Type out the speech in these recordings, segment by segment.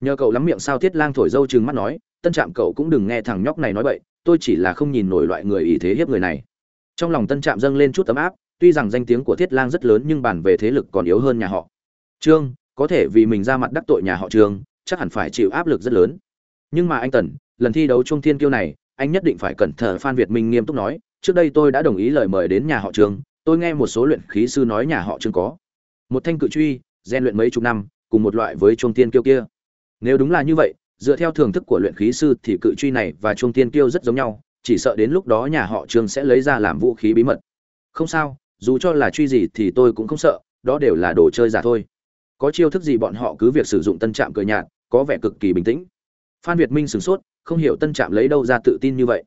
nhờ cậu lắm miệng sao thiết lang thổi dâu chừng mắt nói, tân trạm cậu cũng đừng nghe thằng nhóc này nói bậy, tôi chỉ là không nhìn nổi loại người ý thế hiếp người này. Trong lòng tân trạm dâng lên chút tấm áp, tuy rằng danh tiếng của thiết lang rất lớn nhưng bản về thế lực còn yếu hơn nhà họ. Trương, có thể vì mình ra mặt đắc tội nhà họ trương, chắc hẳn phải chịu áp lực rất lớn. Nhưng mà anh tần, lần thi đấu trung thiên kiêu này, anh nhất định phải cẩn thận phan việt minh nghiêm túc nói, trước đây tôi đã đồng ý lời mời đến nhà họ trương, tôi nghe một số luyện khí sư nói nhà họ trương có. Một thanh cự truy gian luyện mấy chục năm, cùng một loại với trung thiên kiêu kia nếu đúng là như vậy, dựa theo thưởng thức của luyện khí sư thì cự truy này và trung tiên kiêu rất giống nhau, chỉ sợ đến lúc đó nhà họ trương sẽ lấy ra làm vũ khí bí mật. Không sao, dù cho là truy gì thì tôi cũng không sợ, đó đều là đồ chơi giả thôi. Có chiêu thức gì bọn họ cứ việc sử dụng tân trạm cười nhạt, có vẻ cực kỳ bình tĩnh. Phan việt minh sửng sốt, không hiểu tân trạm lấy đâu ra tự tin như vậy.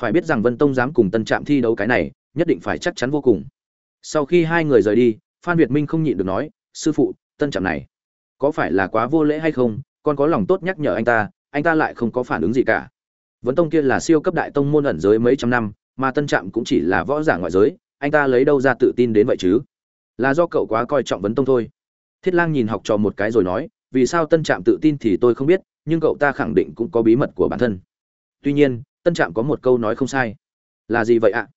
Phải biết rằng vân tông dám cùng tân trạm thi đấu cái này, nhất định phải chắc chắn vô cùng. Sau khi hai người rời đi, phan việt minh không nhịn được nói, sư phụ, tân trạm này có phải là quá vô lễ hay không? Con có lòng tốt nhắc nhở anh ta anh ta lại không có phản ứng gì cả. Vấn tông kia là siêu cấp đại tông môn ẩn giới mấy trăm năm, mà tân trạm cũng chỉ là võ giả ngoại giới, anh ta lấy đâu ra tự tin đến vậy chứ? Là do cậu quá coi trọng vấn tông thôi. Thiết lang nhìn học trò một cái rồi nói, vì sao tân trạm tự tin thì tôi không biết, nhưng cậu ta khẳng định cũng có bí mật của bản thân. Tuy nhiên, tân trạm có một câu nói không sai. Là gì vậy ạ?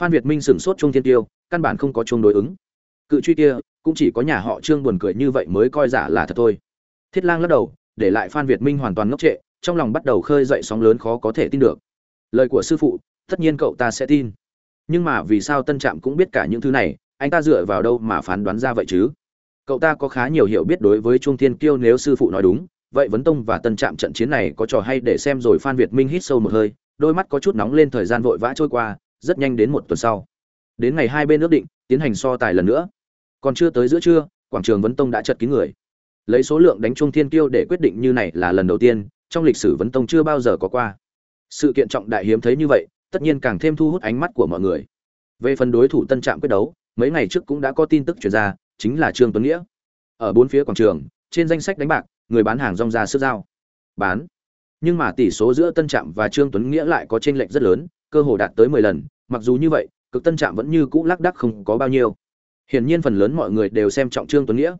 Phan việt minh sửng sốt chung thiên tiêu, căn bản không có chung đối ứng. Cự truy kia, cũng chỉ có nhà họ trương buồn cười như vậy mới coi giả là thật thôi. Thiết lang lắc đầu để lại phan việt minh hoàn toàn ngốc trệ, trong lòng bắt đầu khơi dậy sóng lớn khó có thể tin được. Lời của sư phụ, tất nhiên cậu ta sẽ tin. Nhưng mà vì sao tân trạm cũng biết cả những thứ này, anh ta dựa vào đâu mà phán đoán ra vậy chứ? Cậu ta có khá nhiều hiểu biết đối với trung thiên kiêu nếu sư phụ nói đúng, vậy vấn tông và tân trạm trận chiến này có trò hay để xem rồi phan việt minh hít sâu một hơi, đôi mắt có chút nóng lên thời gian vội vã trôi qua, rất nhanh đến một tuần sau. Đến ngày hai bên ước định, tiến hành so tài lần nữa. Còn chưa tới giữa trưa, quảng trường vấn tông đã chật kín người lấy số lượng đánh chung thiên kiêu để quyết định như này là lần đầu tiên, trong lịch sử vấn tông chưa bao giờ có qua. Sự kiện trọng đại hiếm thấy như vậy, tất nhiên càng thêm thu hút ánh mắt của mọi người. Về phần đối thủ tân trạm quyết đấu, mấy ngày trước cũng đã có tin tức truyền ra, chính là trương tuấn nghĩa. Ở bốn phía quảng trường, trên danh sách đánh bạc, người bán hàng rong ra sức giao. Bán. Nhưng mà tỷ số giữa tân trạm và trương tuấn nghĩa lại có chênh lệch rất lớn, cơ hồ đạt tới mười lần, mặc dù như vậy, cực tân trạm vẫn như cũ lác đắc không có bao nhiêu. Hiển nhiên phần lớn mọi người đều xem trọng trương tuấn nghĩa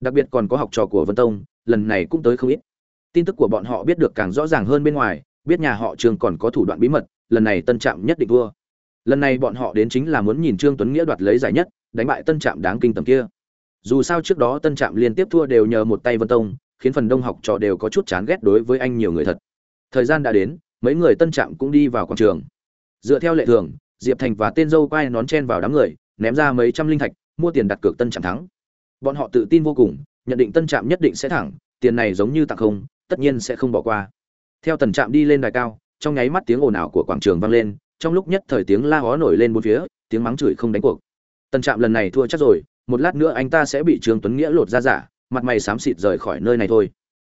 đặc biệt còn có học trò của vân tông, lần này cũng tới không ít. Tin tức của bọn họ biết được càng rõ ràng hơn bên ngoài, biết nhà họ trương còn có thủ đoạn bí mật, lần này tân trạm nhất định vua lần này bọn họ đến chính là muốn nhìn trương tuấn nghĩa đoạt lấy giải nhất, đánh bại tân trạm đáng kinh tầm kia. Dù sao trước đó tân trạm liên tiếp thua đều nhờ một tay vân tông, khiến phần đông học trò đều có chút chán ghét đối với anh nhiều người thật. Thời gian đã đến, mấy người tân trạm cũng đi vào quảng trường. Dựa theo lệ thường, diệp thành và tên dâu quay nón chen vào đám người, ném ra mấy trăm linh thạch, mua tiền đặt cược tân trạm thắng bọn họ tự tin vô cùng, nhận định tân trạm nhất định sẽ thẳng, tiền này giống như tặng không, tất nhiên sẽ không bỏ qua. Theo tần trạm đi lên đài cao, trong nháy mắt tiếng ồn ào của quảng trường vang lên, trong lúc nhất thời tiếng la hó nổi lên bốn phía, tiếng mắng chửi không đánh cuộc. Tần trạm lần này thua chắc rồi, một lát nữa anh ta sẽ bị trương tuấn nghĩa lột ra giả, mặt mày xám xịt rời khỏi nơi này thôi.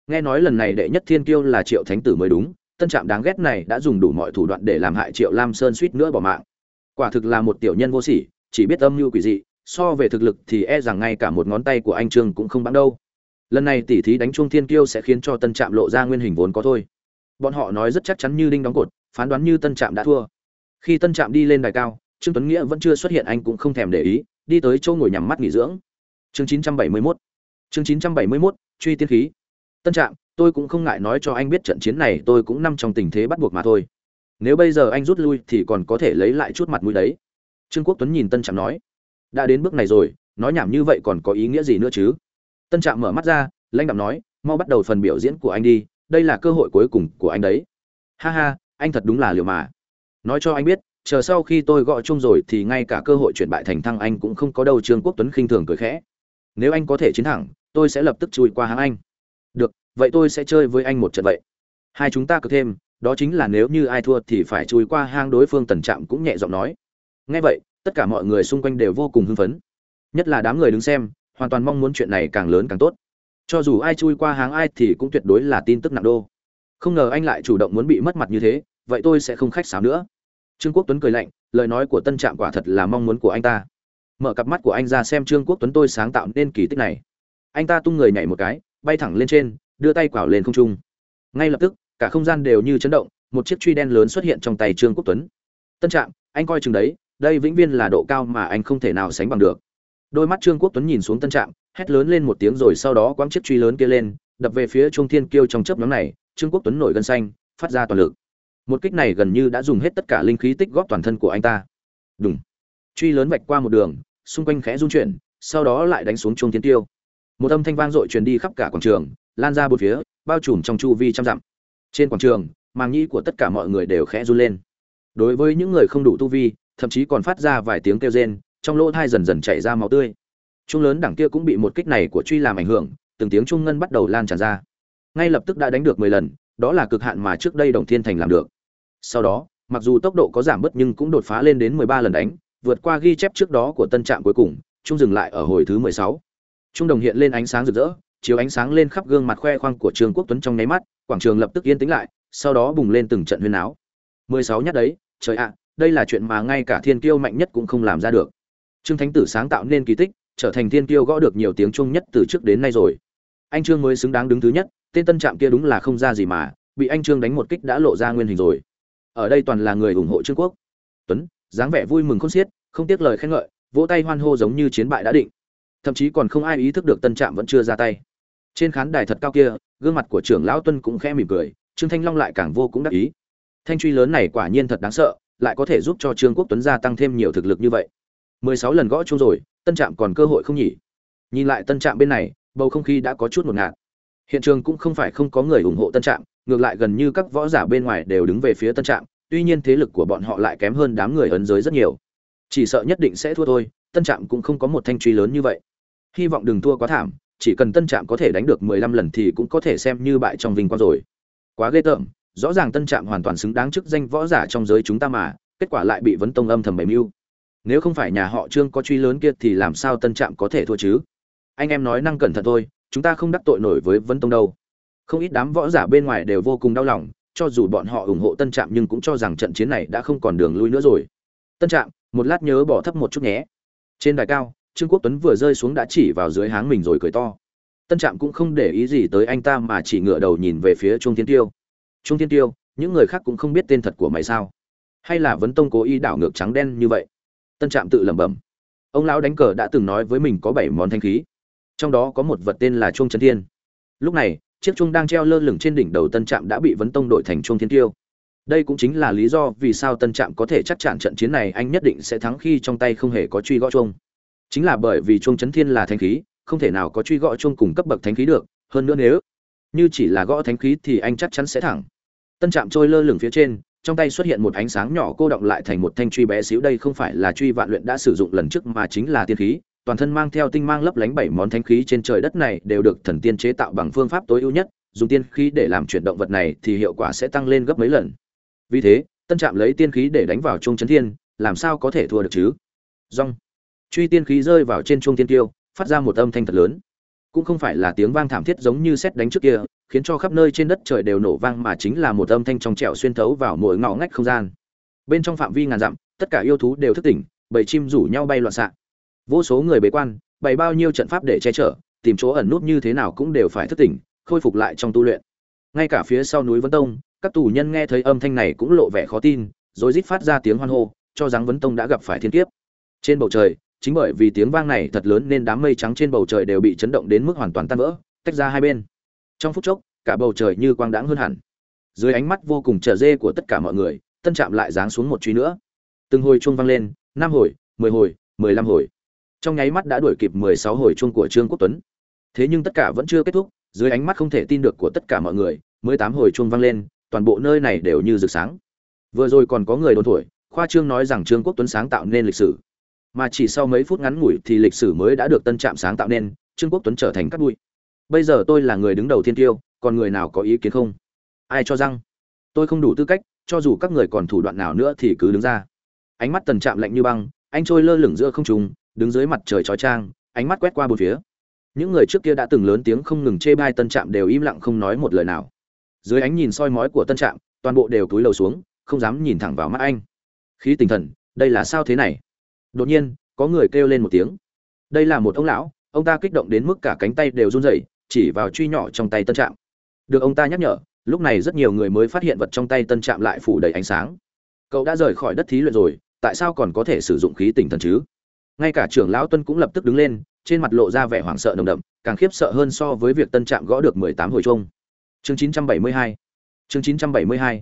Nghe nói lần này đệ nhất thiên kiêu là triệu thánh tử mới đúng, tân trạm đáng ghét này đã dùng đủ mọi thủ đoạn để làm hại triệu lam sơn suýt nữa bỏ mạng. Quả thực là một tiểu nhân vô sỉ, chỉ biết âm mưu quỷ dị so về thực lực thì e rằng ngay cả một ngón tay của anh trương cũng không bằng đâu. Lần này tỉ thí đánh chuông thiên kiêu sẽ khiến cho tân trạm lộ ra nguyên hình vốn có thôi. Bọn họ nói rất chắc chắn như đinh đóng cột phán đoán như tân trạm đã thua. Khi tân trạm đi lên đài cao trương tuấn nghĩa vẫn chưa xuất hiện anh cũng không thèm để ý đi tới chỗ ngồi nhắm mắt nghỉ dưỡng. Chương 971 chương 971, truy tiên khí. Tân trạm tôi cũng không ngại nói cho anh biết trận chiến này tôi cũng nằm trong tình thế bắt buộc mà thôi. Nếu bây giờ anh rút lui thì còn có thể lấy lại chút mặt mũi đấy. Trương quốc tuấn nhìn tân trạm nói đã đến bước này rồi, nói nhảm như vậy còn có ý nghĩa gì nữa chứ? Tân trạm mở mắt ra, lãnh đạo nói, mau bắt đầu phần biểu diễn của anh đi, đây là cơ hội cuối cùng của anh đấy. Ha ha, anh thật đúng là liều mà. Nói cho anh biết, chờ sau khi tôi gọi chung rồi thì ngay cả cơ hội chuyển bại thành thăng anh cũng không có đâu, trương quốc tuấn khinh thường cười khẽ. Nếu anh có thể chiến thẳng, tôi sẽ lập tức chui qua hãng anh. Được, vậy tôi sẽ chơi với anh một trận vậy. Hai chúng ta cực thêm, đó chính là nếu như ai thua thì phải chui qua hang đối phương, tần trạm cũng nhẹ giọng nói. Nghe vậy tất cả mọi người xung quanh đều vô cùng hưng phấn. Nhất là đám người đứng xem, hoàn toàn mong muốn chuyện này càng lớn càng tốt. Cho dù ai chui qua háng ai thì cũng tuyệt đối là tin tức nặng đô. Không ngờ anh lại chủ động muốn bị mất mặt như thế, vậy tôi sẽ không khách sáo nữa. Trương quốc tuấn cười lạnh, lời nói của tân trạm quả thật là mong muốn của anh ta. Mở cặp mắt của anh ra xem trương quốc tuấn tôi sáng tạo nên kỳ tích này. Anh ta tung người nhảy một cái, bay thẳng lên trên, đưa tay quảo lên không trung. Ngay lập tức, cả không gian đều như chấn động, một chiếc truy đen lớn xuất hiện trong tay trương quốc tuấn. Tân trạm, anh coi chừng đấy đây vĩnh viên là độ cao mà anh không thể nào sánh bằng được. Đôi mắt trương quốc tuấn nhìn xuống tân trạm, hét lớn lên một tiếng rồi sau đó quăng chiếc truy lớn kia lên, đập về phía trung thiên kiêu trong chớp nhóm này, trương quốc tuấn nổi gân xanh, phát ra toàn lực. Một kích này gần như đã dùng hết tất cả linh khí tích góp toàn thân của anh ta. Đúng truy lớn vạch qua một đường, xung quanh khẽ rung chuyển, sau đó lại đánh xuống trung thiên tiêu một âm thanh vang dội truyền đi khắp cả quảng trường, lan ra bốn phía, bao trùm trong chu vi trăm dặm. Trên quảng trường, màng nhĩ của tất cả mọi người đều khẽ run lên. Đối với những người không đủ tu vi thậm chí còn phát ra vài tiếng kêu rên, trong lỗ thai dần dần chảy ra máu tươi. Trung lớn đẳng kia cũng bị một kích này của truy làm ảnh hưởng, từng tiếng trung ngân bắt đầu lan tràn ra. Ngay lập tức đã đánh được mười lần, đó là cực hạn mà trước đây đồng thiên thành làm được. Sau đó, mặc dù tốc độ có giảm bớt nhưng cũng đột phá lên đến mười ba lần đánh, vượt qua ghi chép trước đó của tân trạm cuối cùng trung dừng lại ở hồi thứ mười sáu. Trung đồng hiện lên ánh sáng rực rỡ, chiếu ánh sáng lên khắp gương mặt khoe khoang của trương quốc tuấn trong nháy mắt, quảng trường lập tức yên tĩnh lại, sau đó bùng lên từng trận huyên náo. mười sáu nhát đấy, trời ạ đây là chuyện mà ngay cả thiên kiêu mạnh nhất cũng không làm ra được. Trương thánh tử sáng tạo nên kỳ tích, trở thành thiên kiêu gõ được nhiều tiếng chung nhất từ trước đến nay rồi. Anh trương mới xứng đáng đứng thứ nhất, tên tân trạm kia đúng là không ra gì mà, bị anh trương đánh một kích đã lộ ra nguyên hình rồi. Ở đây toàn là người ủng hộ trương quốc. Tuấn, dáng vẻ vui mừng khôn xiết, không tiếc lời khen ngợi, vỗ tay hoan hô giống như chiến bại đã định. Thậm chí còn không ai ý thức được tân trạm vẫn chưa ra tay. Trên khán đài thật cao kia, gương mặt của trưởng lão tuân cũng khẽ mỉm cười, trương thanh long lại càng vô cũng đắc ý. Thanh truy lớn này quả nhiên thật đáng sợ lại có thể giúp cho trương quốc tuấn gia tăng thêm nhiều thực lực như vậy. Mười sáu lần gõ chung rồi, tân trạm còn cơ hội không nhỉ? Nhìn lại tân trạm bên này, bầu không khí đã có chút ngột ngạt. Hiện trường cũng không phải không có người ủng hộ tân trạm, ngược lại gần như các võ giả bên ngoài đều đứng về phía tân trạm, tuy nhiên thế lực của bọn họ lại kém hơn đám người ấn giới rất nhiều. Chỉ sợ nhất định sẽ thua thôi, tân trạm cũng không có một thanh truy lớn như vậy. Hy vọng đừng thua quá thảm, chỉ cần tân trạm có thể đánh được mười lăm lần thì cũng có thể xem như bại trong vinh quang rồi. Quá ghê tởm rõ ràng tân trạm hoàn toàn xứng đáng chức danh võ giả trong giới chúng ta mà, kết quả lại bị vấn tông âm thầm bày mưu. Nếu không phải nhà họ trương có truy lớn kia thì làm sao tân trạm có thể thua chứ? Anh em nói năng cẩn thận thôi, chúng ta không đắc tội nổi với vấn tông đâu. Không ít đám võ giả bên ngoài đều vô cùng đau lòng, cho dù bọn họ ủng hộ tân trạm nhưng cũng cho rằng trận chiến này đã không còn đường lui nữa rồi. Tân trạm, một lát nhớ bỏ thấp một chút nhé. Trên đài cao, trương quốc tuấn vừa rơi xuống đã chỉ vào dưới háng mình rồi cười to. Tân trạm cũng không để ý gì tới anh ta mà chỉ ngựa đầu nhìn về phía trung thiên tiêu trung thiên tiêu, những người khác cũng không biết tên thật của mày sao? Hay là vấn tông cố ý đảo ngược trắng đen như vậy? Tân trạm tự lẩm bẩm. Ông lão đánh cờ đã từng nói với mình có bảy món thanh khí, trong đó có một vật tên là chuông trấn thiên. Lúc này, chiếc chuông đang treo lơ lửng trên đỉnh đầu tân trạm đã bị vấn tông đổi thành chuông thiên tiêu. Đây cũng chính là lý do vì sao tân trạm có thể chắc chắn trận chiến này anh nhất định sẽ thắng khi trong tay không hề có truy gõ chuông. Chính là bởi vì chuông Trấn thiên là thanh khí, không thể nào có truy gõ chuông cùng cấp bậc thanh khí được. Hơn nữa nếu như chỉ là gõ thánh khí thì anh chắc chắn sẽ thẳng. Tân trạm trôi lơ lửng phía trên, trong tay xuất hiện một ánh sáng nhỏ cô động lại thành một thanh truy bé xíu. Đây không phải là truy vạn luyện đã sử dụng lần trước mà chính là tiên khí. Toàn thân mang theo tinh mang lấp lánh bảy món thánh khí trên trời đất này đều được thần tiên chế tạo bằng phương pháp tối ưu nhất. Dùng tiên khí để làm chuyển động vật này thì hiệu quả sẽ tăng lên gấp mấy lần. Vì thế, tân trạm lấy tiên khí để đánh vào trung chấn thiên, làm sao có thể thua được chứ? Rong. Truy tiên khí rơi vào trên trung tiên tiêu, phát ra một âm thanh thật lớn cũng không phải là tiếng vang thảm thiết giống như sét đánh trước kia, khiến cho khắp nơi trên đất trời đều nổ vang mà chính là một âm thanh trong trẻo xuyên thấu vào mỗi ngõ ngách không gian. Bên trong phạm vi ngàn dặm, tất cả yêu thú đều thức tỉnh, bầy chim rủ nhau bay loạn xạ. Vô số người bế quan, bày bao nhiêu trận pháp để che chở, tìm chỗ ẩn nút như thế nào cũng đều phải thức tỉnh, khôi phục lại trong tu luyện. Ngay cả phía sau núi vấn tông, các tù nhân nghe thấy âm thanh này cũng lộ vẻ khó tin, rồi rít phát ra tiếng hoan hô, cho rằng vấn tông đã gặp phải thiên kiếp. Trên bầu trời chính bởi vì tiếng vang này thật lớn nên đám mây trắng trên bầu trời đều bị chấn động đến mức hoàn toàn tan vỡ, tách ra hai bên. Trong phút chốc, cả bầu trời như quang đãng hơn hẳn. Dưới ánh mắt vô cùng trở dê của tất cả mọi người, tân trạm lại giáng xuống một truy nữa. Từng hồi chuông vang lên, năm hồi, mười hồi, mười lăm hồi. Trong nháy mắt đã đuổi kịp mười sáu hồi chuông của trương quốc tuấn. Thế nhưng tất cả vẫn chưa kết thúc, dưới ánh mắt không thể tin được của tất cả mọi người, mười tám hồi chuông vang lên, toàn bộ nơi này đều như rực sáng. Vừa rồi còn có người đồn thổi, khoa trương nói rằng trương quốc tuấn sáng tạo nên lịch sử mà chỉ sau mấy phút ngắn ngủi thì lịch sử mới đã được tân trạm sáng tạo nên trương quốc tuấn trở thành cát bụi. Bây giờ tôi là người đứng đầu thiên tiêu còn người nào có ý kiến không? Ai cho rằng tôi không đủ tư cách cho dù các người còn thủ đoạn nào nữa thì cứ đứng ra. Ánh mắt tần trạm lạnh như băng anh trôi lơ lửng giữa không trung đứng dưới mặt trời chói trang, ánh mắt quét qua bốn phía. Những người trước kia đã từng lớn tiếng không ngừng chê bai tân trạm đều im lặng không nói một lời nào. Dưới ánh nhìn soi mói của tân trạm toàn bộ đều cúi đầu xuống không dám nhìn thẳng vào mắt anh. Khí tinh thần đây là sao thế này? Đột nhiên, có người kêu lên một tiếng. Đây là một ông lão, ông ta kích động đến mức cả cánh tay đều run rẩy, chỉ vào truy nhỏ trong tay tân trạm. Được ông ta nhắc nhở, lúc này rất nhiều người mới phát hiện vật trong tay tân trạm lại phủ đầy ánh sáng. Cậu đã rời khỏi đất thí luyện rồi, tại sao còn có thể sử dụng khí tỉnh thần chứ? Ngay cả trưởng lão tuân cũng lập tức đứng lên, trên mặt lộ ra vẻ hoảng sợ nồng đậm, càng khiếp sợ hơn so với việc tân trạm gõ được mười tám hồi chung chương chín trăm bảy mươi hai. Chương chín trăm bảy mươi hai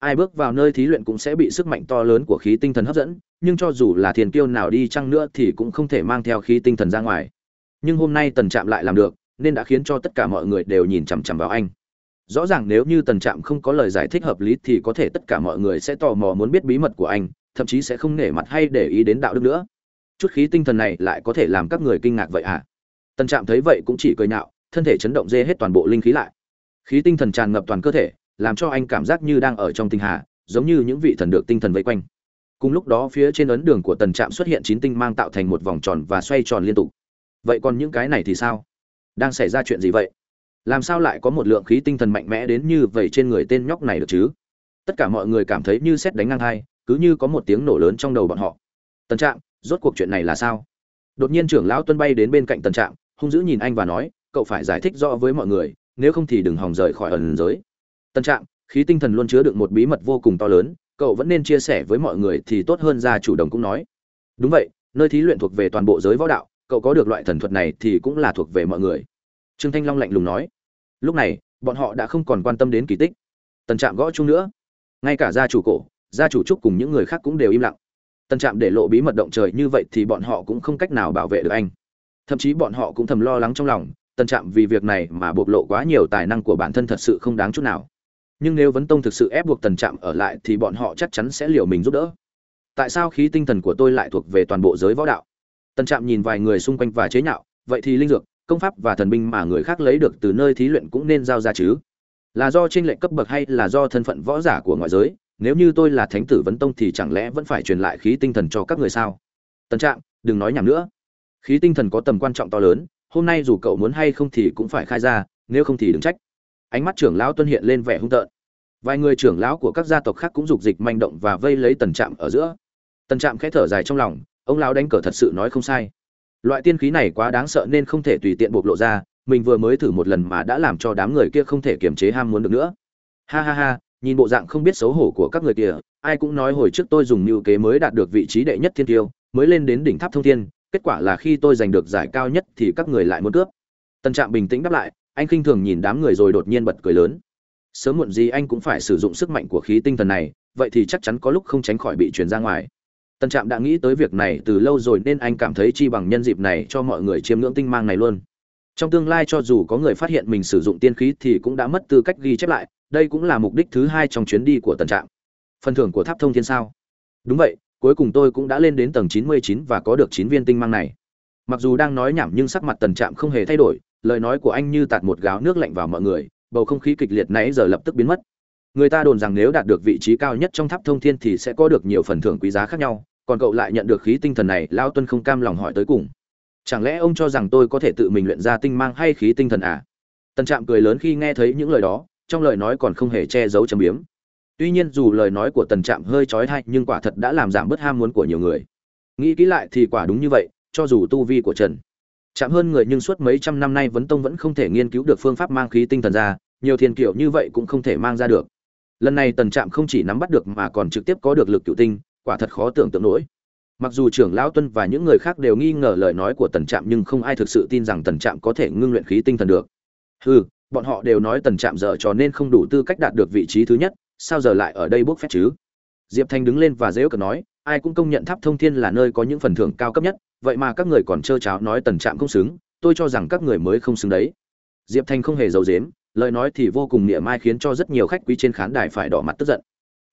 ai bước vào nơi thí luyện cũng sẽ bị sức mạnh to lớn của khí tinh thần hấp dẫn, nhưng cho dù là thiền kiêu nào đi chăng nữa thì cũng không thể mang theo khí tinh thần ra ngoài. Nhưng hôm nay tần trạm lại làm được, nên đã khiến cho tất cả mọi người đều nhìn chằm chằm vào anh. Rõ ràng nếu như tần trạm không có lời giải thích hợp lý thì có thể tất cả mọi người sẽ tò mò muốn biết bí mật của anh, thậm chí sẽ không nể mặt hay để ý đến đạo đức nữa. Chút khí tinh thần này lại có thể làm các người kinh ngạc vậy à? Tần trạm thấy vậy cũng chỉ cười nhạo, thân thể chấn động dê hết toàn bộ linh khí lại. Khí tinh thần tràn ngập toàn cơ thể làm cho anh cảm giác như đang ở trong tinh hà, giống như những vị thần được tinh thần vây quanh. Cùng lúc đó phía trên ấn đường của tần trạm xuất hiện chín tinh mang tạo thành một vòng tròn và xoay tròn liên tục. Vậy còn những cái này thì sao? Đang xảy ra chuyện gì vậy? Làm sao lại có một lượng khí tinh thần mạnh mẽ đến như vậy trên người tên nhóc này được chứ? Tất cả mọi người cảm thấy như xét đánh ngang hai, cứ như có một tiếng nổ lớn trong đầu bọn họ. Tần trạm, rốt cuộc chuyện này là sao? Đột nhiên trưởng lão tuân bay đến bên cạnh tần trạm, hung dữ nhìn anh và nói, cậu phải giải thích rõ với mọi người, nếu không thì đừng hòng rời khỏi ẩn giới. Tân trạm khí tinh thần luôn chứa đựng một bí mật vô cùng to lớn, cậu vẫn nên chia sẻ với mọi người thì tốt hơn ra chủ đồng cũng nói. Đúng vậy, nơi thí luyện thuộc về toàn bộ giới võ đạo, cậu có được loại thần thuật này thì cũng là thuộc về mọi người. Trương thanh long lạnh lùng nói. Lúc này, bọn họ đã không còn quan tâm đến kỳ tích. Tân trạm gõ chung nữa. Ngay cả gia chủ cổ, gia chủ trúc cùng những người khác cũng đều im lặng. Tân trạm để lộ bí mật động trời như vậy thì bọn họ cũng không cách nào bảo vệ được anh. Thậm chí bọn họ cũng thầm lo lắng trong lòng, Tân trạm vì việc này mà bộc lộ quá nhiều tài năng của bản thân thật sự không đáng chút nào nhưng nếu vấn tông thực sự ép buộc tần trạm ở lại thì bọn họ chắc chắn sẽ liều mình giúp đỡ. Tại sao khí tinh thần của tôi lại thuộc về toàn bộ giới võ đạo? Tần trạm nhìn vài người xung quanh và chế nhạo vậy thì linh dược công pháp và thần binh mà người khác lấy được từ nơi thí luyện cũng nên giao ra chứ? Là do trên lệnh cấp bậc hay là do thân phận võ giả của ngoại giới? Nếu như tôi là thánh tử vấn tông thì chẳng lẽ vẫn phải truyền lại khí tinh thần cho các người sao? Tần Trạm, đừng nói nhảm nữa. Khí tinh thần có tầm quan trọng to lớn hôm nay dù cậu muốn hay không thì cũng phải khai ra nếu không thì đừng trách ánh mắt trưởng lão tuân hiện lên vẻ hung tợn. Vài người trưởng lão của các gia tộc khác cũng dục dịch manh động và vây lấy tần trạm ở giữa. Tần trạm khẽ thở dài trong lòng, ông lão đánh cờ thật sự nói không sai. Loại tiên khí này quá đáng sợ nên không thể tùy tiện bộc lộ ra, mình vừa mới thử một lần mà đã làm cho đám người kia không thể kiềm chế ham muốn được nữa. Ha ha ha, nhìn bộ dạng không biết xấu hổ của các người kia ai cũng nói hồi trước tôi dùng mưu kế mới đạt được vị trí đệ nhất thiên tiêu, mới lên đến đỉnh tháp thông thiên, kết quả là khi tôi giành được giải cao nhất thì các người lại muốn cướp. Tân trạm bình tĩnh đáp lại anh khinh thường nhìn đám người rồi đột nhiên bật cười lớn. Sớm muộn gì anh cũng phải sử dụng sức mạnh của khí tinh thần này, vậy thì chắc chắn có lúc không tránh khỏi bị truyền ra ngoài. Tân trạm đã nghĩ tới việc này từ lâu rồi nên anh cảm thấy chi bằng nhân dịp này cho mọi người chiêm ngưỡng tinh mang này luôn. Trong tương lai cho dù có người phát hiện mình sử dụng tiên khí thì cũng đã mất tư cách ghi chép lại, đây cũng là mục đích thứ hai trong chuyến đi của tần trạm. Phần thưởng của tháp thông thiên sao? Đúng vậy, cuối cùng tôi cũng đã lên đến tầng chín mươi chín và có được 9 viên tinh mang này. Mặc dù đang nói nhảm nhưng sắc mặt tần trạm không hề thay đổi lời nói của anh như tạt một gáo nước lạnh vào mọi người, bầu không khí kịch liệt nãy giờ lập tức biến mất. Người ta đồn rằng nếu đạt được vị trí cao nhất trong tháp thông thiên thì sẽ có được nhiều phần thưởng quý giá khác nhau, còn cậu lại nhận được khí tinh thần này lao tuân không cam lòng hỏi tới cùng. Chẳng lẽ ông cho rằng tôi có thể tự mình luyện ra tinh mang hay khí tinh thần à? Tần trạm cười lớn khi nghe thấy những lời đó, trong lời nói còn không hề che giấu châm biếm. Tuy nhiên dù lời nói của tần trạm hơi trói thai nhưng quả thật đã làm giảm bớt ham muốn của nhiều người. Nghĩ kỹ lại thì quả đúng như vậy, cho dù tu vi của trần chạm hơn người nhưng suốt mấy trăm năm nay vấn tông vẫn không thể nghiên cứu được phương pháp mang khí tinh thần ra, nhiều thiên kiểu như vậy cũng không thể mang ra được. Lần này tần trạm không chỉ nắm bắt được mà còn trực tiếp có được lực cựu tinh, quả thật khó tưởng tượng nổi. Mặc dù trưởng lão tuân và những người khác đều nghi ngờ lời nói của tần trạm nhưng không ai thực sự tin rằng tần trạm có thể ngưng luyện khí tinh thần được. Hừ, bọn họ đều nói tần trạm dở trò nên không đủ tư cách đạt được vị trí thứ nhất, sao giờ lại ở đây bốc phép chứ? Diệp thanh đứng lên và dễ cợt nói, ai cũng công nhận tháp thông thiên là nơi có những phần thưởng cao cấp nhất vậy mà các người còn trơ cháo nói tần trạm không xứng, tôi cho rằng các người mới không xứng đấy. Diệp thanh không hề giấu dếm lời nói thì vô cùng nghĩa mai khiến cho rất nhiều khách quý trên khán đài phải đỏ mặt tức giận.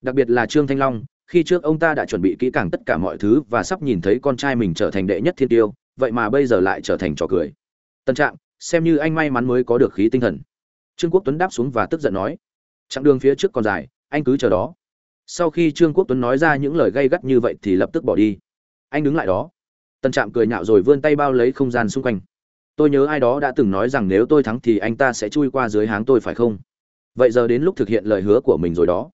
Đặc biệt là trương thanh long, khi trước ông ta đã chuẩn bị kỹ càng tất cả mọi thứ và sắp nhìn thấy con trai mình trở thành đệ nhất thiên tiêu, vậy mà bây giờ lại trở thành trò cười. Tân trạng xem như anh may mắn mới có được khí tinh thần. Trương quốc tuấn đáp xuống và tức giận nói, chặng đường phía trước còn dài, anh cứ chờ đó. Sau khi trương quốc tuấn nói ra những lời gay gắt như vậy thì lập tức bỏ đi. Anh đứng lại đó tân trạm cười nhạo rồi vươn tay bao lấy không gian xung quanh. Tôi nhớ ai đó đã từng nói rằng nếu tôi thắng thì anh ta sẽ chui qua dưới háng tôi phải không? Vậy giờ đến lúc thực hiện lời hứa của mình rồi đó.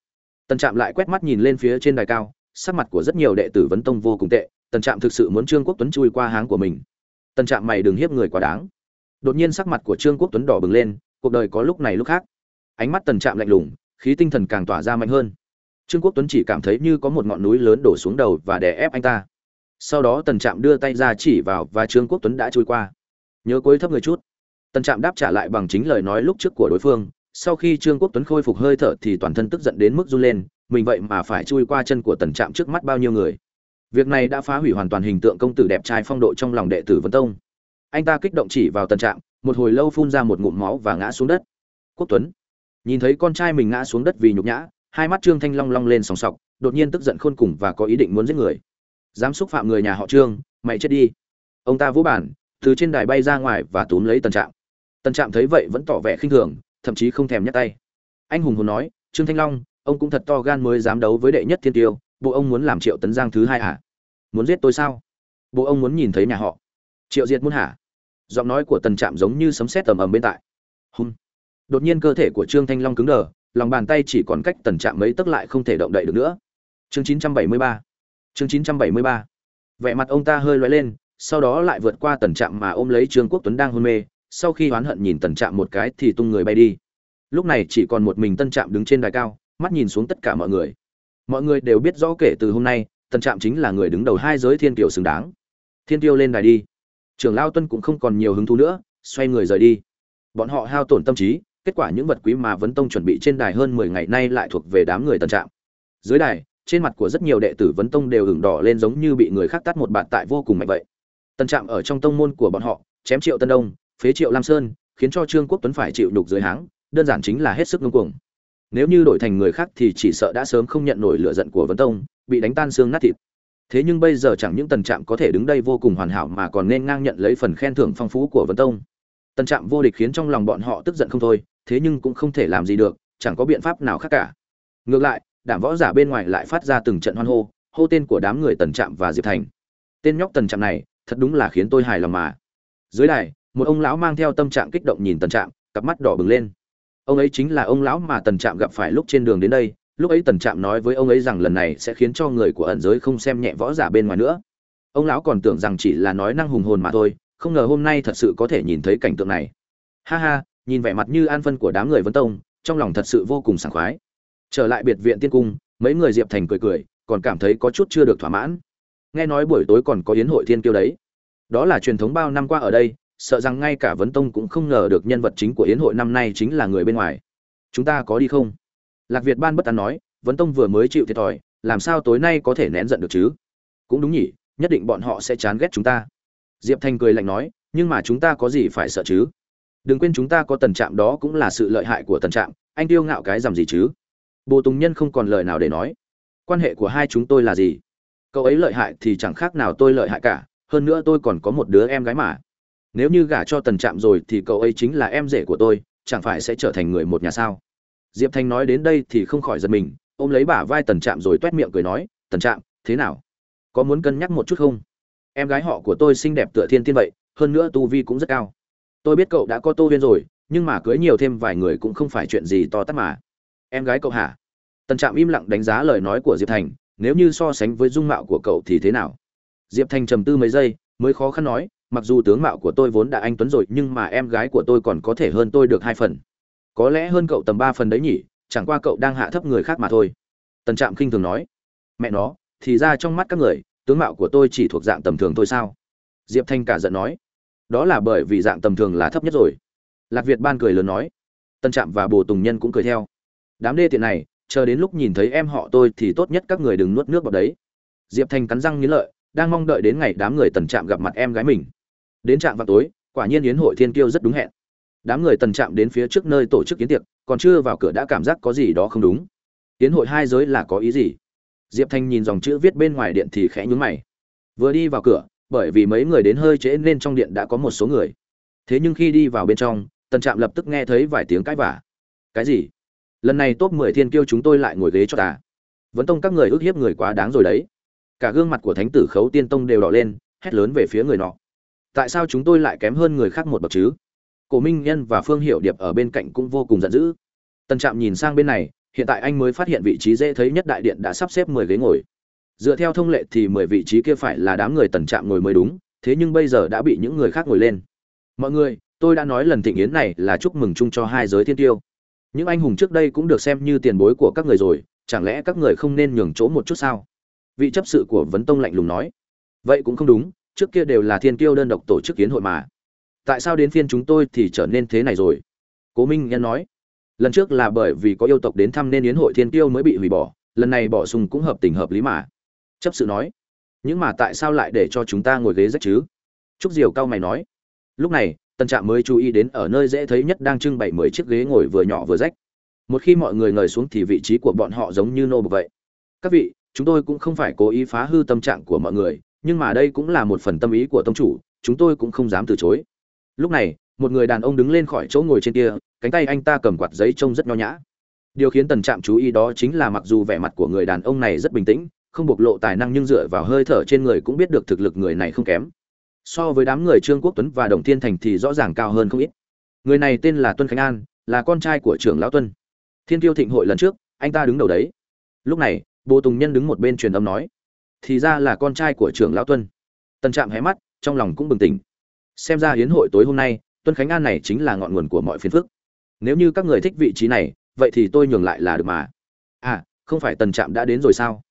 Tân trạm lại quét mắt nhìn lên phía trên đài cao, sắc mặt của rất nhiều đệ tử vấn tông vô cùng tệ Tân trạm thực sự muốn trương quốc tuấn chui qua háng của mình. Tân trạm mày đừng hiếp người quá đáng. Đột nhiên sắc mặt của trương quốc tuấn đỏ bừng lên, cuộc đời có lúc này lúc khác. Ánh mắt tần trạm lạnh lùng, khí tinh thần càng tỏa ra mạnh hơn. Trương quốc tuấn chỉ cảm thấy như có một ngọn núi lớn đổ xuống đầu và đè ép anh ta sau đó tần trạm đưa tay ra chỉ vào và trương quốc tuấn đã trôi qua nhớ cuối thấp người chút Tần Trạm đáp trả lại bằng chính lời nói lúc trước của đối phương, sau khi Trương Quốc Tuấn khôi phục hơi thở thì toàn thân tức giận đến mức run lên, mình vậy mà phải chui qua chân của Tần Trạm trước mắt bao nhiêu người. Việc này đã phá hủy hoàn toàn hình tượng công tử đẹp trai phong độ trong lòng đệ tử Vân Tông. Anh ta kích động chỉ vào Tần Trạm, một hồi lâu phun ra một ngụm máu và ngã xuống đất. Quốc Tuấn nhìn thấy con trai mình ngã xuống đất vì nhục nhã, hai mắt Trương Thanh Long long lên sòng sọc, đột nhiên tức giận khôn cùng và có ý định muốn giết người. Dám xúc phạm người nhà họ Trương, mày chết đi. Ông ta vỗ bản, từ trên đài bay ra ngoài và túm lấy Tần Trạm Tần Trạm thấy vậy vẫn tỏ vẻ khinh thường, thậm chí không thèm nhắc tay. Anh hùng hồn nói, "Trương Thanh Long, ông cũng thật to gan mới dám đấu với đệ nhất thiên tiêu, bộ ông muốn làm Triệu Tấn Giang thứ hai à? Muốn giết tôi sao? Bộ ông muốn nhìn thấy nhà họ Triệu Diệt muốn hả?" Giọng nói của Tần Trạm giống như sấm sét ầm ầm bên tại. Hum. Đột nhiên cơ thể của Trương Thanh Long cứng đờ, lòng bàn tay chỉ còn cách Tần Trạm mấy tấc lại không thể động đậy được nữa. Chương 973. Chương 973. Vẻ mặt ông ta hơi lóe lên, sau đó lại vượt qua Tần Trạm mà ôm lấy Trương Quốc Tuấn đang hôn mê, sau khi oán hận nhìn tần trạm một cái thì tung người bay đi. Lúc này chỉ còn một mình tân trạm đứng trên đài cao mắt nhìn xuống tất cả mọi người. Mọi người đều biết rõ kể từ hôm nay tần trạm chính là người đứng đầu hai giới thiên kiều xứng đáng. Thiên tiêu lên đài đi. Trưởng lao tuân cũng không còn nhiều hứng thú nữa xoay người rời đi. Bọn họ hao tổn tâm trí kết quả những vật quý mà vấn tông chuẩn bị trên đài hơn mười ngày nay lại thuộc về đám người tần trạm. Dưới đài trên mặt của rất nhiều đệ tử vấn tông đều ửng đỏ lên giống như bị người khác tắt một bạt tại vô cùng mạnh vậy. Tần trạm ở trong tông môn của bọn họ, chém triệu tân đông, phế triệu lam sơn, khiến cho trương quốc tuấn phải chịu nhục dưới háng, đơn giản chính là hết sức ngưng cuồng. Nếu như đổi thành người khác thì chỉ sợ đã sớm không nhận nổi lửa giận của vấn tông, bị đánh tan xương nát thịt. Thế nhưng bây giờ chẳng những tần trạm có thể đứng đây vô cùng hoàn hảo mà còn nên ngang nhận lấy phần khen thưởng phong phú của vấn tông. Tần trạm vô địch khiến trong lòng bọn họ tức giận không thôi, thế nhưng cũng không thể làm gì được, chẳng có biện pháp nào khác cả. Ngược lại đảm võ giả bên ngoài lại phát ra từng trận hoan hô hô tên của đám người tần trạm và diệp thành. Tên nhóc tần trạm này, thật đúng là khiến tôi hài lòng mà. Dưới đài, một ông lão mang theo tâm trạng kích động nhìn tần trạm, cặp mắt đỏ bừng lên. Ông ấy chính là ông lão mà tần trạm gặp phải lúc trên đường đến đây. Lúc ấy tần trạm nói với ông ấy rằng lần này sẽ khiến cho người của ẩn giới không xem nhẹ võ giả bên ngoài nữa. Ông lão còn tưởng rằng chỉ là nói năng hùng hồn mà thôi, không ngờ hôm nay thật sự có thể nhìn thấy cảnh tượng này. Ha ha, nhìn vẻ mặt như an phân của đám người vân tông, trong lòng thật sự vô cùng sảng khoái trở lại biệt viện tiên cung, mấy người diệp thành cười cười, còn cảm thấy có chút chưa được thỏa mãn. Nghe nói buổi tối còn có yến hội thiên kiêu đấy. Đó là truyền thống bao năm qua ở đây, sợ rằng ngay cả vấn tông cũng không ngờ được nhân vật chính của yến hội năm nay chính là người bên ngoài. Chúng ta có đi không? Lạc việt ban bất tán nói, vấn tông vừa mới chịu thiệt thòi, làm sao tối nay có thể nén giận được chứ? Cũng đúng nhỉ, nhất định bọn họ sẽ chán ghét chúng ta. Diệp thành cười lạnh nói, nhưng mà chúng ta có gì phải sợ chứ? Đừng quên chúng ta có tần trạm đó cũng là sự lợi hại của tần trạm, anh tiêu ngạo cái dầm gì chứ? Bồ tùng nhân không còn lời nào để nói. Quan hệ của hai chúng tôi là gì? Cậu ấy lợi hại thì chẳng khác nào tôi lợi hại cả, hơn nữa tôi còn có một đứa em gái mà. Nếu như gả cho tần trạm rồi thì cậu ấy chính là em rể của tôi, chẳng phải sẽ trở thành người một nhà sao? Diệp thanh nói đến đây thì không khỏi giật mình, ôm lấy bả vai tần trạm rồi t u é t miệng cười nói, tần trạm, thế nào? Có muốn cân nhắc một chút không? Em gái họ của tôi xinh đẹp tựa thiên tiên vậy, hơn nữa tu vi cũng rất cao. Tôi biết cậu đã có tô huyên rồi, nhưng mà cưới nhiều thêm vài người cũng không phải chuyện gì to tát mà em gái cậu hả? Tần trạm im lặng đánh giá lời nói của diệp thành, nếu như so sánh với dung mạo của cậu thì thế nào? Diệp thành trầm tư mấy giây, mới khó khăn nói, mặc dù tướng mạo của tôi vốn đã anh tuấn rồi, nhưng mà em gái của tôi còn có thể hơn tôi được hai phần. Có lẽ hơn cậu tầm ba phần đấy nhỉ, chẳng qua cậu đang hạ thấp người khác mà thôi. Tần trạm khinh thường nói, mẹ nó, thì ra trong mắt các người, tướng mạo của tôi chỉ thuộc dạng tầm thường thôi sao? Diệp thanh cả giận nói, đó là bởi vì dạng tầm thường là thấp nhất rồi. Lạc việt ban cười lớn nói tân trạm và bồ tùng nhân cũng cười theo đám đê tiện này, chờ đến lúc nhìn thấy em họ tôi thì tốt nhất các người đừng nuốt nước vào đấy. Diệp thanh cắn răng nghĩ lợi, đang mong đợi đến ngày đám người tần trạm gặp mặt em gái mình. Đến trạm vào tối, quả nhiên yến hội thiên kiêu rất đúng hẹn. Đám người tần trạm đến phía trước nơi tổ chức yến tiệc, còn chưa vào cửa đã cảm giác có gì đó không đúng. Yến hội hai giới là có ý gì? Diệp thanh nhìn dòng chữ viết bên ngoài điện thì khẽ nhún mày. Vừa đi vào cửa, bởi vì mấy người đến hơi trễ nên trong điện đã có một số người. Thế nhưng khi đi vào bên trong, tần trạm lập tức nghe thấy vài tiếng cãi vả cái gì? Lần này top mười thiên kiêu chúng tôi lại ngồi ghế cho ta. Vấn tông các người ước hiếp người quá đáng rồi đấy. Cả gương mặt của thánh tử khấu tiên tông đều đỏ lên, hét lớn về phía người nọ. Tại sao chúng tôi lại kém hơn người khác một bậc chứ? Cổ minh nhân và phương hiệu điệp ở bên cạnh cũng vô cùng giận dữ. Tân trạm nhìn sang bên này, hiện tại anh mới phát hiện vị trí dễ thấy nhất đại điện đã sắp xếp mười ghế ngồi. Dựa theo thông lệ thì mười vị trí kia phải là đám người tần trạm ngồi mới đúng, thế nhưng bây giờ đã bị những người khác ngồi lên. Mọi người, tôi đã nói lần thịnh yến này là chúc mừng chung cho hai giới thiên tiêu những anh hùng trước đây cũng được xem như tiền bối của các người rồi, chẳng lẽ các người không nên nhường chỗ một chút sao? Vị chấp sự của vấn tông lạnh lùng nói. Vậy cũng không đúng, trước kia đều là thiên kiêu đơn độc tổ chức kiến hội mà. Tại sao đến phiên chúng tôi thì trở nên thế này rồi? Cố minh nhân nói. Lần trước là bởi vì có yêu tộc đến thăm nên yến hội thiên tiêu mới bị hủy bỏ, lần này bỏ sung cũng hợp tình hợp lý mà. Chấp sự nói. Nhưng mà tại sao lại để cho chúng ta ngồi ghế rách chứ? Trúc diều cao mày nói. Lúc này tân trạm mới chú ý đến ở nơi dễ thấy nhất đang trưng bày mười chiếc ghế ngồi vừa nhỏ vừa rách. Một khi mọi người ngồi xuống thì vị trí của bọn họ giống như nô bộc vậy. Các vị, chúng tôi cũng không phải cố ý phá hư tâm trạng của mọi người, nhưng mà đây cũng là một phần tâm ý của tông chủ, chúng tôi cũng không dám từ chối. Lúc này, một người đàn ông đứng lên khỏi chỗ ngồi trên kia, cánh tay anh ta cầm quạt giấy trông rất nho nhã. Điều khiến tần trạm chú ý đó chính là mặc dù vẻ mặt của người đàn ông này rất bình tĩnh, không bộc lộ tài năng nhưng dựa vào hơi thở trên người cũng biết được thực lực người này không kém so với đám người trương quốc tuấn và đồng thiên thành thì rõ ràng cao hơn không ít. Người này tên là tuân khánh an, là con trai của trưởng lão tuân. Thiên tiêu thịnh hội lần trước, anh ta đứng đầu đấy. Lúc này, bồ tùng nhân đứng một bên truyền âm nói, thì ra là con trai của trưởng lão tuân. Tân trạm hé mắt, trong lòng cũng bừng tỉnh. Xem ra hiến hội tối hôm nay, tuân khánh an này chính là ngọn nguồn của mọi phiền phức. Nếu như các người thích vị trí này, vậy thì tôi nhường lại là được mà. À không phải tần trạm đã đến rồi sao?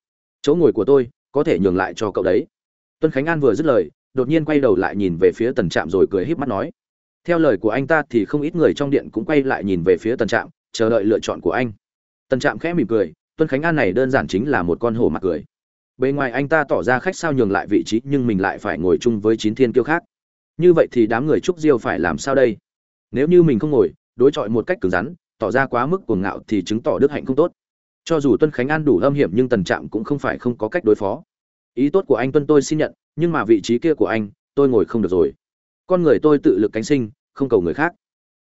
Chỗ ngồi của tôi có thể nhường lại cho cậu đấy. Tuân khánh an vừa dứt lời đột nhiên quay đầu lại nhìn về phía tần trạm rồi cười híp mắt nói, theo lời của anh ta thì không ít người trong điện cũng quay lại nhìn về phía tần trạm, chờ đợi lựa chọn của anh. Tần trạm khẽ mỉm cười, tuân khánh an này đơn giản chính là một con hổ mặt cười. Bề ngoài anh ta tỏ ra khách sao nhường lại vị trí, nhưng mình lại phải ngồi chung với chín thiên kiêu khác. Như vậy thì đám người trúc diêu phải làm sao đây? Nếu như mình không ngồi, đối chọi một cách cứng rắn, tỏ ra quá mức cuồng ngạo thì chứng tỏ đức hạnh không tốt. Cho dù tuân khánh an đủ âm hiểm nhưng tần trạm cũng không phải không có cách đối phó ý tốt của anh tuân tôi xin nhận nhưng mà vị trí kia của anh tôi ngồi không được rồi. Con người tôi tự lực cánh sinh không cầu người khác.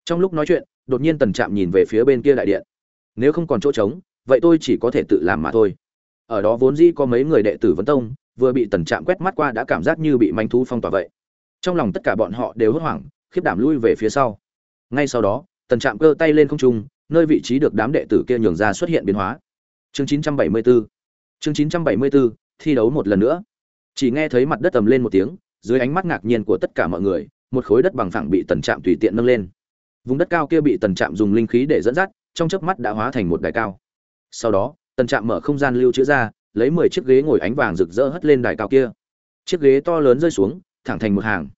Trong lúc nói chuyện đột nhiên tần trạm nhìn về phía bên kia đại điện. Nếu không còn chỗ trống vậy tôi chỉ có thể tự làm mà thôi. Ở đó vốn dĩ có mấy người đệ tử vấn tông vừa bị tần trạm quét mắt qua đã cảm giác như bị manh thú phong tỏa vậy. Trong lòng tất cả bọn họ đều hốt hoảng khiếp đảm lui về phía sau. Ngay sau đó tần trạm cơ tay lên không trung nơi vị trí được đám đệ tử kia nhường ra xuất hiện biến hóa. Chương 974 chương 974, thi đấu một lần nữa. Chỉ nghe thấy mặt đất ầm lên một tiếng, dưới ánh mắt ngạc nhiên của tất cả mọi người, một khối đất bằng phẳng bị tần trạm tùy tiện nâng lên. Vùng đất cao kia bị tần trạm dùng linh khí để dẫn dắt, trong chớp mắt đã hóa thành một đài cao. Sau đó, tần trạm mở không gian lưu trữ ra, lấy mười chiếc ghế ngồi ánh vàng rực rỡ hất lên đài cao kia. Chiếc ghế to lớn rơi xuống, thẳng thành một hàng.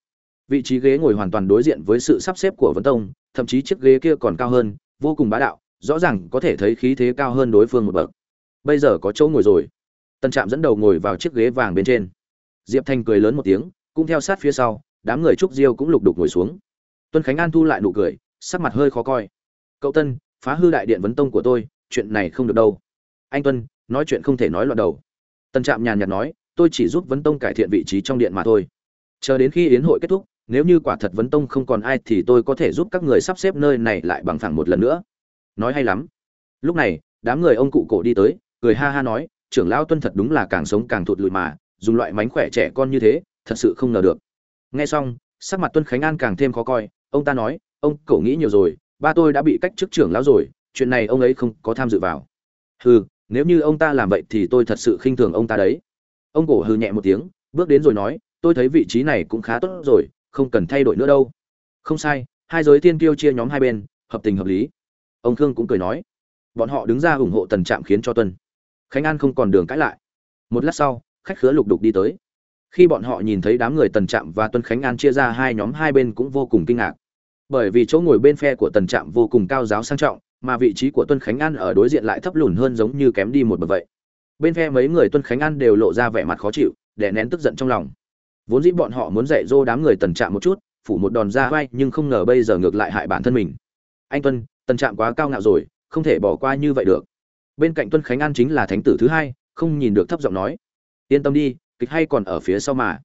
Vị trí ghế ngồi hoàn toàn đối diện với sự sắp xếp của vấn tông, thậm chí chiếc ghế kia còn cao hơn, vô cùng bá đạo, rõ ràng có thể thấy khí thế cao hơn đối phương một bậc. Bây giờ có chỗ ngồi rồi tân trạm dẫn đầu ngồi vào chiếc ghế vàng bên trên. Diệp thanh cười lớn một tiếng, cũng theo sát phía sau, đám người trúc diêu cũng lục đục ngồi xuống. Tuân khánh an thu lại nụ cười, sắc mặt hơi khó coi. Cậu tân, phá hư đại điện vấn tông của tôi, chuyện này không được đâu. Anh tuân, nói chuyện không thể nói loạn đầu. Tân trạm nhàn nhạt nói, tôi chỉ giúp vấn tông cải thiện vị trí trong điện mà thôi. Chờ đến khi yến hội kết thúc, nếu như quả thật vấn tông không còn ai thì tôi có thể giúp các người sắp xếp nơi này lại bằng phẳng một lần nữa. Nói hay lắm. Lúc này, đám người ông cụ cổ đi tới, cười ha ha nói trưởng lão tuân thật đúng là càng sống càng thụt lùi mà, dùng loại mánh khỏe trẻ con như thế, thật sự không ngờ được. Nghe xong, sắc mặt tuân khánh an càng thêm khó coi, ông ta nói, ông, cậu nghĩ nhiều rồi, ba tôi đã bị cách chức trưởng lão rồi, chuyện này ông ấy không có tham dự vào. Hừ, nếu như ông ta làm vậy thì tôi thật sự khinh thường ông ta đấy. Ông cổ hừ nhẹ một tiếng, bước đến rồi nói, tôi thấy vị trí này cũng khá tốt rồi, không cần thay đổi nữa đâu. Không sai, hai giới tiên kiêu chia nhóm hai bên, hợp tình hợp lý. Ông khương cũng cười nói. Bọn họ đứng ra ủng hộ tần trạm khiến cho tuân khánh an không còn đường cãi lại. Một lát sau, khách khứa lục đục đi tới. Khi bọn họ nhìn thấy đám người tần trạm và tuân khánh an chia ra, hai nhóm hai bên cũng vô cùng kinh ngạc. Bởi vì chỗ ngồi bên phe của tần trạm vô cùng cao giáo sang trọng, mà vị trí của tuân khánh an ở đối diện lại thấp lùn hơn giống như kém đi một bậc vậy. Bên phe mấy người tuân khánh an đều lộ ra vẻ mặt khó chịu để nén tức giận trong lòng. Vốn dĩ bọn họ muốn dạy dỗ đám người tần trạm một chút, phủ một đòn ra vai, nhưng không ngờ bây giờ ngược lại hại bản thân mình. Anh tuân, tần trạm quá cao ngạo rồi, không thể bỏ qua như vậy được bên cạnh tuân khánh an chính là thánh tử thứ hai, không nhìn được thấp giọng nói. Yên tâm đi, kịch hay còn ở phía sau mà.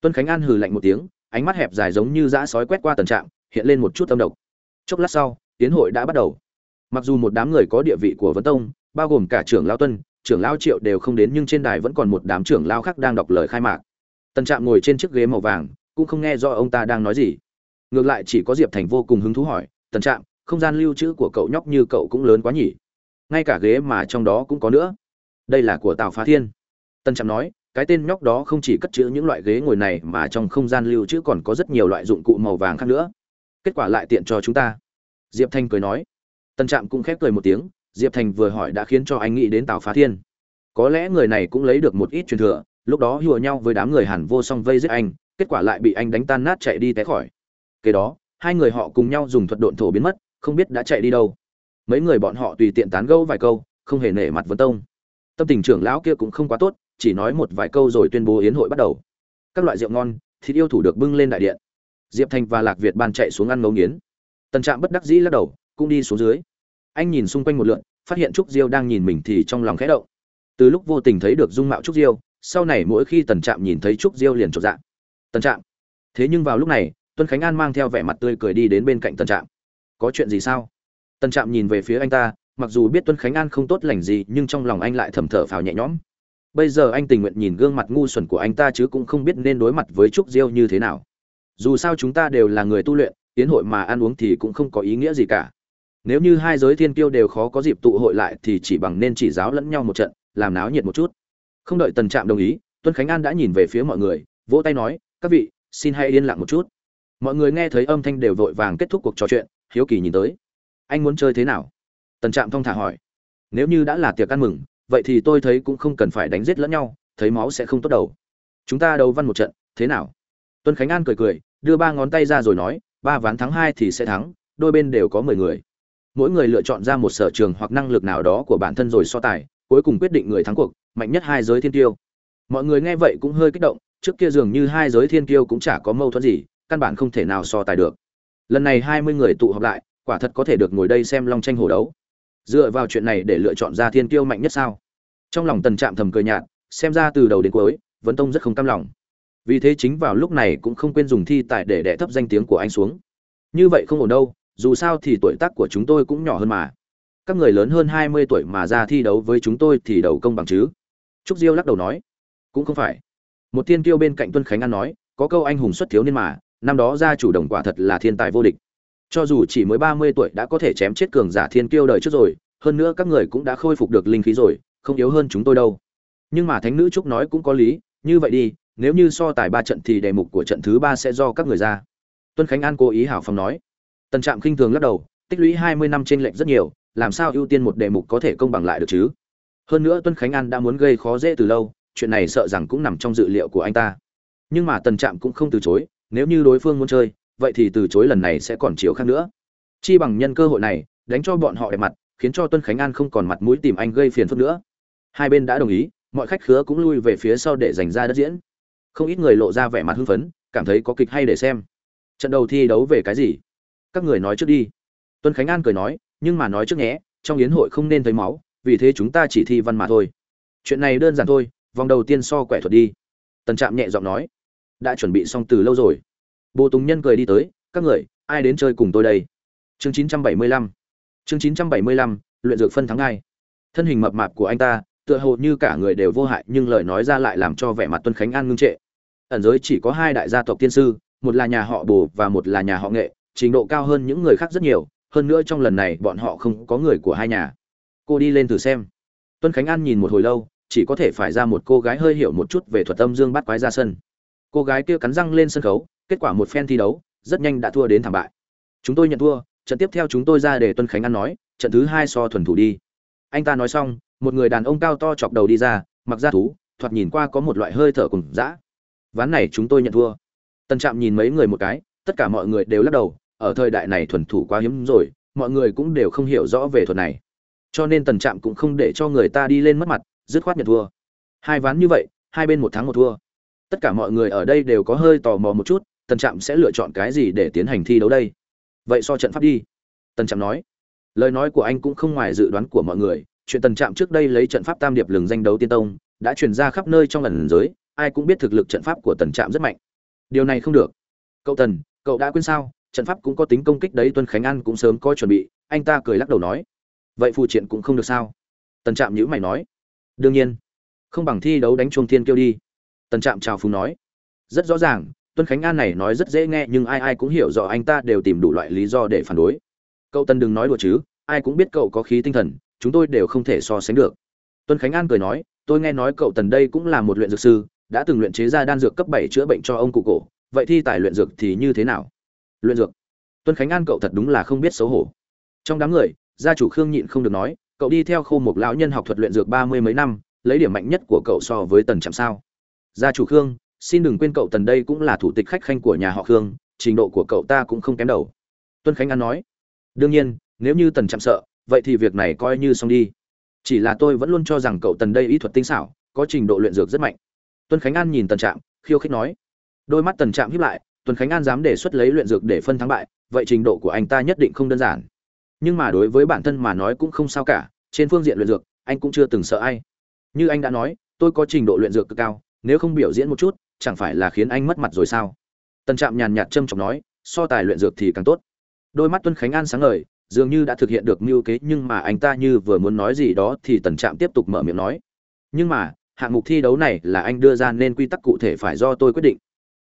Tuân khánh an hừ lạnh một tiếng, ánh mắt hẹp dài giống như dã sói quét qua tần trạm, hiện lên một chút âm độc. Chốc lát sau, tiến hội đã bắt đầu. Mặc dù một đám người có địa vị của vấn tông, bao gồm cả trưởng lao tuân, trưởng lao triệu đều không đến nhưng trên đài vẫn còn một đám trưởng lao khác đang đọc lời khai mạc. Tần trạm ngồi trên chiếc ghế màu vàng, cũng không nghe do ông ta đang nói gì. Ngược lại chỉ có diệp thành vô cùng hứng thú hỏi tần trạm, không gian lưu trữ của cậu nhóc như cậu cũng lớn quá nhỉ? Ngay cả ghế mà trong đó cũng có nữa. Đây là của tào phá thiên. Tân trạm nói, cái tên nhóc đó không chỉ cất chữ những loại ghế ngồi này mà trong không gian lưu trữ còn có rất nhiều loại dụng cụ màu vàng khác nữa. Kết quả lại tiện cho chúng ta. Diệp thanh cười nói. Tân trạm cũng khép cười một tiếng, diệp thành vừa hỏi đã khiến cho anh nghĩ đến tào phá thiên. Có lẽ người này cũng lấy được một ít truyền thừa, lúc đó hùa nhau với đám người hàn vô song vây giết anh, kết quả lại bị anh đánh tan nát chạy đi té khỏi. Kế đó, hai người họ cùng nhau dùng thuật độn thổ biến mất, không biết đã chạy đi đâu mấy người bọn họ tùy tiện tán gẫu vài câu, không hề nể mặt vấn tông. Tâm tình trưởng lão kia cũng không quá tốt, chỉ nói một vài câu rồi tuyên bố yến hội bắt đầu. Các loại rượu ngon, thịt yêu thủ được bưng lên đại điện. Diệp thành và lạc việt ban chạy xuống ăn ngấu nghiến. Tần trạm bất đắc dĩ lắc đầu, cũng đi xuống dưới. Anh nhìn xung quanh một lượn, phát hiện trúc diêu đang nhìn mình thì trong lòng khẽ động. Từ lúc vô tình thấy được dung mạo trúc diêu, sau này mỗi khi tần trạm nhìn thấy trúc diêu liền trột dạ. Tần trạm. Thế nhưng vào lúc này, tuân khánh an mang theo vẻ mặt tươi cười đi đến bên cạnh tần trạm. Có chuyện gì sao? Tần trạm nhìn về phía anh ta, mặc dù biết tuân khánh an không tốt lành gì, nhưng trong lòng anh lại thầm thở phào nhẹ nhõm. Bây giờ anh tình nguyện nhìn gương mặt ngu xuẩn của anh ta chứ cũng không biết nên đối mặt với trúc diêu như thế nào. Dù sao chúng ta đều là người tu luyện, tiến hội mà ăn uống thì cũng không có ý nghĩa gì cả. Nếu như hai giới thiên kiêu đều khó có dịp tụ hội lại thì chỉ bằng nên chỉ giáo lẫn nhau một trận, làm náo nhiệt một chút. Không đợi tần trạm đồng ý tuân khánh an đã nhìn về phía mọi người, vỗ tay nói, các vị, xin hãy yên lặng một chút. Mọi người nghe thấy âm thanh đều vội vàng kết thúc cuộc trò chuyện, hiếu kỳ nhìn tới anh muốn chơi thế nào? Tần trạm thong thả hỏi. Nếu như đã là tiệc ăn mừng, vậy thì tôi thấy cũng không cần phải đánh giết lẫn nhau, thấy máu sẽ không tốt đầu. Chúng ta đấu văn một trận, thế nào? Tuân khánh an cười cười, đưa ba ngón tay ra rồi nói, ba ván thắng hai thì sẽ thắng, đôi bên đều có mười người. Mỗi người lựa chọn ra một sở trường hoặc năng lực nào đó của bản thân rồi so tài, cuối cùng quyết định người thắng cuộc, mạnh nhất hai giới thiên tiêu mọi người nghe vậy cũng hơi kích động, trước kia dường như hai giới thiên tiêu cũng chả có mâu thuẫn gì, căn bản không thể nào so tài được. Lần này hai mươi người tụ họp lại quả thật có thể được ngồi đây xem long tranh hổ đấu. Dựa vào chuyện này để lựa chọn ra thiên tiêu mạnh nhất sao? Trong lòng tần trạm thầm cười nhạt, xem ra từ đầu đến cuối vấn tông rất không cam lòng. Vì thế chính vào lúc này cũng không quên dùng thi tài để đẻ thấp danh tiếng của anh xuống. Như vậy không ổn đâu, dù sao thì tuổi tác của chúng tôi cũng nhỏ hơn mà. Các người lớn hơn hai mươi tuổi mà ra thi đấu với chúng tôi thì đầu công bằng chứ? Trúc diêu lắc đầu nói. Cũng không phải. Một thiên kiêu bên cạnh tuân khánh an nói, có câu anh hùng xuất thiếu niên mà, năm đó gia chủ đồng quả thật là thiên tài vô địch cho dù chỉ mới ba mươi tuổi đã có thể chém chết cường giả thiên kiêu đời trước rồi, hơn nữa các người cũng đã khôi phục được linh khí rồi, không yếu hơn chúng tôi đâu. Nhưng mà thánh nữ trúc nói cũng có lý, như vậy đi, nếu như so tài ba trận thì đề mục của trận thứ ba sẽ do các người ra. Tuân khánh an cố ý hảo phong nói. Tần trạm khinh thường lắc đầu, tích lũy hai mươi năm t r ê n lệch rất nhiều, làm sao ưu tiên một đề mục có thể công bằng lại được chứ? Hơn nữa tuân khánh an đã muốn gây khó dễ từ lâu, chuyện này sợ rằng cũng nằm trong dự liệu của anh ta. Nhưng mà tần trạm cũng không từ chối, nếu như đối phương muốn chơi vậy thì từ chối lần này sẽ còn chiều khác nữa. Chi bằng nhân cơ hội này, đánh cho bọn họ đẹp mặt, khiến cho tuân khánh an không còn mặt mũi tìm anh gây phiền phức nữa. Hai bên đã đồng ý, mọi khách khứa cũng lui về phía sau để dành ra đất diễn. Không ít người lộ ra vẻ mặt hưng phấn, cảm thấy có kịch hay để xem. Trận đầu thi đấu về cái gì? Các người nói trước đi. Tuân khánh an cười nói, nhưng mà nói trước nhé, trong yến hội không nên thấy máu, vì thế chúng ta chỉ thi văn mà thôi. Chuyện này đơn giản thôi, vòng đầu tiên so quẻ thuật đi. Tần trạm nhẹ giọng nói, đã chuẩn bị xong từ lâu rồi bồ tùng nhân cười đi tới các người ai đến chơi cùng tôi đây? Chương 975 chương 975, luyện dược phân thắng ai? thân hình mập mạp của anh ta tựa hồ như cả người đều vô hại nhưng lời nói ra lại làm cho vẻ mặt tuân khánh an ngưng trệ. Ẩn giới chỉ có hai đại gia tộc tiên sư một là nhà họ bồ và một là nhà họ nghệ trình độ cao hơn những người khác rất nhiều hơn nữa trong lần này bọn họ không có người của hai nhà. Cô đi lên thử xem. Tuân khánh an nhìn một hồi lâu chỉ có thể phải ra một cô gái hơi hiểu một chút về thuật âm dương bắt quái ra sân cô gái kia cắn răng lên sân khấu, kết quả một phen thi đấu, rất nhanh đã thua đến thảm bại. Chúng tôi nhận thua, trận tiếp theo chúng tôi ra để tuân khánh ăn nói, trận thứ hai so thuần thủ đi. Anh ta nói xong, một người đàn ông cao to chọc đầu đi ra, mặc ra thú, thoạt nhìn qua có một loại hơi thở cùng dã. Ván này chúng tôi nhận thua. Tân trạm nhìn mấy người một cái, tất cả mọi người đều lắc đầu, ở thời đại này thuần thủ quá hiếm rồi, mọi người cũng đều không hiểu rõ về thuật này. Cho nên tần trạm cũng không để cho người ta đi lên mất mặt, dứt khoát nhận thua. Hai ván như vậy, hai bên một thắng một thua tất cả mọi người ở đây đều có hơi tò mò một chút, tần trạm sẽ lựa chọn cái gì để tiến hành thi đấu đây? Vậy so trận pháp đi. Tần trạm nói. Lời nói của anh cũng không ngoài dự đoán của mọi người, chuyện tần trạm trước đây lấy trận pháp tam điệp lừng danh đấu tiên tông, đã truyền ra khắp nơi trong lần giới, ai cũng biết thực lực trận pháp của tần trạm rất mạnh. Điều này không được. Cậu tần, cậu đã quên sao? Trận pháp cũng có tính công kích đấy, tuân khánh an cũng sớm có chuẩn bị. Anh ta cười lắc đầu nói. Vậy phù triện cũng không được sao? Tần trạm nhữ mày nói. Đương nhiên. Không bằng thi đấu đánh chuông thiên kêu đi tần trạm chào phúng nói. Rất rõ ràng, tuân khánh an này nói rất dễ nghe, nhưng ai ai cũng hiểu rõ anh ta đều tìm đủ loại lý do để phản đối. Cậu tần đừng nói đùa chứ, ai cũng biết cậu có khí tinh thần, chúng tôi đều không thể so sánh được. Tuân khánh an cười nói, tôi nghe nói cậu tần đây cũng là một luyện dược sư, đã từng luyện chế ra đan dược cấp bảy chữa bệnh cho ông cụ cổ, vậy thi tài luyện dược thì như thế nào? Luyện dược? Tuân khánh an cậu thật đúng là không biết xấu hổ. Trong đám người, gia chủ khương nhịn không được nói, cậu đi theo khô một lão nhân học thuật luyện dược ba mươi mấy năm, lấy điểm mạnh nhất của cậu so với tần Trạm sao? Gia chủ khương, xin đừng quên cậu tần đây cũng là thủ tịch khách khanh của nhà họ khương, trình độ của cậu ta cũng không kém đầu. Tuân khánh an nói. Đương nhiên, nếu như tần chạm sợ, vậy thì việc này coi như xong đi. Chỉ là tôi vẫn luôn cho rằng cậu tần đây ý thuật tinh xảo, có trình độ luyện dược rất mạnh. Tuân khánh an nhìn tần trạm, khiêu khích nói. Đôi mắt tần trạm hiếp lại, tuân khánh an dám đề xuất lấy luyện dược để phân thắng bại, vậy trình độ của anh ta nhất định không đơn giản. Nhưng mà đối với bản thân mà nói cũng không sao cả, trên phương diện luyện dược, anh cũng chưa từng sợ ai. Như anh đã nói, tôi có trình độ luyện dược cực cao nếu không biểu diễn một chút, chẳng phải là khiến anh mất mặt rồi sao? Tần trạm nhàn nhạt trâm trọng nói, so tài luyện dược thì càng tốt. Đôi mắt tuân khánh an sáng ngời, dường như đã thực hiện được mưu kế, nhưng mà anh ta như vừa muốn nói gì đó thì tần trạm tiếp tục mở miệng nói. Nhưng mà, hạng mục thi đấu này là anh đưa ra nên quy tắc cụ thể phải do tôi quyết định.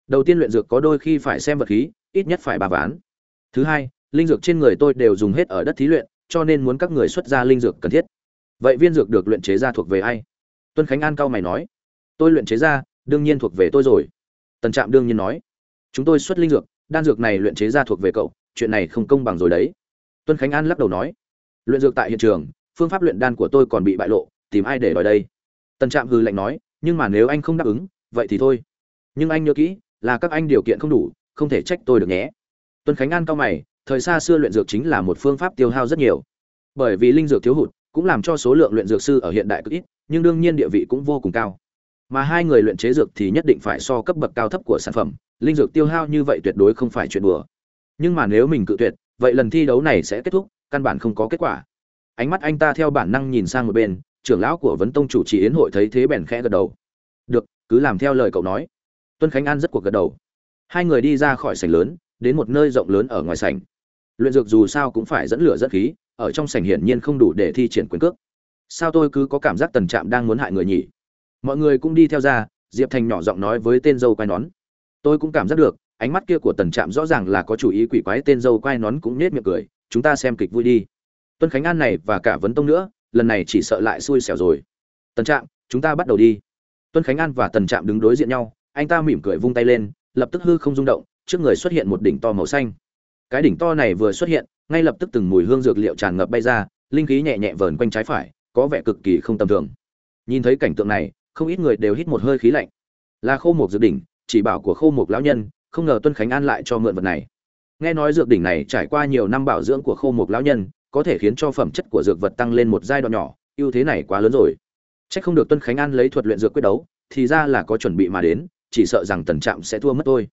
Đầu tiên luyện dược có đôi khi phải xem vật khí, ít nhất phải ba ván. Thứ hai, linh dược trên người tôi đều dùng hết ở đất thí luyện, cho nên muốn các người xuất ra linh dược cần thiết. Vậy viên dược được luyện chế ra thuộc về ai? Tuân khánh an cao mày nói tôi luyện chế ra, đương nhiên thuộc về tôi rồi. Tần trạm đương nhiên nói. Chúng tôi xuất linh dược, đan dược này luyện chế ra thuộc về cậu, chuyện này không công bằng rồi đấy. Tuân khánh an lắc đầu nói. Luyện dược tại hiện trường, phương pháp luyện đan của tôi còn bị bại lộ, tìm ai để đòi đây? Tần trạm hừ lạnh nói. Nhưng mà nếu anh không đáp ứng, vậy thì thôi. Nhưng anh nhớ kỹ, là các anh điều kiện không đủ, không thể trách tôi được nhé. Tuân khánh an cao mày, thời xa xưa luyện dược chính là một phương pháp tiêu hao rất nhiều. Bởi vì linh dược thiếu hụt, cũng làm cho số lượng luyện dược sư ở hiện đại cực ít, nhưng đương nhiên địa vị cũng vô cùng cao mà hai người luyện chế dược thì nhất định phải so cấp bậc cao thấp của sản phẩm, linh dược tiêu hao như vậy tuyệt đối không phải chuyện đùa. Nhưng mà nếu mình cự tuyệt, vậy lần thi đấu này sẽ kết thúc, căn bản không có kết quả. Ánh mắt anh ta theo bản năng nhìn sang một bên, trưởng lão của vấn tông chủ trì yến hội thấy thế bèn khẽ gật đầu. Được, cứ làm theo lời cậu nói. Tuân khánh an rất cuộc gật đầu. Hai người đi ra khỏi sảnh lớn, đến một nơi rộng lớn ở ngoài sảnh. Luyện dược dù sao cũng phải dẫn lửa dẫn khí, ở trong sảnh hiển nhiên không đủ để thi triển quyền cước. Sao tôi cứ có cảm giác tần trạm đang muốn hại người nhỉ? Mọi người cũng đi theo ra, diệp thành nhỏ giọng nói với tên dâu quai nón. Tôi cũng cảm giác được, ánh mắt kia của tần trạm rõ ràng là có chủ ý quỷ quái tên dâu quai nón cũng nết miệng cười, chúng ta xem kịch vui đi. Tuân khánh an này và cả vấn tông nữa, lần này chỉ sợ lại xui xẻo rồi. Tần trạm, chúng ta bắt đầu đi. Tuân khánh an và tần trạm đứng đối diện nhau, anh ta mỉm cười vung tay lên, lập tức hư không rung động, trước người xuất hiện một đỉnh to màu xanh. Cái đỉnh to này vừa xuất hiện, ngay lập tức từng mùi hương dược liệu tràn ngập bay ra, linh khí nhẹ nhẹ vờn quanh trái phải, có vẻ cực kỳ không tầm thường. Nhìn thấy cảnh tượng này không ít người đều hít một hơi khí lạnh. Là khô mục dược đỉnh, chỉ bảo của khô mục lão nhân, không ngờ tuân khánh an lại cho mượn vật này. Nghe nói dược đỉnh này trải qua nhiều năm bảo dưỡng của khô mục lão nhân, có thể khiến cho phẩm chất của dược vật tăng lên một giai đoạn nhỏ, ưu thế này quá lớn rồi. Chắc không được tuân khánh an lấy thuật luyện dược quyết đấu, thì ra là có chuẩn bị mà đến, chỉ sợ rằng tần trạm sẽ thua mất thôi.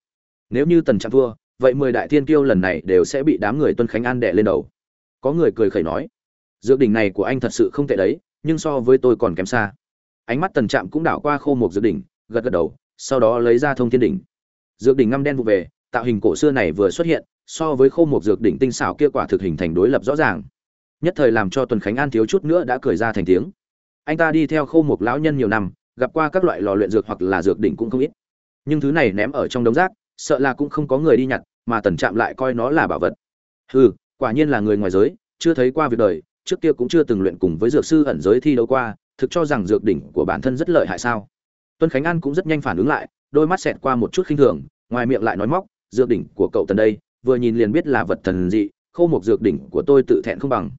nếu như tần trạm thua, vậy mười đại thiên kiêu lần này đều sẽ bị đám người tuân khánh an đè lên đầu. Có người cười khẩy nói, dược đỉnh này của anh thật sự không tệ đấy, nhưng so với tôi còn kém xa ánh mắt tần trạm cũng đảo qua khô một dược đỉnh, gật gật đầu, sau đó lấy ra thông thiên đỉnh. Dược đỉnh ngăm đen vụ về, tạo hình cổ xưa này vừa xuất hiện, so với khô một dược đỉnh tinh xảo kia quả thực hình thành đối lập rõ ràng. Nhất thời làm cho tuần khánh an thiếu chút nữa đã cười ra thành tiếng. Anh ta đi theo khô một lão nhân nhiều năm, gặp qua các loại lò luyện dược hoặc là dược đỉnh cũng không ít. Nhưng thứ này ném ở trong đống rác, sợ là cũng không có người đi nhặt, mà tần trạm lại coi nó là bảo vật. Hừ, quả nhiên là người ngoài giới, chưa thấy qua việc đời, trước kia cũng chưa từng luyện cùng với dược sư ẩn giới thi đấu qua thực cho rằng dược đỉnh của bản thân rất lợi hại sao? Tuân khánh an cũng rất nhanh phản ứng lại, đôi mắt xẹt qua một chút khinh thường, ngoài miệng lại nói móc, dược đỉnh của cậu tần đây, vừa nhìn liền biết là vật thần dị, khâu một dược đỉnh của tôi tự thẹn không bằng.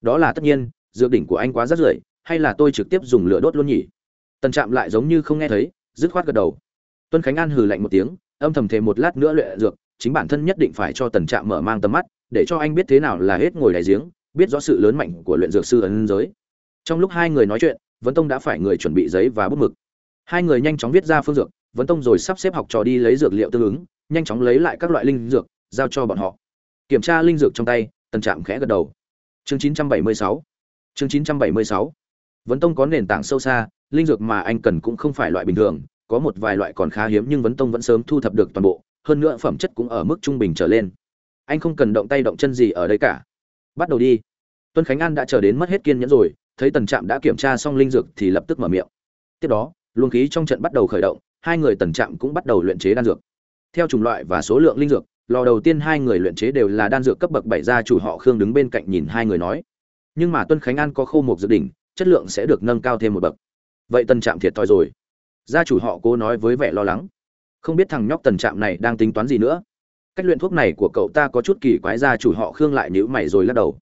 Đó là tất nhiên, dược đỉnh của anh quá rất rưởi, hay là tôi trực tiếp dùng lửa đốt luôn nhỉ? Tần trạm lại giống như không nghe thấy, dứt khoát gật đầu. Tuân khánh an hừ lạnh một tiếng, âm thầm thề một lát nữa luyện dược, chính bản thân nhất định phải cho tần trạm mở mang tầm mắt, để cho anh biết thế nào là hết ngồi đại giếng, biết rõ sự lớn mạnh của luyện dược sư ấn giới. Trong lúc hai người nói chuyện vấn tông đã phải người chuẩn bị giấy và bút mực. Hai người nhanh chóng viết ra phương dược, vấn tông rồi sắp xếp học trò đi lấy dược liệu tương ứng, nhanh chóng lấy lại các loại linh dược, giao cho bọn họ. Kiểm tra linh dược trong tay, tần trạm khẽ gật đầu. Chương 976 chương 976 vấn tông có nền tảng sâu xa, linh dược mà anh cần cũng không phải loại bình thường, có một vài loại còn khá hiếm nhưng vấn tông vẫn sớm thu thập được toàn bộ, hơn nữa phẩm chất cũng ở mức trung bình trở lên. Anh không cần động tay động chân gì ở đây cả. Bắt đầu đi. Tuân khánh an đã chờ đến mất hết kiên nhẫn rồi thấy tần trạm đã kiểm tra xong linh dược thì lập tức mở miệng. Tiếp đó luồng khí trong trận bắt đầu khởi động hai người tần trạm cũng bắt đầu luyện chế đan dược. Theo chủng loại và số lượng linh dược lò đầu tiên hai người luyện chế đều là đan dược cấp bậc bảy gia chủ họ khương đứng bên cạnh nhìn hai người nói. Nhưng mà tuân khánh an có khâu một dự định, chất lượng sẽ được nâng cao thêm một bậc. Vậy tần trạm thiệt thòi rồi. Gia chủ họ cố nói với vẻ lo lắng. Không biết thằng nhóc tần trạm này đang tính toán gì nữa. Cách luyện thuốc này của cậu ta có chút kỳ quái gia chủ họ khương lại nhữ mày rồi lắc đầu.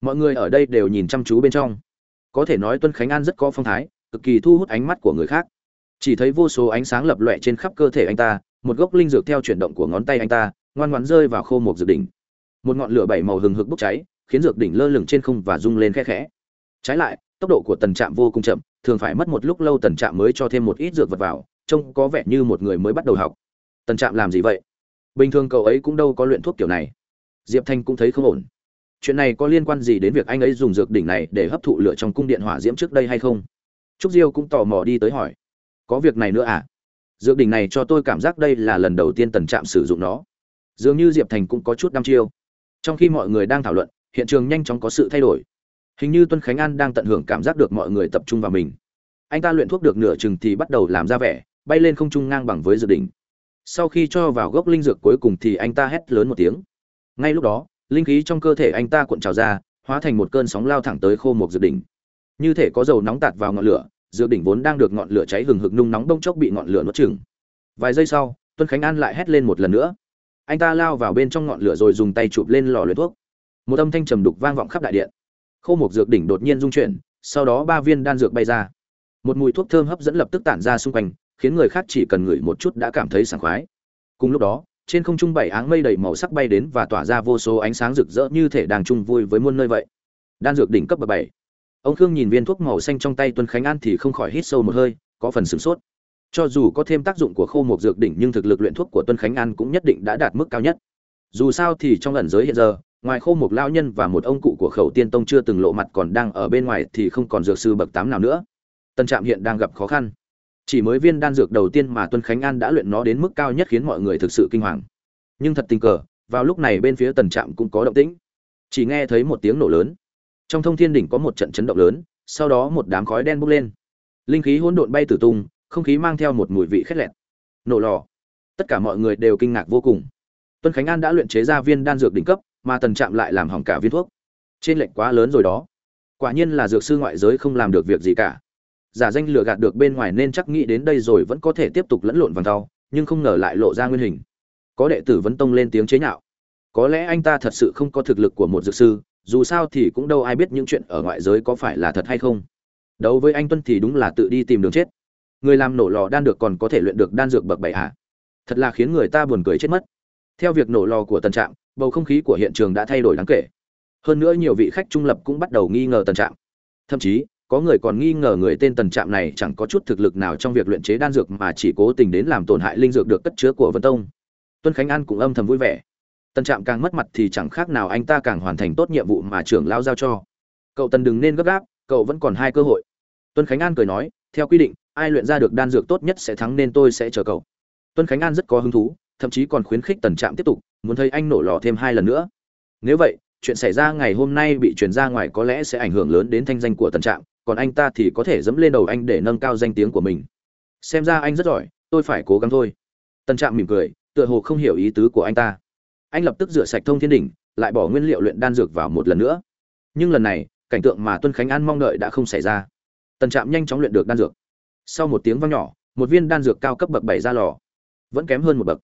Mọi người ở đây đều nhìn chăm chú bên trong có thể nói tuân khánh an rất có phong thái, cực kỳ thu hút ánh mắt của người khác. Chỉ thấy vô số ánh sáng lập lọe trên khắp cơ thể anh ta, một gốc linh dược theo chuyển động của ngón tay anh ta, ngoan ngoãn rơi vào khô một dược đỉnh. Một ngọn lửa bảy màu hừng hực bốc cháy, khiến dược đỉnh lơ lửng trên không và rung lên khẽ khẽ. Trái lại, tốc độ của tần trạm vô cùng chậm, thường phải mất một lúc lâu tần trạm mới cho thêm một ít dược vật vào, trông có vẻ như một người mới bắt đầu học. Tần trạm làm gì vậy? Bình thường cậu ấy cũng đâu có luyện thuốc kiểu này. Diệp thanh cũng thấy không ổn chuyện này có liên quan gì đến việc anh ấy dùng dược đỉnh này để hấp thụ lửa trong cung điện hỏa diễm trước đây hay không? Trúc diêu cũng tò mò đi tới hỏi. Có việc này nữa à? Dược đỉnh này cho tôi cảm giác đây là lần đầu tiên tần trạm sử dụng nó. Dường như diệp thành cũng có chút đăm chiêu. Trong khi mọi người đang thảo luận, hiện trường nhanh chóng có sự thay đổi. Hình như tuân khánh an đang tận hưởng cảm giác được mọi người tập trung vào mình. Anh ta luyện thuốc được nửa chừng thì bắt đầu làm ra vẻ, bay lên không trung ngang bằng với dược đỉnh. Sau khi cho vào gốc linh dược cuối cùng thì anh ta hét lớn một tiếng. Ngay lúc đó linh khí trong cơ thể anh ta cuộn trào ra, hóa thành một cơn sóng lao thẳng tới khô một dược đỉnh. Như thể có dầu nóng tạt vào ngọn lửa, dược đỉnh vốn đang được ngọn lửa cháy hừng hực nung nóng bông chốc bị ngọn lửa nuốt chửng. Vài giây sau, tuân khánh an lại hét lên một lần nữa. Anh ta lao vào bên trong ngọn lửa rồi dùng tay chụp lên lò luyện thuốc. Một âm thanh trầm đục vang vọng khắp đại điện. Khô một dược đỉnh đột nhiên rung chuyển, sau đó ba viên đan dược bay ra. Một mùi thuốc thơm hấp dẫn lập tức tản ra xung quanh, khiến người khác chỉ cần ngửi một chút đã cảm thấy sảng khoái. Cùng lúc đó trên không trung bảy áng mây đầy màu sắc bay đến và tỏa ra vô số ánh sáng rực rỡ như thể đang chung vui với muôn nơi vậy. Đan dược đỉnh cấp bậc bảy. Ông khương nhìn viên thuốc màu xanh trong tay tuân khánh an thì không khỏi hít sâu một hơi, có phần sửng sốt. Cho dù có thêm tác dụng của khô một dược đỉnh nhưng thực lực luyện thuốc của tuân khánh an cũng nhất định đã đạt mức cao nhất. Dù sao thì trong ẩn giới hiện giờ, ngoài khô một lao nhân và một ông cụ của khẩu tiên tông chưa từng lộ mặt còn đang ở bên ngoài thì không còn dược sư bậc tám nào nữa. Tân trạm hiện đang gặp khó khăn chỉ mới viên đan dược đầu tiên mà tuân khánh an đã luyện nó đến mức cao nhất khiến mọi người thực sự kinh hoàng. Nhưng thật tình cờ, vào lúc này bên phía tần trạm cũng có động tĩnh. Chỉ nghe thấy một tiếng nổ lớn. Trong thông thiên đỉnh có một trận chấn động lớn, sau đó một đám khói đen bốc lên. Linh khí hỗn độn bay tử tung, không khí mang theo một mùi vị khét lẹt. Nổ lò. Tất cả mọi người đều kinh ngạc vô cùng. Tuân khánh an đã luyện chế ra viên đan dược đỉnh cấp, mà tần trạm lại làm hỏng cả viên thuốc. Trên lệnh quá lớn rồi đó. Quả nhiên là dược sư ngoại giới không làm được việc gì cả giả danh lừa gạt được bên ngoài nên chắc nghĩ đến đây rồi vẫn có thể tiếp tục lẫn lộn vàng tàu nhưng không ngờ lại lộ ra nguyên hình. Có đệ tử vấn tông lên tiếng chế nhạo. Có lẽ anh ta thật sự không có thực lực của một dược sư, dù sao thì cũng đâu ai biết những chuyện ở ngoại giới có phải là thật hay không. Đấu với anh tuân thì đúng là tự đi tìm đường chết. Người làm nổ lò đan được còn có thể luyện được đan dược bậc bảy hạ thật là khiến người ta buồn cười chết mất. Theo việc nổ lò của tần trạm, bầu không khí của hiện trường đã thay đổi đáng kể. Hơn nữa nhiều vị khách trung lập cũng bắt đầu nghi ngờ tần trạm. Thậm chí có người còn nghi ngờ người tên tần trạm này chẳng có chút thực lực nào trong việc luyện chế đan dược mà chỉ cố tình đến làm tổn hại linh dược được cất chứa của vân tông. Tuân khánh an cũng âm thầm vui vẻ. Tần trạm càng mất mặt thì chẳng khác nào anh ta càng hoàn thành tốt nhiệm vụ mà trưởng lao giao cho. Cậu tần đừng nên gấp gáp, cậu vẫn còn hai cơ hội. Tuân khánh an cười nói, theo quy định, ai luyện ra được đan dược tốt nhất sẽ thắng nên tôi sẽ chờ cậu. Tuân khánh an rất có hứng thú, thậm chí còn khuyến khích tần trạm tiếp tục, muốn thấy anh nổ lò thêm hai lần nữa. Nếu vậy, chuyện xảy ra ngày hôm nay bị truyền ra ngoài có lẽ sẽ ảnh hưởng lớn đến thanh danh của tần trạm còn anh ta thì có thể dẫm lên đầu anh để nâng cao danh tiếng của mình. Xem ra anh rất giỏi, tôi phải cố gắng thôi. Tân trạm mỉm cười, tựa hồ không hiểu ý tứ của anh ta. Anh lập tức rửa sạch thông thiên đỉnh, lại bỏ nguyên liệu luyện đan dược vào một lần nữa. Nhưng lần này, cảnh tượng mà tuân khánh an mong đợi đã không xảy ra. Tân trạm nhanh chóng luyện được đan dược. Sau một tiếng vang nhỏ, một viên đan dược cao cấp bậc bảy ra lò. Vẫn kém hơn một bậc.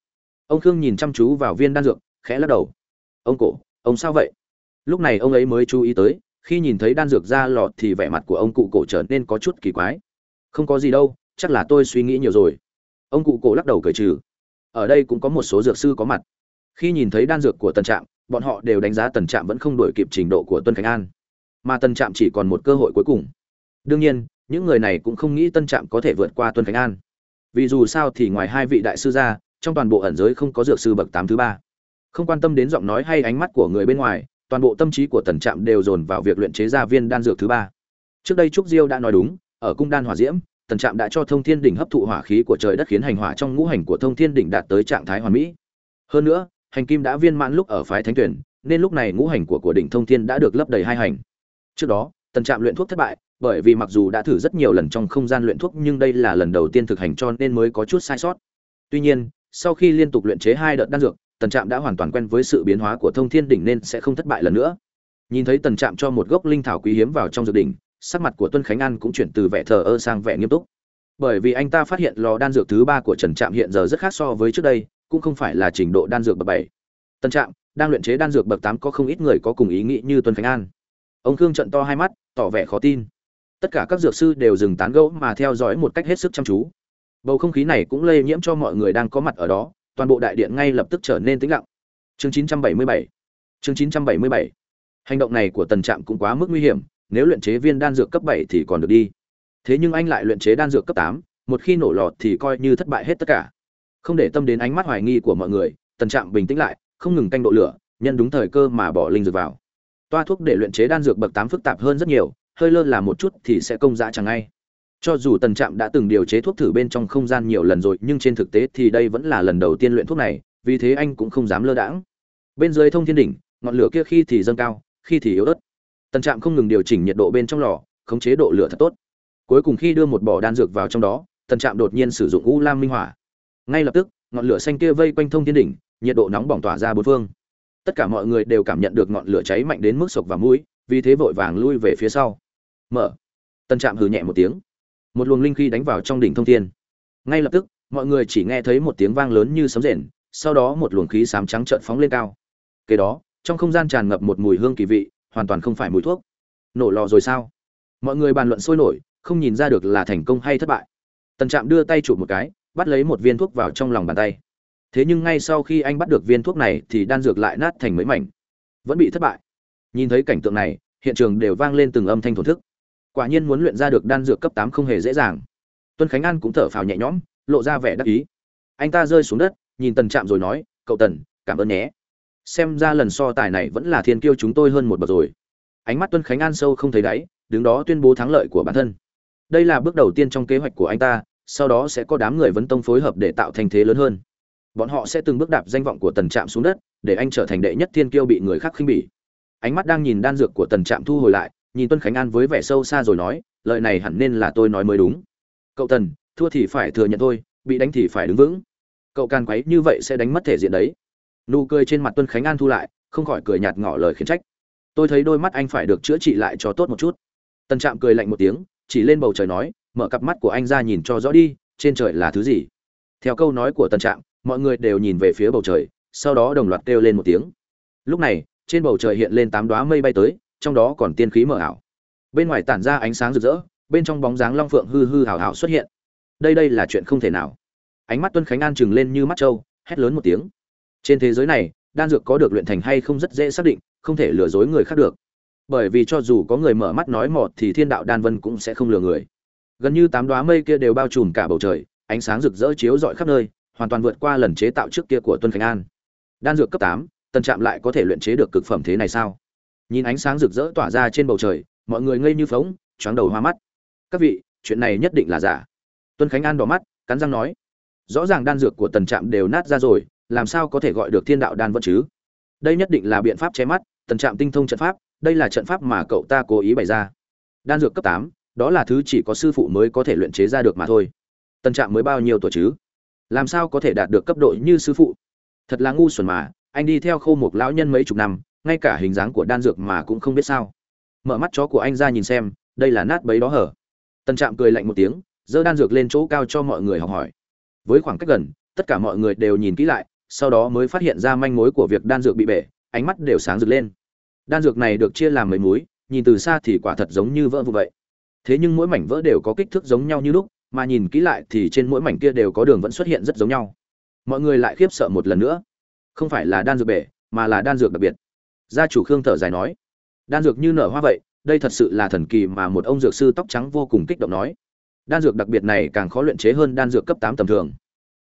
Ông khương nhìn chăm chú vào viên đan dược, khẽ lắc đầu. Ông cổ, ông sao vậy? Lúc này ông ấy mới chú ý tới khi nhìn thấy đan dược ra lò thì vẻ mặt của ông cụ cổ trở nên có chút kỳ quái. Không có gì đâu, chắc là tôi suy nghĩ nhiều rồi. Ông cụ cổ lắc đầu cười trừ. Ở đây cũng có một số dược sư có mặt. Khi nhìn thấy đan dược của tần trạm, bọn họ đều đánh giá tần trạm vẫn không đổi kịp trình độ của tuân khánh an. Mà tần trạm chỉ còn một cơ hội cuối cùng. Đương nhiên, những người này cũng không nghĩ tân trạm có thể vượt qua tuân khánh an. Vì dù sao thì ngoài hai vị đại sư ra, trong toàn bộ ẩn giới không có dược sư bậc tám thứ ba. Không quan tâm đến giọng nói hay ánh mắt của người bên ngoài toàn bộ tâm trí của tần trạm đều dồn vào việc luyện chế ra viên đan dược thứ ba. Trước đây trúc diêu đã nói đúng, ở cung đan hỏa diễm, tần trạm đã cho thông thiên đỉnh hấp thụ hỏa khí của trời đất khiến hành hỏa trong ngũ hành của thông thiên đỉnh đạt tới trạng thái hoàn mỹ. Hơn nữa, hành kim đã viên mãn lúc ở phái thánh tuyển, nên lúc này ngũ hành của của đỉnh thông thiên đã được lấp đầy hai hành. Trước đó, tần trạm luyện thuốc thất bại, bởi vì mặc dù đã thử rất nhiều lần trong không gian luyện thuốc nhưng đây là lần đầu tiên thực hành cho nên mới có chút sai sót. Tuy nhiên, sau khi liên tục luyện chế hai đợt đan dược tần trạm đã hoàn toàn quen với sự biến hóa của thông thiên đỉnh nên sẽ không thất bại lần nữa. Nhìn thấy tần trạm cho một gốc linh thảo quý hiếm vào trong dược đỉnh, sắc mặt của tuân khánh an cũng chuyển từ vẻ thờ ơ sang vẻ nghiêm túc. Bởi vì anh ta phát hiện lò đan dược thứ ba của trần trạm hiện giờ rất khác so với trước đây, cũng không phải là trình độ đan dược bậc bảy. Tần trạm, đang luyện chế đan dược bậc tám có không ít người có cùng ý nghĩ như tuân khánh an. Ông khương trận to hai mắt, tỏ vẻ khó tin. Tất cả các dược sư đều dừng tán gẫu mà theo dõi một cách hết sức chăm chú. Bầu không khí này cũng lây nhiễm cho mọi người đang có mặt ở đó toàn bộ đại điện ngay lập tức trở nên tĩnh lặng. Chương 977 chương 977 hành động này của tần trạm cũng quá mức nguy hiểm nếu luyện chế viên đan dược cấp 7 thì còn được đi. Thế nhưng anh lại luyện chế đan dược cấp 8, một khi nổ lọt thì coi như thất bại hết tất cả. Không để tâm đến ánh mắt hoài nghi của mọi người tần trạm bình tĩnh lại không ngừng canh độ lửa nhân đúng thời cơ mà bỏ linh dược vào. Toa thuốc để luyện chế đan dược bậc 8 phức tạp hơn rất nhiều hơi lơ là một chút thì sẽ công dã chẳng ngay cho dù tần trạm đã từng điều chế thuốc thử bên trong không gian nhiều lần rồi, nhưng trên thực tế thì đây vẫn là lần đầu tiên luyện thuốc này, vì thế anh cũng không dám lơ đãng. Bên dưới thông thiên đỉnh, ngọn lửa kia khi thì dâng cao, khi thì yếu ớt. Tần trạm không ngừng điều chỉnh nhiệt độ bên trong lò, khống chế độ lửa thật tốt. Cuối cùng khi đưa một bỏ đan dược vào trong đó, tần trạm đột nhiên sử dụng u lam minh hỏa. Ngay lập tức, ngọn lửa xanh kia vây quanh thông thiên đỉnh, nhiệt độ nóng bỏng tỏa ra bốn phương. Tất cả mọi người đều cảm nhận được ngọn lửa cháy mạnh đến mức sộc và mũi, vì thế vội vàng lui về phía sau. Mở. Tần trạm hừ nhẹ một tiếng một luồng linh khí đánh vào trong đỉnh thông thiên. Ngay lập tức, mọi người chỉ nghe thấy một tiếng vang lớn như sấm rền, sau đó một luồng khí xám trắng trợn phóng lên cao. Kế đó, trong không gian tràn ngập một mùi hương kỳ vị, hoàn toàn không phải mùi thuốc. Nổ lò rồi sao? Mọi người bàn luận sôi nổi, không nhìn ra được là thành công hay thất bại. Tần trạm đưa tay chụp một cái, bắt lấy một viên thuốc vào trong lòng bàn tay. Thế nhưng ngay sau khi anh bắt được viên thuốc này thì đan dược lại nát thành mấy mảnh. Vẫn bị thất bại. Nhìn thấy cảnh tượng này, hiện trường đều vang lên từng âm thanh thổn thức quả nhiên muốn luyện ra được đan dược cấp tám không hề dễ dàng. Tuân khánh an cũng thở phào nhẹ nhõm, lộ ra vẻ đắc ý. Anh ta rơi xuống đất, nhìn tần trạm rồi nói, cậu tần, cảm ơn nhé. Xem ra lần so tài này vẫn là thiên kiêu chúng tôi hơn một bậc rồi. Ánh mắt tuân khánh an sâu không thấy đáy, đứng đó tuyên bố thắng lợi của bản thân. Đây là bước đầu tiên trong kế hoạch của anh ta, sau đó sẽ có đám người vấn tông phối hợp để tạo thành thế lớn hơn. Bọn họ sẽ từng bước đạp danh vọng của tần trạm xuống đất, để anh trở thành đệ nhất thiên kiêu bị người khác khinh bỉ. Ánh mắt đang nhìn đan dược của tần trạm thu hồi lại nhìn tuân khánh an với vẻ sâu xa rồi nói, lời này hẳn nên là tôi nói mới đúng. Cậu tần, thua thì phải thừa nhận thôi, bị đánh thì phải đứng vững. Cậu càng quấy như vậy sẽ đánh mất thể diện đấy. Nụ cười trên mặt tuân khánh an thu lại, không khỏi cười nhạt ngỏ lời khiển trách. Tôi thấy đôi mắt anh phải được chữa trị lại cho tốt một chút. Tần trạm cười lạnh một tiếng, chỉ lên bầu trời nói, mở cặp mắt của anh ra nhìn cho rõ đi, trên trời là thứ gì? Theo câu nói của tần trạm, mọi người đều nhìn về phía bầu trời, sau đó đồng loạt kêu lên một tiếng. Lúc này, trên bầu trời hiện lên tám đoá mây bay tới trong đó còn tiên khí mờ ảo. Bên ngoài tản ra ánh sáng rực rỡ, bên trong bóng dáng long phượng hư hư hào hào xuất hiện. Đây đây là chuyện không thể nào. Ánh mắt tuân khánh an trừng lên như mắt trâu, hét lớn một tiếng. Trên thế giới này, đan dược có được luyện thành hay không rất dễ xác định, không thể lừa dối người khác được. Bởi vì cho dù có người mở mắt nói mọt thì thiên đạo đan vân cũng sẽ không lừa người. Gần như tám đoá mây kia đều bao trùm cả bầu trời, ánh sáng rực rỡ chiếu rọi khắp nơi, hoàn toàn vượt qua lần chế tạo trước kia của tuân khánh an. Đan dược cấp tám tân trạm lại có thể luyện chế được cực phẩm thế này sao? Nhìn ánh sáng rực rỡ tỏa ra trên bầu trời, mọi người ngây như phóng choáng đầu hoa mắt. Các vị, chuyện này nhất định là giả. Tuân khánh an đỏ mắt, cắn răng nói. Rõ ràng đan dược của tần trạm đều nát ra rồi, làm sao có thể gọi được thiên đạo đan vân chứ? Đây nhất định là biện pháp che mắt, tần trạm tinh thông trận pháp, đây là trận pháp mà cậu ta cố ý bày ra. Đan dược cấp tám, đó là thứ chỉ có sư phụ mới có thể luyện chế ra được mà thôi. Tần trạm mới bao nhiêu tuổi chứ? Làm sao có thể đạt được cấp độ như sư phụ? Thật là ngu xuẩn mà, anh đi theo khô một lão nhân mấy chục năm ngay cả hình dáng của đan dược mà cũng không biết sao. Mở mắt chó của anh ra nhìn xem, đây là nát bấy đó hở. Tần trạm cười lạnh một tiếng, giơ đan dược lên chỗ cao cho mọi người học hỏi. Với khoảng cách gần, tất cả mọi người đều nhìn kỹ lại, sau đó mới phát hiện ra manh mối của việc đan dược bị bể, ánh mắt đều sáng rực lên. Đan dược này được chia làm mấy múi, nhìn từ xa thì quả thật giống như vỡ vụ vậy. Thế nhưng mỗi mảnh vỡ đều có kích thước giống nhau như lúc, mà nhìn kỹ lại thì trên mỗi mảnh kia đều có đường vẫn xuất hiện rất giống nhau. Mọi người lại khiếp sợ một lần nữa. Không phải là đan dược bể, mà là đan dược đặc biệt gia chủ khương thở dài nói, đan dược như nở hoa vậy, đây thật sự là thần kỳ mà một ông dược sư tóc trắng vô cùng kích động nói. Đan dược đặc biệt này càng khó luyện chế hơn đan dược cấp tám tầm thường.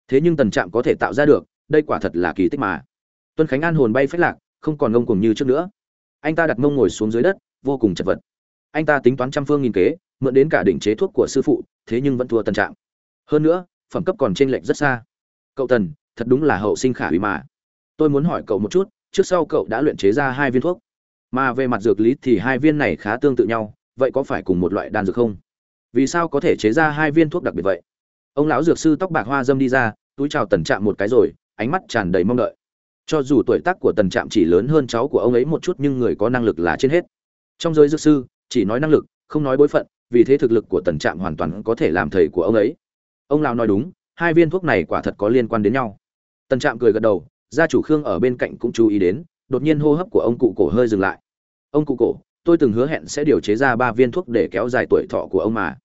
Thế nhưng tần trạm có thể tạo ra được, đây quả thật là kỳ tích mà. Tuân khánh an hồn bay phách lạc, không còn ngông cuồng như trước nữa. Anh ta đặt mông ngồi xuống dưới đất, vô cùng chật vật. Anh ta tính toán trăm phương nghìn kế, mượn đến cả đỉnh chế thuốc của sư phụ, thế nhưng vẫn thua tần trạm. Hơn nữa, phẩm cấp còn t r ê n lệch rất xa. Cậu tần, thật đúng là hậu sinh khả hủy mà. Tôi muốn hỏi cậu một chút trước sau cậu đã luyện chế ra hai viên thuốc. Mà về mặt dược lý thì hai viên này khá tương tự nhau, vậy có phải cùng một loại đan dược không? Vì sao có thể chế ra hai viên thuốc đặc biệt vậy? Ông lão dược sư tóc bạc hoa dâm đi ra, túi chào tần trạm một cái rồi, ánh mắt tràn đầy mong đợi. Cho dù tuổi tác của tần trạm chỉ lớn hơn cháu của ông ấy một chút nhưng người có năng lực là trên hết. Trong giới dược sư, chỉ nói năng lực, không nói bối phận, vì thế thực lực của tần trạm hoàn toàn có thể làm thầy của ông ấy. Ông lão nói đúng, hai viên thuốc này quả thật có liên quan đến nhau. Tần trạm cười gật đầu gia chủ khương ở bên cạnh cũng chú ý đến, đột nhiên hô hấp của ông cụ cổ hơi dừng lại. Ông cụ cổ, tôi từng hứa hẹn sẽ điều chế ra ba viên thuốc để kéo dài tuổi thọ của ông mà.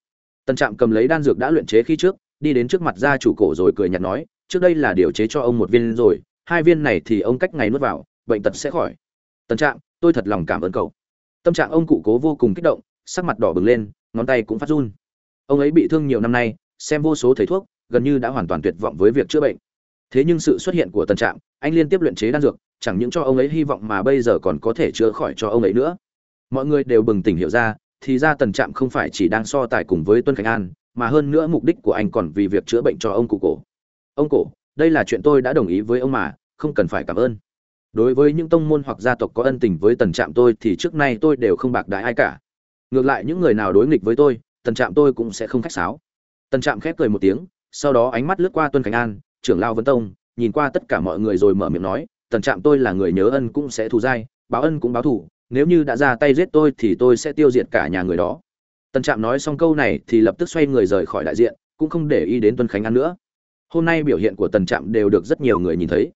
Tân trạm cầm lấy đan dược đã luyện chế khi trước, đi đến trước mặt gia chủ cổ rồi cười nhạt nói, trước đây là điều chế cho ông một viên rồi, hai viên này thì ông cách ngày nuốt vào, bệnh tật sẽ khỏi. Tân trạng tôi thật lòng cảm ơn cậu. Tâm trạng ông cụ cố vô cùng kích động, sắc mặt đỏ bừng lên, ngón tay cũng phát run. Ông ấy bị thương nhiều năm nay, xem vô số thầy thuốc, gần như đã hoàn toàn tuyệt vọng với việc chữa bệnh thế nhưng sự xuất hiện của tân Trạm, anh liên tiếp luyện chế đan dược chẳng những cho ông ấy hy vọng mà bây giờ còn có thể chữa khỏi cho ông ấy nữa. Mọi người đều bừng tỉnh hiểu ra thì ra tần trạm không phải chỉ đang so tài cùng với tuân khánh an mà hơn nữa mục đích của anh còn vì việc chữa bệnh cho ông cụ cổ. Ông cổ đây là chuyện tôi đã đồng ý với ông mà không cần phải cảm ơn. Đối với những tông môn hoặc gia tộc có ân tình với tần trạm tôi thì trước nay tôi đều không bạc đái ai cả. Ngược lại những người nào đối nghịch với tôi tần trạm tôi cũng sẽ không khách sáo. Tần trạm khép cười một tiếng sau đó ánh mắt lướt qua tuân khánh an trưởng lao vân tông, nhìn qua tất cả mọi người rồi mở miệng nói, tần trạm tôi là người nhớ ân cũng sẽ thù dai, báo ân cũng báo thù, nếu như đã ra tay giết tôi thì tôi sẽ tiêu diệt cả nhà người đó. Tần trạm nói xong câu này thì lập tức xoay người rời khỏi đại diện, cũng không để ý đến tuân khánh an nữa. Hôm nay biểu hiện của tần trạm đều được rất nhiều người nhìn thấy.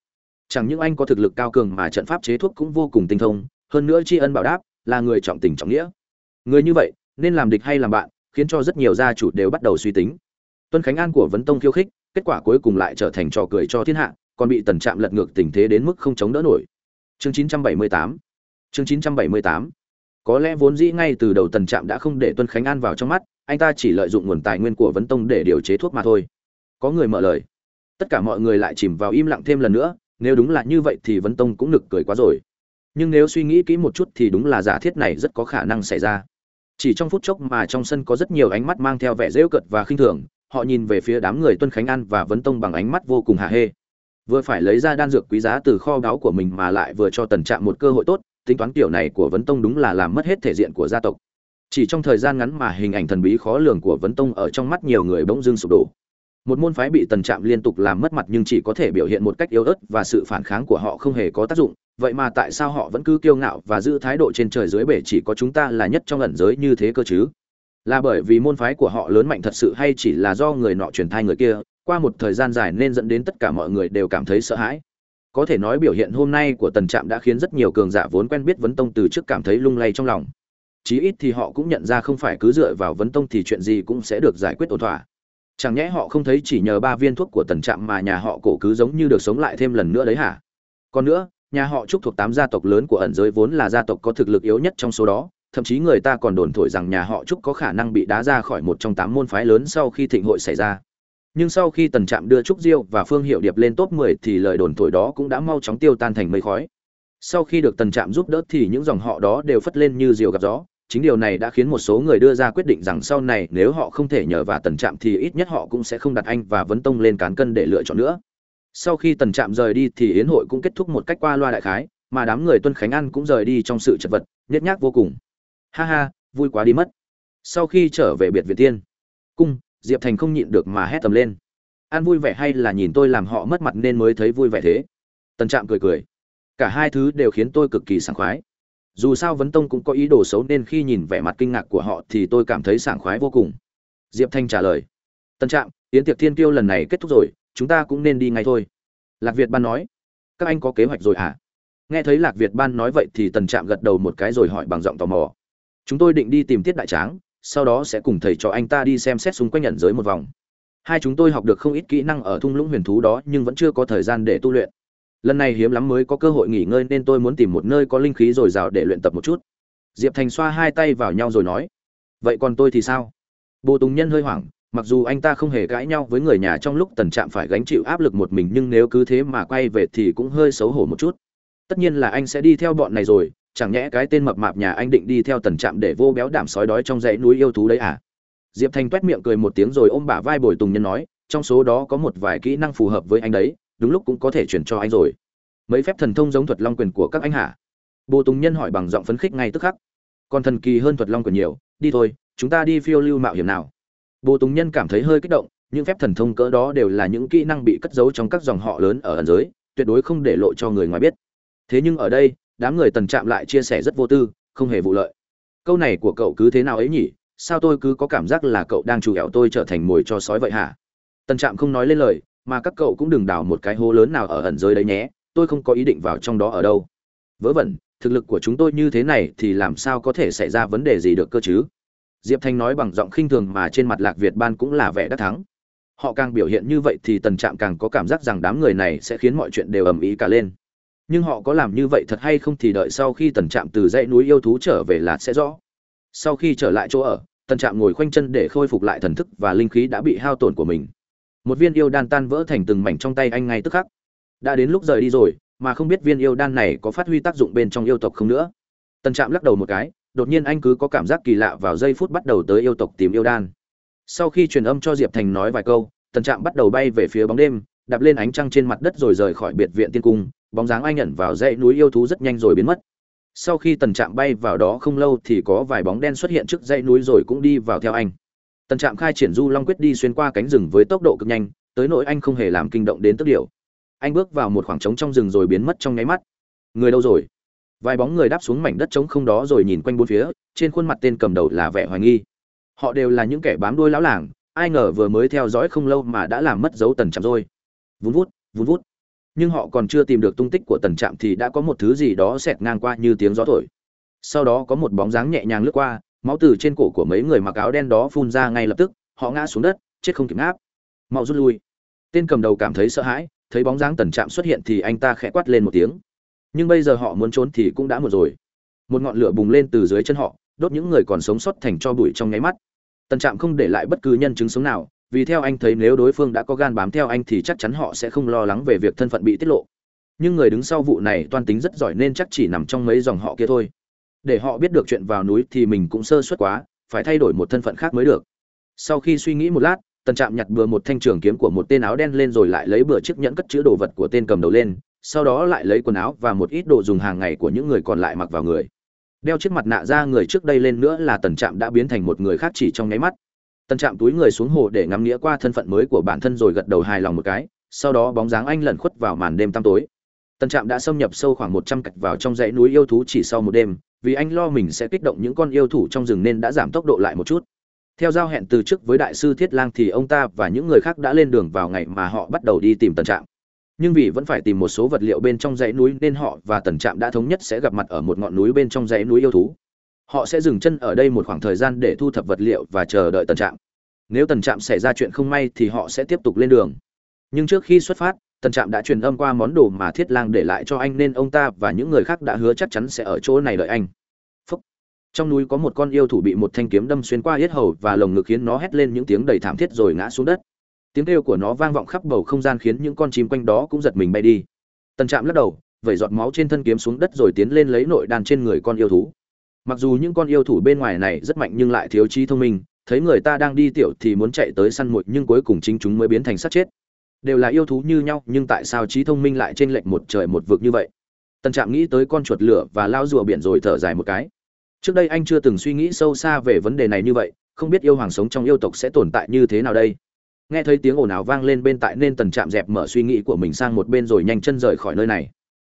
Chẳng những anh có thực lực cao cường mà trận pháp chế thuốc cũng vô cùng tinh thông, hơn nữa tri ân bảo đáp, là người trọng tình trọng nghĩa. Người như vậy, nên làm địch hay làm bạn, khiến cho rất nhiều gia chủ đều bắt đầu suy tính. Tuân khánh an của vấn tông khiêu khích kết quả cuối cùng lại trở thành trò cười cho thiên hạ, còn bị tần trạm lật ngược tình thế đến mức không chống đỡ nổi. Chương 978 chương 978 có lẽ vốn dĩ ngay từ đầu tần trạm đã không để tuân khánh an vào trong mắt, anh ta chỉ lợi dụng nguồn tài nguyên của vấn tông để điều chế thuốc mà thôi. Có người mở lời. Tất cả mọi người lại chìm vào im lặng thêm lần nữa, nếu đúng là như vậy thì vấn tông cũng nực cười quá rồi. Nhưng nếu suy nghĩ kỹ một chút thì đúng là giả thiết này rất có khả năng xảy ra. Chỉ trong phút chốc mà trong sân có rất nhiều ánh mắt mang theo vẻ rêu cợt và khinh thường họ nhìn về phía đám người tuân khánh an và vấn tông bằng ánh mắt vô cùng hạ hê. Vừa phải lấy ra đan dược quý giá từ kho báu của mình mà lại vừa cho tần trạm một cơ hội tốt, tính toán kiểu này của vấn tông đúng là làm mất hết thể diện của gia tộc. Chỉ trong thời gian ngắn mà hình ảnh thần bí khó lường của vấn tông ở trong mắt nhiều người bỗng dưng sụp đổ. Một môn phái bị tần trạm liên tục làm mất mặt nhưng chỉ có thể biểu hiện một cách yếu ớt và sự phản kháng của họ không hề có tác dụng. Vậy mà tại sao họ vẫn cứ kiêu ngạo và giữ thái độ trên trời dưới bể chỉ có chúng ta là nhất trong ẩn giới như thế cơ chứ? Là bởi vì môn phái của họ lớn mạnh thật sự hay chỉ là do người nọ truyền thai người kia, qua một thời gian dài nên dẫn đến tất cả mọi người đều cảm thấy sợ hãi. Có thể nói biểu hiện hôm nay của tần trạm đã khiến rất nhiều cường giả vốn quen biết vấn tông từ trước cảm thấy lung lay trong lòng. Chí ít thì họ cũng nhận ra không phải cứ dựa vào vấn tông thì chuyện gì cũng sẽ được giải quyết ổn thỏa. Chẳng nhẽ họ không thấy chỉ nhờ ba viên thuốc của tần trạm mà nhà họ cổ cứ giống như được sống lại thêm lần nữa đấy hả? Còn nữa, nhà họ trúc thuộc tám gia tộc lớn của ẩn giới vốn là gia tộc có thực lực yếu nhất trong số đó thậm chí người ta còn đồn thổi rằng nhà họ trúc có khả năng bị đá ra khỏi một trong tám môn phái lớn sau khi thịnh hội xảy ra. Nhưng sau khi tần trạm đưa trúc diêu và phương hiệu điệp lên top 10 thì lời đồn thổi đó cũng đã mau chóng tiêu tan thành mây khói. Sau khi được tần trạm giúp đỡ thì những dòng họ đó đều phất lên như diều gặp gió. Chính điều này đã khiến một số người đưa ra quyết định rằng sau này nếu họ không thể nhờ và tần trạm thì ít nhất họ cũng sẽ không đặt anh và vấn tông lên cán cân để lựa chọn nữa. Sau khi tần trạm rời đi thì yến hội cũng kết thúc một cách qua loa đại khái, mà đám người tuân khánh An cũng rời đi trong sự chật vật nhét nhác vô cùng ha ha, vui quá đi mất. Sau khi trở về biệt việt tiên, cung, diệp thành không nhịn được mà hét tầm lên. An vui vẻ hay là nhìn tôi làm họ mất mặt nên mới thấy vui vẻ thế? Tần trạm cười cười. Cả hai thứ đều khiến tôi cực kỳ sảng khoái. Dù sao vấn tông cũng có ý đồ xấu nên khi nhìn vẻ mặt kinh ngạc của họ thì tôi cảm thấy sảng khoái vô cùng. Diệp thanh trả lời. Tân trạm, yến tiệc thiên tiêu lần này kết thúc rồi, chúng ta cũng nên đi ngay thôi. Lạc việt ban nói. Các anh có kế hoạch rồi à nghe thấy lạc việt ban nói vậy thì tần trạm gật đầu một cái rồi hỏi bằng giọng tò mò chúng tôi định đi tìm tiết đại tráng, sau đó sẽ cùng thầy cho anh ta đi xem xét xung quanh nhận giới một vòng. Hai chúng tôi học được không ít kỹ năng ở thung lũng huyền thú đó nhưng vẫn chưa có thời gian để tu luyện. Lần này hiếm lắm mới có cơ hội nghỉ ngơi nên tôi muốn tìm một nơi có linh khí dồi dào để luyện tập một chút. Diệp thành xoa hai tay vào nhau rồi nói, vậy còn tôi thì sao? Bồ tùng nhân hơi hoảng, mặc dù anh ta không hề cãi nhau với người nhà trong lúc tần trạm phải gánh chịu áp lực một mình nhưng nếu cứ thế mà quay về thì cũng hơi xấu hổ một chút. Tất nhiên là anh sẽ đi theo bọn này rồi chẳng nhẽ cái tên mập mạp nhà anh định đi theo tần trạm để vô béo đảm sói đói trong dãy núi yêu thú đấy à? Diệp thành toét miệng cười một tiếng rồi ôm bả vai bồi tùng nhân nói, trong số đó có một vài kỹ năng phù hợp với anh đấy, đúng lúc cũng có thể chuyển cho anh rồi. Mấy phép thần thông giống thuật long quyền của các anh hả? Bồ tùng nhân hỏi bằng giọng phấn khích ngay tức khắc. Còn thần kỳ hơn thuật long quyền nhiều, đi thôi, chúng ta đi phiêu lưu mạo hiểm nào? Bồ tùng nhân cảm thấy hơi kích động, những phép thần thông cỡ đó đều là những kỹ năng bị cất giấu trong các dòng họ lớn ở ẩn giới, tuyệt đối không để lộ cho người ngoài biết. Thế nhưng ở đây đám người tần chạm lại chia sẻ rất vô tư, không hề vụ lợi. Câu này của cậu cứ thế nào ấy nhỉ? Sao tôi cứ có cảm giác là cậu đang chủ ghẹo tôi trở thành mồi cho sói vậy hả? Tần trạm không nói lên lời, mà các cậu cũng đừng đào một cái hố lớn nào ở ẩn giới đấy nhé, tôi không có ý định vào trong đó ở đâu. Vớ vẩn, thực lực của chúng tôi như thế này thì làm sao có thể xảy ra vấn đề gì được cơ chứ? Diệp thanh nói bằng giọng khinh thường mà trên mặt lạc việt ban cũng là vẻ đắc thắng. Họ càng biểu hiện như vậy thì tần trạm càng có cảm giác rằng đám người này sẽ khiến mọi chuyện đều ầm ĩ cả lên nhưng họ có làm như vậy thật hay không thì đợi sau khi tần trạm từ dãy núi yêu thú trở về là sẽ rõ. Sau khi trở lại chỗ ở, tần trạm ngồi khoanh chân để khôi phục lại thần thức và linh khí đã bị hao tổn của mình. Một viên yêu đan tan vỡ thành từng mảnh trong tay anh ngay tức khắc. Đã đến lúc rời đi rồi, mà không biết viên yêu đan này có phát huy tác dụng bên trong yêu tộc không nữa. Tần trạm lắc đầu một cái, đột nhiên anh cứ có cảm giác kỳ lạ vào giây phút bắt đầu tới yêu tộc tìm yêu đan. Sau khi truyền âm cho diệp thành nói vài câu, tần trạm bắt đầu bay về phía bóng đêm, đạp lên ánh trăng trên mặt đất rồi rời khỏi biệt viện tiên cung bóng dáng anh nhận vào dãy núi yêu thú rất nhanh rồi biến mất. Sau khi tần trạm bay vào đó không lâu thì có vài bóng đen xuất hiện trước dãy núi rồi cũng đi vào theo anh. Tần trạm khai triển du long quyết đi xuyên qua cánh rừng với tốc độ cực nhanh, tới nỗi anh không hề làm kinh động đến tức điều. anh bước vào một khoảng trống trong rừng rồi biến mất trong nháy mắt. Người đâu rồi? Vài bóng người đáp xuống mảnh đất trống không đó rồi nhìn quanh bốn phía, trên khuôn mặt tên cầm đầu là vẻ hoài nghi. Họ đều là những kẻ bám đuôi lão làng, ai ngờ vừa mới theo dõi không lâu mà đã làm mất dấu tần trạm rồi. Vun vút vun vút nhưng họ còn chưa tìm được tung tích của tần trạm thì đã có một thứ gì đó xẹt ngang qua như tiếng gió thổi. Sau đó có một bóng dáng nhẹ nhàng lướt qua, máu từ trên cổ của mấy người mặc áo đen đó phun ra ngay lập tức, họ ngã xuống đất, chết không kịp ngáp. Mau rút lui. Tên cầm đầu cảm thấy sợ hãi, thấy bóng dáng tần trạm xuất hiện thì anh ta khẽ quát lên một tiếng. Nhưng bây giờ họ muốn trốn thì cũng đã muộn rồi. Một ngọn lửa bùng lên từ dưới chân họ, đốt những người còn sống sót thành cho bụi trong nháy mắt. Tần trạm không để lại bất cứ nhân chứng sống nào vì theo anh thấy nếu đối phương đã có gan bám theo anh thì chắc chắn họ sẽ không lo lắng về việc thân phận bị tiết lộ. Nhưng người đứng sau vụ này toan tính rất giỏi nên chắc chỉ nằm trong mấy dòng họ kia thôi. Để họ biết được chuyện vào núi thì mình cũng sơ suất quá, phải thay đổi một thân phận khác mới được. Sau khi suy nghĩ một lát, tần trạm nhặt bừa một thanh trường kiếm của một tên áo đen lên rồi lại lấy bừa chiếc nhẫn cất chứa đồ vật của tên cầm đầu lên, sau đó lại lấy quần áo và một ít đồ dùng hàng ngày của những người còn lại mặc vào người. Đeo chiếc mặt nạ ra người trước đây lên nữa là tần trạm đã biến thành một người khác chỉ trong nháy mắt tần trạm túi người xuống hồ để ngắm nghĩa qua thân phận mới của bản thân rồi gật đầu hài lòng một cái, sau đó bóng dáng anh lẩn khuất vào màn đêm tăm tối. Tần trạm đã xâm nhập sâu khoảng một trăm cạch vào trong dãy núi yêu thú chỉ sau một đêm, vì anh lo mình sẽ kích động những con yêu thủ trong rừng nên đã giảm tốc độ lại một chút. Theo giao hẹn từ trước với đại sư thiết lang thì ông ta và những người khác đã lên đường vào ngày mà họ bắt đầu đi tìm tần trạm. Nhưng vì vẫn phải tìm một số vật liệu bên trong dãy núi nên họ và tần trạm đã thống nhất sẽ gặp mặt ở một ngọn núi bên trong dãy núi yêu thú họ sẽ dừng chân ở đây một khoảng thời gian để thu thập vật liệu và chờ đợi tần trạm. Nếu tần trạm xảy ra chuyện không may thì họ sẽ tiếp tục lên đường. Nhưng trước khi xuất phát, tần trạm đã truyền âm qua món đồ mà thiết lang để lại cho anh nên ông ta và những người khác đã hứa chắc chắn sẽ ở chỗ này đợi anh. Phúc. trong núi có một con yêu thủ bị một thanh kiếm đâm xuyên qua yết hầu và lồng ngực khiến nó hét lên những tiếng đầy thảm thiết rồi ngã xuống đất. Tiếng kêu của nó vang vọng khắp bầu không gian khiến những con chim quanh đó cũng giật mình bay đi. Tần trạm lắc đầu, vẩy giọt máu trên thân kiếm xuống đất rồi tiến lên lấy nội đàn trên người con yêu thú mặc dù những con yêu thủ bên ngoài này rất mạnh nhưng lại thiếu trí thông minh, thấy người ta đang đi tiểu thì muốn chạy tới săn mồi nhưng cuối cùng chính chúng mới biến thành sát chết. Đều là yêu thú như nhau, nhưng tại sao trí thông minh lại trên lệch một trời một vực như vậy? Tần trạm nghĩ tới con chuột lửa và lao rùa biển rồi thở dài một cái. Trước đây anh chưa từng suy nghĩ sâu xa về vấn đề này như vậy, không biết yêu hoàng sống trong yêu tộc sẽ tồn tại như thế nào đây. Nghe thấy tiếng ồn ào vang lên bên tại nên tần trạm dẹp mở suy nghĩ của mình sang một bên rồi nhanh chân rời khỏi nơi này.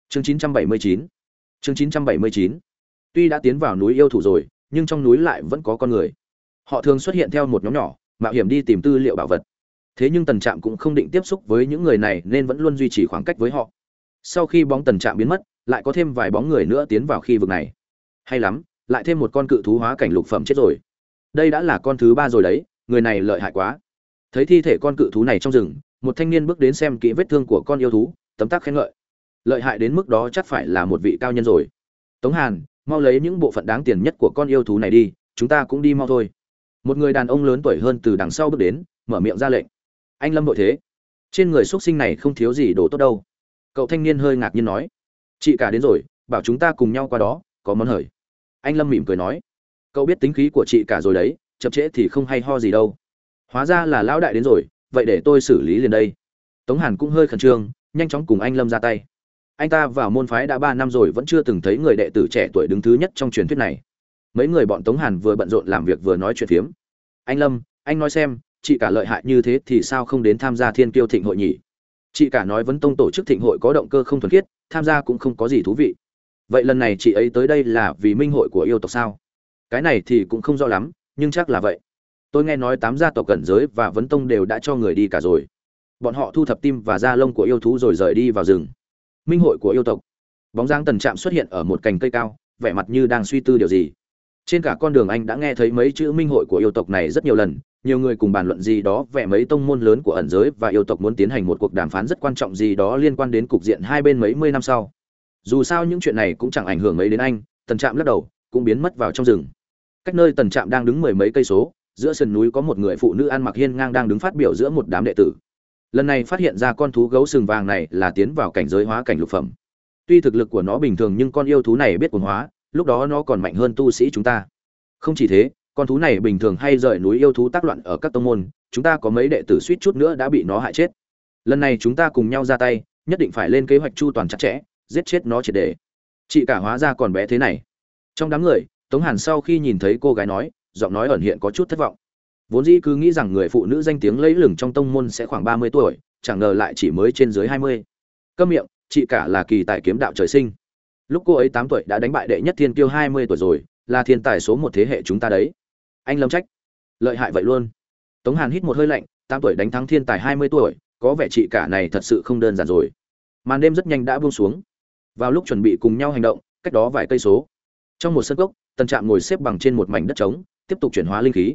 Chương 979 chương 979 tuy đã tiến vào núi yêu thủ rồi, nhưng trong núi lại vẫn có con người. Họ thường xuất hiện theo một nhóm nhỏ, mạo hiểm đi tìm tư liệu bảo vật. Thế nhưng tần trạm cũng không định tiếp xúc với những người này nên vẫn luôn duy trì khoảng cách với họ. Sau khi bóng tần trạm biến mất, lại có thêm vài bóng người nữa tiến vào khi vực này. Hay lắm, lại thêm một con cự thú hóa cảnh lục phẩm chết rồi. Đây đã là con thứ ba rồi đấy, người này lợi hại quá. Thấy thi thể con cự thú này trong rừng, một thanh niên bước đến xem kỹ vết thương của con yêu thú, tấm tắc khen ngợi. Lợi hại đến mức đó chắc phải là một vị cao nhân rồi. Tống hàn mau lấy những bộ phận đáng tiền nhất của con yêu thú này đi, chúng ta cũng đi mau thôi. Một người đàn ông lớn tuổi hơn từ đằng sau bước đến, mở miệng ra lệnh. Anh lâm nội thế. Trên người xuất sinh này không thiếu gì đồ tốt đâu. Cậu thanh niên hơi ngạc nhiên nói. Chị cả đến rồi, bảo chúng ta cùng nhau qua đó, có món hời. Anh lâm mỉm cười nói. Cậu biết tính khí của chị cả rồi đấy, chậm trễ thì không hay ho gì đâu. Hóa ra là lão đại đến rồi, vậy để tôi xử lý liền đây. Tống hàn cũng hơi khẩn trương, nhanh chóng cùng anh lâm ra tay anh ta vào môn phái đã ba năm rồi vẫn chưa từng thấy người đệ tử trẻ tuổi đứng thứ nhất trong truyền thuyết này. Mấy người bọn tống hàn vừa bận rộn làm việc vừa nói chuyện phiếm. Anh lâm, anh nói xem, chị cả lợi hại như thế thì sao không đến tham gia thiên kiêu thịnh hội nhỉ? Chị cả nói vấn tông tổ chức thịnh hội có động cơ không thuần khiết, tham gia cũng không có gì thú vị. Vậy lần này chị ấy tới đây là vì minh hội của yêu tộc sao? Cái này thì cũng không rõ lắm, nhưng chắc là vậy. Tôi nghe nói tám gia tộc cẩn giới và vấn tông đều đã cho người đi cả rồi. Bọn họ thu thập tim và da lông của yêu thú rồi rời đi vào rừng minh hội của yêu tộc. Bóng dáng tần trạm xuất hiện ở một cành cây cao, vẻ mặt như đang suy tư điều gì. Trên cả con đường anh đã nghe thấy mấy chữ minh hội của yêu tộc này rất nhiều lần, nhiều người cùng bàn luận gì đó vẽ mấy tông môn lớn của ẩn giới và yêu tộc muốn tiến hành một cuộc đàm phán rất quan trọng gì đó liên quan đến cục diện hai bên mấy mươi năm sau. Dù sao những chuyện này cũng chẳng ảnh hưởng mấy đến anh, tần trạm lắc đầu, cũng biến mất vào trong rừng. Cách nơi tần trạm đang đứng mười mấy cây số, giữa sườn núi có một người phụ nữ ăn mặc hiên ngang đang đứng phát biểu giữa một đám đệ tử lần này phát hiện ra con thú gấu sừng vàng này là tiến vào cảnh giới hóa cảnh lục phẩm. Tuy thực lực của nó bình thường nhưng con yêu thú này biết cuồng hóa, lúc đó nó còn mạnh hơn tu sĩ chúng ta. Không chỉ thế, con thú này bình thường hay rời núi yêu thú tác loạn ở các tông môn, chúng ta có mấy đệ tử suýt chút nữa đã bị nó hại chết. Lần này chúng ta cùng nhau ra tay, nhất định phải lên kế hoạch chu toàn chặt chẽ, giết chết nó triệt để. Chị cả hóa ra còn bé thế này. Trong đám người, tống hàn sau khi nhìn thấy cô gái nói, giọng nói ẩn hiện có chút thất vọng vốn dĩ cứ nghĩ rằng người phụ nữ danh tiếng lấy lừng trong tông môn sẽ khoảng ba mươi tuổi, chẳng ngờ lại chỉ mới trên dưới hai mươi. Câm miệng, chị cả là kỳ tài kiếm đạo trời sinh. Lúc cô ấy tám tuổi đã đánh bại đệ nhất thiên kiêu hai mươi tuổi rồi, là thiên tài số một thế hệ chúng ta đấy. Anh lâm trách. Lợi hại vậy luôn. Tống hàn hít một hơi lạnh, tám tuổi đánh thắng thiên tài hai mươi tuổi, có vẻ chị cả này thật sự không đơn giản rồi. Màn đêm rất nhanh đã buông xuống. Vào lúc chuẩn bị cùng nhau hành động, cách đó vài cây số. Trong một sân cốc tân trạm ngồi xếp bằng trên một mảnh đất trống, tiếp tục chuyển hóa linh khí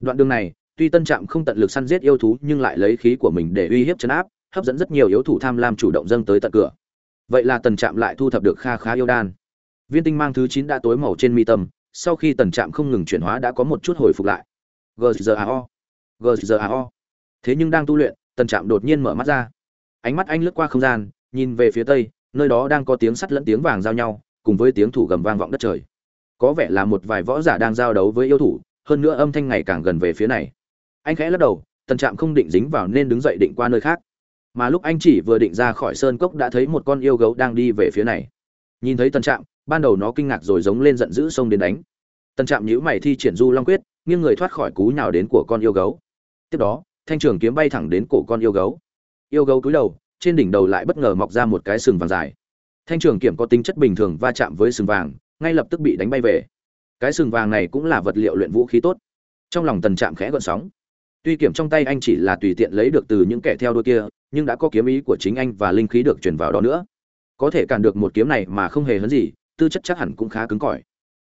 đoạn đường này, tuy tân trạm không tận lực săn giết yêu thú nhưng lại lấy khí của mình để uy hiếp trấn áp, hấp dẫn rất nhiều yếu thủ tham lam chủ động dâng tới tận cửa. Vậy là tần trạm lại thu thập được kha khá yêu đan. Viên tinh mang thứ chín đã tối màu trên mi tâm, sau khi tần trạm không ngừng chuyển hóa đã có một chút hồi phục lại. Gzao gzao thế nhưng đang tu luyện, tần trạm đột nhiên mở mắt ra. Ánh mắt anh lướt qua không gian, nhìn về phía tây, nơi đó đang có tiếng sắt lẫn tiếng vàng giao nhau, cùng với tiếng thủ gầm vang vọng đất trời. Có vẻ là một vài võ giả đang giao đấu với yêu thủ hơn nữa âm thanh ngày càng gần về phía này. Anh khẽ lắc đầu, tần trạm không định dính vào nên đứng dậy định qua nơi khác. Mà lúc anh chỉ vừa định ra khỏi sơn cốc đã thấy một con yêu gấu đang đi về phía này. Nhìn thấy tần trạm, ban đầu nó kinh ngạc rồi giống lên giận dữ xông đến đánh. Tần trạm nhíu mày thi triển du long quyết, nghiêng người thoát khỏi cú nhào đến của con yêu gấu. Tiếp đó, thanh trường kiếm bay thẳng đến cổ con yêu gấu. Yêu gấu cúi đầu, trên đỉnh đầu lại bất ngờ mọc ra một cái sừng vàng dài. Thanh trường kiếm có tính chất bình thường va chạm với sừng vàng, ngay lập tức bị đánh bay về cái sừng vàng này cũng là vật liệu luyện vũ khí tốt. Trong lòng tần trạm khẽ gợn sóng. Tuy kiểm trong tay anh chỉ là tùy tiện lấy được từ những kẻ theo đôi kia, nhưng đã có kiếm ý của chính anh và linh khí được truyền vào đó nữa. Có thể cản được một kiếm này mà không hề hấn gì, tư chất chắc hẳn cũng khá cứng cỏi.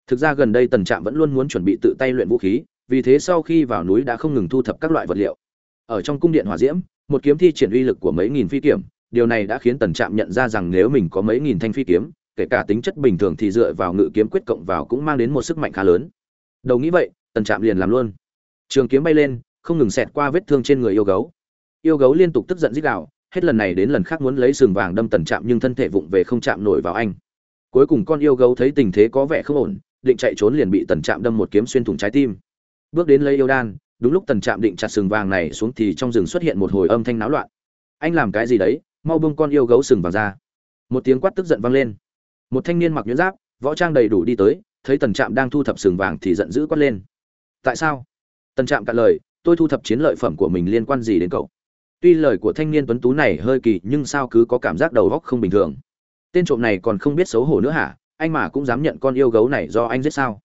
Thực ra gần đây tần trạm vẫn luôn muốn chuẩn bị tự tay luyện vũ khí, vì thế sau khi vào núi đã không ngừng thu thập các loại vật liệu. Ở trong cung điện hỏa diễm, một kiếm thi triển uy lực của mấy nghìn phi kiểm điều này đã khiến tần trạm nhận ra rằng nếu mình có mấy nghìn thanh phi kiếm kể cả tính chất bình thường thì dựa vào ngự kiếm quyết cộng vào cũng mang đến một sức mạnh khá lớn. Đầu nghĩ vậy, tần trạm liền làm luôn. Trường kiếm bay lên, không ngừng xẹt qua vết thương trên người yêu gấu. Yêu gấu liên tục tức giận dích đạo hết lần này đến lần khác muốn lấy sừng vàng đâm tần trạm nhưng thân thể vụng về không chạm nổi vào anh. Cuối cùng con yêu gấu thấy tình thế có vẻ không ổn, định chạy trốn liền bị tần trạm đâm một kiếm xuyên thủng trái tim. Bước đến lấy yêu đan, đúng lúc tần trạm định chặt sừng vàng này xuống thì trong rừng xuất hiện một hồi âm thanh náo loạn. Anh làm cái gì đấy? Mau bông con yêu gấu sừng vàng ra. Một tiếng quát tức giận vang lên một thanh niên mặc nhuyễn giáp, võ trang đầy đủ đi tới, thấy tần trạm đang thu thập sừng vàng thì giận dữ quát lên. Tại sao? Tần trạm cạn lời, tôi thu thập chiến lợi phẩm của mình liên quan gì đến cậu? Tuy lời của thanh niên tuấn tú này hơi kỳ, nhưng sao cứ có cảm giác đầu góc không bình thường? Tên trộm này còn không biết xấu hổ nữa hả? Anh mà cũng dám nhận con yêu gấu này do anh giết sao?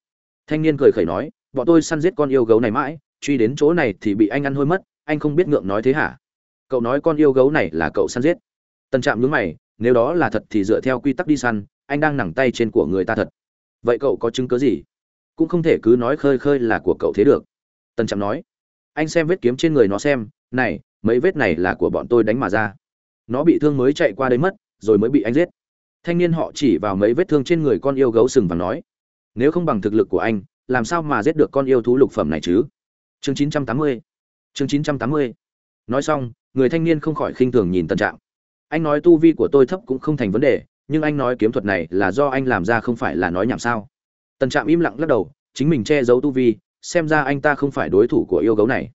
Thanh niên cười khẩy nói, bọn tôi săn giết con yêu gấu này mãi, truy đến chỗ này thì bị anh ăn hôi mất, anh không biết ngượng nói thế hả? Cậu nói con yêu gấu này là cậu săn giết. Tần trạm nhúng mày nếu đó là thật thì dựa theo quy tắc đi săn, anh đang nằng tay trên của người ta thật. Vậy cậu có chứng cớ gì? Cũng không thể cứ nói khơi khơi là của cậu thế được. Tân trạm nói. Anh xem vết kiếm trên người nó xem, này, mấy vết này là của bọn tôi đánh mà ra. Nó bị thương mới chạy qua đây mất, rồi mới bị anh giết. Thanh niên họ chỉ vào mấy vết thương trên người con yêu gấu sừng và nói. Nếu không bằng thực lực của anh, làm sao mà giết được con yêu thú lục phẩm này chứ? Chương 980 chương 980 nói xong, người thanh niên không khỏi khinh thường nhìn tân trạng anh nói tu vi của tôi thấp cũng không thành vấn đề, nhưng anh nói kiếm thuật này là do anh làm ra không phải là nói nhảm sao? Tần trạm im lặng lắc đầu, chính mình che giấu tu vi, xem ra anh ta không phải đối thủ của yêu gấu này.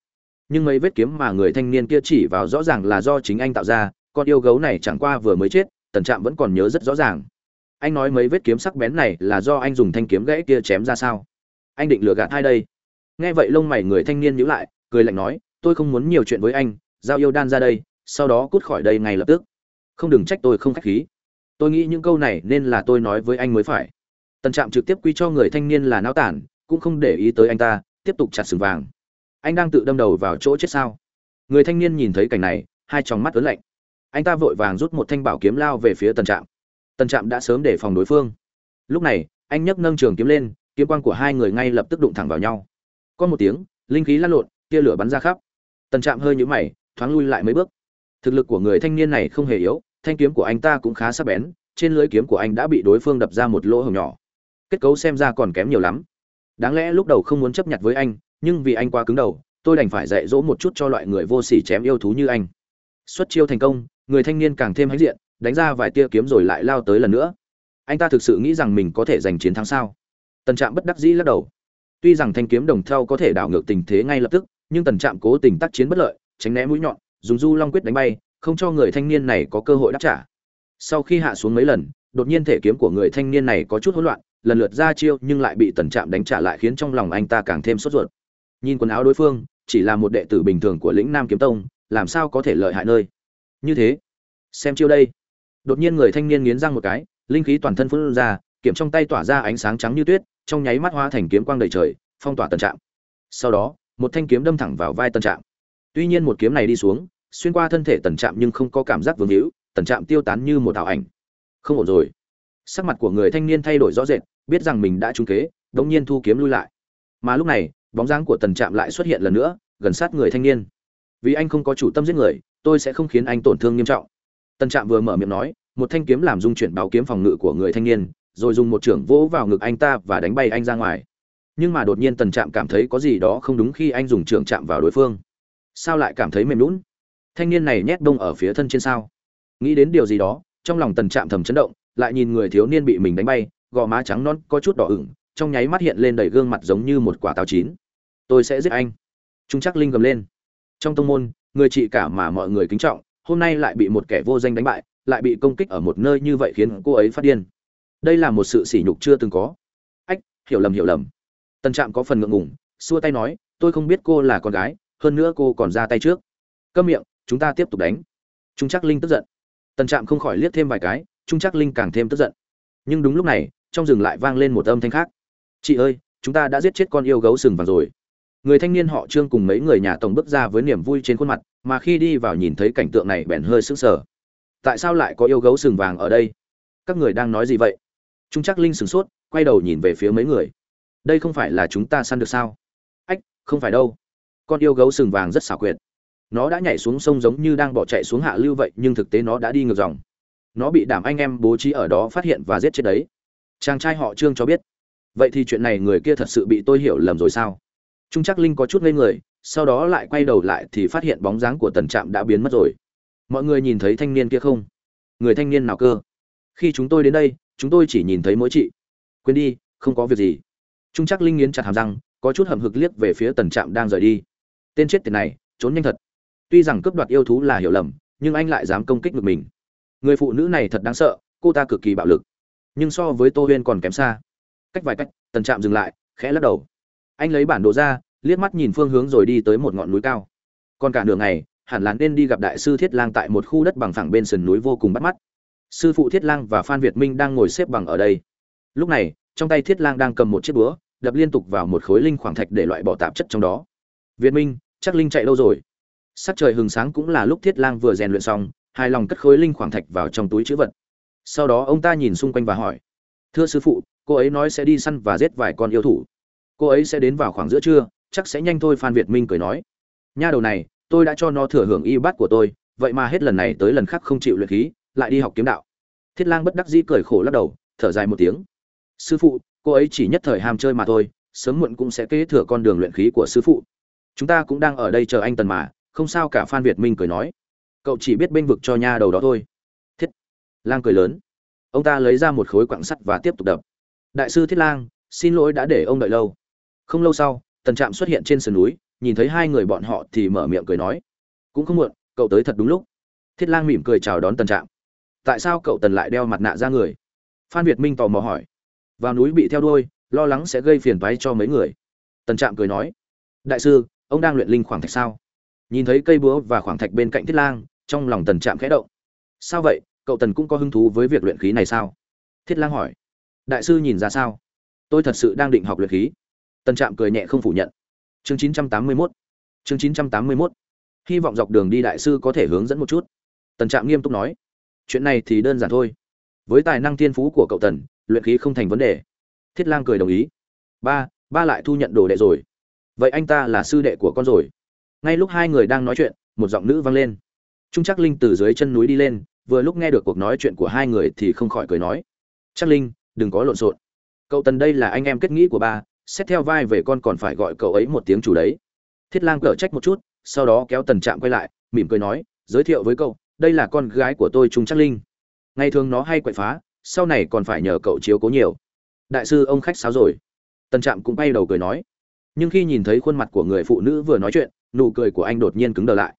Nhưng mấy vết kiếm mà người thanh niên kia chỉ vào rõ ràng là do chính anh tạo ra, con yêu gấu này chẳng qua vừa mới chết, tần trạm vẫn còn nhớ rất rõ ràng. Anh nói mấy vết kiếm sắc bén này là do anh dùng thanh kiếm gãy kia chém ra sao? Anh định lừa gạt ai đây? Nghe vậy lông mày người thanh niên nhíu lại, cười lạnh nói, tôi không muốn nhiều chuyện với anh, giao yêu đan ra đây, sau đó cút khỏi đây ngay lập tức không đừng trách tôi không khách khí. Tôi nghĩ những câu này nên là tôi nói với anh mới phải. Tần trạm trực tiếp quy cho người thanh niên là náo tản, cũng không để ý tới anh ta, tiếp tục chặt sừng vàng. Anh đang tự đâm đầu vào chỗ chết sao? Người thanh niên nhìn thấy cảnh này, hai tròng mắt ớn lạnh. Anh ta vội vàng rút một thanh bảo kiếm lao về phía tần trạm. Tần trạm đã sớm để phòng đối phương. Lúc này, anh nhấc nâng trường kiếm lên, kiếm quang của hai người ngay lập tức đụng thẳng vào nhau. Có một tiếng, linh khí lăn lộn, tia lửa bắn ra khắp. Tần trạm hơi nhũ mày, thoáng lui lại mấy bước. Thực lực của người thanh niên này không hề yếu thanh kiếm của anh ta cũng khá sắc bén, trên lưỡi kiếm của anh đã bị đối phương đập ra một lỗ hồng nhỏ. Kết cấu xem ra còn kém nhiều lắm. Đáng lẽ lúc đầu không muốn chấp nhận với anh, nhưng vì anh quá cứng đầu, tôi đành phải dạy dỗ một chút cho loại người vô sỉ chém yêu thú như anh. Xuất chiêu thành công, người thanh niên càng thêm hãnh diện, đánh ra vài tia kiếm rồi lại lao tới lần nữa. Anh ta thực sự nghĩ rằng mình có thể giành chiến thắng sao? Tần trạm bất đắc dĩ lắc đầu. Tuy rằng thanh kiếm đồng thau có thể đảo ngược tình thế ngay lập tức, nhưng tần trạm cố tình tác chiến bất lợi, tránh né mũi nhọn, dùng du long quyết đánh bay không cho người thanh niên này có cơ hội đáp trả. Sau khi hạ xuống mấy lần, đột nhiên thể kiếm của người thanh niên này có chút hỗn loạn, lần lượt ra chiêu nhưng lại bị tần trạm đánh trả lại khiến trong lòng anh ta càng thêm sốt ruột. Nhìn quần áo đối phương, chỉ là một đệ tử bình thường của lĩnh nam kiếm tông, làm sao có thể lợi hại nơi? Như thế, xem chiêu đây. Đột nhiên người thanh niên nghiến răng một cái, linh khí toàn thân phun ra, kiếm trong tay tỏa ra ánh sáng trắng như tuyết, trong nháy mắt hóa thành kiếm quang đầy trời, phong tỏa tần trạm. Sau đó, một thanh kiếm đâm thẳng vào vai tần trạm. Tuy nhiên một kiếm này đi xuống xuyên qua thân thể tần trạm nhưng không có cảm giác vương hữu, tần trạm tiêu tán như một ảo ảnh. Không ổn rồi. Sắc mặt của người thanh niên thay đổi rõ rệt, biết rằng mình đã trúng kế, đống nhiên thu kiếm lui lại. Mà lúc này, bóng dáng của tần trạm lại xuất hiện lần nữa, gần sát người thanh niên. Vì anh không có chủ tâm giết người, tôi sẽ không khiến anh tổn thương nghiêm trọng. Tần trạm vừa mở miệng nói, một thanh kiếm làm dung chuyển báo kiếm phòng ngự của người thanh niên, rồi dùng một trưởng vỗ vào ngực anh ta và đánh bay anh ra ngoài. Nhưng mà đột nhiên tần trạm cảm thấy có gì đó không đúng khi anh dùng trưởng chạm vào đối phương. Sao lại cảm thấy mềm lún thanh niên này nhét đông ở phía thân trên sao? Nghĩ đến điều gì đó, trong lòng tần trạm thầm chấn động, lại nhìn người thiếu niên bị mình đánh bay, gò má trắng non có chút đỏ ửng, trong nháy mắt hiện lên đầy gương mặt giống như một quả táo chín. Tôi sẽ giết anh. Trung chắc linh gầm lên. Trong tông môn, người chị cả mà mọi người kính trọng, hôm nay lại bị một kẻ vô danh đánh bại, lại bị công kích ở một nơi như vậy khiến cô ấy phát điên. Đây là một sự sỉ nhục chưa từng có. Ách, hiểu lầm hiểu lầm. Tần trạm có phần ngượng ngùng, xua tay nói, tôi không biết cô là con gái, hơn nữa cô còn ra tay trước. Câm miệng chúng ta tiếp tục đánh. Trung trắc linh tức giận. Tần trạm không khỏi liếc thêm vài cái, trung trắc linh càng thêm tức giận. Nhưng đúng lúc này, trong rừng lại vang lên một âm thanh khác. Chị ơi, chúng ta đã giết chết con yêu gấu sừng vàng rồi. Người thanh niên họ trương cùng mấy người nhà tổng bước ra với niềm vui trên khuôn mặt, mà khi đi vào nhìn thấy cảnh tượng này bèn hơi sững sờ. Tại sao lại có yêu gấu sừng vàng ở đây? Các người đang nói gì vậy? Trung trắc linh sửng sốt, quay đầu nhìn về phía mấy người. Đây không phải là chúng ta săn được sao? Ách, không phải đâu. Con yêu gấu sừng vàng rất xảo quyệt nó đã nhảy xuống sông giống như đang bỏ chạy xuống hạ lưu vậy, nhưng thực tế nó đã đi ngược dòng. Nó bị đảm anh em bố trí ở đó phát hiện và giết chết đấy. Chàng trai họ trương cho biết, vậy thì chuyện này người kia thật sự bị tôi hiểu lầm rồi sao? Trung chắc linh có chút ngây người, sau đó lại quay đầu lại thì phát hiện bóng dáng của tần trạm đã biến mất rồi. Mọi người nhìn thấy thanh niên kia không? Người thanh niên nào cơ? Khi chúng tôi đến đây, chúng tôi chỉ nhìn thấy mỗi chị. Quên đi, không có việc gì. Trung chắc linh nghiến chặt hàm răng, có chút hầm hực liếc về phía tần trạm đang rời đi. Tên chết tiệt này, trốn nhanh thật tuy rằng cướp đoạt yêu thú là hiểu lầm nhưng anh lại dám công kích ngược mình. Người phụ nữ này thật đáng sợ cô ta cực kỳ bạo lực. Nhưng so với tô huyên còn kém xa. Cách vài cách tần trạm dừng lại khẽ lắc đầu. Anh lấy bản đồ ra liếc mắt nhìn phương hướng rồi đi tới một ngọn núi cao. Còn cả nửa ngày, hẳn là nên đi gặp đại sư thiết lang tại một khu đất bằng phẳng bên sườn núi vô cùng bắt mắt. Sư phụ thiết lang và phan việt minh đang ngồi xếp bằng ở đây. Lúc này trong tay thiết lang đang cầm một chiếc búa đập liên tục vào một khối linh khoảng thạch để loại bỏ tạp chất trong đó. Việt minh chắc linh chạy đâu rồi? Sắc trời hừng sáng cũng là lúc thiết lang vừa rèn luyện xong hài lòng cất khối linh khoảng thạch vào trong túi chữ vật. Sau đó ông ta nhìn xung quanh và hỏi, thưa sư phụ, cô ấy nói sẽ đi săn và giết vài con yêu thủ. Cô ấy sẽ đến vào khoảng giữa trưa, chắc sẽ nhanh thôi. Phan việt minh cười nói, nha đầu này, tôi đã cho nó thừa hưởng y bát của tôi, vậy mà hết lần này tới lần khác không chịu luyện khí, lại đi học kiếm đạo. Thiết lang bất đắc dĩ cười khổ lắc đầu, thở dài một tiếng, sư phụ, cô ấy chỉ nhất thời ham chơi mà thôi, sớm muộn cũng sẽ kế thừa con đường luyện khí của sư phụ. Chúng ta cũng đang ở đây chờ anh tần mà không sao cả phan việt minh cười nói. Cậu chỉ biết bênh vực cho nha đầu đó thôi. Thiết. Lang cười lớn. Ông ta lấy ra một khối quặng sắt và tiếp tục đập. Đại sư thiết lang, xin lỗi đã để ông đợi lâu. Không lâu sau, tần trạm xuất hiện trên sườn núi, nhìn thấy hai người bọn họ thì mở miệng cười nói. Cũng không muộn, cậu tới thật đúng lúc. Thiết lang mỉm cười chào đón tần trạm. Tại sao cậu tần lại đeo mặt nạ ra người? Phan việt minh tò mò hỏi. Vào núi bị theo đuôi, lo lắng sẽ gây phiền toái cho mấy người. Tần trạm cười nói. Đại sư, ông đang luyện linh khoảng thạch sao? Nhìn thấy cây búa và khoảng thạch bên cạnh thiết lang, trong lòng tần trạm khẽ động. Sao vậy? Cậu tần cũng có hứng thú với việc luyện khí này sao? Thiết lang hỏi. Đại sư nhìn ra sao? Tôi thật sự đang định học luyện khí. Tần trạm cười nhẹ không phủ nhận. Chương 981 chương 981 hy vọng dọc đường đi đại sư có thể hướng dẫn một chút. Tần trạm nghiêm túc nói. Chuyện này thì đơn giản thôi. Với tài năng thiên phú của cậu tần, luyện khí không thành vấn đề. Thiết lang cười đồng ý. Ba ba lại thu nhận đồ đệ rồi. Vậy anh ta là sư đệ của con rồi ngay lúc hai người đang nói chuyện, một giọng nữ vang lên. Trung Trắc linh từ dưới chân núi đi lên, vừa lúc nghe được cuộc nói chuyện của hai người thì không khỏi cười nói. Trắc linh, đừng có lộn xộn. Cậu tần đây là anh em kết nghĩ của ba, xét theo vai về con còn phải gọi cậu ấy một tiếng chủ đấy. Thiết lang cở trách một chút, sau đó kéo tần trạm quay lại, mỉm cười nói, giới thiệu với cậu, đây là con gái của tôi trung Trắc linh. Ngày thường nó hay quậy phá, sau này còn phải nhờ cậu chiếu cố nhiều. Đại sư ông khách sáo rồi. Tần trạm cũng bay đầu cười nói. Nhưng khi nhìn thấy khuôn mặt của người phụ nữ vừa nói chuyện nụ cười của anh đột nhiên cứng đờ lại.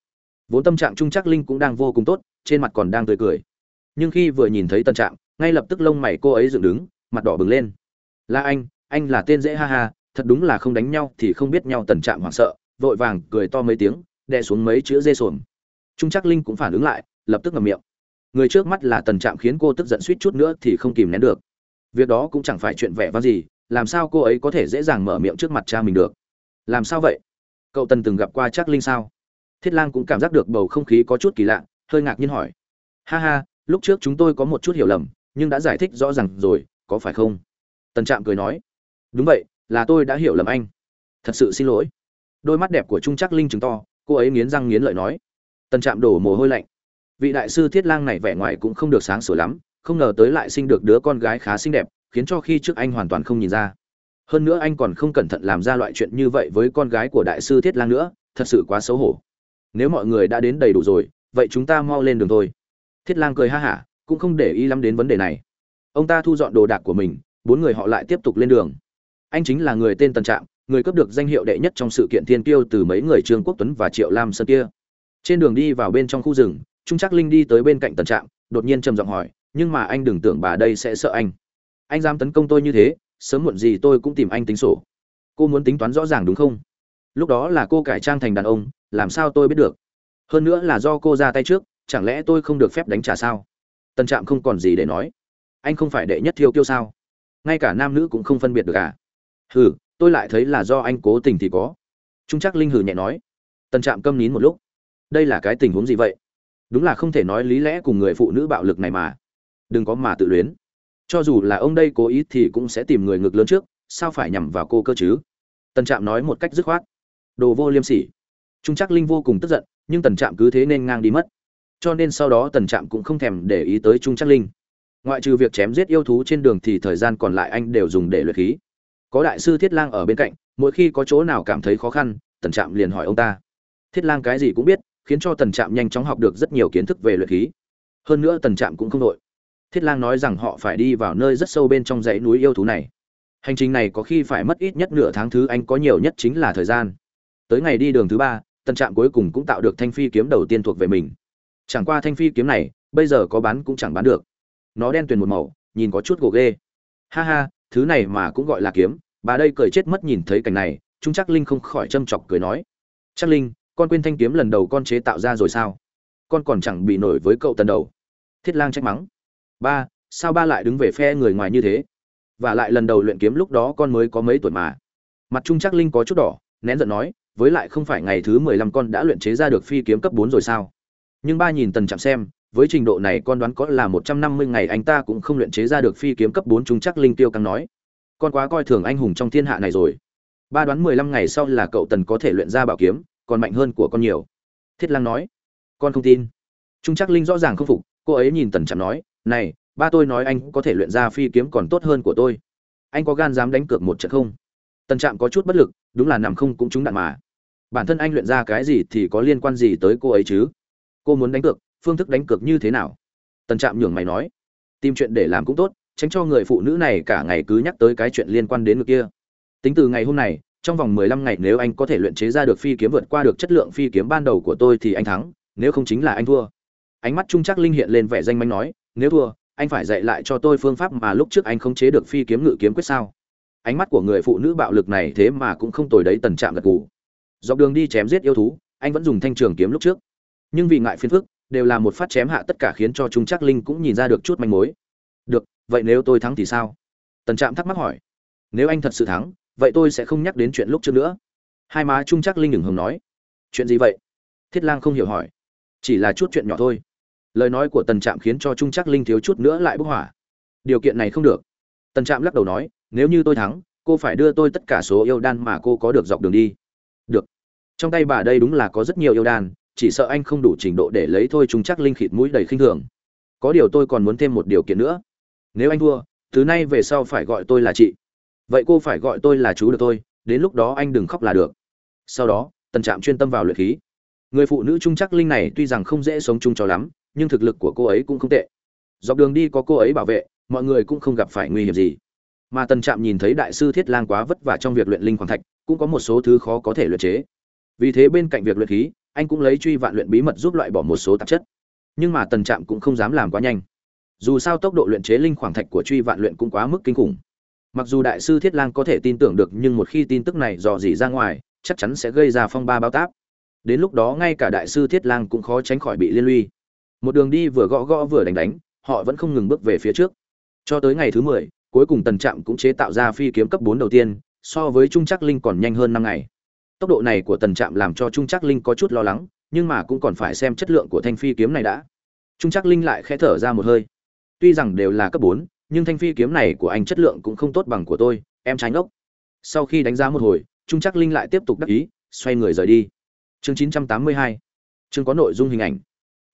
Vốn tâm trạng trung chắc linh cũng đang vô cùng tốt, trên mặt còn đang tươi cười. Nhưng khi vừa nhìn thấy tần trạm ngay lập tức lông mày cô ấy dựng đứng, mặt đỏ bừng lên. Là anh anh là tên dễ ha ha, thật đúng là không đánh nhau thì không biết nhau. Tần trạm hoảng sợ, vội vàng cười to mấy tiếng, đè xuống mấy chữ dê sồn. Trung chắc linh cũng phản ứng lại, lập tức ngậm miệng. Người trước mắt là tần trạm khiến cô tức giận suýt chút nữa thì không kìm nén được. Việc đó cũng chẳng phải chuyện vẻ vang gì, làm sao cô ấy có thể dễ dàng mở miệng trước mặt cha mình được? Làm sao vậy? Cậu tần từng gặp qua chắc linh sao? Thiết lang cũng cảm giác được bầu không khí có chút kỳ lạ, hơi ngạc nhiên hỏi. Ha ha, lúc trước chúng tôi có một chút hiểu lầm, nhưng đã giải thích rõ ràng rồi, có phải không? Tần trạm cười nói. Đúng vậy, là tôi đã hiểu lầm anh. Thật sự xin lỗi. Đôi mắt đẹp của trung chắc linh chứng to, cô ấy nghiến răng nghiến lợi nói. Tần trạm đổ mồ hôi lạnh. Vị đại sư thiết lang này vẻ ngoài cũng không được sáng sủa lắm, không ngờ tới lại sinh được đứa con gái khá xinh đẹp, khiến cho khi trước anh hoàn toàn không nhìn ra hơn nữa anh còn không cẩn thận làm ra loại chuyện như vậy với con gái của đại sư thiết lang nữa, thật sự quá xấu hổ. Nếu mọi người đã đến đầy đủ rồi, vậy chúng ta mau lên đường thôi. Thiết lang cười ha hả, cũng không để ý lắm đến vấn đề này. Ông ta thu dọn đồ đạc của mình, bốn người họ lại tiếp tục lên đường. Anh chính là người tên tần trạm, người cấp được danh hiệu đệ nhất trong sự kiện thiên tiêu từ mấy người trương quốc tuấn và triệu lam sơn kia. Trên đường đi vào bên trong khu rừng, trung trắc linh đi tới bên cạnh tần trạm, đột nhiên trầm giọng hỏi, nhưng mà anh đừng tưởng bà đây sẽ sợ anh. Anh dám tấn công tôi như thế sớm muộn gì tôi cũng tìm anh tính sổ. Cô muốn tính toán rõ ràng đúng không? Lúc đó là cô cải trang thành đàn ông, làm sao tôi biết được? Hơn nữa là do cô ra tay trước, chẳng lẽ tôi không được phép đánh trả sao? Tân trạm không còn gì để nói. Anh không phải đệ nhất thiêu kiêu sao? Ngay cả nam nữ cũng không phân biệt được à? Hừ, tôi lại thấy là do anh cố tình thì có. Trung chắc linh hừ nhẹ nói. Tân trạm câm nín một lúc. Đây là cái tình huống gì vậy? Đúng là không thể nói lý lẽ cùng người phụ nữ bạo lực này mà. Đừng có mà tự luyến cho dù là ông đây cố ý thì cũng sẽ tìm người ngực lớn trước, sao phải nhằm vào cô cơ chứ? Tần trạm nói một cách dứt khoát. Đồ vô liêm sỉ. Trung chắc linh vô cùng tức giận, nhưng tần trạm cứ thế nên ngang đi mất. Cho nên sau đó tần trạm cũng không thèm để ý tới trung chắc linh. Ngoại trừ việc chém giết yêu thú trên đường thì thời gian còn lại anh đều dùng để luyện khí. Có đại sư thiết lang ở bên cạnh, mỗi khi có chỗ nào cảm thấy khó khăn, tần trạm liền hỏi ông ta. Thiết lang cái gì cũng biết, khiến cho tần trạm nhanh chóng học được rất nhiều kiến thức về luyện khí. Hơn nữa tần trạm cũng không đội thiết lang nói rằng họ phải đi vào nơi rất sâu bên trong dãy núi yêu thú này. Hành trình này có khi phải mất ít nhất nửa tháng thứ, anh có nhiều nhất chính là thời gian. Tới ngày đi đường thứ ba, tân trạm cuối cùng cũng tạo được thanh phi kiếm đầu tiên thuộc về mình. Chẳng qua thanh phi kiếm này, bây giờ có bán cũng chẳng bán được. Nó đen tuyền một màu, nhìn có chút gồ ghê. Ha ha, thứ này mà cũng gọi là kiếm, bà đây cười chết mất nhìn thấy cảnh này, trung chắc linh không khỏi châm chọc cười nói. Chắc linh, con quên thanh kiếm lần đầu con chế tạo ra rồi sao? Con còn chẳng bị nổi với cậu tần đầu. Thiết lang trách mắng ba, sao ba lại đứng về phe người ngoài như thế? Và lại lần đầu luyện kiếm lúc đó con mới có mấy tuổi mà? Mặt trung chắc linh có chút đỏ, nén giận nói, với lại không phải ngày thứ mười lăm con đã luyện chế ra được phi kiếm cấp bốn rồi sao? Nhưng ba nhìn tần chạm xem, với trình độ này con đoán có là một trăm năm mươi ngày anh ta cũng không luyện chế ra được phi kiếm cấp bốn, trung chắc linh tiêu căng nói, con quá coi thường anh hùng trong thiên hạ này rồi. Ba đoán mười lăm ngày sau là cậu tần có thể luyện ra bảo kiếm, còn mạnh hơn của con nhiều. Thiết lang nói, con không tin. Trung chắc linh rõ ràng không phục, cô ấy nhìn tần chạm nói này, ba tôi nói anh có thể luyện ra phi kiếm còn tốt hơn của tôi. Anh có gan dám đánh cược một trận không? Tần trạm có chút bất lực, đúng là nằm không cũng trúng đạn mà. Bản thân anh luyện ra cái gì thì có liên quan gì tới cô ấy chứ? Cô muốn đánh cược, phương thức đánh cược như thế nào? Tần trạm nhường mày nói. Tìm chuyện để làm cũng tốt, tránh cho người phụ nữ này cả ngày cứ nhắc tới cái chuyện liên quan đến ngược kia. Tính từ ngày hôm này trong vòng mười lăm ngày nếu anh có thể luyện chế ra được phi kiếm vượt qua được chất lượng phi kiếm ban đầu của tôi thì anh thắng, nếu không chính là anh thua. Ánh mắt trung chắc linh hiện lên vẻ danh manh nói nếu thua, anh phải dạy lại cho tôi phương pháp mà lúc trước anh không chế được phi kiếm ngự kiếm quyết sao? Ánh mắt của người phụ nữ bạo lực này thế mà cũng không tồi đấy, tần trạm gật gù. Dọc đường đi chém giết yêu thú, anh vẫn dùng thanh trường kiếm lúc trước. Nhưng vì ngại phiền phức, đều là một phát chém hạ tất cả khiến cho chúng chắc linh cũng nhìn ra được chút manh mối. Được, vậy nếu tôi thắng thì sao? Tần trạm thắc mắc hỏi. Nếu anh thật sự thắng, vậy tôi sẽ không nhắc đến chuyện lúc trước nữa. Hai má trung chắc linh ngừng hồng nói. Chuyện gì vậy? Thiết lang không hiểu hỏi. Chỉ là chút chuyện nhỏ thôi lời nói của tần trạm khiến cho trung chắc linh thiếu chút nữa lại bức hỏa. Điều kiện này không được. Tần trạm lắc đầu nói, nếu như tôi thắng, cô phải đưa tôi tất cả số yêu đan mà cô có được dọc đường đi. Được. Trong tay bà đây đúng là có rất nhiều yêu đan, chỉ sợ anh không đủ trình độ để lấy thôi trung chắc linh khịt mũi đầy khinh thường. Có điều tôi còn muốn thêm một điều kiện nữa. Nếu anh thua thứ nay về sau phải gọi tôi là chị. Vậy cô phải gọi tôi là chú được tôi đến lúc đó anh đừng khóc là được. Sau đó, tần trạm chuyên tâm vào luyện khí. Người phụ nữ trung chắc linh này tuy rằng không dễ sống chung cho lắm nhưng thực lực của cô ấy cũng không tệ. Dọc đường đi có cô ấy bảo vệ, mọi người cũng không gặp phải nguy hiểm gì. Mà tần trạm nhìn thấy đại sư thiết lang quá vất vả trong việc luyện linh khoảng thạch, cũng có một số thứ khó có thể luyện chế. Vì thế bên cạnh việc luyện khí, anh cũng lấy truy vạn luyện bí mật giúp loại bỏ một số tạp chất. Nhưng mà tần trạm cũng không dám làm quá nhanh. Dù sao tốc độ luyện chế linh khoảng thạch của truy vạn luyện cũng quá mức kinh khủng. Mặc dù đại sư thiết lang có thể tin tưởng được, nhưng một khi tin tức này dò dỉ ra ngoài, chắc chắn sẽ gây ra phong ba bao táp. Đến lúc đó ngay cả đại sư thiết lang cũng khó tránh khỏi bị liên lụy một đường đi vừa gõ gõ vừa đánh đánh, họ vẫn không ngừng bước về phía trước. Cho tới ngày thứ mười, cuối cùng tần trạm cũng chế tạo ra phi kiếm cấp bốn đầu tiên, so với trung trắc linh còn nhanh hơn năm ngày. Tốc độ này của tần trạm làm cho trung trắc linh có chút lo lắng, nhưng mà cũng còn phải xem chất lượng của thanh phi kiếm này đã. Trung trắc linh lại khẽ thở ra một hơi. Tuy rằng đều là cấp bốn, nhưng thanh phi kiếm này của anh chất lượng cũng không tốt bằng của tôi, em tránh ốc sau khi đánh giá một hồi, trung trắc linh lại tiếp tục đắc ý, xoay người rời đi. Chương 982 chương có nội dung hình ảnh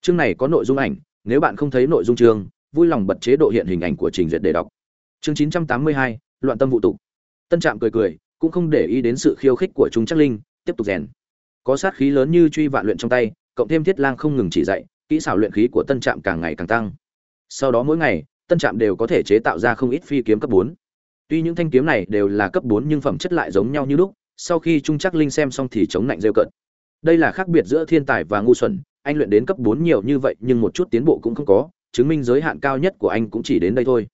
chương này có nội dung ảnh, nếu bạn không thấy nội dung chương, vui lòng bật chế độ hiện hình ảnh của trình duyệt để đọc. Chương 982 loạn tâm vụ tục. Tân trạm cười cười, cũng không để ý đến sự khiêu khích của trung chắc linh, tiếp tục rèn. Có sát khí lớn như truy vạn luyện trong tay, cộng thêm thiết lang không ngừng chỉ dạy, kỹ xảo luyện khí của tân trạm càng ngày càng tăng. Sau đó mỗi ngày, tân trạm đều có thể chế tạo ra không ít phi kiếm cấp bốn. Tuy những thanh kiếm này đều là cấp bốn nhưng phẩm chất lại giống nhau như lúc, sau khi trung chắc linh xem xong thì chống lạnh rêu cận đây là khác biệt giữa thiên tài và ngu xuẩn anh luyện đến cấp bốn nhiều như vậy nhưng một chút tiến bộ cũng không có, chứng minh giới hạn cao nhất của anh cũng chỉ đến đây thôi.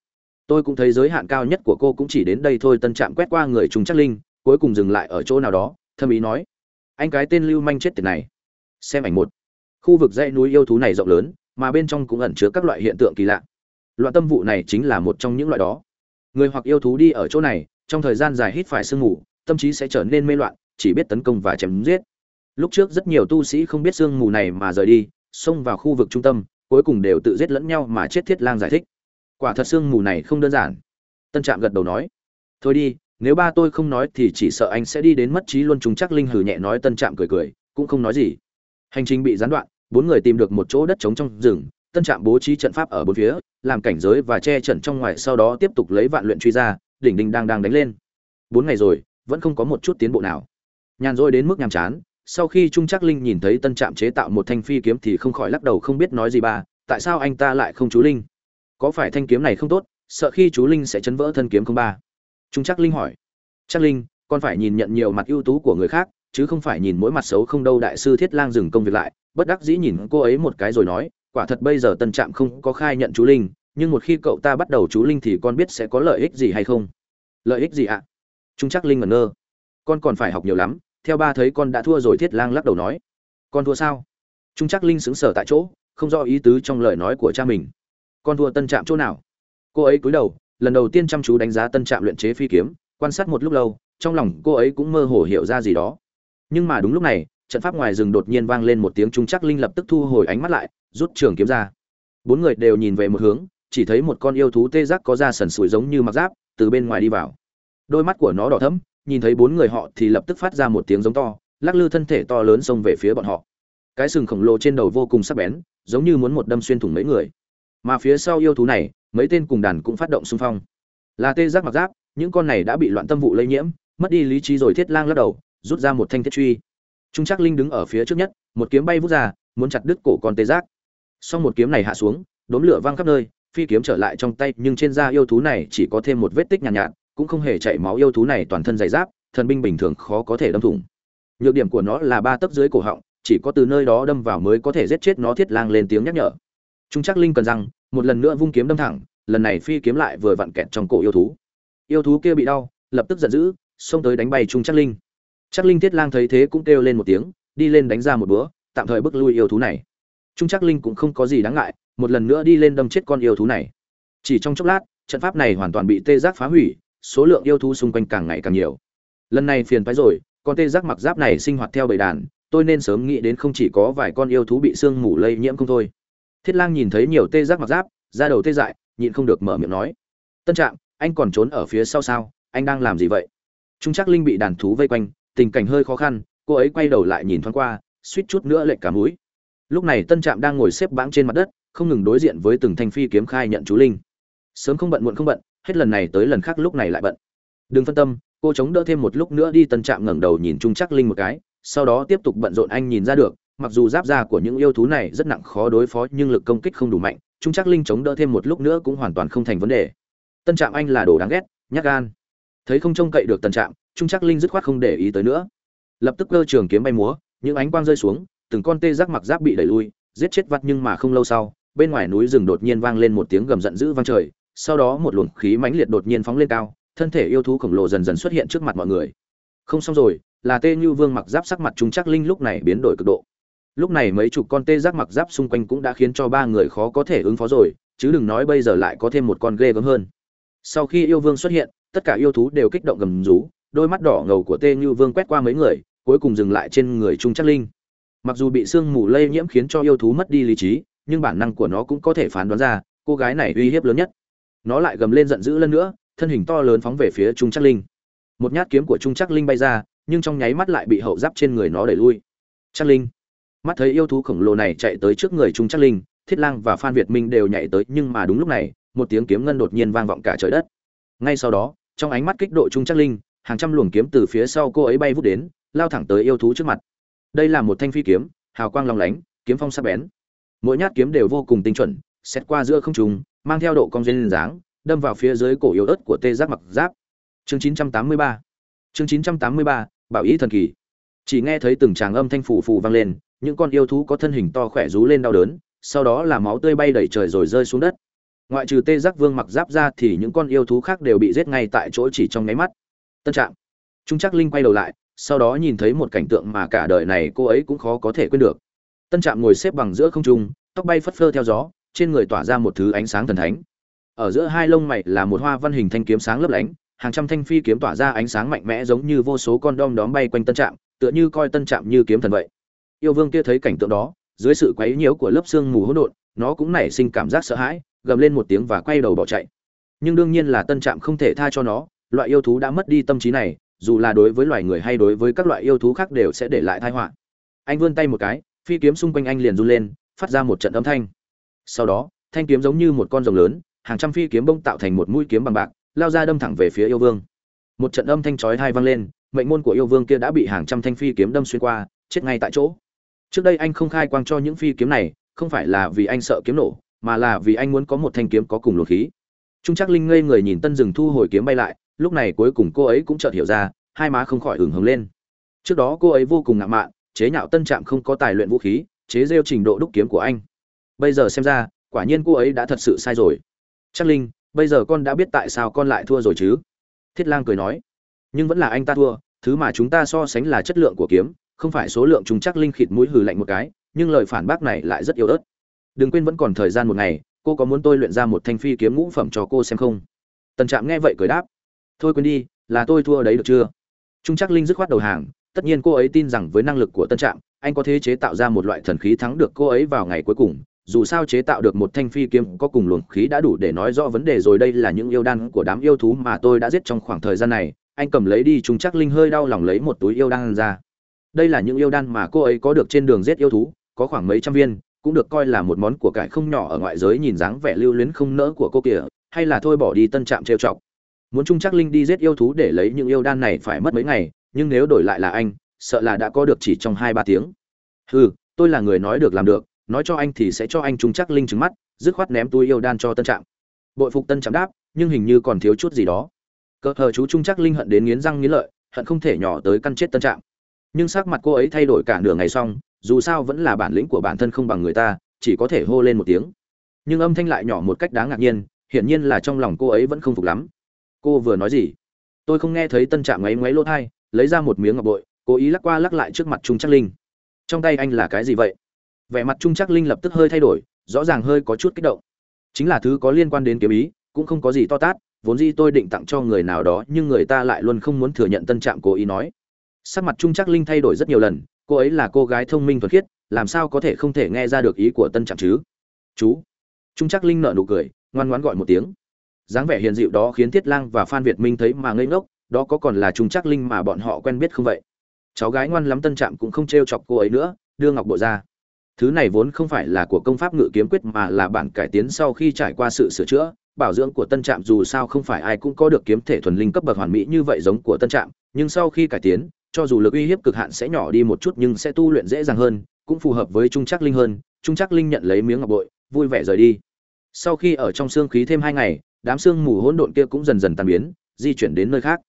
Tôi cũng thấy giới hạn cao nhất của cô cũng chỉ đến đây thôi, tân trạm quét qua người trung chắc linh, cuối cùng dừng lại ở chỗ nào đó, thâm ý nói, anh cái tên lưu manh chết tiệt này, xem ảnh một. Khu vực dãy núi yêu thú này rộng lớn, mà bên trong cũng ẩn chứa các loại hiện tượng kỳ lạ. Loạn tâm vụ này chính là một trong những loại đó. Người hoặc yêu thú đi ở chỗ này, trong thời gian dài hít phải sương mù, tâm trí sẽ trở nên mê loạn, chỉ biết tấn công và chém giết lúc trước rất nhiều tu sĩ không biết sương mù này mà rời đi, xông vào khu vực trung tâm, cuối cùng đều tự giết lẫn nhau mà chết thiết lang giải thích. Quả thật sương mù này không đơn giản. Tân trạm gật đầu nói, thôi đi, nếu ba tôi không nói thì chỉ sợ anh sẽ đi đến mất trí luôn chúng chắc linh hử nhẹ nói. Tân trạm cười cười, cũng không nói gì. Hành trình bị gián đoạn, bốn người tìm được một chỗ đất trống trong rừng, tân trạm bố trí trận pháp ở bốn phía, làm cảnh giới và che trận trong ngoài, sau đó tiếp tục lấy vạn luyện truy ra, đỉnh đinh đang đang đánh lên. Bốn ngày rồi, vẫn không có một chút tiến bộ nào. Nhàn rỗi đến mức nhàm chán sau khi trung Trác linh nhìn thấy tân trạm chế tạo một thanh phi kiếm thì không khỏi lắc đầu không biết nói gì ba, tại sao anh ta lại không chú linh? Có phải thanh kiếm này không tốt, sợ khi chú linh sẽ chấn vỡ thân kiếm không ba? Trung Trác linh hỏi. Trác linh, con phải nhìn nhận nhiều mặt ưu tú của người khác, chứ không phải nhìn mỗi mặt xấu không đâu, đại sư thiết lang dừng công việc lại, bất đắc dĩ nhìn cô ấy một cái rồi nói, quả thật bây giờ tân trạm không có khai nhận chú linh, nhưng một khi cậu ta bắt đầu chú linh thì con biết sẽ có lợi ích gì hay không? Lợi ích gì ạ? Trung Trác linh ngẩn ngơ. Con còn phải học nhiều lắm theo ba thấy con đã thua rồi thiết lang lắc đầu nói. Con thua sao? Trung chắc linh sững sờ tại chỗ, không rõ ý tứ trong lời nói của cha mình. Con thua tân trạm chỗ nào? Cô ấy cúi đầu, lần đầu tiên chăm chú đánh giá tân trạm luyện chế phi kiếm, quan sát một lúc lâu, trong lòng cô ấy cũng mơ hồ hiểu ra gì đó. Nhưng mà đúng lúc này, trận pháp ngoài rừng đột nhiên vang lên một tiếng trung chắc linh lập tức thu hồi ánh mắt lại, rút trường kiếm ra. Bốn người đều nhìn về một hướng, chỉ thấy một con yêu thú tê giác có da sần sùi giống như mặc giáp, từ bên ngoài đi vào. Đôi mắt của nó đỏ thẫm nhìn thấy bốn người họ thì lập tức phát ra một tiếng giống to lắc lư thân thể to lớn xông về phía bọn họ. Cái sừng khổng lồ trên đầu vô cùng sắc bén giống như muốn một đâm xuyên thủng mấy người. Mà phía sau yêu thú này mấy tên cùng đàn cũng phát động xung phong. Là tê giác mặc giáp những con này đã bị loạn tâm vụ lây nhiễm mất đi lý trí rồi thiết lang lắc đầu rút ra một thanh thiết truy. Trung chắc linh đứng ở phía trước nhất một kiếm bay vút ra muốn chặt đứt cổ con tê giác. Sau một kiếm này hạ xuống đốm lửa văng khắp nơi phi kiếm trở lại trong tay nhưng trên da yêu thú này chỉ có thêm một vết tích nhàn nhạt, nhạt cũng không hề chảy máu yêu thú này toàn thân dày giáp, thần binh bình thường khó có thể đâm thủng. Nhược điểm của nó là ba tấc dưới cổ họng, chỉ có từ nơi đó đâm vào mới có thể giết chết nó thiết lang lên tiếng nhắc nhở. Trung chắc linh cần rằng một lần nữa vung kiếm đâm thẳng, lần này phi kiếm lại vừa vặn kẹt trong cổ yêu thú. Yêu thú kia bị đau, lập tức giận dữ, xông tới đánh bay trung chắc linh. Chắc linh thiết lang thấy thế cũng kêu lên một tiếng, đi lên đánh ra một bữa, tạm thời bước lui yêu thú này. Trung chắc linh cũng không có gì đáng ngại, một lần nữa đi lên đâm chết con yêu thú này. Chỉ trong chốc lát, trận pháp này hoàn toàn bị tê giác phá hủy số lượng yêu thú xung quanh càng ngày càng nhiều. Lần này phiền phái rồi, con tê giác mặc giáp này sinh hoạt theo bầy đàn, tôi nên sớm nghĩ đến không chỉ có vài con yêu thú bị sương mù lây nhiễm không thôi. Thiết lang nhìn thấy nhiều tê giác mặc giáp ra đầu tê dại, nhịn không được mở miệng nói. Tân trạng anh còn trốn ở phía sau sao? Anh đang làm gì vậy? Trung chắc linh bị đàn thú vây quanh, tình cảnh hơi khó khăn, cô ấy quay đầu lại nhìn thoáng qua, suýt chút nữa lệch cả mũi. Lúc này tân trạm đang ngồi xếp bãng trên mặt đất, không ngừng đối diện với từng thanh phi kiếm khai nhận chú linh. Sớm không bận muộn không bận hết lần này tới lần khác lúc này lại bận. Đừng phân tâm, cô chống đỡ thêm một lúc nữa đi, tân trạm ngẩng đầu nhìn trung chắc linh một cái, sau đó tiếp tục bận rộn anh nhìn ra được, mặc dù giáp da của những yêu thú này rất nặng khó đối phó nhưng lực công kích không đủ mạnh, trung chắc linh chống đỡ thêm một lúc nữa cũng hoàn toàn không thành vấn đề. Tân trạm anh là đồ đáng ghét, nhát gan. Thấy không trông cậy được tân trạm, trung chắc linh dứt khoát không để ý tới nữa. Lập tức cơ trường kiếm bay múa, những ánh quang rơi xuống, từng con tê giác mặc giáp bị đẩy lui, giết chết vặt nhưng mà không lâu sau, bên ngoài núi rừng đột nhiên vang lên một tiếng gầm giận dữ vang trời sau đó một luồng khí mãnh liệt đột nhiên phóng lên cao, thân thể yêu thú khổng lồ dần dần xuất hiện trước mặt mọi người. Không xong rồi, là tê như vương mặc giáp sắc mặt trung chắc linh lúc này biến đổi cực độ. Lúc này mấy chục con tê giác mặc giáp xung quanh cũng đã khiến cho ba người khó có thể ứng phó rồi, chứ đừng nói bây giờ lại có thêm một con ghê gớm hơn. Sau khi yêu vương xuất hiện, tất cả yêu thú đều kích động gầm rú, đôi mắt đỏ ngầu của tê như vương quét qua mấy người, cuối cùng dừng lại trên người trung chắc linh. Mặc dù bị sương mù lây nhiễm khiến cho yêu thú mất đi lý trí, nhưng bản năng của nó cũng có thể phán đoán ra, cô gái này uy hiếp lớn nhất nó lại gầm lên giận dữ lần nữa, thân hình to lớn phóng về phía trung Trắc linh. Một nhát kiếm của trung Trắc linh bay ra, nhưng trong nháy mắt lại bị hậu giáp trên người nó đẩy lui. Trắc linh. Mắt thấy yêu thú khổng lồ này chạy tới trước người trung Trắc linh, thiết lang và phan việt minh đều nhảy tới, nhưng mà đúng lúc này, một tiếng kiếm ngân đột nhiên vang vọng cả trời đất. Ngay sau đó, trong ánh mắt kích độ trung Trắc linh, hàng trăm luồng kiếm từ phía sau cô ấy bay vút đến, lao thẳng tới yêu thú trước mặt. Đây là một thanh phi kiếm, hào quang long lánh, kiếm phong sắc bén. Mỗi nhát kiếm đều vô cùng tinh chuẩn, xét qua giữa không trùng mang theo độ cong duyên dáng đâm vào phía dưới cổ yếu ớt của tê giác mặc giáp. Chương 983 chương 983, bảo ý thần kỳ. Chỉ nghe thấy từng tràng âm thanh phù phù vang lên những con yêu thú có thân hình to khỏe rú lên đau đớn sau đó là máu tươi bay đầy trời rồi rơi xuống đất. Ngoại trừ tê giác vương mặc giáp ra thì những con yêu thú khác đều bị giết ngay tại chỗ chỉ trong nháy mắt. Tân trạng trung chắc linh quay đầu lại sau đó nhìn thấy một cảnh tượng mà cả đời này cô ấy cũng khó có thể quên được. Tân trạm ngồi xếp bằng giữa không trung tóc bay phất phơ theo gió trên người tỏa ra một thứ ánh sáng thần thánh. Ở giữa hai lông mày là một hoa văn hình thanh kiếm sáng lấp lánh, hàng trăm thanh phi kiếm tỏa ra ánh sáng mạnh mẽ giống như vô số con đom đóm bay quanh tân trạm, tựa như coi tân trạm như kiếm thần vậy. Yêu vương kia thấy cảnh tượng đó, dưới sự quấy nhiễu của lớp sương mù hỗn độn, nó cũng nảy sinh cảm giác sợ hãi, gầm lên một tiếng và quay đầu bỏ chạy. Nhưng đương nhiên là tân trạm không thể tha cho nó, loại yêu thú đã mất đi tâm trí này, dù là đối với loài người hay đối với các loại yêu thú khác đều sẽ để lại tai họa. Anh vươn tay một cái, phi kiếm xung quanh anh liền run lên, phát ra một trận âm thanh sau đó, thanh kiếm giống như một con rồng lớn, hàng trăm phi kiếm bông tạo thành một mũi kiếm bằng bạc, lao ra đâm thẳng về phía yêu vương. Một trận âm thanh chói hai vang lên, mệnh môn của yêu vương kia đã bị hàng trăm thanh phi kiếm đâm xuyên qua, chết ngay tại chỗ. Trước đây anh không khai quang cho những phi kiếm này, không phải là vì anh sợ kiếm nổ, mà là vì anh muốn có một thanh kiếm có cùng luồng khí. Trung trác linh ngây người nhìn tân rừng thu hồi kiếm bay lại, lúc này cuối cùng cô ấy cũng chợt hiểu ra, hai má không khỏi hưởng hứng lên. Trước đó cô ấy vô cùng ngạo mạn, chế nhạo tân trạm không có tài luyện vũ khí, chế rêu trình độ đúc kiếm của anh bây giờ xem ra, quả nhiên cô ấy đã thật sự sai rồi. Chắc linh, bây giờ con đã biết tại sao con lại thua rồi chứ? Thiết lang cười nói. Nhưng vẫn là anh ta thua, thứ mà chúng ta so sánh là chất lượng của kiếm, không phải số lượng chúng chắc linh khịt mũi hừ lạnh một cái, nhưng lời phản bác này lại rất yếu ớt. Đừng quên vẫn còn thời gian một ngày, cô có muốn tôi luyện ra một thanh phi kiếm ngũ phẩm cho cô xem không? Tần trạm nghe vậy cười đáp. Thôi quên đi, là tôi thua đấy được chưa? Trung chắc linh dứt khoát đầu hàng, tất nhiên cô ấy tin rằng với năng lực của tân trạm, anh có thể chế tạo ra một loại thần khí thắng được cô ấy vào ngày cuối cùng dù sao chế tạo được một thanh phi kiếm có cùng luồng khí đã đủ để nói rõ vấn đề rồi, đây là những yêu đan của đám yêu thú mà tôi đã giết trong khoảng thời gian này. Anh cầm lấy đi chúng chắc linh hơi đau lòng lấy một túi yêu đan ra. Đây là những yêu đan mà cô ấy có được trên đường giết yêu thú, có khoảng mấy trăm viên, cũng được coi là một món của cải không nhỏ ở ngoại giới nhìn dáng vẻ lưu luyến không nỡ của cô kìa, hay là thôi bỏ đi tân trạm trêu chọc. Muốn trung chắc linh đi giết yêu thú để lấy những yêu đan này phải mất mấy ngày, nhưng nếu đổi lại là anh, sợ là đã có được chỉ trong hai ba tiếng. Hừ, tôi là người nói được làm được nói cho anh thì sẽ cho anh trung chắc linh trứng mắt, dứt khoát ném túi yêu đan cho tân trạm. Bội phục tân trạm đáp, nhưng hình như còn thiếu chút gì đó. Cỡ hờ chú trung chắc linh hận đến nghiến răng nghiến lợi, hận không thể nhỏ tới căn chết tân trạm. Nhưng sắc mặt cô ấy thay đổi cả nửa ngày xong, dù sao vẫn là bản lĩnh của bản thân không bằng người ta, chỉ có thể hô lên một tiếng. Nhưng âm thanh lại nhỏ một cách đáng ngạc nhiên, hiển nhiên là trong lòng cô ấy vẫn không phục lắm. Cô vừa nói gì? Tôi không nghe thấy tân trạm ngáy ngoáy lỗ thai lấy ra một miếng ngọc bội, cố ý lắc qua lắc lại trước mặt trung chắc linh. Trong tay anh là cái gì vậy? Vẻ mặt trung chắc linh lập tức hơi thay đổi, rõ ràng hơi có chút kích động. Chính là thứ có liên quan đến kiếm ý, cũng không có gì to tát, vốn dĩ tôi định tặng cho người nào đó, nhưng người ta lại luôn không muốn thừa nhận tân trạm cố ý nói. Sắc mặt trung chắc linh thay đổi rất nhiều lần, cô ấy là cô gái thông minh thuần khiết, làm sao có thể không thể nghe ra được ý của tân trạm chứ? Chú. Trung chắc linh nợ nụ cười, ngoan ngoãn gọi một tiếng. Dáng vẻ hiền dịu đó khiến thiết lang và phan việt minh thấy mà ngây ngốc, đó có còn là trung chắc linh mà bọn họ quen biết không vậy? Cháu gái ngoan lắm tân trạm cũng không t r e o chọc cô ấy nữa, đưa ngọc bội ra thứ này vốn không phải là của công pháp ngự kiếm quyết mà là bản cải tiến sau khi trải qua sự sửa chữa, bảo dưỡng của tân trạm dù sao không phải ai cũng có được kiếm thể thuần linh cấp bậc hoàn mỹ như vậy giống của tân trạm, nhưng sau khi cải tiến, cho dù lực uy hiếp cực hạn sẽ nhỏ đi một chút nhưng sẽ tu luyện dễ dàng hơn, cũng phù hợp với trung chắc linh hơn, trung chắc linh nhận lấy miếng ngọc bội, vui vẻ rời đi. Sau khi ở trong xương khí thêm hai ngày, đám xương mù hỗn độn kia cũng dần dần tan biến, di chuyển đến nơi khác.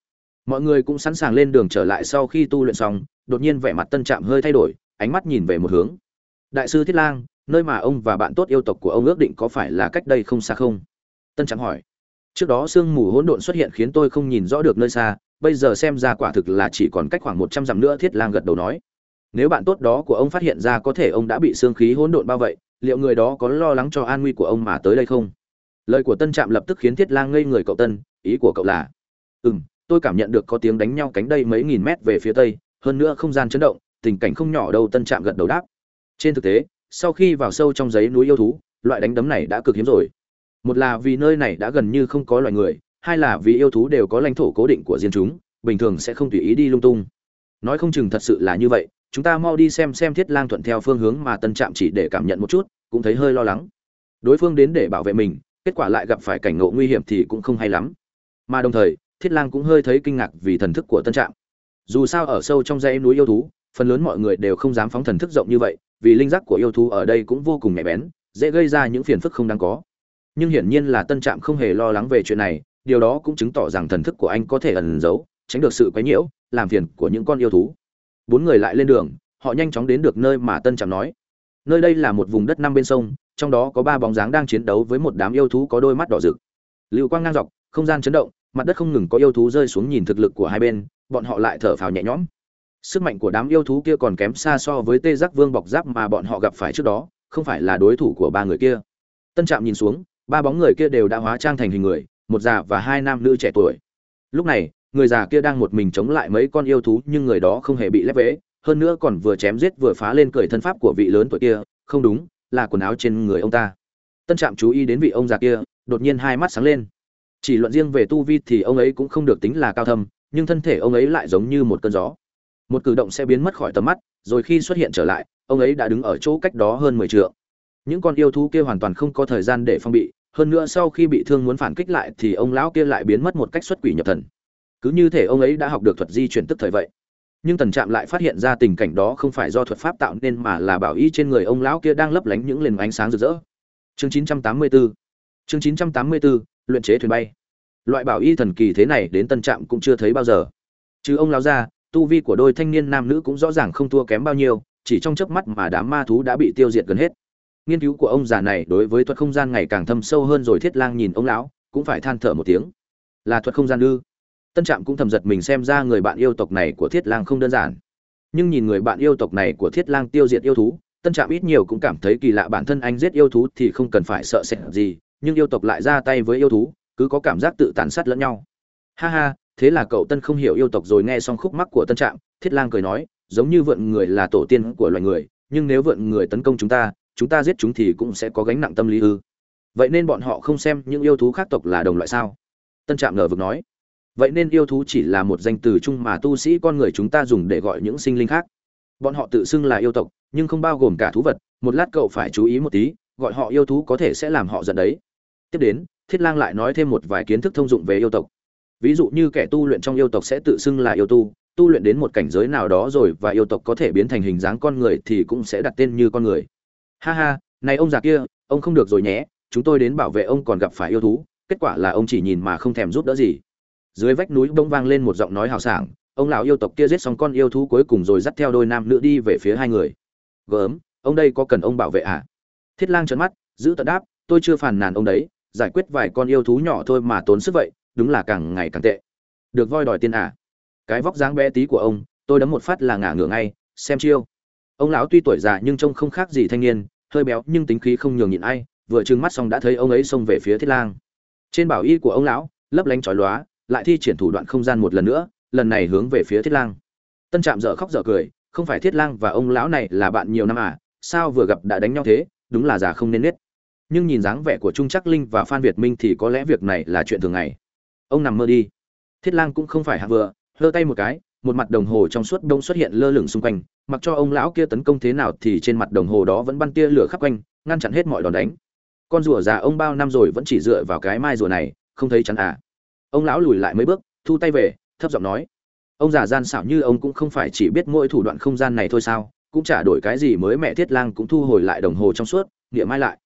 Mọi người cũng sẵn sàng lên đường trở lại sau khi tu luyện xong, đột nhiên vẻ mặt tân trạm hơi thay đổi, ánh mắt nhìn về một hướng đại sư thiết lang, nơi mà ông và bạn tốt yêu tộc của ông ước định có phải là cách đây không xa không? Tân trạm hỏi. Trước đó sương mù hỗn độn xuất hiện khiến tôi không nhìn rõ được nơi xa, bây giờ xem ra quả thực là chỉ còn cách khoảng một trăm dặm nữa, thiết lang gật đầu nói. Nếu bạn tốt đó của ông phát hiện ra có thể ông đã bị xương khí hỗn độn bao vậy liệu người đó có lo lắng cho an nguy của ông mà tới đây không? Lời của tân trạm lập tức khiến thiết lang ngây người cậu tân, ý của cậu là ừ m tôi cảm nhận được có tiếng đánh nhau cánh đây mấy nghìn mét về phía tây, hơn nữa không gian chấn động, tình cảnh không nhỏ đâu, tân trạm gật đầu đáp trên thực tế, sau khi vào sâu trong giấy núi yêu thú, loại đánh đấm này đã cực hiếm rồi. Một là vì nơi này đã gần như không có loài người, hai là vì yêu thú đều có lãnh thổ cố định của riêng chúng, bình thường sẽ không tùy ý đi lung tung. Nói không chừng thật sự là như vậy, chúng ta mau đi xem xem thiết lang thuận theo phương hướng mà tân trạm chỉ để cảm nhận một chút, cũng thấy hơi lo lắng. Đối phương đến để bảo vệ mình, kết quả lại gặp phải cảnh ngộ nguy hiểm thì cũng không hay lắm. Mà đồng thời, thiết lang cũng hơi thấy kinh ngạc vì thần thức của tân trạm. Dù sao ở sâu trong dãy núi yêu thú phần lớn mọi người đều không dám phóng thần thức rộng như vậy, vì linh giác của yêu thú ở đây cũng vô cùng nhạy bén, dễ gây ra những phiền phức không đáng có. Nhưng hiển nhiên là tân trạm không hề lo lắng về chuyện này, điều đó cũng chứng tỏ rằng thần thức của anh có thể ẩn giấu, tránh được sự quấy nhiễu, làm phiền của những con yêu thú. Bốn người lại lên đường, họ nhanh chóng đến được nơi mà tân trạm nói. Nơi đây là một vùng đất năm bên sông, trong đó có ba bóng dáng đang chiến đấu với một đám yêu thú có đôi mắt đỏ rực. Lưu quang ngang dọc, không gian chấn động, mặt đất không ngừng có yêu thú rơi xuống nhìn thực lực của hai bên, bọn họ lại thở phào nhẹ nhõm sức mạnh của đám yêu thú kia còn kém xa so với tê giác vương bọc giáp mà bọn họ gặp phải trước đó, không phải là đối thủ của ba người kia. Tân trạm nhìn xuống, ba bóng người kia đều đã hóa trang thành hình người, một già và hai nam nữ trẻ tuổi. Lúc này, người già kia đang một mình chống lại mấy con yêu thú nhưng người đó không hề bị lép vế, hơn nữa còn vừa chém giết vừa phá lên cười thân pháp của vị lớn tuổi kia, không đúng, là quần áo trên người ông ta. Tân trạm chú ý đến vị ông già kia, đột nhiên hai mắt sáng lên. Chỉ luận riêng về tu vi thì ông ấy cũng không được tính là cao thâm, nhưng thân thể ông ấy lại giống như một cơn gió một cử động sẽ biến mất khỏi tầm mắt rồi khi xuất hiện trở lại ông ấy đã đứng ở chỗ cách đó hơn mười t những con yêu thú kia hoàn toàn không có thời gian để phong bị hơn nữa sau khi bị thương muốn phản kích lại thì ông lão kia lại biến mất một cách xuất quỷ nhập thần. Cứ như thể ông ấy đã học được thuật di chuyển tức thời vậy. Nhưng tần trạm lại phát hiện ra tình cảnh đó không phải do thuật pháp tạo nên mà là bảo y trên người ông lão kia đang lấp lánh những liền ánh sáng rực rỡ. Chương 984 chương 984, luyện chế thuyền bay. Loại bảo y thần kỳ thế này đến tân trạm cũng chưa thấy bao giờ. Chứ ông lão ra tu vi của đôi thanh niên nam nữ cũng rõ ràng không thua kém bao nhiêu, chỉ trong chớp mắt mà đám ma thú đã bị tiêu diệt gần hết. Nghiên cứu của ông già này đối với thuật không gian ngày càng thâm sâu hơn rồi thiết lang nhìn ông lão, cũng phải than thở một tiếng. Là thuật không gian ư? Tân trạm cũng thầm giật mình xem ra người bạn yêu tộc này của thiết lang không đơn giản. Nhưng nhìn người bạn yêu tộc này của thiết lang tiêu diệt yêu thú, tân trạm ít nhiều cũng cảm thấy kỳ lạ bản thân anh giết yêu thú thì không cần phải sợ sệt gì, nhưng yêu tộc lại ra tay với yêu thú, cứ có cảm giác tự tàn sát lẫn nhau. Ha ha thế là cậu tân không hiểu yêu tộc rồi nghe xong khúc mắc của tân trạm, thiết lang cười nói, giống như vượn người là tổ tiên của loài người, nhưng nếu vượn người tấn công chúng ta chúng ta giết chúng thì cũng sẽ có gánh nặng tâm lý ư. Vậy nên bọn họ không xem những yêu thú khác tộc là đồng loại sao? Tân trạm ngờ vực nói. Vậy nên yêu thú chỉ là một danh từ chung mà tu sĩ con người chúng ta dùng để gọi những sinh linh khác. Bọn họ tự xưng là yêu tộc, nhưng không bao gồm cả thú vật. Một lát cậu phải chú ý một tí, gọi họ yêu thú có thể sẽ làm họ giận đấy. Tiếp đến, thiết lang lại nói thêm một vài kiến thức thông dụng về yêu tộc ví dụ như kẻ tu luyện trong yêu tộc sẽ tự xưng là yêu tu tu luyện đến một cảnh giới nào đó rồi và yêu tộc có thể biến thành hình dáng con người thì cũng sẽ đặt tên như con người. Ha ha, này ông già kia, ông không được rồi nhé, chúng tôi đến bảo vệ ông còn gặp phải yêu thú, kết quả là ông chỉ nhìn mà không thèm giúp đỡ gì. Dưới vách núi bỗng vang lên một giọng nói hào sảng, ông lão yêu tộc kia giết xong con yêu thú cuối cùng rồi dắt theo đôi nam nữ đi về phía hai người. Gớm, ông đây có cần ông bảo vệ à? Thiết lang trợn mắt, giữ tận đáp, tôi chưa phàn nàn ông đấy, giải quyết vài con yêu thú nhỏ thôi mà tốn sức vậy đúng là càng ngày càng tệ. Được voi đòi tiền à? Cái vóc dáng bé tí của ông, tôi đấm một phát là ngả ngửa ngay, xem chiêu. Ông lão tuy tuổi già nhưng trông không khác gì thanh niên, hơi béo nhưng tính khí không nhường nhịn ai, vừa trừng mắt xong đã thấy ông ấy xông về phía thiết lang. Trên bảo y của ông lão, lấp lánh chói lóa, lại thi triển thủ đoạn không gian một lần nữa, lần này hướng về phía thiết lang. Tân trạm dở khóc dở cười, không phải thiết lang và ông lão này là bạn nhiều năm à sao vừa gặp đã đánh nhau thế, đúng là già không nên nết. Nhưng nhìn dáng vẻ của trung Trắc linh và phan việt minh thì có lẽ việc này là chuyện thường ngày ông nằm mơ đi. Thiết lang cũng không phải hạ vừa, hơ tay một cái, một mặt đồng hồ trong suốt đông xuất hiện lơ lửng xung quanh, mặc cho ông lão kia tấn công thế nào thì trên mặt đồng hồ đó vẫn bắn tia lửa khắp quanh, ngăn chặn hết mọi đòn đánh. Con rùa già ông bao năm rồi vẫn chỉ dựa vào cái mai rùa này, không thấy chắn à. Ông lão lùi lại mấy bước, thu tay về, thấp giọng nói. Ông già gian xảo như ông cũng không phải chỉ biết mỗi thủ đoạn không gian này thôi sao, cũng chả đổi cái gì mới mẹ thiết lang cũng thu hồi lại đồng hồ trong suốt nghĩa mai lại.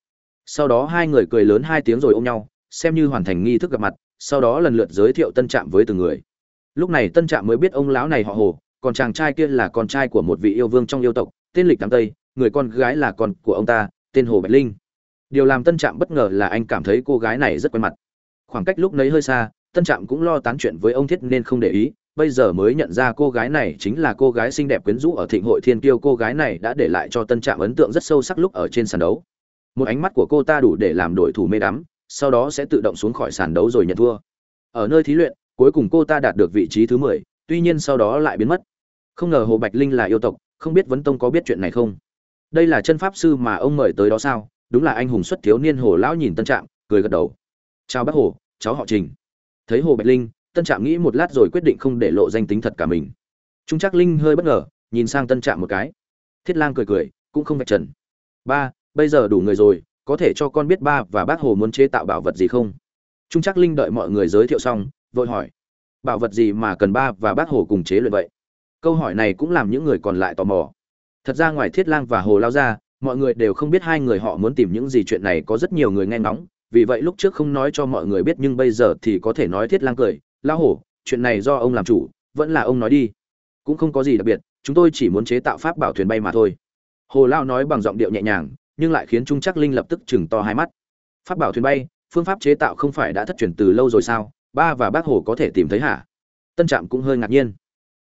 Sau đó hai người cười lớn hai tiếng rồi ôm nhau xem như hoàn thành nghi thức gặp mặt, sau đó lần lượt giới thiệu tân trạm với từng người. Lúc này tân trạm mới biết ông lão này họ hồ, còn chàng trai kia là con trai của một vị yêu vương trong yêu tộc, tên lịch đám tây, người con gái là con của ông ta, tên hồ bạch linh. Điều làm tân trạm bất ngờ là anh cảm thấy cô gái này rất quen mặt. Khoảng cách lúc nấy hơi xa, tân trạm cũng lo tán chuyện với ông thiết nên không để ý, bây giờ mới nhận ra cô gái này chính là cô gái xinh đẹp quyến rũ ở thịnh hội thiên kiêu, cô gái này đã để lại cho tân trạm ấn tượng rất sâu sắc lúc ở trên sàn đấu. Một ánh mắt của cô ta đủ để làm đội thủ mê đắm sau đó sẽ tự động xuống khỏi sàn đấu rồi nhận thua. Ở nơi thí luyện, cuối cùng cô ta đạt được vị trí thứ mười, tuy nhiên sau đó lại biến mất. Không ngờ hồ bạch linh là yêu tộc, không biết vấn tông có biết chuyện này không? Đây là chân pháp sư mà ông mời tới đó sao? Đúng là anh hùng xuất thiếu niên hồ lão nhìn tân trạm, cười gật đầu. Chào bác hồ, cháu họ trình. Thấy hồ bạch linh, tân trạm nghĩ một lát rồi quyết định không để lộ danh tính thật cả mình. Trung chắc linh hơi bất ngờ, nhìn sang tân trạm một cái. Thiết lang cười cười, cũng không vạch trần. Ba, bây giờ đủ người rồi có thể cho con biết ba và bác hồ muốn chế tạo bảo vật gì không? Trung chắc linh đợi mọi người giới thiệu xong, vội hỏi, bảo vật gì mà cần ba và bác hồ cùng chế luyện vậy? Câu hỏi này cũng làm những người còn lại tò mò. Thật ra ngoài thiết lang và hồ lao ra mọi người đều không biết hai người họ muốn tìm những gì, chuyện này có rất nhiều người nghe ngóng, vì vậy lúc trước không nói cho mọi người biết, nhưng bây giờ thì có thể nói thiết lang cười, lao hổ chuyện này do ông làm chủ, vẫn là ông nói đi. Cũng không có gì đặc biệt, chúng tôi chỉ muốn chế tạo pháp bảo thuyền bay mà thôi. Hồ lao nói bằng giọng điệu nhẹ nhàng nhưng lại khiến trung Trác linh lập tức chừng to hai mắt. Pháp bảo thuyền bay, phương pháp chế tạo không phải đã thất truyền từ lâu rồi sao? Ba và bác hồ có thể tìm thấy hả? Tân trạm cũng hơi ngạc nhiên.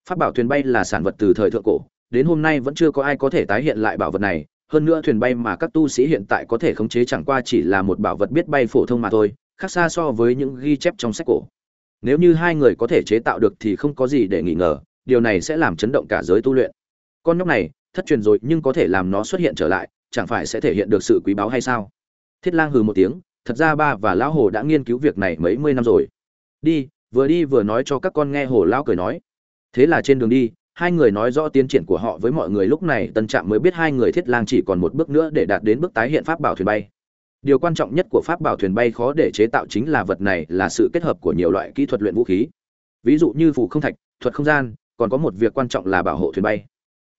Pháp bảo thuyền bay là sản vật từ thời thượng cổ, đến hôm nay vẫn chưa có ai có thể tái hiện lại bảo vật này. Hơn nữa thuyền bay mà các tu sĩ hiện tại có thể khống chế chẳng qua chỉ là một bảo vật biết bay phổ thông mà thôi, khác xa so với những ghi chép trong sách cổ. Nếu như hai người có thể chế tạo được thì không có gì để nghi ngờ, điều này sẽ làm chấn động cả giới tu luyện. Con nhóc này, thất truyền rồi nhưng có thể làm nó xuất hiện trở lại chẳng phải sẽ thể hiện được sự quý báu hay sao? Thiết lang hừ một tiếng, thật ra ba và lão hồ đã nghiên cứu việc này mấy mươi năm rồi. Đi, vừa đi vừa nói cho các con nghe hồ lão cười nói. Thế là trên đường đi, hai người nói rõ tiến triển của họ với mọi người. Lúc này tân trạm mới biết hai người thiết lang chỉ còn một bước nữa để đạt đến bước tái hiện pháp bảo thuyền bay. Điều quan trọng nhất của pháp bảo thuyền bay khó để chế tạo chính là vật này là sự kết hợp của nhiều loại kỹ thuật luyện vũ khí. Ví dụ như phủ không thạch, thuật không gian, còn có một việc quan trọng là bảo hộ thuyền bay.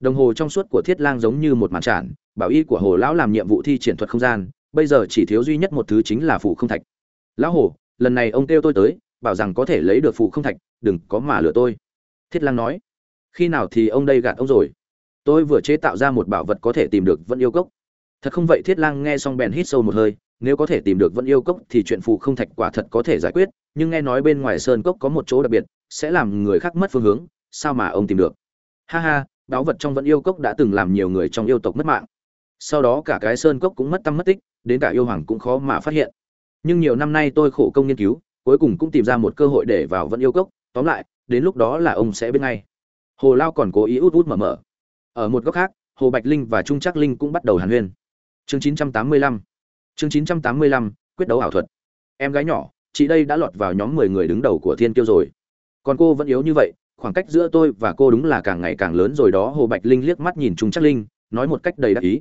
Đồng hồ trong suốt của thiết lang giống như một màn tràn bảo y của hồ lão làm nhiệm vụ thi triển thuật không gian, bây giờ chỉ thiếu duy nhất một thứ chính là phủ không thạch. Lão hồ, lần này ông kêu tôi tới, bảo rằng có thể lấy được phủ không thạch, đừng có mà lừa tôi. Thiết lang nói, khi nào thì ông đây gạt ông rồi? Tôi vừa chế tạo ra một bảo vật có thể tìm được vẫn yêu cốc. Thật không vậy? Thiết lang nghe xong bèn hít sâu một hơi, nếu có thể tìm được vẫn yêu cốc thì chuyện phù không thạch quả thật có thể giải quyết, nhưng nghe nói bên ngoài sơn cốc có một chỗ đặc biệt, sẽ làm người khác mất phương hướng, sao mà ông tìm được? Ha ha, báu vật trong vẫn yêu cốc đã từng làm nhiều người trong yêu tộc mất mạng sau đó cả cái sơn cốc cũng mất tâm mất tích đến cả yêu hoàng cũng khó mà phát hiện. Nhưng nhiều năm nay tôi khổ công nghiên cứu cuối cùng cũng tìm ra một cơ hội để vào vẫn yêu cốc tóm lại đến lúc đó là ông sẽ biết ngay. Hồ lao còn cố ý út út mở mở. Ở một góc khác hồ bạch linh và trung trắc linh cũng bắt đầu hàn huyên. Chương 985 chương 985, quyết đấu ảo thuật. Em gái nhỏ chị đây đã lọt vào nhóm 10 người đứng đầu của thiên kiêu rồi. Còn cô vẫn yếu như vậy khoảng cách giữa tôi và cô đúng là càng ngày càng lớn rồi đó hồ bạch linh liếc mắt nhìn trung trắc linh nói một cách đầy đắc ý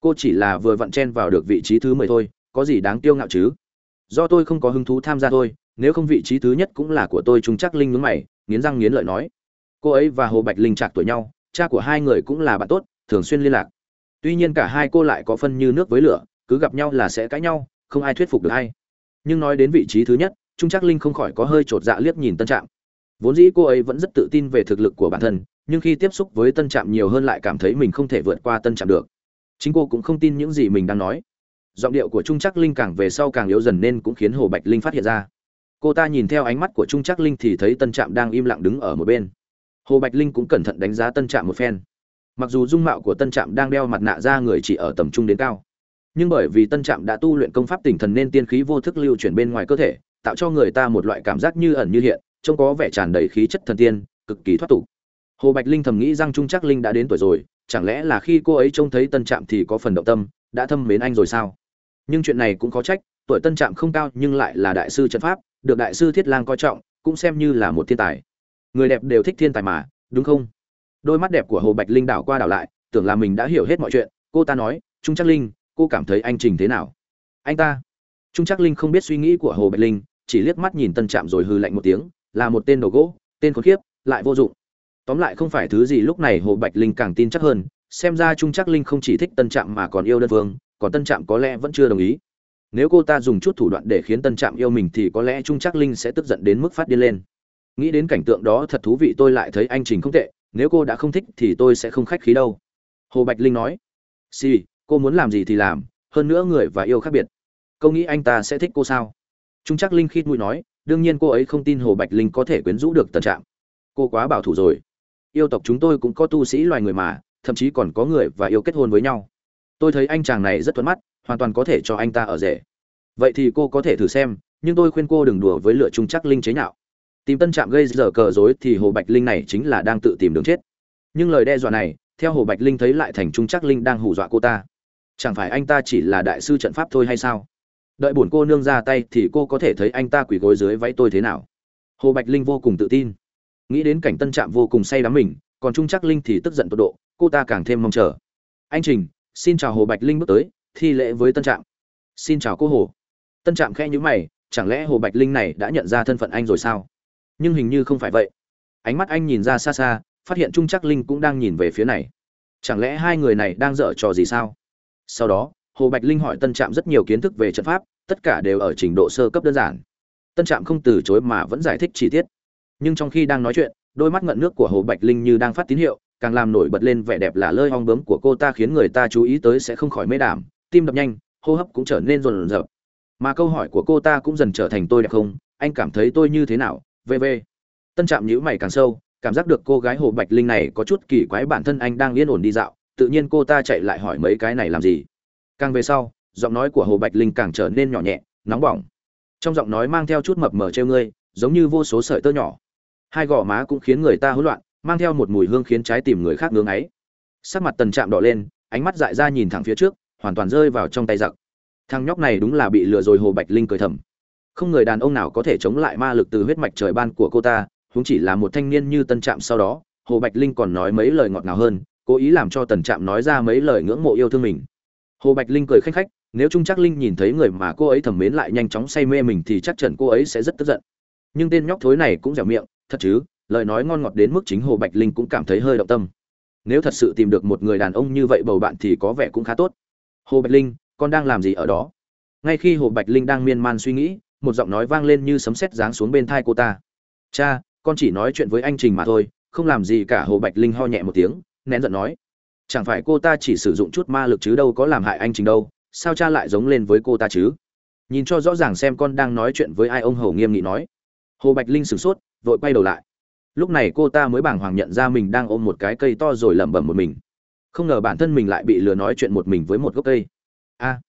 cô chỉ là vừa vặn chen vào được vị trí thứ mười thôi, có gì đáng tiêu ngạo chứ? Do tôi không có hứng thú tham gia thôi, nếu không vị trí thứ nhất cũng là của tôi trung chắc linh nhướng mày, nghiến răng nghiến lợi nói. Cô ấy và hồ bạch linh trạc tuổi nhau, cha của hai người cũng là bạn tốt, thường xuyên liên lạc. Tuy nhiên cả hai cô lại có phân như nước với lửa, cứ gặp nhau là sẽ cãi nhau, không ai thuyết phục được ai. Nhưng nói đến vị trí thứ nhất trung chắc linh không khỏi có hơi chột dạ liếc nhìn tân trạm. Vốn dĩ cô ấy vẫn rất tự tin về thực lực của bản thân, nhưng khi tiếp xúc với tân trạm nhiều hơn lại cảm thấy mình không thể vượt qua tân trạm được chính cô cũng không tin những gì mình đang nói. Giọng điệu của trung chắc linh càng về sau càng yếu dần nên cũng khiến hồ bạch linh phát hiện ra. Cô ta nhìn theo ánh mắt của trung chắc linh thì thấy tân trạm đang im lặng đứng ở một bên. Hồ bạch linh cũng cẩn thận đánh giá tân trạm một phen. Mặc dù dung mạo của tân trạm đang đeo mặt nạ ra người chỉ ở tầm trung đến cao, nhưng bởi vì tân trạm đã tu luyện công pháp tỉnh thần nên tiên khí vô thức lưu chuyển bên ngoài cơ thể, tạo cho người ta một loại cảm giác như ẩn như hiện, trông có vẻ tràn đầy khí chất thần tiên, cực kỳ thoát tục. Hồ bạch linh thầm nghĩ rằng trung chắc linh đã đến tuổi rồi chẳng lẽ là khi cô ấy trông thấy tân trạm thì có phần động tâm, đã thâm mến anh rồi sao? Nhưng chuyện này cũng có trách, tuổi tân trạm không cao nhưng lại là đại sư trận pháp, được đại sư thiết lang coi trọng, cũng xem như là một thiên tài. Người đẹp đều thích thiên tài mà, đúng không? Đôi mắt đẹp của hồ bạch linh đảo qua đảo lại, tưởng là mình đã hiểu hết mọi chuyện. Cô ta nói, trung chắc linh, cô cảm thấy anh trình thế nào? Anh ta? Trung chắc linh không biết suy nghĩ của hồ bạch linh, chỉ liếc mắt nhìn tân trạm rồi hư lạnh một tiếng, là một tên đồ gỗ, tên khốn khiếp lại vô dụng tóm lại không phải thứ gì lúc này hồ bạch linh càng tin chắc hơn xem ra trung chắc linh không chỉ thích tân trạm mà còn yêu đơn phương còn tân trạm có lẽ vẫn chưa đồng ý. Nếu cô ta dùng chút thủ đoạn để khiến tân trạm yêu mình thì có lẽ trung chắc linh sẽ tức giận đến mức phát điên lên. Nghĩ đến cảnh tượng đó thật thú vị tôi lại thấy anh trình không tệ nếu cô đã không thích thì tôi sẽ không khách khí đâu. Hồ bạch linh nói xì、sì, cô muốn làm gì thì làm hơn nữa người và yêu khác biệt. Câu nghĩ anh ta sẽ thích cô sao? Trung chắc linh khít mũi nói đương nhiên cô ấy không tin hồ bạch linh có thể quyến rũ được tân trạm. Cô quá bảo thủ rồi yêu tộc chúng tôi cũng có tu sĩ loài người mà, thậm chí còn có người và yêu kết hôn với nhau. Tôi thấy anh chàng này rất thuận mắt, hoàn toàn có thể cho anh ta ở rể. Vậy thì cô có thể thử xem, nhưng tôi khuyên cô đừng đùa với lựa trung chắc linh chế nhạo. Tìm tân trạm gây dở cờ dối thì hồ bạch linh này chính là đang tự tìm đường chết. Nhưng lời đe dọa này, theo hồ bạch linh thấy lại thành trung chắc linh đang hù dọa cô ta. Chẳng phải anh ta chỉ là đại sư trận pháp thôi hay sao? Đợi bổn cô nương ra tay thì cô có thể thấy anh ta quỳ gối dưới váy tôi thế nào? Hồ bạch linh vô cùng tự tin nghĩ đến cảnh tân trạm vô cùng say đắm mình, còn trung chắc linh thì tức giận tột độ, cô ta càng thêm mong chờ. Anh trình, xin chào hồ bạch linh bước tới, thi lễ với tân trạm. Xin chào cô hồ. Tân trạm khẽ nhữ mày, chẳng lẽ hồ bạch linh này đã nhận ra thân phận anh rồi sao? Nhưng hình như không phải vậy. Ánh mắt anh nhìn ra xa xa, phát hiện trung chắc linh cũng đang nhìn về phía này. Chẳng lẽ hai người này đang dở trò gì sao? Sau đó, hồ bạch linh hỏi tân trạm rất nhiều kiến thức về trận pháp, tất cả đều ở trình độ sơ cấp đơn giản. Tân trạm không từ chối mà vẫn giải thích chi tiết nhưng trong khi đang nói chuyện, đôi mắt ngận nước của hồ bạch linh như đang phát tín hiệu, càng làm nổi bật lên vẻ đẹp là lơi hong bướm của cô ta khiến người ta chú ý tới sẽ không khỏi mê đảm, tim đập nhanh, hô hấp cũng trở nên rồn rập. Mà câu hỏi của cô ta cũng dần trở thành tôi đẹp không, anh cảm thấy tôi như thế nào? Vv tân trạm nhữ mày càng sâu, cảm giác được cô gái hồ bạch linh này có chút kỳ quái bản thân anh đang yên ổn đi dạo, tự nhiên cô ta chạy lại hỏi mấy cái này làm gì? Càng về sau, giọng nói của hồ bạch linh càng trở nên nhỏ nhẹ, nóng bỏng. Trong giọng nói mang theo chút mập mờ treo ngươi, giống như vô số sợi tơ nhỏ hai gò má cũng khiến người ta hỗn loạn, mang theo một mùi hương khiến trái tim người khác ngưỡng ấy sắc mặt tần trạm đỏ lên, ánh mắt dại ra nhìn thẳng phía trước, hoàn toàn rơi vào trong tay giặc. Thằng nhóc này đúng là bị lừa rồi, hồ bạch linh cười thầm. Không người đàn ông nào có thể chống lại ma lực từ huyết mạch trời ban của cô ta, huống chỉ là một thanh niên như tân trạm sau đó, hồ bạch linh còn nói mấy lời ngọt ngào hơn, cố ý làm cho tần trạm nói ra mấy lời ngưỡng mộ yêu thương mình. Hồ bạch linh cười khanh khách, nếu trung chắc linh nhìn thấy người mà cô ấy thầm mến lại nhanh chóng say mê mình thì chắc chắn cô ấy sẽ rất tức giận. Nhưng tên nhóc thối này cũng dẻo miệng thật chứ, lời nói ngon ngọt đến mức chính hồ bạch linh cũng cảm thấy hơi động tâm. Nếu thật sự tìm được một người đàn ông như vậy bầu bạn thì có vẻ cũng khá tốt. Hồ bạch linh, con đang làm gì ở đó? Ngay khi hồ bạch linh đang miên man suy nghĩ, một giọng nói vang lên như sấm sét giáng xuống bên thai cô ta. Cha, con chỉ nói chuyện với anh trình mà thôi, không làm gì cả. Hồ bạch linh ho nhẹ một tiếng, nén giận nói. Chẳng phải cô ta chỉ sử dụng chút ma lực chứ đâu có làm hại anh trình đâu, sao cha lại giống lên với cô ta chứ? Nhìn cho rõ ràng xem con đang nói chuyện với ai, ông hầu nghiêm nghị nói. Hồ bạch linh sửng sốt vội quay đầu lại. Lúc này cô ta mới bàng hoàng nhận ra mình đang ôm một cái cây to rồi lẩm bẩm một mình. Không ngờ bản thân mình lại bị lừa nói chuyện một mình với một gốc cây. A!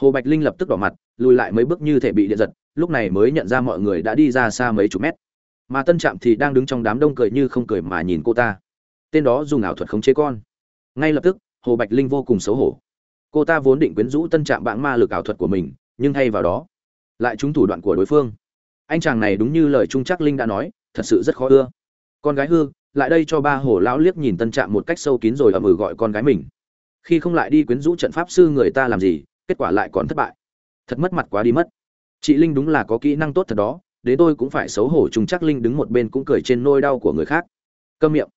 Hồ bạch linh lập tức đỏ mặt, lùi lại mấy bước như thể bị điện giật, lúc này mới nhận ra mọi người đã đi ra xa mấy chục mét. Mà tân trạm thì đang đứng trong đám đông cười như không cười mà nhìn cô ta. Tên đó dùng ảo thuật khống chế con. Ngay lập tức, hồ bạch linh vô cùng xấu hổ. Cô ta vốn định quyến rũ tân trạm bãng ma lực ảo thuật của mình, nhưng thay vào đó, lại trúng thủ đoạn của đối phương anh chàng này đúng như lời trung chắc linh đã nói, thật sự rất khó ưa. Con gái hư, lại đây cho ba hổ lão liếc nhìn tân trạm một cách sâu kín rồi ầm ừ gọi con gái mình. Khi không lại đi quyến rũ trận pháp sư người ta làm gì, kết quả lại còn thất bại. Thật mất mặt quá đi mất. Chị linh đúng là có kỹ năng tốt thật đó đến tôi cũng phải xấu hổ trung chắc linh đứng một bên cũng cười trên nôi đau của người khác. Cơm miệng.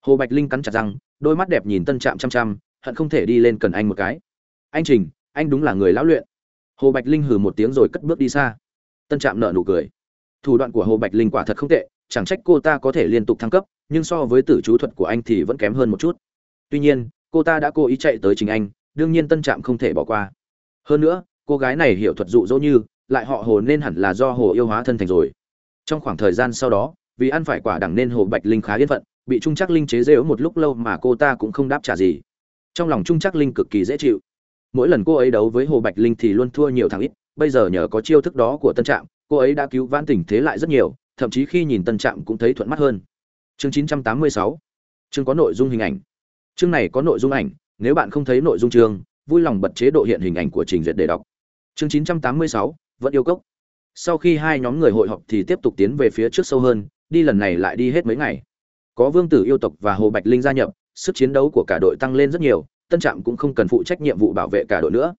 Hồ bạch linh cắn chặt răng, đôi mắt đẹp nhìn tân trạm chăm chăm, hận không thể đi lên cần anh một cái. Anh trình, anh đúng là người lão luyện. Hồ bạch linh hừ một tiếng rồi cất bước đi xa tân trạm nợ nụ cười. Thủ đoạn của hồ bạch linh quả thật không tệ, chẳng trách cô ta có thể liên tục thăng cấp, nhưng so với tử chú thuật của anh thì vẫn kém hơn một chút. Tuy nhiên, cô ta đã cố ý chạy tới chính anh, đương nhiên tân trạm không thể bỏ qua. Hơn nữa, cô gái này hiểu thuật dụ dỗ như, lại họ hồ nên hẳn là do hồ yêu hóa thân thành rồi. Trong khoảng thời gian sau đó, vì ăn phải quả đẳng nên hồ bạch linh khá yên phận, bị trung chắc linh chế rêu một lúc lâu mà cô ta cũng không đáp trả gì. Trong lòng trung chắc linh cực kỳ dễ chịu. Mỗi lần cô ấy đấu với hồ bạch linh thì luôn thua nhiều thằng ít bây giờ nhờ có chiêu thức đó của tân trạm, cô ấy đã cứu vãn tình thế lại rất nhiều, thậm chí khi nhìn tân trạm cũng thấy thuận mắt hơn. Chương 986 chương có nội dung hình ảnh. Chương này có nội dung ảnh, nếu bạn không thấy nội dung chương, vui lòng bật chế độ hiện hình ảnh của trình duyệt để đọc. Chương chín trăm tám mươi sáu, vẫn yêu cốc. Sau khi hai nhóm người hội họp thì tiếp tục tiến về phía trước sâu hơn, đi lần này lại đi hết mấy ngày. Có vương tử yêu tộc và hồ bạch linh gia nhập, sức chiến đấu của cả đội tăng lên rất nhiều, tân trạm cũng không cần phụ trách nhiệm vụ bảo vệ cả đội nữa.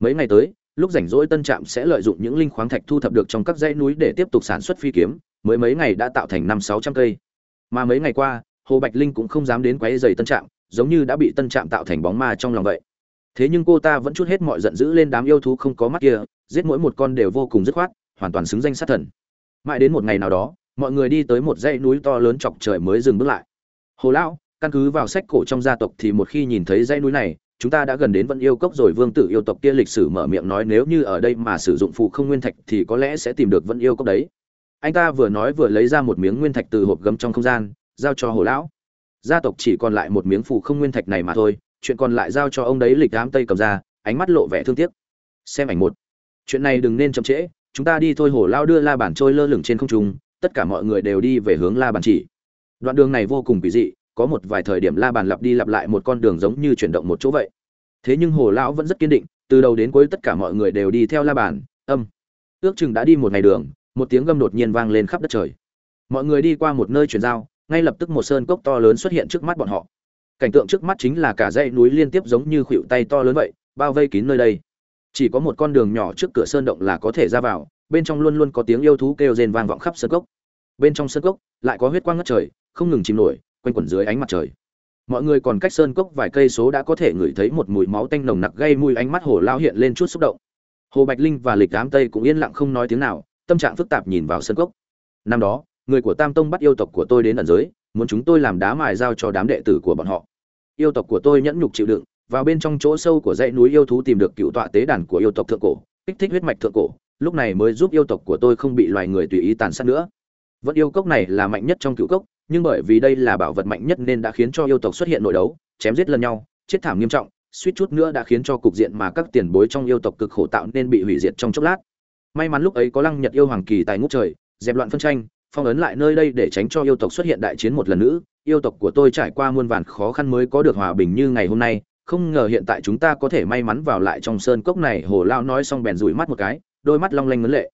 Mấy ngày tới lúc rảnh rỗi tân trạm sẽ lợi dụng những linh khoáng thạch thu thập được trong các dãy núi để tiếp tục sản xuất phi kiếm, mới mấy ngày đã tạo thành năm sáu trăm cây. Mà mấy ngày qua, hồ bạch linh cũng không dám đến quấy dày tân trạm, giống như đã bị tân trạm tạo thành bóng ma trong lòng vậy. Thế nhưng cô ta vẫn chút hết mọi giận dữ lên đám yêu thú không có mắt kia, giết mỗi một con đều vô cùng dứt khoát, hoàn toàn xứng danh sát thần. Mãi đến một ngày nào đó, mọi người đi tới một dãy núi to lớn chọc trời mới dừng bước lại. Hồ lão, căn cứ vào sách cổ trong gia tộc thì một khi nhìn thấy dãy núi này chúng ta đã gần đến vẫn yêu cốc rồi, vương tử yêu tộc kia lịch sử mở miệng nói nếu như ở đây mà sử dụng phụ không nguyên thạch thì có lẽ sẽ tìm được vẫn yêu cốc đấy. Anh ta vừa nói vừa lấy ra một miếng nguyên thạch từ hộp gấm trong không gian, giao cho hồ lão. Gia tộc chỉ còn lại một miếng phụ không nguyên thạch này mà thôi, chuyện còn lại giao cho ông đấy lịch đám tây cầm ra, ánh mắt lộ vẻ thương tiếc. Xem ảnh một. Chuyện này đừng nên chậm trễ, chúng ta đi thôi, hồ lao đưa la bàn trôi lơ lửng trên không trung, tất cả mọi người đều đi về hướng la bàn chỉ. Đoạn đường này vô cùng kỳ dị có một vài thời điểm la bàn lặp đi lặp lại một con đường giống như chuyển động một chỗ vậy. Thế nhưng hồ lão vẫn rất kiên định, từ đầu đến cuối tất cả mọi người đều đi theo la bàn, âm. Ước chừng đã đi một ngày đường, một tiếng gầm đột nhiên vang lên khắp đất trời. Mọi người đi qua một nơi chuyển giao, ngay lập tức một sơn cốc to lớn xuất hiện trước mắt bọn họ. Cảnh tượng trước mắt chính là cả dãy núi liên tiếp giống như khuỷu tay to lớn vậy, bao vây kín nơi đây. Chỉ có một con đường nhỏ trước cửa sơn động là có thể ra vào, bên trong luôn luôn có tiếng yêu thú kêu rền vang vọng khắp sơn cốc. Bên trong sơn cốc, lại có huyết quang ngất trời, không ngừng chìm nổi quanh quẩn dưới ánh mặt trời. Mọi người còn cách sơn cốc vài cây số đã có thể ngửi thấy một mùi máu tanh nồng nặc gây mùi ánh mắt hồ lao hiện lên chút xúc động. Hồ bạch linh và lịch đám tây cũng yên lặng không nói tiếng nào, tâm trạng phức tạp nhìn vào sơn cốc. Năm đó, người của tam tông bắt yêu tộc của tôi đến ẩn giới, muốn chúng tôi làm đá mài giao cho đám đệ tử của bọn họ. Yêu tộc của tôi nhẫn nhục chịu đựng, vào bên trong chỗ sâu của dãy núi yêu thú tìm được cựu tọa tế đàn của yêu tộc thượng cổ, kích thích huyết mạch thượng cổ, lúc này mới giúp yêu tộc của tôi không bị loài người tùy ý tàn sát nữa. Vẫn yêu cốc này là mạnh nhất trong cựu cốc nhưng bởi vì đây là bảo vật mạnh nhất nên đã khiến cho yêu tộc xuất hiện nội đấu, chém giết lẫn nhau, chết thảm nghiêm trọng, suýt chút nữa đã khiến cho cục diện mà các tiền bối trong yêu tộc cực khổ tạo nên bị hủy diệt trong chốc lát. May mắn lúc ấy có lăng nhật yêu hoàng kỳ tài ngút trời, dẹp loạn phân tranh, phong ấn lại nơi đây để tránh cho yêu tộc xuất hiện đại chiến một lần nữa. Yêu tộc của tôi trải qua muôn vàn khó khăn mới có được hòa bình như ngày hôm nay, không ngờ hiện tại chúng ta có thể may mắn vào lại trong sơn cốc này. Hồ Lão nói xong bèn dụi mắt một cái, đôi mắt long lanh ngấn lệ.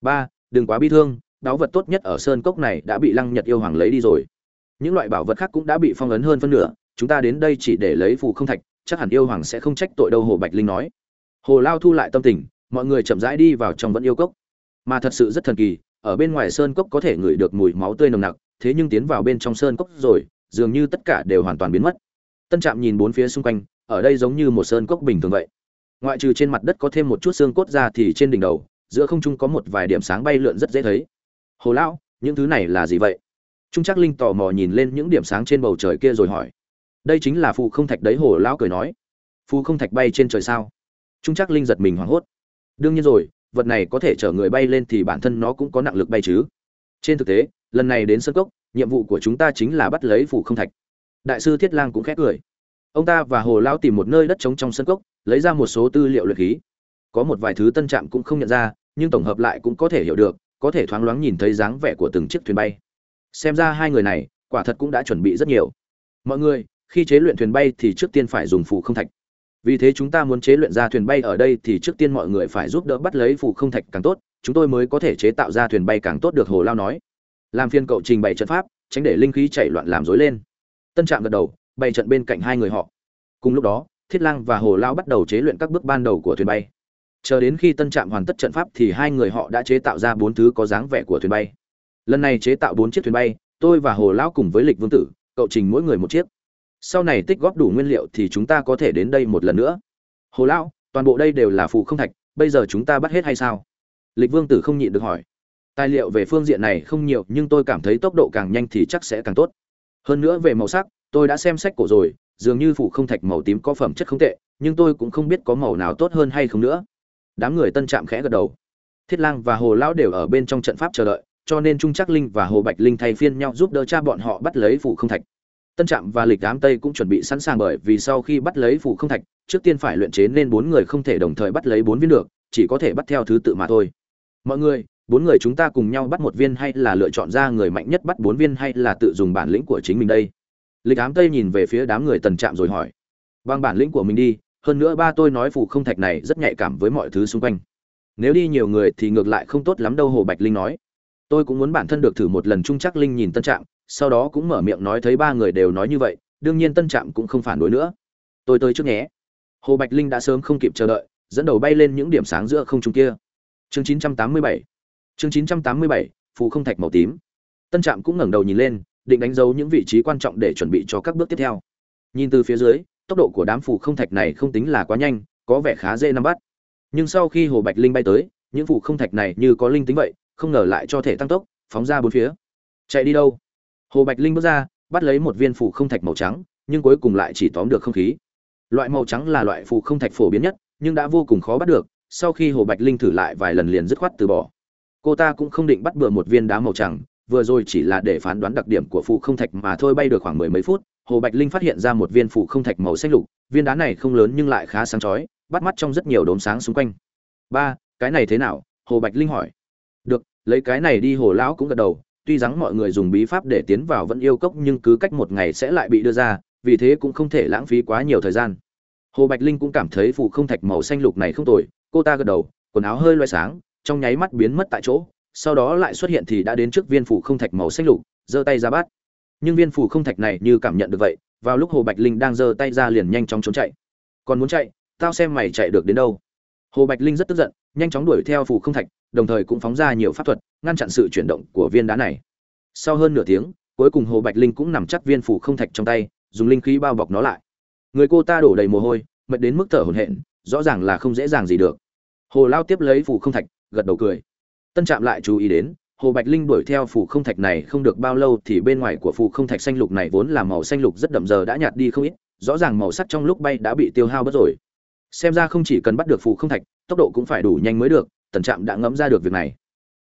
Ba, đừng quá bi thương báu vật tốt nhất ở sơn cốc này đã bị lăng nhật yêu hoàng lấy đi rồi. Những loại bảo vật khác cũng đã bị phong ấn hơn phân nửa, chúng ta đến đây chỉ để lấy phù không thạch, chắc hẳn yêu hoàng sẽ không trách tội đâu, hồ bạch linh nói. Hồ lao thu lại tâm tình, mọi người chậm rãi đi vào trong vẫn yêu cốc. Mà thật sự rất thần kỳ, ở bên ngoài sơn cốc có thể ngửi được mùi máu tươi nồng nặc, thế nhưng tiến vào bên trong sơn cốc rồi, dường như tất cả đều hoàn toàn biến mất. Tân trạm nhìn bốn phía xung quanh, ở đây giống như một sơn cốc bình thường vậy. Ngoại trừ trên mặt đất có thêm một chút xương cốt ra thì trên đỉnh đầu, giữa không trung có một vài điểm sáng bay lượn rất dễ thấy hồ lão, những thứ này là gì vậy? Trung trắc linh tò mò nhìn lên những điểm sáng trên bầu trời kia rồi hỏi. Đây chính là phù không thạch đấy, hồ lão cười nói. Phù không thạch bay trên trời sao? Trung trắc linh giật mình hoảng hốt. Đương nhiên rồi, vật này có thể chở người bay lên thì bản thân nó cũng có nặng lực bay chứ. Trên thực tế, lần này đến sân cốc, nhiệm vụ của chúng ta chính là bắt lấy phù không thạch. Đại sư thiết lang cũng khét cười. Ông ta và hồ lão tìm một nơi đất trống trong sân cốc, lấy ra một số tư liệu luyện khí. Có một vài thứ tân trạm cũng không nhận ra, nhưng tổng hợp lại cũng có thể hiểu được có thể thoáng loáng nhìn thấy dáng vẻ của từng chiếc thuyền bay. Xem ra hai người này, quả thật cũng đã chuẩn bị rất nhiều. Mọi người, khi chế luyện thuyền bay thì trước tiên phải dùng phù không thạch. Vì thế chúng ta muốn chế luyện ra thuyền bay ở đây thì trước tiên mọi người phải giúp đỡ bắt lấy phù không thạch càng tốt, chúng tôi mới có thể chế tạo ra thuyền bay càng tốt được hồ lao nói. Làm phiên cậu trình bày trận pháp, tránh để linh khí chạy loạn làm rối lên. Tân trạm gật đầu, bày trận bên cạnh hai người họ. Cùng lúc đó, thiết lang và hồ lao bắt đầu chế luyện các bước ban đầu của thuyền bay chờ đến khi tân trạm hoàn tất trận pháp thì hai người họ đã chế tạo ra bốn thứ có dáng vẻ của thuyền bay. Lần này chế tạo bốn chiếc thuyền bay, tôi và hồ lão cùng với lịch vương tử, cậu trình mỗi người một chiếc. Sau này tích góp đủ nguyên liệu thì chúng ta có thể đến đây một lần nữa. Hồ lão, toàn bộ đây đều là phụ không thạch, bây giờ chúng ta bắt hết hay sao? Lịch vương tử không nhịn được hỏi. Tài liệu về phương diện này không nhiều, nhưng tôi cảm thấy tốc độ càng nhanh thì chắc sẽ càng tốt. Hơn nữa về màu sắc, tôi đã xem sách cổ rồi, dường như phụ không thạch màu tím có phẩm chất không tệ, nhưng tôi cũng không biết có màu nào tốt hơn hay không nữa đám người tân trạm khẽ gật đầu. Thiết lang và hồ lão đều ở bên trong trận pháp chờ đợi, cho nên trung trắc linh và hồ bạch linh thay phiên nhau giúp đỡ cha bọn họ bắt lấy phủ không thạch. Tân trạm và lịch đám tây cũng chuẩn bị sẵn sàng bởi vì sau khi bắt lấy phủ không thạch, trước tiên phải luyện chế nên bốn người không thể đồng thời bắt lấy bốn viên được, chỉ có thể bắt theo thứ tự mà thôi. Mọi người, bốn người chúng ta cùng nhau bắt một viên hay là lựa chọn ra người mạnh nhất bắt bốn viên hay là tự dùng bản lĩnh của chính mình đây? Lịch ám tây nhìn về phía đám người tần trạm rồi hỏi. Bằng bản lĩnh của mình đi hơn nữa ba tôi nói phù không thạch này rất nhạy cảm với mọi thứ xung quanh. Nếu đi nhiều người thì ngược lại không tốt lắm đâu hồ bạch linh nói. Tôi cũng muốn bản thân được thử một lần trung chắc linh nhìn tân trạm sau đó cũng mở miệng nói thấy ba người đều nói như vậy đương nhiên tân trạm cũng không phản đối nữa. Tôi tới trước nhé. Hồ bạch linh đã sớm không kịp chờ đợi dẫn đầu bay lên những điểm sáng giữa không trung kia. Chương 987 chương 987, phù không thạch màu tím. Tân trạm cũng ngẩng đầu nhìn lên định đánh dấu những vị trí quan trọng để chuẩn bị cho các bước tiếp theo. Nhìn từ phía dưới tốc độ của đám phù không thạch này không tính là quá nhanh, có vẻ khá dễ nắm bắt. Nhưng sau khi hồ bạch linh bay tới, những phù không thạch này như có linh tính vậy, không ngờ lại cho thể tăng tốc, phóng ra bốn phía. Chạy đi đâu? Hồ bạch linh bước ra, bắt lấy một viên phù không thạch màu trắng, nhưng cuối cùng lại chỉ tóm được không khí. Loại màu trắng là loại phù không thạch phổ biến nhất, nhưng đã vô cùng khó bắt được, sau khi hồ bạch linh thử lại vài lần liền dứt khoát từ bỏ. Cô ta cũng không định bắt bừa một viên đá màu trắng, vừa rồi chỉ là để phán đoán đặc điểm của phù không thạch mà thôi bay được khoảng mười mấy phút hồ bạch linh phát hiện ra một viên phủ không thạch màu xanh lục, viên đá này không lớn nhưng lại khá sáng chói, bắt mắt trong rất nhiều đốm sáng xung quanh. Ba, cái này thế nào? Hồ bạch linh hỏi. Được, lấy cái này đi. Hồ lão cũng gật đầu, tuy rằng mọi người dùng bí pháp để tiến vào vẫn yêu cốc nhưng cứ cách một ngày sẽ lại bị đưa ra, vì thế cũng không thể lãng phí quá nhiều thời gian. Hồ bạch linh cũng cảm thấy phủ không thạch màu xanh lục này không tồi, cô ta gật đầu, quần áo hơi loay sáng, trong nháy mắt biến mất tại chỗ, sau đó lại xuất hiện thì đã đến trước viên phủ không thạch màu xanh lục, giơ tay ra bắt nhưng viên phủ không thạch này như cảm nhận được vậy, vào lúc hồ bạch linh đang giơ tay ra liền nhanh chóng trốn chạy. Còn muốn chạy, tao xem mày chạy được đến đâu. Hồ bạch linh rất tức giận, nhanh chóng đuổi theo phủ không thạch, đồng thời cũng phóng ra nhiều pháp thuật, ngăn chặn sự chuyển động của viên đá này. Sau hơn nửa tiếng, cuối cùng hồ bạch linh cũng nằm chắc viên phủ không thạch trong tay, dùng linh khí bao bọc nó lại. Người cô ta đổ đầy mồ hôi, mệt đến mức thở hổn hển, rõ ràng là không dễ dàng gì được. Hồ lao tiếp lấy phủ không thạch, gật đầu cười. Tân trạm lại chú ý đến hồ bạch linh đuổi theo phù không thạch này không được bao lâu thì bên ngoài của phù không thạch xanh lục này vốn là màu xanh lục rất đậm giờ đã nhạt đi không ít, rõ ràng màu sắc trong lúc bay đã bị tiêu hao bớt rồi. Xem ra không chỉ cần bắt được phù không thạch, tốc độ cũng phải đủ nhanh mới được, tần trạm đã ngẫm ra được việc này.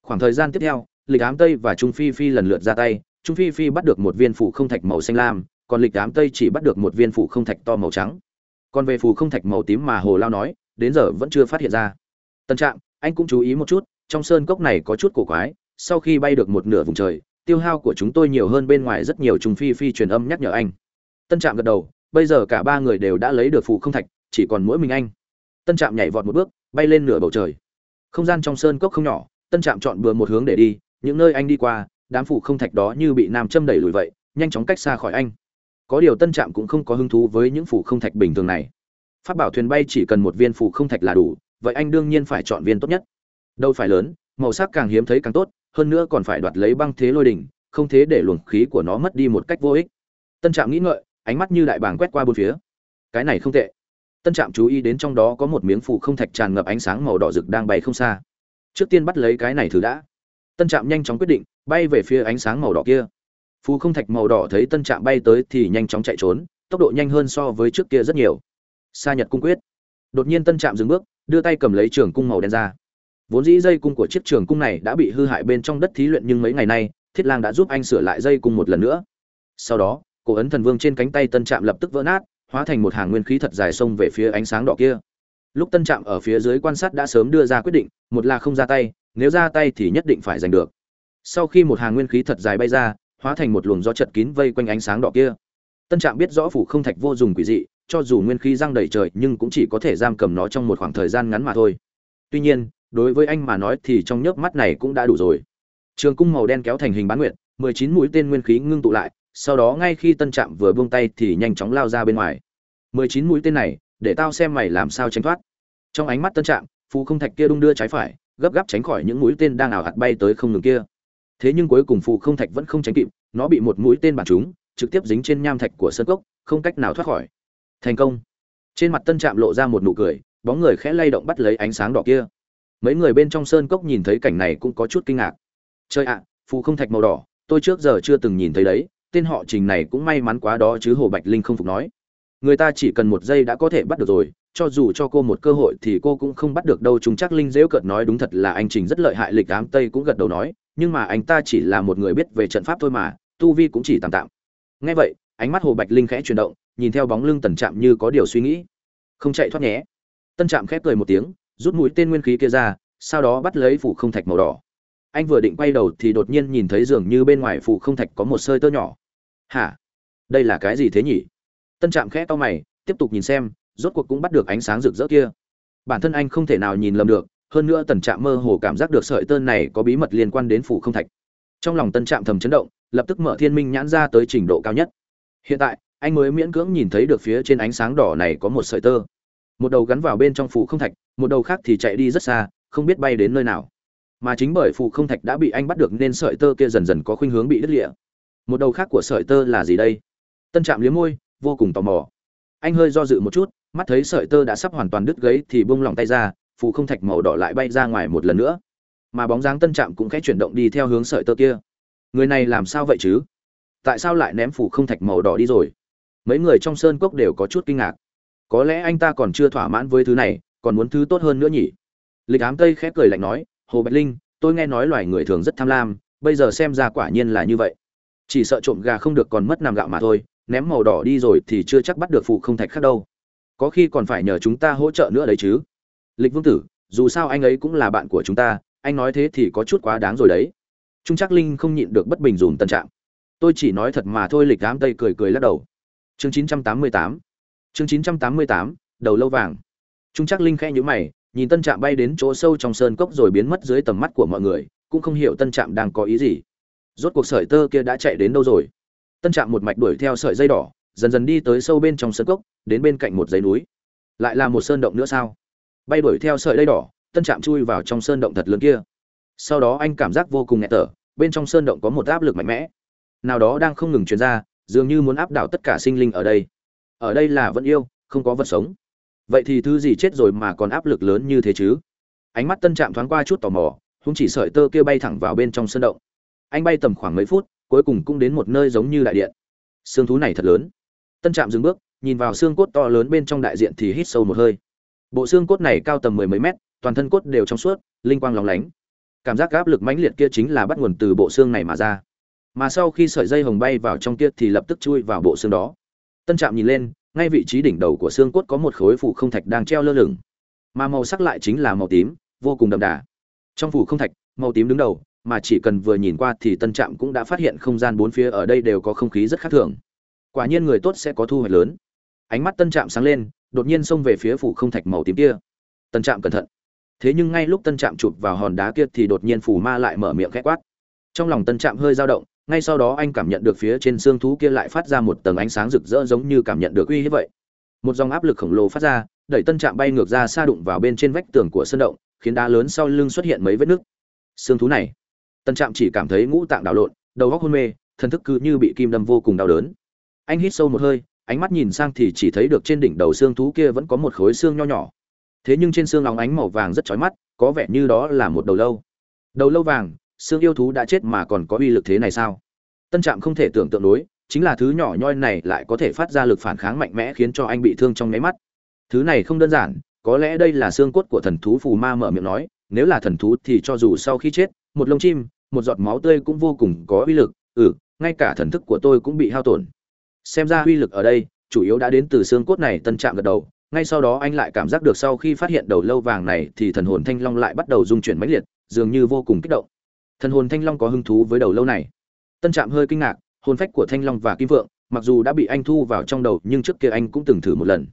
Khoảng thời gian tiếp theo, lịch ám tây và trung phi phi lần lượt ra tay, trung phi phi bắt được một viên phù không thạch màu xanh lam, còn lịch ám tây chỉ bắt được một viên phù không thạch to màu trắng. Còn về phù không thạch màu tím mà hồ lao nói, đến giờ vẫn chưa phát hiện ra. Tần trạm, anh cũng chú ý một chút, trong sơn cốc này có chút cổ quái sau khi bay được một nửa vùng trời, tiêu hao của chúng tôi nhiều hơn bên ngoài rất nhiều trùng phi phi truyền âm nhắc nhở anh. Tân trạm gật đầu, bây giờ cả ba người đều đã lấy được phụ không thạch, chỉ còn mỗi mình anh. Tân trạm nhảy vọt một bước, bay lên nửa bầu trời. Không gian trong sơn cốc không nhỏ, tân trạm chọn bừa một hướng để đi, những nơi anh đi qua, đám phụ không thạch đó như bị nam châm đẩy lùi vậy, nhanh chóng cách xa khỏi anh. Có điều tân trạm cũng không có hứng thú với những phụ không thạch bình thường này. Phát bảo thuyền bay chỉ cần một viên phụ không thạch là đủ, vậy anh đương nhiên phải chọn viên tốt nhất. Đâu phải lớn, màu sắc càng hiếm thấy càng tốt hơn nữa còn phải đoạt lấy băng thế lôi đỉnh, không thế để luồng khí của nó mất đi một cách vô ích. Tân trạm nghĩ ngợi, ánh mắt như đại bàng quét qua bốn phía. Cái này không tệ. Tân trạm chú ý đến trong đó có một miếng phù không thạch tràn ngập ánh sáng màu đỏ rực đang bay không xa. Trước tiên bắt lấy cái này thử đã. Tân trạm nhanh chóng quyết định, bay về phía ánh sáng màu đỏ kia. Phù không thạch màu đỏ thấy tân trạm bay tới thì nhanh chóng chạy trốn, tốc độ nhanh hơn so với trước kia rất nhiều. Sa nhật cung quyết. Đột nhiên tân trạm dừng bước, đưa tay cầm lấy trường cung màu đen ra vốn dĩ dây cung của chiếc trường cung này đã bị hư hại bên trong đất thí luyện nhưng mấy ngày nay, thiết lang đã giúp anh sửa lại dây cung một lần nữa. Sau đó, cổ ấn thần vương trên cánh tay tân trạm lập tức vỡ nát, hóa thành một hàng nguyên khí thật dài xông về phía ánh sáng đỏ kia. Lúc tân trạm ở phía dưới quan sát đã sớm đưa ra quyết định, một là không ra tay, nếu ra tay thì nhất định phải giành được. Sau khi một hàng nguyên khí thật dài bay ra, hóa thành một luồng gió chật kín vây quanh ánh sáng đỏ kia. Tân trạm biết rõ phủ không thạch vô dùng quỷ dị, cho dù nguyên khí răng đầy trời nhưng cũng chỉ có thể giam cầm nó trong một khoảng thời gian ngắn mà thôi. Tuy nhiên đối với anh mà nói thì trong nhớp mắt này cũng đã đủ rồi. Trường cung màu đen kéo thành hình bán nguyện mười chín mũi tên nguyên khí ngưng tụ lại, sau đó ngay khi tân trạm vừa buông tay thì nhanh chóng lao ra bên ngoài. mười chín mũi tên này, để tao xem mày làm sao tránh thoát. Trong ánh mắt tân trạm, phù không thạch kia đung đưa trái phải, gấp gáp tránh khỏi những mũi tên đang ảo hạt bay tới không ngừng kia. Thế nhưng cuối cùng phù không thạch vẫn không tránh kịp, nó bị một mũi tên bắn trúng, trực tiếp dính trên nham thạch của sân cốc, không cách nào thoát khỏi. Thành công. Trên mặt tân trạm lộ ra một nụ cười, bóng người khẽ lay động bắt lấy ánh sáng đỏ kia mấy người bên trong sơn cốc nhìn thấy cảnh này cũng có chút kinh ngạc. Chơi ạ, phù không thạch màu đỏ, tôi trước giờ chưa từng nhìn thấy đấy, tên họ trình này cũng may mắn quá đó chứ hồ bạch linh không phục nói. Người ta chỉ cần một giây đã có thể bắt được rồi, cho dù cho cô một cơ hội thì cô cũng không bắt được đâu. Chúng chắc linh dễu cợt nói đúng thật là anh trình rất lợi hại, lịch ám tây cũng gật đầu nói, nhưng mà anh ta chỉ là một người biết về trận pháp thôi mà, tu vi cũng chỉ tạm tạm. Nghe vậy, ánh mắt hồ bạch linh khẽ chuyển động, nhìn theo bóng lưng tần trạm như có điều suy nghĩ. Không chạy thoát nhé. Tân trạm khép cười một tiếng rút mũi tên nguyên khí kia ra, sau đó bắt lấy phủ không thạch màu đỏ. Anh vừa định quay đầu thì đột nhiên nhìn thấy dường như bên ngoài phủ không thạch có một sơi tơ nhỏ. Hả? Đây là cái gì thế nhỉ? Tân trạm khẽ to mày, tiếp tục nhìn xem, rốt cuộc cũng bắt được ánh sáng rực rỡ kia. Bản thân anh không thể nào nhìn lầm được, hơn nữa tần trạm mơ hồ cảm giác được sợi tơ này có bí mật liên quan đến phủ không thạch. Trong lòng tân trạm thầm chấn động, lập tức mở thiên minh nhãn ra tới trình độ cao nhất. Hiện tại, anh mới miễn cưỡng nhìn thấy được phía trên ánh sáng đỏ này có một sợi tơ. Một đầu gắn vào bên trong phủ không thạch một đầu khác thì chạy đi rất xa, không biết bay đến nơi nào. Mà chính bởi phụ không thạch đã bị anh bắt được nên sợi tơ kia dần dần có khuynh hướng bị đứt lịa một đầu khác của sợi tơ là gì đây? Tân trạm liếm môi, vô cùng tò mò. Anh hơi do dự một chút, mắt thấy sợi tơ đã sắp hoàn toàn đứt gãy thì bung lòng tay ra phụ không thạch màu đỏ lại bay ra ngoài một lần nữa. Mà bóng dáng tân trạm cũng khẽ chuyển động đi theo hướng sợi tơ kia. Người này làm sao vậy chứ? Tại sao lại ném phủ không thạch màu đỏ đi rồi? Mấy người trong sơn cốc đều có chút kinh ngạc. Có lẽ anh ta còn chưa thỏa mãn với thứ này còn muốn thứ tốt hơn nữa nhỉ? Lịch ám tây khép cười lạnh nói hồ bạch linh tôi nghe nói loài người thường rất tham lam bây giờ xem ra quả nhiên là như vậy. Chỉ sợ trộm gà không được còn mất nằm gạo mà thôi ném màu đỏ đi rồi thì chưa chắc bắt được phụ không thạch khác đâu. Có khi còn phải nhờ chúng ta hỗ trợ nữa đấy chứ. Lịch vương tử dù sao anh ấy cũng là bạn của chúng ta anh nói thế thì có chút quá đáng rồi đấy. Trung chắc linh không nhịn được bất bình dùm tân trạng. Tôi chỉ nói thật mà thôi lịch ám tây cười cười lắc đầu. Chương 988 chương 988, đầu lâu vàng trung chắc linh khẽ nhíu mày, nhìn tân trạm bay đến chỗ sâu trong sơn cốc rồi biến mất dưới tầm mắt của mọi người, cũng không hiểu tân trạm đang có ý gì. Rốt cuộc sợi tơ kia đã chạy đến đâu rồi? Tân trạm một mạch đuổi theo sợi dây đỏ, dần dần đi tới sâu bên trong sơn cốc, đến bên cạnh một dãy núi. Lại là một sơn động nữa sao? Bay đuổi theo sợi dây đỏ, tân trạm chui vào trong sơn động thật lớn kia. Sau đó anh cảm giác vô cùng nghẹt thở, bên trong sơn động có một áp lực mạnh mẽ. Nào đó đang không ngừng truyền ra, dường như muốn áp đảo tất cả sinh linh ở đây. Ở đây là vẫn yêu, không có vật sống vậy thì thứ gì chết rồi mà còn áp lực lớn như thế chứ? Ánh mắt tân trạm thoáng qua chút tò mò húng chỉ sợi tơ kia bay thẳng vào bên trong sân động. Anh bay tầm khoảng mấy phút, cuối cùng cũng đến một nơi giống như đại điện. Xương thú này thật lớn. Tân trạm dừng bước, nhìn vào xương cốt to lớn bên trong đại diện thì hít sâu một hơi. Bộ xương cốt này cao tầm mười mấy mét, toàn thân cốt đều trong suốt, linh quang lóng lánh. Cảm giác áp lực mãnh liệt kia chính là bắt nguồn từ bộ xương này mà ra. Mà sau khi sợi dây hồng bay vào trong kia thì lập tức chui vào bộ xương đó. Tân trạm nhìn lên ngay vị trí đỉnh đầu của xương cốt có một khối phủ không thạch đang treo lơ lửng. Mà màu sắc lại chính là màu tím, vô cùng đậm đà. Trong phủ không thạch, màu tím đứng đầu, mà chỉ cần vừa nhìn qua thì tân trạm cũng đã phát hiện không gian bốn phía ở đây đều có không khí rất khác thường. Quả nhiên người tốt sẽ có thu hoạch lớn. Ánh mắt tân trạm sáng lên, đột nhiên xông về phía phủ không thạch màu tím kia. Tân trạm cẩn thận. Thế nhưng ngay lúc tân trạm chụp vào hòn đá kia thì đột nhiên phủ ma lại mở miệng khẽ quát. Trong lòng tân trạm hơi dao động ngay sau đó anh cảm nhận được phía trên xương thú kia lại phát ra một tầng ánh sáng rực rỡ giống như cảm nhận được uy hiếp vậy. Một dòng áp lực khổng lồ phát ra, đẩy tân trạm bay ngược ra xa đụng vào bên trên vách tường của sân động, khiến đá lớn sau lưng xuất hiện mấy vết nứt. Xương thú này, tân trạm chỉ cảm thấy ngũ tạng đảo lộn, đầu góc hôn mê, thân thức cứ như bị kim đâm vô cùng đau đớn. Anh hít sâu một hơi, ánh mắt nhìn sang thì chỉ thấy được trên đỉnh đầu xương thú kia vẫn có một khối xương nho nhỏ. Thế nhưng trên xương óng ánh màu vàng rất chói mắt, có vẻ như đó là một đầu lâu. Đầu lâu vàng xương yêu thú đã chết mà còn có uy lực thế này sao? Tân trạm không thể tưởng tượng đối chính là thứ nhỏ nhoi này lại có thể phát ra lực phản kháng mạnh mẽ khiến cho anh bị thương trong nháy mắt. Thứ này không đơn giản, có lẽ đây là xương cốt của thần thú phù ma mở miệng nói, nếu là thần thú thì cho dù sau khi chết, một lông chim, một giọt máu tươi cũng vô cùng có uy lực ừ ngay cả thần thức của tôi cũng bị hao tổn. Xem ra uy lực ở đây, chủ yếu đã đến từ xương cốt này, tân trạm gật đầu, ngay sau đó anh lại cảm giác được sau khi phát hiện đầu lâu vàng này thì thần hồn thanh long lại bắt đầu dung chuyển mãnh liệt, dường như vô cùng kích động thần hồn thanh long có hứng thú với đầu lâu này. Tân trạm hơi kinh ngạc, hồn phách của thanh long và kim vượng, mặc dù đã bị anh thu vào trong đầu, nhưng trước kia anh cũng từng thử một lần.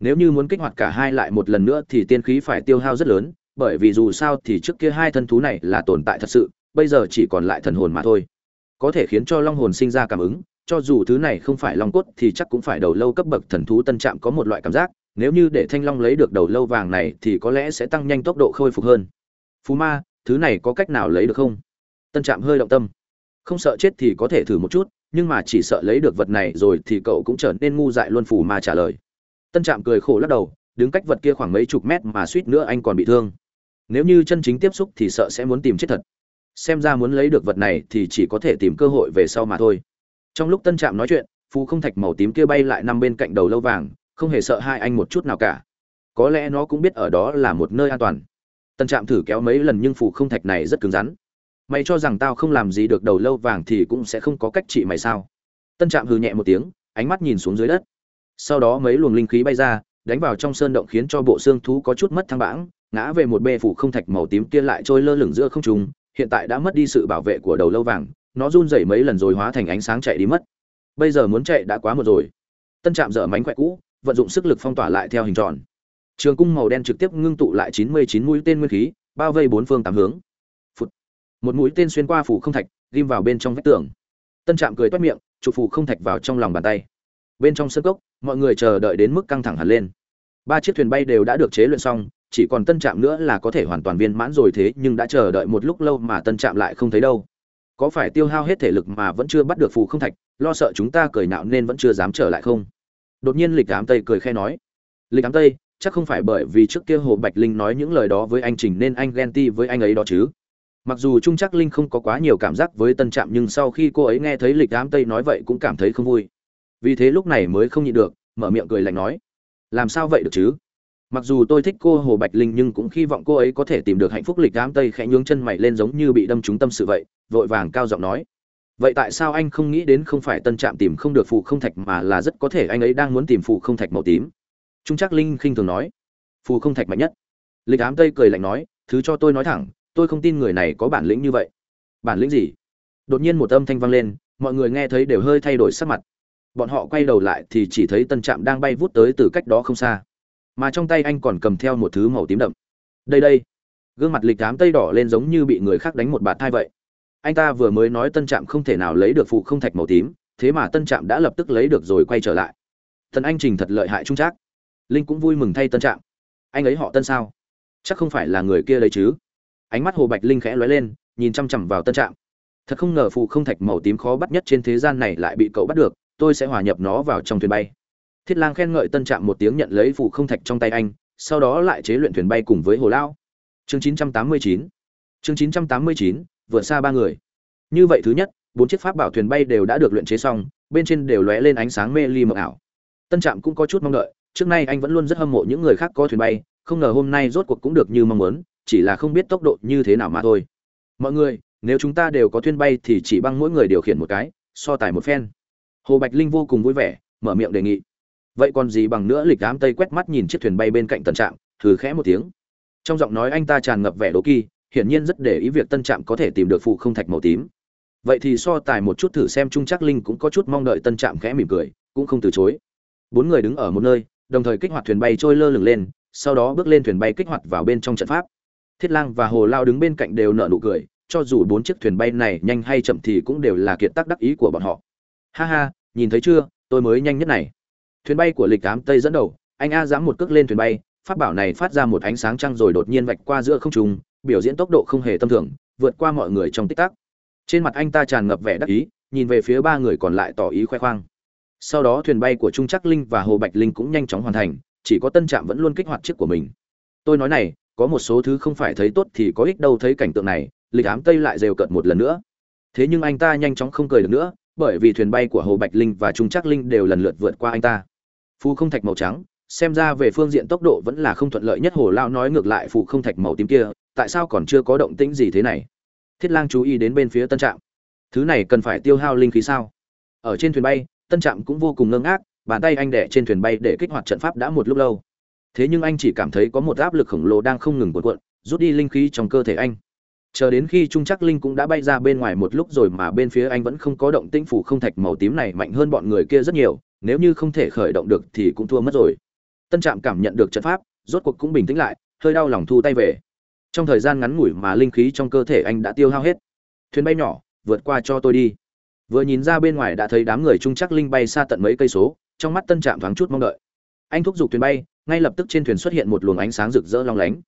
Nếu như muốn kích hoạt cả hai lại một lần nữa thì tiên khí phải tiêu hao rất lớn, bởi vì dù sao thì trước kia hai thân thú này là tồn tại thật sự, bây giờ chỉ còn lại thần hồn mà thôi. Có thể khiến cho long hồn sinh ra cảm ứng, cho dù thứ này không phải long cốt thì chắc cũng phải đầu lâu cấp bậc thần thú tân trạm có một loại cảm giác, nếu như để thanh long lấy được đầu lâu vàng này thì có lẽ sẽ tăng nhanh tốc độ khôi phục hơn. Phú ma thứ này có cách nào lấy được không? Tân trạm hơi động tâm. Không sợ chết thì có thể thử một chút, nhưng mà chỉ sợ lấy được vật này rồi thì cậu cũng trở nên ngu dại luôn phù mà trả lời. Tân trạm cười khổ lắc đầu, đứng cách vật kia khoảng mấy chục mét mà suýt nữa anh còn bị thương. Nếu như chân chính tiếp xúc thì sợ sẽ muốn tìm chết thật. Xem ra muốn lấy được vật này thì chỉ có thể tìm cơ hội về sau mà thôi. Trong lúc tân trạm nói chuyện, phù không thạch màu tím kia bay lại nằm bên cạnh đầu lâu vàng, không hề sợ hai anh một chút nào cả. Có lẽ nó cũng biết ở đó là một nơi an toàn tân trạm thử kéo mấy lần nhưng phù không thạch này rất cứng rắn. Mày cho rằng tao không làm gì được đầu lâu vàng thì cũng sẽ không có cách trị mày sao? Tân trạm hừ nhẹ một tiếng, ánh mắt nhìn xuống dưới đất. Sau đó mấy luồng linh khí bay ra, đánh vào trong sơn động khiến cho bộ xương thú có chút mất thăng bảng ngã về một bê phủ không thạch màu tím kia lại trôi lơ lửng giữa không trung, hiện tại đã mất đi sự bảo vệ của đầu lâu vàng, nó run rẩy mấy lần rồi hóa thành ánh sáng chạy đi mất. Bây giờ muốn chạy đã quá một rồi. Tân trạm dở mánh khỏe cũ, vận dụng sức lực phong tỏa lại theo hình tròn trường cung màu đen trực tiếp ngưng tụ lại chín mươi chín mũi tên nguyên khí, bao vây bốn phương tám hướng. Phụt. một mũi tên xuyên qua phủ không thạch, ghim vào bên trong vách tường. Tân trạm cười toát miệng, chụp phủ không thạch vào trong lòng bàn tay. Bên trong sân cốc, mọi người chờ đợi đến mức căng thẳng hẳn lên. Ba chiếc thuyền bay đều đã được chế luyện xong, chỉ còn tân trạm nữa là có thể hoàn toàn viên mãn rồi thế, nhưng đã chờ đợi một lúc lâu mà tân trạm lại không thấy đâu. Có phải tiêu hao hết thể lực mà vẫn chưa bắt được phù không thạch, lo sợ chúng ta cười nạo nên vẫn chưa dám trở lại không? Đột nhiên lịch ám tây cười khe nói. Lịch ám tây chắc không phải bởi vì trước kia hồ bạch linh nói những lời đó với anh trình nên anh ghen ti với anh ấy đó chứ. Mặc dù trung chắc linh không có quá nhiều cảm giác với tân trạm nhưng sau khi cô ấy nghe thấy lịch đám tây nói vậy cũng cảm thấy không vui. Vì thế lúc này mới không nhịn được, mở miệng cười lạnh nói, làm sao vậy được chứ? Mặc dù tôi thích cô hồ bạch linh nhưng cũng hy vọng cô ấy có thể tìm được hạnh phúc. Lịch đám tây khẽ nhướng chân mày lên giống như bị đâm trúng tâm sự vậy, vội vàng cao giọng nói, vậy tại sao anh không nghĩ đến không phải tân trạm tìm không được phụ không thạch mà là rất có thể anh ấy đang muốn tìm phụ không thạch màu tím? Trung Trác linh khinh thường nói, phù không thạch mạnh nhất. Lịch ám tây cười lạnh nói, thứ cho tôi nói thẳng, tôi không tin người này có bản lĩnh như vậy. Bản lĩnh gì? Đột nhiên một âm thanh vang lên, mọi người nghe thấy đều hơi thay đổi sắc mặt. Bọn họ quay đầu lại thì chỉ thấy tân trạm đang bay vút tới từ cách đó không xa. Mà trong tay anh còn cầm theo một thứ màu tím đậm. Đây đây. Gương mặt lịch ám tây đỏ lên giống như bị người khác đánh một bạt thai vậy. Anh ta vừa mới nói tân trạm không thể nào lấy được phụ không thạch màu tím, thế mà tân trạm đã lập tức lấy được rồi quay trở lại. Thần anh trình thật lợi hại trung trác linh cũng vui mừng thay tân trạm anh ấy họ tân sao? Chắc không phải là người kia đấy chứ? Ánh mắt hồ bạch linh khẽ lóe lên nhìn chăm chằm vào tân trạm thật không ngờ phụ không thạch màu tím khó bắt nhất trên thế gian này lại bị cậu bắt được tôi sẽ hòa nhập nó vào trong thuyền bay. Thiết lang khen ngợi tân trạm một tiếng nhận lấy phụ không thạch trong tay anh sau đó lại chế luyện thuyền bay cùng với hồ lao. Chương 989 chương 989, vượt xa ba người. Như vậy thứ nhất bốn chiếc pháp bảo thuyền bay đều đã được luyện chế xong bên trên đều lóe lên ánh sáng mê ly mờ ảo. Tân trạm cũng có chút mong đợi trước nay anh vẫn luôn rất hâm mộ những người khác có thuyền bay, không ngờ hôm nay rốt cuộc cũng được như mong muốn, chỉ là không biết tốc độ như thế nào mà thôi. Mọi người, nếu chúng ta đều có thuyền bay thì chỉ bằng mỗi người điều khiển một cái, so tài một phen. Hồ bạch linh vô cùng vui vẻ, mở miệng đề nghị. Vậy còn gì bằng nữa lịch ám tây quét mắt nhìn chiếc thuyền bay bên cạnh tân trạm thử khẽ một tiếng. Trong giọng nói anh ta tràn ngập vẻ đố kỳ hiển nhiên rất để ý việc tân trạm có thể tìm được phụ không thạch màu tím. Vậy thì so tài một chút thử xem trung chắc linh cũng có chút mong đợi tân trạm khẽ mỉm cười, cũng không từ chối. Bốn người đứng ở một nơi đồng thời kích hoạt thuyền bay trôi lơ lửng lên, sau đó bước lên thuyền bay kích hoạt vào bên trong trận pháp. Thiết lang và hồ lao đứng bên cạnh đều nở nụ cười, cho dù bốn chiếc thuyền bay này nhanh hay chậm thì cũng đều là kiệt tác đắc ý của bọn họ. Ha ha, nhìn thấy chưa, tôi mới nhanh nhất này. Thuyền bay của lịch ám tây dẫn đầu, anh a dám một cước lên thuyền bay, pháp bảo này phát ra một ánh sáng trăng rồi đột nhiên vạch qua giữa không trung, biểu diễn tốc độ không hề tâm thường, vượt qua mọi người trong tích tắc. Trên mặt anh ta tràn ngập vẻ đắc ý, nhìn về phía ba người còn lại tỏ ý khoe khoang sau đó thuyền bay của trung Trắc linh và hồ bạch linh cũng nhanh chóng hoàn thành, chỉ có tân trạm vẫn luôn kích hoạt chiếc của mình. Tôi nói này, có một số thứ không phải thấy tốt thì có ích đâu, thấy cảnh tượng này, lịch ám tây lại rêu cợt một lần nữa. Thế nhưng anh ta nhanh chóng không cười được nữa, bởi vì thuyền bay của hồ bạch linh và trung Trắc linh đều lần lượt vượt qua anh ta. Phu không thạch màu trắng, xem ra về phương diện tốc độ vẫn là không thuận lợi nhất. Hồ lao nói ngược lại phụ không thạch màu tím kia, tại sao còn chưa có động tĩnh gì thế này? Thiết lang chú ý đến bên phía tân trạm. Thứ này cần phải tiêu hao linh khí sao? Ở trên thuyền bay tân trạm cũng vô cùng ngơ ngác, bàn tay anh đẻ trên thuyền bay để kích hoạt trận pháp đã một lúc lâu. Thế nhưng anh chỉ cảm thấy có một áp lực khổng lồ đang không ngừng cuộn cuộn, rút đi linh khí trong cơ thể anh. Chờ đến khi trung chắc linh cũng đã bay ra bên ngoài một lúc rồi mà bên phía anh vẫn không có động tĩnh phủ không thạch màu tím này mạnh hơn bọn người kia rất nhiều, nếu như không thể khởi động được thì cũng thua mất rồi. Tân trạm cảm nhận được trận pháp, rốt cuộc cũng bình tĩnh lại, hơi đau lòng thu tay về. Trong thời gian ngắn ngủi mà linh khí trong cơ thể anh đã tiêu hao hết. Thuyền bay nhỏ, vượt qua cho tôi đi vừa nhìn ra bên ngoài đã thấy đám người trung chắc linh bay xa tận mấy cây số, trong mắt tân trạm thoáng chút mong đợi. Anh thúc giục thuyền bay, ngay lập tức trên thuyền xuất hiện một luồng ánh sáng rực rỡ long lánh.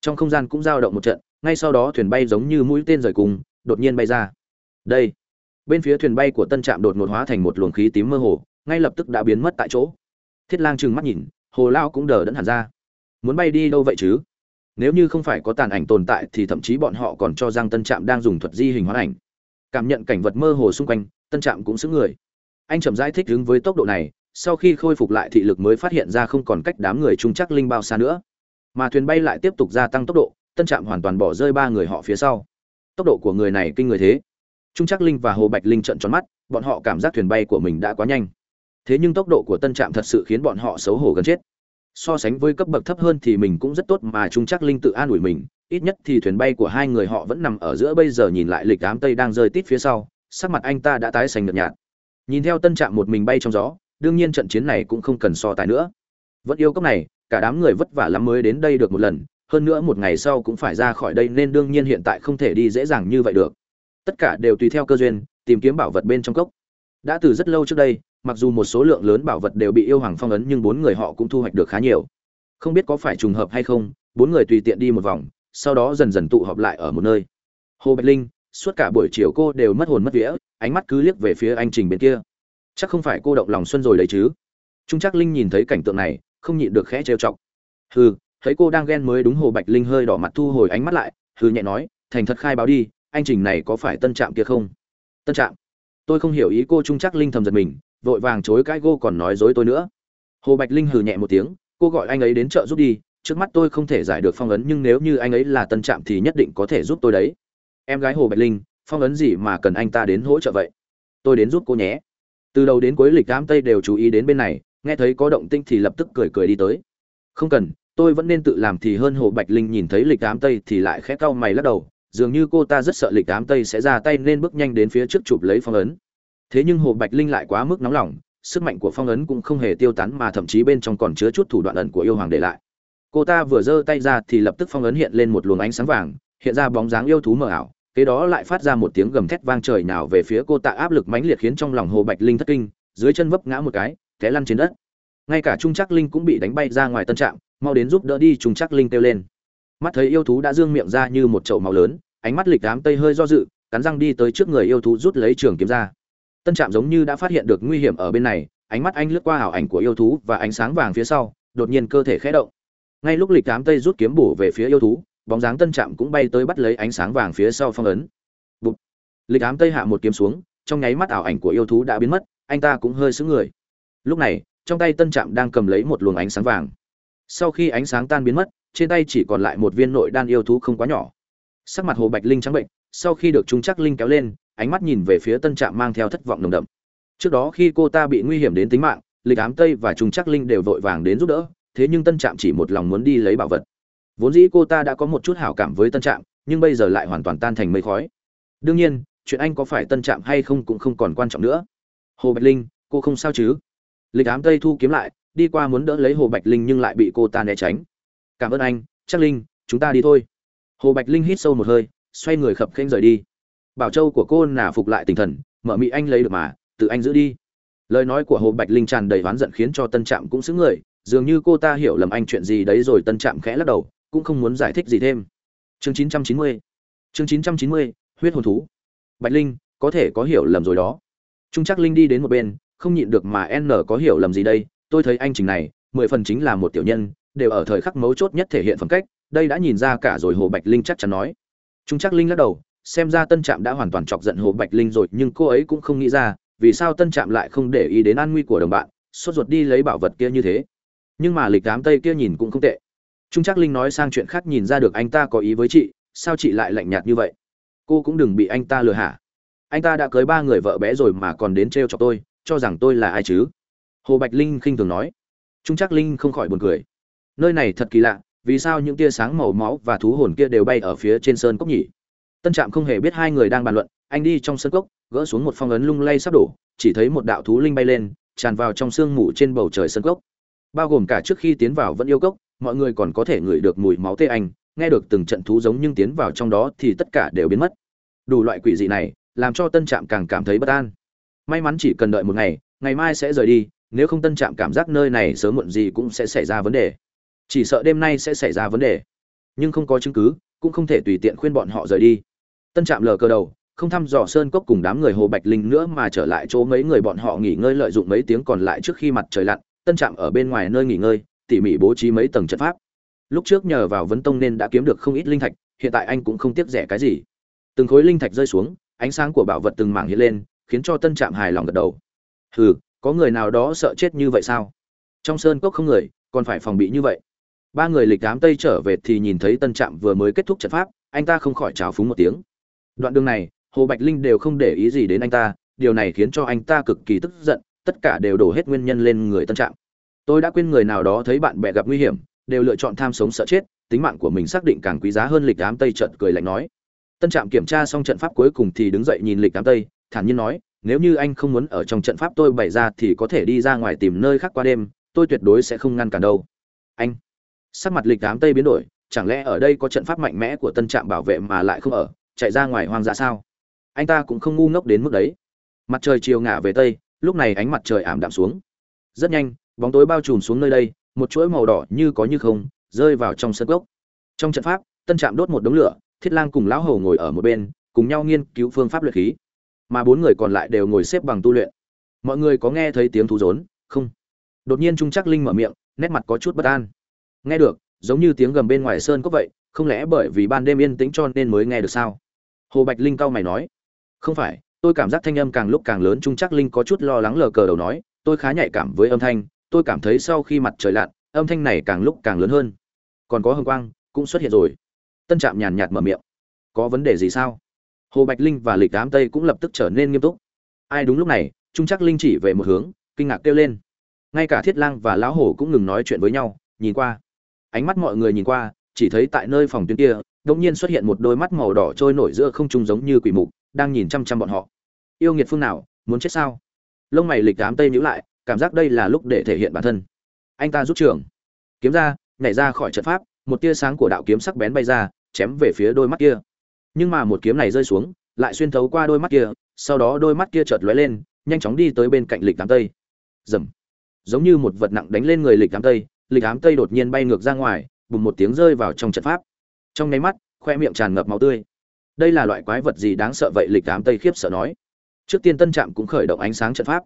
Trong không gian cũng dao động một trận, ngay sau đó thuyền bay giống như mũi tên rời cùng, đột nhiên bay ra. Đây, bên phía thuyền bay của tân trạm đột ngột hóa thành một luồng khí tím mơ hồ, ngay lập tức đã biến mất tại chỗ. Thiết lang trừng mắt nhìn, hồ lao cũng đờ đẫn hẳn ra. Muốn bay đi đâu vậy chứ? Nếu như không phải có tàn ảnh tồn tại thì thậm chí bọn họ còn cho rằng tân trạm đang dùng thuật di hình hóa ảnh cảm nhận cảnh vật mơ hồ xung quanh, tân trạm cũng xứng người. Anh chậm rãi thích ứng với tốc độ này, sau khi khôi phục lại thị lực mới phát hiện ra không còn cách đám người trung chắc linh bao xa nữa. Mà thuyền bay lại tiếp tục gia tăng tốc độ, tân trạm hoàn toàn bỏ rơi ba người họ phía sau. Tốc độ của người này kinh người thế. Trung chắc linh và hồ bạch linh trận tròn mắt, bọn họ cảm giác thuyền bay của mình đã quá nhanh. Thế nhưng tốc độ của tân trạm thật sự khiến bọn họ xấu hổ gần chết so sánh với cấp bậc thấp hơn thì mình cũng rất tốt mà trung chắc linh tự an ủi mình, ít nhất thì thuyền bay của hai người họ vẫn nằm ở giữa bây giờ nhìn lại lịch ám tây đang rơi tít phía sau, sắc mặt anh ta đã tái xanh nhợt nhạt. Nhìn theo tân trạm một mình bay trong gió, đương nhiên trận chiến này cũng không cần so tài nữa. Vẫn yêu cốc này, cả đám người vất vả lắm mới đến đây được một lần, hơn nữa một ngày sau cũng phải ra khỏi đây nên đương nhiên hiện tại không thể đi dễ dàng như vậy được. Tất cả đều tùy theo cơ duyên, tìm kiếm bảo vật bên trong cốc. Đã từ rất lâu trước đây mặc dù một số lượng lớn bảo vật đều bị yêu hoàng phong ấn nhưng bốn người họ cũng thu hoạch được khá nhiều. Không biết có phải trùng hợp hay không, bốn người tùy tiện đi một vòng, sau đó dần dần tụ họp lại ở một nơi. Hồ bạch linh, suốt cả buổi chiều cô đều mất hồn mất vía, ánh mắt cứ liếc về phía anh trình bên kia. Chắc không phải cô động lòng xuân rồi đấy chứ? Trung chắc linh nhìn thấy cảnh tượng này, không nhịn được khẽ trêu chọc. Hừ, thấy cô đang ghen mới đúng hồ bạch linh hơi đỏ mặt thu hồi ánh mắt lại, hừ nhẹ nói, thành thật khai báo đi, anh trình này có phải tân trạm kia không? Tân trạm? Tôi không hiểu ý cô trung chắc linh thầm giật mình vội vàng chối cãi cô còn nói dối tôi nữa. Hồ bạch linh hừ nhẹ một tiếng, cô gọi anh ấy đến chợ giúp đi, trước mắt tôi không thể giải được phong ấn nhưng nếu như anh ấy là tân trạm thì nhất định có thể giúp tôi đấy. Em gái hồ bạch linh, phong ấn gì mà cần anh ta đến hỗ trợ vậy? Tôi đến giúp cô nhé. Từ đầu đến cuối lịch đám tây đều chú ý đến bên này, nghe thấy có động tinh thì lập tức cười cười đi tới. Không cần, tôi vẫn nên tự làm thì hơn. Hồ bạch linh nhìn thấy lịch đám tây thì lại khẽ cau mày lắc đầu, dường như cô ta rất sợ lịch đám tây sẽ ra tay nên bước nhanh đến phía trước chụp lấy phong ấn thế nhưng hồ bạch linh lại quá mức nóng lòng, sức mạnh của phong ấn cũng không hề tiêu tán mà thậm chí bên trong còn chứa chút thủ đoạn ẩn của yêu hoàng để lại. Cô ta vừa giơ tay ra thì lập tức phong ấn hiện lên một luồng ánh sáng vàng, hiện ra bóng dáng yêu thú mờ ảo, kế đó lại phát ra một tiếng gầm thét vang trời nào về phía cô ta áp lực mãnh liệt khiến trong lòng hồ bạch linh thất kinh, dưới chân vấp ngã một cái, té lăn trên đất. Ngay cả trung chắc linh cũng bị đánh bay ra ngoài tân trạm, mau đến giúp đỡ đi, trung chắc linh kêu lên. Mắt thấy yêu thú đã dương miệng ra như một chậu màu lớn, ánh mắt lịch đám tây hơi do dự, cắn răng đi tới trước người yêu thú rút lấy trường kiếm ra tân trạm giống như đã phát hiện được nguy hiểm ở bên này, ánh mắt anh lướt qua ảo ảnh của yêu thú và ánh sáng vàng phía sau, đột nhiên cơ thể khẽ động. Ngay lúc lịch đám tây rút kiếm bổ về phía yêu thú, bóng dáng tân trạm cũng bay tới bắt lấy ánh sáng vàng phía sau phong ấn. Bụt. lịch ám tây hạ một kiếm xuống, trong nháy mắt ảo ảnh của yêu thú đã biến mất, anh ta cũng hơi sững người. Lúc này, trong tay tân trạm đang cầm lấy một luồng ánh sáng vàng. Sau khi ánh sáng tan biến mất, trên tay chỉ còn lại một viên nội đan yêu thú không quá nhỏ. Sắc mặt hồ bạch linh trắng bệnh, sau khi được Trung chắc linh kéo lên ánh mắt nhìn về phía tân trạm mang theo thất vọng nồng đậm. Trước đó khi cô ta bị nguy hiểm đến tính mạng, lịch ám tây và Trung chắc linh đều vội vàng đến giúp đỡ, thế nhưng tân trạm chỉ một lòng muốn đi lấy bảo vật. Vốn dĩ cô ta đã có một chút hảo cảm với tân trạm, nhưng bây giờ lại hoàn toàn tan thành mây khói. Đương nhiên, chuyện anh có phải tân trạm hay không cũng không còn quan trọng nữa. Hồ bạch linh, cô không sao chứ? Lịch ám tây thu kiếm lại, đi qua muốn đỡ lấy hồ bạch linh nhưng lại bị cô ta né tránh. Cảm ơn anh chắc linh, chúng ta đi thôi. Hồ bạch linh hít sâu một hơi, xoay người khập khênh rời đi bảo châu của cô nà phục lại tinh thần mở mị anh lấy được mà tự anh giữ đi. Lời nói của hồ bạch linh tràn đầy oán giận khiến cho tân trạm cũng xứng người dường như cô ta hiểu lầm anh chuyện gì đấy rồi tân trạm khẽ lắc đầu cũng không muốn giải thích gì thêm. Chương 990 chương 990, huyết hồn thú. Bạch linh có thể có hiểu lầm rồi đó. Trung chắc linh đi đến một bên không nhịn được mà n có hiểu lầm gì đây? Tôi thấy anh trình này mười phần chính là một tiểu nhân đều ở thời khắc mấu chốt nhất thể hiện phẩm cách đây đã nhìn ra cả rồi hồ bạch linh chắc chắn nói. Trung chắc linh lắc đầu xem ra tân trạm đã hoàn toàn chọc giận hồ bạch linh rồi, nhưng cô ấy cũng không nghĩ ra, vì sao tân trạm lại không để ý đến an nguy của đồng bạn, sốt ruột đi lấy bảo vật kia như thế. Nhưng mà lịch đám tây kia nhìn cũng không tệ. Trung chắc linh nói sang chuyện khác nhìn ra được anh ta có ý với chị, sao chị lại lạnh nhạt như vậy? Cô cũng đừng bị anh ta lừa hả? Anh ta đã cưới ba người vợ bé rồi mà còn đến t r e o chọc tôi, cho rằng tôi là ai chứ? Hồ bạch linh khinh thường nói. Trung chắc linh không khỏi buồn cười. Nơi này thật kỳ lạ, vì sao những tia sáng màu máu và thú hồn kia đều bay ở phía trên sơn cốc nhỉ? Tân trạm không hề biết hai người đang bàn luận, anh đi trong sân cốc, gỡ xuống một phong ấn lung lay sắp đổ, chỉ thấy một đạo thú linh bay lên, tràn vào trong sương mù trên bầu trời sân cốc. Bao gồm cả trước khi tiến vào vẫn yêu cốc, mọi người còn có thể ngửi được mùi máu tê anh, nghe được từng trận thú giống nhưng tiến vào trong đó thì tất cả đều biến mất. Đủ loại quỷ dị này, làm cho tân trạm càng cảm thấy bất an. May mắn chỉ cần đợi một ngày ngày mai sẽ rời đi, nếu không tân trạm cảm giác nơi này sớm muộn gì cũng sẽ xảy ra vấn đề. Chỉ sợ đêm nay sẽ xảy ra vấn đề. Nhưng không có chứng cứ, cũng không thể tùy tiện khuyên bọn họ rời đi tân trạm lờ cơ đầu, không thăm dò sơn cốc cùng đám người hồ bạch linh nữa mà trở lại chỗ mấy người bọn họ nghỉ ngơi lợi dụng mấy tiếng còn lại trước khi mặt trời lặn, tân trạm ở bên ngoài nơi nghỉ ngơi, tỉ mỉ bố trí mấy tầng trận pháp. Lúc trước nhờ vào vấn tông nên đã kiếm được không ít linh thạch, hiện tại anh cũng không tiếc rẻ cái gì. Từng khối linh thạch rơi xuống, ánh sáng của bảo vật từng mảng hiện lên, khiến cho tân trạm hài lòng gật đầu. Hừ, có người nào đó sợ chết như vậy sao? Trong sơn cốc không người, còn phải phòng bị như vậy. Ba người lịch đám tây trở về thì nhìn thấy tân trạm vừa mới kết thúc trận pháp, anh ta không khỏi trào phúng một tiếng đoạn đường này, hồ bạch linh đều không để ý gì đến anh ta, điều này khiến cho anh ta cực kỳ tức giận, tất cả đều đổ hết nguyên nhân lên người tân trạm. Tôi đã quên người nào đó thấy bạn bè gặp nguy hiểm, đều lựa chọn tham sống sợ chết, tính mạng của mình xác định càng quý giá hơn lịch ám tây trận cười lạnh nói. Tân trạm kiểm tra xong trận pháp cuối cùng thì đứng dậy nhìn lịch ám tây, thản nhiên nói, nếu như anh không muốn ở trong trận pháp tôi bày ra thì có thể đi ra ngoài tìm nơi khác qua đêm, tôi tuyệt đối sẽ không ngăn cản đâu. Anh, sắc mặt lịch Ám tây biến đổi, chẳng lẽ ở đây có trận pháp mạnh mẽ của tân trạm bảo vệ mà lại không ở? Chạy ra ngoài hoang dã sao? Anh ta cũng không ngu ngốc đến mức đấy. Mặt trời chiều ngả về tây, lúc này ánh mặt trời ảm đạm xuống. Rất nhanh, bóng tối bao trùm xuống nơi đây, một chuỗi màu đỏ như có như không, rơi vào trong sân gốc trong trận pháp, tân trạm đốt một đống lửa, thiết lang cùng lão hầu ngồi ở một bên, cùng nhau nghiên cứu phương pháp luyện khí. Mà bốn người còn lại đều ngồi xếp bằng tu luyện. Mọi người có nghe thấy tiếng thú rốn? Không. Đột nhiên trung chắc linh mở miệng, nét mặt có chút bất an. Nghe được, giống như tiếng gầm bên ngoài sơn cốc vậy, không lẽ bởi vì ban đêm yên tĩnh cho nên mới nghe được sao? Hồ bạch linh cau mày nói, không phải, tôi cảm giác thanh âm càng lúc càng lớn, trung chắc linh có chút lo lắng lờ cờ đầu nói, tôi khá nhạy cảm với âm thanh, tôi cảm thấy sau khi mặt trời lặn, âm thanh này càng lúc càng lớn hơn. Còn có hồng quang, cũng xuất hiện rồi. Tân trạm nhàn nhạt mở miệng, có vấn đề gì sao? Hồ bạch linh và lịch đám tây cũng lập tức trở nên nghiêm túc. Ai đúng lúc này? Trung chắc linh chỉ về một hướng, kinh ngạc kêu lên. Ngay cả thiết lang và lão hổ cũng ngừng nói chuyện với nhau, nhìn qua. Ánh mắt mọi người nhìn qua, chỉ thấy tại nơi phòng tuyến kia đột nhiên xuất hiện một đôi mắt màu đỏ trôi nổi giữa không trung giống như quỷ mục, đang nhìn chăm chăm bọn họ. Yêu nghiệt phương nào, muốn chết sao? Lông mày lịch đám tây nhíu lại, cảm giác đây là lúc để thể hiện bản thân. Anh ta rút trường. Kiếm ra, nhảy ra khỏi trận pháp, một tia sáng của đạo kiếm sắc bén bay ra, chém về phía đôi mắt kia. Nhưng mà một kiếm này rơi xuống, lại xuyên thấu qua đôi mắt kia, sau đó đôi mắt kia chợt lóe lên, nhanh chóng đi tới bên cạnh lịch ám tây. Rầm. giống như một vật nặng đánh lên người lịch ám tây, lịch ám tây đột nhiên bay ngược ra ngoài, bùng một tiếng rơi vào trong trận pháp trong nháy mắt, khoe miệng tràn ngập máu tươi. Đây là loại quái vật gì đáng sợ vậy, lịch đám tây khiếp sợ nói. Trước tiên tân trạm cũng khởi động ánh sáng trận pháp.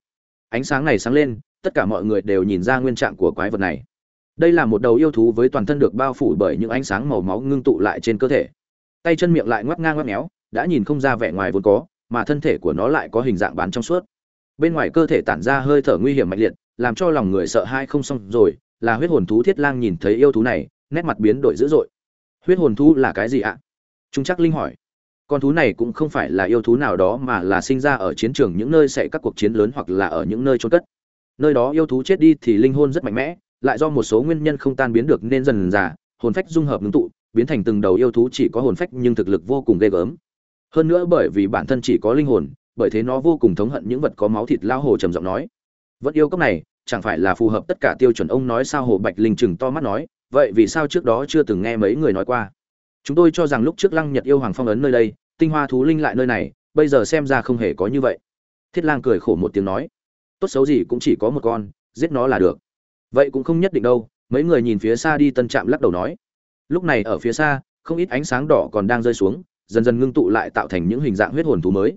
Ánh sáng này sáng lên, tất cả mọi người đều nhìn ra nguyên trạng của quái vật này. Đây là một đầu yêu thú với toàn thân được bao phủ bởi những ánh sáng màu máu ngưng tụ lại trên cơ thể. Tay chân miệng lại ngoắc ngang ngoắc méo, đã nhìn không ra vẻ ngoài vốn có, mà thân thể của nó lại có hình dạng bán trong suốt. Bên ngoài cơ thể tản ra hơi thở nguy hiểm mạnh liệt, làm cho lòng người sợ hai không xong rồi, là huyết hồn thú thiết lang nhìn thấy yêu thú này, nét mặt biến đổi dữ dội huyết hồn thú là cái gì ạ? Trung chắc linh hỏi. Con thú này cũng không phải là yêu thú nào đó mà là sinh ra ở chiến trường những nơi xảy các cuộc chiến lớn hoặc là ở những nơi trốn cất. Nơi đó yêu thú chết đi thì linh hồn rất mạnh mẽ, lại do một số nguyên nhân không tan biến được nên dần già, hồn phách dung hợp ngưng tụ, biến thành từng đầu yêu thú chỉ có hồn phách nhưng thực lực vô cùng ghê gớm. Hơn nữa bởi vì bản thân chỉ có linh hồn, bởi thế nó vô cùng thống hận những vật có máu thịt lao hồ trầm giọng nói. Vẫn yêu cốc này, chẳng phải là phù hợp tất cả tiêu chuẩn, ông nói sao hồ bạch linh chừng to mắt nói vậy vì sao trước đó chưa từng nghe mấy người nói qua? Chúng tôi cho rằng lúc trước lăng nhật yêu hoàng phong ấn nơi đây, tinh hoa thú linh lại nơi này, bây giờ xem ra không hề có như vậy. Thiết lang cười khổ một tiếng nói, tốt xấu gì cũng chỉ có một con, giết nó là được. Vậy cũng không nhất định đâu, mấy người nhìn phía xa đi tân trạm lắc đầu nói. Lúc này ở phía xa, không ít ánh sáng đỏ còn đang rơi xuống, dần dần ngưng tụ lại tạo thành những hình dạng huyết hồn thú mới.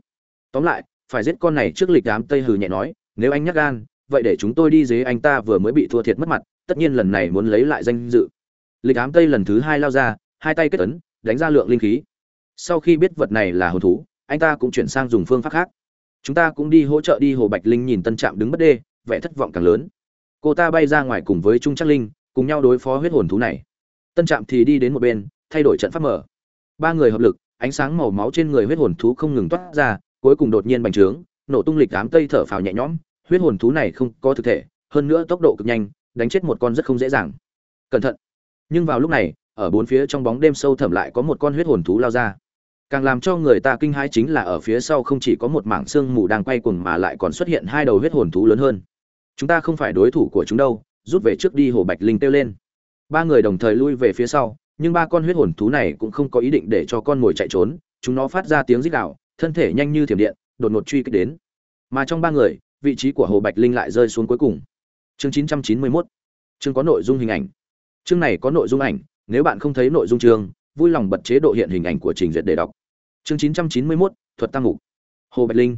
Tóm lại, phải giết con này trước lịch đám tây hừ nhẹ nói, nếu anh nhắc gan, vậy để chúng tôi đi dế anh ta vừa mới bị thua thiệt mất mặt tất nhiên lần này muốn lấy lại danh dự. Lịch ám tây lần thứ hai lao ra, hai tay kết ấn, đánh ra lượng linh khí. Sau khi biết vật này là hồn thú, anh ta cũng chuyển sang dùng phương pháp khác. Chúng ta cũng đi hỗ trợ đi hồ bạch linh nhìn tân trạm đứng bất đê, vẻ thất vọng càng lớn. Cô ta bay ra ngoài cùng với trung trắc linh, cùng nhau đối phó huyết hồn thú này. Tân trạm thì đi đến một bên, thay đổi trận pháp mở. Ba người hợp lực, ánh sáng màu máu trên người huyết hồn thú không ngừng toát ra, cuối cùng đột nhiên bành trướng, nổ tung lịch ám tây thở phào nhẹ nhõm. Huyết hồn thú này không có thực thể, hơn nữa tốc độ cực nhanh đánh chết một con rất không dễ dàng. Cẩn thận. Nhưng vào lúc này, ở bốn phía trong bóng đêm sâu thẳm lại có một con huyết hồn thú lao ra. Càng làm cho người ta kinh hãi chính là ở phía sau không chỉ có một mảng xương mù đang quay cuồng mà lại còn xuất hiện hai đầu huyết hồn thú lớn hơn. Chúng ta không phải đối thủ của chúng đâu, rút về trước đi, hồ bạch linh kêu lên. Ba người đồng thời lui về phía sau, nhưng ba con huyết hồn thú này cũng không có ý định để cho con mồi chạy trốn, chúng nó phát ra tiếng rít đạo thân thể nhanh như thiểm điện, đột ngột truy kích đến. Mà trong ba người, vị trí của Hồ Bạch Linh lại rơi xuống cuối cùng. Chương 991. Chương có nội dung hình ảnh. Chương này có nội dung ảnh, nếu bạn không thấy nội dung chương, vui lòng bật chế độ hiện hình ảnh của trình duyệt để đọc. Chương 991, thuật tăng ngục. Hồ Bạch Linh.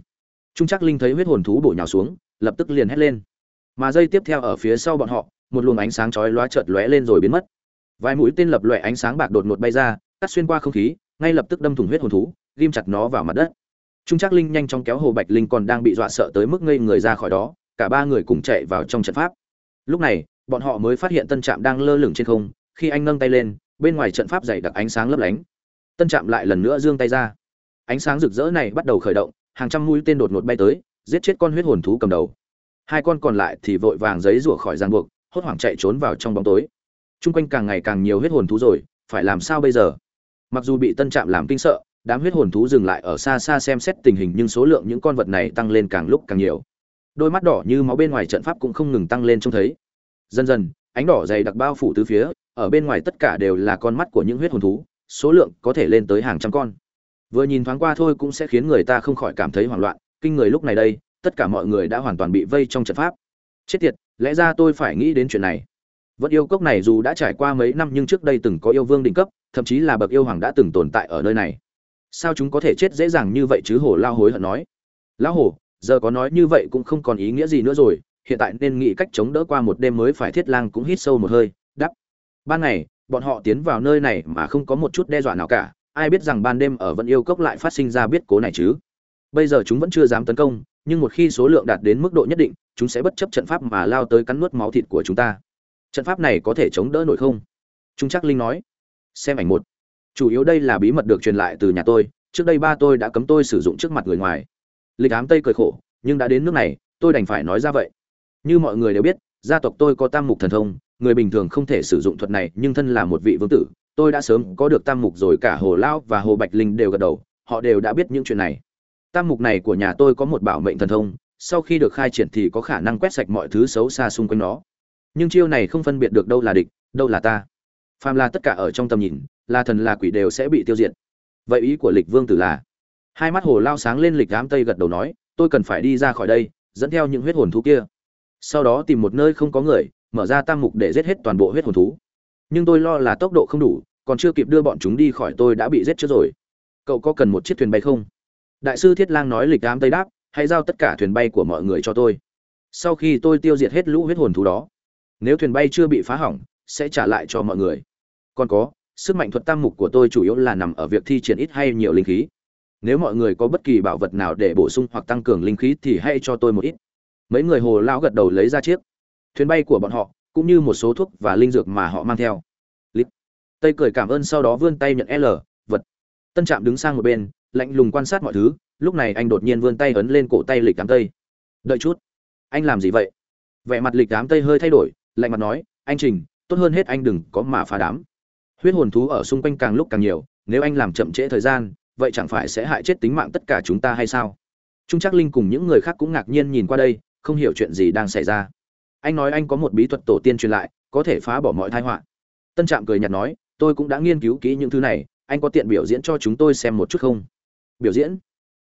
Trung Trác Linh thấy huyết hồn thú bổ nhào xuống, lập tức liền hét lên. Mà giây tiếp theo ở phía sau bọn họ, một luồng ánh sáng chói lóa chợt lóe lên rồi biến mất. Vài mũi tên lập loè ánh sáng bạc đột ngột bay ra, cắt xuyên qua không khí, ngay lập tức đâm thủng huyết hồn thú, ghim chặt nó vào mặt đất trung trác linh nhanh chóng kéo hồ bạch linh còn đang bị dọa sợ tới mức ngây người ra khỏi đó cả ba người cùng chạy vào trong trận pháp. Lúc này, bọn họ mới phát hiện tân trạm đang lơ lửng trên không, khi anh nâng tay lên, bên ngoài trận pháp dày đặc ánh sáng lấp lánh. Tân trạm lại lần nữa giương tay ra. Ánh sáng rực rỡ này bắt đầu khởi động, hàng trăm mũi tên đột ngột bay tới, giết chết con huyết hồn thú cầm đầu. Hai con còn lại thì vội vàng giấy rủa khỏi giang buộc, hốt hoảng chạy trốn vào trong bóng tối. T r u n g quanh càng ngày càng nhiều huyết hồn thú rồi, phải làm sao bây giờ? Mặc dù bị tân trạm làm kinh sợ, đám huyết hồn thú dừng lại ở xa xa xem xét tình hình nhưng số lượng những con vật này tăng lên càng lúc càng nhiều đôi mắt đỏ như máu bên ngoài trận pháp cũng không ngừng tăng lên trông thấy. Dần dần, ánh đỏ dày đặc bao phủ tứ phía, ở bên ngoài tất cả đều là con mắt của những huyết hồn thú, số lượng có thể lên tới hàng trăm con. Vừa nhìn thoáng qua thôi cũng sẽ khiến người ta không khỏi cảm thấy hoảng loạn, kinh người lúc này đây, tất cả mọi người đã hoàn toàn bị vây trong trận pháp. Chết tiệt, lẽ ra tôi phải nghĩ đến chuyện này. Vẫn yêu cốc này dù đã trải qua mấy năm nhưng trước đây từng có yêu vương đỉnh cấp, thậm chí là bậc yêu hoàng đã từng tồn tại ở nơi này. Sao chúng có thể chết dễ dàng như vậy chứ? Hồ lao hối hận nói. Lão hồ giờ có nói như vậy cũng không còn ý nghĩa gì nữa rồi, hiện tại nên nghĩ cách chống đỡ qua một đêm mới phải thiết lang cũng hít sâu một hơi đắp ban ngày, bọn họ tiến vào nơi này mà không có một chút đe dọa nào cả, ai biết rằng ban đêm ở vẫn yêu cốc lại phát sinh ra biết cố này chứ. Bây giờ chúng vẫn chưa dám tấn công, nhưng một khi số lượng đạt đến mức độ nhất định, chúng sẽ bất chấp trận pháp mà lao tới cắn nuốt máu thịt của chúng ta. Trận pháp này có thể chống đỡ nổi không? Trung chắc linh nói. Xem ảnh một. Chủ yếu đây là bí mật được truyền lại từ nhà tôi, trước đây ba tôi đã cấm tôi sử dụng trước mặt người ngoài lịch ám tây cười khổ, nhưng đã đến nước này, tôi đành phải nói ra vậy. Như mọi người đều biết, gia tộc tôi có tam mục thần thông, người bình thường không thể sử dụng thuật này, nhưng thân là một vị vương tử, tôi đã sớm có được tam mục rồi, cả hồ lao và hồ bạch linh đều gật đầu, họ đều đã biết những chuyện này. Tam mục này của nhà tôi có một bảo mệnh thần thông, sau khi được khai triển thì có khả năng quét sạch mọi thứ xấu xa xung quanh nó. Nhưng chiêu này không phân biệt được đâu là địch, đâu là ta. Phàm là tất cả ở trong tầm nhìn, là thần là quỷ đều sẽ bị tiêu diệt. Vậy ý của lịch vương tử là hai mắt hồ lao sáng lên lịch đám tây gật đầu nói, tôi cần phải đi ra khỏi đây, dẫn theo những huyết hồn thú kia. Sau đó tìm một nơi không có người, mở ra tam mục để giết hết toàn bộ huyết hồn thú. Nhưng tôi lo là tốc độ không đủ, còn chưa kịp đưa bọn chúng đi khỏi tôi đã bị giết trước rồi. Cậu có cần một chiếc thuyền bay không? Đại sư thiết lang nói lịch đám tây đáp, hãy giao tất cả thuyền bay của mọi người cho tôi. Sau khi tôi tiêu diệt hết lũ huyết hồn thú đó, nếu thuyền bay chưa bị phá hỏng, sẽ trả lại cho mọi người. Còn có, sức mạnh thuật tam mục của tôi chủ yếu là nằm ở việc thi triển ít hay nhiều linh khí nếu mọi người có bất kỳ bảo vật nào để bổ sung hoặc tăng cường linh khí thì hãy cho tôi một ít. Mấy người hồ lão gật đầu lấy ra chiếc thuyền bay của bọn họ, cũng như một số thuốc và linh dược mà họ mang theo. Lít. tây cười cảm ơn sau đó vươn tay nhận l, vật. Tân trạm đứng sang một bên, lạnh lùng quan sát mọi thứ, lúc này anh đột nhiên vươn tay ấn lên cổ tay lịch đám tây. Đợi chút. Anh làm gì vậy? Vẻ mặt lịch đám tây hơi thay đổi, lạnh mặt nói, anh trình, tốt hơn hết anh đừng có mà phá đám. Huyết hồn thú ở xung quanh càng lúc càng nhiều, nếu anh làm chậm trễ thời gian vậy chẳng phải sẽ hại chết tính mạng tất cả chúng ta hay sao? Trung chắc linh cùng những người khác cũng ngạc nhiên nhìn qua đây, không hiểu chuyện gì đang xảy ra. Anh nói anh có một bí thuật tổ tiên truyền lại, có thể phá bỏ mọi tai họa. Tân trạm cười nhạt nói, tôi cũng đã nghiên cứu kỹ những thứ này, anh có tiện biểu diễn cho chúng tôi xem một chút không? Biểu diễn?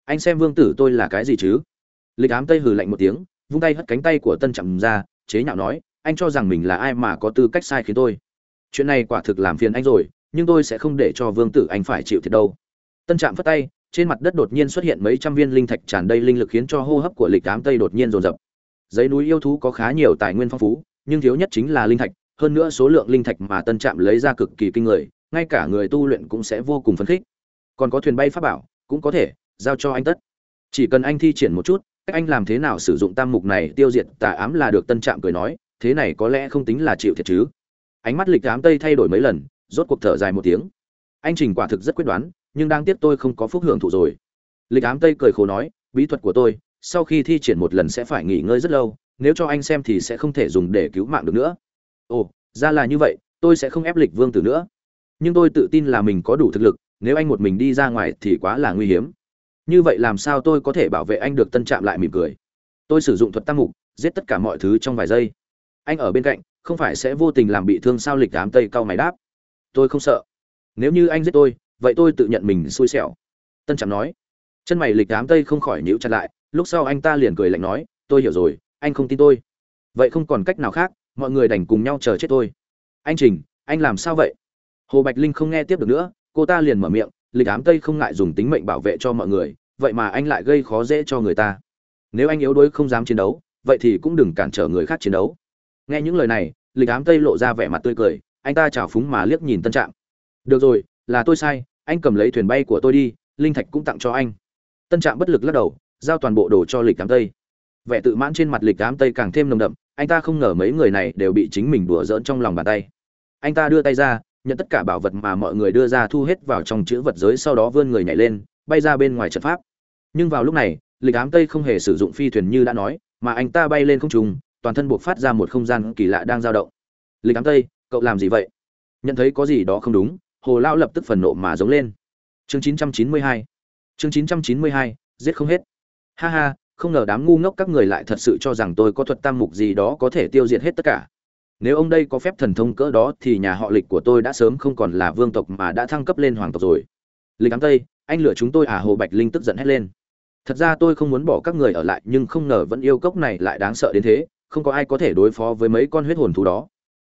Anh xem vương tử tôi là cái gì chứ? Lịch ám tây hừ lạnh một tiếng, vung tay hất cánh tay của tân trạm ra, chế nhạo nói, anh cho rằng mình là ai mà có tư cách sai khiến tôi. Chuyện này quả thực làm phiền anh rồi, nhưng tôi sẽ không để cho vương tử anh phải chịu thiệt đâu tân trạm phất tay, trên mặt đất đột nhiên xuất hiện mấy trăm viên linh thạch tràn đầy linh lực khiến cho hô hấp của lịch ám tây đột nhiên rồn rập giấy núi yêu thú có khá nhiều tài nguyên phong phú, nhưng thiếu nhất chính là linh thạch, hơn nữa số lượng linh thạch mà tân trạm lấy ra cực kỳ kinh người, ngay cả người tu luyện cũng sẽ vô cùng phấn khích. Còn có thuyền bay pháp bảo, cũng có thể giao cho anh tất. Chỉ cần anh thi triển một chút, cách anh làm thế nào sử dụng tam mục này tiêu diệt tà ám là được tân trạm cười nói, thế này có lẽ không tính là chịu thiệt chứ. Ánh mắt lịch ám tây thay đổi mấy lần, rốt cuộc thở dài một tiếng. Anh trình quả thực rất quyết đoán nhưng đang tiếp tôi không có phúc hưởng thụ rồi. Lịch ám tây cười khổ nói, bí thuật của tôi, sau khi thi triển một lần sẽ phải nghỉ ngơi rất lâu, nếu cho anh xem thì sẽ không thể dùng để cứu mạng được nữa. Ồ, ra là như vậy, tôi sẽ không ép lịch vương tử nữa. Nhưng tôi tự tin là mình có đủ thực lực, nếu anh một mình đi ra ngoài thì quá là nguy hiểm. như vậy làm sao tôi có thể bảo vệ anh được tân trạm lại mỉm cười? Tôi sử dụng thuật tăng mục, giết tất cả mọi thứ trong vài giây. Anh ở bên cạnh, không phải sẽ vô tình làm bị thương sao lịch ám tây cao mày đáp. Tôi không sợ. Nếu như anh giết tôi vậy tôi tự nhận mình xui xẻo. Tân trạm nói. Chân mày lịch ám tây không khỏi nhíu chặt lại, lúc sau anh ta liền cười lạnh nói, tôi hiểu rồi, anh không tin tôi. Vậy không còn cách nào khác, mọi người đành cùng nhau chờ chết tôi. Anh trình, anh làm sao vậy? Hồ bạch linh không nghe tiếp được nữa, cô ta liền mở miệng, lịch ám tây không ngại dùng tính mệnh bảo vệ cho mọi người, vậy mà anh lại gây khó dễ cho người ta. Nếu anh yếu đuối không dám chiến đấu, vậy thì cũng đừng cản trở người khác chiến đấu. Nghe những lời này, lịch ám tây lộ ra vẻ mặt tươi cười, anh ta chào phúng mà liếc nhìn tân trạm. Được rồi, là tôi sai anh cầm lấy thuyền bay của tôi đi, linh thạch cũng tặng cho anh. Tân trạm bất lực lắc đầu, giao toàn bộ đồ cho lịch đám tây. Vẻ tự mãn trên mặt lịch đám tây càng thêm nồng đậm, anh ta không ngờ mấy người này đều bị chính mình đùa giỡn trong lòng bàn tay. Anh ta đưa tay ra, nhận tất cả bảo vật mà mọi người đưa ra thu hết vào trong chữ vật giới sau đó vươn người nhảy lên, bay ra bên ngoài trận pháp. Nhưng vào lúc này, lịch ám tây không hề sử dụng phi thuyền như đã nói, mà anh ta bay lên không trung, toàn thân buộc phát ra một không gian kỳ lạ đang dao động. Lịch ám tây, cậu làm gì vậy? Nhận thấy có gì đó không đúng hồ lao lập tức phần nộ mà giống lên. Chương 992 chương 992, giết không hết. Ha ha không ngờ đám ngu ngốc các người lại thật sự cho rằng tôi có thuật tam mục gì đó có thể tiêu diệt hết tất cả. Nếu ông đây có phép thần thông cỡ đó thì nhà họ lịch của tôi đã sớm không còn là vương tộc mà đã thăng cấp lên hoàng tộc rồi. Lịch ám tây anh lừa chúng tôi à hồ bạch linh tức giận hét lên. Thật ra tôi không muốn bỏ các người ở lại nhưng không ngờ vẫn yêu cốc này lại đáng sợ đến thế không có ai có thể đối phó với mấy con huyết hồn thú đó.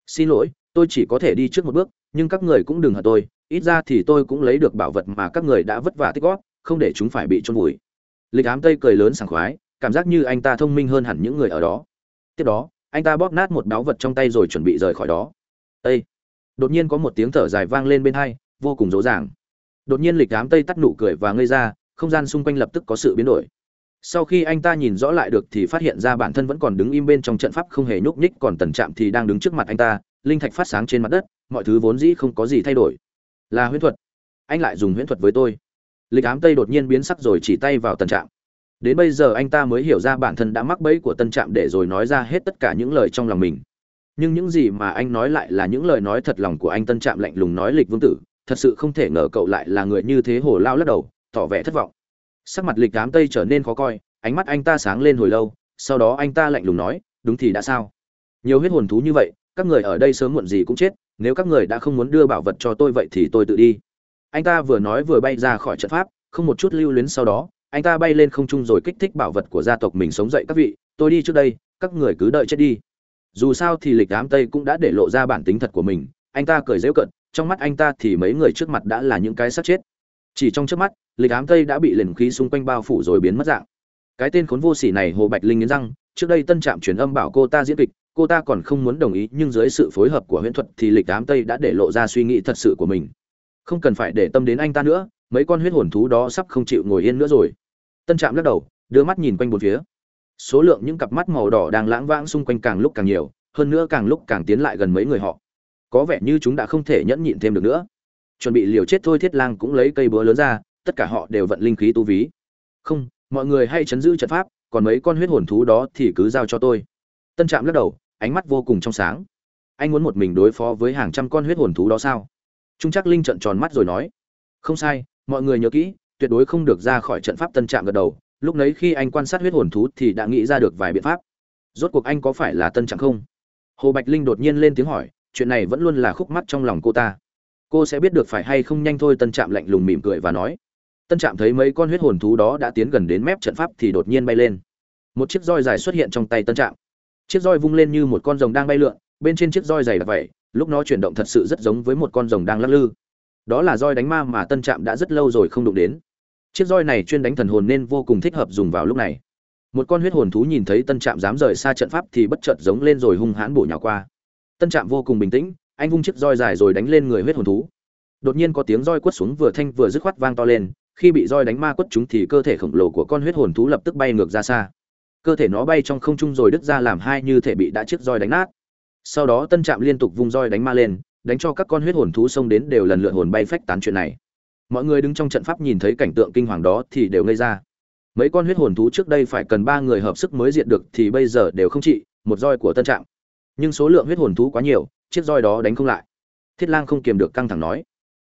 Xin lỗi tôi chỉ có thể đi trước một bước, nhưng các người cũng đừng hận tôi, ít ra thì tôi cũng lấy được bảo vật mà các người đã vất vả tích góp, không để chúng phải bị trôn vùi. Lịch ám tây cười lớn sảng khoái, cảm giác như anh ta thông minh hơn hẳn những người ở đó. Tiếp đó, anh ta bóp nát một báu vật trong tay rồi chuẩn bị rời khỏi đó. Ây đột nhiên có một tiếng thở dài vang lên bên hai, vô cùng dỗ dàng đột nhiên lịch ám tây tắt nụ cười và ngây ra, không gian xung quanh lập tức có sự biến đổi. Sau khi anh ta nhìn rõ lại được thì phát hiện ra bản thân vẫn còn đứng im bên trong trận pháp không hề nhúc nhích, còn tần trạm thì đang đứng trước mặt anh ta linh thạch phát sáng trên mặt đất, mọi thứ vốn dĩ không có gì thay đổi. Là huyễn thuật. Anh lại dùng huyễn thuật với tôi. Lịch ám tây đột nhiên biến sắc rồi chỉ tay vào tần trạm. Đến bây giờ anh ta mới hiểu ra bản thân đã mắc bẫy của tân trạm để rồi nói ra hết tất cả những lời trong lòng mình. Nhưng những gì mà anh nói lại là những lời nói thật lòng của anh tân trạm lạnh lùng nói lịch vương tử, thật sự không thể ngờ cậu lại là người như thế hồ lao lắc đầu, tỏ vẻ thất vọng. Sắc mặt lịch ám tây trở nên khó coi, ánh mắt anh ta sáng lên hồi lâu, sau đó anh ta lạnh lùng nói, đúng thì đã sao? Nhiều huyết hồn thú như vậy các người ở đây sớm muộn gì cũng chết, nếu các người đã không muốn đưa bảo vật cho tôi vậy thì tôi tự đi. Anh ta vừa nói vừa bay ra khỏi trận pháp, không một chút lưu luyến sau đó, anh ta bay lên không trung rồi kích thích bảo vật của gia tộc mình sống dậy các vị, tôi đi trước đây, các người cứ đợi chết đi. Dù sao thì lịch ám tây cũng đã để lộ ra bản tính thật của mình, anh ta cười dễu cận trong mắt anh ta thì mấy người trước mặt đã là những cái sát chết. Chỉ trong trước mắt, lịch ám tây đã bị liền khí xung quanh bao phủ rồi biến mất dạng. Cái tên khốn vô sỉ này hồ bạch linh nghiến răng, trước đây tân trạm truyền âm bảo cô ta diễn kịch cô ta còn không muốn đồng ý, nhưng dưới sự phối hợp của huyễn thuật thì lịch ám tây đã để lộ ra suy nghĩ thật sự của mình. Không cần phải để tâm đến anh ta nữa, mấy con huyết hồn thú đó sắp không chịu ngồi yên nữa rồi. Tân trạm lắc đầu, đưa mắt nhìn quanh bốn phía. Số lượng những cặp mắt màu đỏ đang lãng vãng xung quanh càng lúc càng nhiều, hơn nữa càng lúc càng tiến lại gần mấy người họ. Có vẻ như chúng đã không thể nhẫn nhịn thêm được nữa. Chuẩn bị liều chết thôi thiết lang cũng lấy cây búa lớn ra, tất cả họ đều vận linh khí tu ví. Không, mọi người hãy chấn giữ trận pháp, còn mấy con huyết hồn thú đó thì cứ giao cho tôi. Tân trạm lắc đầu ánh mắt vô cùng trong sáng. Anh muốn một mình đối phó với hàng trăm con huyết hồn thú đó sao? Trung chắc linh trận tròn mắt rồi nói. Không sai, mọi người nhớ kỹ, tuyệt đối không được ra khỏi trận pháp tân trạm gật đầu. Lúc nấy khi anh quan sát huyết hồn thú thì đã nghĩ ra được vài biện pháp. Rốt cuộc anh có phải là tân trạm không? Hồ bạch linh đột nhiên lên tiếng hỏi, chuyện này vẫn luôn là khúc mắt trong lòng cô ta. Cô sẽ biết được phải hay không nhanh thôi, tân trạm lạnh lùng mỉm cười và nói. Tân trạm thấy mấy con huyết hồn thú đó đã tiến gần đến mép trận pháp thì đột nhiên bay lên. Một chiếc roi dài xuất hiện trong tay tân trạm chiếc roi vung lên như một con rồng đang bay lượn, bên trên chiếc roi dày đặc vậy, lúc nó chuyển động thật sự rất giống với một con rồng đang lắc lư. Đó là roi đánh ma mà tân trạm đã rất lâu rồi không đụng đến. Chiếc roi này chuyên đánh thần hồn nên vô cùng thích hợp dùng vào lúc này. Một con huyết hồn thú nhìn thấy tân trạm dám rời xa trận pháp thì bất chợt giống lên rồi hung hãn bổ nhào qua. Tân trạm vô cùng bình tĩnh, anh vung chiếc roi dài rồi đánh lên người huyết hồn thú. Đột nhiên có tiếng roi quất xuống vừa thanh vừa dứt khoát vang to lên, khi bị roi đánh ma quất chúng thì cơ thể khổng lồ của con huyết hồn thú lập tức bay ngược ra xa cơ thể nó bay trong không trung rồi đứt ra làm hai như thể bị đã chiếc roi đánh nát. Sau đó tân trạm liên tục vung roi đánh ma lên, đánh cho các con huyết hồn thú xông đến đều lần lượt hồn bay phách tán chuyện này. Mọi người đứng trong trận pháp nhìn thấy cảnh tượng kinh hoàng đó thì đều ngây ra. Mấy con huyết hồn thú trước đây phải cần ba người hợp sức mới diện được thì bây giờ đều không trị, một roi của tân trạm. Nhưng số lượng huyết hồn thú quá nhiều, chiếc roi đó đánh không lại. Thiết lang không kiềm được căng thẳng nói,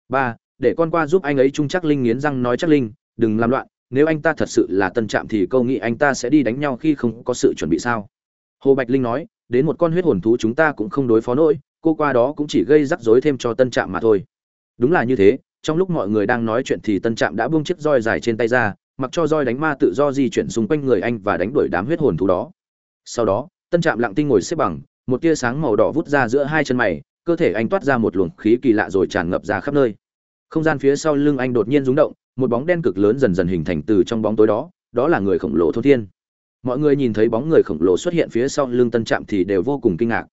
ba, để con qua giúp anh ấy trung chắc linh nghiến răng nói chắc linh, đừng làm loạn nếu anh ta thật sự là tân trạm thì câu nghĩ anh ta sẽ đi đánh nhau khi không có sự chuẩn bị sao? Hồ bạch linh nói, đến một con huyết hồn thú chúng ta cũng không đối phó nổi, cô qua đó cũng chỉ gây rắc rối thêm cho tân trạm mà thôi. Đúng là như thế, trong lúc mọi người đang nói chuyện thì tân trạm đã buông chiếc roi dài trên tay ra, mặc cho roi đánh ma tự do di chuyển xung quanh người anh và đánh đuổi đám huyết hồn thú đó. Sau đó, tân trạm lặng tinh ngồi xếp bằng, một tia sáng màu đỏ vút ra giữa hai chân mày, cơ thể anh toát ra một luồng khí kỳ lạ rồi tràn ngập ra khắp nơi. Không gian phía sau lưng anh đột nhiên rung động một bóng đen cực lớn dần dần hình thành từ trong bóng tối đó đó là người khổng lồ thôn thiên. Mọi người nhìn thấy bóng người khổng lồ xuất hiện phía sau lưng tân trạm thì đều vô cùng kinh ngạc.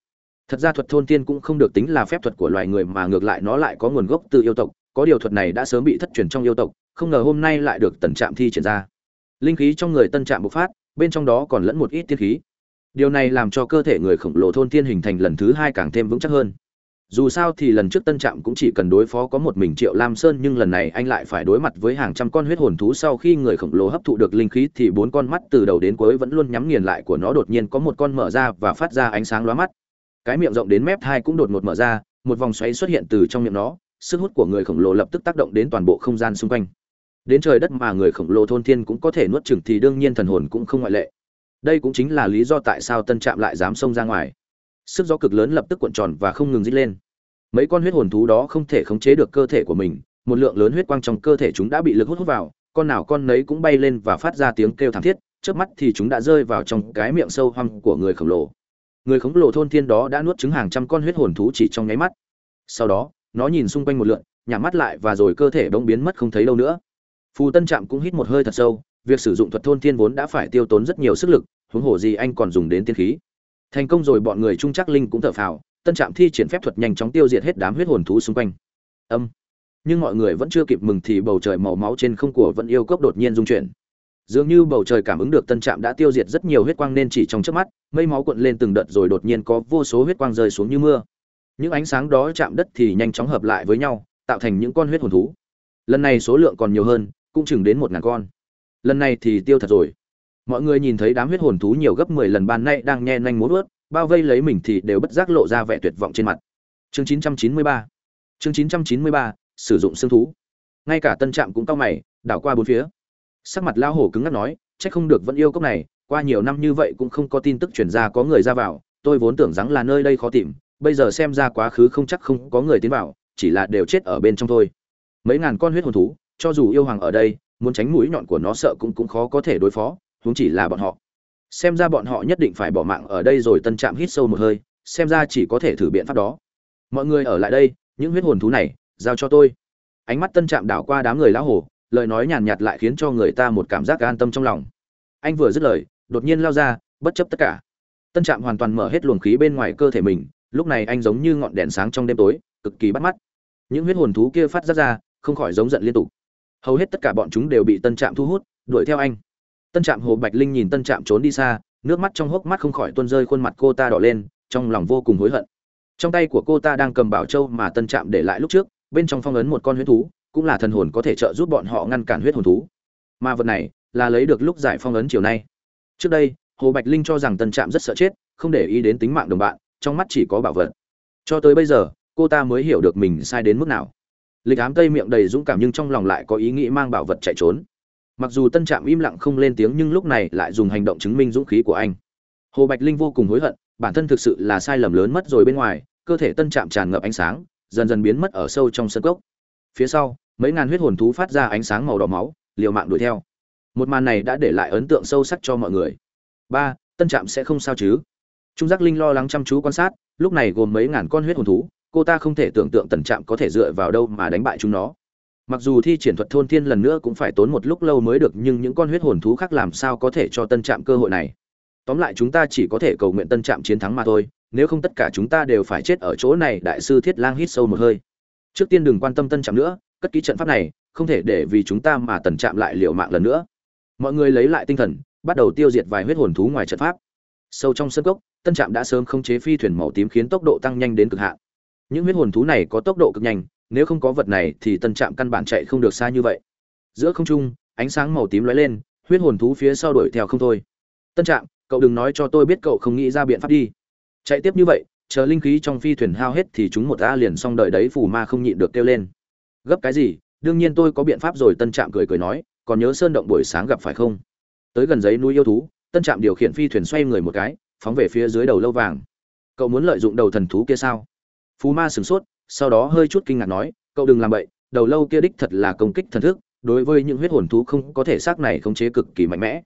Thật ra thuật thôn thiên cũng không được tính là phép thuật của loài người mà ngược lại nó lại có nguồn gốc từ yêu tộc, có điều thuật này đã sớm bị thất truyền trong yêu tộc, không ngờ hôm nay lại được tần trạm thi triển ra. Linh khí trong người tân trạm bộc phát, bên trong đó còn lẫn một ít tiên khí. Điều này làm cho cơ thể người khổng lồ thôn thiên hình thành lần thứ hai càng thêm vững chắc hơn dù sao thì lần trước tân trạm cũng chỉ cần đối phó có một mình triệu lam sơn, nhưng lần này anh lại phải đối mặt với hàng trăm con huyết hồn thú sau khi người khổng lồ hấp thụ được linh khí thì bốn con mắt từ đầu đến cuối vẫn luôn nhắm nghiền lại của nó đột nhiên có một con mở ra và phát ra ánh sáng lóa mắt. Cái miệng rộng đến mép hai cũng đột ngột mở ra, một vòng xoáy xuất hiện từ trong miệng nó, sức hút của người khổng lồ lập tức tác động đến toàn bộ không gian xung quanh. Đến trời đất mà người khổng lồ thôn thiên cũng có thể nuốt chửng thì đương nhiên thần hồn cũng không ngoại lệ. Đây cũng chính là lý do tại sao tân trạm lại dám xông ra ngoài sức gió cực lớn lập tức cuộn tròn và không ngừng dít lên. Mấy con huyết hồn thú đó không thể khống chế được cơ thể của mình, một lượng lớn huyết quang trong cơ thể chúng đã bị lực hút hút vào, con nào con nấy cũng bay lên và phát ra tiếng kêu thảm thiết trước mắt thì chúng đã rơi vào trong cái miệng sâu hoăm của người khổng lồ. Người khổng lồ thôn thiên đó đã nuốt trứng hàng trăm con huyết hồn thú chỉ trong nháy mắt. Sau đó, nó nhìn xung quanh một lượn nhả mắt lại và rồi cơ thể bỗng biến mất không thấy đâu nữa. Phù tân trạm cũng hít một hơi thật sâu, việc sử dụng thuật thôn thiên vốn đã phải tiêu tốn rất nhiều sức lực, huống hồ gì anh còn dùng đến tiên khí thành công rồi bọn người trung chắc linh cũng thở phào, tân trạm thi triển phép thuật nhanh chóng tiêu diệt hết đám huyết hồn thú xung quanh. Âm. Nhưng mọi người vẫn chưa kịp mừng thì bầu trời màu máu trên không của vẫn yêu cốc đột nhiên rung chuyển. Dường như bầu trời cảm ứng được tân trạm đã tiêu diệt rất nhiều huyết quang nên chỉ trong chớp mắt, mây máu cuộn lên từng đợt rồi đột nhiên có vô số huyết quang rơi xuống như mưa. Những ánh sáng đó chạm đất thì nhanh chóng hợp lại với nhau, tạo thành những con huyết hồn thú. Lần này số lượng còn nhiều hơn, cũng chừng đến một ngàn con. Lần này thì tiêu thật rồi mọi người nhìn thấy đám huyết hồn thú nhiều gấp mười lần ban nay đang nhe nhanh múa ướt bao vây lấy mình thì đều bất giác lộ ra vẻ tuyệt vọng trên mặt. Chương chín trăm chín mươi ba. Chương chín trăm chín mươi ba, sử dụng xương thú. Ngay cả tân trạm cũng cau mày, đảo qua bốn phía. Sắc mặt lao hổ cứng ngắc nói trách không được vẫn yêu cốc này, qua nhiều năm như vậy cũng không có tin tức chuyển ra có người ra vào, tôi vốn tưởng rằng là nơi đây khó tìm, bây giờ xem ra quá khứ không chắc không có người tiến vào, chỉ là đều chết ở bên trong thôi. Mấy ngàn con huyết hồn thú, cho dù yêu hoàng ở đây, muốn tránh mũi nhọn của nó sợ cũng cũng khó có thể đối phó huống chỉ là bọn họ. Xem ra bọn họ nhất định phải bỏ mạng ở đây rồi tân trạm hít sâu một hơi, xem ra chỉ có thể thử biện pháp đó. Mọi người ở lại đây, những huyết hồn thú này, giao cho tôi. Ánh mắt tân trạm đảo qua đám người lão hổ lời nói nhàn nhạt lại khiến cho người ta một cảm giác an tâm trong lòng. Anh vừa dứt lời, đột nhiên lao ra, bất chấp tất cả. Tân trạm hoàn toàn mở hết luồng khí bên ngoài cơ thể mình, lúc này anh giống như ngọn đèn sáng trong đêm tối, cực kỳ bắt mắt. Những huyết hồn thú kia phát ra ra, không khỏi giống giận liên tục. Hầu hết tất cả bọn chúng đều bị tân trạm thu hút, đuổi theo anh tân trạm hồ bạch linh nhìn tân trạm trốn đi xa, nước mắt trong hốc mắt không khỏi tuôn rơi, khuôn mặt cô ta đỏ lên, trong lòng vô cùng hối hận. Trong tay của cô ta đang cầm bảo châu mà tân trạm để lại lúc trước, bên trong phong ấn một con huyết thú, cũng là thần hồn có thể trợ giúp bọn họ ngăn cản huyết hồn thú. Mà vật này, là lấy được lúc giải phong ấn chiều nay. Trước đây, hồ bạch linh cho rằng tân trạm rất sợ chết, không để ý đến tính mạng đồng bạn, trong mắt chỉ có bảo vật. Cho tới bây giờ, cô ta mới hiểu được mình sai đến mức nào. Lịch ám tây miệng đầy dũng cảm nhưng trong lòng lại có ý nghĩ mang bảo vật chạy trốn mặc dù tân trạm im lặng không lên tiếng nhưng lúc này lại dùng hành động chứng minh dũng khí của anh. Hồ bạch linh vô cùng hối hận, bản thân thực sự là sai lầm lớn mất rồi bên ngoài, cơ thể tân trạm tràn ngập ánh sáng, dần dần biến mất ở sâu trong sân cốc. Phía sau, mấy ngàn huyết hồn thú phát ra ánh sáng màu đỏ máu, liều mạng đuổi theo. Một màn này đã để lại ấn tượng sâu sắc cho mọi người. Ba, tân trạm sẽ không sao chứ? Trung giác linh lo lắng chăm chú quan sát, lúc này gồm mấy ngàn con huyết hồn thú, cô ta không thể tưởng tượng tần trạm có thể dựa vào đâu mà đánh bại chúng nó mặc dù thi triển thuật thôn thiên lần nữa cũng phải tốn một lúc lâu mới được, nhưng những con huyết hồn thú khác làm sao có thể cho tân trạm cơ hội này? Tóm lại chúng ta chỉ có thể cầu nguyện tân trạm chiến thắng mà thôi, nếu không tất cả chúng ta đều phải chết ở chỗ này, đại sư thiết lang hít sâu một hơi. Trước tiên đừng quan tâm tân trạm nữa, cất ký trận pháp này, không thể để vì chúng ta mà tần trạm lại liều mạng lần nữa. Mọi người lấy lại tinh thần, bắt đầu tiêu diệt vài huyết hồn thú ngoài trận pháp. Sâu trong sân cốc, tân trạm đã sớm khống chế phi thuyền màu tím khiến tốc độ tăng nhanh đến cực hạn. Những huyết hồn thú này có tốc độ cực nhanh nếu không có vật này thì tân trạm căn bản chạy không được xa như vậy. Giữa không trung, ánh sáng màu tím lóe lên, huyết hồn thú phía sau đuổi theo không thôi. Tân trạm, cậu đừng nói cho tôi biết cậu không nghĩ ra biện pháp đi. Chạy tiếp như vậy, chờ linh khí trong phi thuyền hao hết thì chúng một a liền xong đợi đấy phù ma không nhịn được kêu lên. Gấp cái gì? Đương nhiên tôi có biện pháp rồi, tân trạm cười cười nói, còn nhớ sơn động buổi sáng gặp phải không? Tới gần giấy núi yêu thú, tân trạm điều khiển phi thuyền xoay người một cái, phóng về phía dưới đầu lâu vàng. Cậu muốn lợi dụng đầu thần thú kia sao? Phù ma sửng sốt sau đó hơi chút kinh ngạc nói, cậu đừng làm vậy đầu lâu kia đích thật là công kích thần thức, đối với những huyết hồn thú không có thể xác này khống chế cực kỳ mạnh mẽ.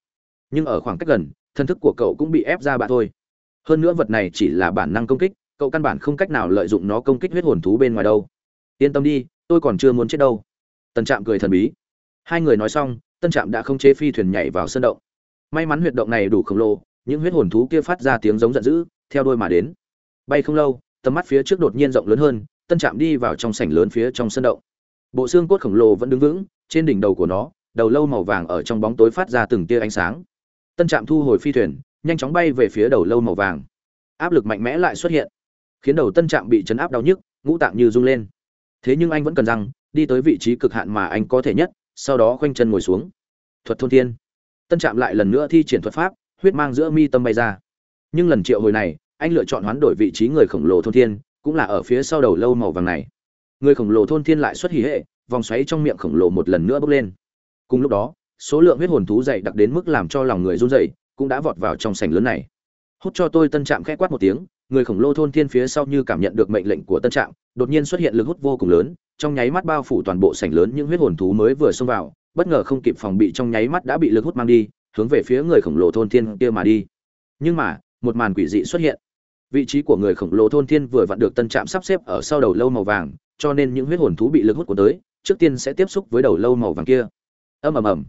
Nhưng ở khoảng cách gần, thần thức của cậu cũng bị ép ra bạn thôi. Hơn nữa vật này chỉ là bản năng công kích, cậu căn bản không cách nào lợi dụng nó công kích huyết hồn thú bên ngoài đâu. Yên tâm đi, tôi còn chưa muốn chết đâu. Tân trạm cười thần bí. Hai người nói xong, tân trạm đã không chế phi thuyền nhảy vào sân động. May mắn huyệt động này đủ khổng lồ, những huyết hồn thú kia phát ra tiếng giống giận dữ, theo đôi mà đến. Bay không lâu, tầm mắt phía trước đột nhiên rộng lớn hơn tân trạm đi vào trong sảnh lớn phía trong sân động. Bộ xương cốt khổng lồ vẫn đứng vững, trên đỉnh đầu của nó, đầu lâu màu vàng ở trong bóng tối phát ra từng tia ánh sáng. Tân trạm thu hồi phi thuyền, nhanh chóng bay về phía đầu lâu màu vàng. Áp lực mạnh mẽ lại xuất hiện, khiến đầu tân trạm bị chấn áp đau nhức, ngũ tạng như rung lên. Thế nhưng anh vẫn cần rằng đi tới vị trí cực hạn mà anh có thể nhất, sau đó khoanh chân ngồi xuống. Thuật thôn thiên. Tân trạm lại lần nữa thi triển thuật pháp, huyết mang giữa mi tâm bay ra. Nhưng lần triệu hồi này, anh lựa chọn hoán đổi vị trí người khổng lồ thôn thiên cũng là ở phía sau đầu lâu màu vàng này. Người khổng lồ thôn thiên lại xuất hỉ hệ, vòng xoáy trong miệng khổng lồ một lần nữa bốc lên. Cùng lúc đó, số lượng huyết hồn thú dày đặc đến mức làm cho lòng người run rẩy, cũng đã vọt vào trong sảnh lớn này. Hút cho tôi tân trạm khẽ quát một tiếng, người khổng lồ thôn thiên phía sau như cảm nhận được mệnh lệnh của tân trạm, đột nhiên xuất hiện lực hút vô cùng lớn, trong nháy mắt bao phủ toàn bộ sảnh lớn những huyết hồn thú mới vừa xông vào, bất ngờ không kịp phòng bị trong nháy mắt đã bị lực hút mang đi, hướng về phía người khổng lồ thôn thiên kia mà đi. Nhưng mà, một màn quỷ dị xuất hiện vị trí của người khổng lồ thôn thiên vừa vặn được tân trạm sắp xếp ở sau đầu lâu màu vàng, cho nên những huyết hồn thú bị lực hút của tới, trước tiên sẽ tiếp xúc với đầu lâu màu vàng kia. Ầm ầm ầm.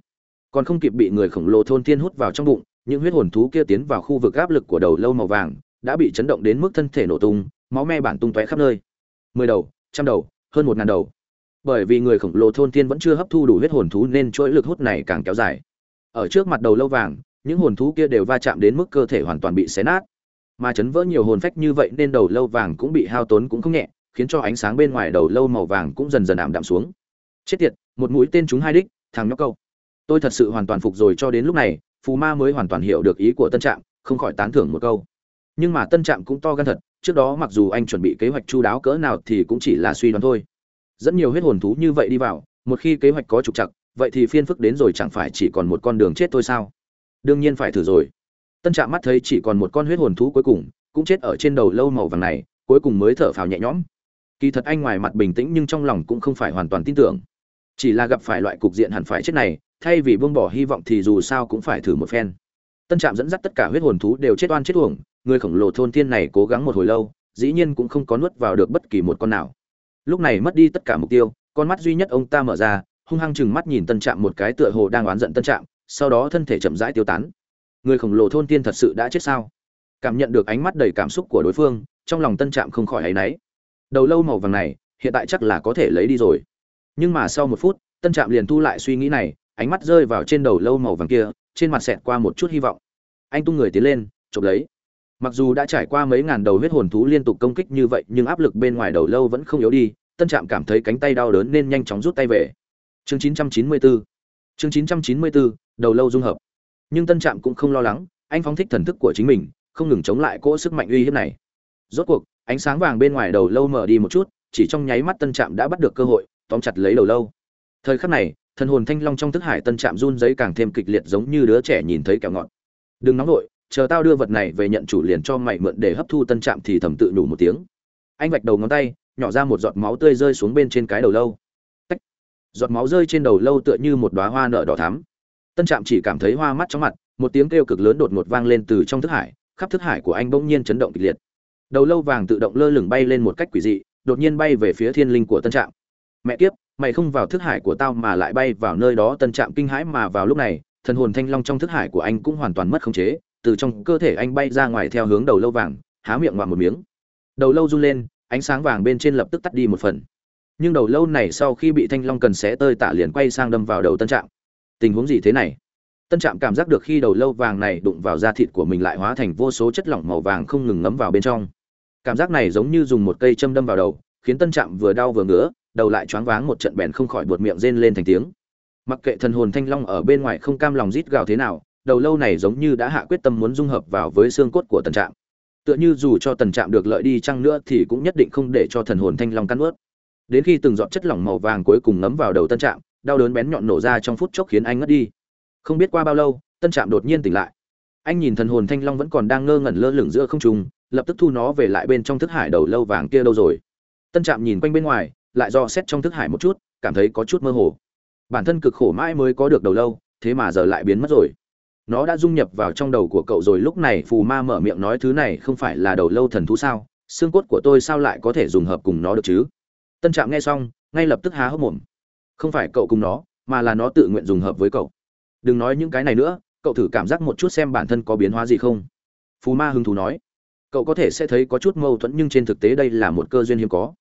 Còn không kịp bị người khổng lồ thôn thiên hút vào trong bụng, những huyết hồn thú kia tiến vào khu vực áp lực của đầu lâu màu vàng, đã bị chấn động đến mức thân thể nổ tung, máu me bản tung tóe khắp nơi. Mười đầu, trăm đầu, hơn một ngàn đầu. Bởi vì người khổng lồ thôn thiên vẫn chưa hấp thu đủ huyết hồn thú nên chuỗi lực hút này càng kéo dài. Ở trước mặt đầu lâu vàng, những hồn thú kia đều va chạm đến mức cơ thể hoàn toàn bị xé nát mà chấn vỡ nhiều hồn phách như vậy nên đầu lâu vàng cũng bị hao tốn cũng không nhẹ, khiến cho ánh sáng bên ngoài đầu lâu màu vàng cũng dần dần ảm đạm xuống. Chết tiệt, một mũi tên trúng hai đích, thằng nhóc câu. Tôi thật sự hoàn toàn phục rồi cho đến lúc này, phù ma mới hoàn toàn hiểu được ý của tân trạm, không khỏi tán thưởng một câu. Nhưng mà tân trạm cũng to gan thật, trước đó mặc dù anh chuẩn bị kế hoạch chu đáo cỡ nào thì cũng chỉ là suy đoán thôi. Dẫn nhiều huyết hồn thú như vậy đi vào, một khi kế hoạch có trục chặt vậy thì phiên phức đến rồi chẳng phải chỉ còn một con đường chết thôi sao? Đương nhiên phải thử rồi tân trạm mắt thấy chỉ còn một con huyết hồn thú cuối cùng, cũng chết ở trên đầu lâu màu vàng này, cuối cùng mới thở phào nhẹ nhõm. Kỳ thật anh ngoài mặt bình tĩnh nhưng trong lòng cũng không phải hoàn toàn tin tưởng. Chỉ là gặp phải loại cục diện hẳn phải chết này, thay vì buông bỏ hy vọng thì dù sao cũng phải thử một phen. Tân trạm dẫn dắt tất cả huyết hồn thú đều chết oan chết uổng, người khổng lồ thôn thiên này cố gắng một hồi lâu, dĩ nhiên cũng không có nuốt vào được bất kỳ một con nào. Lúc này mất đi tất cả mục tiêu, con mắt duy nhất ông ta mở ra, hung hăng chừng mắt nhìn tân trạm một cái tựa hồ đang oán giận tân trạm, sau đó thân thể chậm rãi tiêu tán người khổng lồ thôn tiên thật sự đã chết sao? Cảm nhận được ánh mắt đầy cảm xúc của đối phương trong lòng tân trạm không khỏi hay náy. Đầu lâu màu vàng này hiện tại chắc là có thể lấy đi rồi. Nhưng mà sau một phút tân trạm liền thu lại suy nghĩ này ánh mắt rơi vào trên đầu lâu màu vàng kia trên mặt xẹt qua một chút hy vọng. Anh tung người tiến lên chụp lấy. Mặc dù đã trải qua mấy ngàn đầu huyết hồn thú liên tục công kích như vậy nhưng áp lực bên ngoài đầu lâu vẫn không yếu đi tân trạm cảm thấy cánh tay đau đớn nên nhanh chóng rút tay về. Chương 994 chương 994, đầu lâu dung hợp nhưng tân trạm cũng không lo lắng, anh phóng thích thần thức của chính mình, không ngừng chống lại cỗ sức mạnh uy hiếp này. Rốt cuộc, ánh sáng vàng bên ngoài đầu lâu mở đi một chút, chỉ trong nháy mắt tân trạm đã bắt được cơ hội, tóm chặt lấy đầu lâu. Thời khắc này, thần hồn thanh long trong thức hải tân trạm run giấy càng thêm kịch liệt giống như đứa trẻ nhìn thấy kẹo ngọt. Đừng nóng vội, chờ tao đưa vật này về nhận chủ liền cho mày mượn để hấp thu. Tân trạm thì thầm tự nhủ một tiếng. Anh vạch đầu ngón tay, nhỏ ra một giọt máu tươi rơi xuống bên trên cái đầu lâu. Tách. giọt máu rơi trên đầu lâu tựa như một đoá hoa nở đỏ thắm tân trạm chỉ cảm thấy hoa mắt chóng mặt, một tiếng kêu cực lớn đột ngột vang lên từ trong thức hải, khắp thức hải của anh bỗng nhiên chấn động kịch liệt. Đầu lâu vàng tự động lơ lửng bay lên một cách quỷ dị, đột nhiên bay về phía thiên linh của tân trạm. Mẹ kiếp, mày không vào thức hải của tao mà lại bay vào nơi đó. Tân trạm kinh hãi mà vào lúc này, thần hồn thanh long trong thức hải của anh cũng hoàn toàn mất khống chế, từ trong cơ thể anh bay ra ngoài theo hướng đầu lâu vàng, há miệng vào một miếng. Đầu lâu run lên, ánh sáng vàng bên trên lập tức tắt đi một phần. Nhưng đầu lâu này sau khi bị thanh long cần xé tơi tả liền quay sang đâm vào đầu tân trạm tình huống gì thế này? Tân trạm cảm giác được khi đầu lâu vàng này đụng vào da thịt của mình lại hóa thành vô số chất lỏng màu vàng không ngừng ngấm vào bên trong. Cảm giác này giống như dùng một cây châm đâm vào đầu, khiến tân trạm vừa đau vừa ngứa, đầu lại choáng váng một trận bèn không khỏi buột miệng rên lên thành tiếng. Mặc kệ thần hồn thanh long ở bên ngoài không cam lòng rít gào thế nào, đầu lâu này giống như đã hạ quyết tâm muốn dung hợp vào với xương cốt của tần trạm. Tựa như dù cho tần trạm được lợi đi chăng nữa thì cũng nhất định không để cho thần hồn thanh long cắn ướt. Đến khi từng giọt chất lỏng màu vàng cuối cùng ngấm vào đầu tân trạm đau đớn bén nhọn nổ ra trong phút chốc khiến anh ngất đi. Không biết qua bao lâu, tân trạm đột nhiên tỉnh lại. Anh nhìn thần hồn thanh long vẫn còn đang ngơ ngẩn lơ lửng giữa không trung, lập tức thu nó về lại bên trong thức hải đầu lâu vàng kia đâu rồi. Tân trạm nhìn quanh bên ngoài, lại do xét trong thức hải một chút, cảm thấy có chút mơ hồ. Bản thân cực khổ mãi mới có được đầu lâu, thế mà giờ lại biến mất rồi. Nó đã dung nhập vào trong đầu của cậu rồi, lúc này phù ma mở miệng nói thứ này không phải là đầu lâu thần thú sao? Xương cốt của tôi sao lại có thể dùng hợp cùng nó được chứ? Tân trạm nghe xong, ngay lập tức há hốc mồm không phải cậu cùng nó, mà là nó tự nguyện dùng hợp với cậu. Đừng nói những cái này nữa, cậu thử cảm giác một chút xem bản thân có biến hóa gì không. Phù ma hứng thú nói. Cậu có thể sẽ thấy có chút mâu thuẫn nhưng trên thực tế đây là một cơ duyên hiếm có.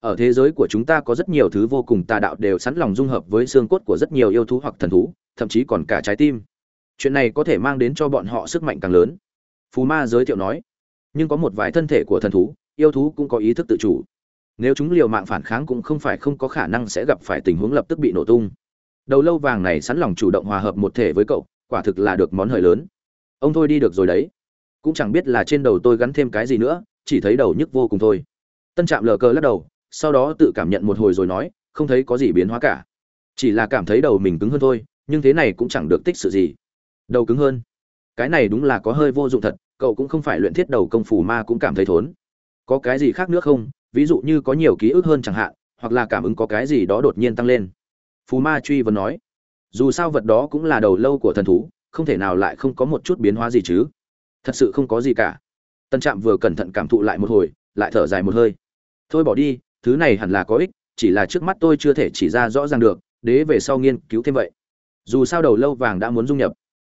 Ở thế giới của chúng ta có rất nhiều thứ vô cùng tà đạo đều sẵn lòng dung hợp với xương cốt của rất nhiều yêu thú hoặc thần thú, thậm chí còn cả trái tim. Chuyện này có thể mang đến cho bọn họ sức mạnh càng lớn. Phù ma giới thiệu nói. Nhưng có một vài thân thể của thần thú, yêu thú cũng có ý thức tự chủ nếu chúng liều mạng phản kháng cũng không phải không có khả năng sẽ gặp phải tình huống lập tức bị nổ tung. Đầu lâu vàng này sẵn lòng chủ động hòa hợp một thể với cậu, quả thực là được món hời lớn. Ông thôi đi được rồi đấy. Cũng chẳng biết là trên đầu tôi gắn thêm cái gì nữa, chỉ thấy đầu nhức vô cùng thôi. Tân trạm lờ cờ lắc đầu, sau đó tự cảm nhận một hồi rồi nói, không thấy có gì biến hóa cả. Chỉ là cảm thấy đầu mình cứng hơn thôi, nhưng thế này cũng chẳng được tích sự gì. Đầu cứng hơn. Cái này đúng là có hơi vô dụng thật, cậu cũng không phải luyện thiết đầu công phủ ma cũng cảm thấy thốn. Có cái gì khác nữa không? Ví dụ như có nhiều ký ức hơn chẳng hạn, hoặc là cảm ứng có cái gì đó đột nhiên tăng lên. Phù ma truy vấn nói, dù sao vật đó cũng là đầu lâu của thần thú, không thể nào lại không có một chút biến hóa gì chứ. Thật sự không có gì cả. Tân trạm vừa cẩn thận cảm thụ lại một hồi, lại thở dài một hơi. Thôi bỏ đi, thứ này hẳn là có ích, chỉ là trước mắt tôi chưa thể chỉ ra rõ ràng được, đế về sau nghiên cứu thêm vậy. Dù sao đầu lâu vàng đã muốn dung nhập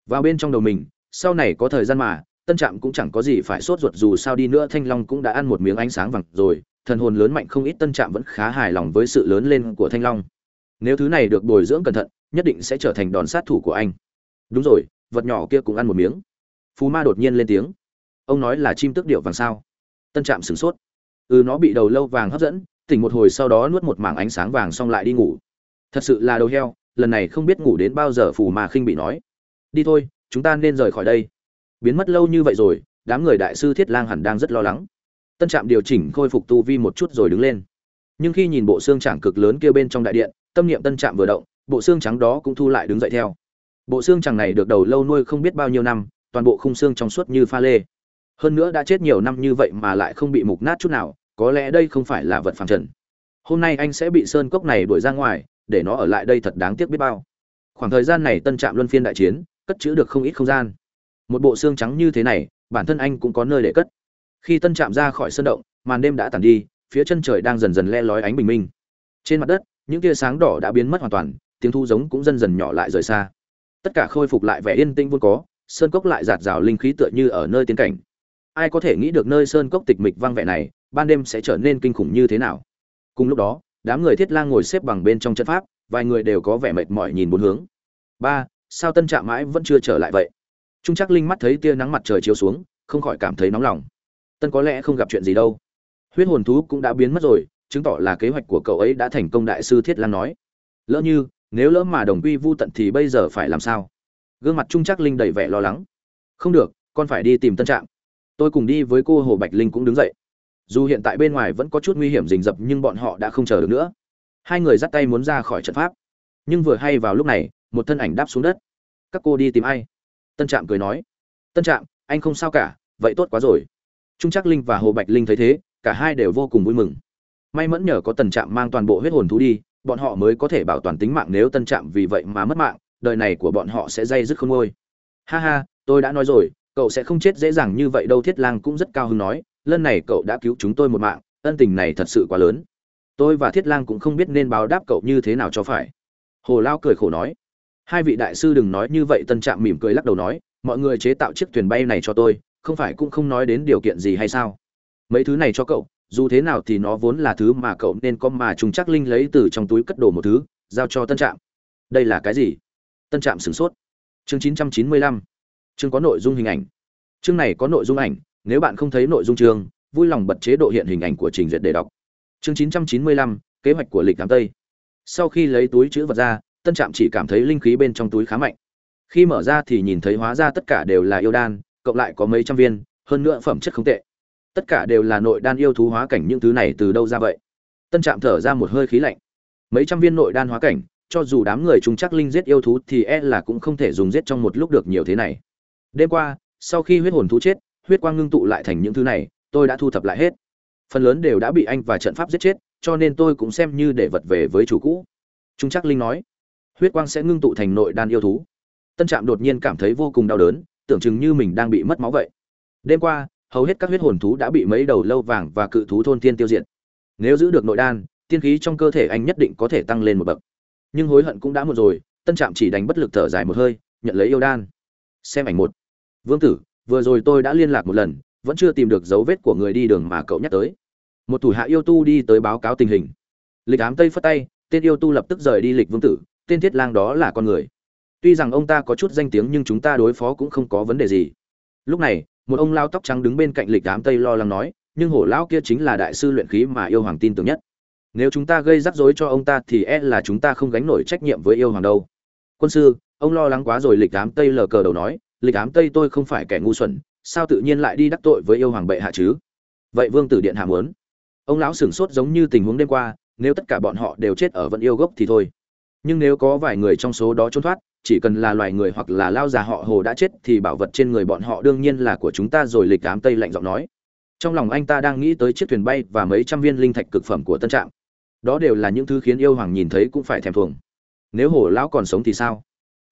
vào bên trong đầu mình, sau này có thời gian mà, tân trạm cũng chẳng có gì phải sốt ruột, dù sao đi nữa thanh long cũng đã ăn một miếng ánh sáng vàng rồi thần hồn lớn mạnh không ít tân trạm vẫn khá hài lòng với sự lớn lên của thanh long. Nếu thứ này được bồi dưỡng cẩn thận, nhất định sẽ trở thành đòn sát thủ của anh. Đúng rồi, vật nhỏ kia cũng ăn một miếng. Phú ma đột nhiên lên tiếng. Ông nói là chim tước điệu vàng sao? Tân trạm sửng sốt. Ừ nó bị đầu lâu vàng hấp dẫn, tỉnh một hồi sau đó nuốt một mảng ánh sáng vàng xong lại đi ngủ. Thật sự là đầu heo, lần này không biết ngủ đến bao giờ phù mà khinh bị nói. Đi thôi, chúng ta nên rời khỏi đây. Biến mất lâu như vậy rồi, đám người đại sư thiết lang hẳn đang rất lo lắng tân trạm điều chỉnh khôi phục tu vi một chút rồi đứng lên. Nhưng khi nhìn bộ xương trắng cực lớn kia bên trong đại điện, tâm niệm tân trạm vừa động, bộ xương trắng đó cũng thu lại đứng dậy theo. Bộ xương trắng này được đầu lâu nuôi không biết bao nhiêu năm, toàn bộ khung xương trong suốt như pha lê. Hơn nữa đã chết nhiều năm như vậy mà lại không bị mục nát chút nào, có lẽ đây không phải là vật phản trần. Hôm nay anh sẽ bị sơn cốc này đuổi ra ngoài, để nó ở lại đây thật đáng tiếc biết bao. Khoảng thời gian này tân trạm luân phiên đại chiến, cất chữ được không ít không gian. Một bộ xương trắng như thế này, bản thân anh cũng có nơi để cất khi tân trạm ra khỏi sân động, màn đêm đã tàn đi, phía chân trời đang dần dần le lói ánh bình minh. Trên mặt đất, những tia sáng đỏ đã biến mất hoàn toàn, tiếng thu giống cũng dần dần nhỏ lại rời xa. Tất cả khôi phục lại vẻ yên tĩnh vốn có, sơn cốc lại giạt rào linh khí tựa như ở nơi tiến cảnh. Ai có thể nghĩ được nơi sơn cốc tịch mịch vang vẻ này, ban đêm sẽ trở nên kinh khủng như thế nào? Cùng lúc đó, đám người thiết lang ngồi xếp bằng bên trong trận pháp, vài người đều có vẻ mệt mỏi nhìn bốn hướng. Ba, sao tân trạm mãi vẫn chưa trở lại vậy? Trung chắc linh mắt thấy tia nắng mặt trời chiếu xuống, không khỏi cảm thấy nóng lòng tân có lẽ không gặp chuyện gì đâu. Huyết hồn thú cũng đã biến mất rồi, chứng tỏ là kế hoạch của cậu ấy đã thành công, đại sư thiết Lan nói. Lỡ như, nếu lỡ mà đồng quy vu tận thì bây giờ phải làm sao? Gương mặt trung chắc linh đầy vẻ lo lắng. Không được, con phải đi tìm tân trạm. Tôi cùng đi với cô hồ bạch linh cũng đứng dậy. Dù hiện tại bên ngoài vẫn có chút nguy hiểm rình rập nhưng bọn họ đã không chờ được nữa. Hai người dắt tay muốn ra khỏi trận pháp. Nhưng vừa hay vào lúc này, một thân ảnh đáp xuống đất. Các cô đi tìm ai? Tân trạm cười nói. Tân trạm, anh không sao cả, vậy tốt quá rồi trung Trác linh và hồ bạch linh thấy thế, cả hai đều vô cùng vui mừng. May mẫn nhờ có tần trạm mang toàn bộ huyết hồn thú đi, bọn họ mới có thể bảo toàn tính mạng nếu tân trạm vì vậy mà mất mạng, đời này của bọn họ sẽ dây dứt không ngôi. Ha ha, tôi đã nói rồi, cậu sẽ không chết dễ dàng như vậy đâu, thiết lang cũng rất cao hứng nói, lần này cậu đã cứu chúng tôi một mạng, ân tình này thật sự quá lớn. Tôi và thiết lang cũng không biết nên báo đáp cậu như thế nào cho phải. Hồ lao cười khổ nói, hai vị đại sư đừng nói như vậy tân trạm mỉm cười lắc đầu nói, mọi người chế tạo chiếc thuyền bay này cho tôi không phải cũng không nói đến điều kiện gì hay sao? Mấy thứ này cho cậu dù thế nào thì nó vốn là thứ mà cậu nên có mà chúng chắc linh lấy từ trong túi cất đồ một thứ giao cho tân trạm. Đây là cái gì? Tân trạm sửng sốt. Chương chín trăm chín mươi lăm. Chương có nội dung hình ảnh. Chương này có nội dung ảnh nếu bạn không thấy nội dung chương vui lòng bật chế độ hiện hình ảnh của trình duyệt để đọc. Chương 995, kế hoạch của lịch đám tây. Sau khi lấy túi chữ vật ra tân trạm chỉ cảm thấy linh khí bên trong túi khá mạnh. Khi mở ra thì nhìn thấy hóa ra tất cả đều là yêu đan cộng lại có mấy trăm viên, hơn nữa phẩm chất không tệ. Tất cả đều là nội đan yêu thú hóa cảnh những thứ này từ đâu ra vậy? Tân trạm thở ra một hơi khí lạnh. Mấy trăm viên nội đan hóa cảnh, cho dù đám người chúng chắc linh giết yêu thú thì e là cũng không thể dùng giết trong một lúc được nhiều thế này. Đêm qua, sau khi huyết hồn thú chết, huyết quang ngưng tụ lại thành những thứ này, tôi đã thu thập lại hết. Phần lớn đều đã bị anh và trận pháp giết chết, cho nên tôi cũng xem như để vật về với chủ cũ. Trung chắc linh nói, huyết quang sẽ ngưng tụ thành nội đan yêu thú. Tân trạm đột nhiên cảm thấy vô cùng đau đớn tưởng chừng như mình đang bị mất máu vậy. Đêm qua, hầu hết các huyết hồn thú đã bị mấy đầu lâu vàng và cự thú thôn tiên tiêu diệt. Nếu giữ được nội đan, tiên khí trong cơ thể anh nhất định có thể tăng lên một bậc. Nhưng hối hận cũng đã một rồi, tân trạm chỉ đánh bất lực thở dài một hơi, nhận lấy yêu đan. Xem ảnh một. Vương tử, vừa rồi tôi đã liên lạc một lần, vẫn chưa tìm được dấu vết của người đi đường mà cậu nhắc tới. Một thủ hạ yêu tu đi tới báo cáo tình hình. Lịch ám tây phất tay, tên yêu tu lập tức rời đi lịch vương tử, tên thiết lang đó là con người tuy rằng ông ta có chút danh tiếng nhưng chúng ta đối phó cũng không có vấn đề gì. Lúc này, một ông lao tóc trắng đứng bên cạnh lịch ám tây lo lắng nói, nhưng hổ lão kia chính là đại sư luyện khí mà yêu hoàng tin tưởng nhất. Nếu chúng ta gây rắc rối cho ông ta thì e là chúng ta không gánh nổi trách nhiệm với yêu hoàng đâu. Quân sư, ông lo lắng quá rồi, lịch ám tây lờ cờ đầu nói, lịch ám tây tôi không phải kẻ ngu xuẩn, sao tự nhiên lại đi đắc tội với yêu hoàng bệ hạ chứ? Vậy vương tử điện hạ muốn. Ông lão sửng sốt giống như tình huống đêm qua, nếu tất cả bọn họ đều chết ở vận yêu gốc thì thôi. Nhưng nếu có vài người trong số đó trốn thoát chỉ cần là loài người hoặc là lao già họ hồ đã chết thì bảo vật trên người bọn họ đương nhiên là của chúng ta rồi, lịch ám tây lạnh giọng nói. Trong lòng anh ta đang nghĩ tới chiếc thuyền bay và mấy trăm viên linh thạch cực phẩm của tân trạm. Đó đều là những thứ khiến yêu hoàng nhìn thấy cũng phải thèm thuồng. Nếu hồ lão còn sống thì sao?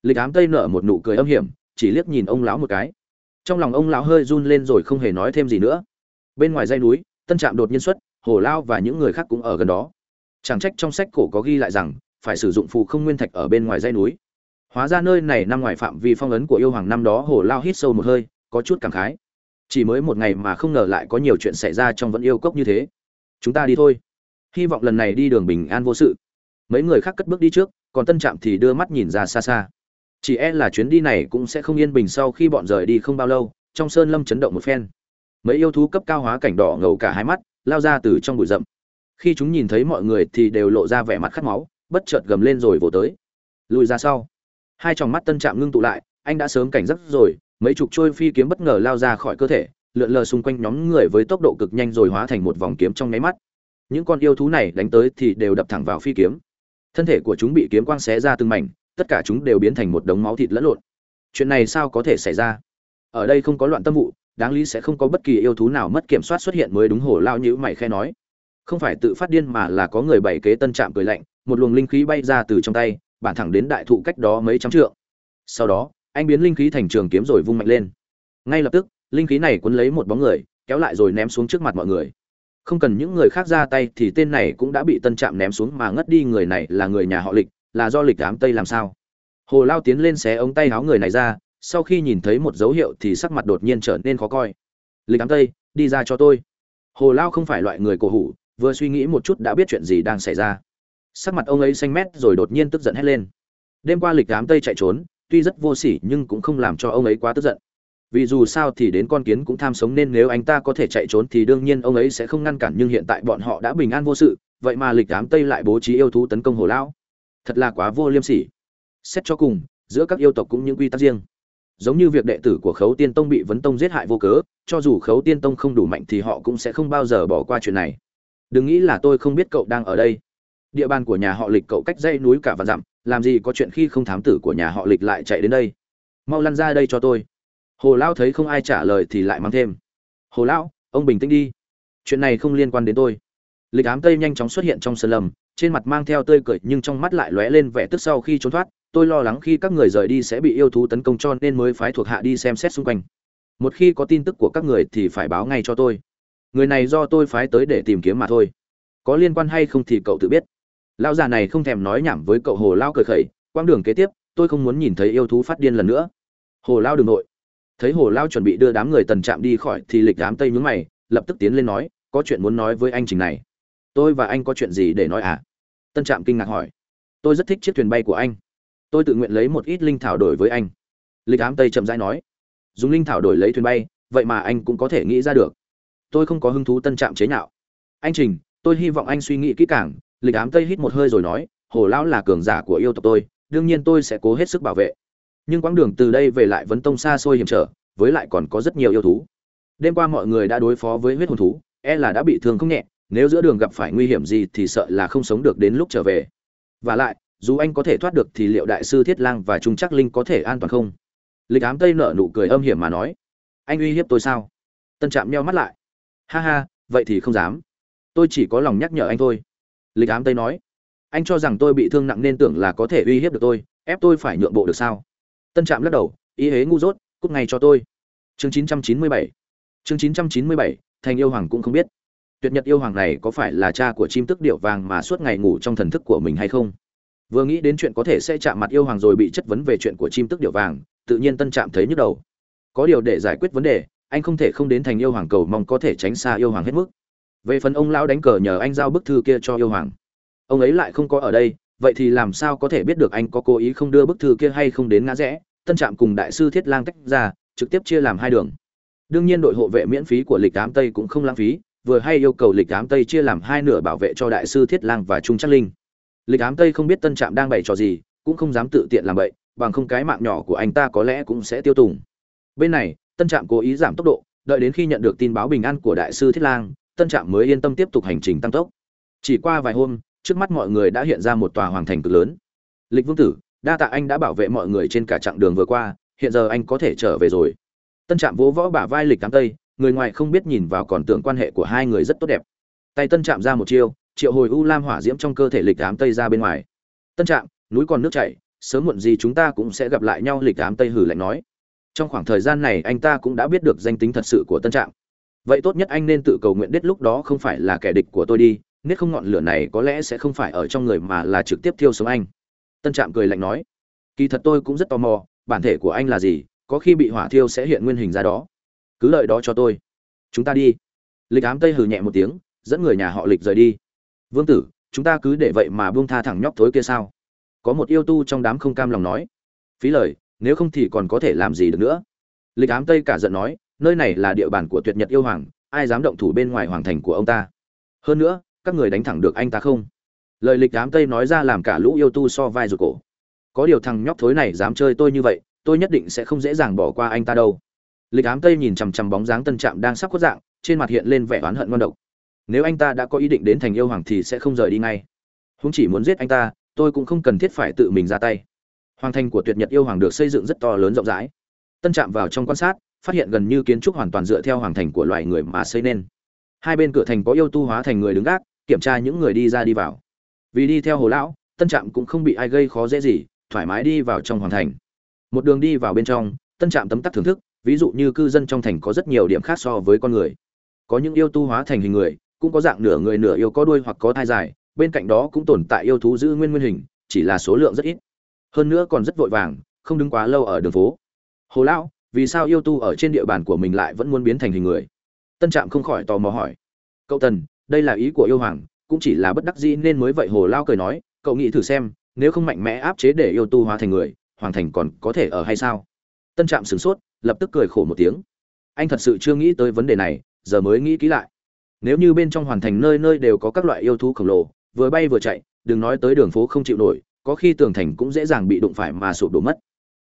Lịch ám tây nở một nụ cười âm hiểm, chỉ liếc nhìn ông lão một cái. Trong lòng ông lão hơi run lên rồi không hề nói thêm gì nữa. Bên ngoài dây núi, tân trạm đột nhiên xuất, hồ lao và những người khác cũng ở gần đó. Chẳng trách trong sách cổ có ghi lại rằng, phải sử dụng phù không nguyên thạch ở bên ngoài dây núi hóa ra nơi này nằm ngoài phạm vi phong ấn của yêu hoàng năm đó, hồ lao hít sâu một hơi, có chút cảm khái. Chỉ mới một ngày mà không ngờ lại có nhiều chuyện xảy ra trong vẫn yêu cốc như thế. Chúng ta đi thôi. Hy vọng lần này đi đường bình an vô sự. Mấy người khác cất bước đi trước, còn tân trạm thì đưa mắt nhìn ra xa xa. Chỉ e là chuyến đi này cũng sẽ không yên bình sau khi bọn rời đi không bao lâu, trong sơn lâm chấn động một phen. Mấy yêu thú cấp cao hóa cảnh đỏ ngầu cả hai mắt, lao ra từ trong bụi rậm. Khi chúng nhìn thấy mọi người thì đều lộ ra vẻ mặt khát máu, bất chợt gầm lên rồi vỗ tới. Lùi ra sau hai tròng mắt tân trạm ngưng tụ lại, anh đã sớm cảnh giác rồi, mấy chục trôi phi kiếm bất ngờ lao ra khỏi cơ thể, lượn lờ xung quanh nhóm người với tốc độ cực nhanh rồi hóa thành một vòng kiếm trong nháy mắt. Những con yêu thú này đánh tới thì đều đập thẳng vào phi kiếm. Thân thể của chúng bị kiếm quang xé ra từng mảnh, tất cả chúng đều biến thành một đống máu thịt lẫn lộn. Chuyện này sao có thể xảy ra? Ở đây không có loạn tâm vụ, đáng lý sẽ không có bất kỳ yêu thú nào mất kiểm soát xuất hiện mới đúng hổ lao nhữ mày khe nói. Không phải tự phát điên mà là có người bày kế tân trạm cười lạnh, một luồng linh khí bay ra từ trong tay bản thẳng đến đại thụ cách đó mấy trăm trượng. Sau đó, anh biến linh khí thành trường kiếm rồi vung mạnh lên. Ngay lập tức, linh khí này cuốn lấy một bóng người, kéo lại rồi ném xuống trước mặt mọi người. Không cần những người khác ra tay thì tên này cũng đã bị tân trạm ném xuống mà ngất đi, người này là người nhà họ lịch, là do lịch ám tây làm sao? Hồ lao tiến lên xé ống tay áo người này ra, sau khi nhìn thấy một dấu hiệu thì sắc mặt đột nhiên trở nên khó coi. Lịch ám tây, đi ra cho tôi. Hồ lao không phải loại người cổ hủ, vừa suy nghĩ một chút đã biết chuyện gì đang xảy ra sắc mặt ông ấy xanh mét rồi đột nhiên tức giận hét lên. Đêm qua lịch đám tây chạy trốn, tuy rất vô sỉ nhưng cũng không làm cho ông ấy quá tức giận. Vì dù sao thì đến con kiến cũng tham sống nên nếu anh ta có thể chạy trốn thì đương nhiên ông ấy sẽ không ngăn cản nhưng hiện tại bọn họ đã bình an vô sự, vậy mà lịch đám tây lại bố trí yêu thú tấn công hồ lão. Thật là quá vô liêm sỉ. Xét cho cùng, giữa các yêu tộc cũng những quy tắc riêng. Giống như việc đệ tử của khấu tiên tông bị vấn tông giết hại vô cớ, cho dù khấu tiên tông không đủ mạnh thì họ cũng sẽ không bao giờ bỏ qua chuyện này. Đừng nghĩ là tôi không biết cậu đang ở đây địa bàn của nhà họ lịch cậu cách dãy núi cả vạn dặm, làm gì có chuyện khi không thám tử của nhà họ lịch lại chạy đến đây? Mau lăn ra đây cho tôi. Hồ lão thấy không ai trả lời thì lại mang thêm. Hồ lão, ông bình tĩnh đi. Chuyện này không liên quan đến tôi. Lịch ám tây nhanh chóng xuất hiện trong sân lâm trên mặt mang theo tươi cười nhưng trong mắt lại lóe lên vẻ tức sau khi trốn thoát. Tôi lo lắng khi các người rời đi sẽ bị yêu thú tấn công cho nên mới phái thuộc hạ đi xem xét xung quanh. Một khi có tin tức của các người thì phải báo ngay cho tôi. Người này do tôi phái tới để tìm kiếm mà thôi. Có liên quan hay không thì cậu tự biết lão già này không thèm nói nhảm với cậu hồ lao cười khẩy quang đường kế tiếp, tôi không muốn nhìn thấy yêu thú phát điên lần nữa. Hồ lao đường nội. Thấy hồ lao chuẩn bị đưa đám người tần trạm đi khỏi thì lịch đám tây nhướng mày, lập tức tiến lên nói, có chuyện muốn nói với anh trình này. Tôi và anh có chuyện gì để nói à? Tân trạm kinh ngạc hỏi. Tôi rất thích chiếc thuyền bay của anh. Tôi tự nguyện lấy một ít linh thảo đổi với anh. Lịch ám tây chậm rãi nói. Dùng linh thảo đổi lấy thuyền bay, vậy mà anh cũng có thể nghĩ ra được. Tôi không có hứng thú tân trạm chế nhạo. Anh trình, tôi hy vọng anh suy nghĩ kỹ càng lịch ám tây hít một hơi rồi nói, hồ lão là cường giả của yêu tộc tôi, đương nhiên tôi sẽ cố hết sức bảo vệ. Nhưng quãng đường từ đây về lại vấn tông xa xôi hiểm trở, với lại còn có rất nhiều yêu thú. Đêm qua mọi người đã đối phó với huyết hồn thú e là đã bị thương không nhẹ, nếu giữa đường gặp phải nguy hiểm gì thì sợ là không sống được đến lúc trở về. Và lại, dù anh có thể thoát được thì liệu đại sư thiết lang và trung chắc linh có thể an toàn không? Lịch ám tây nở nụ cười âm hiểm mà nói, anh uy hiếp tôi sao? Tân trạm nheo mắt lại, ha ha, vậy thì không dám. Tôi chỉ có lòng nhắc nhở anh thôi lịch ám tây nói anh cho rằng tôi bị thương nặng nên tưởng là có thể uy hiếp được tôi ép tôi phải nhượng bộ được sao? Tân trạm lắc đầu ý hế ngu dốt cút ngay cho tôi. Chương 997 chương 997, thành yêu hoàng cũng không biết. Tuyệt nhật yêu hoàng này có phải là cha của chim tức điệu vàng mà suốt ngày ngủ trong thần thức của mình hay không? Vừa nghĩ đến chuyện có thể sẽ chạm mặt yêu hoàng rồi bị chất vấn về chuyện của chim tức điệu vàng tự nhiên tân trạm thấy nhức đầu. Có điều để giải quyết vấn đề anh không thể không đến thành yêu hoàng cầu mong có thể tránh xa yêu hoàng hết mức về phần ông lão đánh cờ nhờ anh giao bức thư kia cho yêu hoàng. Ông ấy lại không có ở đây, vậy thì làm sao có thể biết được anh có cố ý không đưa bức thư kia hay không đến ngã rẽ? Tân trạm cùng đại sư thiết lang tách ra, trực tiếp chia làm hai đường. Đương nhiên đội hộ vệ miễn phí của lịch ám tây cũng không lãng phí, vừa hay yêu cầu lịch ám tây chia làm hai nửa bảo vệ cho đại sư thiết lang và trung trắc linh. Lịch ám tây không biết tân trạm đang bày trò gì, cũng không dám tự tiện làm vậy, bằng không cái mạng nhỏ của anh ta có lẽ cũng sẽ tiêu tùng. Bên này, tân trạm cố ý giảm tốc độ, đợi đến khi nhận được tin báo bình an của đại sư thiết lang tân trạm mới yên tâm tiếp tục hành trình tăng tốc. Chỉ qua vài hôm, trước mắt mọi người đã hiện ra một tòa hoàng thành cực lớn. Lịch vương tử, đa tạ anh đã bảo vệ mọi người trên cả chặng đường vừa qua, hiện giờ anh có thể trở về rồi. Tân trạm vỗ võ bả vai lịch cám tây, người ngoài không biết nhìn vào còn tưởng quan hệ của hai người rất tốt đẹp. Tay tân trạm ra một chiêu, triệu hồi u lam hỏa diễm trong cơ thể lịch ám tây ra bên ngoài. Tân trạm, núi còn nước chảy, sớm muộn gì chúng ta cũng sẽ gặp lại nhau, lịch ám tây hử lạnh nói. Trong khoảng thời gian này anh ta cũng đã biết được danh tính thật sự của tân trạm vậy tốt nhất anh nên tự cầu nguyện đết lúc đó không phải là kẻ địch của tôi đi nết không ngọn lửa này có lẽ sẽ không phải ở trong người mà là trực tiếp thiêu sống anh. Tân trạm cười lạnh nói. Kỳ thật tôi cũng rất tò mò, bản thể của anh là gì, có khi bị hỏa thiêu sẽ hiện nguyên hình ra đó. Cứ lợi đó cho tôi. Chúng ta đi. Lịch ám tây hừ nhẹ một tiếng, dẫn người nhà họ lịch rời đi. Vương tử, chúng ta cứ để vậy mà buông tha thẳng nhóc thối kia sao? Có một yêu tu trong đám không cam lòng nói. Phí lời, nếu không thì còn có thể làm gì được nữa? Lịch ám tây cả giận nói nơi này là địa bàn của tuyệt nhật yêu hoàng, ai dám động thủ bên ngoài hoàng thành của ông ta? Hơn nữa, các người đánh thẳng được anh ta không? Lời lịch ám tây nói ra làm cả lũ yêu tu so vai rụt cổ. Có điều thằng nhóc thối này dám chơi tôi như vậy, tôi nhất định sẽ không dễ dàng bỏ qua anh ta đâu. Lịch ám tây nhìn chằm chằm bóng dáng tân trạm đang sắp khuất dạng, trên mặt hiện lên vẻ oán hận ngon độc. Nếu anh ta đã có ý định đến thành yêu hoàng thì sẽ không rời đi ngay. Húng chỉ muốn giết anh ta, tôi cũng không cần thiết phải tự mình ra tay. Hoàng thành của tuyệt nhật yêu hoàng được xây dựng rất to lớn rộng rãi. Tân Trạm vào trong quan sát phát hiện gần như kiến trúc hoàn toàn dựa theo hoàng thành của loài người mà xây nên. Hai bên cửa thành có yêu tu hóa thành người đứng gác, kiểm tra những người đi ra đi vào. Vì đi theo hồ lão, tân trạm cũng không bị ai gây khó dễ gì, thoải mái đi vào trong hoàng thành. Một đường đi vào bên trong, tân trạm tấm tắc thưởng thức, ví dụ như cư dân trong thành có rất nhiều điểm khác so với con người. Có những yêu tu hóa thành hình người, cũng có dạng nửa người nửa yêu có đuôi hoặc có thai dài, bên cạnh đó cũng tồn tại yêu thú giữ nguyên nguyên hình, chỉ là số lượng rất ít. Hơn nữa còn rất vội vàng, không đứng quá lâu ở đường phố. Hồ lão vì sao yêu tu ở trên địa bàn của mình lại vẫn muốn biến thành hình người? Tân trạm không khỏi tò mò hỏi. Cậu tần, đây là ý của yêu hoàng, cũng chỉ là bất đắc dĩ nên mới vậy hồ lao cười nói, cậu nghĩ thử xem, nếu không mạnh mẽ áp chế để yêu tu hóa thành người, hoàng thành còn có thể ở hay sao? Tân trạm sửng sốt, lập tức cười khổ một tiếng. Anh thật sự chưa nghĩ tới vấn đề này, giờ mới nghĩ kỹ lại. Nếu như bên trong hoàn thành nơi nơi đều có các loại yêu thú khổng lồ, vừa bay vừa chạy, đừng nói tới đường phố không chịu nổi, có khi tường thành cũng dễ dàng bị đụng phải mà sụp đổ mất.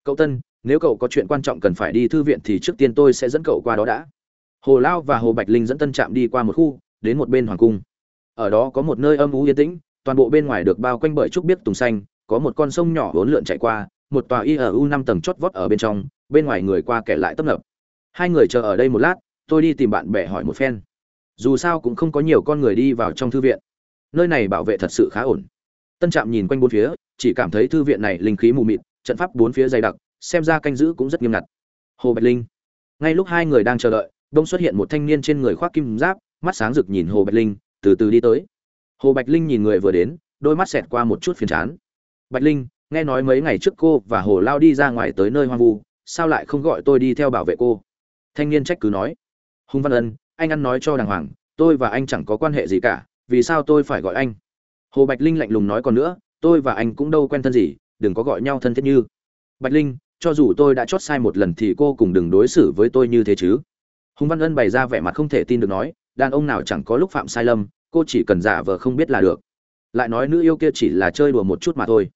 Cậu tân nếu cậu có chuyện quan trọng cần phải đi thư viện thì trước tiên tôi sẽ dẫn cậu qua đó đã. Hồ lao và hồ bạch linh dẫn tân trạm đi qua một khu, đến một bên hoàng cung. Ở đó có một nơi âm ú yên tĩnh, toàn bộ bên ngoài được bao quanh bởi trúc biếc tùng xanh, có một con sông nhỏ hỗn lượn chạy qua, một tòa y ở u năm tầng chót vót ở bên trong, bên ngoài người qua kẻ lại tấp nập. Hai người chờ ở đây một lát, tôi đi tìm bạn bè hỏi một phen. Dù sao cũng không có nhiều con người đi vào trong thư viện. Nơi này bảo vệ thật sự khá ổn. Tân trạm nhìn quanh bốn phía, chỉ cảm thấy thư viện này linh khí mù mịt, trận pháp bốn phía dày đặc xem ra canh giữ cũng rất nghiêm ngặt. Hồ bạch linh. Ngay lúc hai người đang chờ đợi, đông xuất hiện một thanh niên trên người khoác kim giáp, mắt sáng rực nhìn hồ bạch linh, từ từ đi tới. Hồ bạch linh nhìn người vừa đến, đôi mắt xẹt qua một chút phiền chán. Bạch linh, nghe nói mấy ngày trước cô và hồ lao đi ra ngoài tới nơi hoang vu, sao lại không gọi tôi đi theo bảo vệ cô? Thanh niên trách cứ nói. Hùng văn ân, anh ăn nói cho đàng hoàng, tôi và anh chẳng có quan hệ gì cả, vì sao tôi phải gọi anh? Hồ bạch linh lạnh lùng nói còn nữa, tôi và anh cũng đâu quen thân gì, đừng có gọi nhau thân thiết như. Bạch linh cho dù tôi đã chót sai một lần thì cô cùng đừng đối xử với tôi như thế chứ. Hùng văn ân bày ra vẻ mặt không thể tin được nói, đàn ông nào chẳng có lúc phạm sai lầm, cô chỉ cần giả vờ không biết là được. Lại nói nữ yêu kia chỉ là chơi đùa một chút mà thôi.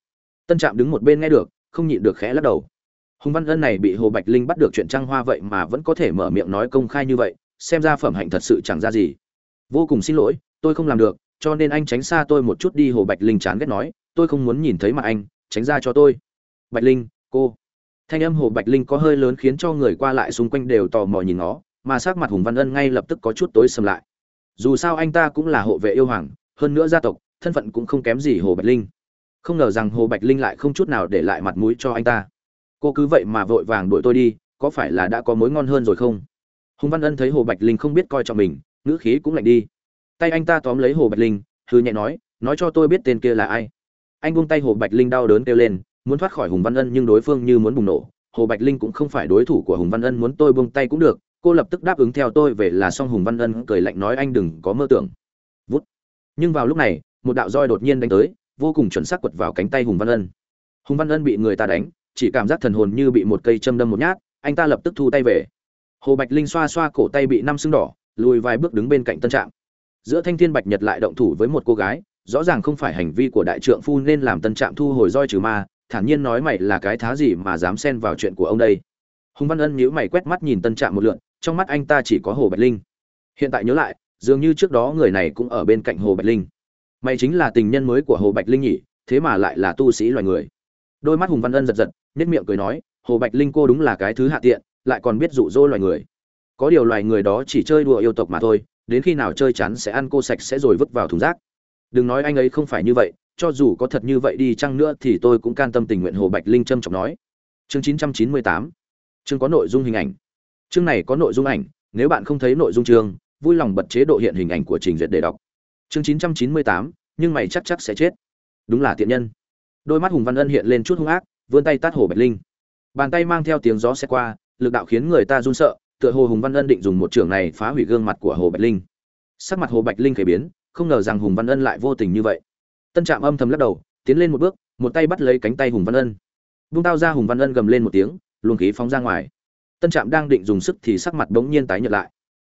Tân trạm đứng một bên nghe được, không nhịn được khẽ lắc đầu. Hùng văn ân này bị hồ bạch linh bắt được chuyện trăng hoa vậy mà vẫn có thể mở miệng nói công khai như vậy, xem ra phẩm hạnh thật sự chẳng ra gì. Vô cùng xin lỗi, tôi không làm được, cho nên anh tránh xa tôi một chút đi, hồ bạch linh chán ghét nói, tôi không muốn nhìn thấy mặt anh, tránh ra cho tôi. Bạch linh, cô thanh âm hồ bạch linh có hơi lớn khiến cho người qua lại xung quanh đều tò mò nhìn nó, mà sắc mặt hùng văn ân ngay lập tức có chút tối sầm lại. Dù sao anh ta cũng là hộ vệ yêu hoàng, hơn nữa gia tộc, thân phận cũng không kém gì hồ bạch linh. Không ngờ rằng hồ bạch linh lại không chút nào để lại mặt mũi cho anh ta. Cô cứ vậy mà vội vàng đuổi tôi đi, có phải là đã có mối ngon hơn rồi không? Hùng văn ân thấy hồ bạch linh không biết coi trọng mình, ngữ khí cũng lạnh đi. Tay anh ta tóm lấy hồ bạch linh hư nhẹ nói nói cho tôi biết tên kia là ai. Anh buông tay hồ bạch linh đau đớn kêu lên muốn thoát khỏi hùng văn ân nhưng đối phương như muốn bùng nổ. Hồ bạch linh cũng không phải đối thủ của hùng văn ân, muốn tôi buông tay cũng được. Cô lập tức đáp ứng theo tôi về là xong hùng văn ân cười lạnh nói anh đừng có mơ tưởng. Vút. Nhưng vào lúc này, một đạo roi đột nhiên đánh tới, vô cùng chuẩn xác quật vào cánh tay hùng văn ân. Hùng văn ân bị người ta đánh, chỉ cảm giác thần hồn như bị một cây châm đâm một nhát, anh ta lập tức thu tay về. Hồ bạch linh xoa xoa cổ tay bị năm sưng đỏ, lùi vài bước đứng bên cạnh tân trạm. Giữa thanh thiên bạch nhật lại động thủ với một cô gái, rõ ràng không phải hành vi của đại trượng phu nên làm tân trạm thu hồi roi trừ ma thản nhiên nói mày là cái thá gì mà dám xen vào chuyện của ông đây? Hùng văn ân nhíu mày quét mắt nhìn tân trạm một lượn, trong mắt anh ta chỉ có hồ bạch linh. Hiện tại nhớ lại, dường như trước đó người này cũng ở bên cạnh hồ bạch linh. Mày chính là tình nhân mới của hồ bạch linh nhỉ, thế mà lại là tu sĩ loài người. Đôi mắt hùng văn ân giật giật nết miệng cười nói, hồ bạch linh cô đúng là cái thứ hạ tiện, lại còn biết dụ dỗ loài người. Có điều loài người đó chỉ chơi đùa yêu tộc mà thôi, đến khi nào chơi chắn sẽ ăn cô sạch sẽ rồi vứt vào thùng rác. Đừng nói anh ấy không phải như vậy cho dù có thật như vậy đi chăng nữa thì tôi cũng can tâm tình nguyện hồ bạch linh trâm trọng nói. Chương 998 chương có nội dung hình ảnh. Chương này có nội dung ảnh, nếu bạn không thấy nội dung chương, vui lòng bật chế độ hiện hình ảnh của trình duyệt để đọc. Chương 998 nhưng mày chắc chắc sẽ chết. Đúng là tiện nhân. Đôi mắt hùng văn ân hiện lên chút hung ác, vươn tay tát hồ bạch linh. Bàn tay mang theo tiếng gió xe qua, lực đạo khiến người ta run sợ, tựa hồ hùng văn ân định dùng một trường này phá hủy gương mặt của hồ bạch linh. Sắc mặt hồ bạch linh khởi biến, không ngờ rằng hùng văn ân lại vô tình như vậy tân trạm âm thầm lắc đầu, tiến lên một bước, một tay bắt lấy cánh tay hùng văn ân. Vung tao ra hùng văn ân gầm lên một tiếng, luồng khí phóng ra ngoài. Tân trạm đang định dùng sức thì sắc mặt bỗng nhiên tái nhợt lại.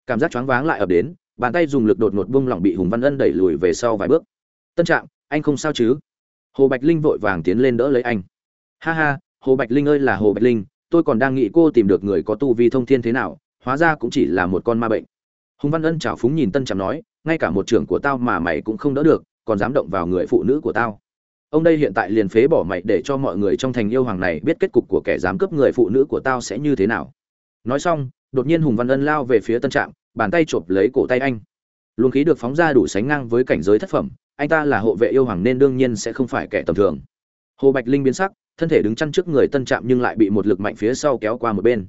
Cảm giác choáng váng lại ập đến, bàn tay dùng lực đột ngột vung lỏng bị hùng văn ân đẩy lùi về sau vài bước. Tân trạm, anh không sao chứ? Hồ bạch linh vội vàng tiến lên đỡ lấy anh. Ha ha, hồ bạch linh ơi là hồ bạch linh, tôi còn đang nghĩ cô tìm được người có tu vi thông thiên thế nào, hóa ra cũng chỉ là một con ma bệnh. Hùng văn ân chào phúng nhìn tân trạm nói, ngay cả một trưởng của tao mà mày cũng không đỡ được còn dám động vào người phụ nữ của tao. Ông đây hiện tại liền phế bỏ mày để cho mọi người trong thành yêu hoàng này biết kết cục của kẻ dám cướp người phụ nữ của tao sẽ như thế nào. Nói xong, đột nhiên hùng văn ân lao về phía tân trạm, bàn tay chộp lấy cổ tay anh. Luồng khí được phóng ra đủ sánh ngang với cảnh giới thất phẩm, anh ta là hộ vệ yêu hoàng nên đương nhiên sẽ không phải kẻ tầm thường. Hồ bạch linh biến sắc, thân thể đứng chăn trước người tân trạm nhưng lại bị một lực mạnh phía sau kéo qua một bên.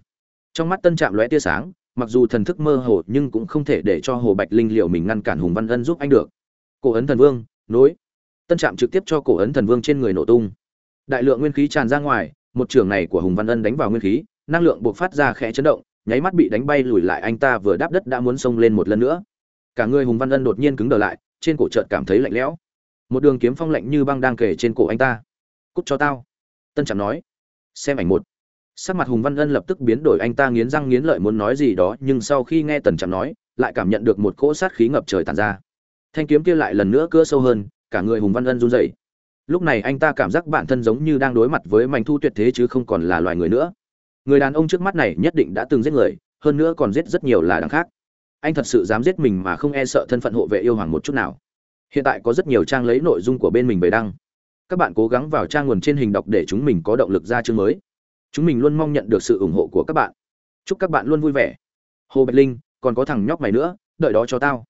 Trong mắt tân trạm lóe tia sáng, mặc dù thần thức mơ hồ nhưng cũng không thể để cho hồ bạch linh liệu mình ngăn cản hùng văn ân giúp anh được. Cổ ấn thần vương nối. Tân trạm trực tiếp cho cổ ấn thần vương trên người nổ tung. Đại lượng nguyên khí tràn ra ngoài, một trường này của hùng văn ân đánh vào nguyên khí, năng lượng buộc phát ra khẽ chấn động, nháy mắt bị đánh bay lùi lại, anh ta vừa đáp đất đã muốn xông lên một lần nữa. Cả người hùng văn ân đột nhiên cứng đờ lại, trên cổ trợt cảm thấy lạnh lẽo. Một đường kiếm phong lạnh như băng đang kể trên cổ anh ta. Cút cho tao. Tân trạm nói. Xem ảnh một. Sắc mặt hùng văn ân lập tức biến đổi, anh ta nghiến răng nghiến lợi muốn nói gì đó, nhưng sau khi nghe tần trạm nói, lại cảm nhận được một cỗ sát khí ngập trời tàn ra thanh kiếm kia lại lần nữa cưa sâu hơn, cả người hùng văn ân run rẩy. Lúc này anh ta cảm giác bản thân giống như đang đối mặt với mảnh thu tuyệt thế chứ không còn là loài người nữa. Người đàn ông trước mắt này nhất định đã từng giết người, hơn nữa còn giết rất nhiều là đằng khác. Anh thật sự dám giết mình mà không e sợ thân phận hộ vệ yêu hoàng một chút nào. Hiện tại có rất nhiều trang lấy nội dung của bên mình về đăng. Các bạn cố gắng vào trang nguồn trên hình đọc để chúng mình có động lực ra chương mới. Chúng mình luôn mong nhận được sự ủng hộ của các bạn. Chúc các bạn luôn vui vẻ. Hồ bạch linh, còn có thằng nhóc mày nữa, đợi đó cho tao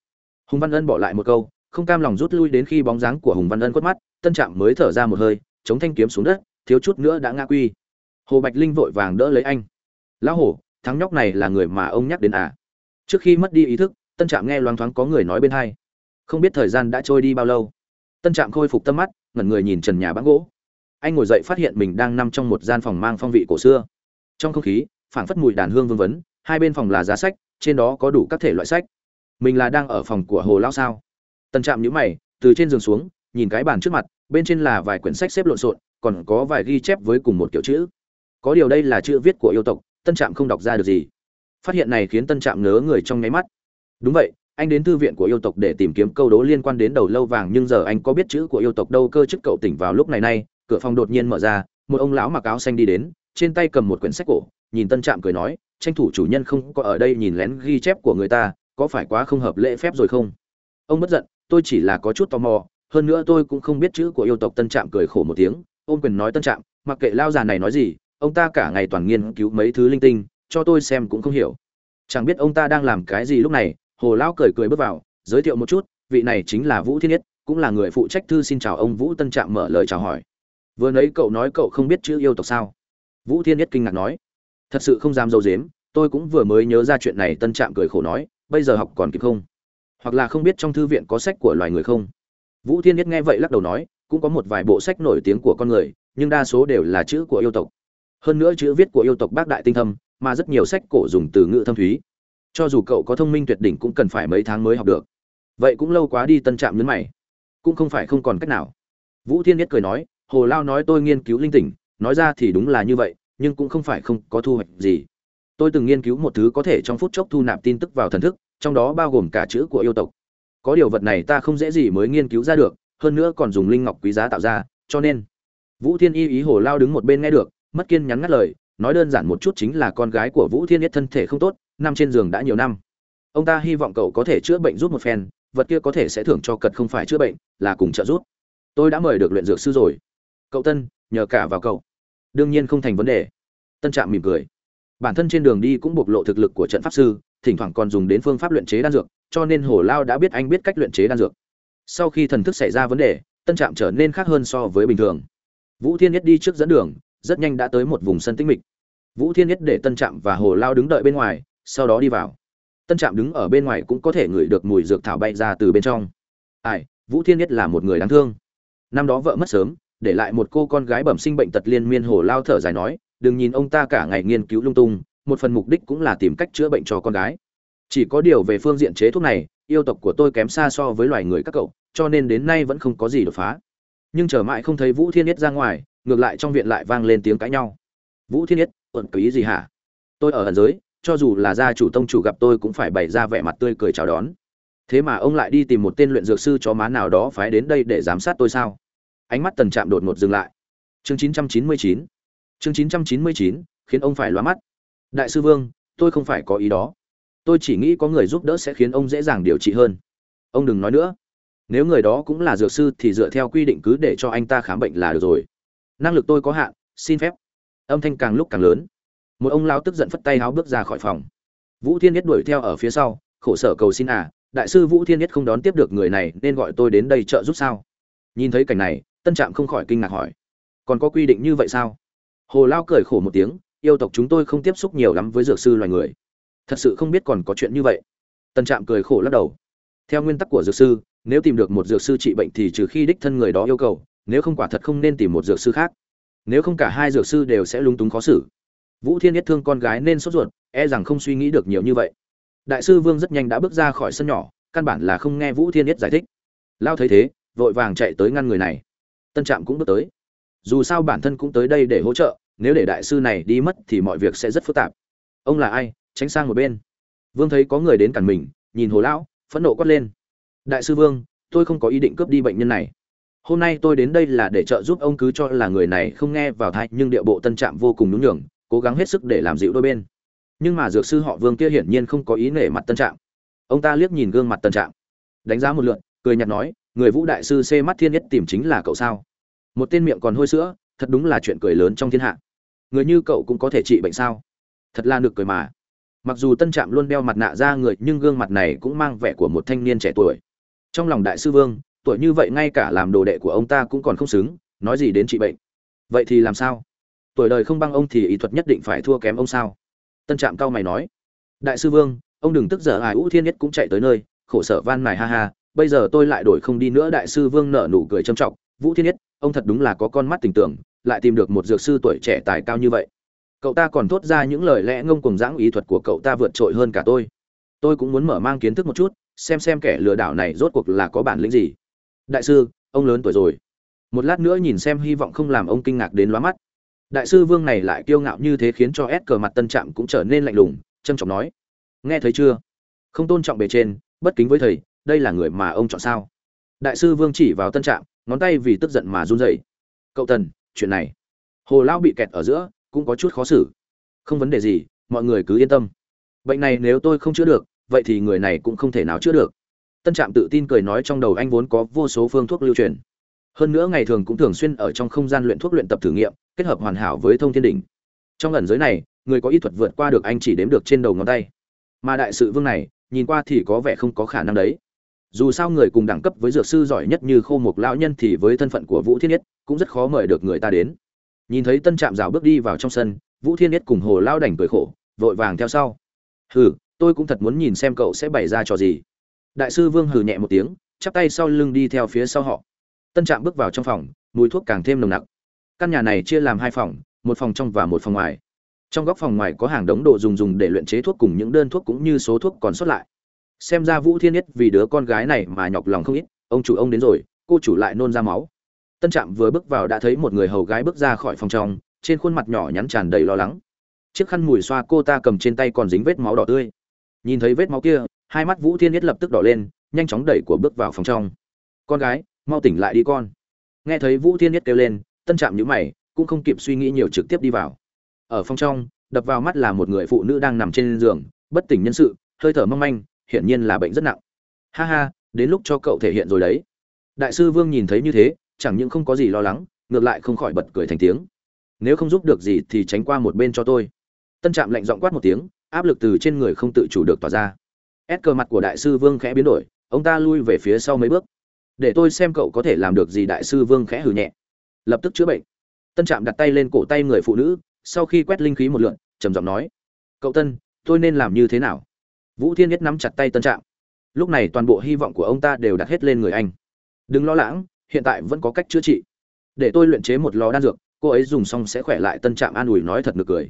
hùng văn ân bỏ lại một câu, không cam lòng rút lui đến khi bóng dáng của hùng văn ân quất mắt, tân trạm mới thở ra một hơi, chống thanh kiếm xuống đất, thiếu chút nữa đã ngã quy. Hồ bạch linh vội vàng đỡ lấy anh. Lão hổ thằng nhóc này là người mà ông nhắc đến à? Trước khi mất đi ý thức, tân trạm nghe loáng thoáng có người nói bên hai. Không biết thời gian đã trôi đi bao lâu. Tân trạm khôi phục tâm mắt, ngẩn người nhìn trần nhà bắn gỗ. Anh ngồi dậy phát hiện mình đang nằm trong một gian phòng mang phong vị cổ xưa. Trong không khí, phảng phất mùi đàn hương vương vấn, hai bên phòng là giá sách, trên đó có đủ các thể loại sách mình là đang ở phòng của hồ lao sao? Tân trạm nhíu mày, từ trên giường xuống, nhìn cái bàn trước mặt, bên trên là vài quyển sách xếp lộn xộn, còn có vài ghi chép với cùng một kiểu chữ. Có điều đây là chữ viết của yêu tộc tân trạm không đọc ra được gì. Phát hiện này khiến tân trạm ngớ người trong nháy mắt. Đúng vậy, anh đến thư viện của yêu tộc để tìm kiếm câu đố liên quan đến đầu lâu vàng, nhưng giờ anh có biết chữ của yêu tộc đâu cơ chức cậu tỉnh vào lúc này nay? Cửa phòng đột nhiên mở ra, một ông lão mặc áo xanh đi đến, trên tay cầm một quyển sách cổ, nhìn tân trạm cười nói, tranh thủ chủ nhân không có ở đây nhìn lén ghi chép của người ta có phải quá không hợp lễ phép rồi không? Ông bất giận, tôi chỉ là có chút tò mò, hơn nữa tôi cũng không biết chữ của yêu tộc tân trạm cười khổ một tiếng, ôm quyền nói tân trạm, mặc kệ lao già này nói gì, ông ta cả ngày toàn nghiên cứu mấy thứ linh tinh, cho tôi xem cũng không hiểu. Chẳng biết ông ta đang làm cái gì lúc này, hồ lão cười cười bước vào, giới thiệu một chút, vị này chính là vũ thiên nhất, cũng là người phụ trách thư xin chào ông vũ tân trạm mở lời chào hỏi. Vừa nãy cậu nói cậu không biết chữ yêu tộc sao? Vũ thiên nhất kinh ngạc nói. Thật sự không dám dâu dếm, tôi cũng vừa mới nhớ ra chuyện này, tân trạm cười khổ nói bây giờ học còn kịp không? Hoặc là không biết trong thư viện có sách của loài người không? Vũ thiên nhất nghe vậy lắc đầu nói, cũng có một vài bộ sách nổi tiếng của con người, nhưng đa số đều là chữ của yêu tộc. Hơn nữa chữ viết của yêu tộc bác đại tinh thâm, mà rất nhiều sách cổ dùng từ ngữ thâm thúy. Cho dù cậu có thông minh tuyệt đỉnh cũng cần phải mấy tháng mới học được. Vậy cũng lâu quá đi tân trạm nhấn mày. Cũng không phải không còn cách nào. Vũ thiên nhất cười nói, hồ lao nói tôi nghiên cứu linh tỉnh, nói ra thì đúng là như vậy, nhưng cũng không phải không có thu hoạch gì tôi từng nghiên cứu một thứ có thể trong phút chốc thu nạp tin tức vào thần thức, trong đó bao gồm cả chữ của yêu tộc. Có điều vật này ta không dễ gì mới nghiên cứu ra được, hơn nữa còn dùng linh ngọc quý giá tạo ra, cho nên. Vũ thiên y ý hồ lao đứng một bên nghe được, mất kiên nhắn ngắt lời, nói đơn giản một chút chính là con gái của vũ thiên nhất thân thể không tốt, nằm trên giường đã nhiều năm. Ông ta hy vọng cậu có thể chữa bệnh giúp một phen, vật kia có thể sẽ thưởng cho cật không phải chữa bệnh, là cùng trợ giúp. Tôi đã mời được luyện dược sư rồi. Cậu tân, nhờ cả vào cậu. Đương nhiên không thành vấn đề. Tân trạm mỉm cười bản thân trên đường đi cũng bộc lộ thực lực của trận pháp sư, thỉnh thoảng còn dùng đến phương pháp luyện chế đan dược, cho nên hồ lao đã biết anh biết cách luyện chế đan dược. Sau khi thần thức xảy ra vấn đề, tân trạm trở nên khác hơn so với bình thường. Vũ thiên nhất đi trước dẫn đường, rất nhanh đã tới một vùng sân tĩnh mịch. Vũ thiên nhất để tân trạm và hồ lao đứng đợi bên ngoài, sau đó đi vào. Tân trạm đứng ở bên ngoài cũng có thể ngửi được mùi dược thảo bay ra từ bên trong. Ai, vũ thiên nhất là một người đáng thương. Năm đó vợ mất sớm, để lại một cô con gái bẩm sinh bệnh tật liên miên hồ lao thở dài nói đừng nhìn ông ta cả ngày nghiên cứu lung tung, một phần mục đích cũng là tìm cách chữa bệnh cho con gái. Chỉ có điều về phương diện chế thuốc này, yêu tộc của tôi kém xa so với loài người các cậu, cho nên đến nay vẫn không có gì đột phá. Nhưng chờ mãi không thấy vũ thiên nhất ra ngoài, ngược lại trong viện lại vang lên tiếng cãi nhau. Vũ thiên nhất ẩn có ý gì hả? Tôi ở ẩn giới, cho dù là gia chủ tông chủ gặp tôi cũng phải bày ra vẻ mặt tươi cười chào đón. Thế mà ông lại đi tìm một tên luyện dược sư chó má nào đó phái đến đây để giám sát tôi sao? Ánh mắt tần trạm đột ngột dừng lại. Chương 999 chương 999 khiến ông phải loa mắt. Đại sư vương, tôi không phải có ý đó. Tôi chỉ nghĩ có người giúp đỡ sẽ khiến ông dễ dàng điều trị hơn. Ông đừng nói nữa. Nếu người đó cũng là dược sư thì dựa theo quy định cứ để cho anh ta khám bệnh là được rồi. Năng lực tôi có hạn, xin phép. Âm thanh càng lúc càng lớn. Một ông lao tức giận phất tay háo bước ra khỏi phòng. Vũ thiên nhất đuổi theo ở phía sau, khổ sở cầu xin à đại sư vũ thiên nhất không đón tiếp được người này nên gọi tôi đến đây trợ giúp sao? Nhìn thấy cảnh này, tân trạm không khỏi kinh ngạc hỏi. Còn có quy định như vậy sao? Hồ lao cười khổ một tiếng, yêu tộc chúng tôi không tiếp xúc nhiều lắm với dược sư loài người. Thật sự không biết còn có chuyện như vậy. Tân trạm cười khổ lắc đầu. Theo nguyên tắc của dược sư, nếu tìm được một dược sư trị bệnh thì trừ khi đích thân người đó yêu cầu, nếu không quả thật không nên tìm một dược sư khác. Nếu không cả hai dược sư đều sẽ lúng túng khó xử. Vũ thiên nhất thương con gái nên sốt ruột e rằng không suy nghĩ được nhiều như vậy. Đại sư vương rất nhanh đã bước ra khỏi sân nhỏ, căn bản là không nghe vũ thiên nhất giải thích. Lao thấy thế, vội vàng chạy tới ngăn người này. Tân trạm cũng bước tới dù sao bản thân cũng tới đây để hỗ trợ, nếu để đại sư này đi mất thì mọi việc sẽ rất phức tạp. Ông là ai? Tránh sang một bên. Vương thấy có người đến cản mình, nhìn hồ lão, phẫn nộ quát lên. Đại sư vương, tôi không có ý định cướp đi bệnh nhân này. Hôm nay tôi đến đây là để trợ giúp ông cứ cho là người này không nghe vào thai, nhưng địa bộ tân trạm vô cùng nhún nhường, cố gắng hết sức để làm dịu đôi bên. Nhưng mà dược sư họ vương kia hiển nhiên không có ý nể mặt tân trạm. Ông ta liếc nhìn gương mặt tân trạm. Đánh giá một lượn cười nhạt nói, người vũ đại sư xê mắt thiên nhất tìm chính là cậu sao? Một tên miệng còn hôi sữa, thật đúng là chuyện cười lớn trong thiên hạ. Người như cậu cũng có thể trị bệnh sao? Thật là được cười mà. Mặc dù tân trạm luôn đeo mặt nạ ra người, nhưng gương mặt này cũng mang vẻ của một thanh niên trẻ tuổi. Trong lòng đại sư vương, tuổi như vậy ngay cả làm đồ đệ của ông ta cũng còn không xứng, nói gì đến trị bệnh? Vậy thì làm sao? Tuổi đời không băng ông thì ý thuật nhất định phải thua kém ông sao? Tân trạm cao mày nói. Đại sư vương, ông đừng tức giờ ai ưu thiên nhất cũng chạy tới nơi, khổ sở van mài ha ha, bây giờ tôi lại đổi không đi nữa, đại sư vương nở nụ cười trầm trọng vũ thiên nhất, ông thật đúng là có con mắt tình tưởng, lại tìm được một dược sư tuổi trẻ tài cao như vậy. Cậu ta còn thốt ra những lời lẽ ngông cuồng dãng ý thuật của cậu ta vượt trội hơn cả tôi. Tôi cũng muốn mở mang kiến thức một chút, xem xem kẻ lừa đảo này rốt cuộc là có bản lĩnh gì. Đại sư, ông lớn tuổi rồi. Một lát nữa nhìn xem hy vọng không làm ông kinh ngạc đến lóa mắt. Đại sư vương này lại kiêu ngạo như thế khiến cho ép cờ mặt tân trạm cũng trở nên lạnh lùng trân trọng nói. Nghe thấy chưa? Không tôn trọng bề trên, bất kính với thầy, đây là người mà ông chọn sao? Đại sư vương chỉ vào tân trạm ngón tay vì tức giận mà run rẩy. Cậu tần, chuyện này. Hồ lão bị kẹt ở giữa, cũng có chút khó xử. Không vấn đề gì, mọi người cứ yên tâm. Bệnh này nếu tôi không chữa được, vậy thì người này cũng không thể nào chữa được. Tân trạm tự tin cười nói trong đầu anh vốn có vô số phương thuốc lưu truyền. Hơn nữa ngày thường cũng thường xuyên ở trong không gian luyện thuốc luyện tập thử nghiệm, kết hợp hoàn hảo với thông thiên đỉnh. Trong ẩn giới này, người có ý thuật vượt qua được anh chỉ đếm được trên đầu ngón tay. Mà đại sự vương này, nhìn qua thì có vẻ không có khả năng đấy dù sao người cùng đẳng cấp với dược sư giỏi nhất như khô mục lão nhân thì với thân phận của vũ thiên nhất cũng rất khó mời được người ta đến. Nhìn thấy tân trạm rào bước đi vào trong sân, vũ thiên nhất cùng hồ lao đành cười khổ, vội vàng theo sau. Hừ, tôi cũng thật muốn nhìn xem cậu sẽ bày ra trò gì. Đại sư vương hừ nhẹ một tiếng, chắp tay sau lưng đi theo phía sau họ. Tân trạm bước vào trong phòng, mùi thuốc càng thêm nồng nặc. Căn nhà này chia làm hai phòng, một phòng trong và một phòng ngoài. Trong góc phòng ngoài có hàng đống đồ dùng dùng để luyện chế thuốc cùng những đơn thuốc cũng như số thuốc còn sót lại xem ra vũ thiên nhất vì đứa con gái này mà nhọc lòng không ít, ông chủ ông đến rồi, cô chủ lại nôn ra máu. Tân trạm vừa bước vào đã thấy một người hầu gái bước ra khỏi phòng trong, trên khuôn mặt nhỏ nhắn tràn đầy lo lắng. Chiếc khăn mùi xoa cô ta cầm trên tay còn dính vết máu đỏ tươi. Nhìn thấy vết máu kia, hai mắt vũ thiên nhất lập tức đỏ lên, nhanh chóng đẩy của bước vào phòng trong. Con gái, mau tỉnh lại đi con. Nghe thấy vũ thiên nhất kêu lên, tân trạm nhữ mày, cũng không kịp suy nghĩ nhiều trực tiếp đi vào. Ở phòng trong, đập vào mắt là một người phụ nữ đang nằm trên giường, bất tỉnh nhân sự, hơi thở mong manh hiển nhiên là bệnh rất nặng. Ha ha, đến lúc cho cậu thể hiện rồi đấy. Đại sư vương nhìn thấy như thế, chẳng những không có gì lo lắng, ngược lại không khỏi bật cười thành tiếng. Nếu không giúp được gì thì tránh qua một bên cho tôi. Tân trạm lạnh giọng quát một tiếng, áp lực từ trên người không tự chủ được tỏa ra. Ép cờ mặt của đại sư vương khẽ biến đổi, ông ta lui về phía sau mấy bước. Để tôi xem cậu có thể làm được gì, đại sư vương khẽ hừ nhẹ. Lập tức chữa bệnh. Tân trạm đặt tay lên cổ tay người phụ nữ, sau khi quét linh khí một lượn, trầm giọng nói, cậu tân, tôi nên làm như thế nào? Vũ thiên nhất nắm chặt tay tân trạm. Lúc này toàn bộ hy vọng của ông ta đều đặt hết lên người anh. Đừng lo lãng, hiện tại vẫn có cách chữa trị. Để tôi luyện chế một lò đan dược, cô ấy dùng xong sẽ khỏe lại tân trạm an ủi nói thật nực cười.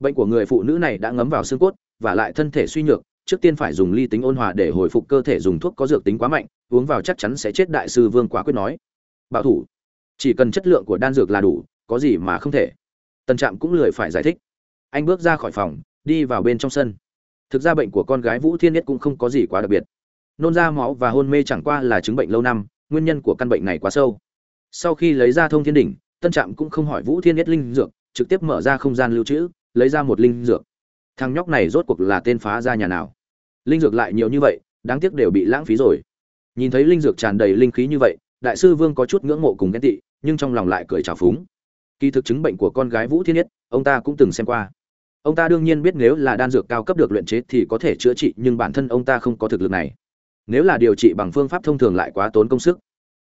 Bệnh của người phụ nữ này đã ngấm vào xương cốt, và lại thân thể suy nhược, trước tiên phải dùng ly tính ôn hòa để hồi phục cơ thể dùng thuốc có dược tính quá mạnh, uống vào chắc chắn sẽ chết, đại sư vương quả quyết nói. Bảo thủ, chỉ cần chất lượng của đan dược là đủ, có gì mà không thể. Tân trạm cũng lười phải giải thích. Anh bước ra khỏi phòng, đi vào bên trong sân thực ra bệnh của con gái vũ thiên nhất cũng không có gì quá đặc biệt. Nôn ra máu và hôn mê chẳng qua là chứng bệnh lâu năm, nguyên nhân của căn bệnh này quá sâu. Sau khi lấy ra thông thiên đỉnh, tân trạm cũng không hỏi vũ thiên nhất linh dược, trực tiếp mở ra không gian lưu trữ, lấy ra một linh dược. Thằng nhóc này rốt cuộc là tên phá ra nhà nào? Linh dược lại nhiều như vậy, đáng tiếc đều bị lãng phí rồi. Nhìn thấy linh dược tràn đầy linh khí như vậy, đại sư vương có chút ngưỡng mộ cùng ghen tị, nhưng trong lòng lại cười trào phúng. Kỳ thực chứng bệnh của con gái vũ thiên nhất, ông ta cũng từng xem qua ông ta đương nhiên biết nếu là đan dược cao cấp được luyện chế thì có thể chữa trị, nhưng bản thân ông ta không có thực lực này. Nếu là điều trị bằng phương pháp thông thường lại quá tốn công sức.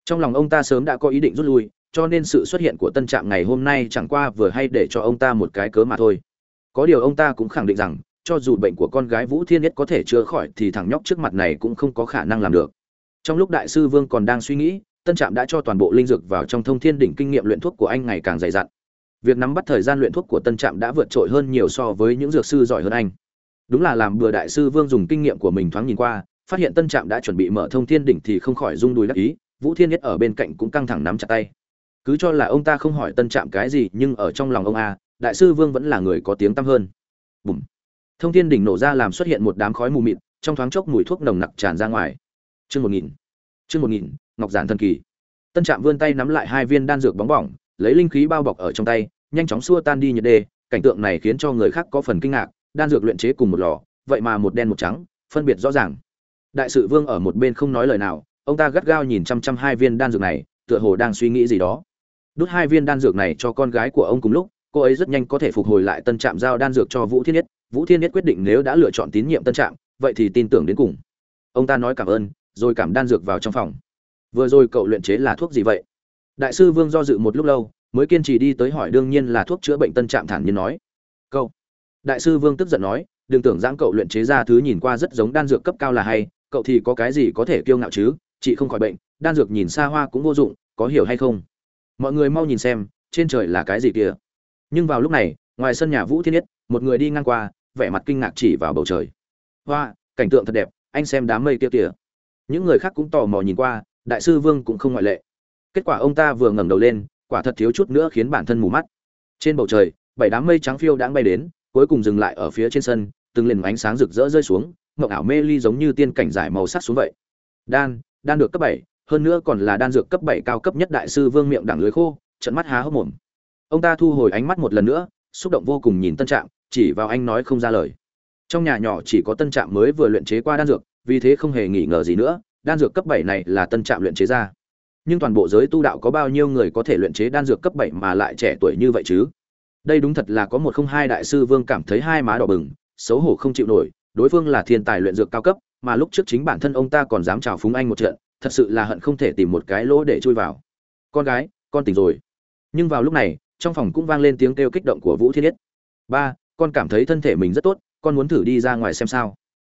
Trong lòng ông ta sớm đã có ý định rút lui, cho nên sự xuất hiện của tân trạm ngày hôm nay chẳng qua vừa hay để cho ông ta một cái cớ mà thôi. Có điều ông ta cũng khẳng định rằng, cho dù bệnh của con gái vũ thiên nhất có thể chữa khỏi thì thằng nhóc trước mặt này cũng không có khả năng làm được. Trong lúc đại sư vương còn đang suy nghĩ, tân trạm đã cho toàn bộ linh dược vào trong thông thiên đỉnh kinh nghiệm luyện thuốc của anh ngày càng dày dặn việc nắm bắt thời gian luyện thuốc của tân trạm đã vượt trội hơn nhiều so với những dược sư giỏi hơn anh. Đúng là làm bừa đại sư vương dùng kinh nghiệm của mình thoáng nhìn qua, phát hiện tân trạm đã chuẩn bị mở thông thiên đỉnh thì không khỏi rung đùi đắc ý, vũ thiên nhất ở bên cạnh cũng căng thẳng nắm chặt tay. Cứ cho là ông ta không hỏi tân trạm cái gì, nhưng ở trong lòng ông a, đại sư vương vẫn là người có tiếng tăm hơn. Bùm. Thông thiên đỉnh nổ ra làm xuất hiện một đám khói mù mịt, trong thoáng chốc mùi thuốc nồng nặc tràn ra ngoài. Chương một nghìn. Chương một nghìn, ngọc giản thần kỳ. Tân trạm vươn tay nắm lại hai viên đan dược bóng bỏng lấy linh khí bao bọc ở trong tay, nhanh chóng xua tan đi nhiệt đê, cảnh tượng này khiến cho người khác có phần kinh ngạc, đan dược luyện chế cùng một lò, vậy mà một đen một trắng, phân biệt rõ ràng. Đại sự vương ở một bên không nói lời nào, ông ta gắt gao nhìn chăm chăm hai viên đan dược này, tựa hồ đang suy nghĩ gì đó. Đút hai viên đan dược này cho con gái của ông cùng lúc, cô ấy rất nhanh có thể phục hồi lại tân trạm giao đan dược cho vũ thiên nhất vũ thiên nhất quyết định nếu đã lựa chọn tín nhiệm tân trạm, vậy thì tin tưởng đến cùng. Ông ta nói cảm ơn, rồi cảm đan dược vào trong phòng. Vừa rồi cậu luyện chế là thuốc gì vậy? Đại sư vương do dự một lúc lâu, mới kiên trì đi tới hỏi đương nhiên là thuốc chữa bệnh tân trạm thản nhiên nói. Cậu. Đại sư vương tức giận nói, đừng tưởng rằng cậu luyện chế ra thứ nhìn qua rất giống đan dược cấp cao là hay, cậu thì có cái gì có thể kiêu ngạo chứ, chị không khỏi bệnh, đan dược nhìn xa hoa cũng vô dụng, có hiểu hay không? Mọi người mau nhìn xem, trên trời là cái gì kia nhưng vào lúc này, ngoài sân nhà vũ thiên nhất một người đi ngang qua, vẻ mặt kinh ngạc chỉ vào bầu trời. Hoa, cảnh tượng thật đẹp, anh xem đám mây kia kìa. Những người khác cũng tò mò nhìn qua, đại sư vương cũng không ngoại lệ kết quả ông ta vừa ngẩng đầu lên, quả thật thiếu chút nữa khiến bản thân mù mắt. Trên bầu trời, bảy đám mây trắng phiêu đãng bay đến, cuối cùng dừng lại ở phía trên sân, từng liền ánh sáng rực rỡ rơi xuống, mộng ảo mê ly giống như tiên cảnh giải màu sắc xuống vậy. Đan đan được cấp bảy, hơn nữa còn là đan dược cấp bảy cao cấp nhất đại sư vương miệng đẳng lưới khô, trận mắt há hốc mồm. Ông ta thu hồi ánh mắt một lần nữa, xúc động vô cùng nhìn tân trạm, chỉ vào anh nói không ra lời. Trong nhà nhỏ chỉ có tân trạm mới vừa luyện chế qua đan dược, vì thế không hề nghi ngờ gì nữa, đan dược cấp bảy này là tân trạm luyện chế ra nhưng toàn bộ giới tu đạo có bao nhiêu người có thể luyện chế đan dược cấp bảy mà lại trẻ tuổi như vậy chứ? Đây đúng thật là có một không hai đại sư vương cảm thấy hai má đỏ bừng, xấu hổ không chịu nổi, đối phương là thiên tài luyện dược cao cấp, mà lúc trước chính bản thân ông ta còn dám chào phúng anh một trận, thật sự là hận không thể tìm một cái lỗ để chui vào. Con gái, con tỉnh rồi. Nhưng vào lúc này, trong phòng cũng vang lên tiếng kêu kích động của vũ thiên nhất ba, con cảm thấy thân thể mình rất tốt, con muốn thử đi ra ngoài xem sao.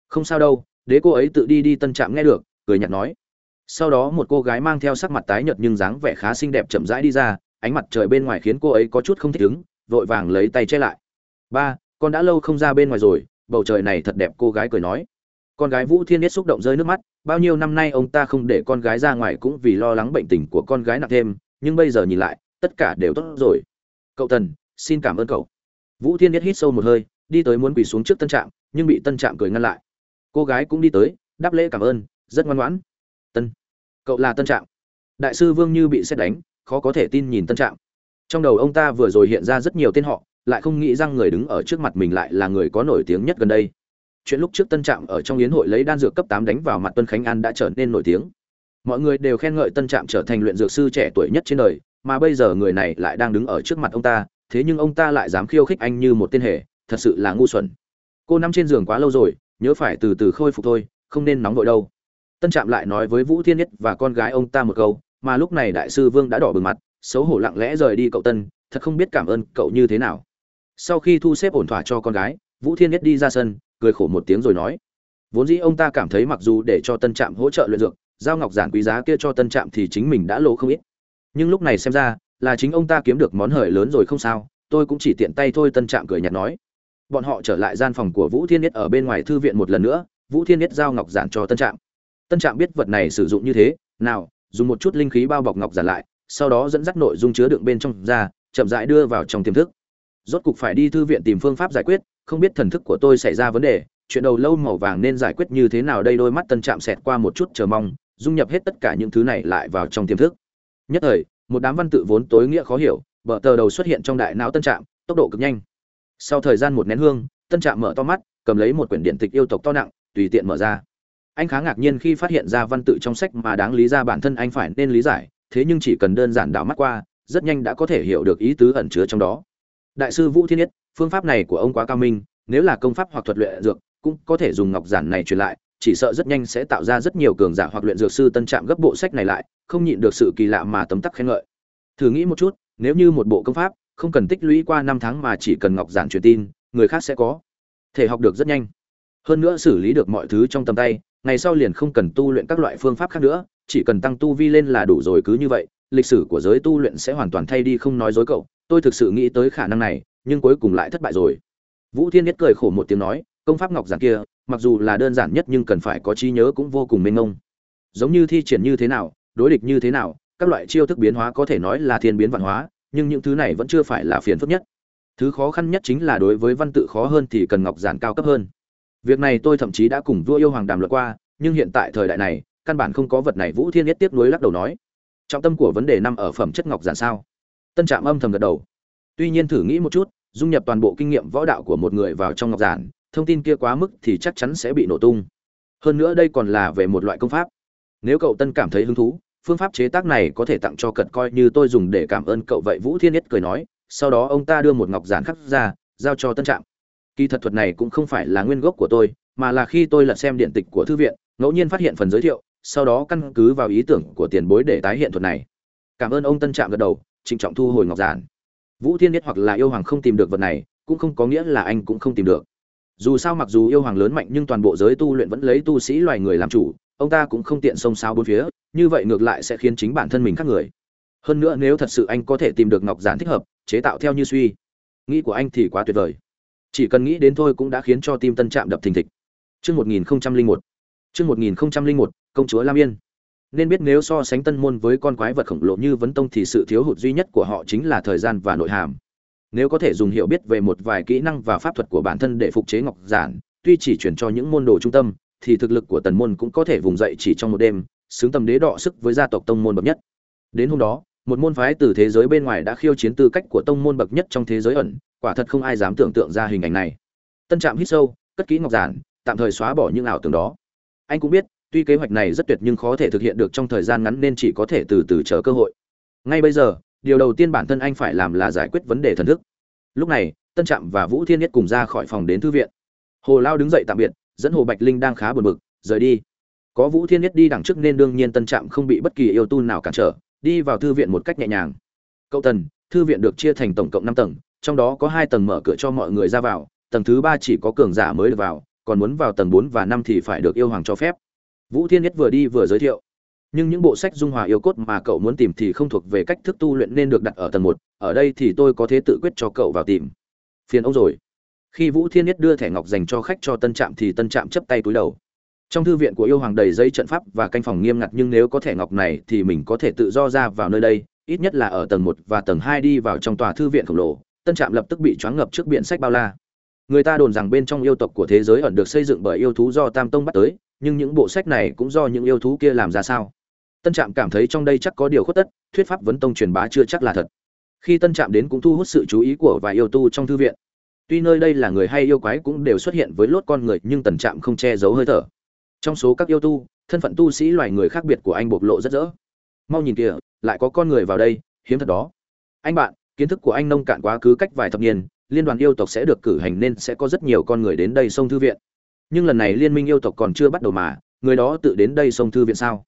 Không sao đâu, đế cô ấy tự đi đi tân trạm nghe được, cười nhạt nói sau đó một cô gái mang theo sắc mặt tái nhợt nhưng dáng vẻ khá xinh đẹp chậm rãi đi ra, ánh mặt trời bên ngoài khiến cô ấy có chút không thích ứng, vội vàng lấy tay che lại. Ba, con đã lâu không ra bên ngoài rồi, bầu trời này thật đẹp, cô gái cười nói. Con gái vũ thiên nhất xúc động rơi nước mắt, bao nhiêu năm nay ông ta không để con gái ra ngoài cũng vì lo lắng bệnh tình của con gái nặng thêm, nhưng bây giờ nhìn lại, tất cả đều tốt rồi. Cậu tần, xin cảm ơn cậu. Vũ thiên nhất hít sâu một hơi, đi tới muốn quỳ xuống trước tân trạm, nhưng bị tân trạm cười ngăn lại. Cô gái cũng đi tới, đáp lễ cảm ơn, rất ngoan ngoãn. Tân cậu là tân trạm. Đại sư vương như bị xét đánh, khó có thể tin nhìn tân trạm. Trong đầu ông ta vừa rồi hiện ra rất nhiều tên họ, lại không nghĩ rằng người đứng ở trước mặt mình lại là người có nổi tiếng nhất gần đây. Chuyện lúc trước tân trạm ở trong yến hội lấy đan dược cấp tám đánh vào mặt tuân khánh an đã trở nên nổi tiếng. Mọi người đều khen ngợi tân trạm trở thành luyện dược sư trẻ tuổi nhất trên đời, mà bây giờ người này lại đang đứng ở trước mặt ông ta, thế nhưng ông ta lại dám khiêu khích anh như một tên hề, thật sự là ngu xuẩn. Cô nằm trên giường quá lâu rồi, nhớ phải từ từ khôi phục thôi, không nên nóng vội đâu tân trạm lại nói với vũ thiên nhất và con gái ông ta một câu, mà lúc này đại sư vương đã đỏ bừng mặt, xấu hổ lặng lẽ rời đi cậu tân, thật không biết cảm ơn cậu như thế nào. Sau khi thu xếp ổn thỏa cho con gái, vũ thiên nhất đi ra sân, cười khổ một tiếng rồi nói, vốn dĩ ông ta cảm thấy mặc dù để cho tân trạm hỗ trợ luyện dược, giao ngọc giản quý giá kia cho tân trạm thì chính mình đã lỗ không ít. Nhưng lúc này xem ra, là chính ông ta kiếm được món hời lớn rồi không sao, tôi cũng chỉ tiện tay thôi, tân trạm cười nhạt nói. Bọn họ trở lại gian phòng của vũ thiên nhất ở bên ngoài thư viện một lần nữa, vũ thiên nhất giao ngọc giản cho tân trạm tân trạm biết vật này sử dụng như thế, nào, dùng một chút linh khí bao bọc ngọc giản lại, sau đó dẫn dắt nội dung chứa đựng bên trong ra, chậm rãi đưa vào trong tiềm thức. Rốt cục phải đi thư viện tìm phương pháp giải quyết, không biết thần thức của tôi xảy ra vấn đề, chuyện đầu lâu màu vàng nên giải quyết như thế nào đây đôi mắt tân trạm xẹt qua một chút chờ mong, dung nhập hết tất cả những thứ này lại vào trong tiềm thức. Nhất thời, một đám văn tự vốn tối nghĩa khó hiểu, bờ tờ đầu xuất hiện trong đại não tân trạm, tốc độ cực nhanh. Sau thời gian một nén hương, tân trạm mở to mắt, cầm lấy một quyển điện tịch yêu tộc to nặng, tùy tiện mở ra anh khá ngạc nhiên khi phát hiện ra văn tự trong sách mà đáng lý ra bản thân anh phải nên lý giải, thế nhưng chỉ cần đơn giản đảo mắt qua, rất nhanh đã có thể hiểu được ý tứ ẩn chứa trong đó. Đại sư vũ thiên nhất, phương pháp này của ông quá cao minh, nếu là công pháp hoặc thuật luyện dược, cũng có thể dùng ngọc giản này truyền lại, chỉ sợ rất nhanh sẽ tạo ra rất nhiều cường giả hoặc luyện dược sư tân trạm gấp bộ sách này lại, không nhịn được sự kỳ lạ mà tấm tắc khen ngợi. Thử nghĩ một chút, nếu như một bộ công pháp, không cần tích lũy qua năm tháng mà chỉ cần ngọc giản truyền tin, người khác sẽ có thể học được rất nhanh. Hơn nữa xử lý được mọi thứ trong tầm tay ngày sau liền không cần tu luyện các loại phương pháp khác nữa, chỉ cần tăng tu vi lên là đủ rồi, cứ như vậy, lịch sử của giới tu luyện sẽ hoàn toàn thay đi không nói dối cậu. Tôi thực sự nghĩ tới khả năng này, nhưng cuối cùng lại thất bại rồi. Vũ thiên nhất cười khổ một tiếng nói, công pháp ngọc giản kia, mặc dù là đơn giản nhất nhưng cần phải có trí nhớ cũng vô cùng mênh mông. Giống như thi triển như thế nào, đối địch như thế nào, các loại chiêu thức biến hóa có thể nói là thiên biến văn hóa, nhưng những thứ này vẫn chưa phải là phiền phức nhất. Thứ khó khăn nhất chính là đối với văn tự khó hơn thì cần ngọc giản cao cấp hơn việc này tôi thậm chí đã cùng vua yêu hoàng đàm luận qua, nhưng hiện tại thời đại này, căn bản không có vật này vũ thiên nhất tiếp nối lắc đầu nói. Trọng tâm của vấn đề nằm ở phẩm chất ngọc giản sao? Tân trạm âm thầm gật đầu. Tuy nhiên thử nghĩ một chút, dung nhập toàn bộ kinh nghiệm võ đạo của một người vào trong ngọc giản, thông tin kia quá mức thì chắc chắn sẽ bị nổ tung. Hơn nữa đây còn là về một loại công pháp. Nếu cậu tân cảm thấy hứng thú, phương pháp chế tác này có thể tặng cho cật coi như tôi dùng để cảm ơn cậu vậy vũ thiên nhất cười nói, sau đó ông ta đưa một ngọc giản khắc ra, giao cho tân trạm kỳ thật thuật này cũng không phải là nguyên gốc của tôi, mà là khi tôi lật xem điện tịch của thư viện, ngẫu nhiên phát hiện phần giới thiệu, sau đó căn cứ vào ý tưởng của tiền bối để tái hiện thuật này. Cảm ơn ông tân trạm gật đầu, trịnh trọng thu hồi ngọc giản. Vũ thiên biết hoặc là yêu hoàng không tìm được vật này, cũng không có nghĩa là anh cũng không tìm được. Dù sao mặc dù yêu hoàng lớn mạnh nhưng toàn bộ giới tu luyện vẫn lấy tu sĩ loài người làm chủ, ông ta cũng không tiện xông xao bốn phía, như vậy ngược lại sẽ khiến chính bản thân mình khác người. Hơn nữa nếu thật sự anh có thể tìm được ngọc giản thích hợp, chế tạo theo như suy, nghĩ của anh thì quá tuyệt vời chỉ cần nghĩ đến thôi cũng đã khiến cho tim tân trạm đập thình thịch chương 1001, chương 1001, công chúa Lam Yên. Nên biết nếu so sánh tân môn với con quái vật khổng lồ như vấn tông thì sự thiếu hụt duy nhất của họ chính là thời gian và nội hàm. Nếu có thể dùng hiểu biết về một vài kỹ năng và pháp thuật của bản thân để phục chế ngọc giản, tuy chỉ chuyển cho những môn đồ trung tâm, thì thực lực của tần môn cũng có thể vùng dậy chỉ trong một đêm, xứng tầm đế đọ sức với gia tộc tông môn bậc nhất. Đến hôm đó, một môn phái từ thế giới bên ngoài đã khiêu chiến tư cách của tông môn bậc nhất trong thế giới ẩn, quả thật không ai dám tưởng tượng ra hình ảnh này. Tân Trạm hít sâu, cất kỹ ngọc giản, tạm thời xóa bỏ những ảo tưởng đó. Anh cũng biết, tuy kế hoạch này rất tuyệt nhưng khó thể thực hiện được trong thời gian ngắn nên chỉ có thể từ từ chờ cơ hội. Ngay bây giờ, điều đầu tiên bản thân anh phải làm là giải quyết vấn đề thần thức. Lúc này, Tân Trạm và Vũ Thiên Nhất cùng ra khỏi phòng đến thư viện. Hồ Lao đứng dậy tạm biệt, dẫn Hồ Bạch Linh đang khá buồn bực, rời đi. Có Vũ Thiên Nhất đi đằng trước nên đương nhiên Tân Trạm không bị bất kỳ yêu tu nào cản trở, đi vào thư viện một cách nhẹ nhàng. Cậu Tần, thư viện được chia thành tổng cộng năm tầng, trong đó có hai tầng mở cửa cho mọi người ra vào, tầng thứ ba chỉ có cường giả mới được vào, còn muốn vào tầng bốn và năm thì phải được yêu hoàng cho phép. Vũ Thiên Nhất vừa đi vừa giới thiệu. Nhưng những bộ sách dung hòa yêu cốt mà cậu muốn tìm thì không thuộc về cách thức tu luyện nên được đặt ở tầng một. ở đây thì tôi có thể tự quyết cho cậu vào tìm. Phiền ông rồi. Khi Vũ Thiên Nhất đưa thẻ ngọc dành cho khách cho Tân Trạm thì Tân Trạm chấp tay túi đầu. Trong thư viện của yêu hoàng đầy giấy trận pháp và canh phòng nghiêm ngặt nhưng nếu có thẻ ngọc này thì mình có thể tự do ra vào nơi đây, ít nhất là ở tầng một và tầng hai đi vào trong tòa thư viện khổng lồ. Tân Trạm lập tức bị choáng ngập trước biển sách bao la. Người ta đồn rằng bên trong yêu tộc của thế giới ẩn được xây dựng bởi yêu thú do Tam Tông bắt tới, nhưng những bộ sách này cũng do những yêu thú kia làm ra sao? Tân trạm cảm thấy trong đây chắc có điều khuất tất thuyết pháp vấn tông truyền bá chưa chắc là thật. Khi tân trạm đến cũng thu hút sự chú ý của vài yêu tu trong thư viện. Tuy nơi đây là người hay yêu quái cũng đều xuất hiện với lốt con người nhưng tần trạm không che giấu hơi thở. Trong số các yêu tu thân phận tu sĩ loài người khác biệt của anh bộc lộ rất rỡ. Mau nhìn kìa lại có con người vào đây hiếm thật đó. Anh bạn kiến thức của anh nông cạn quá cứ cách vài thập niên, liên đoàn yêu tộc sẽ được cử hành nên sẽ có rất nhiều con người đến đây sông thư viện. Nhưng lần này liên minh yêu tộc còn chưa bắt đầu mà, người đó tự đến đây sông thư viện sao?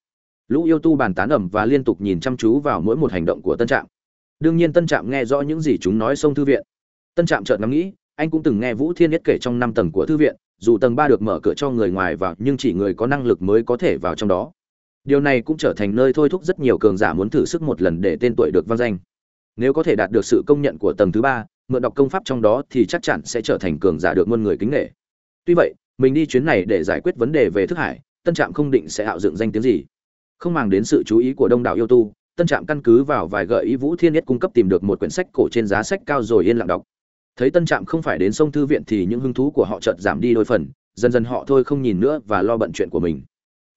Lũ yêu tu bàn tán ẩm và liên tục nhìn chăm chú vào mỗi một hành động của tân trạm. Đương nhiên tân trạm nghe rõ những gì chúng nói sông thư viện. Tân trạm chợt ngẫm nghĩ, anh cũng từng nghe vũ thiên nhất kể trong năm tầng của thư viện, dù tầng ba được mở cửa cho người ngoài vào, nhưng chỉ người có năng lực mới có thể vào trong đó. Điều này cũng trở thành nơi thôi thúc rất nhiều cường giả muốn thử sức một lần để tên tuổi được vang danh nếu có thể đạt được sự công nhận của tầng thứ ba, mượn đọc công pháp trong đó thì chắc chắn sẽ trở thành cường giả được muôn người kính nghệ tuy vậy, mình đi chuyến này để giải quyết vấn đề về thức hải, tân trạm không định sẽ hạo dựng danh tiếng gì. Không màng đến sự chú ý của đông đảo yêu tu, tân trạm căn cứ vào vài gợi ý vũ thiên nhất cung cấp tìm được một quyển sách cổ trên giá sách cao rồi yên lặng đọc. Thấy tân trạm không phải đến sông thư viện thì những hứng thú của họ chợt giảm đi đôi phần, dần dần họ thôi không nhìn nữa và lo bận chuyện của mình.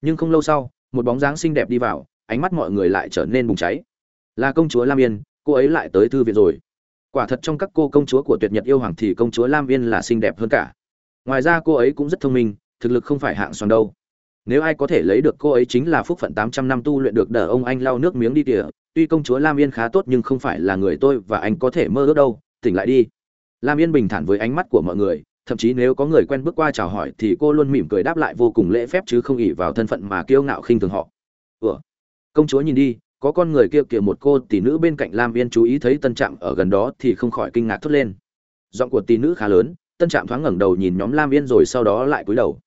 Nhưng không lâu sau, một bóng dáng xinh đẹp đi vào, ánh mắt mọi người lại trở nên bùng cháy. Là công chúa lam yên cô ấy lại tới thư viện rồi. Quả thật trong các cô công chúa của tuyệt nhật yêu hoàng thì công chúa lam Viên là xinh đẹp hơn cả. Ngoài ra cô ấy cũng rất thông minh, thực lực không phải hạng xoắn đâu. Nếu ai có thể lấy được cô ấy chính là phúc phận tám trăm năm tu luyện được Đờ ông anh lau nước miếng đi kìa. Tuy công chúa lam yên khá tốt nhưng không phải là người tôi và anh có thể mơ ước đâu. Tỉnh lại đi. Lam yên bình thản với ánh mắt của mọi người, thậm chí nếu có người quen bước qua chào hỏi thì cô luôn mỉm cười đáp lại vô cùng lễ phép chứ không ỉ vào thân phận mà kiêu ngạo khinh thường họ. Ủa? Công chúa nhìn đi có con người kia kìa một cô tỷ nữ bên cạnh lam yên chú ý thấy tân trạm ở gần đó thì không khỏi kinh ngạc thốt lên. Giọng của tỷ nữ khá lớn, tân trạm thoáng ngẩng đầu nhìn nhóm lam yên rồi sau đó lại cúi đầu.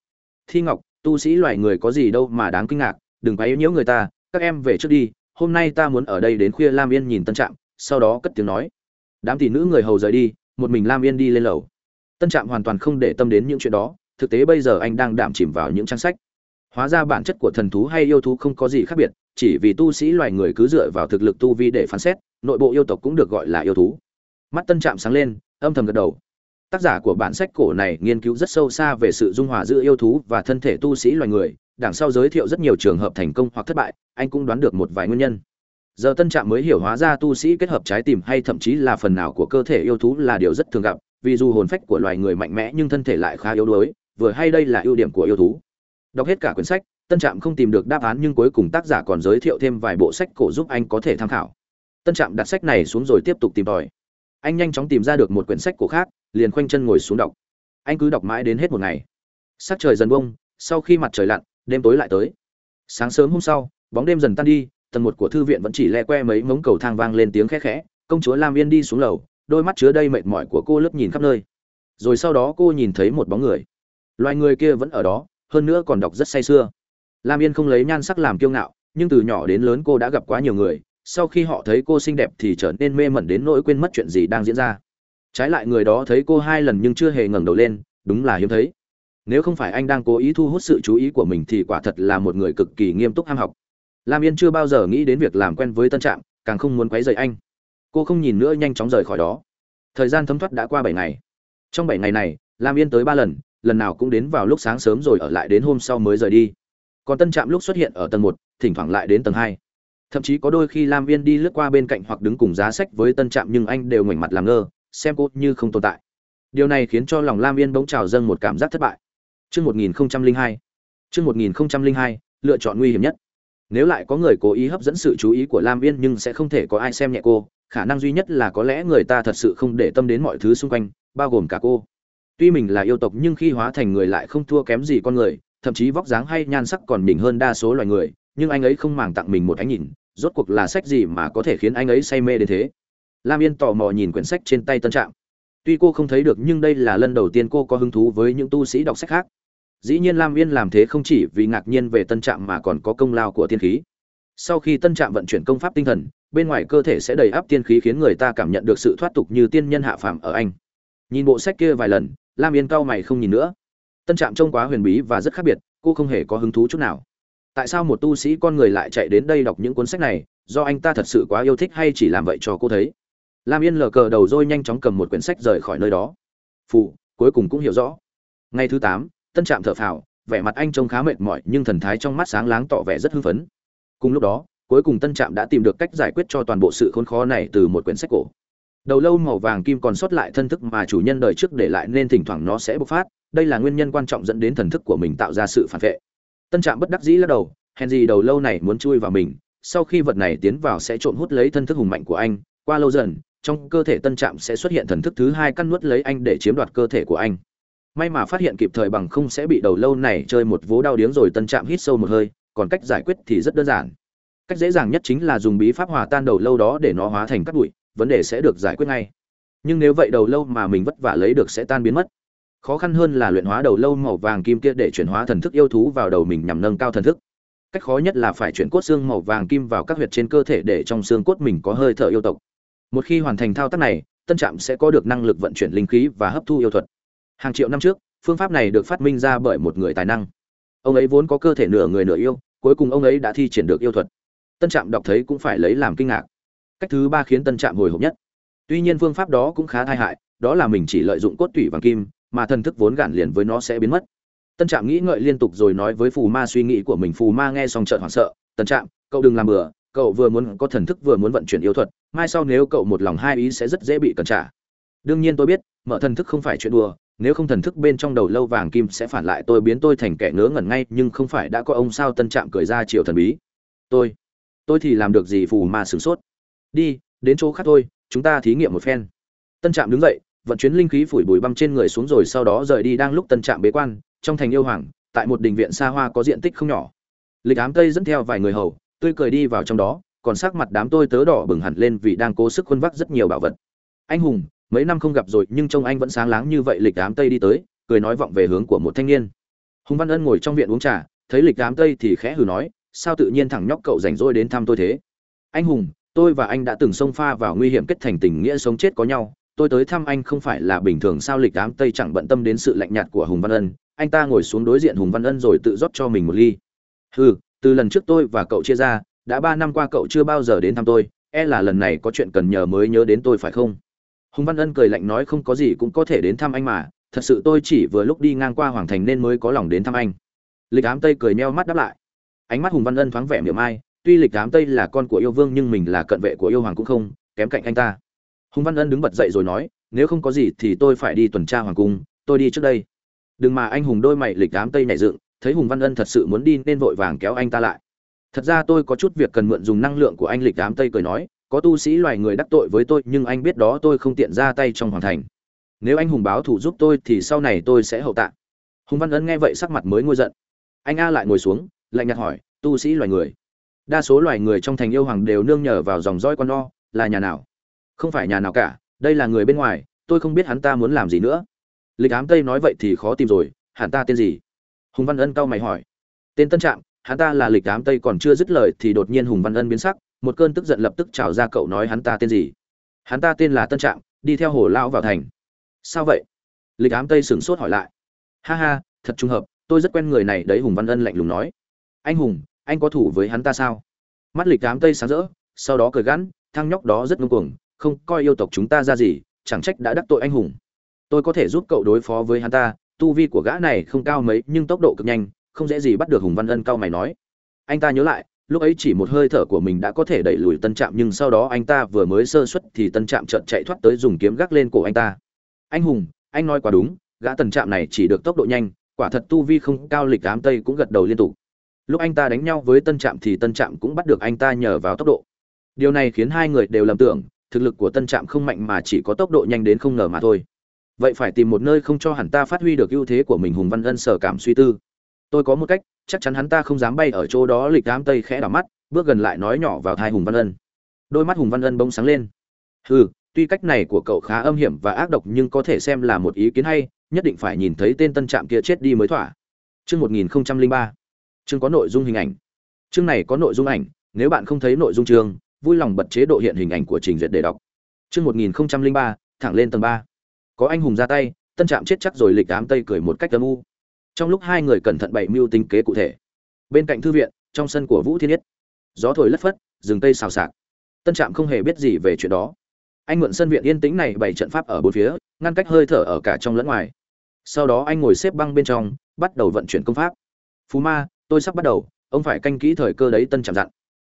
Thi ngọc, tu sĩ loài người có gì đâu mà đáng kinh ngạc, đừng quấy nhiễu người ta, các em về trước đi, hôm nay ta muốn ở đây đến khuya lam yên nhìn tân trạm, sau đó cất tiếng nói. Đám tỷ nữ người hầu rời đi, một mình lam yên đi lên lầu. Tân trạm hoàn toàn không để tâm đến những chuyện đó, thực tế bây giờ anh đang đảm chìm vào những trang sách. Hóa ra bản chất của thần thú hay yêu thú không có gì khác biệt chỉ vì tu sĩ loài người cứ dựa vào thực lực tu vi để phán xét, nội bộ yêu tộc cũng được gọi là yêu thú. Mắt tân trạm sáng lên, âm thầm gật đầu. Tác giả của bản sách cổ này nghiên cứu rất sâu xa về sự dung hòa giữa yêu thú và thân thể tu sĩ loài người, đằng sau giới thiệu rất nhiều trường hợp thành công hoặc thất bại, anh cũng đoán được một vài nguyên nhân. Giờ tân trạm mới hiểu hóa ra tu sĩ kết hợp trái tim hay thậm chí là phần nào của cơ thể yêu thú là điều rất thường gặp, vì dù hồn phách của loài người mạnh mẽ nhưng thân thể lại khá yếu đuối, vừa hay đây là ưu điểm của yêu thú. Đọc hết cả quyển sách tân trạm không tìm được đáp án nhưng cuối cùng tác giả còn giới thiệu thêm vài bộ sách cổ giúp anh có thể tham khảo. Tân trạm đặt sách này xuống rồi tiếp tục tìm tòi. Anh nhanh chóng tìm ra được một quyển sách cổ khác, liền khoanh chân ngồi xuống đọc. Anh cứ đọc mãi đến hết một ngày. Sắc trời dần bông, sau khi mặt trời lặn, đêm tối lại tới. Sáng sớm hôm sau, bóng đêm dần tan đi, tầng một của thư viện vẫn chỉ le que mấy mống cầu thang vang lên tiếng khẽ khẽ, công chúa lam yên đi xuống lầu, đôi mắt chứa đầy mệt mỏi của cô lướt nhìn khắp nơi. Rồi sau đó cô nhìn thấy một bóng người. Loài người kia vẫn ở đó, hơn nữa còn đọc rất say sưa lam yên không lấy nhan sắc làm kiêu ngạo, nhưng từ nhỏ đến lớn cô đã gặp quá nhiều người, sau khi họ thấy cô xinh đẹp thì trở nên mê mẩn đến nỗi quên mất chuyện gì đang diễn ra. Trái lại người đó thấy cô hai lần nhưng chưa hề ngẩng đầu lên, đúng là hiếm thấy. Nếu không phải anh đang cố ý thu hút sự chú ý của mình thì quả thật là một người cực kỳ nghiêm túc ham học. Lam yên chưa bao giờ nghĩ đến việc làm quen với tân trạm, càng không muốn quấy rầy anh. Cô không nhìn nữa nhanh chóng rời khỏi đó. Thời gian thấm thoát đã qua bảy ngày. Trong bảy ngày này, lam yên tới ba lần lần nào cũng đến vào lúc sáng sớm rồi ở lại đến hôm sau mới rời đi còn tân trạm lúc xuất hiện ở tầng một thỉnh thoảng lại đến tầng hai thậm chí có đôi khi lam viên đi lướt qua bên cạnh hoặc đứng cùng giá sách với tân trạm nhưng anh đều ngoảnh mặt làm ngơ xem cô như không tồn tại điều này khiến cho lòng lam viên bỗng trào dâng một cảm giác thất bại Trước 1002, Trước 1002, lựa chọn nguy hiểm nhất. Nếu lại có người cố ý hấp dẫn sự chú ý của Lam Viên nhưng sẽ không thể có ai xem nhẹ cô, khả năng duy nhất là có lẽ người ta thật sự không để tâm đến mọi thứ xung quanh, bao gồm cả cô. Tuy mình là yêu tộc nhưng khi hóa thành người lại không thua kém gì con người, thậm chí vóc dáng hay nhan sắc còn đỉnh hơn đa số loài người, nhưng anh ấy không màng tặng mình một ánh nhìn, rốt cuộc là sách gì mà có thể khiến anh ấy say mê đến thế. Lam Yên tò mò nhìn quyển sách trên tay Tân Trạm. Tuy cô không thấy được nhưng đây là lần đầu tiên cô có hứng thú với những tu sĩ đọc sách khác. Dĩ nhiên Lam Yên làm thế không chỉ vì ngạc nhiên về Tân Trạm mà còn có công lao của tiên khí. Sau khi Tân Trạm vận chuyển công pháp tinh thần, bên ngoài cơ thể sẽ đầy áp tiên khí khiến người ta cảm nhận được sự thoát tục như tiên nhân hạ phàm ở anh. Nhìn bộ sách kia vài lần, Lam Yên cau mày không nhìn nữa. Tân Trạm trông quá huyền bí và rất khác biệt, cô không hề có hứng thú chút nào. Tại sao một tu sĩ con người lại chạy đến đây đọc những cuốn sách này, do anh ta thật sự quá yêu thích hay chỉ làm vậy cho cô thấy? Lam Yên lờ cờ đầu rồi nhanh chóng cầm một quyển sách rời khỏi nơi đó. Phụ, cuối cùng cũng hiểu rõ. Ngày thứ tám, Tân Trạm thở phào, vẻ mặt anh trông khá mệt mỏi nhưng thần thái trong mắt sáng láng tỏ vẻ rất hưng phấn. Cùng lúc đó, cuối cùng Tân Trạm đã tìm được cách giải quyết cho toàn bộ sự khốn khó này từ một quyển sách cổ. Đầu lâu màu vàng kim còn sót lại thân thức mà chủ nhân đời trước để lại nên thỉnh thoảng nó sẽ bộc phát, đây là nguyên nhân quan trọng dẫn đến thần thức của mình tạo ra sự phản vệ. Tân Trạm bất đắc dĩ lắc đầu, hèn gì đầu lâu này muốn chui vào mình, sau khi vật này tiến vào sẽ trộn hút lấy thân thức hùng mạnh của anh qua lâu dần trong cơ thể tân trạm sẽ xuất hiện thần thức thứ hai căn nuốt lấy anh để chiếm đoạt cơ thể của anh. May mà phát hiện kịp thời bằng không sẽ bị đầu lâu này chơi một vố đau điếng rồi tân trạm hít sâu một hơi còn cách giải quyết thì rất đơn giản. Cách dễ dàng nhất chính là dùng bí pháp hòa tan đầu lâu đó để nó hóa thành cát bụi vấn đề sẽ được giải quyết ngay. Nhưng nếu vậy đầu lâu mà mình vất vả lấy được sẽ tan biến mất khó khăn hơn là luyện hóa đầu lâu màu vàng kim kia để chuyển hóa thần thức yêu thú vào đầu mình nhằm nâng cao thần thức. Cách khó nhất là phải chuyển cốt xương màu vàng kim vào các huyệt trên cơ thể để trong xương cốt mình có hơi thở yêu tộc. Một khi hoàn thành thao tác này, tân trạm sẽ có được năng lực vận chuyển linh khí và hấp thu yêu thuật. Hàng triệu năm trước, phương pháp này được phát minh ra bởi một người tài năng. Ông ấy vốn có cơ thể nửa người nửa yêu, cuối cùng ông ấy đã thi triển được yêu thuật. Tân trạm đọc thấy cũng phải lấy làm kinh ngạc. Cách thứ ba khiến tân trạm hồi hộp nhất. Tuy nhiên phương pháp đó cũng khá tai hại, đó là mình chỉ lợi dụng cốt tủy vàng kim mà thần thức vốn gản liền với nó sẽ biến mất. Tân trạm nghĩ ngợi liên tục rồi nói với phù ma suy nghĩ của mình, phù ma nghe xong trợn hoảng sợ, tân trạm, cậu đừng làm bừa, cậu vừa muốn có thần thức vừa muốn vận chuyển yêu thuật, mai sau nếu cậu một lòng hai ý sẽ rất dễ bị cẩn trả. Đương nhiên tôi biết, mở thần thức không phải chuyện đùa, nếu không thần thức bên trong đầu lâu vàng kim sẽ phản lại tôi biến tôi thành kẻ ngớ ngẩn ngay, nhưng không phải đã có ông sao? Tân trạm cười ra chiều thần bí. Tôi tôi thì làm được gì? Phù ma sửng sốt. Đi, đến chỗ khác thôi, chúng ta thí nghiệm một phen. Tân trạm đứng dậy vận chuyến linh khí phủi bụi băm trên người xuống rồi sau đó rời đi đang lúc tân trạm bế quan, trong thành yêu hoàng, tại một đình viện xa hoa có diện tích không nhỏ. Lịch ám tây dẫn theo vài người hầu, tươi cười đi vào trong đó, còn sắc mặt đám tôi tớ đỏ bừng hẳn lên vì đang cố sức khuân vác rất nhiều bảo vật. Anh hùng, mấy năm không gặp rồi nhưng trông anh vẫn sáng láng như vậy, lịch ám tây đi tới, cười nói vọng về hướng của một thanh niên. Hùng văn ân ngồi trong viện uống trà, thấy lịch ám tây thì khẽ hừ nói, sao tự nhiên thằng nhóc cậu rảnh rỗi đến thăm tôi thế? Anh hùng, tôi và anh đã từng xông pha vào nguy hiểm kết thành tình nghĩa sống chết có nhau tôi tới thăm anh không phải là bình thường sao lịch ám tây chẳng bận tâm đến sự lạnh nhạt của hùng văn ân. Anh ta ngồi xuống đối diện hùng văn ân rồi tự rót cho mình một ly. Hừ, từ lần trước tôi và cậu chia ra, đã ba năm qua cậu chưa bao giờ đến thăm tôi e là lần này có chuyện cần nhờ mới nhớ đến tôi phải không? Hùng văn ân cười lạnh nói không có gì cũng có thể đến thăm anh mà, thật sự tôi chỉ vừa lúc đi ngang qua hoàng thành nên mới có lòng đến thăm anh. Lịch ám tây cười meo mắt đáp lại. Ánh mắt hùng văn ân thoáng vẻ miệng ai, tuy lịch ám tây là con của yêu vương nhưng mình là cận vệ của yêu hoàng cũng không kém cạnh anh ta hùng văn ân đứng bật dậy rồi nói, nếu không có gì thì tôi phải đi tuần tra hoàng cung, tôi đi trước đây. Đừng mà anh hùng đôi mày lịch ám tây nhảy dựng, thấy hùng văn ân thật sự muốn đi nên vội vàng kéo anh ta lại. Thật ra tôi có chút việc cần mượn dùng năng lượng của anh lịch ám tây cười nói, có tu sĩ loài người đắc tội với tôi, nhưng anh biết đó tôi không tiện ra tay trong hoàng thành. Nếu anh hùng báo thủ giúp tôi thì sau này tôi sẽ hậu tạ hùng văn ân nghe vậy sắc mặt mới ngôi giận. Anh a lại ngồi xuống, lạnh nhạt hỏi, tu sĩ loài người? Đa số loài người trong thành yêu hoàng đều nương nhờ vào dòng roi con o, là nhà nào? Không phải nhà nào cả, đây là người bên ngoài, tôi không biết hắn ta muốn làm gì nữa. Lịch ám tây nói vậy thì khó tìm rồi, hắn ta tên gì? Hùng văn ân cau mày hỏi. Tên tân trạm, hắn ta là lịch ám tây còn chưa dứt lời thì đột nhiên hùng văn ân biến sắc, một cơn tức giận lập tức trào ra cậu nói hắn ta tên gì? Hắn ta tên là tân trạm, đi theo hồ lão vào thành. Sao vậy? Lịch ám tây sửng sốt hỏi lại. Ha ha, thật trùng hợp, tôi rất quen người này, đấy hùng văn ân lạnh lùng nói. Anh hùng, anh có thủ với hắn ta sao? Mắt lịch ám tây sáng rỡ, sau đó cười gắn, thăng nhóc đó rất ngông cuồng không coi yêu tộc chúng ta ra gì, chẳng trách đã đắc tội anh hùng. Tôi có thể giúp cậu đối phó với hắn ta, tu vi của gã này không cao mấy, nhưng tốc độ cực nhanh, không dễ gì bắt được hùng văn ân cao mày nói. Anh ta nhớ lại, lúc ấy chỉ một hơi thở của mình đã có thể đẩy lùi tân trạm nhưng sau đó anh ta vừa mới sơ xuất thì tân trạm chợt chạy thoát tới dùng kiếm gác lên cổ anh ta. Anh hùng, anh nói quá đúng, gã tân trạm này chỉ được tốc độ nhanh, quả thật tu vi không cao lịch ám tây cũng gật đầu liên tục. Lúc anh ta đánh nhau với tân trạm thì tân trạm cũng bắt được anh ta nhờ vào tốc độ. Điều này khiến hai người đều lầm tưởng thực lực của tân trạm không mạnh mà chỉ có tốc độ nhanh đến không ngờ mà thôi. Vậy phải tìm một nơi không cho hắn ta phát huy được ưu thế của mình, hùng văn ân sở cảm suy tư. Tôi có một cách, chắc chắn hắn ta không dám bay ở chỗ đó lịch đám tây khẽ đảo mắt, bước gần lại nói nhỏ vào thai hùng văn ân. Đôi mắt hùng văn ân bỗng sáng lên. Hừ, tuy cách này của cậu khá âm hiểm và ác độc nhưng có thể xem là một ý kiến hay, nhất định phải nhìn thấy tên tân trạm kia chết đi mới thỏa. Chương một nghìn ba. Chương có nội dung hình ảnh. Chương này có nội dung ảnh, nếu bạn không thấy nội dung chương vui lòng bật chế độ hiện hình ảnh của trình duyệt để đọc. Chương một nghìn ba, thẳng lên tầng ba. Có anh hùng ra tay, tân trạm chết chắc rồi lịch ám tây cười một cách âm u. Trong lúc hai người cẩn thận bày mưu tính kế cụ thể. Bên cạnh thư viện, trong sân của vũ thiên nhất gió thổi lất phất, rừng tây xào xạc. Tân trạm không hề biết gì về chuyện đó. Anh mượn sân viện yên tĩnh này bày trận pháp ở bốn phía, ngăn cách hơi thở ở cả trong lẫn ngoài. Sau đó anh ngồi xếp băng bên trong, bắt đầu vận chuyển công pháp. Phú ma, tôi sắp bắt đầu, ông phải canh kỹ thời cơ đấy tân trạm dặn.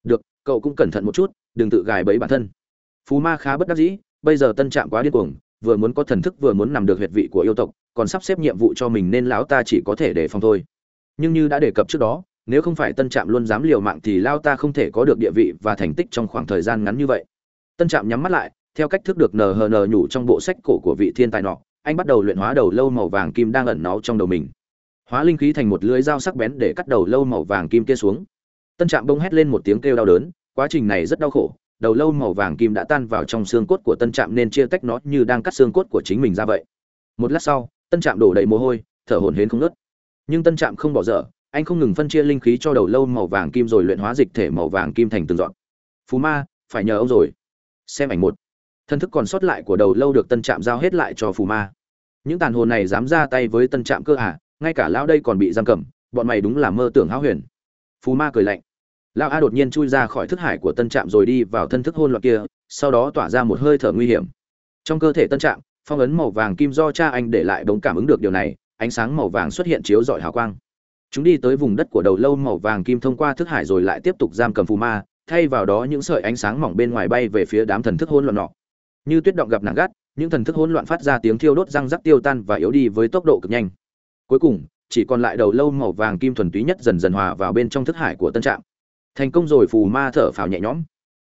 Được cậu cũng cẩn thận một chút, đừng tự gài bẫy bản thân. Phú ma khá bất đắc dĩ, bây giờ tân trạm quá điên cuồng, vừa muốn có thần thức vừa muốn nằm được huyệt vị của yêu tộc, còn sắp xếp nhiệm vụ cho mình nên lão ta chỉ có thể để phòng thôi. Nhưng như đã đề cập trước đó, nếu không phải tân trạm luôn dám liều mạng thì lao ta không thể có được địa vị và thành tích trong khoảng thời gian ngắn như vậy. Tân trạm nhắm mắt lại, theo cách thức được nhn nhủ trong bộ sách cổ của vị thiên tài nọ, anh bắt đầu luyện hóa đầu lâu màu vàng kim đang ẩn náu trong đầu mình. Hóa linh khí thành một lưỡi dao sắc bén để cắt đầu lâu màu vàng kim kia xuống. Tân trạm bông hét lên một tiếng kêu đau đớn quá trình này rất đau khổ, đầu lâu màu vàng kim đã tan vào trong xương cốt của tân trạm nên chia tách nó như đang cắt xương cốt của chính mình ra vậy. Một lát sau, tân trạm đổ đầy mồ hôi, thở hổn hển không ngớt. Nhưng tân trạm không bỏ dở, anh không ngừng phân chia linh khí cho đầu lâu màu vàng kim rồi luyện hóa dịch thể màu vàng kim thành từng dọn phú ma, phải nhờ ông rồi. Xem ảnh một. Thân thức còn sót lại của đầu lâu được tân trạm giao hết lại cho phù ma. Những tàn hồn này dám ra tay với tân trạm cơ à? Ngay cả lão đây còn bị giam cầm, bọn mày đúng là mơ tưởng hão huyền. Phù ma cười lạnh lão a đột nhiên chui ra khỏi thức hải của tân trạm rồi đi vào thân thức hôn loạn kia, sau đó tỏa ra một hơi thở nguy hiểm. Trong cơ thể tân trạm, phong ấn màu vàng kim do cha anh để lại bỗng cảm ứng được điều này, ánh sáng màu vàng xuất hiện chiếu rọi hào quang. Chúng đi tới vùng đất của đầu lâu màu vàng kim thông qua thức hải rồi lại tiếp tục giam cầm phù ma, thay vào đó những sợi ánh sáng mỏng bên ngoài bay về phía đám thần thức hỗn loạn nọ. Như tuyết động gặp nàng gắt, những thần thức hỗn loạn phát ra tiếng thiêu đốt răng rắc tiêu tan và yếu đi với tốc độ cực nhanh. Cuối cùng, chỉ còn lại đầu lâu màu vàng kim thuần túy nhất dần dần hòa vào bên trong thức hải của tân trạm thành công rồi phù ma thở phào nhẹ nhõm.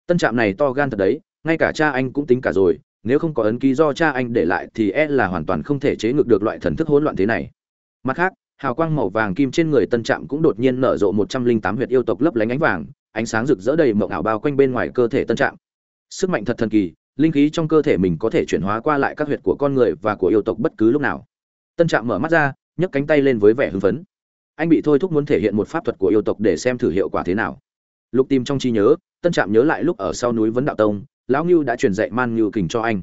Tân trạm này to gan thật đấy, ngay cả cha anh cũng tính cả rồi, nếu không có ấn ký do cha anh để lại thì e là hoàn toàn không thể chế ngược được loại thần thức hỗn loạn thế này. Mặt khác, hào quang màu vàng kim trên người tân trạm cũng đột nhiên nở rộ một trăm linh tám huyệt yêu tộc lấp lánh ánh vàng, ánh sáng rực rỡ đầy mộng ảo bao quanh bên ngoài cơ thể tân trạm. Sức mạnh thật thần kỳ, linh khí trong cơ thể mình có thể chuyển hóa qua lại các huyệt của con người và của yêu tộc bất cứ lúc nào. Tân trạm mở mắt ra, nhấc cánh tay lên với vẻ hưng phấn. Anh bị thôi thúc muốn thể hiện một pháp thuật của yêu tộc để xem thử hiệu quả thế nào lục tìm trong trí nhớ, tân trạm nhớ lại lúc ở sau núi vấn đạo tông, lão ngưu đã truyền dạy man ngưu kình cho anh.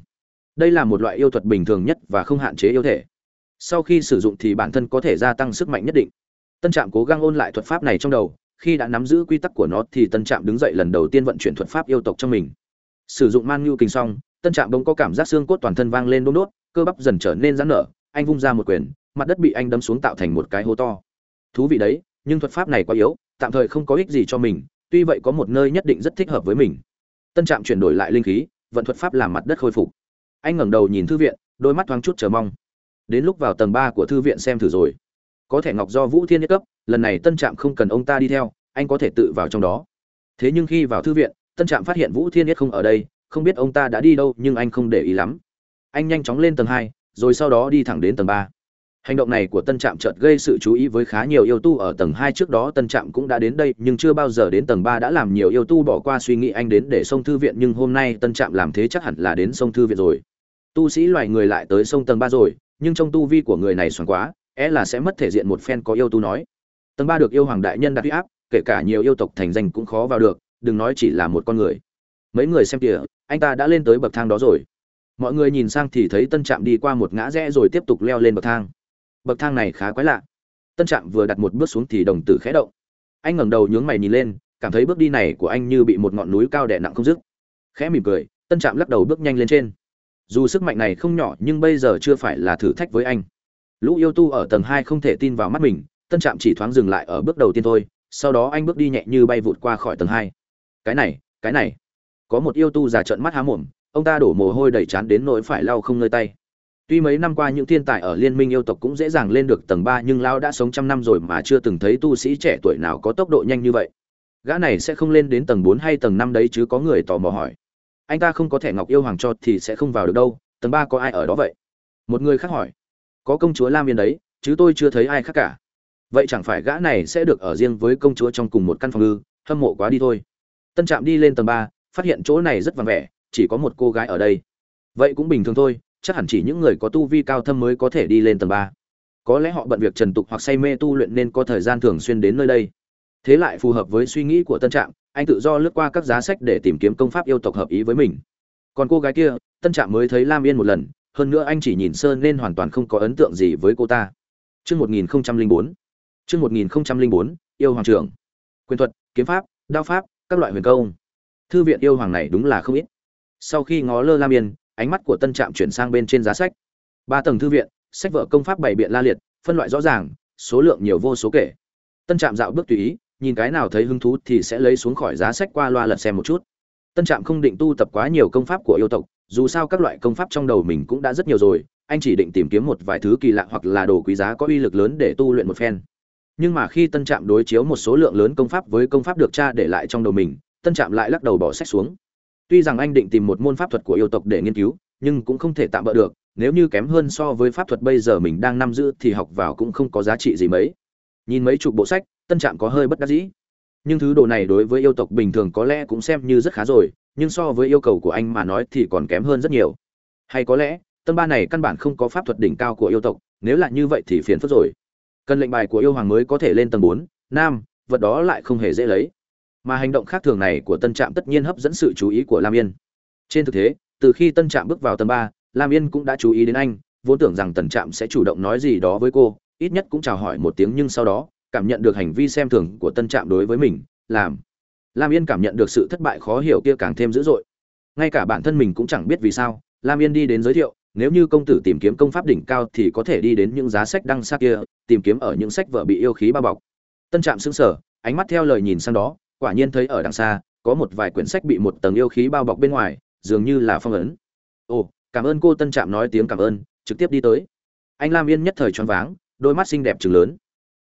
Đây là một loại yêu thuật bình thường nhất và không hạn chế yêu thể. Sau khi sử dụng thì bản thân có thể gia tăng sức mạnh nhất định. Tân trạm cố gắng ôn lại thuật pháp này trong đầu, khi đã nắm giữ quy tắc của nó thì tân trạm đứng dậy lần đầu tiên vận chuyển thuật pháp yêu tộc trong mình. Sử dụng man ngưu kình xong, tân trạm bỗng có cảm giác xương cốt toàn thân vang lên đôn đốt, cơ bắp dần trở nên giãn nở, anh vung ra một quyền, mặt đất bị anh đâm xuống tạo thành một cái hố to. Thú vị đấy, nhưng thuật pháp này quá yếu, tạm thời không có ích gì cho mình tuy vậy có một nơi nhất định rất thích hợp với mình. Tân trạm chuyển đổi lại linh khí, vận thuật pháp làm mặt đất khôi phục. Anh ngẩng đầu nhìn thư viện, đôi mắt thoáng chút chờ mong. Đến lúc vào tầng ba của thư viện xem thử rồi. Có thể ngọc do vũ thiên nhất cấp, lần này tân trạm không cần ông ta đi theo, anh có thể tự vào trong đó. Thế nhưng khi vào thư viện, tân trạm phát hiện vũ thiên nhất không ở đây, không biết ông ta đã đi đâu nhưng anh không để ý lắm. Anh nhanh chóng lên tầng hai, rồi sau đó đi thẳng đến tầng ba hành động này của tân trạm chợt gây sự chú ý với khá nhiều yêu tu ở tầng hai trước đó. Tân trạm cũng đã đến đây, nhưng chưa bao giờ đến tầng ba đã làm nhiều yêu tu bỏ qua suy nghĩ anh đến để sông thư viện, nhưng hôm nay tân trạm làm thế chắc hẳn là đến sông thư viện rồi. Tu sĩ loài người lại tới sông tầng ba rồi, nhưng trong tu vi của người này xoắn quá é e là sẽ mất thể diện một phen, có yêu tu nói. Tầng ba được yêu hoàng đại nhân đặt uy áp, kể cả nhiều yêu tộc thành danh cũng khó vào được, đừng nói chỉ là một con người. Mấy người xem kìa, anh ta đã lên tới bậc thang đó rồi. Mọi người nhìn sang thì thấy tân trạm đi qua một ngã rẽ rồi tiếp tục leo lên bậc thang bậc thang này khá quái lạ. Tân trạm vừa đặt một bước xuống thì đồng tử khẽ động. Anh ngẩng đầu nhướng mày nhìn lên, cảm thấy bước đi này của anh như bị một ngọn núi cao đè nặng không dứt. Khẽ mỉm cười, tân trạm lắc đầu bước nhanh lên trên. Dù sức mạnh này không nhỏ nhưng bây giờ chưa phải là thử thách với anh. Lũ yêu tu ở tầng hai không thể tin vào mắt mình, tân trạm chỉ thoáng dừng lại ở bước đầu tiên thôi, sau đó anh bước đi nhẹ như bay vụt qua khỏi tầng hai. Cái này cái này. Có một yêu tu già trợn mắt há mồm, ông ta đổ mồ hôi đầy chán đến nỗi phải lau không ngơi tay tuy mấy năm qua những thiên tài ở liên minh yêu tộc cũng dễ dàng lên được tầng ba, nhưng Lão đã sống trăm năm rồi mà chưa từng thấy tu sĩ trẻ tuổi nào có tốc độ nhanh như vậy. Gã này sẽ không lên đến tầng bốn hay tầng năm đấy chứ có người tò mò hỏi. Anh ta không có thẻ ngọc yêu hoàng cho thì sẽ không vào được đâu, tầng ba có ai ở đó vậy? Một người khác hỏi. Có công chúa lam yên đấy, chứ tôi chưa thấy ai khác cả. Vậy chẳng phải gã này sẽ được ở riêng với công chúa trong cùng một căn phòng ư? Hâm mộ quá đi thôi. Tân trạm đi lên tầng ba, phát hiện chỗ này rất vắng vẻ, chỉ có một cô gái ở đây. Vậy cũng bình thường thôi chắc hẳn chỉ những người có tu vi cao thâm mới có thể đi lên tầng ba có lẽ họ bận việc trần tục hoặc say mê tu luyện nên có thời gian thường xuyên đến nơi đây thế lại phù hợp với suy nghĩ của tân trạm anh tự do lướt qua các giá sách để tìm kiếm công pháp yêu tộc hợp ý với mình còn cô gái kia tân trạm mới thấy lam yên một lần hơn nữa anh chỉ nhìn sơ nên hoàn toàn không có ấn tượng gì với cô ta Trước 1004, Trước 1004, yêu hoàng trưởng. Quyền thuật, kiếm pháp, đao pháp, các loại huyền công. Thư viện yêu hoàng này đúng là không ít. Sau khi ngó lơ Lam Yên, ánh mắt của Tân Trạm chuyển sang bên trên giá sách. Ba tầng thư viện, sách vở công pháp bảy biện la liệt, phân loại rõ ràng, số lượng nhiều vô số kể. Tân Trạm dạo bước tùy ý, nhìn cái nào thấy hứng thú thì sẽ lấy xuống khỏi giá sách qua loa lật xem một chút. Tân Trạm không định tu tập quá nhiều công pháp của yêu tộc, dù sao các loại công pháp trong đầu mình cũng đã rất nhiều rồi, anh chỉ định tìm kiếm một vài thứ kỳ lạ hoặc là đồ quý giá có uy lực lớn để tu luyện một phen nhưng mà khi tân trạm đối chiếu một số lượng lớn công pháp với công pháp được cha để lại trong đầu mình tân trạm lại lắc đầu bỏ sách xuống tuy rằng anh định tìm một môn pháp thuật của yêu tộc để nghiên cứu, nhưng cũng không thể tạm bỡ được, nếu như kém hơn so với pháp thuật bây giờ mình đang nắm giữ thì học vào cũng không có giá trị gì mấy. Nhìn mấy chục bộ sách, tân trạm có hơi bất đắc dĩ. Nhưng thứ đồ này đối với yêu tộc bình thường có lẽ cũng xem như rất khá rồi, nhưng so với yêu cầu của anh mà nói thì còn kém hơn rất nhiều. Hay có lẽ, tân ba này căn bản không có pháp thuật đỉnh cao của yêu tộc, nếu là như vậy thì phiền phức rồi. Cần lệnh bài của yêu hoàng mới có thể lên tầng bốn, nam, vật đó lại không hề dễ lấy mà hành động khác thường này của tân trạm tất nhiên hấp dẫn sự chú ý của lam yên. Trên thực tế, từ khi tân trạm bước vào tầng ba lam yên cũng đã chú ý đến anh vốn tưởng rằng tần trạm sẽ chủ động nói gì đó với cô ít nhất cũng chào hỏi một tiếng nhưng sau đó cảm nhận được hành vi xem thường của tân trạm đối với mình làm lam yên cảm nhận được sự thất bại khó hiểu kia càng thêm dữ dội. Ngay cả bản thân mình cũng chẳng biết vì sao lam yên đi đến giới thiệu nếu như công tử tìm kiếm công pháp đỉnh cao thì có thể đi đến những giá sách đăng xa kia tìm kiếm ở những sách vở bị yêu khí bao bọc. Tân trạm xứng sở ánh mắt theo lời nhìn sang đó quả nhiên thấy ở đằng xa, có một vài quyển sách bị một tầng yêu khí bao bọc bên ngoài, dường như là phong ấn. Ồ, cảm ơn cô tân trạm nói tiếng cảm ơn, trực tiếp đi tới. Anh lam yên nhất thời choáng váng, đôi mắt xinh đẹp trừng lớn.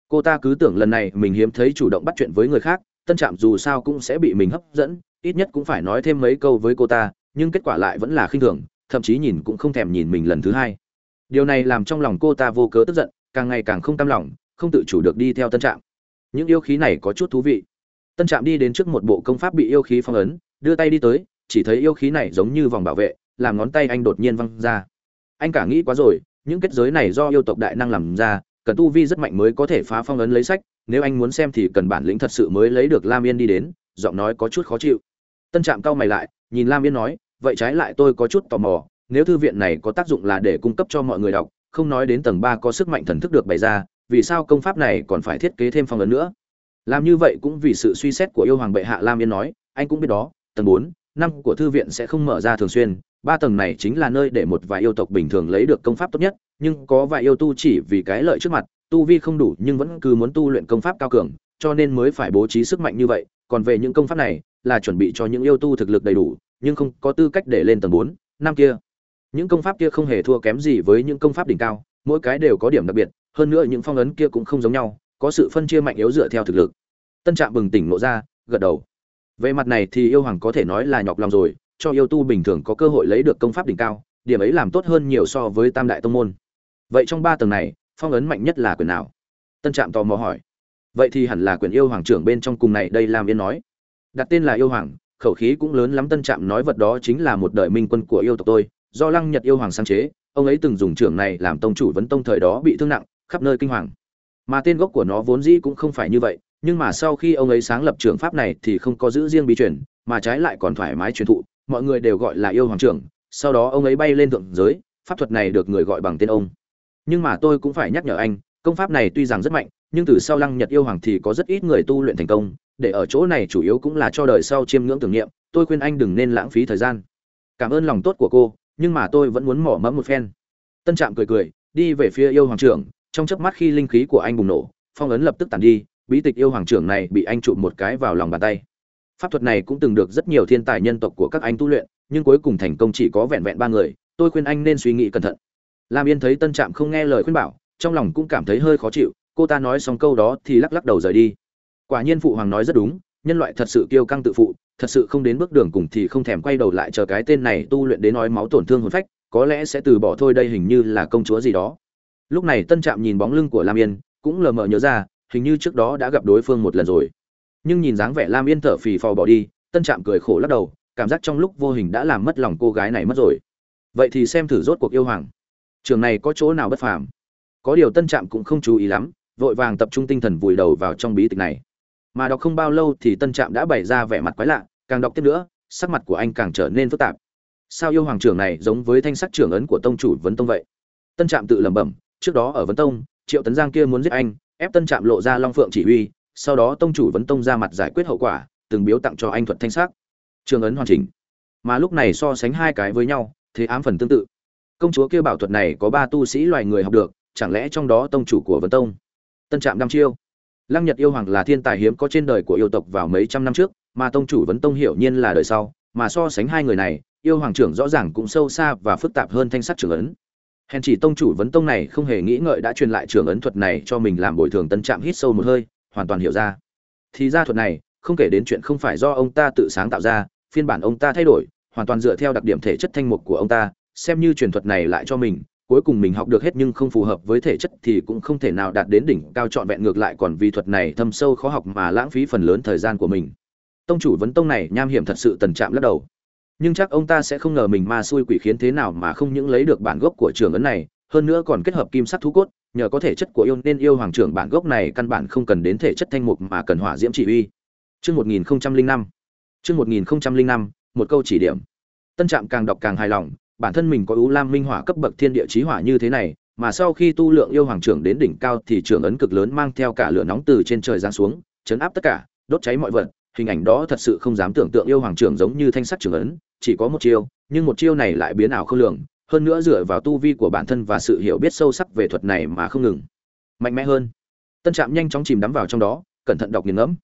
Cô ta cứ tưởng lần này mình hiếm thấy chủ động bắt chuyện với người khác, tân trạm dù sao cũng sẽ bị mình hấp dẫn, ít nhất cũng phải nói thêm mấy câu với cô ta, nhưng kết quả lại vẫn là khinh thường, thậm chí nhìn cũng không thèm nhìn mình lần thứ hai. Điều này làm trong lòng cô ta vô cớ tức giận, càng ngày càng không tâm lòng, không tự chủ được đi theo tân trạm. Những yêu khí này có chút thú vị tân trạm đi đến trước một bộ công pháp bị yêu khí phong ấn, đưa tay đi tới, chỉ thấy yêu khí này giống như vòng bảo vệ, làm ngón tay anh đột nhiên văng ra. Anh cả nghĩ quá rồi, những kết giới này do yêu tộc đại năng làm ra, cần tu vi rất mạnh mới có thể phá phong ấn lấy sách, nếu anh muốn xem thì cần bản lĩnh thật sự mới lấy được lam yên đi đến, giọng nói có chút khó chịu. Tân trạm cau mày lại, nhìn lam yên nói, vậy trái lại tôi có chút tò mò, nếu thư viện này có tác dụng là để cung cấp cho mọi người đọc, không nói đến tầng ba có sức mạnh thần thức được bày ra, vì sao công pháp này còn phải thiết kế thêm phong ấn nữa? Làm như vậy cũng vì sự suy xét của yêu hoàng bệ hạ lam yên nói, anh cũng biết đó, tầng bốn, năm của thư viện sẽ không mở ra thường xuyên, ba tầng này chính là nơi để một vài yêu tộc bình thường lấy được công pháp tốt nhất, nhưng có vài yêu tu chỉ vì cái lợi trước mặt, tu vi không đủ nhưng vẫn cứ muốn tu luyện công pháp cao cường, cho nên mới phải bố trí sức mạnh như vậy, còn về những công pháp này, là chuẩn bị cho những yêu tu thực lực đầy đủ, nhưng không có tư cách để lên tầng bốn, năm kia. Những công pháp kia không hề thua kém gì với những công pháp đỉnh cao, mỗi cái đều có điểm đặc biệt, hơn nữa những phong ấn kia cũng không giống nhau có sự phân chia mạnh yếu dựa theo thực lực. Tân trạm bừng tỉnh lộ ra, gật đầu. Về mặt này thì yêu hoàng có thể nói là nhọc lòng rồi, cho yêu tu bình thường có cơ hội lấy được công pháp đỉnh cao, điểm ấy làm tốt hơn nhiều so với tam đại tông môn. Vậy trong ba tầng này, phong ấn mạnh nhất là quyền nào? Tân trạm tò mò hỏi. Vậy thì hẳn là quyền yêu hoàng trưởng bên trong cùng này đây làm yên nói. Đặt tên là yêu hoàng, khẩu khí cũng lớn lắm, tân trạm nói vật đó chính là một đời minh quân của yêu tộc tôi. Do lăng nhật yêu hoàng sáng chế, ông ấy từng dùng trưởng này làm tông chủ vấn tông thời đó bị thương nặng, khắp nơi kinh hoàng mà tên gốc của nó vốn dĩ cũng không phải như vậy, nhưng mà sau khi ông ấy sáng lập trường pháp này thì không có giữ riêng bí truyền, mà trái lại còn thoải mái truyền thụ, mọi người đều gọi là yêu hoàng trưởng. Sau đó ông ấy bay lên thượng giới, pháp thuật này được người gọi bằng tên ông. Nhưng mà tôi cũng phải nhắc nhở anh, công pháp này tuy rằng rất mạnh, nhưng từ sau lăng nhật yêu hoàng thì có rất ít người tu luyện thành công, để ở chỗ này chủ yếu cũng là cho đời sau chiêm ngưỡng tưởng niệm, tôi khuyên anh đừng nên lãng phí thời gian. Cảm ơn lòng tốt của cô, nhưng mà tôi vẫn muốn mỏ mẫm một phen. Tân trạm cười cười, đi về phía yêu hoàng trưởng trong chớp mắt khi linh khí của anh bùng nổ, phong ấn lập tức tàn đi, bí tịch yêu hoàng trưởng này bị anh chụp một cái vào lòng bàn tay. Pháp thuật này cũng từng được rất nhiều thiên tài nhân tộc của các anh tu luyện, nhưng cuối cùng thành công chỉ có vẹn vẹn ba người, tôi khuyên anh nên suy nghĩ cẩn thận. Lam yên thấy tân trạm không nghe lời khuyên bảo, trong lòng cũng cảm thấy hơi khó chịu, cô ta nói xong câu đó thì lắc lắc đầu rời đi. Quả nhiên phụ hoàng nói rất đúng, nhân loại thật sự kiêu căng tự phụ, thật sự không đến bước đường cùng thì không thèm quay đầu lại chờ cái tên này tu luyện đến nói máu tổn thương hồn phách, có lẽ sẽ từ bỏ thôi đây hình như là công chúa gì đó lúc này tân trạm nhìn bóng lưng của lam yên, cũng lờ mờ nhớ ra, hình như trước đó đã gặp đối phương một lần rồi. Nhưng nhìn dáng vẻ lam yên thở phì phò bỏ đi, tân trạm cười khổ lắc đầu, cảm giác trong lúc vô hình đã làm mất lòng cô gái này mất rồi. Vậy thì xem thử rốt cuộc yêu hoàng. Trường này có chỗ nào bất phàm? Có điều tân trạm cũng không chú ý lắm, vội vàng tập trung tinh thần vùi đầu vào trong bí tịch này. Mà đọc không bao lâu thì tân trạm đã bày ra vẻ mặt quái lạ, càng đọc tiếp nữa, sắc mặt của anh càng trở nên phức tạp. Sao yêu hoàng trưởng này giống với thanh sắc trưởng ấn của tông chủ vấn tông vậy? Tân trạm tự lẩm bẩm trước đó ở vấn tông, triệu tấn giang kia muốn giết anh, ép tân trạm lộ ra long phượng chỉ huy, sau đó tông chủ vấn tông ra mặt giải quyết hậu quả, từng biếu tặng cho anh thuật thanh sắc. Trường ấn hoàn chỉnh. Mà lúc này so sánh hai cái với nhau, thế ám phần tương tự. Công chúa kia bảo thuật này có ba tu sĩ loài người học được, chẳng lẽ trong đó tông chủ của vấn tông? Tân trạm đăm chiêu. Lăng nhật yêu hoàng là thiên tài hiếm có trên đời của yêu tộc vào mấy trăm năm trước, mà tông chủ vấn tông hiểu nhiên là đời sau, mà so sánh hai người này, yêu hoàng trưởng rõ ràng cũng sâu xa và phức tạp hơn thanh sắc trưởng ấn hèn chỉ tông chủ vấn tông này không hề nghĩ ngợi đã truyền lại trường ấn thuật này cho mình làm bồi thường tân trạm hít sâu một hơi, hoàn toàn hiểu ra. Thì ra thuật này, không kể đến chuyện không phải do ông ta tự sáng tạo ra, phiên bản ông ta thay đổi, hoàn toàn dựa theo đặc điểm thể chất thanh mục của ông ta, xem như truyền thuật này lại cho mình, cuối cùng mình học được hết nhưng không phù hợp với thể chất thì cũng không thể nào đạt đến đỉnh cao trọn vẹn, ngược lại còn vì thuật này thâm sâu khó học mà lãng phí phần lớn thời gian của mình. Tông chủ vấn tông này nham hiểm thật sự tần chạm lắc đầu nhưng chắc ông ta sẽ không ngờ mình ma xui quỷ khiến thế nào mà không những lấy được bản gốc của trường ấn này, hơn nữa còn kết hợp kim sắc thú cốt, nhờ có thể chất của yêu nên yêu hoàng trưởng bản gốc này căn bản không cần đến thể chất thanh mục mà cần hỏa diễm chỉ uy chương một nghìn năm, chương một nghìn năm, một câu chỉ điểm. Tân trạm càng đọc càng hài lòng, bản thân mình có ưu lam minh hỏa cấp bậc thiên địa chí hỏa như thế này, mà sau khi tu lượng yêu hoàng trưởng đến đỉnh cao thì trưởng ấn cực lớn mang theo cả lửa nóng từ trên trời giáng xuống, chấn áp tất cả, đốt cháy mọi vật hình ảnh đó thật sự không dám tưởng tượng yêu hoàng trưởng giống như thanh sắt trưởng ấn, chỉ có một chiêu, nhưng một chiêu này lại biến ảo không lường, hơn nữa dựa vào tu vi của bản thân và sự hiểu biết sâu sắc về thuật này mà không ngừng. Mạnh mẽ hơn. Tân trạm nhanh chóng chìm đắm vào trong đó, cẩn thận đọc nghiền ngẫm.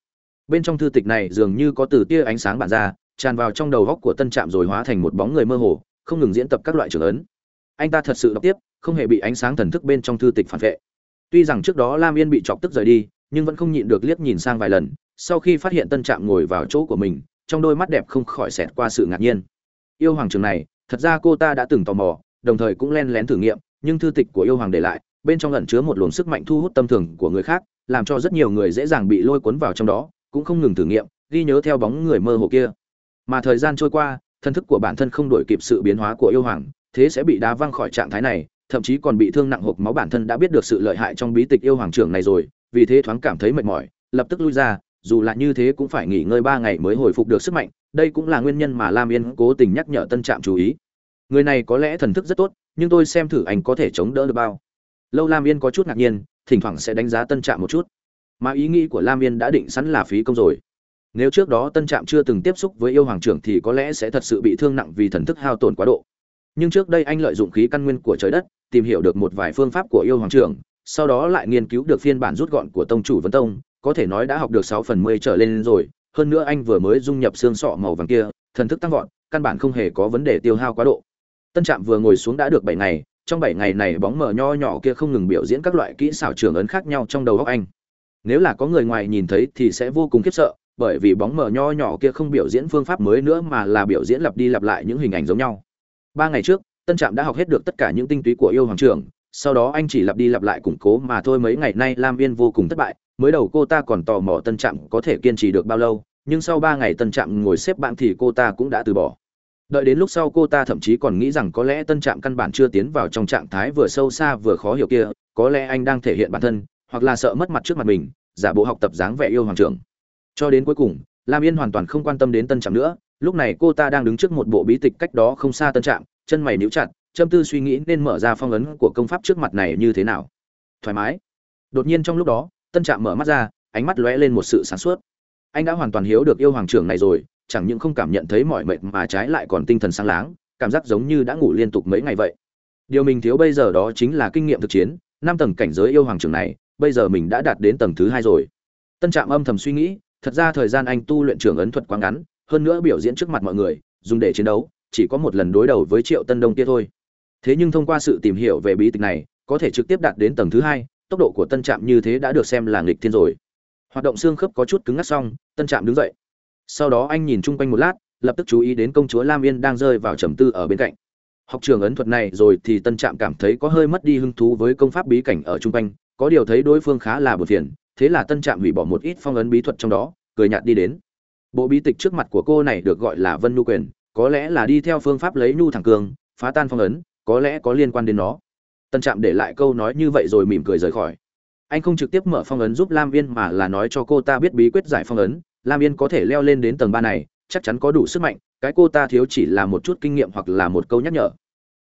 Bên trong thư tịch này dường như có từ tia ánh sáng bản ra, tràn vào trong đầu góc của tân trạm rồi hóa thành một bóng người mơ hồ, không ngừng diễn tập các loại trưởng ấn. Anh ta thật sự đọc tiếp, không hề bị ánh sáng thần thức bên trong thư tịch phản vệ. Tuy rằng trước đó lam yên bị chọc tức rời đi, nhưng vẫn không nhịn được liếc nhìn sang vài lần sau khi phát hiện tân trạm ngồi vào chỗ của mình, trong đôi mắt đẹp không khỏi xẹt qua sự ngạc nhiên. Yêu hoàng trường này, thật ra cô ta đã từng tò mò, đồng thời cũng len lén thử nghiệm, nhưng thư tịch của yêu hoàng để lại, bên trong ẩn chứa một luồng sức mạnh thu hút tâm thường của người khác, làm cho rất nhiều người dễ dàng bị lôi cuốn vào trong đó, cũng không ngừng thử nghiệm, ghi nhớ theo bóng người mơ hồ kia. Mà thời gian trôi qua, thân thức của bản thân không đổi kịp sự biến hóa của yêu hoàng, thế sẽ bị đá văng khỏi trạng thái này, thậm chí còn bị thương nặng hộp máu bản thân đã biết được sự lợi hại trong bí tịch yêu hoàng trưởng này rồi, vì thế thoáng cảm thấy mệt mỏi, lập tức lui ra dù là như thế cũng phải nghỉ ngơi ba ngày mới hồi phục được sức mạnh, đây cũng là nguyên nhân mà lam yên cố tình nhắc nhở tân trạm chú ý. Người này có lẽ thần thức rất tốt, nhưng tôi xem thử anh có thể chống đỡ được bao. Lâu lam yên có chút ngạc nhiên, thỉnh thoảng sẽ đánh giá tân trạm một chút. Mà ý nghĩ của lam yên đã định sẵn là phí công rồi. Nếu trước đó tân trạm chưa từng tiếp xúc với yêu hoàng trưởng thì có lẽ sẽ thật sự bị thương nặng vì thần thức hao tổn quá độ. Nhưng trước đây anh lợi dụng khí căn nguyên của trời đất, tìm hiểu được một vài phương pháp của yêu hoàng trưởng, sau đó lại nghiên cứu được phiên bản rút gọn của tông chủ vấn tông có thể nói đã học được sáu phần mười trở lên rồi, hơn nữa anh vừa mới dung nhập xương sọ màu vàng kia, thần thức tăng vọt, căn bản không hề có vấn đề tiêu hao quá độ tân trạm vừa ngồi xuống đã được bảy ngày, trong bảy ngày này bóng mờ nho nhỏ kia không ngừng biểu diễn các loại kỹ xảo trưởng ấn khác nhau trong đầu óc anh nếu là có người ngoài nhìn thấy thì sẽ vô cùng khiếp sợ, bởi vì bóng mờ nho nhỏ kia không biểu diễn phương pháp mới nữa mà là biểu diễn lặp đi lặp lại những hình ảnh giống nhau ba ngày trước, tân trạm đã học hết được tất cả những tinh túy của yêu hoàng trưởng sau đó anh chỉ lặp đi lặp lại củng cố mà thôi mấy ngày nay lam viên vô cùng thất bại. Mới đầu cô ta còn tò mò tân trạm có thể kiên trì được bao lâu, nhưng sau ba ngày tân trạm ngồi xếp bạn thì cô ta cũng đã từ bỏ. Đợi đến lúc sau cô ta thậm chí còn nghĩ rằng có lẽ tân trạm căn bản chưa tiến vào trong trạng thái vừa sâu xa vừa khó hiểu kia, có lẽ anh đang thể hiện bản thân, hoặc là sợ mất mặt trước mặt mình, giả bộ học tập dáng vẻ yêu hoàng trưởng. Cho đến cuối cùng, lam yên hoàn toàn không quan tâm đến tân trạm nữa, lúc này cô ta đang đứng trước một bộ bí tịch cách đó không xa tân trạm, chân mày níu chặt châm tư suy nghĩ nên mở ra phong ấn của công pháp trước mặt này như thế nào. Thoải mái. Đột nhiên trong lúc đó, tân trạm mở mắt ra, ánh mắt lóe lên một sự sáng suốt. Anh đã hoàn toàn hiếu được yêu hoàng trưởng này rồi, chẳng những không cảm nhận thấy mỏi mệt mà trái lại còn tinh thần sáng láng, cảm giác giống như đã ngủ liên tục mấy ngày vậy. Điều mình thiếu bây giờ đó chính là kinh nghiệm thực chiến, năm tầng cảnh giới yêu hoàng trưởng này, bây giờ mình đã đạt đến tầng thứ hai rồi. Tân trạm âm thầm suy nghĩ, thật ra thời gian anh tu luyện trưởng ấn thuật quá ngắn, hơn nữa biểu diễn trước mặt mọi người, dùng để chiến đấu, chỉ có một lần đối đầu với triệu tân đông kia thôi thế nhưng thông qua sự tìm hiểu về bí tịch này, có thể trực tiếp đạt đến tầng thứ hai, tốc độ của tân trạm như thế đã được xem là nghịch thiên rồi. Hoạt động xương khớp có chút cứng ngắc xong, tân trạm đứng dậy. Sau đó anh nhìn chung quanh một lát, lập tức chú ý đến công chúa lam yên đang rơi vào trầm tư ở bên cạnh. Học trường ấn thuật này rồi thì tân trạm cảm thấy có hơi mất đi hứng thú với công pháp bí cảnh ở chung quanh, có điều thấy đối phương khá là bột phiền, thế là tân trạm hủy bỏ một ít phong ấn bí thuật trong đó, cười nhạt đi đến. Bộ bí tịch trước mặt của cô này được gọi là vân nhu quyền, có lẽ là đi theo phương pháp lấy nhu thẳng cường, phá tan phong ấn có lẽ có liên quan đến nó. Tân trạm để lại câu nói như vậy rồi mỉm cười rời khỏi. Anh không trực tiếp mở phong ấn giúp lam viên mà là nói cho cô ta biết bí quyết giải phong ấn. Lam yên có thể leo lên đến tầng ba này, chắc chắn có đủ sức mạnh. Cái cô ta thiếu chỉ là một chút kinh nghiệm hoặc là một câu nhắc nhở.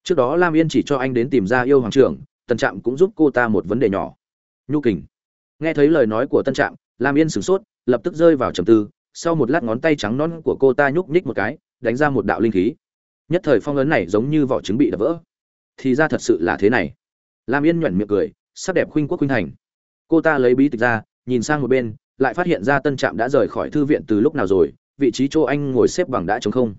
Trước đó lam yên chỉ cho anh đến tìm ra yêu hoàng trưởng, tân trạm cũng giúp cô ta một vấn đề nhỏ. Nhu kình. Nghe thấy lời nói của tân trạm, lam yên sửng sốt, lập tức rơi vào trầm tư. Sau một lát ngón tay trắng non của cô ta nhúc nhích một cái, đánh ra một đạo linh khí. Nhất thời phong ấn này giống như vỏ trứng bị đập vỡ thì ra thật sự là thế này. Lam yên nhoẻn miệng cười, sắc đẹp khuynh quốc khuynh thành. Cô ta lấy bí tịch ra, nhìn sang một bên, lại phát hiện ra tân trạm đã rời khỏi thư viện từ lúc nào rồi, vị trí chỗ anh ngồi xếp bằng đã trống không.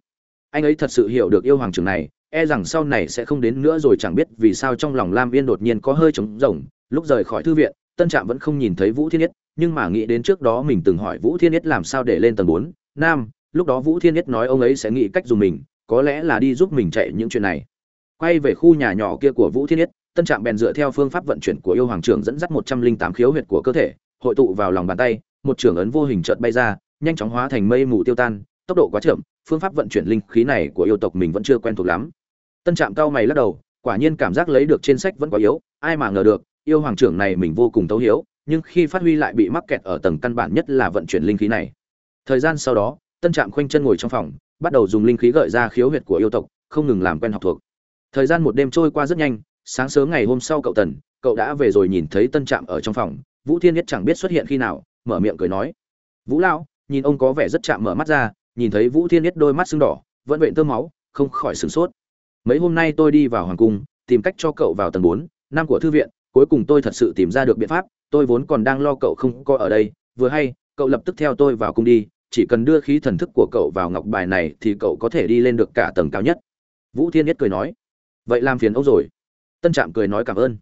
Anh ấy thật sự hiểu được yêu hoàng trường này e rằng sau này sẽ không đến nữa rồi chẳng biết vì sao trong lòng lam yên đột nhiên có hơi trống rỗng. Lúc rời khỏi thư viện, tân trạm vẫn không nhìn thấy vũ thiên nhất nhưng mà nghĩ đến trước đó mình từng hỏi vũ thiên nhất làm sao để lên tầng bốn, nam, lúc đó vũ thiên nhất nói ông ấy sẽ nghĩ cách dùng mình, có lẽ là đi giúp mình chạy những chuyện này quay về khu nhà nhỏ kia của vũ thiên nhất tân trạm bèn dựa theo phương pháp vận chuyển của yêu hoàng trưởng dẫn dắt một trăm linh tám khiếu huyệt của cơ thể, hội tụ vào lòng bàn tay, một trưởng ấn vô hình chợt bay ra, nhanh chóng hóa thành mây mù tiêu tan, tốc độ quá chậm, phương pháp vận chuyển linh khí này của yêu tộc mình vẫn chưa quen thuộc lắm. Tân trạm cao mày lắc đầu, quả nhiên cảm giác lấy được trên sách vẫn quá yếu, ai mà ngờ được, yêu hoàng trưởng này mình vô cùng tấu hiếu nhưng khi phát huy lại bị mắc kẹt ở tầng căn bản nhất là vận chuyển linh khí này. Thời gian sau đó, tân trạm khoanh chân ngồi trong phòng, bắt đầu dùng linh khí gợi ra khiếu huyệt của yêu tộc, không ngừng làm quen học thuộc thời gian một đêm trôi qua rất nhanh, sáng sớm ngày hôm sau cậu tần, cậu đã về rồi nhìn thấy tân trạm ở trong phòng, vũ thiên nhất chẳng biết xuất hiện khi nào, mở miệng cười nói. Vũ lão, nhìn ông có vẻ rất chạm mở mắt ra, nhìn thấy vũ thiên nhất đôi mắt sưng đỏ, vẫn vện tơ máu, không khỏi sửng sốt. Mấy hôm nay tôi đi vào hoàng cung, tìm cách cho cậu vào tầng bốn, năm của thư viện, cuối cùng tôi thật sự tìm ra được biện pháp, tôi vốn còn đang lo cậu không có ở đây, vừa hay, cậu lập tức theo tôi vào cung đi, chỉ cần đưa khí thần thức của cậu vào ngọc bài này thì cậu có thể đi lên được cả tầng cao nhất. Vũ thiên nhất cười nói vậy làm phiền ông rồi. Tân trạm cười nói cảm ơn.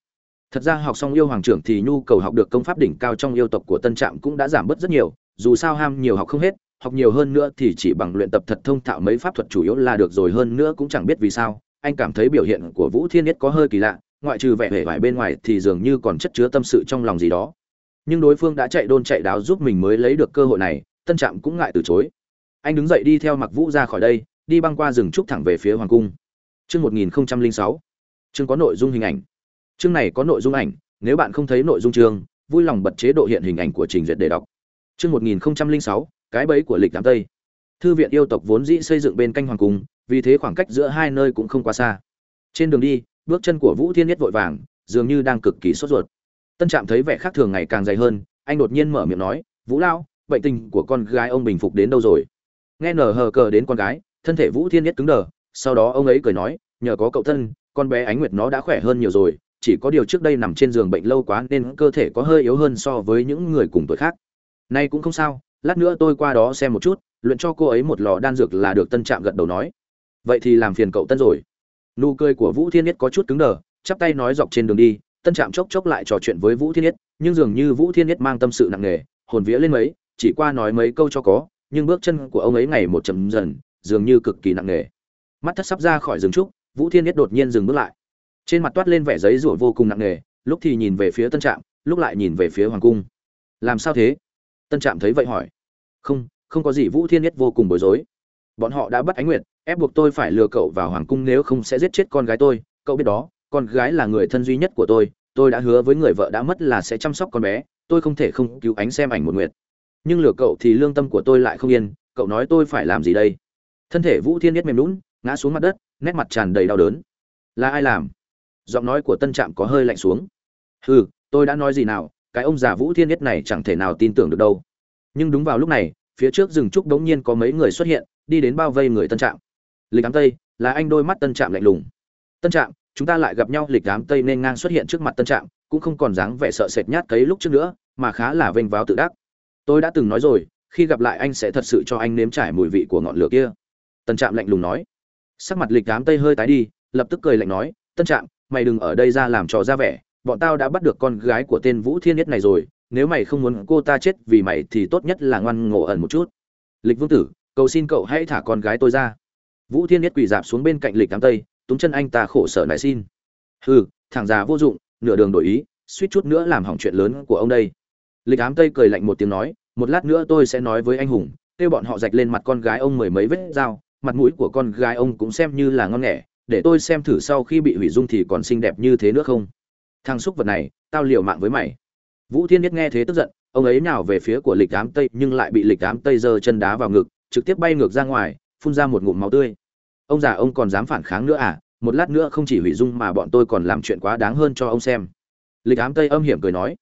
Thật ra học xong yêu hoàng trưởng thì nhu cầu học được công pháp đỉnh cao trong yêu tộc của tân trạm cũng đã giảm bớt rất nhiều, dù sao ham nhiều học không hết, học nhiều hơn nữa thì chỉ bằng luyện tập thật thông thạo mấy pháp thuật chủ yếu là được rồi hơn nữa cũng chẳng biết vì sao, anh cảm thấy biểu hiện của vũ thiên nhất có hơi kỳ lạ, ngoại trừ vẻ vẻ vải bên ngoài thì dường như còn chất chứa tâm sự trong lòng gì đó. Nhưng đối phương đã chạy đôn chạy đáo giúp mình mới lấy được cơ hội này, tân trạm cũng ngại từ chối. Anh đứng dậy đi theo mặc vũ ra khỏi đây, đi băng qua rừng trúc thẳng về phía hoàng cung chương một nghìn sáu. Chương có nội dung hình ảnh. Chương này có nội dung ảnh, nếu bạn không thấy nội dung chương, vui lòng bật chế độ hiện hình ảnh của trình duyệt để đọc. Chương một nghìn sáu, cái bẫy của lịch đám tây. Thư viện yêu tộc vốn dĩ xây dựng bên canh hoàng cung, vì thế khoảng cách giữa hai nơi cũng không quá xa. Trên đường đi, bước chân của vũ thiên nhất vội vàng, dường như đang cực kỳ sốt ruột. Tân trạm thấy vẻ khác thường ngày càng dày hơn, anh đột nhiên mở miệng nói, vũ lao, bệnh tình của con gái ông bình phục đến đâu rồi? Nghe nở hờ cờ đến con gái, thân thể vũ thiên nhất cứng đờ sau đó ông ấy cười nói, nhờ có cậu thân, con bé ánh nguyệt nó đã khỏe hơn nhiều rồi, chỉ có điều trước đây nằm trên giường bệnh lâu quá nên cơ thể có hơi yếu hơn so với những người cùng tuổi khác. Nay cũng không sao, lát nữa tôi qua đó xem một chút, luyện cho cô ấy một lò đan dược là được. Tân trạm gật đầu nói. Vậy thì làm phiền cậu tân rồi. Nụ cười của vũ thiên nhất có chút cứng đờ, chắp tay nói dọc trên đường đi, tân trạm chốc chốc lại trò chuyện với vũ thiên nhất nhưng dường như vũ thiên nhất mang tâm sự nặng nề, hồn vía lên mấy, chỉ qua nói mấy câu cho có, nhưng bước chân của ông ấy ngày một chậm dần, dường như cực kỳ nặng nề mắt thất sắp ra khỏi rừng trúc, vũ thiên nhất đột nhiên dừng bước lại. Trên mặt toát lên vẻ giấy rủa vô cùng nặng nề, lúc thì nhìn về phía tân trạm, lúc lại nhìn về phía hoàng cung. Làm sao thế? Tân trạm thấy vậy hỏi. Không không có gì, vũ thiên nhất vô cùng bối rối. Bọn họ đã bắt ánh nguyệt, ép buộc tôi phải lừa cậu vào hoàng cung nếu không sẽ giết chết con gái tôi. Cậu biết đó, con gái là người thân duy nhất của tôi tôi đã hứa với người vợ đã mất là sẽ chăm sóc con bé, tôi không thể không cứu ánh xem ảnh một nguyệt. Nhưng lừa cậu thì lương tâm của tôi lại không yên, cậu nói tôi phải làm gì đây? Thân thể vũ thiên nhất mềm lún ngã xuống mặt đất, nét mặt tràn đầy đau đớn. Là ai làm? Giọng nói của tân trạm có hơi lạnh xuống. Hừ, tôi đã nói gì nào, cái ông già vũ thiên nhất này chẳng thể nào tin tưởng được đâu. Nhưng đúng vào lúc này, phía trước rừng trúc đống nhiên có mấy người xuất hiện, đi đến bao vây người tân trạm. Lịch ám tây, là anh đôi mắt tân trạm lạnh lùng. Tân trạm, chúng ta lại gặp nhau, lịch ám tây nên ngang xuất hiện trước mặt tân trạm, cũng không còn dáng vẻ sợ sệt nhát cấy lúc trước nữa, mà khá là vênh váo tự đắc. Tôi đã từng nói rồi, khi gặp lại anh sẽ thật sự cho anh nếm trải mùi vị của ngọn lửa kia. Tân trạm lạnh lùng nói sắc mặt lịch đám tây hơi tái đi lập tức cười lạnh nói tân trạng, mày đừng ở đây ra làm trò ra vẻ bọn tao đã bắt được con gái của tên vũ thiên nhất này rồi nếu mày không muốn cô ta chết vì mày thì tốt nhất là ngoan ngộ ẩn một chút. Lịch vương tử cầu xin cậu hãy thả con gái tôi ra. Vũ thiên nhất quỳ dạp xuống bên cạnh lịch đám tây túng chân anh ta khổ sở nại xin. Hừ thằng già vô dụng nửa đường đổi ý suýt chút nữa làm hỏng chuyện lớn của ông đây. Lịch ám tây cười lạnh một tiếng nói một lát nữa tôi sẽ nói với anh hùng kêu bọn họ rạch lên mặt con gái ông mười mấy vết dao mặt mũi của con gái ông cũng xem như là ngon nghẻ để tôi xem thử sau khi bị hủy dung thì còn xinh đẹp như thế nữa không? Thằng xúc vật này tao liều mạng với mày. Vũ thiên nhất nghe thế tức giận ông ấy nào về phía của lịch ám tây nhưng lại bị lịch ám tây giơ chân đá vào ngực trực tiếp bay ngược ra ngoài phun ra một ngụm máu tươi. Ông già ông còn dám phản kháng nữa à? Một lát nữa không chỉ hủy dung mà bọn tôi còn làm chuyện quá đáng hơn cho ông xem. Lịch ám tây âm hiểm cười nói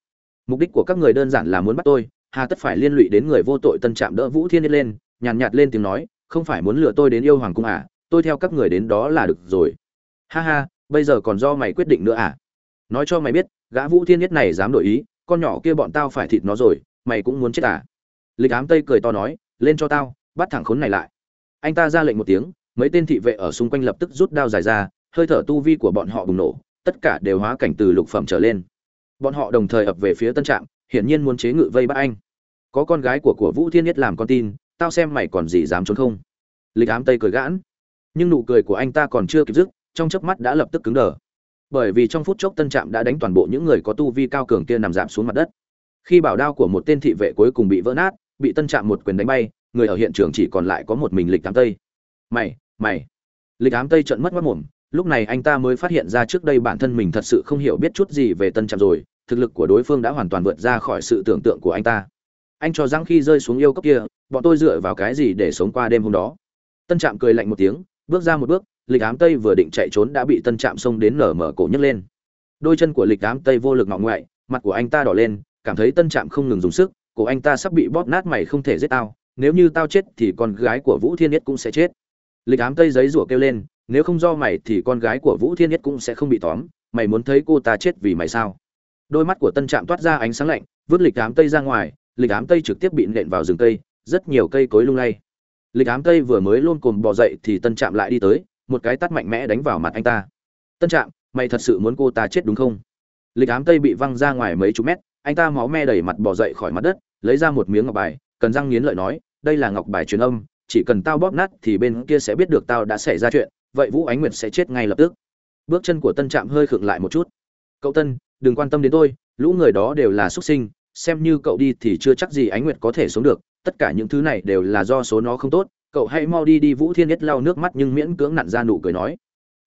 mục đích của các người đơn giản là muốn bắt tôi hà tất phải liên lụy đến người vô tội tân trạm đỡ vũ thiên lên nhàn nhạt, nhạt lên tiếng nói không phải muốn lừa tôi đến yêu hoàng cung à tôi theo các người đến đó là được rồi. Ha ha, bây giờ còn do mày quyết định nữa à? Nói cho mày biết, gã vũ thiên nhất này dám đổi ý, con nhỏ kia bọn tao phải thịt nó rồi, mày cũng muốn chết à? Lịch ám tây cười to nói, lên cho tao, bắt thẳng khốn này lại. Anh ta ra lệnh một tiếng, mấy tên thị vệ ở xung quanh lập tức rút đao dài ra, hơi thở tu vi của bọn họ bùng nổ, tất cả đều hóa cảnh từ lục phẩm trở lên. Bọn họ đồng thời ập về phía tân trạm, hiển nhiên muốn chế ngự vây bắt anh. Có con gái của của vũ thiên nhất làm con tin tao xem mày còn gì dám trốn không? Lịch ám tây cười gãn. Nhưng nụ cười của anh ta còn chưa kịp dứt, trong chớp mắt đã lập tức cứng đờ. Bởi vì trong phút chốc tân trạm đã đánh toàn bộ những người có tu vi cao cường kia nằm giảm xuống mặt đất. Khi bảo đao của một tên thị vệ cuối cùng bị vỡ nát, bị tân trạm một quyền đánh bay, người ở hiện trường chỉ còn lại có một mình lịch ám tây. Mày mày. Lịch ám tây trận mất mất mồm, lúc này anh ta mới phát hiện ra trước đây bản thân mình thật sự không hiểu biết chút gì về tân trạm rồi, thực lực của đối phương đã hoàn toàn vượt ra khỏi sự tưởng tượng của anh ta. Anh cho rằng khi rơi xuống yêu cấp kia bọn tôi dựa vào cái gì để sống qua đêm hôm đó? Tân trạm cười lạnh một tiếng, bước ra một bước, lịch ám tây vừa định chạy trốn đã bị tân trạm xông đến nở mở cổ nhấc lên. Đôi chân của lịch ám tây vô lực ngọ ngoại, mặt của anh ta đỏ lên, cảm thấy tân trạm không ngừng dùng sức, cổ anh ta sắp bị bóp nát mày không thể giết tao, nếu như tao chết thì con gái của vũ thiên nhất cũng sẽ chết. Lịch ám tây giấy rủa kêu lên, nếu không do mày thì con gái của vũ thiên nhất cũng sẽ không bị tóm, mày muốn thấy cô ta chết vì mày sao? Đôi mắt của tân trạm toát ra ánh sáng lạnh, vứt lịch ám tây ra ngoài, lịch ám tây trực tiếp bị nện vào rừng tây rất nhiều cây cối lung lay. Lịch ám tây vừa mới lôn cồm bò dậy thì tân trạm lại đi tới, một cái tắt mạnh mẽ đánh vào mặt anh ta. Tân trạm, mày thật sự muốn cô ta chết đúng không? Lịch ám tây bị văng ra ngoài mấy chục mét, anh ta máu me đầy mặt bò dậy khỏi mặt đất, lấy ra một miếng ngọc bài, cần răng nghiến lợi nói, đây là ngọc bài truyền âm, chỉ cần tao bóp nát thì bên kia sẽ biết được tao đã xảy ra chuyện, vậy vũ ánh nguyệt sẽ chết ngay lập tức. Bước chân của tân trạm hơi khựng lại một chút. Cậu tân, đừng quan tâm đến tôi, lũ người đó đều là xuất sinh, xem như cậu đi thì chưa chắc gì ánh nguyệt có thể sống được tất cả những thứ này đều là do số nó không tốt, cậu hãy mau đi đi, vũ thiên nhất lau nước mắt nhưng miễn cưỡng nặn ra nụ cười nói.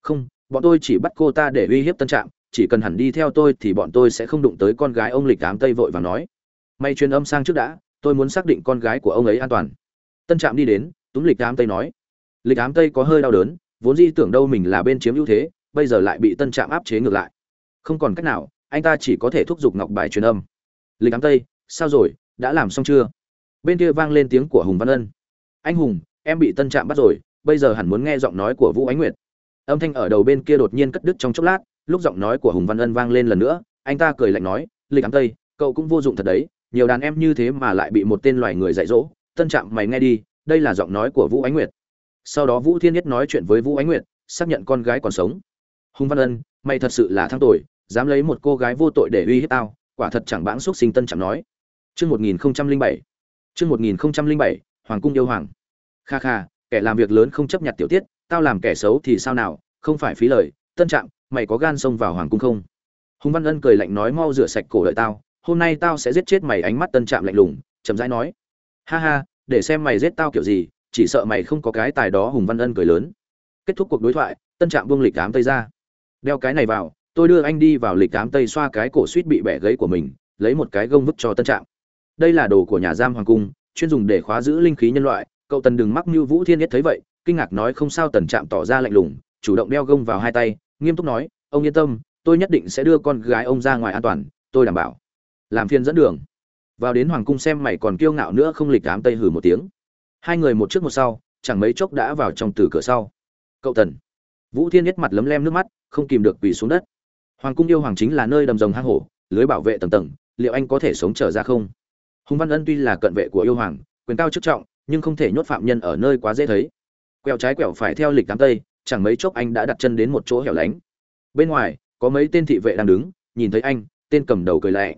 Không, bọn tôi chỉ bắt cô ta để uy hiếp tân trạm, chỉ cần hẳn đi theo tôi thì bọn tôi sẽ không đụng tới con gái ông lịch đám tây vội và nói. May truyền âm sang trước đã, tôi muốn xác định con gái của ông ấy an toàn. Tân trạm đi đến, túm lịch ám tây nói. Lịch ám tây có hơi đau đớn, vốn di tưởng đâu mình là bên chiếm ưu thế, bây giờ lại bị tân trạm áp chế ngược lại. Không còn cách nào, anh ta chỉ có thể thúc giục ngọc bài truyền âm. Lịch ám tây, sao rồi, đã làm xong chưa? Bên kia vang lên tiếng của hùng văn ân. Anh hùng, em bị tân trạm bắt rồi, bây giờ hẳn muốn nghe giọng nói của vũ ánh nguyệt. Âm thanh ở đầu bên kia đột nhiên cất đứt trong chốc lát, lúc giọng nói của hùng văn ân vang lên lần nữa, anh ta cười lạnh nói, lịch ám tây, cậu cũng vô dụng thật đấy, nhiều đàn em như thế mà lại bị một tên loài người dạy dỗ, tân trạm mày nghe đi, đây là giọng nói của vũ ánh nguyệt. Sau đó vũ thiên nhất nói chuyện với vũ ánh nguyệt, xác nhận con gái còn sống. Hùng văn ân, mày thật sự là thăng tội, dám lấy một cô gái vô tội để uy hiếp tao, quả thật chẳng bãng xúc sinh tân trạm nói. Trước 1007. Chương 1007, Hoàng cung yêu hoàng. Kha kha, kẻ làm việc lớn không chấp nhận tiểu tiết, tao làm kẻ xấu thì sao nào, không phải phí lời, Tân Trạm, mày có gan xông vào hoàng cung không? Hùng Văn Ân cười lạnh nói mau rửa sạch cổ đợi tao, hôm nay tao sẽ giết chết mày ánh mắt Tân Trạm lạnh lùng, chậm rãi nói. Ha ha, để xem mày giết tao kiểu gì, chỉ sợ mày không có cái tài đó Hùng Văn Ân cười lớn. Kết thúc cuộc đối thoại, Tân Trạm buông lịch ám tây ra. Đeo cái này vào, tôi đưa anh đi vào lịch ám tây xoa cái cổ suýt bị bẻ gãy của mình, lấy một cái gông vứt cho Tân Trạm đây là đồ của nhà giam hoàng cung, chuyên dùng để khóa giữ linh khí nhân loại. Cậu tần đừng mắc mưu vũ thiên nhất thấy vậy, kinh ngạc nói không sao tần trạm tỏ ra lạnh lùng, chủ động đeo gông vào hai tay, nghiêm túc nói, ông yên tâm, tôi nhất định sẽ đưa con gái ông ra ngoài an toàn, tôi đảm bảo. Làm phiên dẫn đường. Vào đến hoàng cung xem mày còn kiêu ngạo nữa không lịch ám tây hử một tiếng. Hai người một trước một sau, chẳng mấy chốc đã vào trong từ cửa sau. Cậu tần. Vũ thiên nhất mặt lấm lem nước mắt, không kìm được quỳ xuống đất. Hoàng cung yêu hoàng chính là nơi đầm rồng hang hổ, lưới bảo vệ tầng tầng, liệu anh có thể sống trở ra không? Hùng văn ân tuy là cận vệ của yêu hoàng, quyền cao chức trọng, nhưng không thể nhốt phạm nhân ở nơi quá dễ thấy. Quẹo trái quẹo phải theo lịch đám tây, chẳng mấy chốc anh đã đặt chân đến một chỗ hẻo lánh. Bên ngoài, có mấy tên thị vệ đang đứng, nhìn thấy anh, tên cầm đầu cười lẹ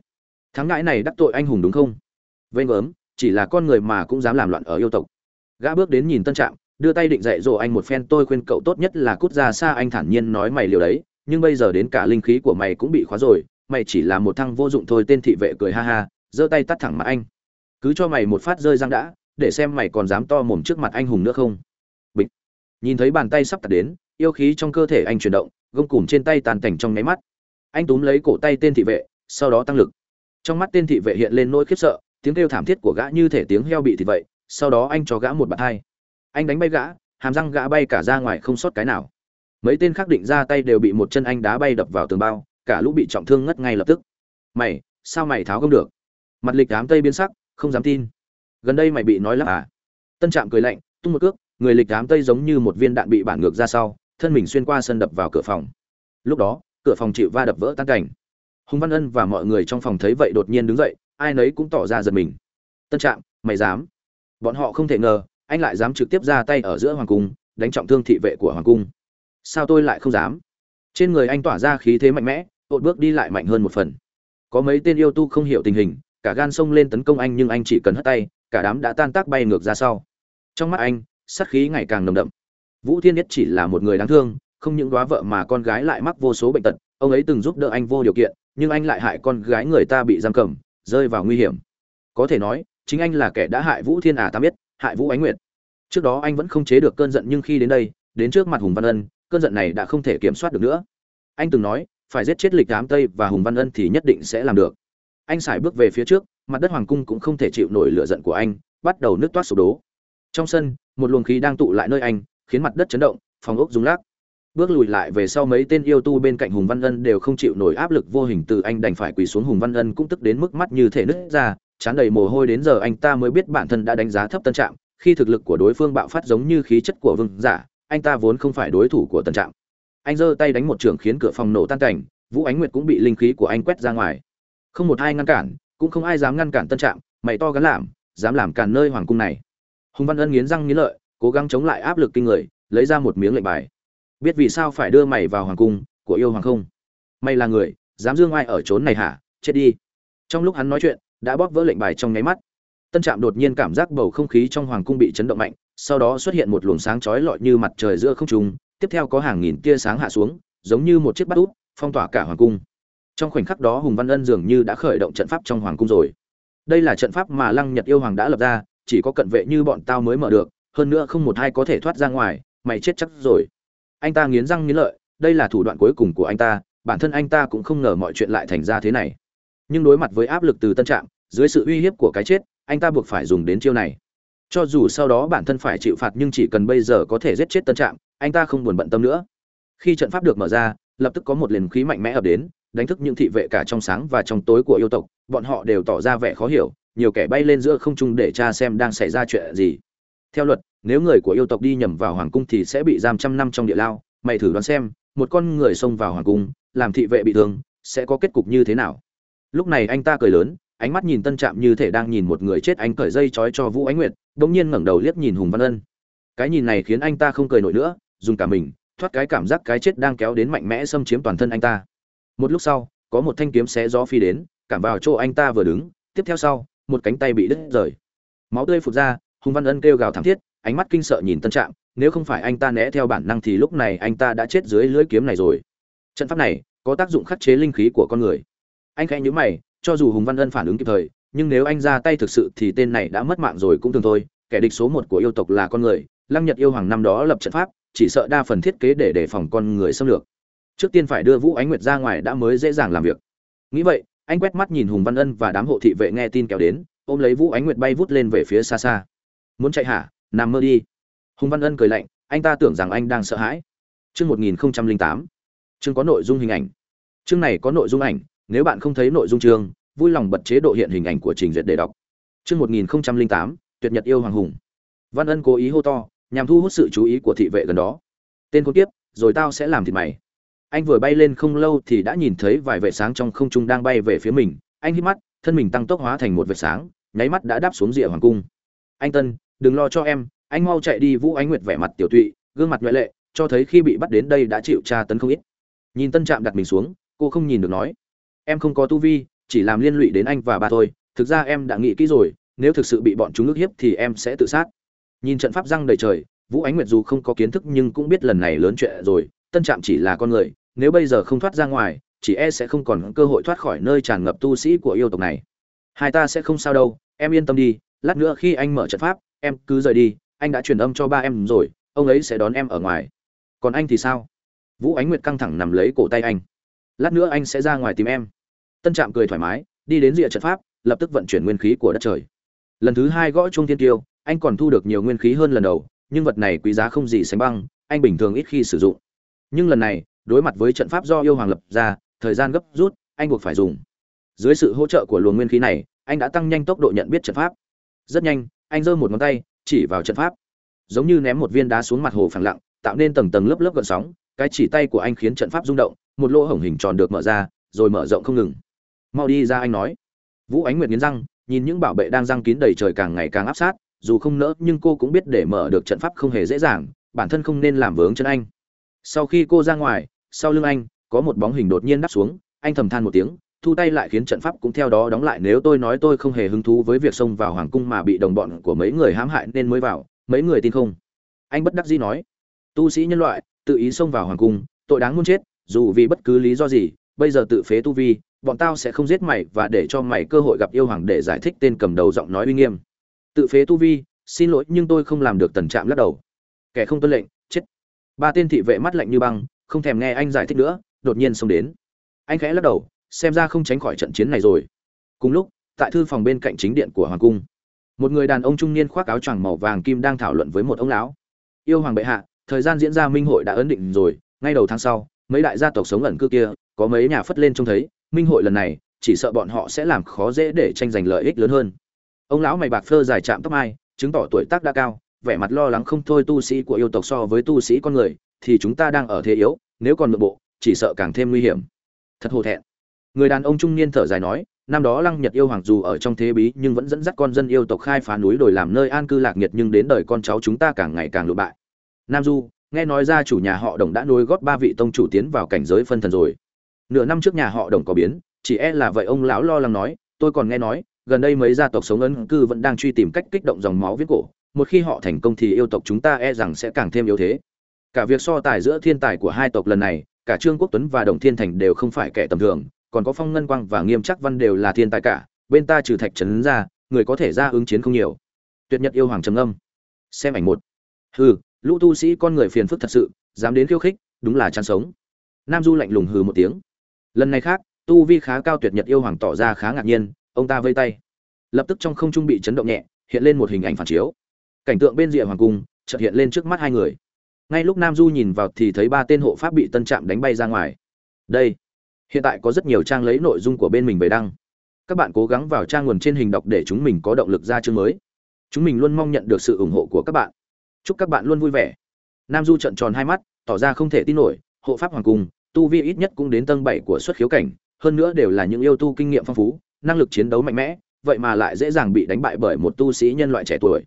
thắng ngãi này đắc tội anh hùng đúng không? Vênh vớm chỉ là con người mà cũng dám làm loạn ở yêu tộc. Gã bước đến nhìn tân trạm, đưa tay định dạy dỗ anh một phen, tôi khuyên cậu tốt nhất là cút ra xa. Anh thản nhiên nói mày liều đấy, nhưng bây giờ đến cả linh khí của mày cũng bị khóa rồi, mày chỉ là một thằng vô dụng thôi. Tên thị vệ cười ha ha giơ tay tắt thẳng mặt anh. Cứ cho mày một phát rơi răng đã, để xem mày còn dám to mồm trước mặt anh hùng nữa không. Bịch. Nhìn thấy bàn tay sắp tạt đến, yêu khí trong cơ thể anh chuyển động, gông cùm trên tay tàn cảnh trong nháy mắt. Anh túm lấy cổ tay tên thị vệ, sau đó tăng lực. Trong mắt tên thị vệ hiện lên nỗi khiếp sợ, tiếng kêu thảm thiết của gã như thể tiếng heo bị thì vậy, sau đó anh cho gã một bàn hai anh đánh bay gã, hàm răng gã bay cả ra ngoài không sót cái nào. Mấy tên khác định ra tay đều bị một chân anh đá bay đập vào tường bao, cả lũ bị trọng thương ngất ngay lập tức. Mày, sao mày tháo không được? Mặt lịch ám tây biến sắc, không dám tin. Gần đây mày bị nói lắp à? Tân trạm cười lạnh, tung một cước, người lịch ám tây giống như một viên đạn bị bản ngược ra sau, thân mình xuyên qua sân đập vào cửa phòng. Lúc đó, cửa phòng chịu va đập vỡ tan cảnh. Hùng văn ân và mọi người trong phòng thấy vậy đột nhiên đứng dậy, ai nấy cũng tỏ ra giật mình. Tân trạm, mày dám? Bọn họ không thể ngờ, anh lại dám trực tiếp ra tay ở giữa hoàng cung, đánh trọng thương thị vệ của hoàng cung. Sao tôi lại không dám? Trên người anh tỏa ra khí thế mạnh mẽ ột bước đi lại mạnh hơn một phần. Có mấy tên yêu tu không hiểu tình hình cả gan xông lên tấn công anh nhưng anh chỉ cần hất tay, cả đám đã tan tác bay ngược ra sau. Trong mắt anh, sát khí ngày càng nồng đậm. Vũ thiên nhất chỉ là một người đáng thương, không những đoá vợ mà con gái lại mắc vô số bệnh tật, ông ấy từng giúp đỡ anh vô điều kiện, nhưng anh lại hại con gái người ta bị giam cầm, rơi vào nguy hiểm. Có thể nói, chính anh là kẻ đã hại vũ thiên à ta biết, hại vũ ánh nguyệt. Trước đó anh vẫn không chế được cơn giận nhưng khi đến đây, đến trước mặt hùng văn ân, cơn giận này đã không thể kiểm soát được nữa. Anh từng nói, phải giết chết lịch đám tây và hùng văn ân thì nhất định sẽ làm được anh xài bước về phía trước, mặt đất hoàng cung cũng không thể chịu nổi lửa giận của anh, bắt đầu nứt toát sụp đổ. Trong sân, một luồng khí đang tụ lại nơi anh, khiến mặt đất chấn động, phòng ốc rung lắc. Bước lùi lại về sau mấy tên yêu tu bên cạnh hùng văn ân đều không chịu nổi áp lực vô hình từ anh đành phải quỳ xuống. Hùng văn ân cũng tức đến mức mắt như thể nứt ra, chán đầy mồ hôi đến giờ anh ta mới biết bản thân đã đánh giá thấp tân trạm. Khi thực lực của đối phương bạo phát giống như khí chất của vương giả, anh ta vốn không phải đối thủ của tân trạm. Anh giơ tay đánh một trường khiến cửa phòng nổ tan cảnh vũ ánh nguyệt cũng bị linh khí của anh quét ra ngoài không một ai ngăn cản, cũng không ai dám ngăn cản tân trạm, mày to gắn làm dám làm cản nơi hoàng cung này. Hùng văn ân nghiến răng nghiến lợi, cố gắng chống lại áp lực kinh người, lấy ra một miếng lệnh bài. Biết vì sao phải đưa mày vào hoàng cung, của yêu hoàng không? Mày là người, dám dương ai ở trốn này hả? Chết đi. Trong lúc hắn nói chuyện, đã bóp vỡ lệnh bài trong nháy mắt. Tân trạm đột nhiên cảm giác bầu không khí trong hoàng cung bị chấn động mạnh, sau đó xuất hiện một luồng sáng chói lọi như mặt trời giữa không trung, tiếp theo có hàng nghìn tia sáng hạ xuống, giống như một chiếc bát út phong tỏa cả hoàng cung trong khoảnh khắc đó hùng văn ân dường như đã khởi động trận pháp trong hoàng cung rồi. Đây là trận pháp mà lăng nhật yêu hoàng đã lập ra, chỉ có cận vệ như bọn tao mới mở được, hơn nữa không một ai có thể thoát ra ngoài, mày chết chắc rồi. Anh ta nghiến răng nghiến lợi, đây là thủ đoạn cuối cùng của anh ta, bản thân anh ta cũng không ngờ mọi chuyện lại thành ra thế này. Nhưng đối mặt với áp lực từ tân trạm, dưới sự uy hiếp của cái chết, anh ta buộc phải dùng đến chiêu này. Cho dù sau đó bản thân phải chịu phạt nhưng chỉ cần bây giờ có thể giết chết tân trạm, anh ta không buồn bận tâm nữa. Khi trận pháp được mở ra, lập tức có một liền khí mạnh mẽ ập đến đánh thức những thị vệ cả trong sáng và trong tối của yêu tộc, bọn họ đều tỏ ra vẻ khó hiểu, nhiều kẻ bay lên giữa không trung để tra xem đang xảy ra chuyện gì. Theo luật, nếu người của yêu tộc đi nhầm vào hoàng cung thì sẽ bị giam trăm năm trong địa lao, mày thử đoán xem, một con người xông vào hoàng cung, làm thị vệ bị thương, sẽ có kết cục như thế nào? Lúc này anh ta cười lớn, ánh mắt nhìn tân trạm như thể đang nhìn một người chết anh cởi dây trói cho vũ ánh nguyệt đ ỗ n g nhiên ngẩng đầu liếc nhìn hùng văn ân. Cái nhìn này khiến anh ta không cười nổi nữa, dùng cả mình, thoát cái cảm giác cái chết đang kéo đến mạnh mẽ xâm chiếm toàn thân anh ta một lúc sau, có một thanh kiếm xé gió phi đến cảm vào chỗ anh ta vừa đứng, tiếp theo sau, một cánh tay bị đứt rời. Máu tươi phụt ra, hùng văn ân kêu gào thảm thiết, ánh mắt kinh sợ nhìn tân trạm, nếu không phải anh ta né theo bản năng thì lúc này anh ta đã chết dưới lưỡi kiếm này rồi. Trận pháp này, có tác dụng khắc chế linh khí của con người. Anh khẽ nhớ mày, cho dù hùng văn ân phản ứng kịp thời, nhưng nếu anh ra tay thực sự thì tên này đã mất mạng rồi cũng thường thôi. Kẻ địch số một của yêu tộc là con người, lăng nhật yêu hoàng năm đó lập trận pháp, chỉ sợ đa phần thiết kế để đề phòng con người xâm lược trước tiên phải đưa vũ ánh nguyệt ra ngoài đã mới dễ dàng làm việc. Nghĩ vậy, anh quét mắt nhìn hùng văn ân và đám hộ thị vệ nghe tin kéo đến, ôm lấy vũ ánh nguyệt bay vút lên về phía xa xa. Muốn chạy hả? Nằm mơ đi. Hùng văn ân cười lạnh, anh ta tưởng rằng anh đang sợ hãi. Chương một nghìn tám. Chương có nội dung hình ảnh. Chương này có nội dung ảnh, nếu bạn không thấy nội dung chương, vui lòng bật chế độ hiện hình ảnh của trình duyệt để đọc. Chương một nghìn tám, tuyệt nhật yêu hoàng hùng. Văn ân cố ý hô to, nhằm thu hút sự chú ý của thị vệ gần đó. Tên con tiếp rồi tao sẽ làm thịt mày anh vừa bay lên không lâu thì đã nhìn thấy vài vệ sáng trong không trung đang bay về phía mình. Anh hít mắt, thân mình tăng tốc hóa thành một vệt sáng, nháy mắt đã đáp xuống rìa hoàng cung. Anh tân, đừng lo cho em, anh mau chạy đi vũ ánh nguyệt vẻ mặt tiểu tụy, gương mặt nhuệ lệ, cho thấy khi bị bắt đến đây đã chịu tra tấn không ít. Nhìn tân trạm đặt mình xuống, cô không nhìn được nói, em không có tu vi, chỉ làm liên lụy đến anh và bà thôi, thực ra em đã nghĩ kỹ rồi, nếu thực sự bị bọn chúng ức hiếp thì em sẽ tự sát. Nhìn trận pháp răng đầy trời, vũ ánh nguyệt dù không có kiến thức nhưng cũng biết lần này lớn chuyện rồi tân trạm chỉ là con người, nếu bây giờ không thoát ra ngoài, chỉ e sẽ không còn cơ hội thoát khỏi nơi tràn ngập tu sĩ của yêu tộc này. Hai ta sẽ không sao đâu, em yên tâm đi, lát nữa khi anh mở trận pháp, em cứ rời đi, anh đã truyền âm cho ba em rồi, ông ấy sẽ đón em ở ngoài. Còn anh thì sao? Vũ ánh nguyệt căng thẳng nằm lấy cổ tay anh. Lát nữa anh sẽ ra ngoài tìm em. Tân trạm cười thoải mái, đi đến rìa trận pháp, lập tức vận chuyển nguyên khí của đất trời. Lần thứ hai gõ Chung thiên tiêu, anh còn thu được nhiều nguyên khí hơn lần đầu, nhưng vật này quý giá không gì sánh băng anh bình thường ít khi sử dụng nhưng lần này, đối mặt với trận pháp do yêu hoàng lập ra, thời gian gấp rút, anh buộc phải dùng. Dưới sự hỗ trợ của luồng nguyên khí này, anh đã tăng nhanh tốc độ nhận biết trận pháp. Rất nhanh, anh giơ một ngón tay, chỉ vào trận pháp. Giống như ném một viên đá xuống mặt hồ phẳng lặng, tạo nên tầng tầng lớp lớp gợn sóng, cái chỉ tay của anh khiến trận pháp rung động, một lỗ hổng hình tròn được mở ra, rồi mở rộng không ngừng. Mau đi ra, anh nói. Vũ ánh nguyệt nghiến răng, nhìn những bảo vệ đang răng kín đầy trời càng ngày càng áp sát, dù không nỡ, nhưng cô cũng biết để mở được trận pháp không hề dễ dàng, bản thân không nên làm vướng chân anh sau khi cô ra ngoài, sau lưng anh, có một bóng hình đột nhiên đắp xuống, anh thầm than một tiếng, thu tay lại khiến trận pháp cũng theo đó đóng lại. Nếu tôi nói tôi không hề hứng thú với việc xông vào hoàng cung mà bị đồng bọn của mấy người hãm hại nên mới vào, mấy người tin không? Anh bất đắc dĩ nói, tu sĩ nhân loại, tự ý xông vào hoàng cung, tội đáng muốn chết, dù vì bất cứ lý do gì, bây giờ tự phế tu vi, bọn tao sẽ không giết mày và để cho mày cơ hội gặp yêu hoàng để giải thích tên cầm đầu giọng nói uy nghiêm. Tự phế tu vi, xin lỗi nhưng tôi không làm được tần trạm lắc đầu. Kẻ không tuân lệnh ba tên thị vệ mắt lạnh như băng, không thèm nghe anh giải thích nữa, đột nhiên xông đến. Anh khẽ lắc đầu, xem ra không tránh khỏi trận chiến này rồi. Cùng lúc, tại thư phòng bên cạnh chính điện của hoàng cung, một người đàn ông trung niên khoác áo choàng màu vàng kim đang thảo luận với một ông lão. Yêu hoàng bệ hạ, thời gian diễn ra minh hội đã ấn định rồi, ngay đầu tháng sau, mấy đại gia tộc sống ẩn cư kia, có mấy nhà phất lên trông thấy, minh hội lần này, chỉ sợ bọn họ sẽ làm khó dễ để tranh giành lợi ích lớn hơn. Ông lão mày bạc phơ dài chạm tóc mai, chứng tỏ tuổi tác đã cao vẻ mặt lo lắng không thôi tu sĩ của yêu tộc so với tu sĩ con người, thì chúng ta đang ở thế yếu, nếu còn nội bộ, chỉ sợ càng thêm nguy hiểm. Thật hổ thẹn. Người đàn ông trung niên thở dài nói, năm đó lăng nhật yêu hoàng dù ở trong thế bí nhưng vẫn dẫn dắt con dân yêu tộc khai phá núi đồi làm nơi an cư lạc nhiệt nhưng đến đời con cháu chúng ta càng ngày càng lụ bại. Nam du, nghe nói ra chủ nhà họ đồng đã nuôi gót ba vị tông chủ tiến vào cảnh giới phân thần rồi. Nửa năm trước nhà họ đồng có biến, chỉ e là vậy ông lão lo lắng nói, tôi còn nghe nói, gần đây mấy gia tộc sống ấn cư vẫn đang truy tìm cách kích động dòng máu viết cổ một khi họ thành công thì yêu tộc chúng ta e rằng sẽ càng thêm yếu thế. Cả việc so tài giữa thiên tài của hai tộc lần này, cả trương quốc tuấn và đồng thiên thành đều không phải kẻ tầm thường, còn có phong ngân quang và nghiêm trắc văn đều là thiên tài cả, bên ta trừ thạch trấn ra, người có thể ra ứng chiến không nhiều. Tuyệt nhật yêu hoàng trầm âm xem ảnh một. Hừ, lũ tu sĩ con người phiền phức thật sự, dám đến khiêu khích, đúng là chán sống. Nam du lạnh lùng hừ một tiếng. Lần này khác, tu vi khá cao tuyệt nhật yêu hoàng tỏ ra khá ngạc nhiên, ông ta vây tay. Lập tức trong không trung bị chấn động nhẹ, hiện lên một hình ảnh phản chiếu cảnh tượng bên rìa hoàng cung chợt hiện lên trước mắt hai người. Ngay lúc nam du nhìn vào thì thấy ba tên hộ pháp bị tân trạm đánh bay ra ngoài. Đây, hiện tại có rất nhiều trang lấy nội dung của bên mình về đăng. Các bạn cố gắng vào trang nguồn trên hình đọc để chúng mình có động lực ra chương mới. Chúng mình luôn mong nhận được sự ủng hộ của các bạn. Chúc các bạn luôn vui vẻ. Nam du trận tròn hai mắt, tỏ ra không thể tin nổi, hộ pháp hoàng cung, tu vi ít nhất cũng đến tầng bảy của xuất khiếu cảnh, hơn nữa đều là những yêu tu kinh nghiệm phong phú, năng lực chiến đấu mạnh mẽ, vậy mà lại dễ dàng bị đánh bại bởi một tu sĩ nhân loại trẻ tuổi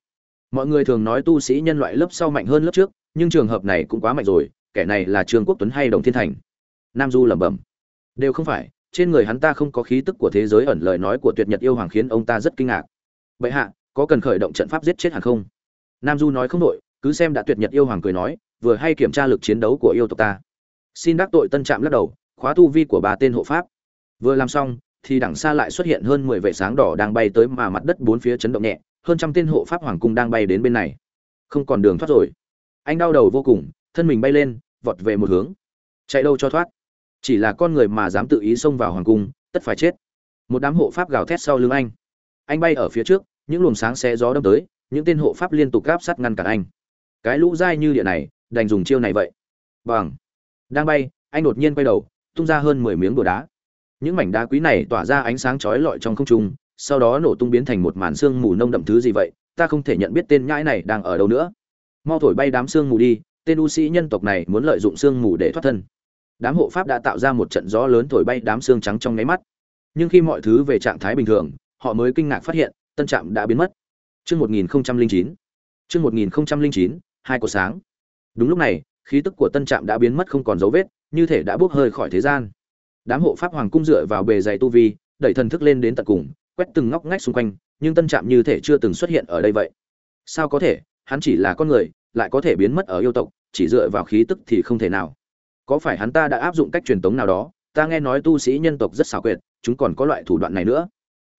mọi người thường nói tu sĩ nhân loại lớp sau mạnh hơn lớp trước, nhưng trường hợp này cũng quá mạnh rồi, kẻ này là trương quốc tuấn hay đồng thiên thành? Nam du lẩm bẩm. Đều không phải, trên người hắn ta không có khí tức của thế giới ẩn lời nói của tuyệt nhật yêu hoàng khiến ông ta rất kinh ngạc. Bệ hạ, có cần khởi động trận pháp giết chết hẳn không? Nam du nói không đội cứ xem đã tuyệt nhật yêu hoàng cười nói, vừa hay kiểm tra lực chiến đấu của yêu tộc ta. Xin đắc tội tân trạm lắc đầu, khóa tu vi của ba tên hộ pháp. Vừa làm xong, thì đằng xa lại xuất hiện hơn mười vệ sáng đỏ đang bay tới mà mặt đất bốn phía chấn động nhẹ hơn trăm tên hộ pháp hoàng cung đang bay đến bên này. Không còn đường thoát rồi. Anh đau đầu vô cùng, thân mình bay lên, vọt về một hướng. Chạy đâu cho thoát? Chỉ là con người mà dám tự ý xông vào hoàng cung, tất phải chết. Một đám hộ pháp gào thét sau lưng anh. Anh bay ở phía trước, những luồng sáng xe gió đâm tới, những tên hộ pháp liên tục gáp sát ngăn cản anh. Cái lũ dai như địa này, đành dùng chiêu này vậy. Bằng. Đang bay, anh đột nhiên quay đầu, tung ra hơn mười miếng đồ đá. Những mảnh đá quý này tỏa ra ánh sáng chói lọi trong không trung sau đó nổ tung biến thành một màn xương mù nông đậm thứ gì vậy ta không thể nhận biết tên nhãi này đang ở đâu nữa mau thổi bay đám xương mù đi tên u sĩ nhân tộc này muốn lợi dụng xương mù để thoát thân đám hộ pháp đã tạo ra một trận gió lớn thổi bay đám xương trắng trong nháy mắt nhưng khi mọi thứ về trạng thái bình thường họ mới kinh ngạc phát hiện tân trạm đã biến mất trước 1009. trước 1009, hai cột sáng. Đúng lúc này, khí tức của tân trạm đã biến mất không còn dấu vết, như thể đã bốc hơi khỏi thế gian. Đám hộ pháp hoàng cung dựa vào bề dày tu vi, đẩy thần thức lên đến tận cùng, quét từng ngóc ngách xung quanh, nhưng tân trạm như thể chưa từng xuất hiện ở đây vậy. Sao có thể, hắn chỉ là con người, lại có thể biến mất ở yêu tộc, chỉ dựa vào khí tức thì không thể nào. Có phải hắn ta đã áp dụng cách truyền tống nào đó? Ta nghe nói tu sĩ nhân tộc rất xảo quyệt, chúng còn có loại thủ đoạn này nữa.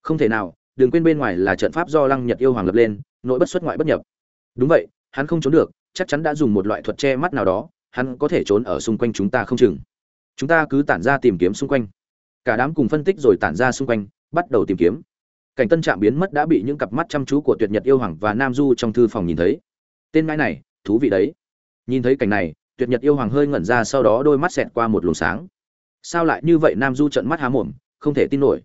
Không thể nào, đừng quên bên ngoài là trận pháp do lăng nhật yêu hoàng lập lên nội bất xuất ngoại bất nhập đúng vậy hắn không trốn được chắc chắn đã dùng một loại thuật che mắt nào đó hắn có thể trốn ở xung quanh chúng ta không chừng chúng ta cứ tản ra tìm kiếm xung quanh cả đám cùng phân tích rồi tản ra xung quanh bắt đầu tìm kiếm cảnh tân trạm biến mất đã bị những cặp mắt chăm chú của tuyệt nhật yêu hoàng và nam du trong thư phòng nhìn thấy. Tên ngãi này, thú vị đấy. Nhìn thấy cảnh này, tuyệt nhật yêu hoàng hơi ngẩn ra sau đó đôi mắt xẹt qua một luồng sáng. Sao lại như vậy? Nam du trận mắt há mồm, không thể tin nổi.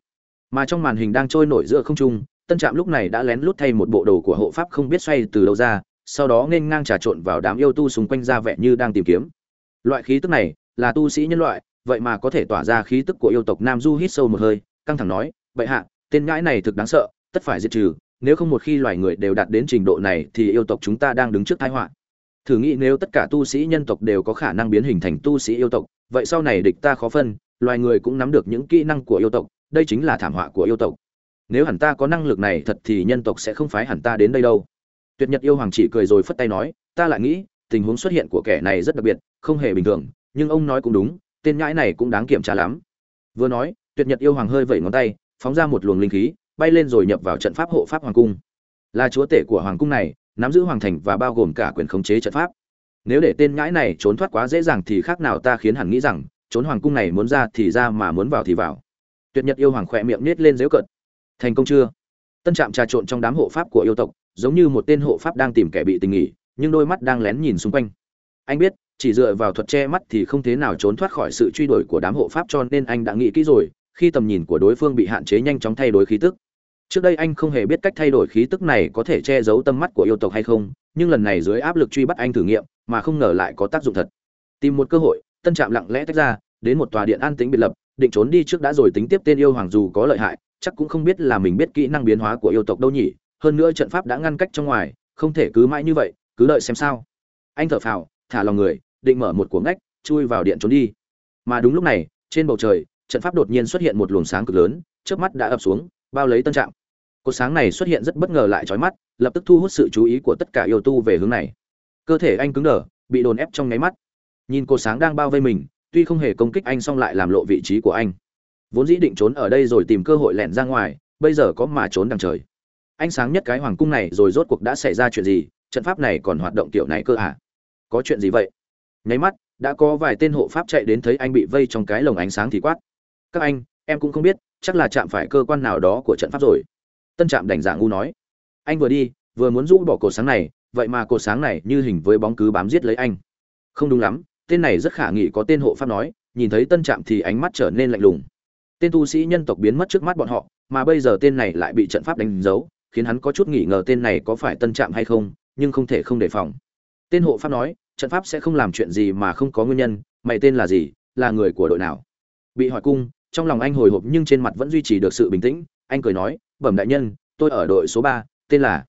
Mà trong màn hình đang trôi nổi giữa không trung, tân trạm lúc này đã lén lút thay một bộ đồ của hộ pháp không biết xoay từ đâu ra, sau đó nên ngang trà trộn vào đám yêu tu xung quanh ra vẻ như đang tìm kiếm. Loại khí tức này, là tu sĩ nhân loại, vậy mà có thể tỏa ra khí tức của yêu tộc nam du hít sâu một hơi, căng thẳng nói, bệ hạ tên ngãi này thực đáng sợ, tất phải diệt trừ, nếu không một khi loài người đều đạt đến trình độ này thì yêu tộc chúng ta đang đứng trước thái họa. Thử nghĩ nếu tất cả tu sĩ nhân tộc đều có khả năng biến hình thành tu sĩ yêu tộc, vậy sau này địch ta khó phân, loài người cũng nắm được những kỹ năng của yêu tộc, đây chính là thảm họa của yêu tộc. Nếu hẳn ta có năng lực này thật thì nhân tộc sẽ không phái hẳn ta đến đây đâu. Tuyệt nhật yêu hoàng chỉ cười rồi phất tay nói, ta lại nghĩ, tình huống xuất hiện của kẻ này rất đặc biệt, không hề bình thường, nhưng ông nói cũng đúng, tên nhãi này cũng đáng kiểm tra lắm. Vừa nói, tuyệt nhật yêu hoàng hơi vẩy ngón tay phóng ra một luồng linh khí, bay lên rồi nhập vào trận pháp hộ pháp hoàng cung. Là chúa tể của hoàng cung này, nắm giữ hoàng thành và bao gồm cả quyền khống chế trận pháp. Nếu để tên nhãi này trốn thoát quá dễ dàng thì khác nào ta khiến hắn nghĩ rằng, trốn hoàng cung này muốn ra thì ra mà muốn vào thì vào. Tuyệt nhật yêu hoàng khỏe miệng nết lên giễu cận thành công chưa? Tân trạm trà trộn trong đám hộ pháp của yêu tộc, giống như một tên hộ pháp đang tìm kẻ bị tình nghỉ, nhưng đôi mắt đang lén nhìn xung quanh. Anh biết, chỉ dựa vào thuật che mắt thì không thế nào trốn thoát khỏi sự truy đuổi của đám hộ pháp cho nên anh đã nghĩ kỹ rồi khi tầm nhìn của đối phương bị hạn chế nhanh chóng thay đổi khí tức. Trước đây anh không hề biết cách thay đổi khí tức này có thể che giấu tâm mắt của yêu tộc hay không, nhưng lần này dưới áp lực truy bắt anh thử nghiệm, mà không ngờ lại có tác dụng thật. Tìm một cơ hội, tân trạm lặng lẽ tách ra, đến một tòa điện an tĩnh biệt lập, định trốn đi trước đã rồi tính tiếp tên yêu hoàng dù có lợi hại, chắc cũng không biết là mình biết kỹ năng biến hóa của yêu tộc đâu nhỉ, hơn nữa trận pháp đã ngăn cách trong ngoài, không thể cứ mãi như vậy, cứ đợi xem sao. Anh thở phào, thả lòng người, định mở một cuống ngách, chui vào điện trốn đi. Mà đúng lúc này, trên bầu trời trận pháp đột nhiên xuất hiện một luồng sáng cực lớn trước mắt đã ập xuống, bao lấy tân trạm. Cột sáng này xuất hiện rất bất ngờ lại trói mắt, lập tức thu hút sự chú ý của tất cả yêu tu về hướng này. Cơ thể anh cứng đờ, bị đồn ép trong nháy mắt. Nhìn cột sáng đang bao vây mình, tuy không hề công kích anh xong lại làm lộ vị trí của anh. Vốn dĩ định trốn ở đây rồi tìm cơ hội lẻn ra ngoài, bây giờ có mà trốn đằng trời. Anh sáng nhất cái hoàng cung này rồi rốt cuộc đã xảy ra chuyện gì, trận pháp này còn hoạt động kiểu này cơ à? Có chuyện gì vậy? Nháy mắt, đã có vài tên hộ pháp chạy đến thấy anh bị vây trong cái lồng ánh sáng thì quát các anh, em cũng không biết, chắc là chạm phải cơ quan nào đó của trận pháp rồi. Tân trạm đành giả ngu nói. Anh vừa đi, vừa muốn rũ bỏ cột sáng này, vậy mà cột sáng này như hình với bóng cứ bám giết lấy anh. Không đúng lắm, tên này rất khả nghị có tên hộ pháp nói, nhìn thấy tân trạm thì ánh mắt trở nên lạnh lùng. Tên tu sĩ nhân tộc biến mất trước mắt bọn họ, mà bây giờ tên này lại bị trận pháp đánh dấu, khiến hắn có chút nghi ngờ tên này có phải tân trạm hay không, nhưng không thể không đề phòng. Tên hộ pháp nói, trận pháp sẽ không làm chuyện gì mà không có nguyên nhân, mày tên là gì, là người của đội nào? Bị hỏi cung trong lòng anh hồi hộp nhưng trên mặt vẫn duy trì được sự bình tĩnh. Anh cười nói, bẩm đại nhân, tôi ở đội số ba, tên là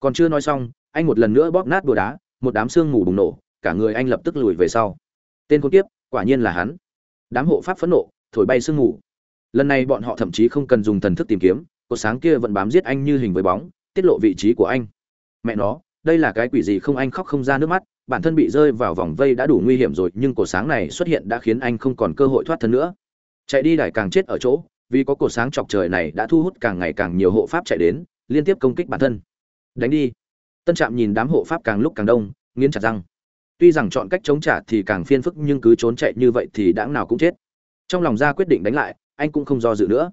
còn chưa nói xong, anh một lần nữa bóp nát bùa đá, một đám xương mù bùng nổ, cả người anh lập tức lùi về sau. Tên con tiếp quả nhiên là hắn. Đám hộ pháp phẫn nộ, thổi bay sương mù. Lần này bọn họ thậm chí không cần dùng thần thức tìm kiếm, cột sáng kia vẫn bám giết anh như hình với bóng, tiết lộ vị trí của anh. Mẹ nó, đây là cái quỷ gì không anh khóc không ra nước mắt, bản thân bị rơi vào vòng vây đã đủ nguy hiểm rồi, nhưng cột sáng này xuất hiện đã khiến anh không còn cơ hội thoát thân nữa chạy đi đài càng chết ở chỗ, vì có cột sáng chọc trời này đã thu hút càng ngày càng nhiều hộ pháp chạy đến, liên tiếp công kích bản thân. Đánh đi. Tân trạm nhìn đám hộ pháp càng lúc càng đông, nghiến chặt răng. Tuy rằng chọn cách chống trả thì càng phiên phức nhưng cứ trốn chạy như vậy thì đáng nào cũng chết. Trong lòng ra quyết định đánh lại, anh cũng không do dự nữa.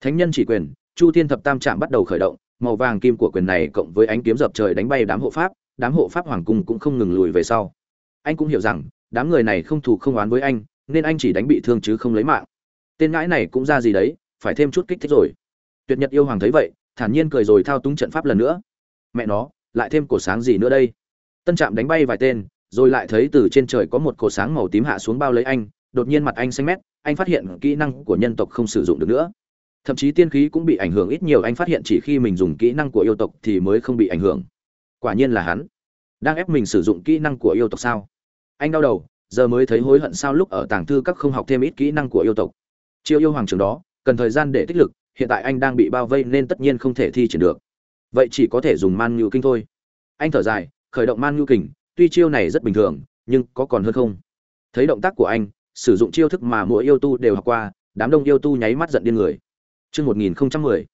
Thánh nhân chỉ quyền, chu thiên thập tam trạm bắt đầu khởi động, màu vàng kim của quyền này cộng với ánh kiếm dập trời đánh bay đám hộ pháp, đám hộ pháp hoàng cung cũng không ngừng lùi về sau. Anh cũng hiểu rằng, đám người này không thù không oán với anh, nên anh chỉ đánh bị thương chứ không lấy mạng tên ngãi này cũng ra gì đấy, phải thêm chút kích thích rồi. Tuyệt nhật yêu hoàng thấy vậy, thản nhiên cười rồi thao túng trận pháp lần nữa. Mẹ nó, lại thêm cổ sáng gì nữa đây? Tân trạm đánh bay vài tên, rồi lại thấy từ trên trời có một cổ sáng màu tím hạ xuống bao lấy anh, đột nhiên mặt anh xanh mét, anh phát hiện kỹ năng của nhân tộc không sử dụng được nữa. Thậm chí tiên khí cũng bị ảnh hưởng ít nhiều, anh phát hiện chỉ khi mình dùng kỹ năng của yêu tộc thì mới không bị ảnh hưởng. Quả nhiên là hắn. Đang ép mình sử dụng kỹ năng của yêu tộc sao? Anh đau đầu, giờ mới thấy hối hận sao lúc ở tàng thư các không học thêm ít kỹ năng của yêu tộc chiêu yêu hoàng trường đó, cần thời gian để tích lực, hiện tại anh đang bị bao vây nên tất nhiên không thể thi triển được. Vậy chỉ có thể dùng man ngưu kinh thôi. Anh thở dài, khởi động man ngưu kình, tuy chiêu này rất bình thường, nhưng có còn hơn không? Thấy động tác của anh, sử dụng chiêu thức mà mỗi yêu tu đều học qua, đám đông yêu tu nháy mắt giận điên người. Chương một nghìn không trăm mười.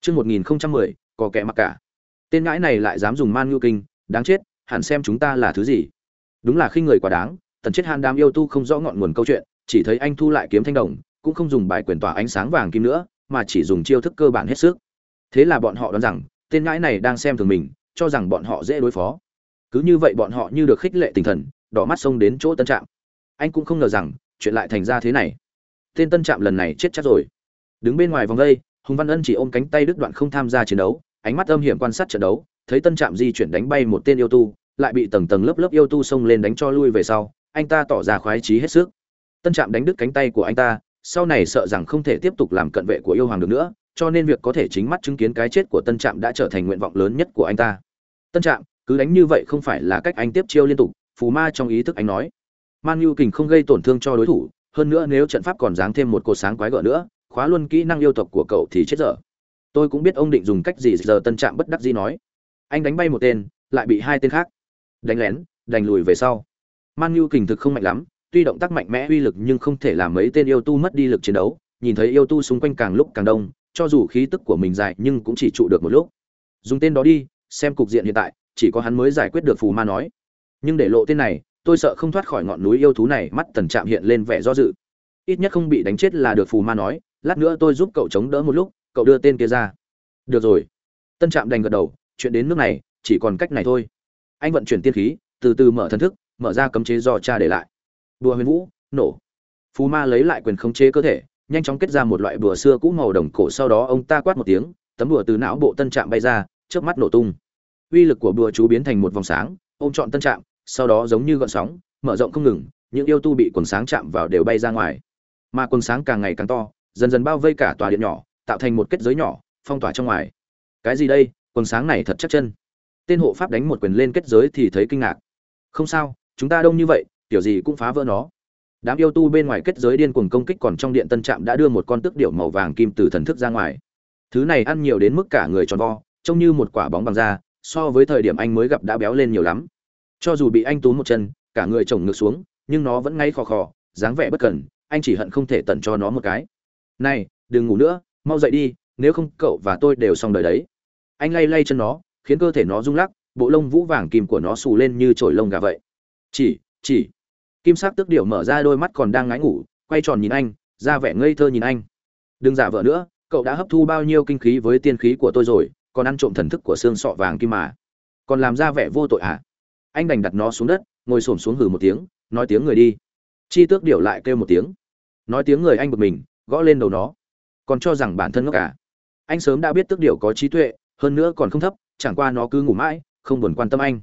Chương một nghìn không trăm mười, có kẻ mặc cả. Tên ngãi này lại dám dùng man ngưu kinh, đáng chết, hẳn xem chúng ta là thứ gì. Đúng là khi người quá đáng, tần chết han đám yêu tu không rõ ngọn nguồn câu chuyện, chỉ thấy anh thu lại kiếm thanh đồng cũng không dùng bài quyền tỏa ánh sáng vàng kim nữa, mà chỉ dùng chiêu thức cơ bản hết sức. Thế là bọn họ đoán rằng, tên ngãi này đang xem thường mình, cho rằng bọn họ dễ đối phó. Cứ như vậy bọn họ như được khích lệ tinh thần, đỏ mắt xông đến chỗ tân trạm. Anh cũng không ngờ rằng, chuyện lại thành ra thế này. Tên tân trạm lần này chết chắc rồi. Đứng bên ngoài vòng đây, hùng văn ân chỉ ôm cánh tay đứt đoạn không tham gia chiến đấu, ánh mắt âm hiểm quan sát trận đấu, thấy tân trạm di chuyển đánh bay một tên yêu tu, lại bị tầng tầng lớp lớp yêu tu xông lên đánh cho lui về sau, anh ta tỏ ra khoái chí hết sức. Tân trạm đánh đứt cánh tay của anh ta sau này sợ rằng không thể tiếp tục làm cận vệ của yêu hoàng được nữa, cho nên việc có thể chính mắt chứng kiến cái chết của tân trạm đã trở thành nguyện vọng lớn nhất của anh ta. Tân trạm, cứ đánh như vậy không phải là cách anh tiếp chiêu liên tục, phù ma trong ý thức anh nói. Man nhu kình không gây tổn thương cho đối thủ, hơn nữa nếu trận pháp còn dáng thêm một cột sáng quái gở nữa, khóa luôn kỹ năng yêu tộc của cậu thì chết dở. Tôi cũng biết ông định dùng cách gì, giờ tân trạm bất đắc dĩ nói. Anh đánh bay một tên, lại bị hai tên khác. Đánh lén, đành lùi về sau. Man nhu kình thực không mạnh lắm tuy động tác mạnh mẽ uy lực nhưng không thể làm mấy tên yêu tu mất đi lực chiến đấu, nhìn thấy yêu tu xung quanh càng lúc càng đông, cho dù khí tức của mình dài nhưng cũng chỉ trụ được một lúc. Dùng tên đó đi, xem cục diện hiện tại, chỉ có hắn mới giải quyết được phù ma nói. Nhưng để lộ tên này, tôi sợ không thoát khỏi ngọn núi yêu thú này, mắt tần trạm hiện lên vẻ do dự. Ít nhất không bị đánh chết là được phù ma nói, lát nữa tôi giúp cậu chống đỡ một lúc, cậu đưa tên kia ra. Được rồi. Tân trạm đành gật đầu, chuyện đến nước này, chỉ còn cách này thôi. Anh vận chuyển tiên khí, từ từ mở thần thức, mở ra cấm chế do cha để lại đùa huyền vũ, nổ. Phù ma lấy lại quyền khống chế cơ thể, nhanh chóng kết ra một loại bùa xưa cũ màu đồng cổ sau đó ông ta quát một tiếng, tấm bùa từ não bộ tân trạm bay ra trước mắt nổ tung. Uy lực của bùa chú biến thành một vòng sáng, ôm trọn tân trạm, sau đó giống như gợn sóng, mở rộng không ngừng, những yêu tu bị quần sáng chạm vào đều bay ra ngoài. Mà quần sáng càng ngày càng to, dần dần bao vây cả tòa điện nhỏ, tạo thành một kết giới nhỏ, phong tỏa trong ngoài. Cái gì đây? Quần sáng này thật chắc chân. Tên hộ pháp đánh một quyền lên kết giới thì thấy kinh ngạc. Không sao, chúng ta đông như vậy kiểu gì cũng phá vỡ nó. Đám yêu tu bên ngoài kết giới điên cuồng công kích còn trong điện tân trạm đã đưa một con tước điệu màu vàng kim từ thần thức ra ngoài. Thứ này ăn nhiều đến mức cả người tròn vo, trông như một quả bóng bằng da, so với thời điểm anh mới gặp đã béo lên nhiều lắm. Cho dù bị anh túm một chân, cả người chồng ngược xuống, nhưng nó vẫn ngay khò khò, dáng vẻ bất cần, anh chỉ hận không thể tận cho nó một cái. Này, đừng ngủ nữa, mau dậy đi, nếu không cậu và tôi đều xong đời đấy. Anh lay lay chân nó, khiến cơ thể nó rung lắc, bộ lông vũ vàng kim của nó xù lên như chổi lông gà vậy. Chỉ chỉ kim sắc tước điệu mở ra đôi mắt còn đang ngái ngủ, quay tròn nhìn anh, ra vẻ ngây thơ nhìn anh. Đừng giả vợ nữa, cậu đã hấp thu bao nhiêu kinh khí với tiên khí của tôi rồi, còn ăn trộm thần thức của xương sọ vàng kim mà. Còn làm ra vẻ vô tội à? Anh đành đặt nó xuống đất, ngồi xổm xuống hừ một tiếng, nói tiếng người đi. Chi tước điệu lại kêu một tiếng. Nói tiếng người anh bực mình, gõ lên đầu nó. Còn cho rằng bản thân ngốc cả à. anh sớm đã biết tước điệu có trí tuệ, hơn nữa còn không thấp, chẳng qua nó cứ ngủ mãi, không buồn quan tâm anh.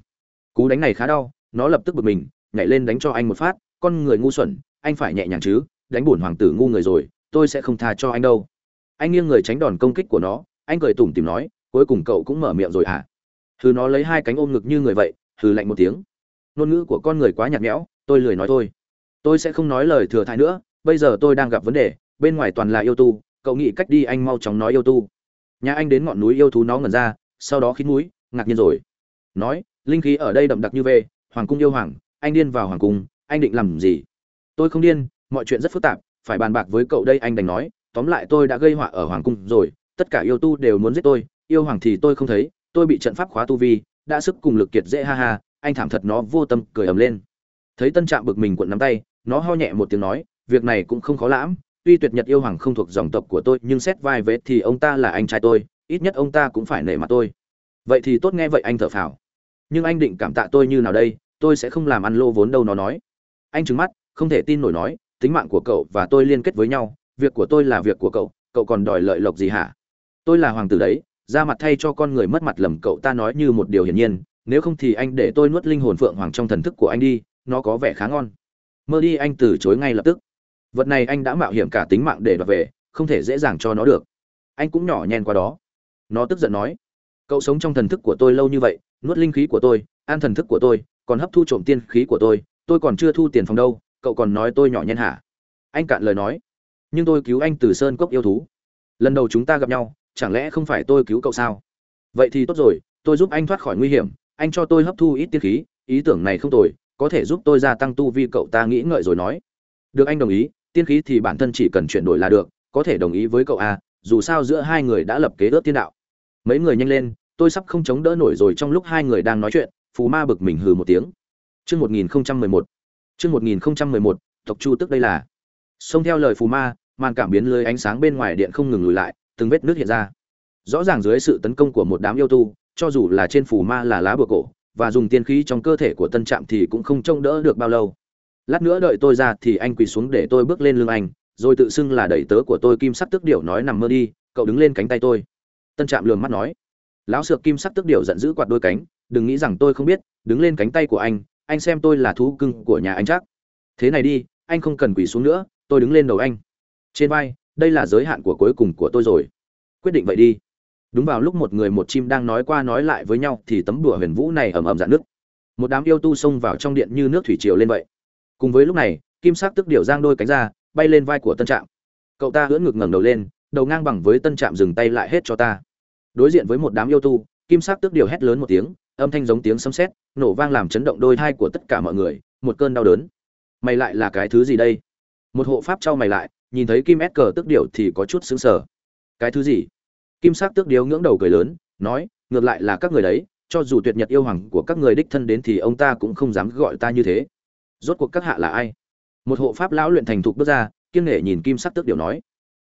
Cú đánh này khá đau, nó lập tức bực mình nhảy lên đánh cho anh một phát, con người ngu xuẩn, anh phải nhẹ nhàng chứ, đánh bổn hoàng tử ngu người rồi, tôi sẽ không tha cho anh đâu. Anh nghiêng người tránh đòn công kích của nó, anh cười tủm tìm nói, cuối cùng cậu cũng mở miệng rồi hả? Thứ nó lấy hai cánh ôm ngực như người vậy, hừ lạnh một tiếng. Ngôn ngữ của con người quá nhạt nhẽo, tôi lười nói thôi. Tôi sẽ không nói lời thừa thãi nữa, bây giờ tôi đang gặp vấn đề, bên ngoài toàn là yêu tu, cậu nghĩ cách đi anh mau chóng nói yêu tu. Nhà anh đến ngọn núi yêu thú nó ngẩn ra, sau đó khít mũi, ngạc nhiên rồi. Nói, linh khí ở đây đậm đặc như vê, hoàng cung yêu hoàng anh điên vào hoàng cung, anh định làm gì? Tôi không điên, mọi chuyện rất phức tạp, phải bàn bạc với cậu đây, anh đành nói. Tóm lại tôi đã gây họa ở hoàng cung rồi, tất cả yêu tu đều muốn giết tôi, yêu hoàng thì tôi không thấy, tôi bị trận pháp khóa tu vi, đã sức cùng lực kiệt dễ ha ha, anh thảm thật nó vô tâm, cười ầm lên. Thấy tân trạm bực mình cuộn nắm tay, nó ho nhẹ một tiếng nói, việc này cũng không khó lãm, tuy tuyệt nhật yêu hoàng không thuộc dòng tộc của tôi, nhưng xét vai vế thì ông ta là anh trai tôi, ít nhất ông ta cũng phải nể mặt tôi. Vậy thì tốt nghe vậy anh thở phào. Nhưng anh định cảm tạ tôi như nào đây? Tôi sẽ không làm ăn lô vốn đâu, nó nói. Anh trứng mắt, không thể tin nổi nói, tính mạng của cậu và tôi liên kết với nhau, việc của tôi là việc của cậu cậu còn đòi lợi lộc gì hả? Tôi là hoàng tử đấy ra mặt thay cho con người mất mặt lầm, cậu ta nói như một điều hiển nhiên, nếu không thì anh để tôi nuốt linh hồn phượng hoàng trong thần thức của anh đi, nó có vẻ khá ngon. Mơ đi, anh từ chối ngay lập tức. Vật này anh đã mạo hiểm cả tính mạng để đoạt về, không thể dễ dàng cho nó được. Anh cũng nhỏ nhen qua đó. Nó tức giận nói, cậu sống trong thần thức của tôi lâu như vậy, nuốt linh khí của tôi, ăn thần thức của tôi còn hấp thu trộm tiên khí của tôi tôi còn chưa thu tiền phòng đâu, cậu còn nói tôi nhỏ nhen hả? Anh cạn lời nói. Nhưng tôi cứu anh từ sơn cốc yêu thú. Lần đầu chúng ta gặp nhau, chẳng lẽ không phải tôi cứu cậu sao? Vậy thì tốt rồi, tôi giúp anh thoát khỏi nguy hiểm, anh cho tôi hấp thu ít tiên khí, ý tưởng này không tồi, có thể giúp tôi gia tăng tu vi cậu ta nghĩ ngợi rồi nói. Được anh đồng ý, tiên khí thì bản thân chỉ cần chuyển đổi là được, có thể đồng ý với cậu à dù sao giữa hai người đã lập kế ước tiên đạo. Mấy người nhanh lên, tôi sắp không chống đỡ nổi rồi trong lúc hai người đang nói chuyện phù ma bực mình hừ một tiếng. Chương một nghìn không trăm mười một. Chương một nghìn không trăm mười một, tộc chu tức đây là. Xông theo lời phù ma, màn cảm biến lưới ánh sáng bên ngoài điện không ngừng lùi lại, từng vết nước hiện ra. Rõ ràng dưới sự tấn công của một đám yêu tu, cho dù là trên phù ma là lá bùa cổ, và dùng tiên khí trong cơ thể của tân trạm thì cũng không trông đỡ được bao lâu. Lát nữa đợi tôi ra thì anh quỳ xuống để tôi bước lên lưng anh, rồi tự xưng là đẩy tớ của tôi kim sắc tức điểu nói nằm mơ đi, cậu đứng lên cánh tay tôi. Tân trạm lường mắt nói. Lão sược kim sắc tức điểu giận dữ quạt đôi cánh đừng nghĩ rằng tôi không biết, đứng lên cánh tay của anh anh xem tôi là thú cưng của nhà anh chắc. Thế này đi, anh không cần quỳ xuống nữa, tôi đứng lên đầu anh. Trên vai, đây là giới hạn của cuối cùng của tôi rồi. Quyết định vậy đi. Đúng vào lúc một người một chim đang nói qua nói lại với nhau thì tấm đùa huyền vũ này ầm ầm dạn nước một đám yêu tu xông vào trong điện như nước thủy triều lên vậy. Cùng với lúc này, kim sắc tức điểu giang đôi cánh ra, bay lên vai của tân trạm. Cậu ta hưỡn ngực ngẩng đầu lên, đầu ngang bằng với tân trạm dừng tay lại hết cho ta. Đối diện với một đám yêu tu, kim sắc tức điểu hét lớn một tiếng âm thanh giống tiếng sấm sét, nổ vang làm chấn động đôi thai của tất cả mọi người, một cơn đau đớn. Mày lại là cái thứ gì đây? Một hộ pháp trao mày lại, nhìn thấy kim s cờ tức điểu thì có chút xứng sở cái thứ gì? Kim sắc tước điếu ngưỡng đầu cười lớn, nói, ngược lại là các người đấy, cho dù tuyệt nhật yêu hoàng của các người đích thân đến thì ông ta cũng không dám gọi ta như thế. Rốt cuộc các hạ là ai? Một hộ pháp lão luyện thành thục bước ra, kiêng nghệ nhìn kim sắc tước điệu nói.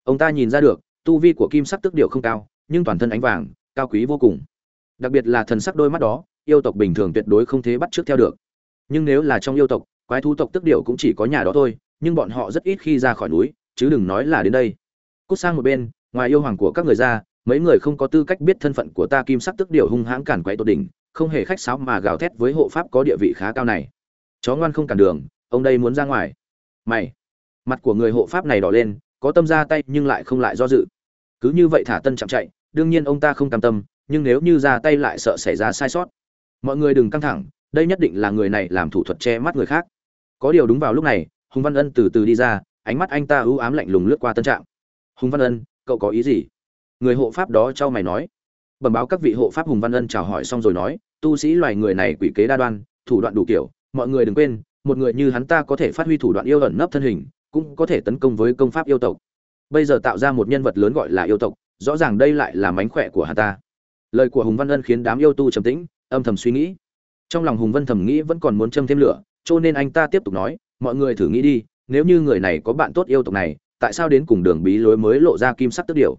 Ông ta nhìn ra được, tu vi của kim sắc tước điệu không cao, nhưng toàn thân ánh vàng, cao quý vô cùng đặc biệt là thần sắc đôi mắt đó, yêu tộc bình thường tuyệt đối không thể bắt trước theo được. Nhưng nếu là trong yêu tộc, quái thú tộc tức điệu cũng chỉ có nhà đó thôi, nhưng bọn họ rất ít khi ra khỏi núi, chứ đừng nói là đến đây. Cút sang một bên, ngoài yêu hoàng của các người ra, mấy người không có tư cách biết thân phận của ta kim sắc tức điệu hung hãng cản quái tột đỉnh, không hề khách sáo mà gào thét với hộ pháp có địa vị khá cao này. Chó ngoan không cản đường, ông đây muốn ra ngoài. Mày! Mặt của người hộ pháp này đỏ lên, có tâm ra tay nhưng lại không lại do dự. Cứ như vậy thả tân chạm chạy, đương nhiên ông ta không cam tâm nhưng nếu như ra tay lại sợ xảy ra sai sót. Mọi người đừng căng thẳng, đây nhất định là người này làm thủ thuật che mắt người khác. Có điều đúng vào lúc này, hùng văn ân từ từ đi ra, ánh mắt anh ta ưu ám lạnh lùng lướt qua tân trạng. hùng văn ân, cậu có ý gì? Người hộ pháp đó trao mày nói. Bẩm báo các vị hộ pháp hùng văn ân chào hỏi xong rồi nói, tu sĩ loài người này quỷ kế đa đoan, thủ đoạn đủ kiểu, mọi người đừng quên, một người như hắn ta có thể phát huy thủ đoạn yêu ẩn nấp thân hình, cũng có thể tấn công với công pháp yêu tộc. Bây giờ tạo ra một nhân vật lớn gọi là yêu tộc, rõ ràng đây lại là mánh khỏe của hắn ta lời của hùng văn ân khiến đám yêu tu trầm tĩnh, âm thầm suy nghĩ. Trong lòng hùng văn thầm nghĩ vẫn còn muốn châm thêm lửa, cho nên anh ta tiếp tục nói, mọi người thử nghĩ đi, nếu như người này có bạn tốt yêu tộc này, tại sao đến cùng đường bí lối mới lộ ra kim sắc tức điều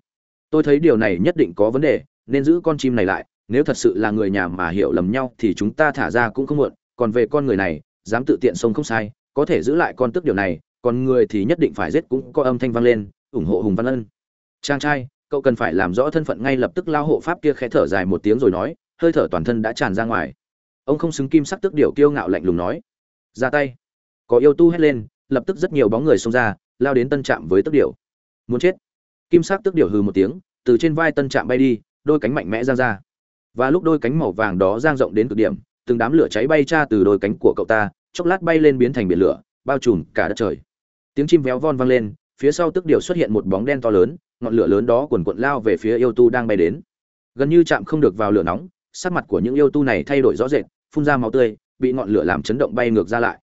tôi thấy điều này nhất định có vấn đề, nên giữ con chim này lại, nếu thật sự là người nhà mà hiểu lầm nhau thì chúng ta thả ra cũng không muộn, còn về con người này, dám tự tiện sông không sai, có thể giữ lại con tức điều này, còn người thì nhất định phải giết cũng có âm thanh vang lên, ủng hộ hùng văn ân. Trang trai cậu cần phải làm rõ thân phận ngay lập tức lao hộ pháp kia khẽ thở dài một tiếng rồi nói, hơi thở toàn thân đã tràn ra ngoài. Ông không xứng kim sắc tức điều kiêu ngạo lạnh lùng nói. Ra tay. Có yêu tu hét lên, lập tức rất nhiều bóng người xông ra, lao đến tân trạm với tức điều muốn chết. Kim sắc tức điều hừ một tiếng, từ trên vai tân trạm bay đi, đôi cánh mạnh mẽ giang ra. Và lúc đôi cánh màu vàng đó giang rộng đến cực điểm, từng đám lửa cháy bay ra từ đôi cánh của cậu ta, chốc lát bay lên biến thành biển lửa, bao trùm cả đất trời. Tiếng chim véo von vang lên, phía sau tức điều xuất hiện một bóng đen to lớn ngọn lửa lớn đó cuồn cuộn lao về phía yêu tu đang bay đến. Gần như chạm không được vào lửa nóng, sắc mặt của những yêu tu này thay đổi rõ rệt, phun ra máu tươi, bị ngọn lửa làm chấn động bay ngược ra lại.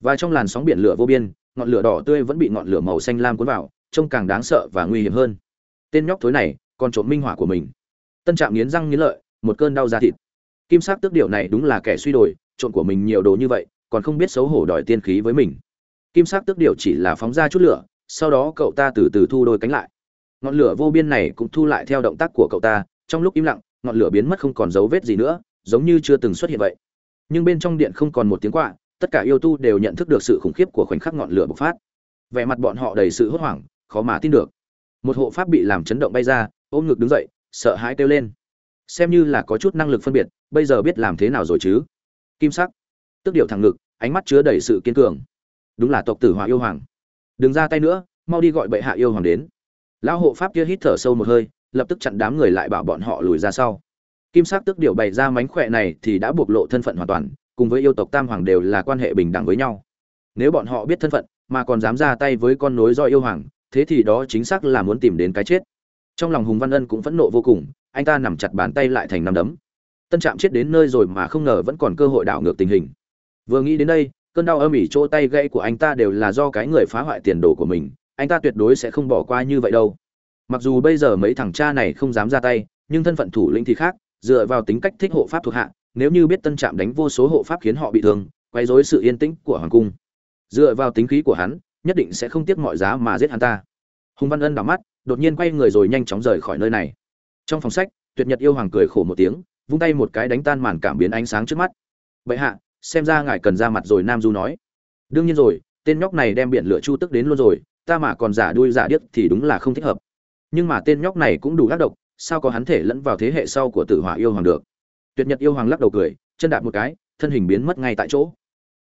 Và trong làn sóng biển lửa vô biên, ngọn lửa đỏ tươi vẫn bị ngọn lửa màu xanh lam cuốn vào, trông càng đáng sợ và nguy hiểm hơn. Tên nhóc thối này, còn trộm minh hỏa của mình. Tân trạm nghiến răng nghiến lợi, một cơn đau da thịt. Kim sắc tước điệu này đúng là kẻ suy đồi, trộm của mình nhiều đồ như vậy, còn không biết xấu hổ đòi tiên khí với mình. Kim sắc tước điệu chỉ là phóng ra chút lửa, sau đó cậu ta từ từ thu đôi cánh lại ngọn lửa vô biên này cũng thu lại theo động tác của cậu ta, trong lúc im lặng, ngọn lửa biến mất không còn dấu vết gì nữa, giống như chưa từng xuất hiện vậy. Nhưng bên trong điện không còn một tiếng quạ, tất cả yêu tu đều nhận thức được sự khủng khiếp của khoảnh khắc ngọn lửa bộc phát. Vẻ mặt bọn họ đầy sự hốt hoảng, khó mà tin được. Một hộ pháp bị làm chấn động bay ra, ôm ngực đứng dậy, sợ hãi kêu lên. Xem như là có chút năng lực phân biệt, bây giờ biết làm thế nào rồi chứ? Kim sắc. Tức điệu thẳng ngực, ánh mắt chứa đầy sự kiên cường. Đúng là tộc tử hòa yêu hoàng. Đừng ra tay nữa, mau đi gọi bệ hạ yêu hoàng đến lão hộ pháp kia hít thở sâu một hơi, lập tức chặn đám người lại bảo bọn họ lùi ra sau. Kim sắc tức điệu bày ra mánh khỏe này thì đã bộc lộ thân phận hoàn toàn, cùng với yêu tộc tam hoàng đều là quan hệ bình đẳng với nhau. Nếu bọn họ biết thân phận, mà còn dám ra tay với con nối do yêu hoàng, thế thì đó chính xác là muốn tìm đến cái chết. Trong lòng hùng văn ân cũng phẫn nộ vô cùng, anh ta nằm chặt bàn tay lại thành nắm đấm. Tân trạm chết đến nơi rồi mà không ngờ vẫn còn cơ hội đảo ngược tình hình. Vừa nghĩ đến đây, cơn đau âm ỉ chỗ tay gãy của anh ta đều là do cái người phá hoại tiền đồ của mình anh ta tuyệt đối sẽ không bỏ qua như vậy đâu. Mặc dù bây giờ mấy thằng cha này không dám ra tay, nhưng thân phận thủ lĩnh thì khác, dựa vào tính cách thích hộ pháp thuộc hạ, nếu như biết tân trạm đánh vô số hộ pháp khiến họ bị thương, quấy rối sự yên tĩnh của hoàng cung. Dựa vào tính khí của hắn, nhất định sẽ không tiếc mọi giá mà giết hắn ta. Hùng văn ân đảo mắt, đột nhiên quay người rồi nhanh chóng rời khỏi nơi này. Trong phòng sách, tuyệt nhật yêu hoàng cười khổ một tiếng, vung tay một cái đánh tan màn cảm biến ánh sáng trước mắt. Vậy hạ, xem ra ngài cần ra mặt rồi, nam du nói. Đương nhiên rồi, tên nhóc này đem biển lửa chu tức đến luôn rồi ta mà còn giả đuôi giả điếc thì đúng là không thích hợp. Nhưng mà tên nhóc này cũng đủ ác độc, sao có hắn thể lẫn vào thế hệ sau của tử hỏa yêu hoàng được? Tuyệt nhật yêu hoàng lắc đầu cười, chân đạp một cái, thân hình biến mất ngay tại chỗ.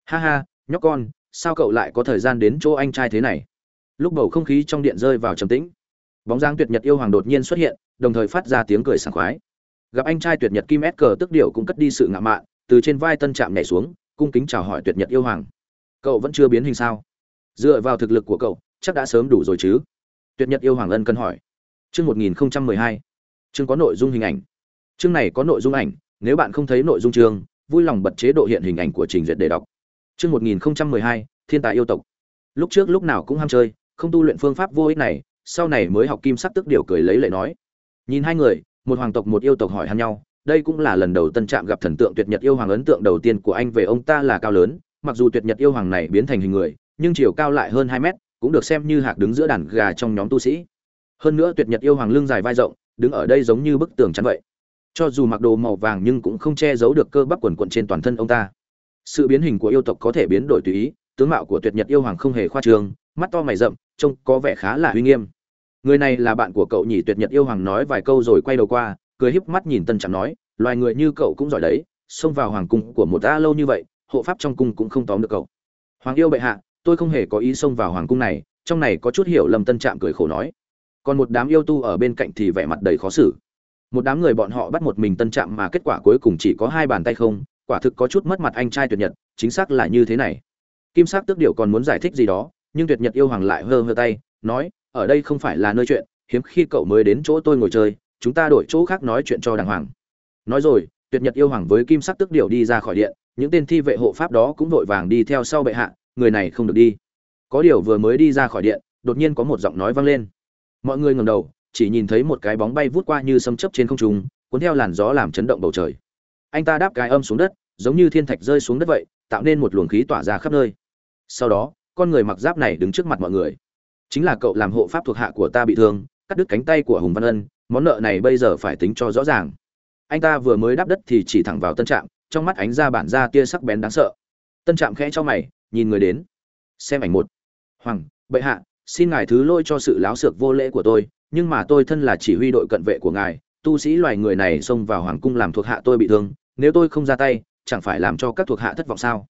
Ha ha, nhóc con, sao cậu lại có thời gian đến chỗ anh trai thế này? Lúc bầu không khí trong điện rơi vào trầm tĩnh, bóng dáng tuyệt nhật yêu hoàng đột nhiên xuất hiện, đồng thời phát ra tiếng cười sảng khoái. Gặp anh trai tuyệt nhật kim s cờ tức điệu cũng cất đi sự ngạo mạn, từ trên vai tân trạm nhảy xuống, cung kính chào hỏi tuyệt nhật yêu hoàng. Cậu vẫn chưa biến hình sao? Dựa vào thực lực của cậu chắc đã sớm đủ rồi chứ? Tuyệt nhật yêu hoàng ân cần hỏi. Chương một nghìn hai. Chương có nội dung hình ảnh. Chương này có nội dung ảnh, nếu bạn không thấy nội dung chương, vui lòng bật chế độ hiện hình ảnh của trình duyệt để đọc. Chương một nghìn hai, thiên tài yêu tộc. Lúc trước lúc nào cũng ham chơi, không tu luyện phương pháp vô ích này, sau này mới học kim sắc tức điều cười lấy lệ nói. Nhìn hai người, một hoàng tộc một yêu tộc hỏi han nhau, đây cũng là lần đầu tân trạm gặp thần tượng tuyệt nhật yêu hoàng ấn tượng đầu tiên của anh về ông ta là cao lớn, mặc dù tuyệt nhật yêu hoàng này biến thành hình người, nhưng chiều cao lại hơn hai mét cũng được xem như hạc đứng giữa đàn gà trong nhóm tu sĩ. Hơn nữa tuyệt nhật yêu hoàng lưng dài vai rộng, đứng ở đây giống như bức tường chắn vậy. Cho dù mặc đồ màu vàng nhưng cũng không che giấu được cơ bắp quần quận trên toàn thân ông ta. Sự biến hình của yêu tộc có thể biến đổi tùy ý, tướng mạo của tuyệt nhật yêu hoàng không hề khoa trương, mắt to mày rậm, trông có vẻ khá là uy nghiêm. Người này là bạn của cậu nhỉ? Tuyệt nhật yêu hoàng nói vài câu rồi quay đầu qua, cười híp mắt nhìn tân trạm nói, loài người như cậu cũng giỏi đấy, xông vào hoàng cung của một ta lâu như vậy, hộ pháp trong cung cũng không tóm được cậu. Hoàng yêu bệ hạ tôi không hề có ý xông vào hoàng cung này, trong này có chút hiểu lầm tân trạm cười khổ nói. Còn một đám yêu tu ở bên cạnh thì vẻ mặt đầy khó xử. Một đám người bọn họ bắt một mình tân trạm mà kết quả cuối cùng chỉ có hai bàn tay không, quả thực có chút mất mặt anh trai tuyệt nhật, chính xác là như thế này. Kim sắc tước điệu còn muốn giải thích gì đó, nhưng tuyệt nhật yêu hoàng lại hơ hơ tay, nói, ở đây không phải là nơi chuyện, hiếm khi cậu mới đến chỗ tôi ngồi chơi, chúng ta đổi chỗ khác nói chuyện cho đàng hoàng. Nói rồi, tuyệt nhật yêu hoàng với kim sắc tước điệu đi ra khỏi điện, những tên thi vệ hộ pháp đó cũng vội vàng đi theo sau bệ hạ người này không được đi. Có điều vừa mới đi ra khỏi điện, đột nhiên có một giọng nói vang lên. Mọi người ngầm đầu, chỉ nhìn thấy một cái bóng bay vút qua như sấm chớp trên không trung, cuốn theo làn gió làm chấn động bầu trời. Anh ta đáp cái âm xuống đất, giống như thiên thạch rơi xuống đất vậy, tạo nên một luồng khí tỏa ra khắp nơi. Sau đó, con người mặc giáp này đứng trước mặt mọi người. Chính là cậu làm hộ pháp thuộc hạ của ta bị thương, cắt đứt cánh tay của hùng văn ân, món nợ này bây giờ phải tính cho rõ ràng. Anh ta vừa mới đáp đất thì chỉ thẳng vào tân trạm trong mắt ánh ra bản ra tia sắc bén đáng sợ tân trạm khẽ cho mày, nhìn người đến. Xem ảnh một. Hoàng, bệ hạ, xin ngài thứ lôi cho sự láo xược vô lễ của tôi, nhưng mà tôi thân là chỉ huy đội cận vệ của ngài, tu sĩ loài người này xông vào hoàng cung làm thuộc hạ tôi bị thương, nếu tôi không ra tay, chẳng phải làm cho các thuộc hạ thất vọng sao?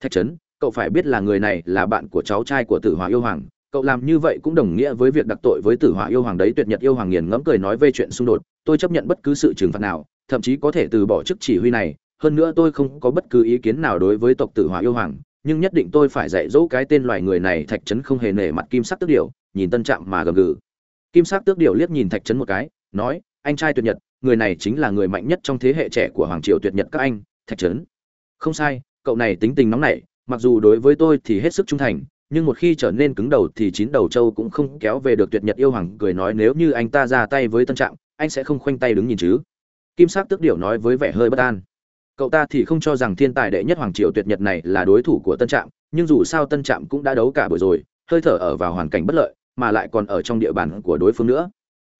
Thạch trấn, cậu phải biết là người này là bạn của cháu trai của tử hỏa yêu hoàng, cậu làm như vậy cũng đồng nghĩa với việc đặc tội với tử hỏa yêu hoàng đấy, tuyệt nhật yêu hoàng nghiền ngẫm cười nói về chuyện xung đột, tôi chấp nhận bất cứ sự trừng phạt nào, thậm chí có thể từ bỏ chức chỉ huy này hơn nữa tôi không có bất cứ ý kiến nào đối với tộc tử hỏa yêu hoàng, nhưng nhất định tôi phải dạy dỗ cái tên loài người này thạch trấn không hề nể mặt kim sắc tước điểu, nhìn tân trạm mà gầm gừ. Kim sắc tước điểu liếc nhìn thạch trấn một cái, nói, anh trai tuyệt nhật, người này chính là người mạnh nhất trong thế hệ trẻ của hoàng triều tuyệt nhật các anh, thạch trấn không sai, cậu này tính tình nóng nảy, mặc dù đối với tôi thì hết sức trung thành, nhưng một khi trở nên cứng đầu thì chín đầu châu cũng không kéo về được tuyệt nhật yêu hoàng, cười nói, nếu như anh ta ra tay với tân trạng anh sẽ không khoanh tay đứng nhìn chứ. Kim sắc tước điểu nói với vẻ hơi bất an cậu ta thì không cho rằng thiên tài đệ nhất hoàng triều tuyệt nhật này là đối thủ của tân trạm, nhưng dù sao tân trạm cũng đã đấu cả buổi rồi, hơi thở ở vào hoàn cảnh bất lợi, mà lại còn ở trong địa bàn của đối phương nữa.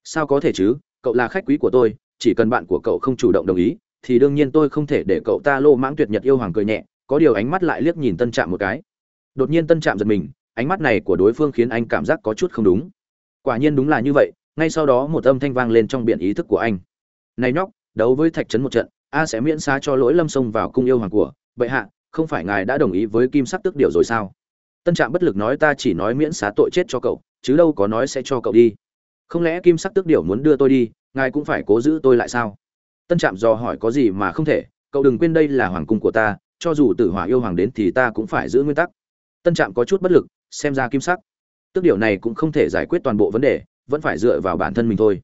Sao có thể chứ? Cậu là khách quý của tôi, chỉ cần bạn của cậu không chủ động đồng ý, thì đương nhiên tôi không thể để cậu ta lô mãng tuyệt nhật yêu hoàng cười nhẹ, có điều ánh mắt lại liếc nhìn tân trạm một cái. Đột nhiên tân trạm giật mình, ánh mắt này của đối phương khiến anh cảm giác có chút không đúng. Quả nhiên đúng là như vậy, ngay sau đó một âm thanh vang lên trong biển ý thức của anh. Này nhóc, đấu với thạch trấn một trận a sẽ miễn xá cho lỗi lâm xông vào cung yêu hoàng của. Bệ hạ, không phải ngài đã đồng ý với kim sắc tức điều rồi sao? Tân trạm bất lực nói ta chỉ nói miễn xá tội chết cho cậu, chứ đâu có nói sẽ cho cậu đi. Không lẽ kim sắc tức điều muốn đưa tôi đi, ngài cũng phải cố giữ tôi lại sao? Tân trạm dò hỏi có gì mà không thể, cậu đừng quên đây là hoàng cung của ta, cho dù tử hỏa yêu hoàng đến thì ta cũng phải giữ nguyên tắc. Tân trạm có chút bất lực, xem ra kim sắc tức điều này cũng không thể giải quyết toàn bộ vấn đề, vẫn phải dựa vào bản thân mình thôi.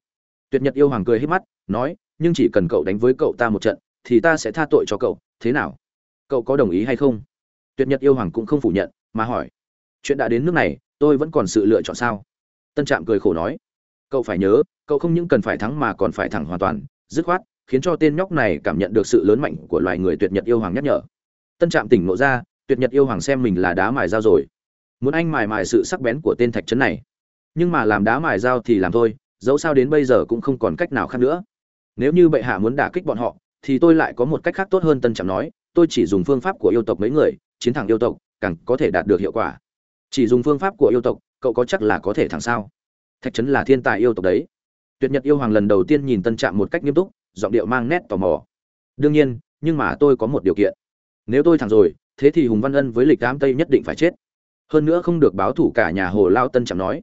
Tuyệt nhật yêu hoàng cười hết mắt, nói nhưng chỉ cần cậu đánh với cậu ta một trận, thì ta sẽ tha tội cho cậu. Thế nào? Cậu có đồng ý hay không? Tuyệt nhật yêu hoàng cũng không phủ nhận, mà hỏi. Chuyện đã đến nước này, tôi vẫn còn sự lựa chọn sao? Tân trạm cười khổ nói. Cậu phải nhớ, cậu không những cần phải thắng mà còn phải thẳng hoàn toàn. Dứt khoát, khiến cho tên nhóc này cảm nhận được sự lớn mạnh của loài người tuyệt nhật yêu hoàng nhắc nhở. Tân trạm tỉnh ngộ ra, tuyệt nhật yêu hoàng xem mình là đá mài dao rồi. Muốn anh mài mài sự sắc bén của tên thạch trấn này. Nhưng mà làm đá mài dao thì làm thôi, dẫu sao đến bây giờ cũng không còn cách nào khác nữa nếu như bệ hạ muốn đả kích bọn họ, thì tôi lại có một cách khác tốt hơn, tân trạm nói, tôi chỉ dùng phương pháp của yêu tộc mấy người, chiến thẳng yêu tộc, càng có thể đạt được hiệu quả. Chỉ dùng phương pháp của yêu tộc, cậu có chắc là có thể thẳng sao? Thạch trấn là thiên tài yêu tộc đấy. Tuyệt nhật yêu hoàng lần đầu tiên nhìn tân trạm một cách nghiêm túc, giọng điệu mang nét tò mò. Đương nhiên, nhưng mà tôi có một điều kiện. Nếu tôi thẳng rồi, thế thì hùng văn ân với lịch đám tây nhất định phải chết. Hơn nữa không được báo thủ cả nhà hồ lao, tân trạm nói.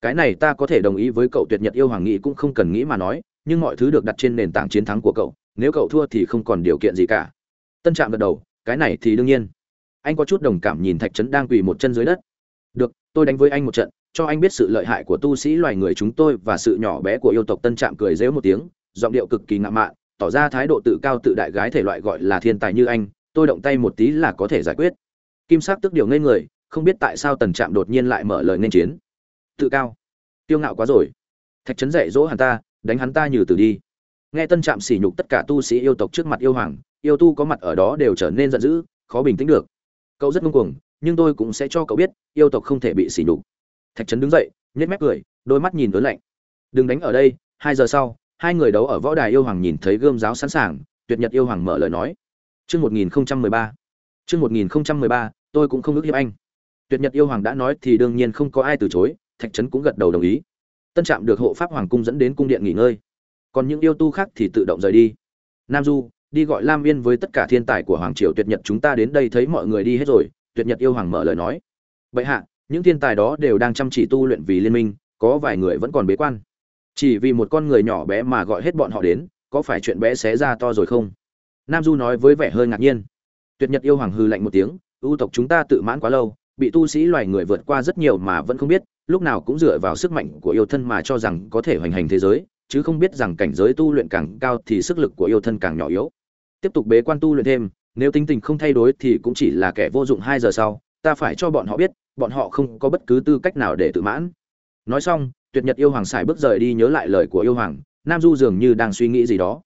Cái này ta có thể đồng ý với cậu, tuyệt nhật yêu hoàng nghị cũng không cần nghĩ mà nói nhưng mọi thứ được đặt trên nền tảng chiến thắng của cậu, nếu cậu thua thì không còn điều kiện gì cả. Tân trạm gật đầu, cái này thì đương nhiên. Anh có chút đồng cảm nhìn thạch trấn đang quỳ một chân dưới đất. Được, tôi đánh với anh một trận, cho anh biết sự lợi hại của tu sĩ loài người chúng tôi và sự nhỏ bé của yêu tộc tân trạm cười dễu một tiếng, giọng điệu cực kỳ ngạo mạn, tỏ ra thái độ tự cao tự đại gái thể loại gọi là thiên tài như anh, tôi động tay một tí là có thể giải quyết. Kim sắc tức điều ngây người, không biết tại sao tần trạm đột nhiên lại mở lời nên chiến. Tự cao. Tiêu ngạo quá rồi. Thạch trấn dạy dỗ hắn ta đánh hắn ta như từ đi. Nghe tân trạm sỉ nhục tất cả tu sĩ yêu tộc trước mặt yêu hoàng, yêu tu có mặt ở đó đều trở nên giận dữ, khó bình tĩnh được. Cậu rất ngông cuồng, nhưng tôi cũng sẽ cho cậu biết, yêu tộc không thể bị sỉ nhục. Thạch trấn đứng dậy, nhếch mép cười, đôi mắt nhìn ớn lạnh. Đừng đánh ở đây, hai giờ sau, hai người đấu ở võ đài yêu hoàng nhìn thấy gươm giáo sẵn sàng, tuyệt nhật yêu hoàng mở lời nói. Chương một nghìn mười ba. Chương một nghìn mười ba, tôi cũng không ước hiếp anh. Tuyệt nhật yêu hoàng đã nói thì đương nhiên không có ai từ chối, thạch trấn cũng gật đầu đồng ý tân trạm được hộ pháp hoàng cung dẫn đến cung điện nghỉ ngơi. Còn những yêu tu khác thì tự động rời đi. Nam du, đi gọi lam viên với tất cả thiên tài của hoàng triều tuyệt nhật chúng ta đến đây thấy mọi người đi hết rồi, tuyệt nhật yêu hoàng mở lời nói. Bệ hạ, những thiên tài đó đều đang chăm chỉ tu luyện vì liên minh, có vài người vẫn còn bế quan. Chỉ vì một con người nhỏ bé mà gọi hết bọn họ đến, có phải chuyện bé xé ra to rồi không? Nam du nói với vẻ hơi ngạc nhiên. Tuyệt nhật yêu hoàng hư lạnh một tiếng, ưu tộc chúng ta tự mãn quá lâu, bị tu sĩ loài người vượt qua rất nhiều mà vẫn không biết lúc nào cũng dựa vào sức mạnh của yêu thân mà cho rằng có thể hoành hành thế giới, chứ không biết rằng cảnh giới tu luyện càng cao thì sức lực của yêu thân càng nhỏ yếu. Tiếp tục bế quan tu luyện thêm, nếu tính tình không thay đổi thì cũng chỉ là kẻ vô dụng hai giờ sau, ta phải cho bọn họ biết, bọn họ không có bất cứ tư cách nào để tự mãn. Nói xong, tuyệt nhật yêu hoàng xài bước rời đi nhớ lại lời của yêu hoàng, nam du dường như đang suy nghĩ gì đó.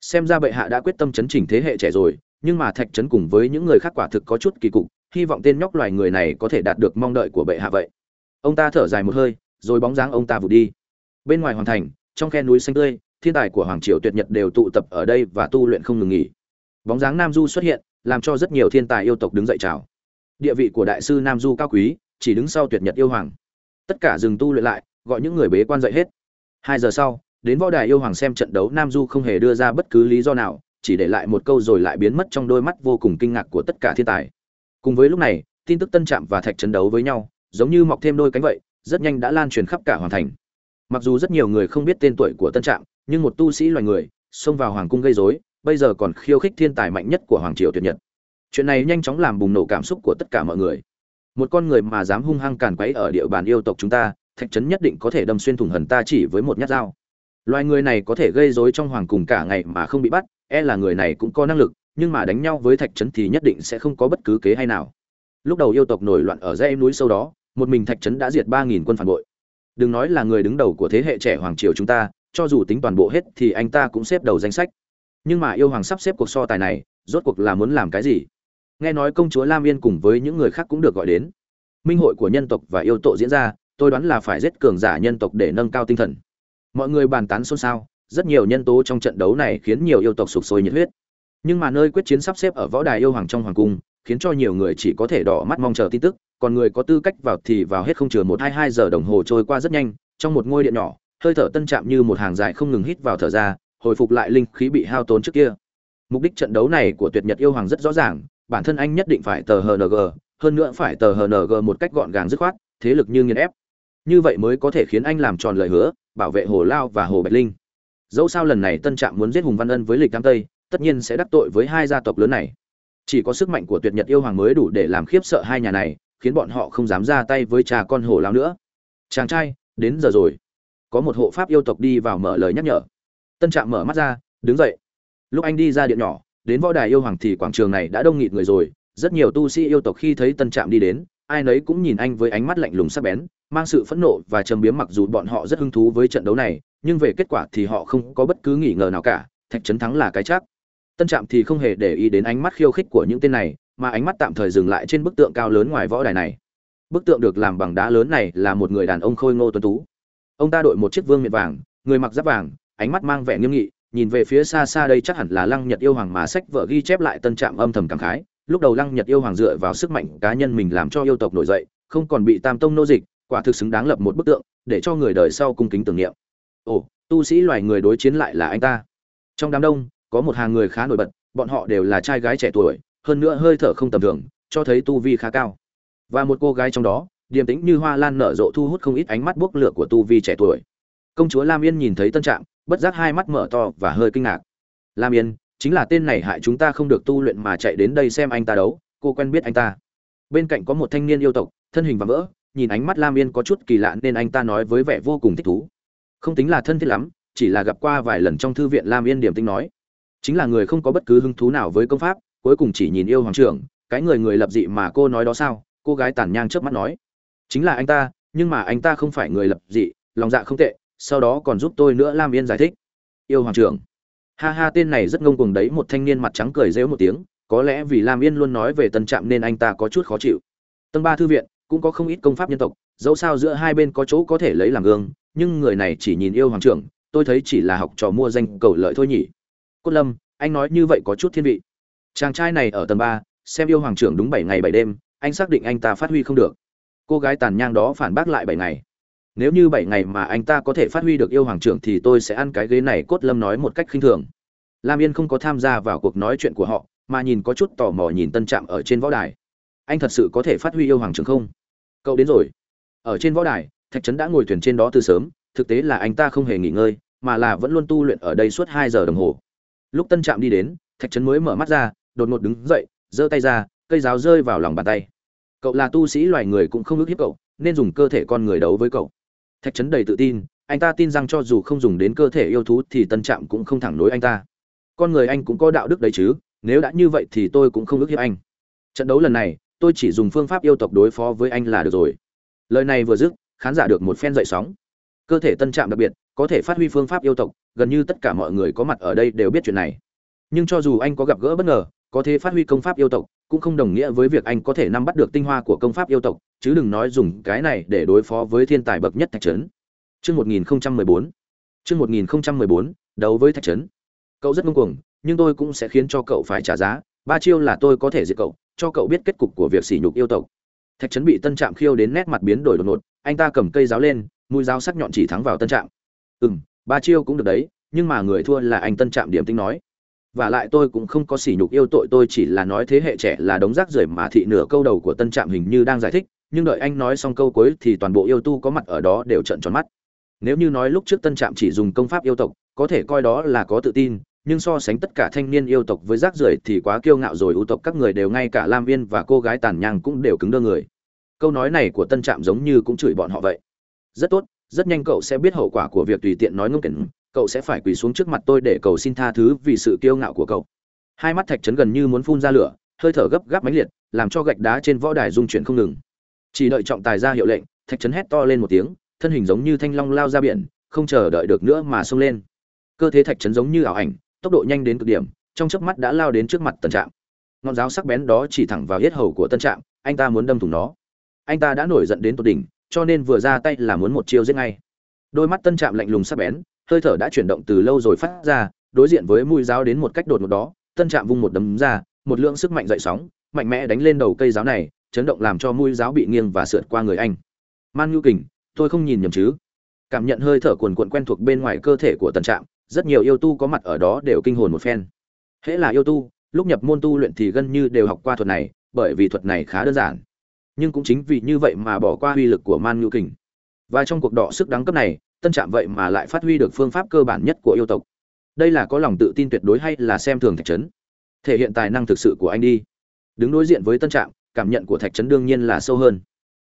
Xem ra bệ hạ đã quyết tâm chấn chỉnh thế hệ trẻ rồi, nhưng mà thạch trấn cùng với những người khác quả thực có chút kỳ cục, hy vọng tên nhóc loài người này có thể đạt được mong đợi của bệ hạ vậy ông ta thở dài một hơi, rồi bóng dáng ông ta vụt đi. Bên ngoài hoàng thành, trong khe núi xanh tươi, thiên tài của hoàng triều tuyệt nhật đều tụ tập ở đây và tu luyện không ngừng nghỉ. Bóng dáng nam du xuất hiện, làm cho rất nhiều thiên tài yêu tộc đứng dậy chào. Địa vị của đại sư nam du cao quý, chỉ đứng sau tuyệt nhật yêu hoàng. Tất cả dừng tu luyện lại, gọi những người bế quan dậy hết. Hai giờ sau, đến võ đài yêu hoàng xem trận đấu, nam du không hề đưa ra bất cứ lý do nào, chỉ để lại một câu rồi lại biến mất trong đôi mắt vô cùng kinh ngạc của tất cả thiên tài. Cùng với lúc này, tin tức tân trạm và thạch trận đấu với nhau giống như mọc thêm đôi cánh vậy, rất nhanh đã lan truyền khắp cả hoàng thành. Mặc dù rất nhiều người không biết tên tuổi của tân trạm, nhưng một tu sĩ loài người, xông vào hoàng cung gây rối, bây giờ còn khiêu khích thiên tài mạnh nhất của hoàng triều tuyệt nhật. Chuyện này nhanh chóng làm bùng nổ cảm xúc của tất cả mọi người. Một con người mà dám hung hăng càn quấy ở địa bàn yêu tộc chúng ta, thạch trấn nhất định có thể đâm xuyên thủng hần ta chỉ với một nhát dao. Loài người này có thể gây rối trong hoàng cung cả ngày mà không bị bắt e là người này cũng có năng lực, nhưng mà đánh nhau với thạch trấn thì nhất định sẽ không có bất cứ kế hay nào. Lúc đầu yêu tộc nổi loạn ở dãy núi sâu đó một mình thạch trấn đã diệt ba nghìn quân phản bội. Đừng nói là người đứng đầu của thế hệ trẻ hoàng triều chúng ta, cho dù tính toàn bộ hết thì anh ta cũng xếp đầu danh sách. Nhưng mà yêu hoàng sắp xếp cuộc so tài này, rốt cuộc là muốn làm cái gì? Nghe nói công chúa lam yên cùng với những người khác cũng được gọi đến. Minh hội của nhân tộc và yêu tộ diễn ra, tôi đoán là phải giết cường giả nhân tộc để nâng cao tinh thần. Mọi người bàn tán xôn xao, rất nhiều nhân tố trong trận đấu này khiến nhiều yêu tộc sụp sôi nhiệt huyết. Nhưng mà nơi quyết chiến sắp xếp ở võ đài yêu hoàng trong hoàng cung, khiến cho nhiều người chỉ có thể đỏ mắt mong chờ tin tức còn người có tư cách vào thì vào hết không chừa một hai hai giờ đồng hồ trôi qua rất nhanh, trong một ngôi điện nhỏ, hơi thở tân chạm như một hàng dài không ngừng hít vào thở ra, hồi phục lại linh khí bị hao tốn trước kia. Mục đích trận đấu này của tuyệt nhật yêu hoàng rất rõ ràng, bản thân anh nhất định phải tờ hng hơn nữa phải tờ hng một cách gọn gàng dứt khoát, thế lực như nghiền ép. Như vậy mới có thể khiến anh làm tròn lời hứa, bảo vệ hồ lao và hồ bạch linh. Dẫu sao lần này tân trạm muốn giết hùng văn ân với lịch tam tây, tất nhiên sẽ đắc tội với hai gia tộc lớn này. Chỉ có sức mạnh của tuyệt nhật yêu hoàng mới đủ để làm khiếp sợ hai nhà này khiến bọn họ không dám ra tay với cha con hổ lao nữa. Chàng trai, đến giờ rồi. Có một hộ pháp yêu tộc đi vào mở lời nhắc nhở. Tân trạm mở mắt ra, đứng dậy. Lúc anh đi ra điện nhỏ, đến võ đài yêu hoàng thì quảng trường này đã đông nghịt người rồi. Rất nhiều tu sĩ yêu tộc khi thấy tân trạm đi đến, ai nấy cũng nhìn anh với ánh mắt lạnh lùng sắc bén, mang sự phẫn nộ và trầm biếm mặc dù bọn họ rất hứng thú với trận đấu này, nhưng về kết quả thì họ không có bất cứ nghi ngờ nào cả, thạch trấn thắng là cái chắc. Tân trạm thì không hề để ý đến ánh mắt khiêu khích của những tên này mà ánh mắt tạm thời dừng lại trên bức tượng cao lớn ngoài võ đài này. Bức tượng được làm bằng đá lớn này là một người đàn ông khôi ngô tuấn tú. Ông ta đội một chiếc vương miện vàng, người mặc giáp vàng, ánh mắt mang vẻ nghiêm nghị, nhìn về phía xa xa đây chắc hẳn là lăng nhật yêu hoàng mà sách vợ ghi chép lại tân trạm âm thầm cảm khái. Lúc đầu lăng nhật yêu hoàng dựa vào sức mạnh cá nhân mình làm cho yêu tộc nổi dậy, không còn bị tam tông nô dịch, quả thực xứng đáng lập một bức tượng, để cho người đời sau cung kính tưởng niệm. Ồ, tu sĩ loài người đối chiến lại là anh ta. Trong đám đông, có một hàng người khá nổi bật, bọn họ đều là trai gái trẻ tuổi hơn nữa hơi thở không tầm thường, cho thấy tu vi khá cao. Và một cô gái trong đó, điềm tĩnh như hoa lan nở rộ thu hút không ít ánh mắt bốc lửa của tu vi trẻ tuổi. Công chúa lam yên nhìn thấy tân trạng, bất giác hai mắt mở to và hơi kinh ngạc. Lam yên, chính là tên này hại chúng ta không được tu luyện mà chạy đến đây xem anh ta đấu, cô quen biết anh ta. Bên cạnh có một thanh niên yêu tộc, thân hình và vỡ, nhìn ánh mắt lam yên có chút kỳ lạ nên anh ta nói với vẻ vô cùng thích thú. Không tính là thân thiết lắm, chỉ là gặp qua vài lần trong thư viện lam yên điểm tĩnh nói. Chính là người không có bất cứ hứng thú nào với công pháp cuối cùng chỉ nhìn yêu hoàng trưởng, cái người người lập dị mà cô nói đó sao? Cô gái tàn nhang trước mắt nói. Chính là anh ta, nhưng mà anh ta không phải người lập dị, lòng dạ không tệ, sau đó còn giúp tôi nữa lam yên giải thích. Yêu hoàng trưởng. Ha ha, tên này rất ngông cuồng đấy, một thanh niên mặt trắng cười rêu một tiếng, có lẽ vì lam yên luôn nói về tân trạm nên anh ta có chút khó chịu. Tầng ba thư viện, cũng có không ít công pháp nhân tộc, dẫu sao giữa hai bên có chỗ có thể lấy làm gương, nhưng người này chỉ nhìn yêu hoàng trưởng, tôi thấy chỉ là học trò mua danh cầu lợi thôi nhỉ. Cốt lâm, anh nói như vậy có chút thiên vị chàng trai này ở tầng ba, xem yêu hoàng trưởng đúng bảy ngày bảy đêm, anh xác định anh ta phát huy không được. Cô gái tàn nhang đó phản bác lại bảy ngày. Nếu như bảy ngày mà anh ta có thể phát huy được yêu hoàng trưởng thì tôi sẽ ăn cái ghế này, cốt lâm nói một cách khinh thường. Lam yên không có tham gia vào cuộc nói chuyện của họ, mà nhìn có chút tò mò nhìn tân trạm ở trên võ đài. Anh thật sự có thể phát huy yêu hoàng trưởng không? Cậu đến rồi. Ở trên võ đài, thạch trấn đã ngồi thuyền trên đó từ sớm, thực tế là anh ta không hề nghỉ ngơi, mà là vẫn luôn tu luyện ở đây suốt hai giờ đồng hồ. Lúc tân trạm đi đến, thạch trấn mới mở mắt ra đột ngột đứng dậy, giơ tay ra, cây giáo rơi vào lòng bàn tay. Cậu là tu sĩ loài người cũng không ước hiếp cậu, nên dùng cơ thể con người đấu với cậu. Thạch trấn đầy tự tin, anh ta tin rằng cho dù không dùng đến cơ thể yêu thú thì tân trạm cũng không thẳng nối anh ta. Con người anh cũng có đạo đức đấy chứ, nếu đã như vậy thì tôi cũng không ước hiếp anh. Trận đấu lần này, tôi chỉ dùng phương pháp yêu tộc đối phó với anh là được rồi. Lời này vừa dứt, khán giả được một phen dậy sóng. Cơ thể tân trạm đặc biệt, có thể phát huy phương pháp yêu tộc, gần như tất cả mọi người có mặt ở đây đều biết chuyện này. Nhưng cho dù anh có gặp gỡ bất ngờ có thể phát huy công pháp yêu tộc cũng không đồng nghĩa với việc anh có thể nắm bắt được tinh hoa của công pháp yêu tộc chứ đừng nói dùng cái này để đối phó với thiên tài bậc nhất thạch trấn Chương 1014. Chương 1014, đấu với thạch trấn. Cậu rất ngông cuồng, nhưng tôi cũng sẽ khiến cho cậu phải trả giá, ba chiêu là tôi có thể diệt cậu, cho cậu biết kết cục của việc sỉ nhục yêu tộc. Thạch trấn bị Tân Trạm khiêu đến nét mặt biến đổi đột ngột, anh ta cầm cây giáo lên, mũi giáo sắc nhọn chỉ thẳng vào Tân Trạm. "Ừm, ba chiêu cũng được đấy, nhưng mà người thua là anh Tân Trạm điểm tính nói. Và lại tôi cũng không có sỉ nhục yêu tội, tôi chỉ là nói thế hệ trẻ là đống rác rưởi mà thị nửa câu đầu của Tân Trạm hình như đang giải thích, nhưng đợi anh nói xong câu cuối thì toàn bộ yêu tu có mặt ở đó đều trợn tròn mắt. Nếu như nói lúc trước tân trạm chỉ dùng công pháp yêu tộc có thể coi đó là có tự tin nhưng so sánh tất cả thanh niên yêu tộc với rác rưởi thì quá kiêu ngạo rồi ưu tộc các người đều ngay cả lam viên và cô gái tàn nhang cũng đều cứng đơ người. Câu nói này của tân trạm giống như cũng chửi bọn họ vậy. Rất tốt rất nhanh cậu sẽ biết hậu quả của việc tùy tiện nói ngông kỉnh cậu sẽ phải quỳ xuống trước mặt tôi để cầu xin tha thứ vì sự kiêu ngạo của cậu. Hai mắt thạch trấn gần như muốn phun ra lửa, hơi thở gấp gáp mãnh liệt, làm cho gạch đá trên võ đài rung chuyển không ngừng. Chỉ đợi trọng tài ra hiệu lệnh, thạch trấn hét to lên một tiếng, thân hình giống như thanh long lao ra biển, không chờ đợi được nữa mà xông lên. Cơ thế thạch trấn giống như ảo ảnh, tốc độ nhanh đến cực điểm, trong chớp mắt đã lao đến trước mặt tân trạm. Ngọn giáo sắc bén đó chỉ thẳng vào yết hầu của tân trạm, anh ta muốn đâm thủng nó. Anh ta đã nổi giận đến tột đỉnh, cho nên vừa ra tay là muốn một chiêu giết ngay. Đôi mắt tân trạm lạnh lùng sắc bén hơi thở đã chuyển động từ lâu rồi phát ra, đối diện với mũi giáo đến một cách đột ngột đó, tân trạm vung một đấm ra, một lượng sức mạnh dậy sóng, mạnh mẽ đánh lên đầu cây giáo này, chấn động làm cho mũi giáo bị nghiêng và sượt qua người anh. Man nhu kình, tôi không nhìn nhầm chứ? Cảm nhận hơi thở cuồn cuộn quen thuộc bên ngoài cơ thể của tần trạm, rất nhiều yêu tu có mặt ở đó đều kinh hồn một phen. Hễ là yêu tu, lúc nhập môn tu luyện thì gần như đều học qua thuật này, bởi vì thuật này khá đơn giản. Nhưng cũng chính vì như vậy mà bỏ qua uy lực của man nhu kình. Và trong cuộc đọ sức đáng cấp này tân trạm vậy mà lại phát huy được phương pháp cơ bản nhất của yêu tộc. Đây là có lòng tự tin tuyệt đối hay là xem thường thạch trấn thể hiện tài năng thực sự của anh đi. Đứng đối diện với tân trạm, cảm nhận của thạch trấn đương nhiên là sâu hơn.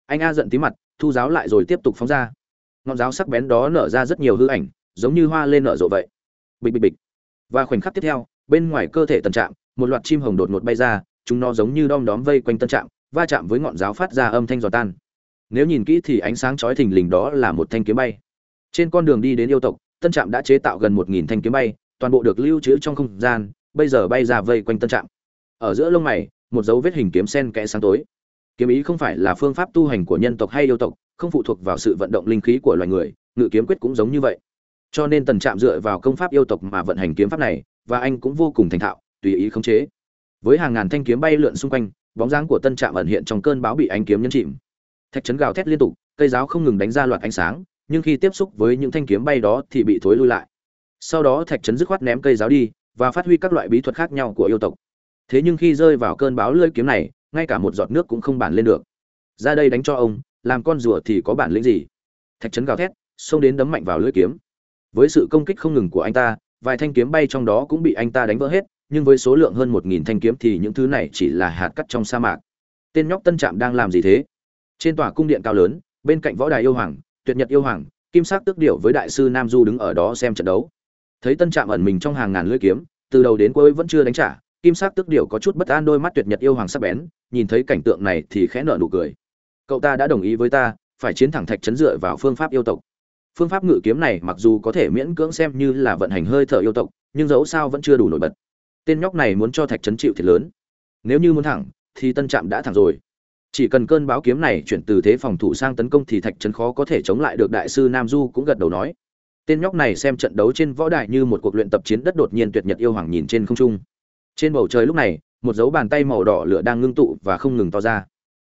Anh a giận tí mặt, thu giáo lại rồi tiếp tục phóng ra. Ngọn giáo sắc bén đó nở ra rất nhiều hư ảnh, giống như hoa lên nở rộ vậy. Bịch bịch bịch. Và khoảnh khắc tiếp theo, bên ngoài cơ thể tân trạm, một loạt chim hồng đột ngột bay ra, chúng nó giống như đom đóm vây quanh tân trạm, va chạm với ngọn giáo phát ra âm thanh giò tan. Nếu nhìn kỹ thì ánh sáng chói thình lình đó là một thanh kiếm bay trên con đường đi đến yêu tộc, tân trạm đã chế tạo gần một nghìn thanh kiếm bay, toàn bộ được lưu trữ trong không gian, bây giờ bay ra vây quanh tân trạm. Ở giữa lông mày, một dấu vết hình kiếm sen kẽ sáng tối. Kiếm ý không phải là phương pháp tu hành của nhân tộc hay yêu tộc, không phụ thuộc vào sự vận động linh khí của loài người, ngự kiếm quyết cũng giống như vậy. Cho nên tần trạm dựa vào công pháp yêu tộc mà vận hành kiếm pháp này, và anh cũng vô cùng thành thạo, tùy ý khống chế. Với hàng ngàn thanh kiếm bay lượn xung quanh, bóng dáng của tân trạm ẩn hiện trong cơn bão bị ánh kiếm nhấn chìm. Thạch trấn gào thét liên tục, cây giáo không ngừng đánh ra loạt ánh sáng nhưng khi tiếp xúc với những thanh kiếm bay đó thì bị thối lui lại. Sau đó thạch trấn dứt khoát ném cây giáo đi và phát huy các loại bí thuật khác nhau của yêu tộc. Thế nhưng khi rơi vào cơn bão lưỡi kiếm này, ngay cả một giọt nước cũng không bản lên được. Ra đây đánh cho ông, làm con rùa thì có bản lĩnh gì? Thạch trấn gào thét, xông đến đấm mạnh vào lưỡi kiếm. Với sự công kích không ngừng của anh ta, vài thanh kiếm bay trong đó cũng bị anh ta đánh vỡ hết, nhưng với số lượng hơn một nghìn thanh kiếm thì những thứ này chỉ là hạt cắt trong sa mạc. Tên nhóc tân trạm đang làm gì thế? Trên tòa cung điện cao lớn, bên cạnh võ đài yêu hoàng tuyệt nhật yêu hoàng, kim sắc tước điệu với đại sư nam du đứng ở đó xem trận đấu. Thấy tân trạm ẩn mình trong hàng ngàn lưỡi kiếm, từ đầu đến cuối vẫn chưa đánh trả, kim sắc tước điệu có chút bất an đôi mắt tuyệt nhật yêu hoàng sắc bén, nhìn thấy cảnh tượng này thì khẽ nở nụ cười. Cậu ta đã đồng ý với ta, phải chiến thẳng thạch chấn dựa vào phương pháp yêu tộc. Phương pháp ngự kiếm này mặc dù có thể miễn cưỡng xem như là vận hành hơi thở yêu tộc, nhưng dẫu sao vẫn chưa đủ nổi bật. Tên nhóc này muốn cho thạch trấn chịu thiệt lớn. Nếu như muốn thẳng, thì tân trạm đã thẳng rồi chỉ cần cơn báo kiếm này chuyển từ thế phòng thủ sang tấn công thì thạch trấn khó có thể chống lại được đại sư nam du cũng gật đầu nói. Tên nhóc này xem trận đấu trên võ đài như một cuộc luyện tập chiến đất đột nhiên tuyệt nhật yêu hoàng nhìn trên không trung. Trên bầu trời lúc này, một dấu bàn tay màu đỏ lửa đang ngưng tụ và không ngừng to ra.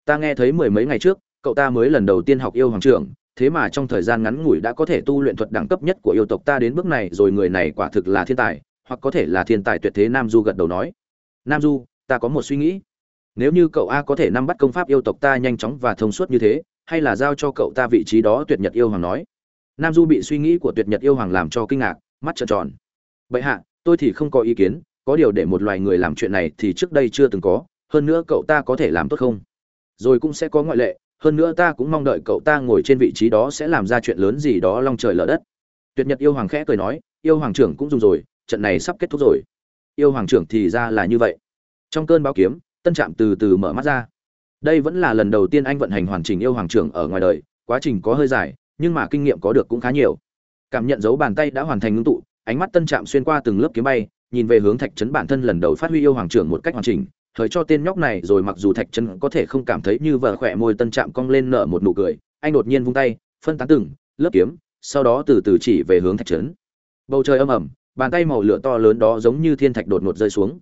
Ta nghe thấy mười mấy ngày trước, cậu ta mới lần đầu tiên học yêu hoàng trưởng, thế mà trong thời gian ngắn ngủi đã có thể tu luyện thuật đẳng cấp nhất của yêu tộc ta đến bước này rồi người này quả thực là thiên tài, hoặc có thể là thiên tài tuyệt thế nam du gật đầu nói. Nam du, ta có một suy nghĩ nếu như cậu a có thể nắm bắt công pháp yêu tộc ta nhanh chóng và thông suốt như thế, hay là giao cho cậu ta vị trí đó tuyệt nhật yêu hoàng nói. Nam du bị suy nghĩ của tuyệt nhật yêu hoàng làm cho kinh ngạc, mắt trợn tròn. Bệ hạ, tôi thì không có ý kiến, có điều để một loài người làm chuyện này thì trước đây chưa từng có, hơn nữa cậu ta có thể làm tốt không? Rồi cũng sẽ có ngoại lệ, hơn nữa ta cũng mong đợi cậu ta ngồi trên vị trí đó sẽ làm ra chuyện lớn gì đó long trời lở đất. Tuyệt nhật yêu hoàng khẽ cười nói, yêu hoàng trưởng cũng dùng rồi, trận này sắp kết thúc rồi. Yêu hoàng trưởng thì ra là như vậy. Trong cơn báo kiếm tân trạm từ từ mở mắt ra. Đây vẫn là lần đầu tiên anh vận hành hoàn chỉnh yêu hoàng trưởng ở ngoài đời, quá trình có hơi dài, nhưng mà kinh nghiệm có được cũng khá nhiều. Cảm nhận dấu bàn tay đã hoàn thành ngưng tụ, ánh mắt tân trạm xuyên qua từng lớp kiếm bay, nhìn về hướng thạch trấn bản thân lần đầu phát huy yêu hoàng trưởng một cách hoàn chỉnh, thời cho tên nhóc này rồi mặc dù thạch trấn có thể không cảm thấy như vợ khỏe môi tân trạm cong lên nở một nụ cười, anh đột nhiên vung tay, phân tán từng lớp kiếm, sau đó từ từ chỉ về hướng thạch trấn bầu trời âm ẩm, bàn tay màu lửa to lớn đó giống như thiên thạch đột ngột rơi xuống.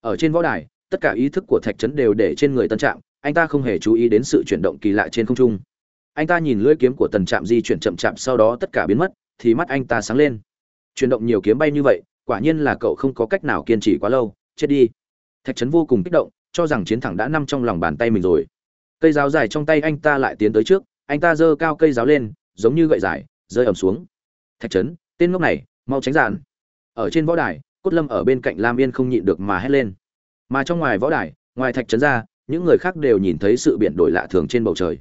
Ở trên võ đài tất cả ý thức của thạch trấn đều để trên người tân trạm, anh ta không hề chú ý đến sự chuyển động kỳ lạ trên không trung. Anh ta nhìn lưỡi kiếm của tần trạm di chuyển chậm chạp, sau đó tất cả biến mất, thì mắt anh ta sáng lên. Chuyển động nhiều kiếm bay như vậy, quả nhiên là cậu không có cách nào kiên trì quá lâu, chết đi. Thạch trấn vô cùng kích động, cho rằng chiến thẳng đã nằm trong lòng bàn tay mình rồi. Cây giáo dài trong tay anh ta lại tiến tới trước, anh ta giơ cao cây giáo lên, giống như gậy dài, rơi ầm xuống. Thạch trấn tên ngốc này, mau tránh giàn. Ở trên võ đài, cốt lâm ở bên cạnh lam yên không nhịn được mà hét lên mà trong ngoài võ đài, ngoài thạch trấn ra, những người khác đều nhìn thấy sự biển đổi lạ thường trên bầu trời.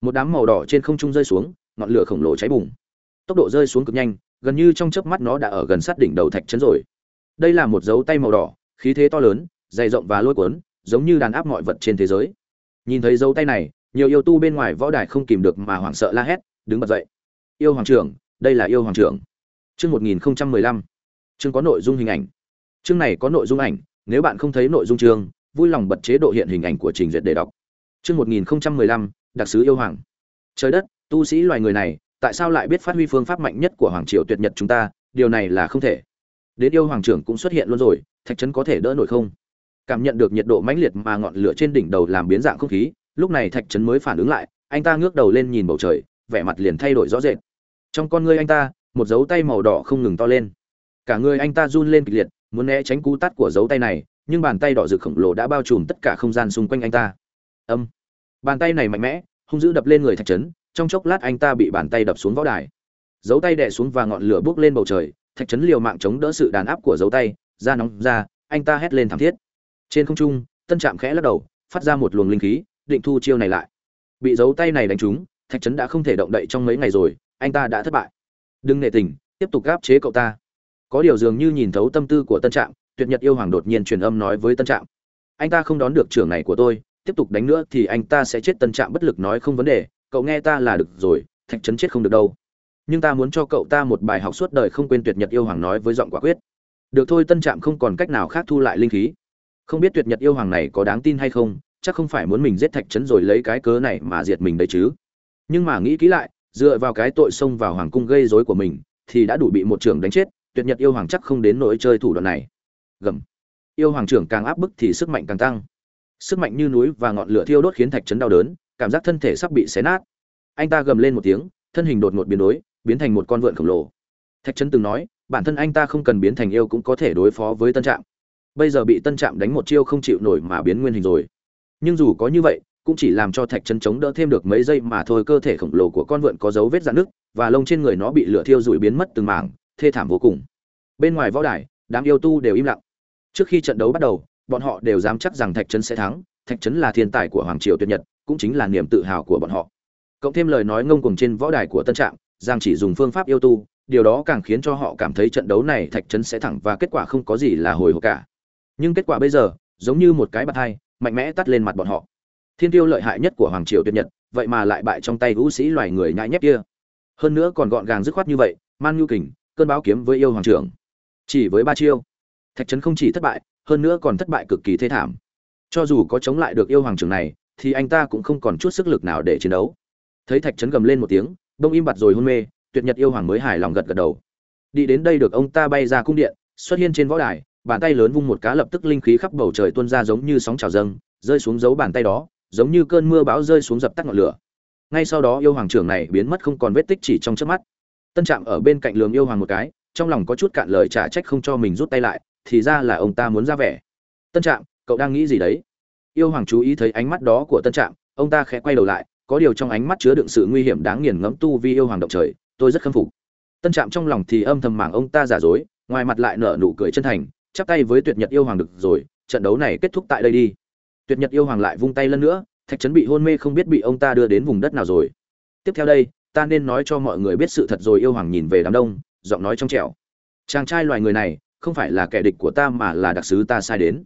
Một đám màu đỏ trên không trung rơi xuống, ngọn lửa khổng lồ cháy bùng. Tốc độ rơi xuống cực nhanh, gần như trong chớp mắt nó đã ở gần sát đỉnh đầu thạch trấn rồi. Đây là một dấu tay màu đỏ, khí thế to lớn, dày rộng và lôi cuốn, giống như đàn áp mọi vật trên thế giới. Nhìn thấy dấu tay này, nhiều yêu tu bên ngoài võ đài không kìm được mà hoảng sợ la hét, đứng bật dậy. Yêu hoàng trưởng, đây là yêu hoàng trưởng. Chương một nghìn lăm. Chương có nội dung hình ảnh. Chương này có nội dung ảnh nếu bạn không thấy nội dung chương, vui lòng bật chế độ hiện hình ảnh của trình duyệt để đọc. Chương một nghìn lăm, đặc sứ yêu hoàng. Trời đất, tu sĩ loài người này, tại sao lại biết phát huy phương pháp mạnh nhất của hoàng triều tuyệt nhật chúng ta? Điều này là không thể. Đến yêu hoàng trưởng cũng xuất hiện luôn rồi, thạch trấn có thể đỡ nổi không? Cảm nhận được nhiệt độ mãnh liệt mà ngọn lửa trên đỉnh đầu làm biến dạng không khí, lúc này thạch trấn mới phản ứng lại, anh ta ngước đầu lên nhìn bầu trời, vẻ mặt liền thay đổi rõ rệt. Trong con ngươi anh ta, một dấu tay màu đỏ không ngừng to lên. Cả người anh ta run lên kịch liệt muốn né tránh cú tát của dấu tay này, nhưng bàn tay đỏ rực khổng lồ đã bao trùm tất cả không gian xung quanh anh ta. Âm. Bàn tay này mạnh mẽ, hung dữ đập lên người thạch trấn trong chốc lát anh ta bị bàn tay đập xuống võ đài. Dấu tay đè xuống và ngọn lửa bốc lên bầu trời, thạch trấn liều mạng chống đỡ sự đàn áp của dấu tay da nóng ra, anh ta hét lên thảm thiết. Trên không trung, tân trạm khẽ lắc đầu, phát ra một luồng linh khí, định thu chiêu này lại. Bị dấu tay này đánh trúng, thạch trấn đã không thể động đậy trong mấy ngày rồi, anh ta đã thất bại. Đừng nệ tình, tiếp tục gáp chế cậu ta có điều dường như nhìn thấu tâm tư của tân trạm, tuyệt nhật yêu hoàng đột nhiên truyền âm nói với tân trạm. Anh ta không đón được trưởng này của tôi, tiếp tục đánh nữa thì anh ta sẽ chết. Tân trạm bất lực nói không vấn đề, cậu nghe ta là được rồi, thạch trấn chết không được đâu. Nhưng ta muốn cho cậu ta một bài học suốt đời không quên tuyệt nhật yêu hoàng nói với giọng quả quyết. Được thôi, tân trạm không còn cách nào khác thu lại linh khí. Không biết tuyệt nhật yêu hoàng này có đáng tin hay không, chắc không phải muốn mình giết thạch trấn rồi lấy cái cớ này mà diệt mình đấy chứ. Nhưng mà nghĩ kỹ lại, dựa vào cái tội xông vào hoàng cung gây rối của mình, thì đã đủ bị một trưởng đánh chết tuyệt nhật yêu hoàng chắc không đến nỗi chơi thủ đoạn này. Gầm. Yêu hoàng trưởng càng áp bức thì sức mạnh càng tăng. Sức mạnh như núi và ngọn lửa thiêu đốt khiến thạch trấn đau đớn, cảm giác thân thể sắp bị xé nát. Anh ta gầm lên một tiếng, thân hình đột ngột biến đổi biến thành một con vượn khổng lồ. Thạch trấn từng nói, bản thân anh ta không cần biến thành yêu cũng có thể đối phó với tân trạm. Bây giờ bị tân trạm đánh một chiêu không chịu nổi mà biến nguyên hình rồi. Nhưng dù có như vậy, cũng chỉ làm cho thạch chân chống đỡ thêm được mấy giây mà thôi, cơ thể khổng lồ của con vượn có dấu vết dạn nứt, và lông trên người nó bị lửa thiêu rụi biến mất từng mảng thê thảm vô cùng. Bên ngoài võ đài, đám yêu tu đều im lặng. Trước khi trận đấu bắt đầu, bọn họ đều dám chắc rằng thạch trấn sẽ thắng. Thạch trấn là thiên tài của hoàng triều tuyệt nhật, cũng chính là niềm tự hào của bọn họ. Cộng thêm lời nói ngông cuồng trên võ đài của tân trạm, giang chỉ dùng phương pháp yêu tu, điều đó càng khiến cho họ cảm thấy trận đấu này thạch trấn sẽ thẳng và kết quả không có gì là hồi hộp cả. Nhưng kết quả bây giờ, giống như một cái bạt hai, mạnh mẽ tắt lên mặt bọn họ. Thiên tiêu lợi hại nhất của hoàng triều tuyệt nhật, vậy mà lại bại trong tay vũ sĩ loài người nhãi nhép kia. Hơn nữa còn gọn gàng dứt khoát như vậy, man nhu kình cơn báo kiếm với yêu hoàng trưởng. Chỉ với ba chiêu, thạch trấn không chỉ thất bại, hơn nữa còn thất bại cực kỳ thê thảm. Cho dù có chống lại được yêu hoàng trưởng này, thì anh ta cũng không còn chút sức lực nào để chiến đấu. Thấy thạch trấn gầm lên một tiếng, đông im bặt rồi hôn mê, tuyệt nhật yêu hoàng mới hài lòng gật gật đầu. Đi đến đây được ông ta bay ra cung điện, xuất hiện trên võ đài, bàn tay lớn vung một cá lập tức linh khí khắp bầu trời tuôn ra giống như sóng trào dâng, rơi xuống dấu bàn tay đó, giống như cơn mưa bão rơi xuống dập tắt ngọn lửa. Ngay sau đó yêu hoàng trưởng này biến mất không còn vết tích chỉ trong chớp mắt tân trạm ở bên cạnh lường yêu hoàng một cái, trong lòng có chút cạn lời trả trách không cho mình rút tay lại, thì ra là ông ta muốn ra vẻ. Tân trạm, cậu đang nghĩ gì đấy? Yêu hoàng chú ý thấy ánh mắt đó của tân trạm, ông ta khẽ quay đầu lại, có điều trong ánh mắt chứa đựng sự nguy hiểm đáng nghiền ngẫm tu vi yêu hoàng động trời, tôi rất khâm phục. Tân trạm trong lòng thì âm thầm mảng ông ta giả dối, ngoài mặt lại nở nụ cười chân thành, chắp tay với tuyệt nhật yêu hoàng được rồi, trận đấu này kết thúc tại đây đi. Tuyệt nhật yêu hoàng lại vung tay lần nữa, thạch trấn bị hôn mê không biết bị ông ta đưa đến vùng đất nào rồi. Tiếp theo đây ta nên nói cho mọi người biết sự thật rồi yêu hoàng nhìn về đám đông, giọng nói trong trẻo. Chàng trai loài người này, không phải là kẻ địch của ta mà là đặc sứ ta sai đến.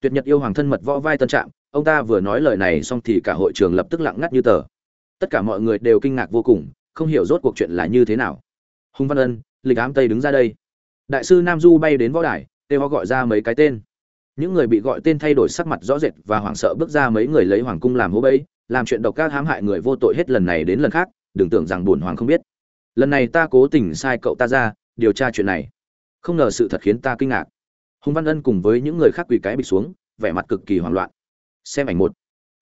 Tuyệt nhật yêu hoàng thân mật võ vai tân trạm, ông ta vừa nói lời này xong thì cả hội trường lập tức lặng ngắt như tờ. Tất cả mọi người đều kinh ngạc vô cùng, không hiểu rốt cuộc chuyện là như thế nào. Hùng văn ân, lịch ám tây đứng ra đây. Đại sư nam du bay đến võ đài tê ho gọi ra mấy cái tên. Những người bị gọi tên thay đổi sắc mặt rõ rệt và hoảng sợ bước ra mấy người lấy hoàng cung làm hố bẫy, làm chuyện độc ác hãm hại người vô tội hết lần này đến lần khác đừng tưởng rằng bổn hoàng không biết. Lần này ta cố tình sai cậu ta ra, điều tra chuyện này. Không ngờ sự thật khiến ta kinh ngạc. Hùng văn ân cùng với những người khác quỳ cái bịch xuống, vẻ mặt cực kỳ hoảng loạn. Xem ảnh một.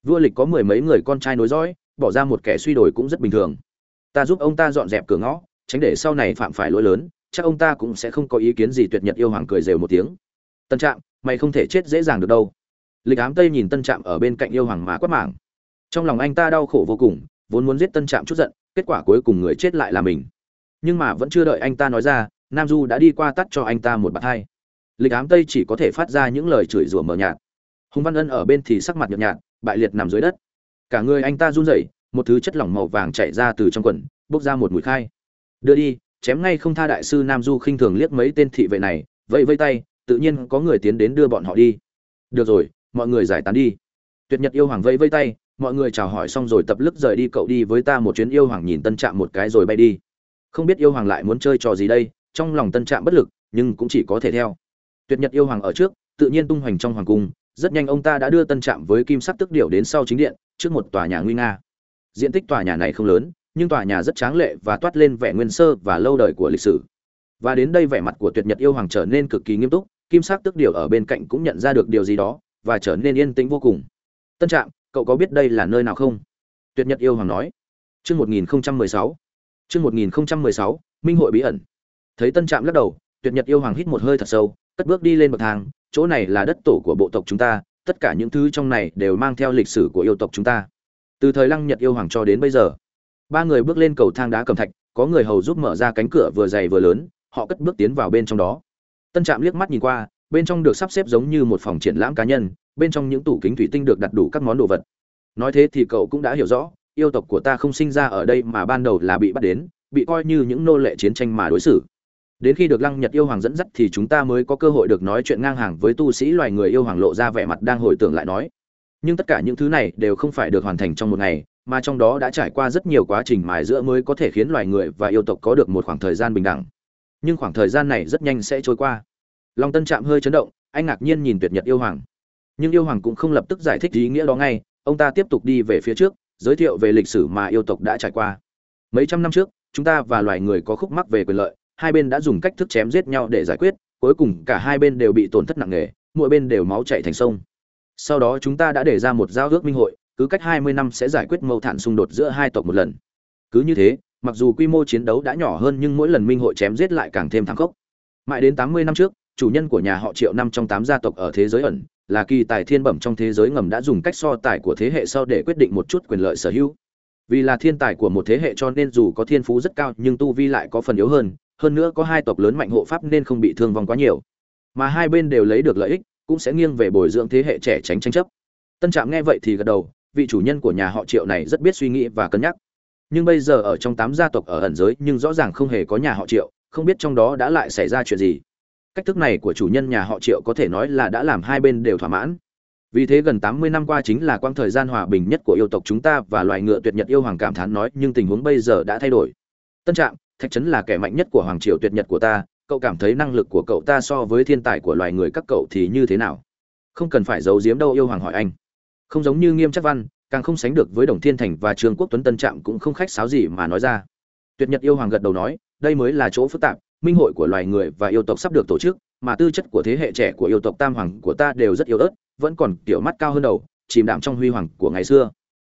Vua lịch có mười mấy người con trai nối dõi, bỏ ra một kẻ suy đổi cũng rất bình thường. Ta giúp ông ta dọn dẹp cửa ngõ, tránh để sau này phạm phải lỗi lớn, chắc ông ta cũng sẽ không có ý kiến gì tuyệt nhật yêu hoàng cười rều một tiếng. Tân trạm, mày không thể chết dễ dàng được đâu. Lịch ám tây nhìn tân trạm ở bên cạnh yêu hoàng mà quát mảng. Trong lòng anh ta đau khổ vô cùng, vốn muốn giết tân trạm chút giận kết quả cuối cùng người chết lại là mình. Nhưng mà vẫn chưa đợi anh ta nói ra, nam du đã đi qua tắt cho anh ta một bạt hai. Lịch ám tây chỉ có thể phát ra những lời chửi rủa mờ nhạt. Hùng văn ân ở bên thì sắc mặt nhợt nhạt, bại liệt nằm dưới đất. Cả người anh ta run rẩy, một thứ chất lỏng màu vàng chảy ra từ trong quần, bốc ra một mùi khai. Đưa đi, chém ngay không tha đại sư nam du khinh thường liếc mấy tên thị vệ này, vẫy vây tay, tự nhiên có người tiến đến đưa bọn họ đi. Được rồi, mọi người giải tán đi. Tuyệt nhật yêu hoàng vẫy vây tay mọi người chào hỏi xong rồi tập lức rời đi, cậu đi với ta một chuyến yêu hoàng nhìn tân trạm một cái rồi bay đi. Không biết yêu hoàng lại muốn chơi trò gì đây, trong lòng tân trạm bất lực, nhưng cũng chỉ có thể theo. Tuyệt nhật yêu hoàng ở trước, tự nhiên tung hoành trong hoàng cung, rất nhanh ông ta đã đưa tân trạm với kim sắc tức điệu đến sau chính điện, trước một tòa nhà nguy nga. Diện tích tòa nhà này không lớn, nhưng tòa nhà rất tráng lệ và toát lên vẻ nguyên sơ và lâu đời của lịch sử. Và đến đây vẻ mặt của tuyệt nhật yêu hoàng trở nên cực kỳ nghiêm túc, kim sắc tức điệu ở bên cạnh cũng nhận ra được điều gì đó, và trở nên yên tĩnh vô cùng. Tân trạm cậu có biết đây là nơi nào không? Tuyệt nhật yêu hoàng nói. Chương một nghìn sáu. Chương một nghìn sáu, minh hội bí ẩn. Thấy tân trạm lắc đầu, tuyệt nhật yêu hoàng hít một hơi thật sâu, cất bước đi lên bậc thang, chỗ này là đất tổ của bộ tộc chúng ta, tất cả những thứ trong này đều mang theo lịch sử của yêu tộc chúng ta. Từ thời lăng nhật yêu hoàng cho đến bây giờ, ba người bước lên cầu thang đá cầm thạch, có người hầu giúp mở ra cánh cửa vừa dày vừa lớn, họ cất bước tiến vào bên trong đó. Tân trạm liếc mắt nhìn qua bên trong được sắp xếp giống như một phòng triển lãm cá nhân, bên trong những tủ kính thủy tinh được đặt đủ các món đồ vật. Nói thế thì cậu cũng đã hiểu rõ, yêu tộc của ta không sinh ra ở đây mà ban đầu là bị bắt đến, bị coi như những nô lệ chiến tranh mà đối xử. Đến khi được lăng nhật yêu hoàng dẫn dắt thì chúng ta mới có cơ hội được nói chuyện ngang hàng với tu sĩ loài người yêu hoàng lộ ra vẻ mặt đang hồi tưởng lại nói. Nhưng tất cả những thứ này đều không phải được hoàn thành trong một ngày, mà trong đó đã trải qua rất nhiều quá trình mài giữa mới có thể khiến loài người và yêu tộc có được một khoảng thời gian bình đẳng. Nhưng khoảng thời gian này rất nhanh sẽ trôi qua long tân trạm hơi chấn động, anh ngạc nhiên nhìn tuyệt nhật yêu hoàng. Nhưng yêu hoàng cũng không lập tức giải thích ý nghĩa đó ngay, ông ta tiếp tục đi về phía trước, giới thiệu về lịch sử mà yêu tộc đã trải qua. Mấy trăm năm trước, chúng ta và loài người có khúc mắc về quyền lợi, hai bên đã dùng cách thức chém giết nhau để giải quyết, cuối cùng cả hai bên đều bị tổn thất nặng nề, mỗi bên đều máu chảy thành sông. Sau đó chúng ta đã đề ra một giao ước minh hội, cứ cách 20 năm sẽ giải quyết mâu thuẫn xung đột giữa hai tộc một lần. Cứ như thế, mặc dù quy mô chiến đấu đã nhỏ hơn nhưng mỗi lần minh hội chém giết lại càng thêm thảm khốc. Mãi đến 80 năm trước chủ nhân của nhà họ triệu năm trong tám gia tộc ở thế giới ẩn, là kỳ tài thiên bẩm trong thế giới ngầm đã dùng cách so tài của thế hệ sau để quyết định một chút quyền lợi sở hữu. Vì là thiên tài của một thế hệ cho nên dù có thiên phú rất cao nhưng tu vi lại có phần yếu hơn hơn nữa có hai tộc lớn mạnh hộ pháp nên không bị thương vong quá nhiều. Mà hai bên đều lấy được lợi ích, cũng sẽ nghiêng về bồi dưỡng thế hệ trẻ tránh tranh chấp. Tân trạm nghe vậy thì gật đầu, vị chủ nhân của nhà họ triệu này rất biết suy nghĩ và cân nhắc. Nhưng bây giờ ở trong tám gia tộc ở ẩn giới nhưng rõ ràng không hề có nhà họ triệu, không biết trong đó đã lại xảy ra chuyện gì cách thức này của chủ nhân nhà họ triệu có thể nói là đã làm hai bên đều thỏa mãn. Vì thế gần tám mươi năm qua chính là quãng thời gian hòa bình nhất của yêu tộc chúng ta và loài ngựa tuyệt nhật yêu hoàng cảm thán nói, nhưng tình huống bây giờ đã thay đổi. Tân trạm thạch trấn là kẻ mạnh nhất của hoàng triều tuyệt nhật của ta, cậu cảm thấy năng lực của cậu ta so với thiên tài của loài người các cậu thì như thế nào? Không cần phải giấu giếm đâu, yêu hoàng hỏi anh. Không giống như nghiêm chắc văn, càng không sánh được với đồng thiên thành và trường quốc tuấn, tân trạm cũng không khách sáo gì mà nói ra. Tuyệt nhật yêu hoàng gật đầu nói, đây mới là chỗ phức tạp minh hội của loài người và yêu tộc sắp được tổ chức, mà tư chất của thế hệ trẻ của yêu tộc tam hoàng của ta đều rất yếu ớt, vẫn còn kiểu mắt cao hơn đầu, chìm đạm trong huy hoàng của ngày xưa.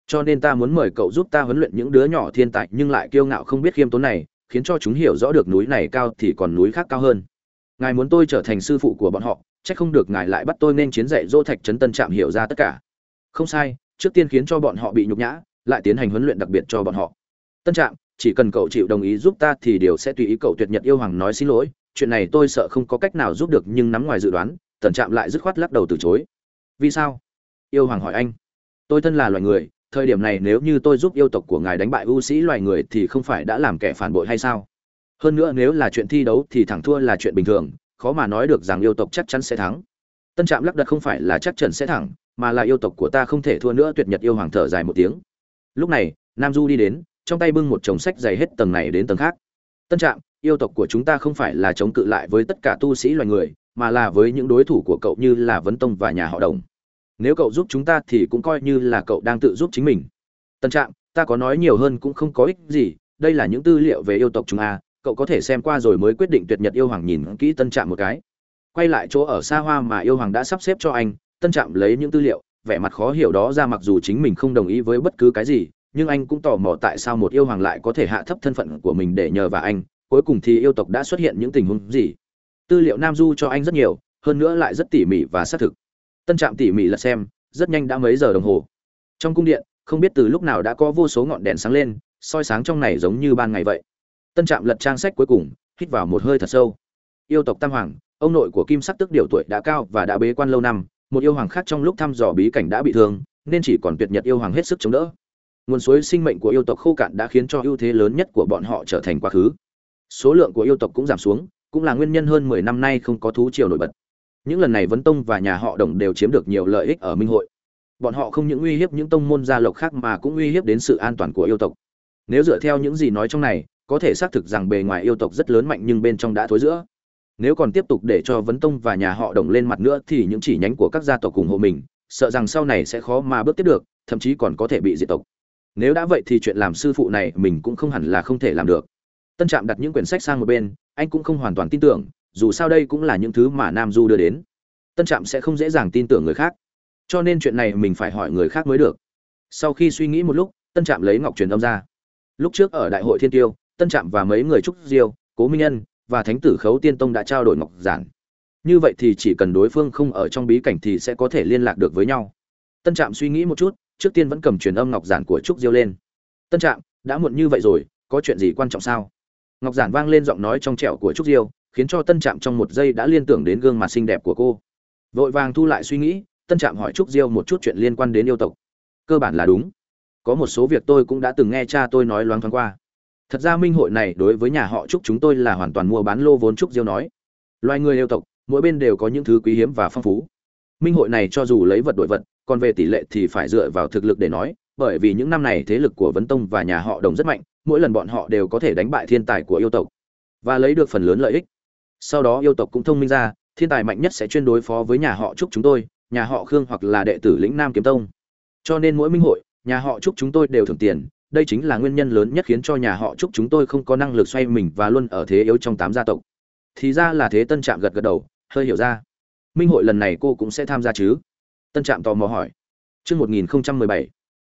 Cho nên ta muốn mời cậu giúp ta huấn luyện những đứa nhỏ thiên tài nhưng lại kiêu ngạo không biết khiêm tốn này, khiến cho chúng hiểu rõ được núi này cao thì còn núi khác cao hơn. Ngài muốn tôi trở thành sư phụ của bọn họ, chắc không được ngài lại bắt tôi nên chiến dạy dỗ thạch trấn tân trạm hiểu ra tất cả. Không sai, trước tiên khiến cho bọn họ bị nhục nhã, lại tiến hành huấn luyện đặc biệt cho bọn họ. Tân trạm chỉ cần cậu chịu đồng ý giúp ta thì điều sẽ tùy ý cậu tuyệt nhật yêu hoàng nói xin lỗi, chuyện này tôi sợ không có cách nào giúp được nhưng nắm ngoài dự đoán, tần trạm lại dứt khoát lắc đầu từ chối. Vì sao? Yêu hoàng hỏi anh. Tôi thân là loài người, thời điểm này nếu như tôi giúp yêu tộc của ngài đánh bại ưu sĩ loài người thì không phải đã làm kẻ phản bội hay sao? Hơn nữa nếu là chuyện thi đấu thì thẳng thua là chuyện bình thường, khó mà nói được rằng yêu tộc chắc chắn sẽ thắng. Tân trạm lắc đặt không phải là chắc chắn sẽ thắng mà là yêu tộc của ta không thể thua nữa, tuyệt nhật yêu hoàng thở dài một tiếng. Lúc này, nam du đi đến trong tay bưng một chồng sách dày hết tầng này đến tầng khác. Tân trạm, yêu tộc của chúng ta không phải là chống cự lại với tất cả tu sĩ loài người, mà là với những đối thủ của cậu như là vấn tông và nhà họ đồng. Nếu cậu giúp chúng ta thì cũng coi như là cậu đang tự giúp chính mình. Tân trạm, ta có nói nhiều hơn cũng không có ích gì, đây là những tư liệu về yêu tộc chúng a cậu có thể xem qua rồi mới quyết định tuyệt nhật yêu hoàng nhìn kỹ tân trạm một cái. Quay lại chỗ ở xa hoa mà yêu hoàng đã sắp xếp cho anh, tân trạm lấy những tư liệu, vẻ mặt khó hiểu đó ra mặc dù chính mình không đồng ý với bất cứ cái gì nhưng anh cũng tò mò tại sao một yêu hoàng lại có thể hạ thấp thân phận của mình để nhờ vào anh, cuối cùng thì yêu tộc đã xuất hiện những tình huống gì? Tư liệu nam du cho anh rất nhiều, hơn nữa lại rất tỉ mỉ và xác thực. Tân trạm tỉ mỉ lật xem, rất nhanh đã mấy giờ đồng hồ. Trong cung điện, không biết từ lúc nào đã có vô số ngọn đèn sáng lên, soi sáng trong này giống như ban ngày vậy. Tân trạm lật trang sách cuối cùng, hít vào một hơi thật sâu. Yêu tộc tam hoàng, ông nội của kim sắc tức điều tuổi đã cao và đã bế quan lâu năm, một yêu hoàng khác trong lúc thăm dò bí cảnh đã bị thương, nên chỉ còn tuyệt nhật yêu hoàng hết sức chống đỡ nguồn suối sinh mệnh của yêu tộc khô cạn đã khiến cho ưu thế lớn nhất của bọn họ trở thành quá khứ. Số lượng của yêu tộc cũng giảm xuống, cũng là nguyên nhân hơn mười năm nay không có thú triều nổi bật. Những lần này vấn tông và nhà họ đồng đều chiếm được nhiều lợi ích ở minh hội. Bọn họ không những uy hiếp những tông môn gia lộc khác mà cũng uy hiếp đến sự an toàn của yêu tộc. Nếu dựa theo những gì nói trong này, có thể xác thực rằng bề ngoài yêu tộc rất lớn mạnh nhưng bên trong đã thối giữa nếu còn tiếp tục để cho vấn tông và nhà họ đồng lên mặt nữa thì những chỉ nhánh của các gia tộc ủng hộ mình, sợ rằng sau này sẽ khó mà bước tiếp được, thậm chí còn có thể bị diệt tộc nếu đã vậy thì chuyện làm sư phụ này mình cũng không hẳn là không thể làm được. Tân trạm đặt những quyển sách sang một bên, anh cũng không hoàn toàn tin tưởng, dù sao đây cũng là những thứ mà nam du đưa đến. Tân trạm sẽ không dễ dàng tin tưởng người khác. Cho nên chuyện này mình phải hỏi người khác mới được. Sau khi suy nghĩ một lúc, tân trạm lấy ngọc truyền âm ra. Lúc trước ở đại hội thiên tiêu, tân trạm và mấy người trúc diêu, cố minh nhân và thánh tử khấu tiên tông đã trao đổi ngọc giản. Như vậy thì chỉ cần đối phương không ở trong bí cảnh thì sẽ có thể liên lạc được với nhau. Tân trạm suy nghĩ một chút trước tiên vẫn cầm truyền âm ngọc giản của trúc diêu lên. Tân trạm, đã muộn như vậy rồi, có chuyện gì quan trọng sao? Ngọc giản vang lên giọng nói trong trẻo của trúc diêu, khiến cho tân trạm trong một giây đã liên tưởng đến gương mặt xinh đẹp của cô. Vội vàng thu lại suy nghĩ, tân trạm hỏi trúc diêu một chút chuyện liên quan đến yêu tộc. Cơ bản là đúng. Có một số việc tôi cũng đã từng nghe cha tôi nói loáng thoáng qua. Thật ra minh hội này đối với nhà họ trúc chúng tôi là hoàn toàn mua bán lô vốn trúc diêu nói. Loài người yêu tộc, mỗi bên đều có những thứ quý hiếm và phong phú minh hội này cho dù lấy vật đổi vật, còn về tỷ lệ thì phải dựa vào thực lực để nói, bởi vì những năm này thế lực của vấn tông và nhà họ đồng rất mạnh, mỗi lần bọn họ đều có thể đánh bại thiên tài của yêu tộc và lấy được phần lớn lợi ích. Sau đó yêu tộc cũng thông minh ra, thiên tài mạnh nhất sẽ chuyên đối phó với nhà họ trúc chúng tôi, nhà họ khương hoặc là đệ tử lĩnh nam kiếm tông. Cho nên mỗi minh hội, nhà họ trúc chúng tôi đều thưởng tiền, đây chính là nguyên nhân lớn nhất khiến cho nhà họ trúc chúng tôi không có năng lực xoay mình và luôn ở thế yếu trong tám gia tộc. Thì ra là thế tân trạm gật gật đầu, hơi hiểu ra minh hội lần này cô cũng sẽ tham gia chứ? Tân trạm tò mò hỏi. Chương một nghìn không trăm mười bảy.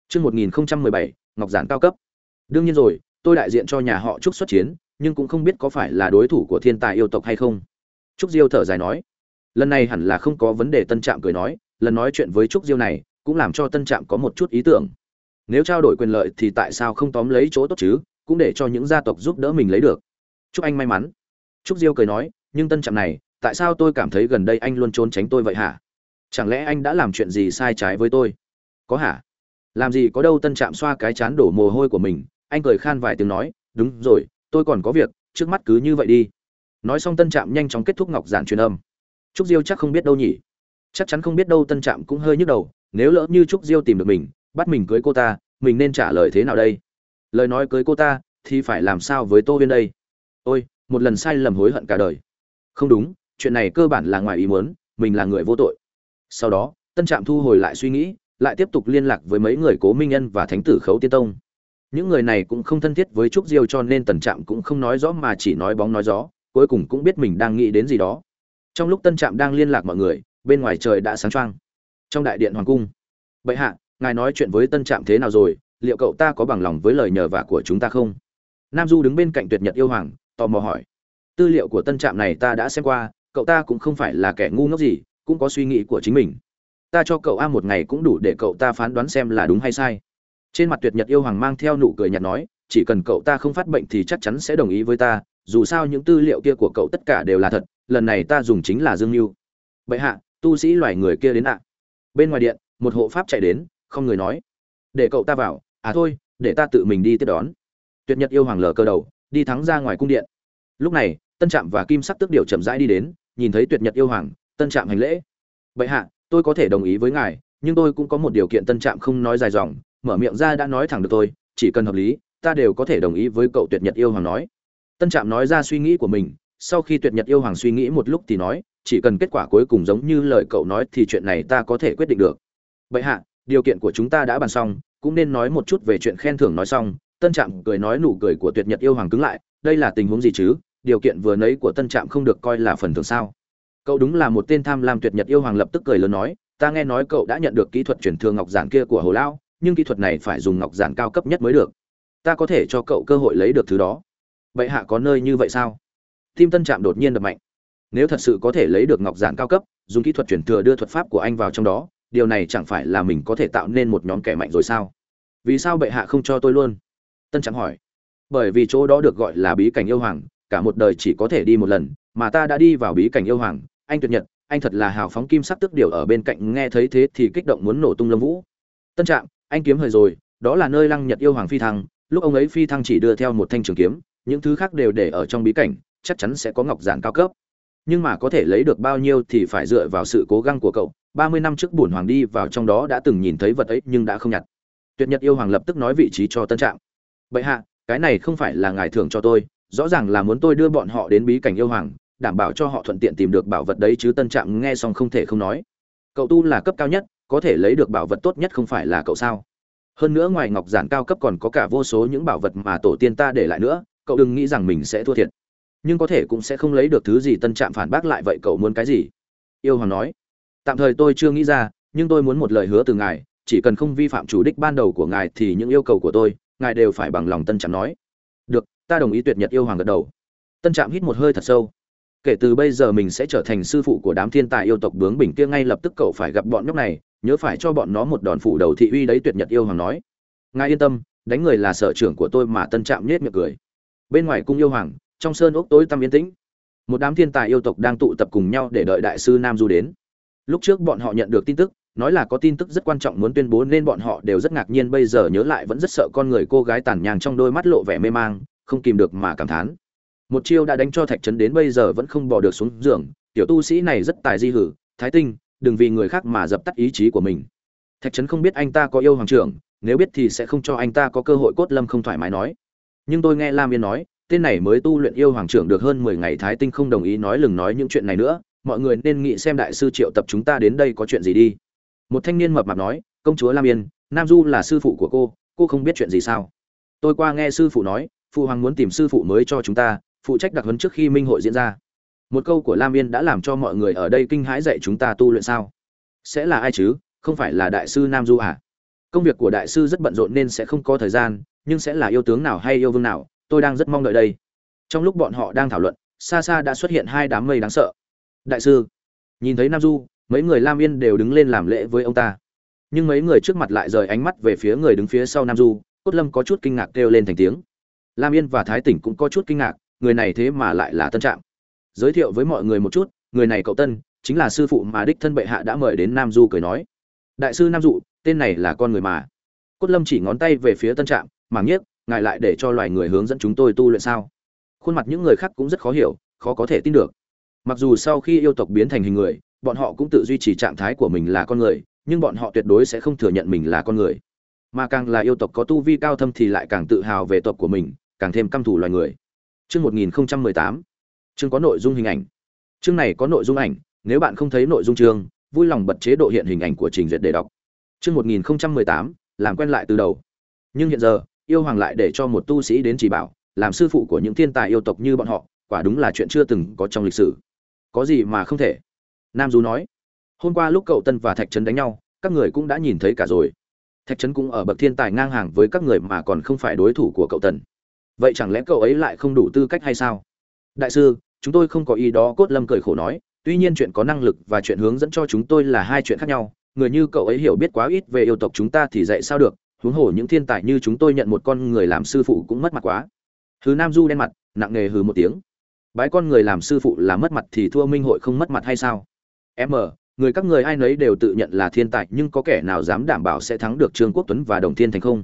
Chương một nghìn không trăm mười bảy, ngọc giản cao cấp. Đương nhiên rồi, tôi đại diện cho nhà họ trúc xuất chiến, nhưng cũng không biết có phải là đối thủ của thiên tài yêu tộc hay không. Trúc diêu thở dài nói. Lần này hẳn là không có vấn đề, tân trạm cười nói. Lần nói chuyện với trúc diêu này, cũng làm cho tân trạm có một chút ý tưởng. Nếu trao đổi quyền lợi thì tại sao không tóm lấy chỗ tốt chứ? Cũng để cho những gia tộc giúp đỡ mình lấy được. Chúc anh may mắn. Trúc diêu cười nói. Nhưng tân trạm này tại sao tôi cảm thấy gần đây anh luôn trốn tránh tôi vậy hả? Chẳng lẽ anh đã làm chuyện gì sai trái với tôi? Có hả? Làm gì có đâu tân trạm xoa cái chán đổ mồ hôi của mình, anh cười khan vài tiếng nói, đúng rồi, tôi còn có việc, trước mắt cứ như vậy đi. Nói xong tân trạm nhanh chóng kết thúc ngọc giản truyền âm. Trúc diêu chắc không biết đâu nhỉ? Chắc chắn không biết đâu tân trạm cũng hơi nhức đầu, nếu lỡ như trúc diêu tìm được mình, bắt mình cưới cô ta, mình nên trả lời thế nào đây? Lời nói cưới cô ta thì phải làm sao với tô huyên đây? Ôi, một lần sai lầm hối hận cả đời. Không đúng chuyện này cơ bản là ngoài ý muốn, mình là người vô tội. Sau đó, tân trạm thu hồi lại suy nghĩ, lại tiếp tục liên lạc với mấy người cố minh nhân và thánh tử khấu tiên tông. Những người này cũng không thân thiết với trúc diêu cho nên tần trạm cũng không nói rõ mà chỉ nói bóng nói gió, cuối cùng cũng biết mình đang nghĩ đến gì đó. Trong lúc tân trạm đang liên lạc mọi người, bên ngoài trời đã sáng trăng trong đại điện hoàng cung, bệ hạ, ngài nói chuyện với tân trạm thế nào rồi? Liệu cậu ta có bằng lòng với lời nhờ vả của chúng ta không? Nam du đứng bên cạnh tuyệt nhật yêu hoàng, tò mò hỏi. Tư liệu của tân trạm này ta đã xem qua cậu ta cũng không phải là kẻ ngu ngốc gì, cũng có suy nghĩ của chính mình. Ta cho cậu a một ngày cũng đủ để cậu ta phán đoán xem là đúng hay sai. Trên mặt tuyệt nhật yêu hoàng mang theo nụ cười nhạt nói, chỉ cần cậu ta không phát bệnh thì chắc chắn sẽ đồng ý với ta, dù sao những tư liệu kia của cậu tất cả đều là thật, lần này ta dùng chính là dương mưu bệ hạ, tu sĩ loài người kia đến ạ. Bên ngoài điện, một hộ pháp chạy đến, không người nói. Để cậu ta vào à thôi, để ta tự mình đi tiếp đón. Tuyệt nhật yêu hoàng lờ cơ đầu, đi thắng ra ngoài cung điện. Lúc này tân trạm và kim sắc tước điệu chậm rãi đi đến, nhìn thấy tuyệt nhật yêu hoàng, tân trạm hành lễ. Bệ hạ, tôi có thể đồng ý với ngài, nhưng tôi cũng có một điều kiện. Tân trạm không nói dài dòng, mở miệng ra đã nói thẳng được tôi chỉ cần hợp lý, ta đều có thể đồng ý với cậu tuyệt nhật yêu hoàng nói. Tân trạm nói ra suy nghĩ của mình, sau khi tuyệt nhật yêu hoàng suy nghĩ một lúc thì nói, chỉ cần kết quả cuối cùng giống như lời cậu nói thì chuyện này ta có thể quyết định được. Bệ hạ, điều kiện của chúng ta đã bàn xong, cũng nên nói một chút về chuyện khen thưởng nói xong. Tân trạm cười nói nụ cười của tuyệt nhật yêu hoàng cứng lại, đây là tình huống gì chứ? Điều kiện vừa nấy của tân trạm không được coi là phần thưởng sao. Cậu đúng là một tên tham lam tuyệt nhật yêu hoàng lập tức cười lớn nói, ta nghe nói cậu đã nhận được kỹ thuật chuyển thương ngọc giản kia của hồ lão nhưng kỹ thuật này phải dùng ngọc giản cao cấp nhất mới được. Ta có thể cho cậu cơ hội lấy được thứ đó. Vậy hạ có nơi như vậy sao? Tim tân trạm đột nhiên đập mạnh. Nếu thật sự có thể lấy được ngọc giản cao cấp, dùng kỹ thuật chuyển thừa đưa thuật pháp của anh vào trong đó, điều này chẳng phải là mình có thể tạo nên một nhóm kẻ mạnh rồi sao? Vì sao bệ hạ không cho tôi luôn? Tân trạm hỏi. Bởi vì chỗ đó được gọi là bí cảnh yêu hoàng cả một đời chỉ có thể đi một lần, mà ta đã đi vào bí cảnh yêu hoàng, anh tuyệt nhật, anh thật là hào phóng kim sắc tức điều ở bên cạnh nghe thấy thế thì kích động muốn nổ tung lâm vũ. Tân trạm, anh kiếm hời rồi, đó là nơi lăng nhật yêu hoàng phi thăng, lúc ông ấy phi thăng chỉ đưa theo một thanh trường kiếm, những thứ khác đều để ở trong bí cảnh, chắc chắn sẽ có ngọc giản cao cấp. Nhưng mà có thể lấy được bao nhiêu thì phải dựa vào sự cố gắng của cậu, ba mươi năm trước bổn hoàng đi vào trong đó đã từng nhìn thấy vật ấy nhưng đã không nhặt. Tuyệt nhật yêu hoàng lập tức nói vị trí cho tân trạm. Bệ hạ, cái này không phải là ngài thưởng cho tôi rõ ràng là muốn tôi đưa bọn họ đến bí cảnh yêu hoàng, đảm bảo cho họ thuận tiện tìm được bảo vật đấy chứ tân trạm nghe xong không thể không nói. Cậu tu là cấp cao nhất, có thể lấy được bảo vật tốt nhất không phải là cậu sao? Hơn nữa ngoài ngọc giản cao cấp còn có cả vô số những bảo vật mà tổ tiên ta để lại nữa, cậu đừng nghĩ rằng mình sẽ thua thiệt. Nhưng có thể cũng sẽ không lấy được thứ gì tân trạm phản bác lại vậy cậu muốn cái gì? Yêu hoàng nói. Tạm thời tôi chưa nghĩ ra, nhưng tôi muốn một lời hứa từ ngài, chỉ cần không vi phạm chủ đích ban đầu của ngài thì những yêu cầu của tôi, ngài đều phải bằng lòng tân trạm nói. Được ta đồng ý tuyệt nhật yêu hoàng gật đầu. Tân trạm hít một hơi thật sâu. Kể từ bây giờ mình sẽ trở thành sư phụ của đám thiên tài yêu tộc bướng bình kia ngay lập tức cậu phải gặp bọn nhóc này, nhớ phải cho bọn nó một đòn phủ đầu thị uy đấy tuyệt nhật yêu hoàng nói. Ngài yên tâm, đánh người là sở trưởng của tôi mà tân trạm nhết miệng cười. Bên ngoài cung yêu hoàng, trong sơn ốc tối tăm yên tĩnh. Một đám thiên tài yêu tộc đang tụ tập cùng nhau để đợi đại sư nam du đến. Lúc trước bọn họ nhận được tin tức, nói là có tin tức rất quan trọng muốn tuyên bố nên bọn họ đều rất ngạc nhiên, bây giờ nhớ lại vẫn rất sợ con người cô gái tàn nhang trong đôi mắt lộ vẻ mê mang không kìm được mà cảm thán. Một chiêu đã đánh cho thạch trấn đến bây giờ vẫn không bỏ được xuống giường, tiểu tu sĩ này rất tài di hử, thái tinh, đừng vì người khác mà dập tắt ý chí của mình. Thạch trấn không biết anh ta có yêu hoàng trưởng, nếu biết thì sẽ không cho anh ta có cơ hội cốt lâm không thoải mái nói. Nhưng tôi nghe lam yên nói, tên này mới tu luyện yêu hoàng trưởng được hơn mười ngày thái tinh không đồng ý nói lừng nói những chuyện này nữa, mọi người nên nghĩ xem đại sư triệu tập chúng ta đến đây có chuyện gì đi. Một thanh niên mập mạp nói, công chúa lam yên, nam du là sư phụ của cô cô không biết chuyện gì sao? Tôi qua nghe sư phụ nói phụ hoàng muốn tìm sư phụ mới cho chúng ta, phụ trách đặc huấn trước khi minh hội diễn ra. Một câu của lam yên đã làm cho mọi người ở đây kinh hãi dạy chúng ta tu luyện sao? Sẽ là ai chứ? Không phải là đại sư nam du à? Công việc của đại sư rất bận rộn nên sẽ không có thời gian, nhưng sẽ là yêu tướng nào hay yêu vương nào, tôi đang rất mong đợi đây. Trong lúc bọn họ đang thảo luận, xa xa đã xuất hiện hai đám mây đáng sợ. Đại sư, nhìn thấy nam du, mấy người lam yên đều đứng lên làm lễ với ông ta. Nhưng mấy người trước mặt lại rời ánh mắt về phía người đứng phía sau nam du, cốt lâm có chút kinh ngạc kêu lên thành tiếng lam yên và thái tỉnh cũng có chút kinh ngạc, người này thế mà lại là tân trạm. Giới thiệu với mọi người một chút, người này cậu tân, chính là sư phụ mà đích thân bệ hạ đã mời đến nam du cười nói. Đại sư nam dụ tên này là con người mà. Cốt lâm chỉ ngón tay về phía tân trạm, mảng nhiếc ngài lại để cho loài người hướng dẫn chúng tôi tu luyện sao? Khuôn mặt những người khác cũng rất khó hiểu, khó có thể tin được. Mặc dù sau khi yêu tộc biến thành hình người, bọn họ cũng tự duy trì trạng thái của mình là con người, nhưng bọn họ tuyệt đối sẽ không thừa nhận mình là con người. Mà càng là yêu tộc có tu vi cao thâm thì lại càng tự hào về tộc của mình càng thêm căm thù loài người. Chương 1018 chương có nội dung hình ảnh. Chương này có nội dung ảnh, nếu bạn không thấy nội dung chương, vui lòng bật chế độ hiện hình ảnh của trình duyệt để đọc. Chương 1018 làm quen lại từ đầu. Nhưng hiện giờ, yêu hoàng lại để cho một tu sĩ đến chỉ bảo, làm sư phụ của những thiên tài yêu tộc như bọn họ, quả đúng là chuyện chưa từng có trong lịch sử. Có gì mà không thể? Nam du nói. Hôm qua lúc cậu tân và thạch trấn đánh nhau, các người cũng đã nhìn thấy cả rồi. Thạch trấn cũng ở bậc thiên tài ngang hàng với các người mà còn không phải đối thủ của cậu tần vậy chẳng lẽ cậu ấy lại không đủ tư cách hay sao? Đại sư, chúng tôi không có ý đó, cốt lâm cười khổ nói. Tuy nhiên chuyện có năng lực và chuyện hướng dẫn cho chúng tôi là hai chuyện khác nhau. Người như cậu ấy hiểu biết quá ít về yêu tộc chúng ta thì dạy sao được. Huống hồ những thiên tài như chúng tôi nhận một con người làm sư phụ cũng mất mặt quá. Hứ nam du đen mặt, nặng nề hừ một tiếng. Bái con người làm sư phụ là mất mặt thì thua minh hội không mất mặt hay sao? M, người các người ai nấy đều tự nhận là thiên tài, nhưng có kẻ nào dám đảm bảo sẽ thắng được trương quốc tuấn và đồng thiên thành không?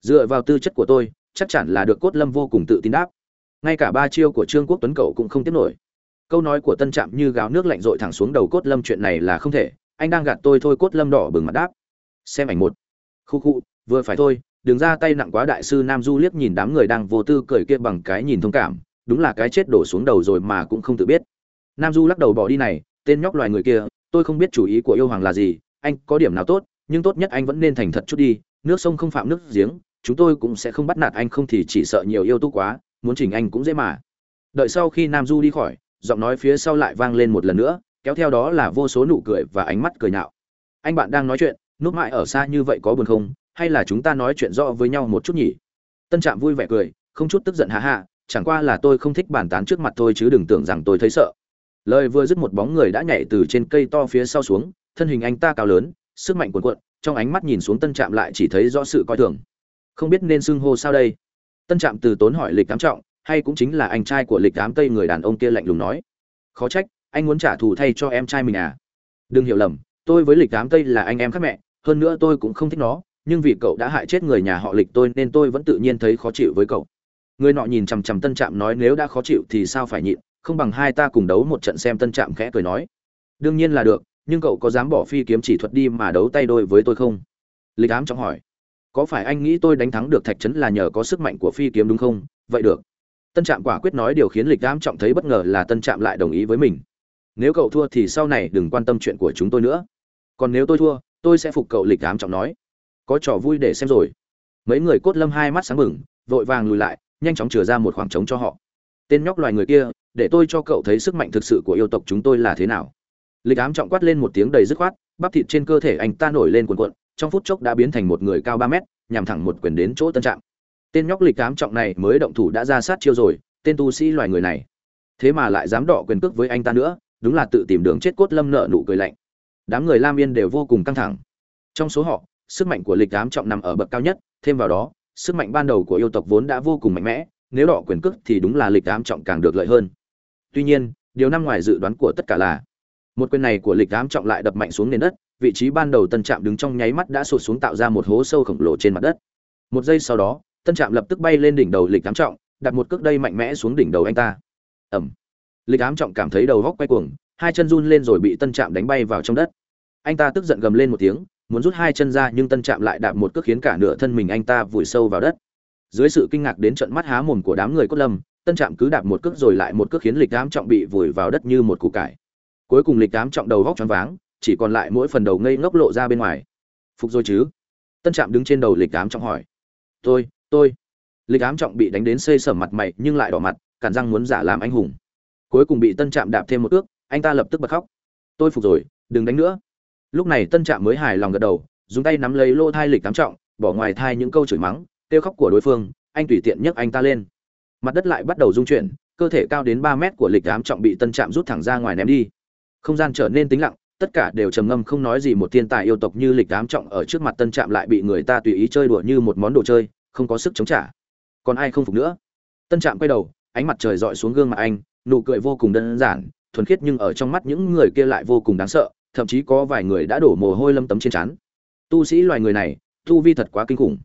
Dựa vào tư chất của tôi chắc chắn là được cốt lâm vô cùng tự tin đáp. Ngay cả ba chiêu của trương quốc tuấn cậu cũng không tiếp nổi. Câu nói của tân trạm như gáo nước lạnh rội thẳng xuống đầu cốt lâm chuyện này là không thể, anh đang gạt tôi thôi cốt lâm đỏ bừng mặt đáp. Xem ảnh một. Khu khu, vừa phải thôi, đừng ra tay nặng quá đại sư nam du liếc nhìn đám người đang vô tư cười kia bằng cái nhìn thông cảm, đúng là cái chết đổ xuống đầu rồi mà cũng không tự biết. Nam du lắc đầu bỏ đi này, tên nhóc loài người kia, tôi không biết chủ ý của yêu hoàng là gì, anh có điểm nào tốt, nhưng tốt nhất anh vẫn nên thành thật chút đi, nước sông không phạm nước giếng chúng tôi cũng sẽ không bắt nạt anh, không thì chỉ sợ nhiều yêu tú quá, muốn chỉnh anh cũng dễ mà. Đợi sau khi nam du đi khỏi, giọng nói phía sau lại vang lên một lần nữa, kéo theo đó là vô số nụ cười và ánh mắt cười nhạo. Anh bạn đang nói chuyện, núp mãi ở xa như vậy có buồn không? Hay là chúng ta nói chuyện rõ với nhau một chút nhỉ? Tân trạm vui vẻ cười, không chút tức giận hạ hạ chẳng qua là tôi không thích bàn tán trước mặt tôi chứ đừng tưởng rằng tôi thấy sợ. Lời vừa dứt một bóng người đã nhảy từ trên cây to phía sau xuống, thân hình anh ta cao lớn, sức mạnh cuồn cuộn, trong ánh mắt nhìn xuống tân trạm lại chỉ thấy rõ sự coi thường không biết nên xưng hô sao đây. Tân trạm từ tốn hỏi lịch Ám trọng, hay cũng chính là anh trai của lịch ám tây người đàn ông kia lạnh lùng nói. Khó trách, anh muốn trả thù thay cho em trai mình à? Đừng hiểu lầm, tôi với lịch ám tây là anh em khác mẹ, hơn nữa tôi cũng không thích nó, nhưng vì cậu đã hại chết người nhà họ lịch tôi nên tôi vẫn tự nhiên thấy khó chịu với cậu. Người nọ nhìn chằm chằm tân trạm nói nếu đã khó chịu thì sao phải nhịn, không bằng hai ta cùng đấu một trận xem tân trạm khẽ cười nói. Đương nhiên là được, nhưng cậu có dám bỏ phi kiếm chỉ thuật đi mà đấu tay đôi với tôi không? Lịch ám Trọng hỏi có phải anh nghĩ tôi đánh thắng được thạch trấn là nhờ có sức mạnh của phi kiếm đúng không? Vậy được. Tân trạm quả quyết nói điều khiến lịch ám trọng thấy bất ngờ là tân trạm lại đồng ý với mình. Nếu cậu thua thì sau này đừng quan tâm chuyện của chúng tôi nữa. Còn nếu tôi thua, tôi sẽ phục cậu, lịch ám trọng nói. Có trò vui để xem rồi. Mấy người cốt lâm hai mắt sáng bừng, vội vàng lùi lại, nhanh chóng chừa ra một khoảng trống cho họ. Tên nhóc loài người kia, để tôi cho cậu thấy sức mạnh thực sự của yêu tộc chúng tôi là thế nào. Lịch ám trọng quát lên một tiếng đầy dứt khoát, bắp thịt trên cơ thể anh ta nổi lên cuồn cuộn trong phút chốc đã biến thành một người cao ba mét, nhằm thẳng một quyền đến chỗ tân trạm. Tên nhóc lịch ám trọng này mới động thủ đã ra sát chiêu rồi, tên tu sĩ loài người này. Thế mà lại dám đọ quyền cước với anh ta nữa, đúng là tự tìm đường chết cốt lâm nợ nụ cười lạnh. Đám người lam yên đều vô cùng căng thẳng. Trong số họ, sức mạnh của lịch ám trọng nằm ở bậc cao nhất, thêm vào đó, sức mạnh ban đầu của yêu tộc vốn đã vô cùng mạnh mẽ, nếu đọ quyền cước thì đúng là lịch ám trọng càng được lợi hơn. Tuy nhiên, điều nằm ngoài dự đoán của tất cả là, một quyền này của lịch ám trọng lại đập mạnh xuống nền đất vị trí ban đầu tân trạm đứng trong nháy mắt đã sụt xuống tạo ra một hố sâu khổng lồ trên mặt đất. Một giây sau đó, tân trạm lập tức bay lên đỉnh đầu lịch ám trọng, đặt một cước đây mạnh mẽ xuống đỉnh đầu anh ta. Ẩm lịch ám trọng cảm thấy đầu góc quay cuồng, hai chân run lên rồi bị tân trạm đánh bay vào trong đất. Anh ta tức giận gầm lên một tiếng, muốn rút hai chân ra nhưng tân trạm lại đạp một cước khiến cả nửa thân mình anh ta vùi sâu vào đất. Dưới sự kinh ngạc đến trận mắt há mồm của đám người cốt lâm, tân trạm cứ đạp một cước rồi lại một cước khiến lịch ám trọng bị vùi vào đất như một củ cải. Cuối cùng lịch ám trọng đầu góc choáng váng chỉ còn lại mỗi phần đầu ngây ngốc lộ ra bên ngoài. Phục rồi chứ? Tân trạm đứng trên đầu lịch ám trọng hỏi. Tôi tôi. Lịch ám trọng bị đánh đến xây sở mặt mày nhưng lại đỏ mặt, cản răng muốn giả làm anh hùng. Cuối cùng bị tân trạm đạp thêm một ước anh ta lập tức bật khóc. Tôi phục rồi, đừng đánh nữa. Lúc này tân trạm mới hài lòng gật đầu, dùng tay nắm lấy lô thai lịch ám trọng, bỏ ngoài thai những câu chửi mắng, kêu khóc của đối phương, anh tùy tiện nhấc anh ta lên. Mặt đất lại bắt đầu rung chuyển, cơ thể cao đến ba mét của lịch ám trọng bị tân trạm rút thẳng ra ngoài ném đi. Không gian trở nên tĩnh lặng tất cả đều trầm ngâm không nói gì một thiên tài yêu tộc như lịch đám trọng ở trước mặt tân trạm lại bị người ta tùy ý chơi đùa như một món đồ chơi, không có sức chống trả. Còn ai không phục nữa? Tân trạm quay đầu, ánh mặt trời dọi xuống gương mặt anh, nụ cười vô cùng đơn giản, thuần khiết nhưng ở trong mắt những người kia lại vô cùng đáng sợ, thậm chí có vài người đã đổ mồ hôi lâm tấm trên trán. Tu sĩ loài người này, tu vi thật quá kinh khủng.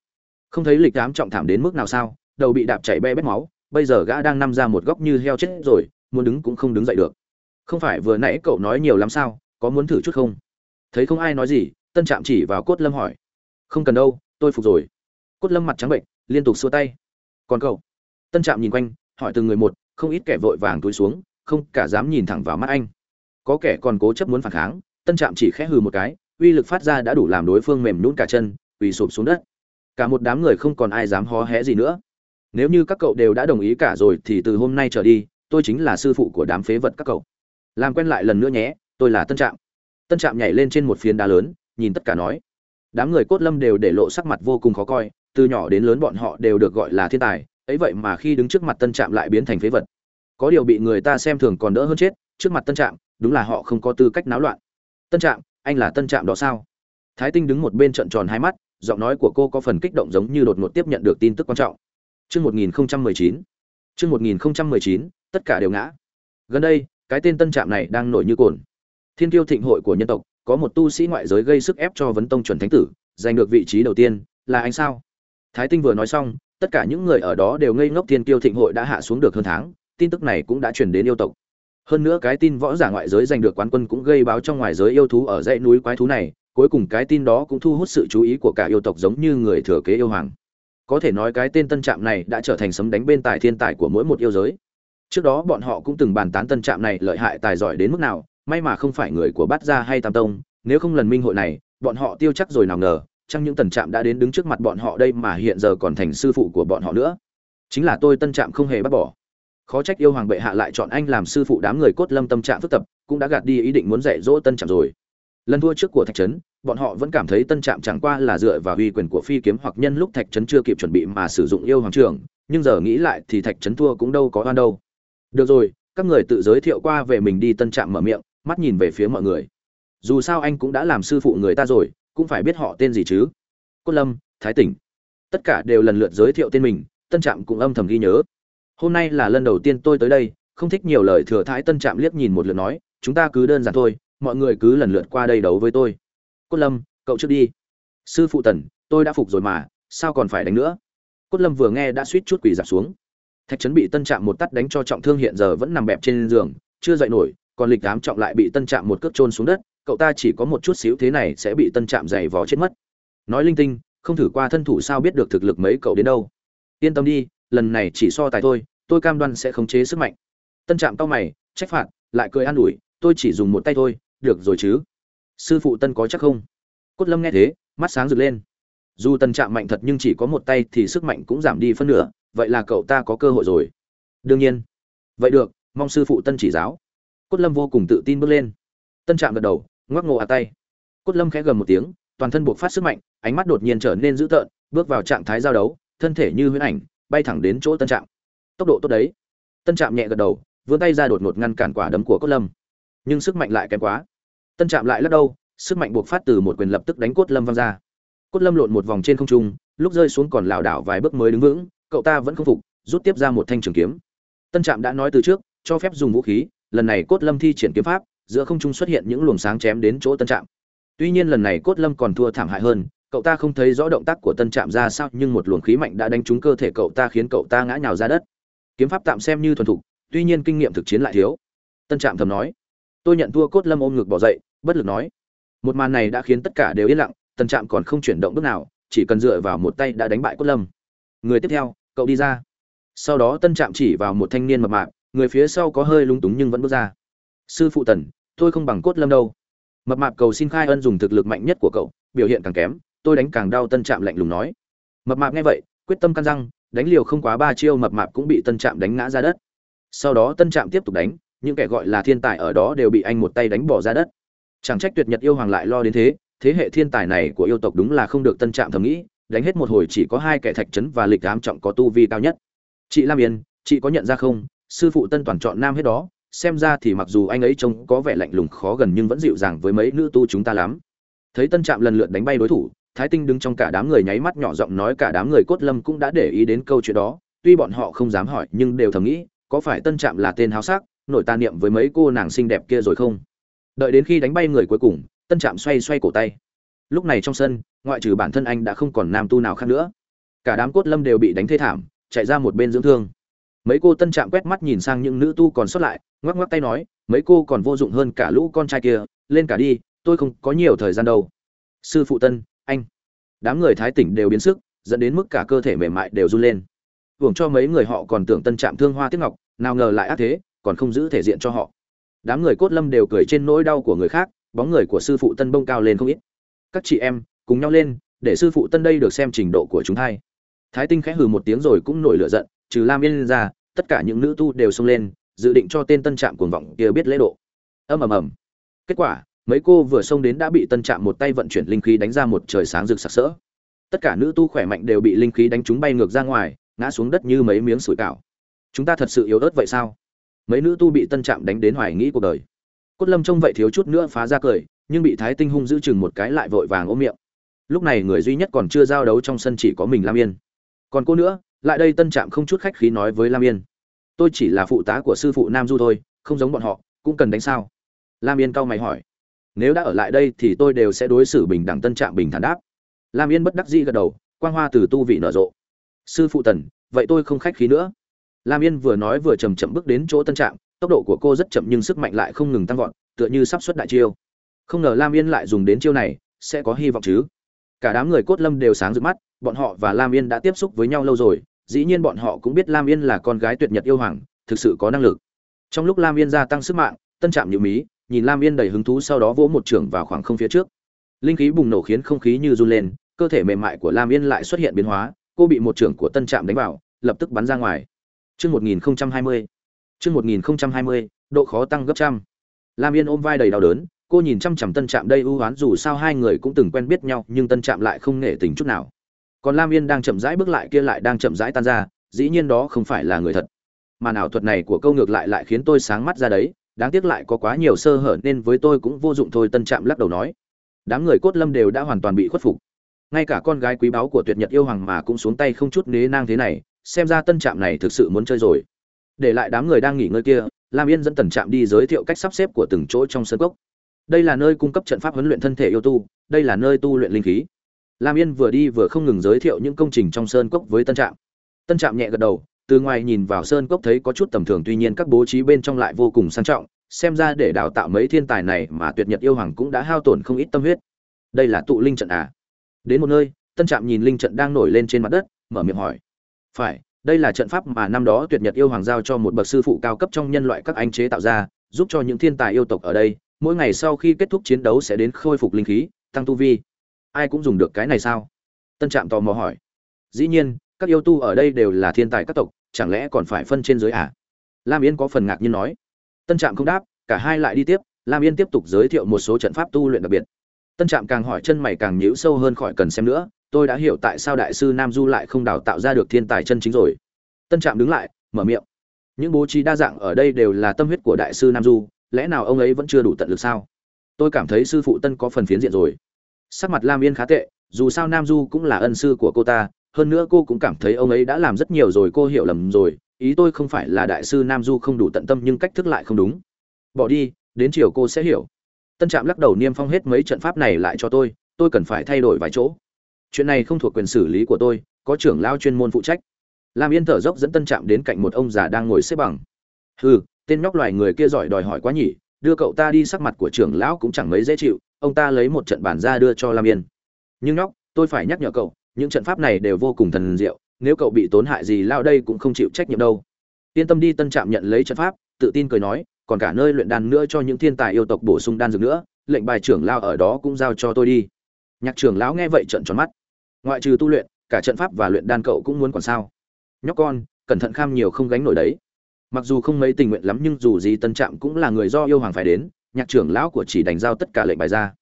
Không thấy lịch đám trọng thảm đến mức nào sao, đầu bị đạp chảy be bét máu, bây giờ gã đang nằm ra một góc như heo chết rồi, muốn đứng cũng không đứng dậy được. Không phải vừa nãy cậu nói nhiều lắm sao có muốn thử chút không? Thấy không ai nói gì, tân trạm chỉ vào cốt lâm hỏi. Không cần đâu, tôi phục rồi. Cốt lâm mặt trắng bệnh, liên tục xua tay. Còn cậu? Tân trạm nhìn quanh, hỏi từng người một, không ít kẻ vội vàng túi xuống, không cả dám nhìn thẳng vào mắt anh. Có kẻ còn cố chấp muốn phản kháng, tân trạm chỉ khẽ hừ một cái, uy lực phát ra đã đủ làm đối phương mềm nhún cả chân, quỳ sụp xuống đất. Cả một đám người không còn ai dám hó hé gì nữa. Nếu như các cậu đều đã đồng ý cả rồi thì từ hôm nay trở đi, tôi chính là sư phụ của đám phế vật các cậu. Làm quen lại lần nữa nhé tôi là tân trạm tân trạm nhảy lên trên một phiến đá lớn nhìn tất cả nói đám người cốt lâm đều để lộ sắc mặt vô cùng khó coi từ nhỏ đến lớn bọn họ đều được gọi là thiên tài ấy vậy mà khi đứng trước mặt tân trạm lại biến thành phế vật có điều bị người ta xem thường còn đỡ hơn chết trước mặt tân trạm đúng là họ không có tư cách náo loạn tân trạm anh là tân trạm đó sao thái tinh đứng một bên trận tròn hai mắt giọng nói của cô có phần kích động giống như đột ngột tiếp nhận được tin tức quan trọng Chương 1019. Chương 1019, tất cả đều ngã. Gần đây, cái tên tân trạm này đang nổi như cồn. Thiên Kiêu Thịnh hội của nhân tộc, có một tu sĩ ngoại giới gây sức ép cho vấn tông chuẩn thánh tử, giành được vị trí đầu tiên, là anh sao? Thái Tinh vừa nói xong, tất cả những người ở đó đều ngây ngốc Thiên Kiêu Thịnh hội đã hạ xuống được hơn tháng, tin tức này cũng đã truyền đến yêu tộc. Hơn nữa cái tin võ giả ngoại giới giành được quán quân cũng gây báo trong ngoài giới yêu thú ở dãy núi quái thú này, cuối cùng cái tin đó cũng thu hút sự chú ý của cả yêu tộc giống như người thừa kế yêu hoàng có thể nói cái tên tân trạm này đã trở thành sấm đánh bên tài thiên tài của mỗi một yêu giới trước đó bọn họ cũng từng bàn tán tân trạm này lợi hại tài giỏi đến mức nào may mà không phải người của bát gia hay tam tông nếu không lần minh hội này bọn họ tiêu chắc rồi nào ngờ chăng những tần trạm đã đến đứng trước mặt bọn họ đây mà hiện giờ còn thành sư phụ của bọn họ nữa? Chính là tôi tân trạm không hề bác bỏ. Khó trách yêu hoàng bệ hạ lại chọn anh làm sư phụ đám người cốt lâm tâm trạng phức tập, cũng đã gạt đi ý định muốn dạy dỗ tân trạm rồi. Lần thua trước của thạch trấn bọn họ vẫn cảm thấy tân trạm chẳng qua là dựa vào uy quyền của phi kiếm hoặc nhân lúc thạch trấn chưa kịp chuẩn bị mà sử dụng yêu hoàng trưởng nhưng giờ nghĩ lại thì thạch trấn thua cũng đâu có oan đâu. Được rồi các người tự giới thiệu qua về mình đi tân trạm mở miệng mắt nhìn về phía mọi người. Dù sao anh cũng đã làm sư phụ người ta rồi, cũng phải biết họ tên gì chứ. Cốt lâm, thái tỉnh. Tất cả đều lần lượt giới thiệu tên mình, tân trạm cũng âm thầm ghi nhớ. Hôm nay là lần đầu tiên tôi tới đây, không thích nhiều lời thừa thái tân trạm liếc nhìn một lượt nói, chúng ta cứ đơn giản thôi, mọi người cứ lần lượt qua đây đấu với tôi. Cốt lâm, cậu trước đi. Sư phụ tần, tôi đã phục rồi mà, sao còn phải đánh nữa? Cốt lâm vừa nghe đã suýt chút quỳ giảm xuống. Thạch trấn bị tân trạm một tắt đánh cho trọng thương hiện giờ vẫn nằm bẹp trên giường, chưa dậy nổi còn lịch ám trọng lại bị tân trạm một cước trôn xuống đất, cậu ta chỉ có một chút xíu thế này sẽ bị tân trạm giày vò chết mất. Nói linh tinh, không thử qua thân thủ sao biết được thực lực mấy cậu đến đâu. Yên tâm đi, lần này chỉ so tài thôi, tôi cam đoan sẽ khống chế sức mạnh. Tân trạm tao mày, trách phạt, lại cười an ủi, tôi chỉ dùng một tay thôi, được rồi chứ. Sư phụ tân có chắc không? Cốt lâm nghe thế, mắt sáng rực lên. Dù tân chạm mạnh thật nhưng chỉ có một tay thì sức mạnh cũng giảm đi phân nửa, vậy là cậu ta có cơ hội rồi. Đương nhiên. Vậy được, mong sư phụ tân chỉ giáo cốt lâm vô cùng tự tin bước lên. Tân Trạm gật đầu, ngoắc ngộ à tay. Cốt lâm khẽ gầm một tiếng, toàn thân buộc phát sức mạnh, ánh mắt đột nhiên trở nên dữ tợn, bước vào trạng thái giao đấu, thân thể như huyễn ảnh, bay thẳng đến chỗ tân trạm. Tốc độ tốt đấy. Tân trạm nhẹ gật đầu, vươn tay ra đột ngột ngăn cản quả đấm của cốt lâm. Nhưng sức mạnh lại kém quá. Tân trạm lại lắc đầu, sức mạnh buộc phát từ một quyền lập tức đánh cốt lâm văng ra. Cốt lâm lộn một vòng trên không trung, lúc rơi xuống còn lảo đảo vài bước mới đứng vững, cậu ta vẫn không phục, rút tiếp ra một thanh trường kiếm. Tân trạm đã nói từ trước, cho phép dùng vũ khí lần này cốt lâm thi triển kiếm pháp, giữa không trung xuất hiện những luồng sáng chém đến chỗ tân trạm. Tuy nhiên lần này cốt lâm còn thua thảm hại hơn, cậu ta không thấy rõ động tác của tân trạm ra sao, nhưng một luồng khí mạnh đã đánh trúng cơ thể cậu ta khiến cậu ta ngã nhào ra đất. Kiếm pháp tạm xem như thuần thục, tuy nhiên kinh nghiệm thực chiến lại thiếu. Tân trạm thầm nói, tôi nhận thua cốt lâm ôm ngực bỏ dậy, bất lực nói. Một màn này đã khiến tất cả đều yên lặng, tân trạm còn không chuyển động bước nào, chỉ cần dựa vào một tay đã đánh bại cốt lâm. Người tiếp theo, cậu đi ra. Sau đó tân trạm chỉ vào một thanh niên mập mạp người phía sau có hơi lung túng nhưng vẫn bước ra. Sư phụ tần, tôi không bằng cốt lâm đâu. Mập mạp cầu xin khai ân dùng thực lực mạnh nhất của cậu, biểu hiện càng kém, tôi đánh càng đau tân trạm lạnh lùng nói. Mập mạp nghe vậy, quyết tâm căn răng, đánh liều không quá ba chiêu mập mạp cũng bị tân trạm đánh ngã ra đất. Sau đó tân trạm tiếp tục đánh, những kẻ gọi là thiên tài ở đó đều bị anh một tay đánh bỏ ra đất. Chẳng trách tuyệt nhật yêu hoàng lại lo đến thế thế hệ thiên tài này của yêu tộc đúng là không được tân trạm thầm nghĩ, đánh hết một hồi chỉ có hai kẻ thạch trấn và lịch ám trọng có tu vi cao nhất. Chị lam yên, chị có nhận ra không sư phụ tân toàn chọn nam hết đó, xem ra thì mặc dù anh ấy trông có vẻ lạnh lùng khó gần nhưng vẫn dịu dàng với mấy nữ tu chúng ta lắm. Thấy tân trạm lần lượt đánh bay đối thủ, thái tinh đứng trong cả đám người nháy mắt nhỏ giọng nói cả đám người cốt lâm cũng đã để ý đến câu chuyện đó. Tuy bọn họ không dám hỏi nhưng đều thầm nghĩ, có phải tân trạm là tên háo sắc nổi tà niệm với mấy cô nàng xinh đẹp kia rồi không? Đợi đến khi đánh bay người cuối cùng, tân trạm xoay xoay cổ tay. Lúc này trong sân, ngoại trừ bản thân anh đã không còn nam tu nào khác nữa. Cả đám cốt lâm đều bị đánh thê thảm, chạy ra một bên dưỡng thương mấy cô tân trạm quét mắt nhìn sang những nữ tu còn sót lại, ngoắc ngoắc tay nói, mấy cô còn vô dụng hơn cả lũ con trai kia, lên cả đi, tôi không có nhiều thời gian đâu. Sư phụ tân, anh. Đám người thái tỉnh đều biến sức, dẫn đến mức cả cơ thể mềm mại đều run lên. Hưởng cho mấy người họ còn tưởng tân trạm thương hoa tiếc ngọc, nào ngờ lại ác thế, còn không giữ thể diện cho họ. Đám người cốt lâm đều cười trên nỗi đau của người khác, bóng người của sư phụ tân bông cao lên không ít. Các chị em, cùng nhau lên, để sư phụ tân đây được xem trình độ của chúng hai thái tinh khẽ hừ một tiếng rồi cũng nổi lửa giận, trừ lam yên ra, tất cả những nữ tu đều xông lên, dự định cho tên tân trạm cuồng vọng kia biết lễ độ. Ầm ầm ầm. Kết quả, mấy cô vừa xông đến đã bị tân trạm một tay vận chuyển linh khí đánh ra một trời sáng rực sặc sỡ. Tất cả nữ tu khỏe mạnh đều bị linh khí đánh chúng bay ngược ra ngoài, ngã xuống đất như mấy miếng sủi cảo. Chúng ta thật sự yếu ớt vậy sao? Mấy nữ tu bị tân trạm đánh đến hoài nghĩ cuộc đời. Cốt lâm trông vậy thiếu chút nữa phá ra cười, nhưng bị thái tinh hung giữ chừng một cái lại vội vàng ôm miệng. Lúc này người duy nhất còn chưa giao đấu trong sân chỉ có mình lam yên còn cô nữa, lại đây tân trạm không chút khách khí nói với lam yên. Tôi chỉ là phụ tá của sư phụ nam du thôi, không giống bọn họ, cũng cần đánh sao? Lam yên cau mày hỏi. Nếu đã ở lại đây thì tôi đều sẽ đối xử bình đẳng tân trạm bình thản đáp. Lam yên bất đắc dĩ gật đầu, quang hoa từ tu vị nở rộ. Sư phụ tần, vậy tôi không khách khí nữa. Lam yên vừa nói vừa chầm chậm bước đến chỗ tân trạm, tốc độ của cô rất chậm nhưng sức mạnh lại không ngừng tăng vọt, tựa như sắp xuất đại chiêu. Không ngờ lam yên lại dùng đến chiêu này, sẽ có hy vọng chứ? Cả đám người cốt lâm đều sáng rực mắt bọn họ và lam yên đã tiếp xúc với nhau lâu rồi dĩ nhiên bọn họ cũng biết lam yên là con gái tuyệt nhật yêu hoàng thực sự có năng lực trong lúc lam yên gia tăng sức mạng tân trạm nhíu mí nhìn lam yên đầy hứng thú sau đó vỗ một trưởng vào khoảng không phía trước linh khí bùng nổ khiến không khí như run lên cơ thể mềm mại của lam yên lại xuất hiện biến hóa cô bị một trưởng của tân trạm đánh vào lập tức bắn ra ngoài Chương 1020. Chương 1020, độ khó tăng gấp trăm. Lam Yên ôm vai đầy đau đớn, cô nhìn chăm chằm Tân Trạm đây ưu hoán dù sao hai người cũng từng quen biết nhau, nhưng Tân Trạm lại không nể tình chút nào. Còn Lam Yên đang chậm rãi bước lại kia lại đang chậm rãi tan ra, dĩ nhiên đó không phải là người thật. Mà ảo thuật này của câu ngược lại lại khiến tôi sáng mắt ra đấy, đáng tiếc lại có quá nhiều sơ hở nên với tôi cũng vô dụng thôi Tân Trạm lắc đầu nói. Đám người cốt lâm đều đã hoàn toàn bị khuất phục. Ngay cả con gái quý báu của Tuyệt Nhật yêu hoàng mà cũng xuống tay không chút nế nang thế này, xem ra tân trạm này thực sự muốn chơi rồi để lại đám người đang nghỉ ngơi kia lam yên dẫn tần trạm đi giới thiệu cách sắp xếp của từng chỗ trong sân cốc đây là nơi cung cấp trận pháp huấn luyện thân thể yêu tu đây là nơi tu luyện linh khí lam yên vừa đi vừa không ngừng giới thiệu những công trình trong sơn cốc với tân trạm. Tân trạm nhẹ gật đầu, từ ngoài nhìn vào sơn cốc thấy có chút tầm thường, tuy nhiên các bố trí bên trong lại vô cùng sang trọng, xem ra để đào tạo mấy thiên tài này mà tuyệt nhật yêu hoàng cũng đã hao tổn không ít tâm huyết. Đây là tụ linh trận à? Đến một nơi, tân trạm nhìn linh trận đang nổi lên trên mặt đất, mở miệng hỏi. Phải, đây là trận pháp mà năm đó tuyệt nhật yêu hoàng giao cho một bậc sư phụ cao cấp trong nhân loại các anh chế tạo ra, giúp cho những thiên tài yêu tộc ở đây, mỗi ngày sau khi kết thúc chiến đấu sẽ đến khôi phục linh khí, tăng tu vi ai cũng dùng được cái này sao? Tân trạm tò mò hỏi. Dĩ nhiên, các yêu tu ở đây đều là thiên tài các tộc, chẳng lẽ còn phải phân trên dưới à? Lam yên có phần ngạc nhiên nói. Tân trạm không đáp, cả hai lại đi tiếp. Lam yên tiếp tục giới thiệu một số trận pháp tu luyện đặc biệt. Tân trạm càng hỏi chân mày càng nhíu sâu hơn khỏi cần xem nữa, tôi đã hiểu tại sao đại sư nam du lại không đào tạo ra được thiên tài chân chính rồi. Tân trạm đứng lại, mở miệng. Những bố trí đa dạng ở đây đều là tâm huyết của đại sư nam du, lẽ nào ông ấy vẫn chưa đủ tận lực sao? Tôi cảm thấy sư phụ tân có phần phiến diện rồi sắc mặt lam yên khá tệ, dù sao nam du cũng là ân sư của cô ta, hơn nữa cô cũng cảm thấy ông ấy đã làm rất nhiều rồi, cô hiểu lầm rồi, ý tôi không phải là đại sư nam du không đủ tận tâm nhưng cách thức lại không đúng. Bỏ đi, đến chiều cô sẽ hiểu. Tân trạm lắc đầu niêm phong hết mấy trận pháp này lại cho tôi tôi cần phải thay đổi vài chỗ. Chuyện này không thuộc quyền xử lý của tôi, có trưởng lao chuyên môn phụ trách. Lam yên thở dốc dẫn tân trạm đến cạnh một ông già đang ngồi xếp bằng. Hừ, tên nhóc loài người kia giỏi đòi hỏi quá nhỉ, đưa cậu ta đi sắc mặt của trưởng lão cũng chẳng mấy dễ chịu ông ta lấy một trận bản ra đưa cho lam yên. Nhưng nhóc, tôi phải nhắc nhở cậu, những trận pháp này đều vô cùng thần diệu, nếu cậu bị tổn hại gì lao đây cũng không chịu trách nhiệm đâu. Yên tâm đi, tân trạm nhận lấy trận pháp, tự tin cười nói, còn cả nơi luyện đan nữa cho những thiên tài yêu tộc bổ sung đan dược nữa, lệnh bài trưởng lao ở đó cũng giao cho tôi đi. Nhạc trưởng lão nghe vậy trận tròn mắt. Ngoại trừ tu luyện, cả trận pháp và luyện đan cậu cũng muốn còn sao? Nhóc con, cẩn thận kham nhiều không gánh nổi đấy. Mặc dù không mấy tình nguyện lắm nhưng dù gì tân trạm cũng là người do yêu hoàng phải đến nhạc trưởng lão của chỉ đánh giao tất cả lệnh bài ra.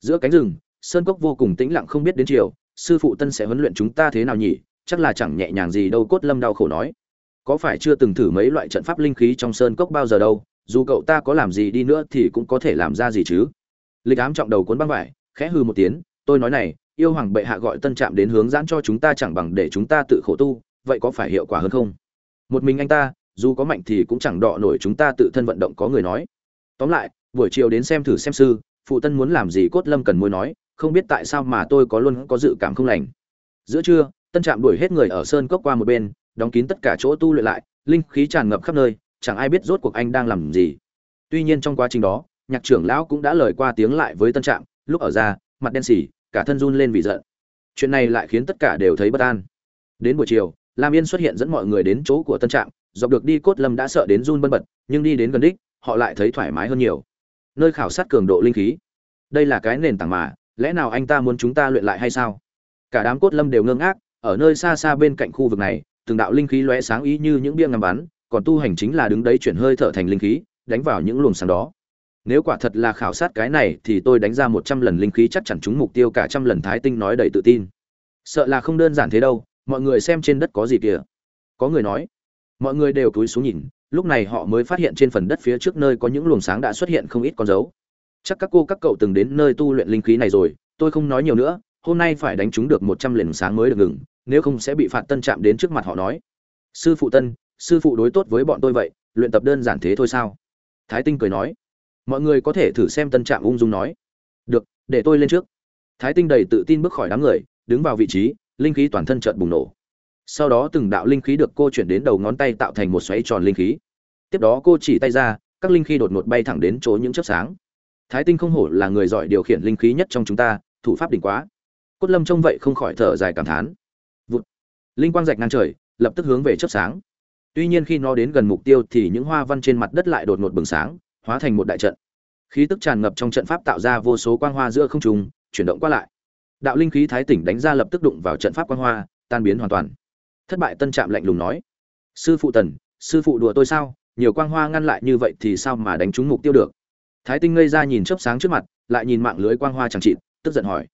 Giữa cánh rừng, sơn cốc vô cùng tĩnh lặng không biết đến chiều, sư phụ tân sẽ huấn luyện chúng ta thế nào nhỉ? Chắc là chẳng nhẹ nhàng gì đâu, cốt lâm đau khổ nói. Có phải chưa từng thử mấy loại trận pháp linh khí trong sơn cốc bao giờ đâu? Dù cậu ta có làm gì đi nữa thì cũng có thể làm ra gì chứ? Lịch ám trọng đầu cuốn băng vải, khẽ hư một tiếng, tôi nói này, yêu hoàng bệ hạ gọi tân trạm đến hướng dẫn cho chúng ta chẳng bằng để chúng ta tự khổ tu, vậy có phải hiệu quả hơn không? Một mình anh ta, dù có mạnh thì cũng chẳng đọ nổi chúng ta tự thân vận động có người nói. Tóm lại buổi chiều đến xem thử xem sư, phụ tân muốn làm gì cốt lâm cần môi nói, không biết tại sao mà tôi có luôn có dự cảm không lành. Giữa trưa, tân trạm đuổi hết người ở sơn cốc qua một bên, đóng kín tất cả chỗ tu luyện lại, linh khí tràn ngập khắp nơi, chẳng ai biết rốt cuộc anh đang làm gì. Tuy nhiên trong quá trình đó, nhạc trưởng lão cũng đã lời qua tiếng lại với tân trạm, lúc ở ra, mặt đen xỉ, cả thân run lên vì giận. Chuyện này lại khiến tất cả đều thấy bất an. Đến buổi chiều, lam yên xuất hiện dẫn mọi người đến chỗ của tân trạm, dọc được đi cốt lâm đã sợ đến run bân bật, nhưng đi đến gần đích, họ lại thấy thoải mái hơn nhiều nơi khảo sát cường độ linh khí. Đây là cái nền tảng mà, lẽ nào anh ta muốn chúng ta luyện lại hay sao? Cả đám cốt lâm đều ngơ ngác, ở nơi xa xa bên cạnh khu vực này, từng đạo linh khí lóe sáng ý như những bia ngắm bắn, còn tu hành chính là đứng đấy chuyển hơi thở thành linh khí, đánh vào những luồng sáng đó. Nếu quả thật là khảo sát cái này thì tôi đánh ra một trăm lần linh khí chắc chắn trúng mục tiêu cả trăm lần thái tinh nói đầy tự tin. Sợ là không đơn giản thế đâu, mọi người xem trên đất có gì kìa. Có người nói, mọi người đều cúi xuống nhìn lúc này họ mới phát hiện trên phần đất phía trước nơi có những luồng sáng đã xuất hiện không ít con dấu. Chắc các cô, các cậu từng đến nơi tu luyện linh khí này rồi, tôi không nói nhiều nữa, hôm nay phải đánh chúng được một trăm lần sáng mới được ngừng, nếu không sẽ bị phạt tân chạm đến trước mặt họ nói. Sư phụ tân, sư phụ đối tốt với bọn tôi vậy, luyện tập đơn giản thế thôi sao? Thái tinh cười nói. Mọi người có thể thử xem tân trạm ung dung nói. Được, để tôi lên trước. Thái tinh đầy tự tin bước khỏi đám người, đứng vào vị trí, linh khí toàn thân trợn bùng nổ sau đó từng đạo linh khí được cô chuyển đến đầu ngón tay tạo thành một xoáy tròn linh khí. Tiếp đó cô chỉ tay ra, các linh khí đột ngột bay thẳng đến chỗ những chớp sáng. Thái tinh không hổ là người giỏi điều khiển linh khí nhất trong chúng ta, thủ pháp đỉnh quá. Cốt lâm trông vậy không khỏi thở dài cảm thán. Vụt. Linh quang rạch ngang trời, lập tức hướng về chớp sáng. Tuy nhiên khi nó đến gần mục tiêu thì những hoa văn trên mặt đất lại đột ngột bừng sáng, hóa thành một đại trận. Khí tức tràn ngập trong trận pháp tạo ra vô số quang hoa giữa không trung, chuyển động qua lại. Đạo linh khí thái tỉnh đánh ra lập tức đụng vào trận pháp quang hoa, tan biến hoàn toàn thất bại tân trạm lạnh lùng nói. Sư phụ tần, sư phụ đùa tôi sao? Nhiều quang hoa ngăn lại như vậy thì sao mà đánh trúng mục tiêu được? Thái tinh ngây ra nhìn chớp sáng trước mặt, lại nhìn mạng lưới quang hoa chẳng trị tức giận hỏi.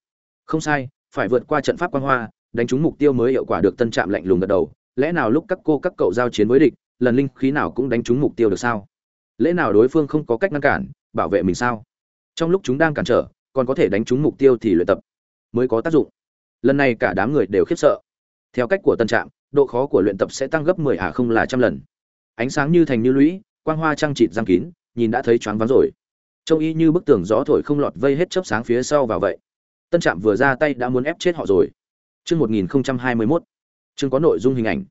Không sai, phải vượt qua trận pháp quang hoa, đánh trúng mục tiêu mới hiệu quả được tân trạm lạnh lùng gật đầu. Lẽ nào lúc các cô các cậu giao chiến với địch, lần linh khí nào cũng đánh trúng mục tiêu được sao? Lẽ nào đối phương không có cách ngăn cản, bảo vệ mình sao? Trong lúc chúng đang cản trở, còn có thể đánh trúng mục tiêu thì luyện tập mới có tác dụng. Lần này cả đám người đều khiếp sợ. Theo cách của tân trạm độ khó của luyện tập sẽ tăng gấp 10 à không là trăm lần. Ánh sáng như thành như lũy, quang hoa trăng trịt giang kín, nhìn đã thấy choáng váng rồi. Trông y như bức tường gió thổi không lọt vây hết chớp sáng phía sau vào vậy. Tân trạm vừa ra tay đã muốn ép chết họ rồi. Chương 1021 chương có nội dung hình ảnh.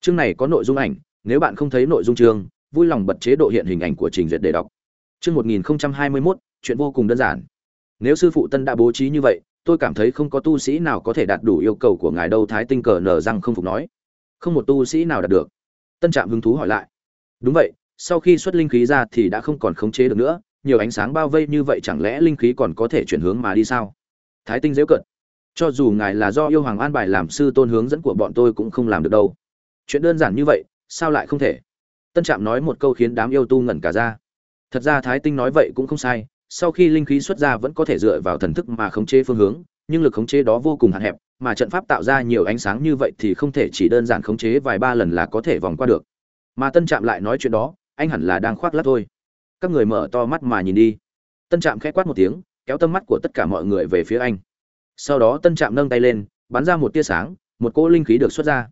Chương này có nội dung ảnh, nếu bạn không thấy nội dung chương, vui lòng bật chế độ hiện hình ảnh của trình duyệt để đọc. Chương 1021 chuyện vô cùng đơn giản. Nếu sư phụ tân đã bố trí như vậy, tôi cảm thấy không có tu sĩ nào có thể đạt đủ yêu cầu của ngài đâu, thái tinh cờ nở răng không phục nói không một tu sĩ nào đạt được. Tân trạm hứng thú hỏi lại. Đúng vậy, sau khi xuất linh khí ra thì đã không còn khống chế được nữa, nhiều ánh sáng bao vây như vậy chẳng lẽ linh khí còn có thể chuyển hướng mà đi sao? Thái tinh dễu cận. Cho dù ngài là do yêu hoàng an bài làm sư tôn hướng dẫn của bọn tôi cũng không làm được đâu. Chuyện đơn giản như vậy, sao lại không thể? Tân trạm nói một câu khiến đám yêu tu ngẩn cả ra. Thật ra thái tinh nói vậy cũng không sai, sau khi linh khí xuất ra vẫn có thể dựa vào thần thức mà khống chế phương hướng nhưng lực khống chế đó vô cùng hạn hẹp, mà trận pháp tạo ra nhiều ánh sáng như vậy thì không thể chỉ đơn giản khống chế vài ba lần là có thể vòng qua được. Mà tân trạm lại nói chuyện đó, anh hẳn là đang khoác lắc thôi. Các người mở to mắt mà nhìn đi. Tân trạm khẽ quát một tiếng, kéo tâm mắt của tất cả mọi người về phía anh. Sau đó tân trạm nâng tay lên, bắn ra một tia sáng, một cỗ linh khí được xuất ra.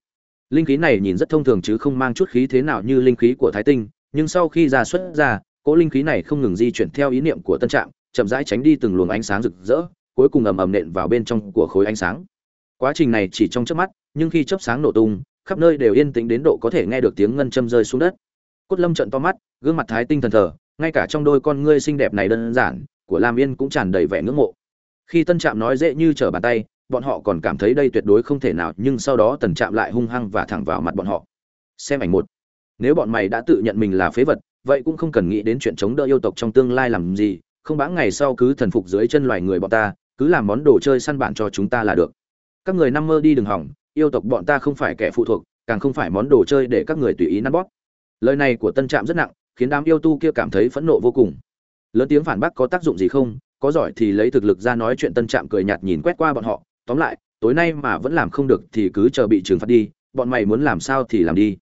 Linh khí này nhìn rất thông thường chứ không mang chút khí thế nào như linh khí của thái tinh, nhưng sau khi ra xuất ra, cỗ linh khí này không ngừng di chuyển theo ý niệm của tân trạm, chậm rãi tránh đi từng luồng ánh sáng rực rỡ cuối cùng ầm ầm nện vào bên trong của khối ánh sáng. Quá trình này chỉ trong chớp mắt, nhưng khi chớp sáng nổ tung, khắp nơi đều yên tĩnh đến độ có thể nghe được tiếng ngân châm rơi xuống đất. Cốt lâm trận to mắt, gương mặt thái tinh thần thờ, ngay cả trong đôi con ngươi xinh đẹp này đơn giản, của lam yên cũng tràn đầy vẻ ngưỡng mộ. Khi tân trạm nói dễ như trở bàn tay, bọn họ còn cảm thấy đây tuyệt đối không thể nào, nhưng sau đó tần trạm lại hung hăng và thẳng vào mặt bọn họ. Xem ảnh một. Nếu bọn mày đã tự nhận mình là phế vật, vậy cũng không cần nghĩ đến chuyện chống đỡ yêu tộc trong tương lai làm gì không bã ngày sau cứ thần phục dưới chân loài người bọn ta, cứ làm món đồ chơi săn bạn cho chúng ta là được. Các người năm mơ đi đừng hỏng, yêu tộc bọn ta không phải kẻ phụ thuộc, càng không phải món đồ chơi để các người tùy ý nắn bóp. Lời này của tân trạm rất nặng, khiến đám yêu tu kia cảm thấy phẫn nộ vô cùng. Lớn tiếng phản bác có tác dụng gì không? Có giỏi thì lấy thực lực ra nói chuyện, tân trạm cười nhạt nhìn quét qua bọn họ, tóm lại, tối nay mà vẫn làm không được thì cứ chờ bị trừng phạt đi, bọn mày muốn làm sao thì làm đi.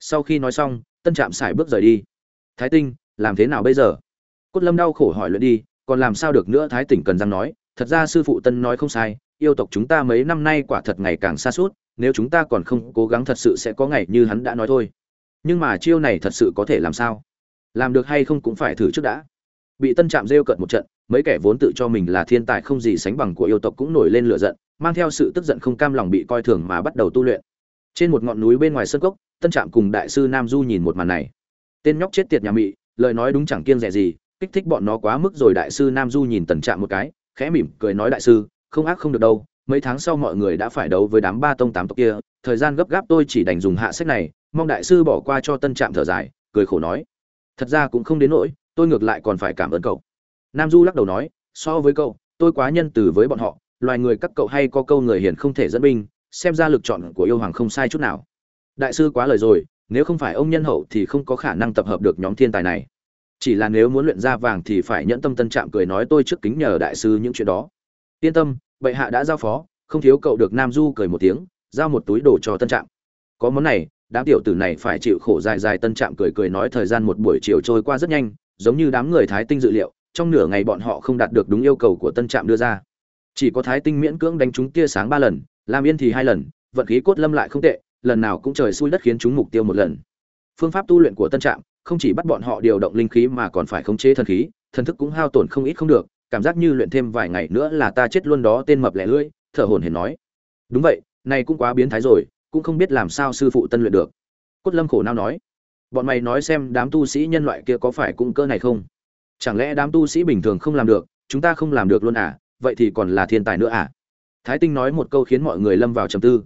Sau khi nói xong, tân trạm xài bước rời đi. Thái tinh, làm thế nào bây giờ? Cốt lâm đau khổ hỏi luyện đi, còn làm sao được nữa? Thái tỉnh cần răng nói, thật ra sư phụ tân nói không sai, yêu tộc chúng ta mấy năm nay quả thật ngày càng xa suốt, nếu chúng ta còn không cố gắng thật sự sẽ có ngày như hắn đã nói thôi. Nhưng mà chiêu này thật sự có thể làm sao? Làm được hay không cũng phải thử trước đã. Bị tân trạm rêu cợt một trận, mấy kẻ vốn tự cho mình là thiên tài không gì sánh bằng của yêu tộc cũng nổi lên lửa giận, mang theo sự tức giận không cam lòng bị coi thường mà bắt đầu tu luyện. Trên một ngọn núi bên ngoài sân cốc, tân trạm cùng đại sư nam du nhìn một màn này. Tên nhóc chết tiệt nhà mị, lời nói đúng chẳng kiêng rẻ gì kích thích bọn nó quá mức rồi đại sư nam du nhìn tần trạm một cái, khẽ mỉm cười nói đại sư, không ác không được đâu, mấy tháng sau mọi người đã phải đấu với đám ba tông tám tộc kia, thời gian gấp gáp tôi chỉ đành dùng hạ sách này, mong đại sư bỏ qua cho tân trạm thở dài, cười khổ nói. Thật ra cũng không đến nỗi, tôi ngược lại còn phải cảm ơn cậu. Nam du lắc đầu nói, so với cậu, tôi quá nhân từ với bọn họ, loài người các cậu hay có câu người hiền không thể dẫn binh, xem ra lực chọn của yêu hoàng không sai chút nào. Đại sư quá lời rồi, nếu không phải ông nhân hậu thì không có khả năng tập hợp được nhóm thiên tài này chỉ là nếu muốn luyện ra vàng thì phải nhẫn tâm tân trạm cười nói tôi trước kính nhờ đại sư những chuyện đó. Yên tâm, bệ hạ đã giao phó, không thiếu cậu được nam du cười một tiếng, giao một túi đồ cho tân trạm. Có món này, đám tiểu tử này phải chịu khổ dài dài tân trạm cười cười nói thời gian một buổi chiều trôi qua rất nhanh, giống như đám người thái tinh dự liệu, trong nửa ngày bọn họ không đạt được đúng yêu cầu của tân trạm đưa ra. Chỉ có thái tinh miễn cưỡng đánh chúng tia sáng ba lần, làm yên thì hai lần, vận khí cốt lâm lại không tệ, lần nào cũng trời xui đất khiến chúng mục tiêu một lần. Phương pháp tu luyện của tân trạm không chỉ bắt bọn họ điều động linh khí mà còn phải khống chế thần khí, thần thức cũng hao tổn không ít không được, cảm giác như luyện thêm vài ngày nữa là ta chết luôn đó, tên mập lẻ lưỡi, thở hổn hển nói. Đúng vậy, này cũng quá biến thái rồi, cũng không biết làm sao sư phụ tân luyện được. Cốt lâm khổ nao nói. Bọn mày nói xem đám tu sĩ nhân loại kia có phải cũng cỡ này không? Chẳng lẽ đám tu sĩ bình thường không làm được, chúng ta không làm được luôn à? Vậy thì còn là thiên tài nữa à? Thái tinh nói một câu khiến mọi người lâm vào trầm tư.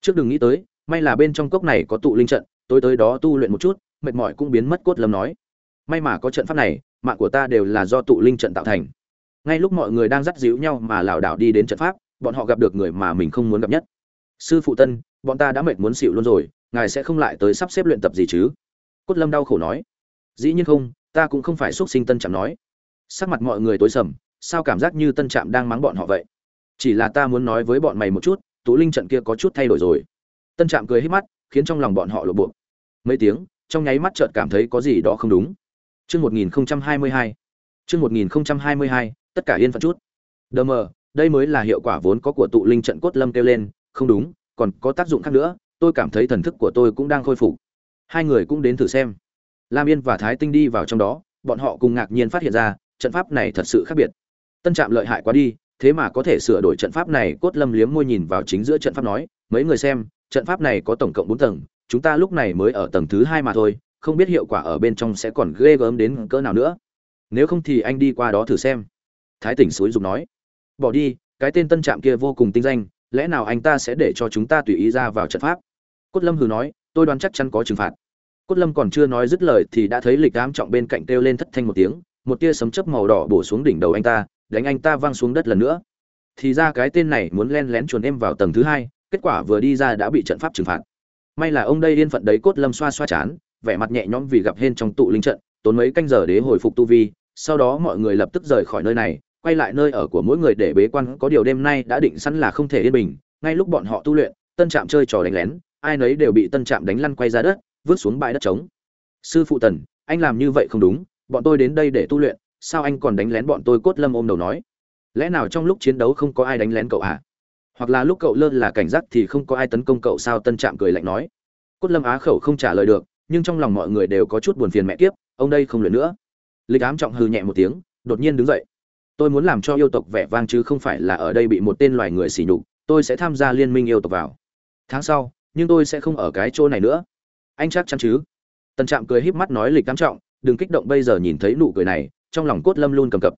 Trước đừng nghĩ tới, may là bên trong cốc này có tụ linh trận, tối tới đó tu luyện một chút mệt mỏi cũng biến mất, cốt lâm nói. May mà có trận pháp này, mạng của ta đều là do tụ linh trận tạo thành. Ngay lúc mọi người đang dắt díu nhau mà lảo đảo đi đến trận pháp, bọn họ gặp được người mà mình không muốn gặp nhất. Sư phụ tân, bọn ta đã mệt muốn xịu luôn rồi, ngài sẽ không lại tới sắp xếp luyện tập gì chứ? Cốt lâm đau khổ nói. Dĩ nhiên không, ta cũng không phải x u ấ t sinh tân trạm nói. Sắc mặt mọi người tối sầm, sao cảm giác như tân trạm đang mắng bọn họ vậy? Chỉ là ta muốn nói với bọn mày một chút, tụ linh trận kia có chút thay đổi rồi. Tân trạm cười hết mắt, khiến trong lòng bọn họ lộ bộ. Mấy tiếng trong nháy mắt chợt cảm thấy có gì đó không đúng. Chương một nghìn hai mươi hai. Chương một nghìn hai mươi hai, tất cả yên phận chút. Đờ mờ, đây mới là hiệu quả vốn có của tụ linh trận cốt lâm kêu lên. Không đúng, còn có tác dụng khác nữa, tôi cảm thấy thần thức của tôi cũng đang khôi phục. Hai người cũng đến thử xem. Lam yên và thái tinh đi vào trong đó, bọn họ cùng ngạc nhiên phát hiện ra, trận pháp này thật sự khác biệt. Tân trạm lợi hại quá đi, thế mà có thể sửa đổi trận pháp này, cốt lâm liếm môi nhìn vào chính giữa trận pháp nói, mấy người xem, trận pháp này có tổng cộng bốn tầng chúng ta lúc này mới ở tầng thứ hai mà thôi, không biết hiệu quả ở bên trong sẽ còn ghê gớm đến cỡ nào nữa. Nếu không thì anh đi qua đó thử xem. Thái tỉnh suối dục nói. Bỏ đi, cái tên tân trạm kia vô cùng tinh danh, lẽ nào anh ta sẽ để cho chúng ta tùy ý ra vào trận pháp? Cốt lâm hừ nói, tôi đoán chắc chắn có trừng phạt. Cốt lâm còn chưa nói dứt lời thì đã thấy lịch ám trọng bên cạnh kêu lên thất thanh một tiếng, một tia sấm chớp màu đỏ bổ xuống đỉnh đầu anh ta, đánh anh ta văng xuống đất lần nữa. Thì ra cái tên này muốn len lén chuồn em vào tầng thứ hai, kết quả vừa đi ra đã bị trận pháp trừng phạt may là ông đây yên phận đấy cốt lâm xoa xoa chán, vẻ mặt nhẹ nhõm vì gặp hên trong tụ linh trận, tốn mấy canh giờ để hồi phục tu vi, sau đó mọi người lập tức rời khỏi nơi này, quay lại nơi ở của mỗi người để bế quan, có điều đêm nay đã định sẵn là không thể yên bình, ngay lúc bọn họ tu luyện, tân trạm chơi trò đánh lén, ai nấy đều bị tân trạm đánh lăn quay ra đất, vứt xuống bãi đất trống. Sư phụ tần, anh làm như vậy không đúng, bọn tôi đến đây để tu luyện, sao anh còn đánh lén bọn tôi cốt lâm ôm đầu nói? Lẽ nào trong lúc chiến đấu không có ai đánh lén cậu à hoặc là lúc cậu lơ là cảnh giác thì không có ai tấn công cậu sao tân trạm cười lạnh nói. Cốt lâm á khẩu không trả lời được, nhưng trong lòng mọi người đều có chút buồn phiền mẹ kiếp, ông đây không luyện nữa. Lịch ám trọng hư nhẹ một tiếng, đột nhiên đứng dậy. Tôi muốn làm cho yêu tộc vẻ vang chứ không phải là ở đây bị một tên loài người xỉ nhục, tôi sẽ tham gia liên minh yêu tộc vào. Tháng sau, nhưng tôi sẽ không ở cái chỗ này nữa. Anh chắc chắn chứ? Tân trạm cười híp mắt nói lịch ám trọng, đừng kích động bây giờ nhìn thấy nụ cười này, trong lòng cốt lâm luôn cầm cập.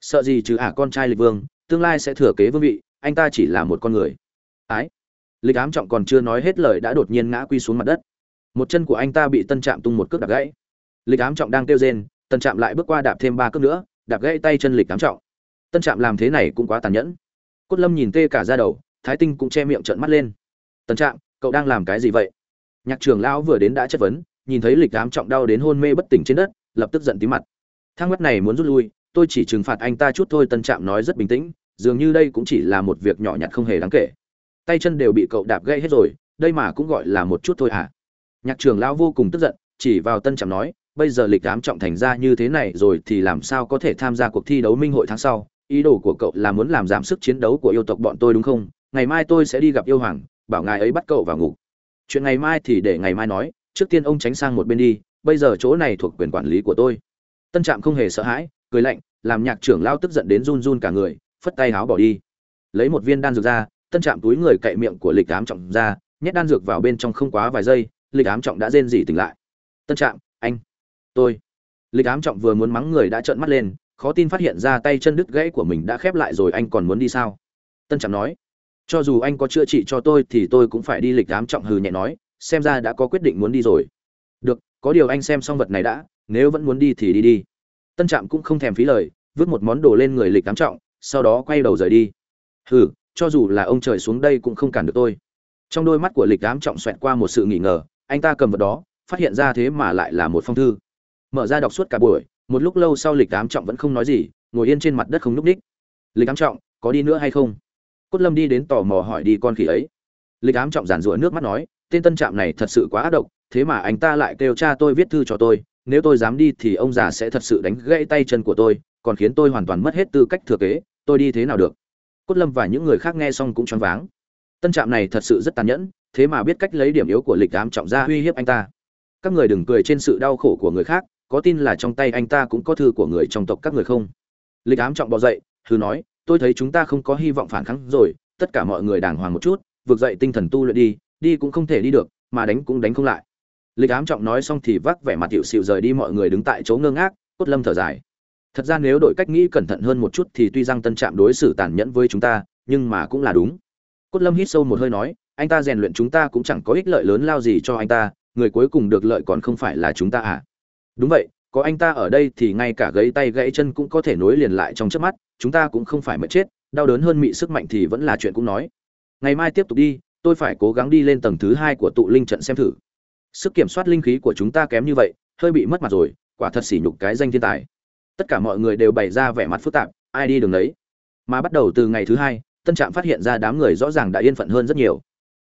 Sợ gì chứ? À con trai lịch vương, tương lai sẽ thừa kế vương vị anh ta chỉ là một con người. Ái. Lịch ám trọng còn chưa nói hết lời đã đột nhiên ngã quy xuống mặt đất. Một chân của anh ta bị tân trạm tung một cước đạp gãy. Lịch ám trọng đang kêu rên, tân trạm lại bước qua đạp thêm ba cước nữa, đạp gãy tay chân lịch ám trọng. Tân trạm làm thế này cũng quá tàn nhẫn. Cốt lâm nhìn tê cả ra đầu, thái tinh cũng che miệng trợn mắt lên. Tân trạm, cậu đang làm cái gì vậy? Nhạc trưởng lão vừa đến đã chất vấn, nhìn thấy lịch ám trọng đau đến hôn mê bất tỉnh trên đất, lập tức giận tí mặt. Thang mắt này muốn rút lui, tôi chỉ trừng phạt anh ta chút thôi, tân trạm nói rất bình tĩnh dường như đây cũng chỉ là một việc nhỏ nhặt không hề đáng kể. Tay chân đều bị cậu đạp gãy hết rồi, đây mà cũng gọi là một chút thôi à? Nhạc trưởng lão vô cùng tức giận, chỉ vào tân trạm nói, bây giờ lịch đám trọng thành ra như thế này rồi thì làm sao có thể tham gia cuộc thi đấu minh hội tháng sau? Ý đồ của cậu là muốn làm giảm sức chiến đấu của yêu tộc bọn tôi đúng không? Ngày mai tôi sẽ đi gặp yêu hoàng, bảo ngài ấy bắt cậu vào ngục. Chuyện ngày mai thì để ngày mai nói, trước tiên ông tránh sang một bên đi, bây giờ chỗ này thuộc quyền quản lý của tôi. Tân trạm không hề sợ hãi, cười lạnh, làm nhạc trưởng lao tức giận đến run run cả người phất tay háo bỏ đi. Lấy một viên đan dược ra, tân trạm túi người cậy miệng của lịch ám trọng ra, nhét đan dược vào bên trong không quá vài giây, lịch ám trọng đã rên rỉ tỉnh lại. Tân trạm, anh, tôi. Lịch ám trọng vừa muốn mắng người đã trợn mắt lên, khó tin phát hiện ra tay chân đứt gãy của mình đã khép lại rồi, anh còn muốn đi sao? Tân trạm nói. Cho dù anh có chữa trị cho tôi thì tôi cũng phải đi, lịch ám trọng hừ nhẹ nói, xem ra đã có quyết định muốn đi rồi. Được, có điều anh xem xong vật này đã, nếu vẫn muốn đi thì đi đi. Tân trạm cũng không thèm phí lời, vứt một món đồ lên người lịch ám trọng sau đó quay đầu rời đi. Hừ, cho dù là ông trời xuống đây cũng không cản được tôi. Trong đôi mắt của lịch ám trọng xoẹt qua một sự nghỉ ngờ, anh ta cầm vật đó, phát hiện ra thế mà lại là một phong thư. Mở ra đọc suốt cả buổi, một lúc lâu sau lịch ám trọng vẫn không nói gì, ngồi yên trên mặt đất không nhúc ních. Lịch ám trọng, có đi nữa hay không? Cốt lâm đi đến tò mò hỏi đi con khỉ ấy. Lịch ám trọng giản rủa nước mắt nói, tên tân trạm này thật sự quá ác độc, thế mà anh ta lại kêu cha tôi viết thư cho tôi, nếu tôi dám đi thì ông già sẽ thật sự đánh gãy tay chân của tôi, còn khiến tôi hoàn toàn mất hết tư cách thừa kế tôi đi thế nào được? Cốt lâm và những người khác nghe xong cũng choáng váng. Tân trạm này thật sự rất tàn nhẫn, thế mà biết cách lấy điểm yếu của lịch ám trọng ra uy hiếp anh ta. Các người đừng cười trên sự đau khổ của người khác, có tin là trong tay anh ta cũng có thư của người trong tộc các người không? Lịch ám trọng bỏ dậy thư nói, tôi thấy chúng ta không có hy vọng phản kháng rồi, tất cả mọi người đàng hoàng một chút, vực dậy tinh thần tu luyện đi đi cũng không thể đi được, mà đánh cũng đánh không lại. Lịch ám trọng nói xong thì vác vẻ mặt hiệu xịu rời đi, mọi người đứng tại chỗ ngơ ngác, cốt lâm thở dài thật ra nếu đội cách nghĩ cẩn thận hơn một chút thì tuy rằng tân trạm đối xử tàn nhẫn với chúng ta, nhưng mà cũng là đúng. Cốt lâm hít sâu một hơi nói, anh ta rèn luyện chúng ta cũng chẳng có ích lợi lớn lao gì cho anh ta, người cuối cùng được lợi còn không phải là chúng ta à? Đúng vậy, có anh ta ở đây thì ngay cả gãy tay gãy chân cũng có thể nối liền lại trong chớp mắt, chúng ta cũng không phải mất chết, đau đớn hơn mị sức mạnh thì vẫn là chuyện cũng nói. Ngày mai tiếp tục đi, tôi phải cố gắng đi lên tầng thứ hai của tụ linh trận xem thử. Sức kiểm soát linh khí của chúng ta kém như vậy, hơi bị mất mặt rồi, quả thật sỉ nhục cái danh thiên tài tất cả mọi người đều bày ra vẻ mặt phức tạp, ai đi đường đấy mà bắt đầu từ ngày thứ hai, tân trạm phát hiện ra đám người rõ ràng đã yên phận hơn rất nhiều.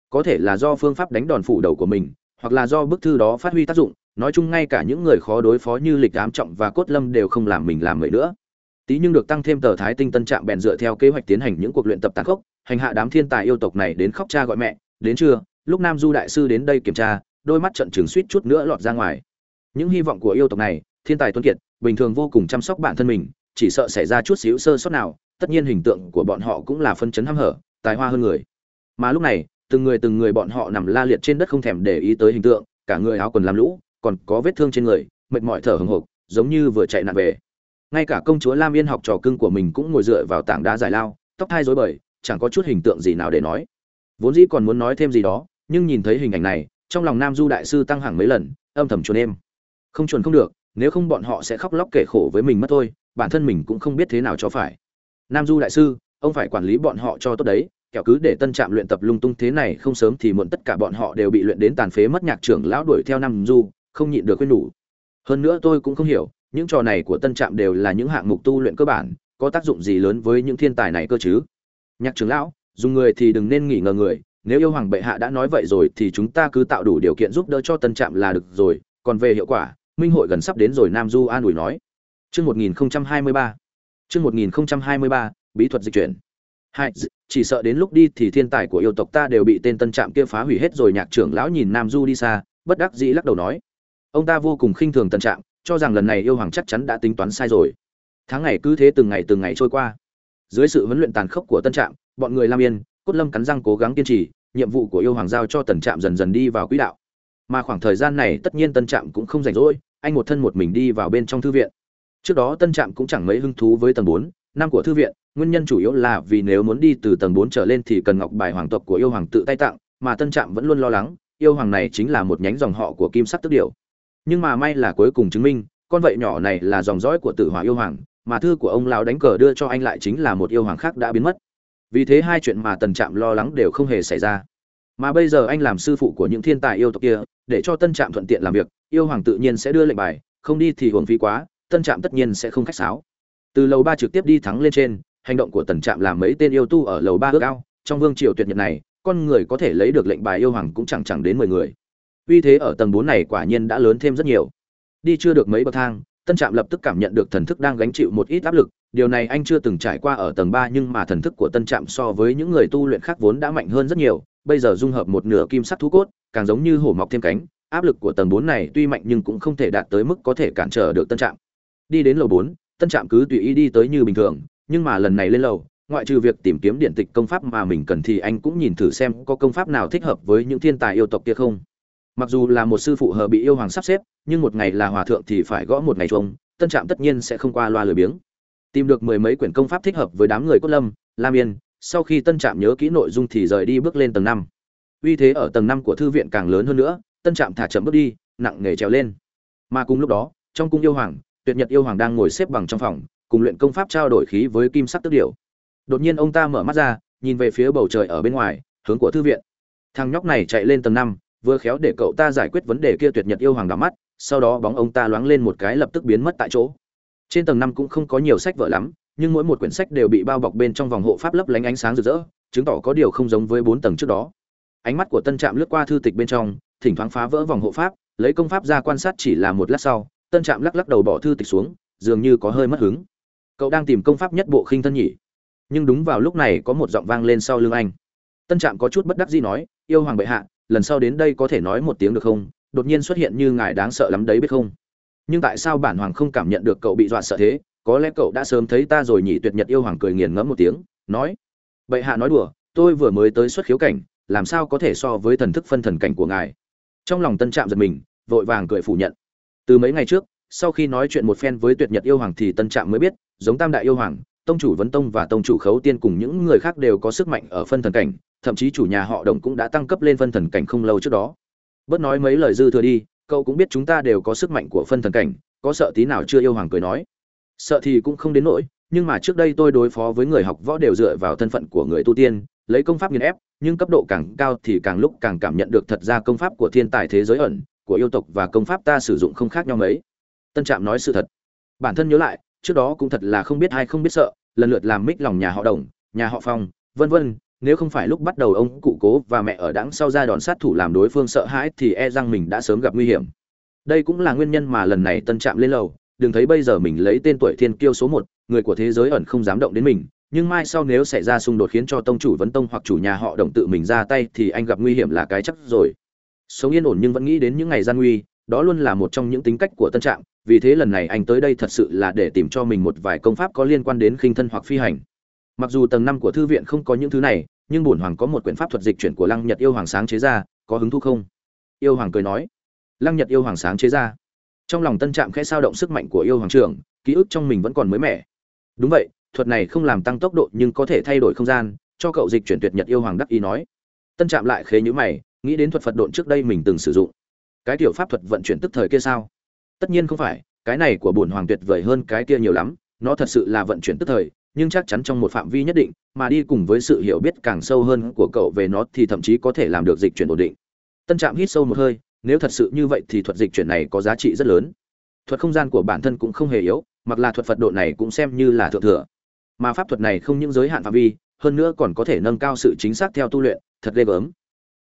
Có thể là do phương pháp đánh đòn phủ đầu của mình, hoặc là do bức thư đó phát huy tác dụng, nói chung ngay cả những người khó đối phó như lịch ám trọng và cốt lâm đều không làm mình làm người nữa. Tí nhưng được tăng thêm tờ thái tinh tân trạm bèn dựa theo kế hoạch tiến hành những cuộc luyện tập tàn khốc, hành hạ đám thiên tài yêu tộc này đến khóc cha gọi mẹ. Đến trưa, lúc nam du đại sư đến đây kiểm tra, đôi mắt trận trừng suýt chút nữa lọt ra ngoài. Những hy vọng của yêu tộc này, thiên tài tuân kiệt bình thường vô cùng chăm sóc bản thân mình, chỉ sợ xảy ra chút xíu sơ sót nào, tất nhiên hình tượng của bọn họ cũng là phân chấn hăm hở, tài hoa hơn người. Mà lúc này, từng người từng người bọn họ nằm la liệt trên đất không thèm để ý tới hình tượng, cả người áo quần làm lũ, còn có vết thương trên người, mệt mỏi thở hừng hực, giống như vừa chạy nạn về. Ngay cả công chúa lam yên học trò cưng của mình cũng ngồi dựa vào tảng đá dài lao, tóc thai rối bời, chẳng có chút hình tượng gì nào để nói. Vốn dĩ còn muốn nói thêm gì đó, nhưng nhìn thấy hình ảnh này, trong lòng nam du đại sư tăng hẳn mấy lần, âm thầm chuồn em không chuồn không được nếu không bọn họ sẽ khóc lóc kể khổ với mình mất thôi, bản thân mình cũng không biết thế nào cho phải. Nam du đại sư, ông phải quản lý bọn họ cho tốt đấy, kẻo cứ để tân trạm luyện tập lung tung thế này không sớm thì muộn tất cả bọn họ đều bị luyện đến tàn phế mất nhạc trưởng lão đuổi theo nam du, không nhịn được khuyên nhủ. Hơn nữa tôi cũng không hiểu, những trò này của tân trạm đều là những hạng mục tu luyện cơ bản, có tác dụng gì lớn với những thiên tài này cơ chứ? Nhạc trưởng lão, dùng người thì đừng nên nghỉ ngờ người, nếu yêu hoàng bệ hạ đã nói vậy rồi thì chúng ta cứ tạo đủ điều kiện giúp đỡ cho tân trạm là được rồi, còn về hiệu quả minh hội gần sắp đến rồi, nam du an ủi nói. Chương một nghìn hai mươi ba. Chương một nghìn hai mươi ba, bí thuật dịch chuyển. Hai chỉ sợ đến lúc đi thì thiên tài của yêu tộc ta đều bị tên tân trạm kia phá hủy hết rồi, nhạc trưởng lão nhìn nam du đi xa, bất đắc dĩ lắc đầu nói. Ông ta vô cùng khinh thường tân trạm, cho rằng lần này yêu hoàng chắc chắn đã tính toán sai rồi. Tháng ngày cứ thế từng ngày từng ngày trôi qua. Dưới sự huấn luyện tàn khốc của tân trạm, bọn người lam yên, cốt lâm cắn răng cố gắng kiên trì, nhiệm vụ của yêu hoàng giao cho tần trạm dần dần đi vào quỹ đạo. Mà khoảng thời gian này tất nhiên tân trạm cũng không rảnh rỗi anh một thân một mình đi vào bên trong thư viện. Trước đó tân trạm cũng chẳng mấy hứng thú với tầng bốn, năm của thư viện, nguyên nhân chủ yếu là vì nếu muốn đi từ tầng bốn trở lên thì cần ngọc bài hoàng tộc của yêu hoàng tự tay tặng, mà tân trạm vẫn luôn lo lắng, yêu hoàng này chính là một nhánh dòng họ của kim sắc tức điểu. Nhưng mà may là cuối cùng chứng minh, con vậy nhỏ này là dòng dõi của tử hỏa yêu hoàng, mà thư của ông lão đánh cờ đưa cho anh lại chính là một yêu hoàng khác đã biến mất. Vì thế hai chuyện mà tần trạm lo lắng đều không hề xảy ra. Mà bây giờ anh làm sư phụ của những thiên tài yêu tộc kia, để cho tân trạm thuận tiện làm việc yêu hoàng tự nhiên sẽ đưa lệnh bài, không đi thì hưởng phí quá, tân trạm tất nhiên sẽ không khách sáo. Từ lầu ba trực tiếp đi thắng lên trên, hành động của tần trạm làm mấy tên yêu tu ở lầu ba ước cao trong vương triều tuyệt nhật này, con người có thể lấy được lệnh bài yêu hoàng cũng chẳng chẳng đến mười người. Uy thế ở tầng bốn này quả nhiên đã lớn thêm rất nhiều. Đi chưa được mấy bậc thang, tân trạm lập tức cảm nhận được thần thức đang gánh chịu một ít áp lực. Điều này anh chưa từng trải qua ở tầng ba, nhưng mà thần thức của tân trạm so với những người tu luyện khác vốn đã mạnh hơn rất nhiều. Bây giờ dung hợp một nửa kim sắc thú cốt, càng giống như hổ mọc thêm cánh áp lực của tầng bốn này tuy mạnh nhưng cũng không thể đạt tới mức có thể cản trở được tân trạm. Đi đến lầu bốn, tân trạm cứ tùy ý đi tới như bình thường, nhưng mà lần này lên lầu, ngoại trừ việc tìm kiếm điện tịch công pháp mà mình cần thì anh cũng nhìn thử xem có công pháp nào thích hợp với những thiên tài yêu tộc kia không. Mặc dù là một sư phụ hờ bị yêu hoàng sắp xếp, nhưng một ngày là hòa thượng thì phải gõ một ngày chuông, tân trạm tất nhiên sẽ không qua loa lười biếng. Tìm được mười mấy quyển công pháp thích hợp với đám người cốt lâm, lam yên, sau khi tân trạm nhớ kỹ nội dung thì rời đi bước lên tầng năm. Uy thế ở tầng năm của thư viện càng lớn hơn nữa tân trạm thả chậm bước đi, nặng nề trèo lên. Mà cùng lúc đó, trong cung yêu hoàng, tuyệt nhật yêu hoàng đang ngồi xếp bằng trong phòng, cùng luyện công pháp trao đổi khí với kim sắc tức điệu đột nhiên ông ta mở mắt ra, nhìn về phía bầu trời ở bên ngoài, hướng của thư viện. Thằng nhóc này chạy lên tầng năm, vừa khéo để cậu ta giải quyết vấn đề kia tuyệt nhật yêu hoàng đỏ mắt, sau đó bóng ông ta loáng lên một cái lập tức biến mất tại chỗ. Trên tầng năm cũng không có nhiều sách vở lắm, nhưng mỗi một quyển sách đều bị bao bọc bên trong vòng hộ pháp lấp lánh ánh sáng rực rỡ, chứng tỏ có điều không giống với bốn tầng trước đó. Ánh mắt của tân trạm lướt qua thư tịch bên trong thỉnh thoảng phá vỡ vòng hộ pháp, lấy công pháp ra quan sát chỉ là một lát sau, tân trạm lắc lắc đầu bỏ thư tịch xuống, dường như có hơi mất hứng. Cậu đang tìm công pháp nhất bộ khinh thân nhỉ? Nhưng đúng vào lúc này có một giọng vang lên sau lưng anh. Tân trạm có chút bất đắc dĩ nói, yêu hoàng bệ hạ, lần sau đến đây có thể nói một tiếng được không? Đột nhiên xuất hiện như ngài đáng sợ lắm đấy biết không? Nhưng tại sao bản hoàng không cảm nhận được cậu bị dọa sợ thế? Có lẽ cậu đã sớm thấy ta rồi nhỉ? Tuyệt nhật yêu hoàng cười nghiền ngẫm một tiếng, nói, bệ hạ nói đùa, tôi vừa mới tới xuất khiếu cảnh, làm sao có thể so với thần thức phân thần cảnh của ngài? Trong lòng tân trạm giật mình, vội vàng cười phủ nhận. Từ mấy ngày trước, sau khi nói chuyện một phen với tuyệt nhật yêu hoàng thì tân trạm mới biết, giống tam đại yêu hoàng, tông chủ vấn tông và tông chủ khấu tiên cùng những người khác đều có sức mạnh ở phân thần cảnh, thậm chí chủ nhà họ đồng cũng đã tăng cấp lên phân thần cảnh không lâu trước đó. Bớt nói mấy lời dư thừa đi, cậu cũng biết chúng ta đều có sức mạnh của phân thần cảnh, có sợ tí nào chưa yêu hoàng cười nói? Sợ thì cũng không đến nỗi, nhưng mà trước đây tôi đối phó với người học võ đều dựa vào thân phận của người tu tiên lấy công pháp nghiền ép, nhưng cấp độ càng cao thì càng lúc càng cảm nhận được thật ra công pháp của thiên tài thế giới ẩn, của yêu tộc và công pháp ta sử dụng không khác nhau mấy. Tân trạm nói sự thật. Bản thân nhớ lại, trước đó cũng thật là không biết hay không biết sợ, lần lượt làm mích lòng nhà họ đồng, nhà họ phong, vân vân, nếu không phải lúc bắt đầu ông cụ cố và mẹ ở đãng sau ra đòn sát thủ làm đối phương sợ hãi thì e rằng mình đã sớm gặp nguy hiểm. Đây cũng là nguyên nhân mà lần này tân trạm lên lầu, đừng thấy bây giờ mình lấy tên tuổi thiên kiêu số một, người của thế giới ẩn không dám động đến mình nhưng mai sau nếu xảy ra xung đột khiến cho tông chủ vấn tông hoặc chủ nhà họ đồng tự mình ra tay thì anh gặp nguy hiểm là cái chắc rồi. Sống yên ổn nhưng vẫn nghĩ đến những ngày gian nguy, đó luôn là một trong những tính cách của tân trạm, vì thế lần này anh tới đây thật sự là để tìm cho mình một vài công pháp có liên quan đến khinh thân hoặc phi hành. Mặc dù tầng năm của thư viện không có những thứ này, nhưng bổn hoàng có một quyển pháp thuật dịch chuyển của lăng nhật yêu hoàng sáng chế ra, có hứng thú không? Yêu hoàng cười nói. Lăng nhật yêu hoàng sáng chế ra. Trong lòng tân trạm khẽ sao động sức mạnh của yêu hoàng trưởng, ký ức trong mình vẫn còn mới mẻ. Đúng vậy thuật này không làm tăng tốc độ nhưng có thể thay đổi không gian, cho cậu dịch chuyển tuyệt nhật yêu hoàng đắc ý nói. Tân trạm lại khế nhữ mày, nghĩ đến thuật phật độn trước đây mình từng sử dụng. Cái tiểu pháp thuật vận chuyển tức thời kia sao? Tất nhiên không phải, cái này của bổn hoàng tuyệt vời hơn cái kia nhiều lắm, nó thật sự là vận chuyển tức thời, nhưng chắc chắn trong một phạm vi nhất định, mà đi cùng với sự hiểu biết càng sâu hơn của cậu về nó thì thậm chí có thể làm được dịch chuyển ổn định. Tân trạm hít sâu một hơi, nếu thật sự như vậy thì thuật dịch chuyển này có giá trị rất lớn. Thuật không gian của bản thân cũng không hề yếu, mặc là thuật phật độ này cũng xem như là thượng thừa mà pháp thuật này không những giới hạn phạm vi, hơn nữa còn có thể nâng cao sự chính xác theo tu luyện, thật ghê gớm.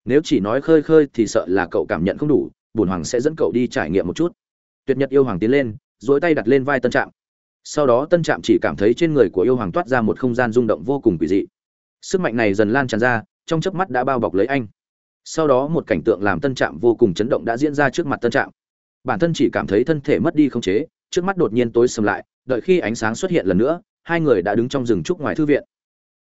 Nếu chỉ nói khơi khơi thì sợ là cậu cảm nhận không đủ bùn hoàng sẽ dẫn cậu đi trải nghiệm một chút. Tuyệt nhật yêu hoàng tiến lên dối tay đặt lên vai tân trạm. Sau đó tân trạm chỉ cảm thấy trên người của yêu hoàng toát ra một không gian rung động vô cùng quỷ dị. Sức mạnh này dần lan tràn ra, trong chớp mắt đã bao bọc lấy anh. Sau đó một cảnh tượng làm tân trạm vô cùng chấn động đã diễn ra trước mặt tân trạm. Bản thân chỉ cảm thấy thân thể mất đi không chế, trước mắt đột nhiên tối sầm lại, đợi khi ánh sáng xuất hiện lần nữa hai người đã đứng trong rừng trúc ngoài thư viện.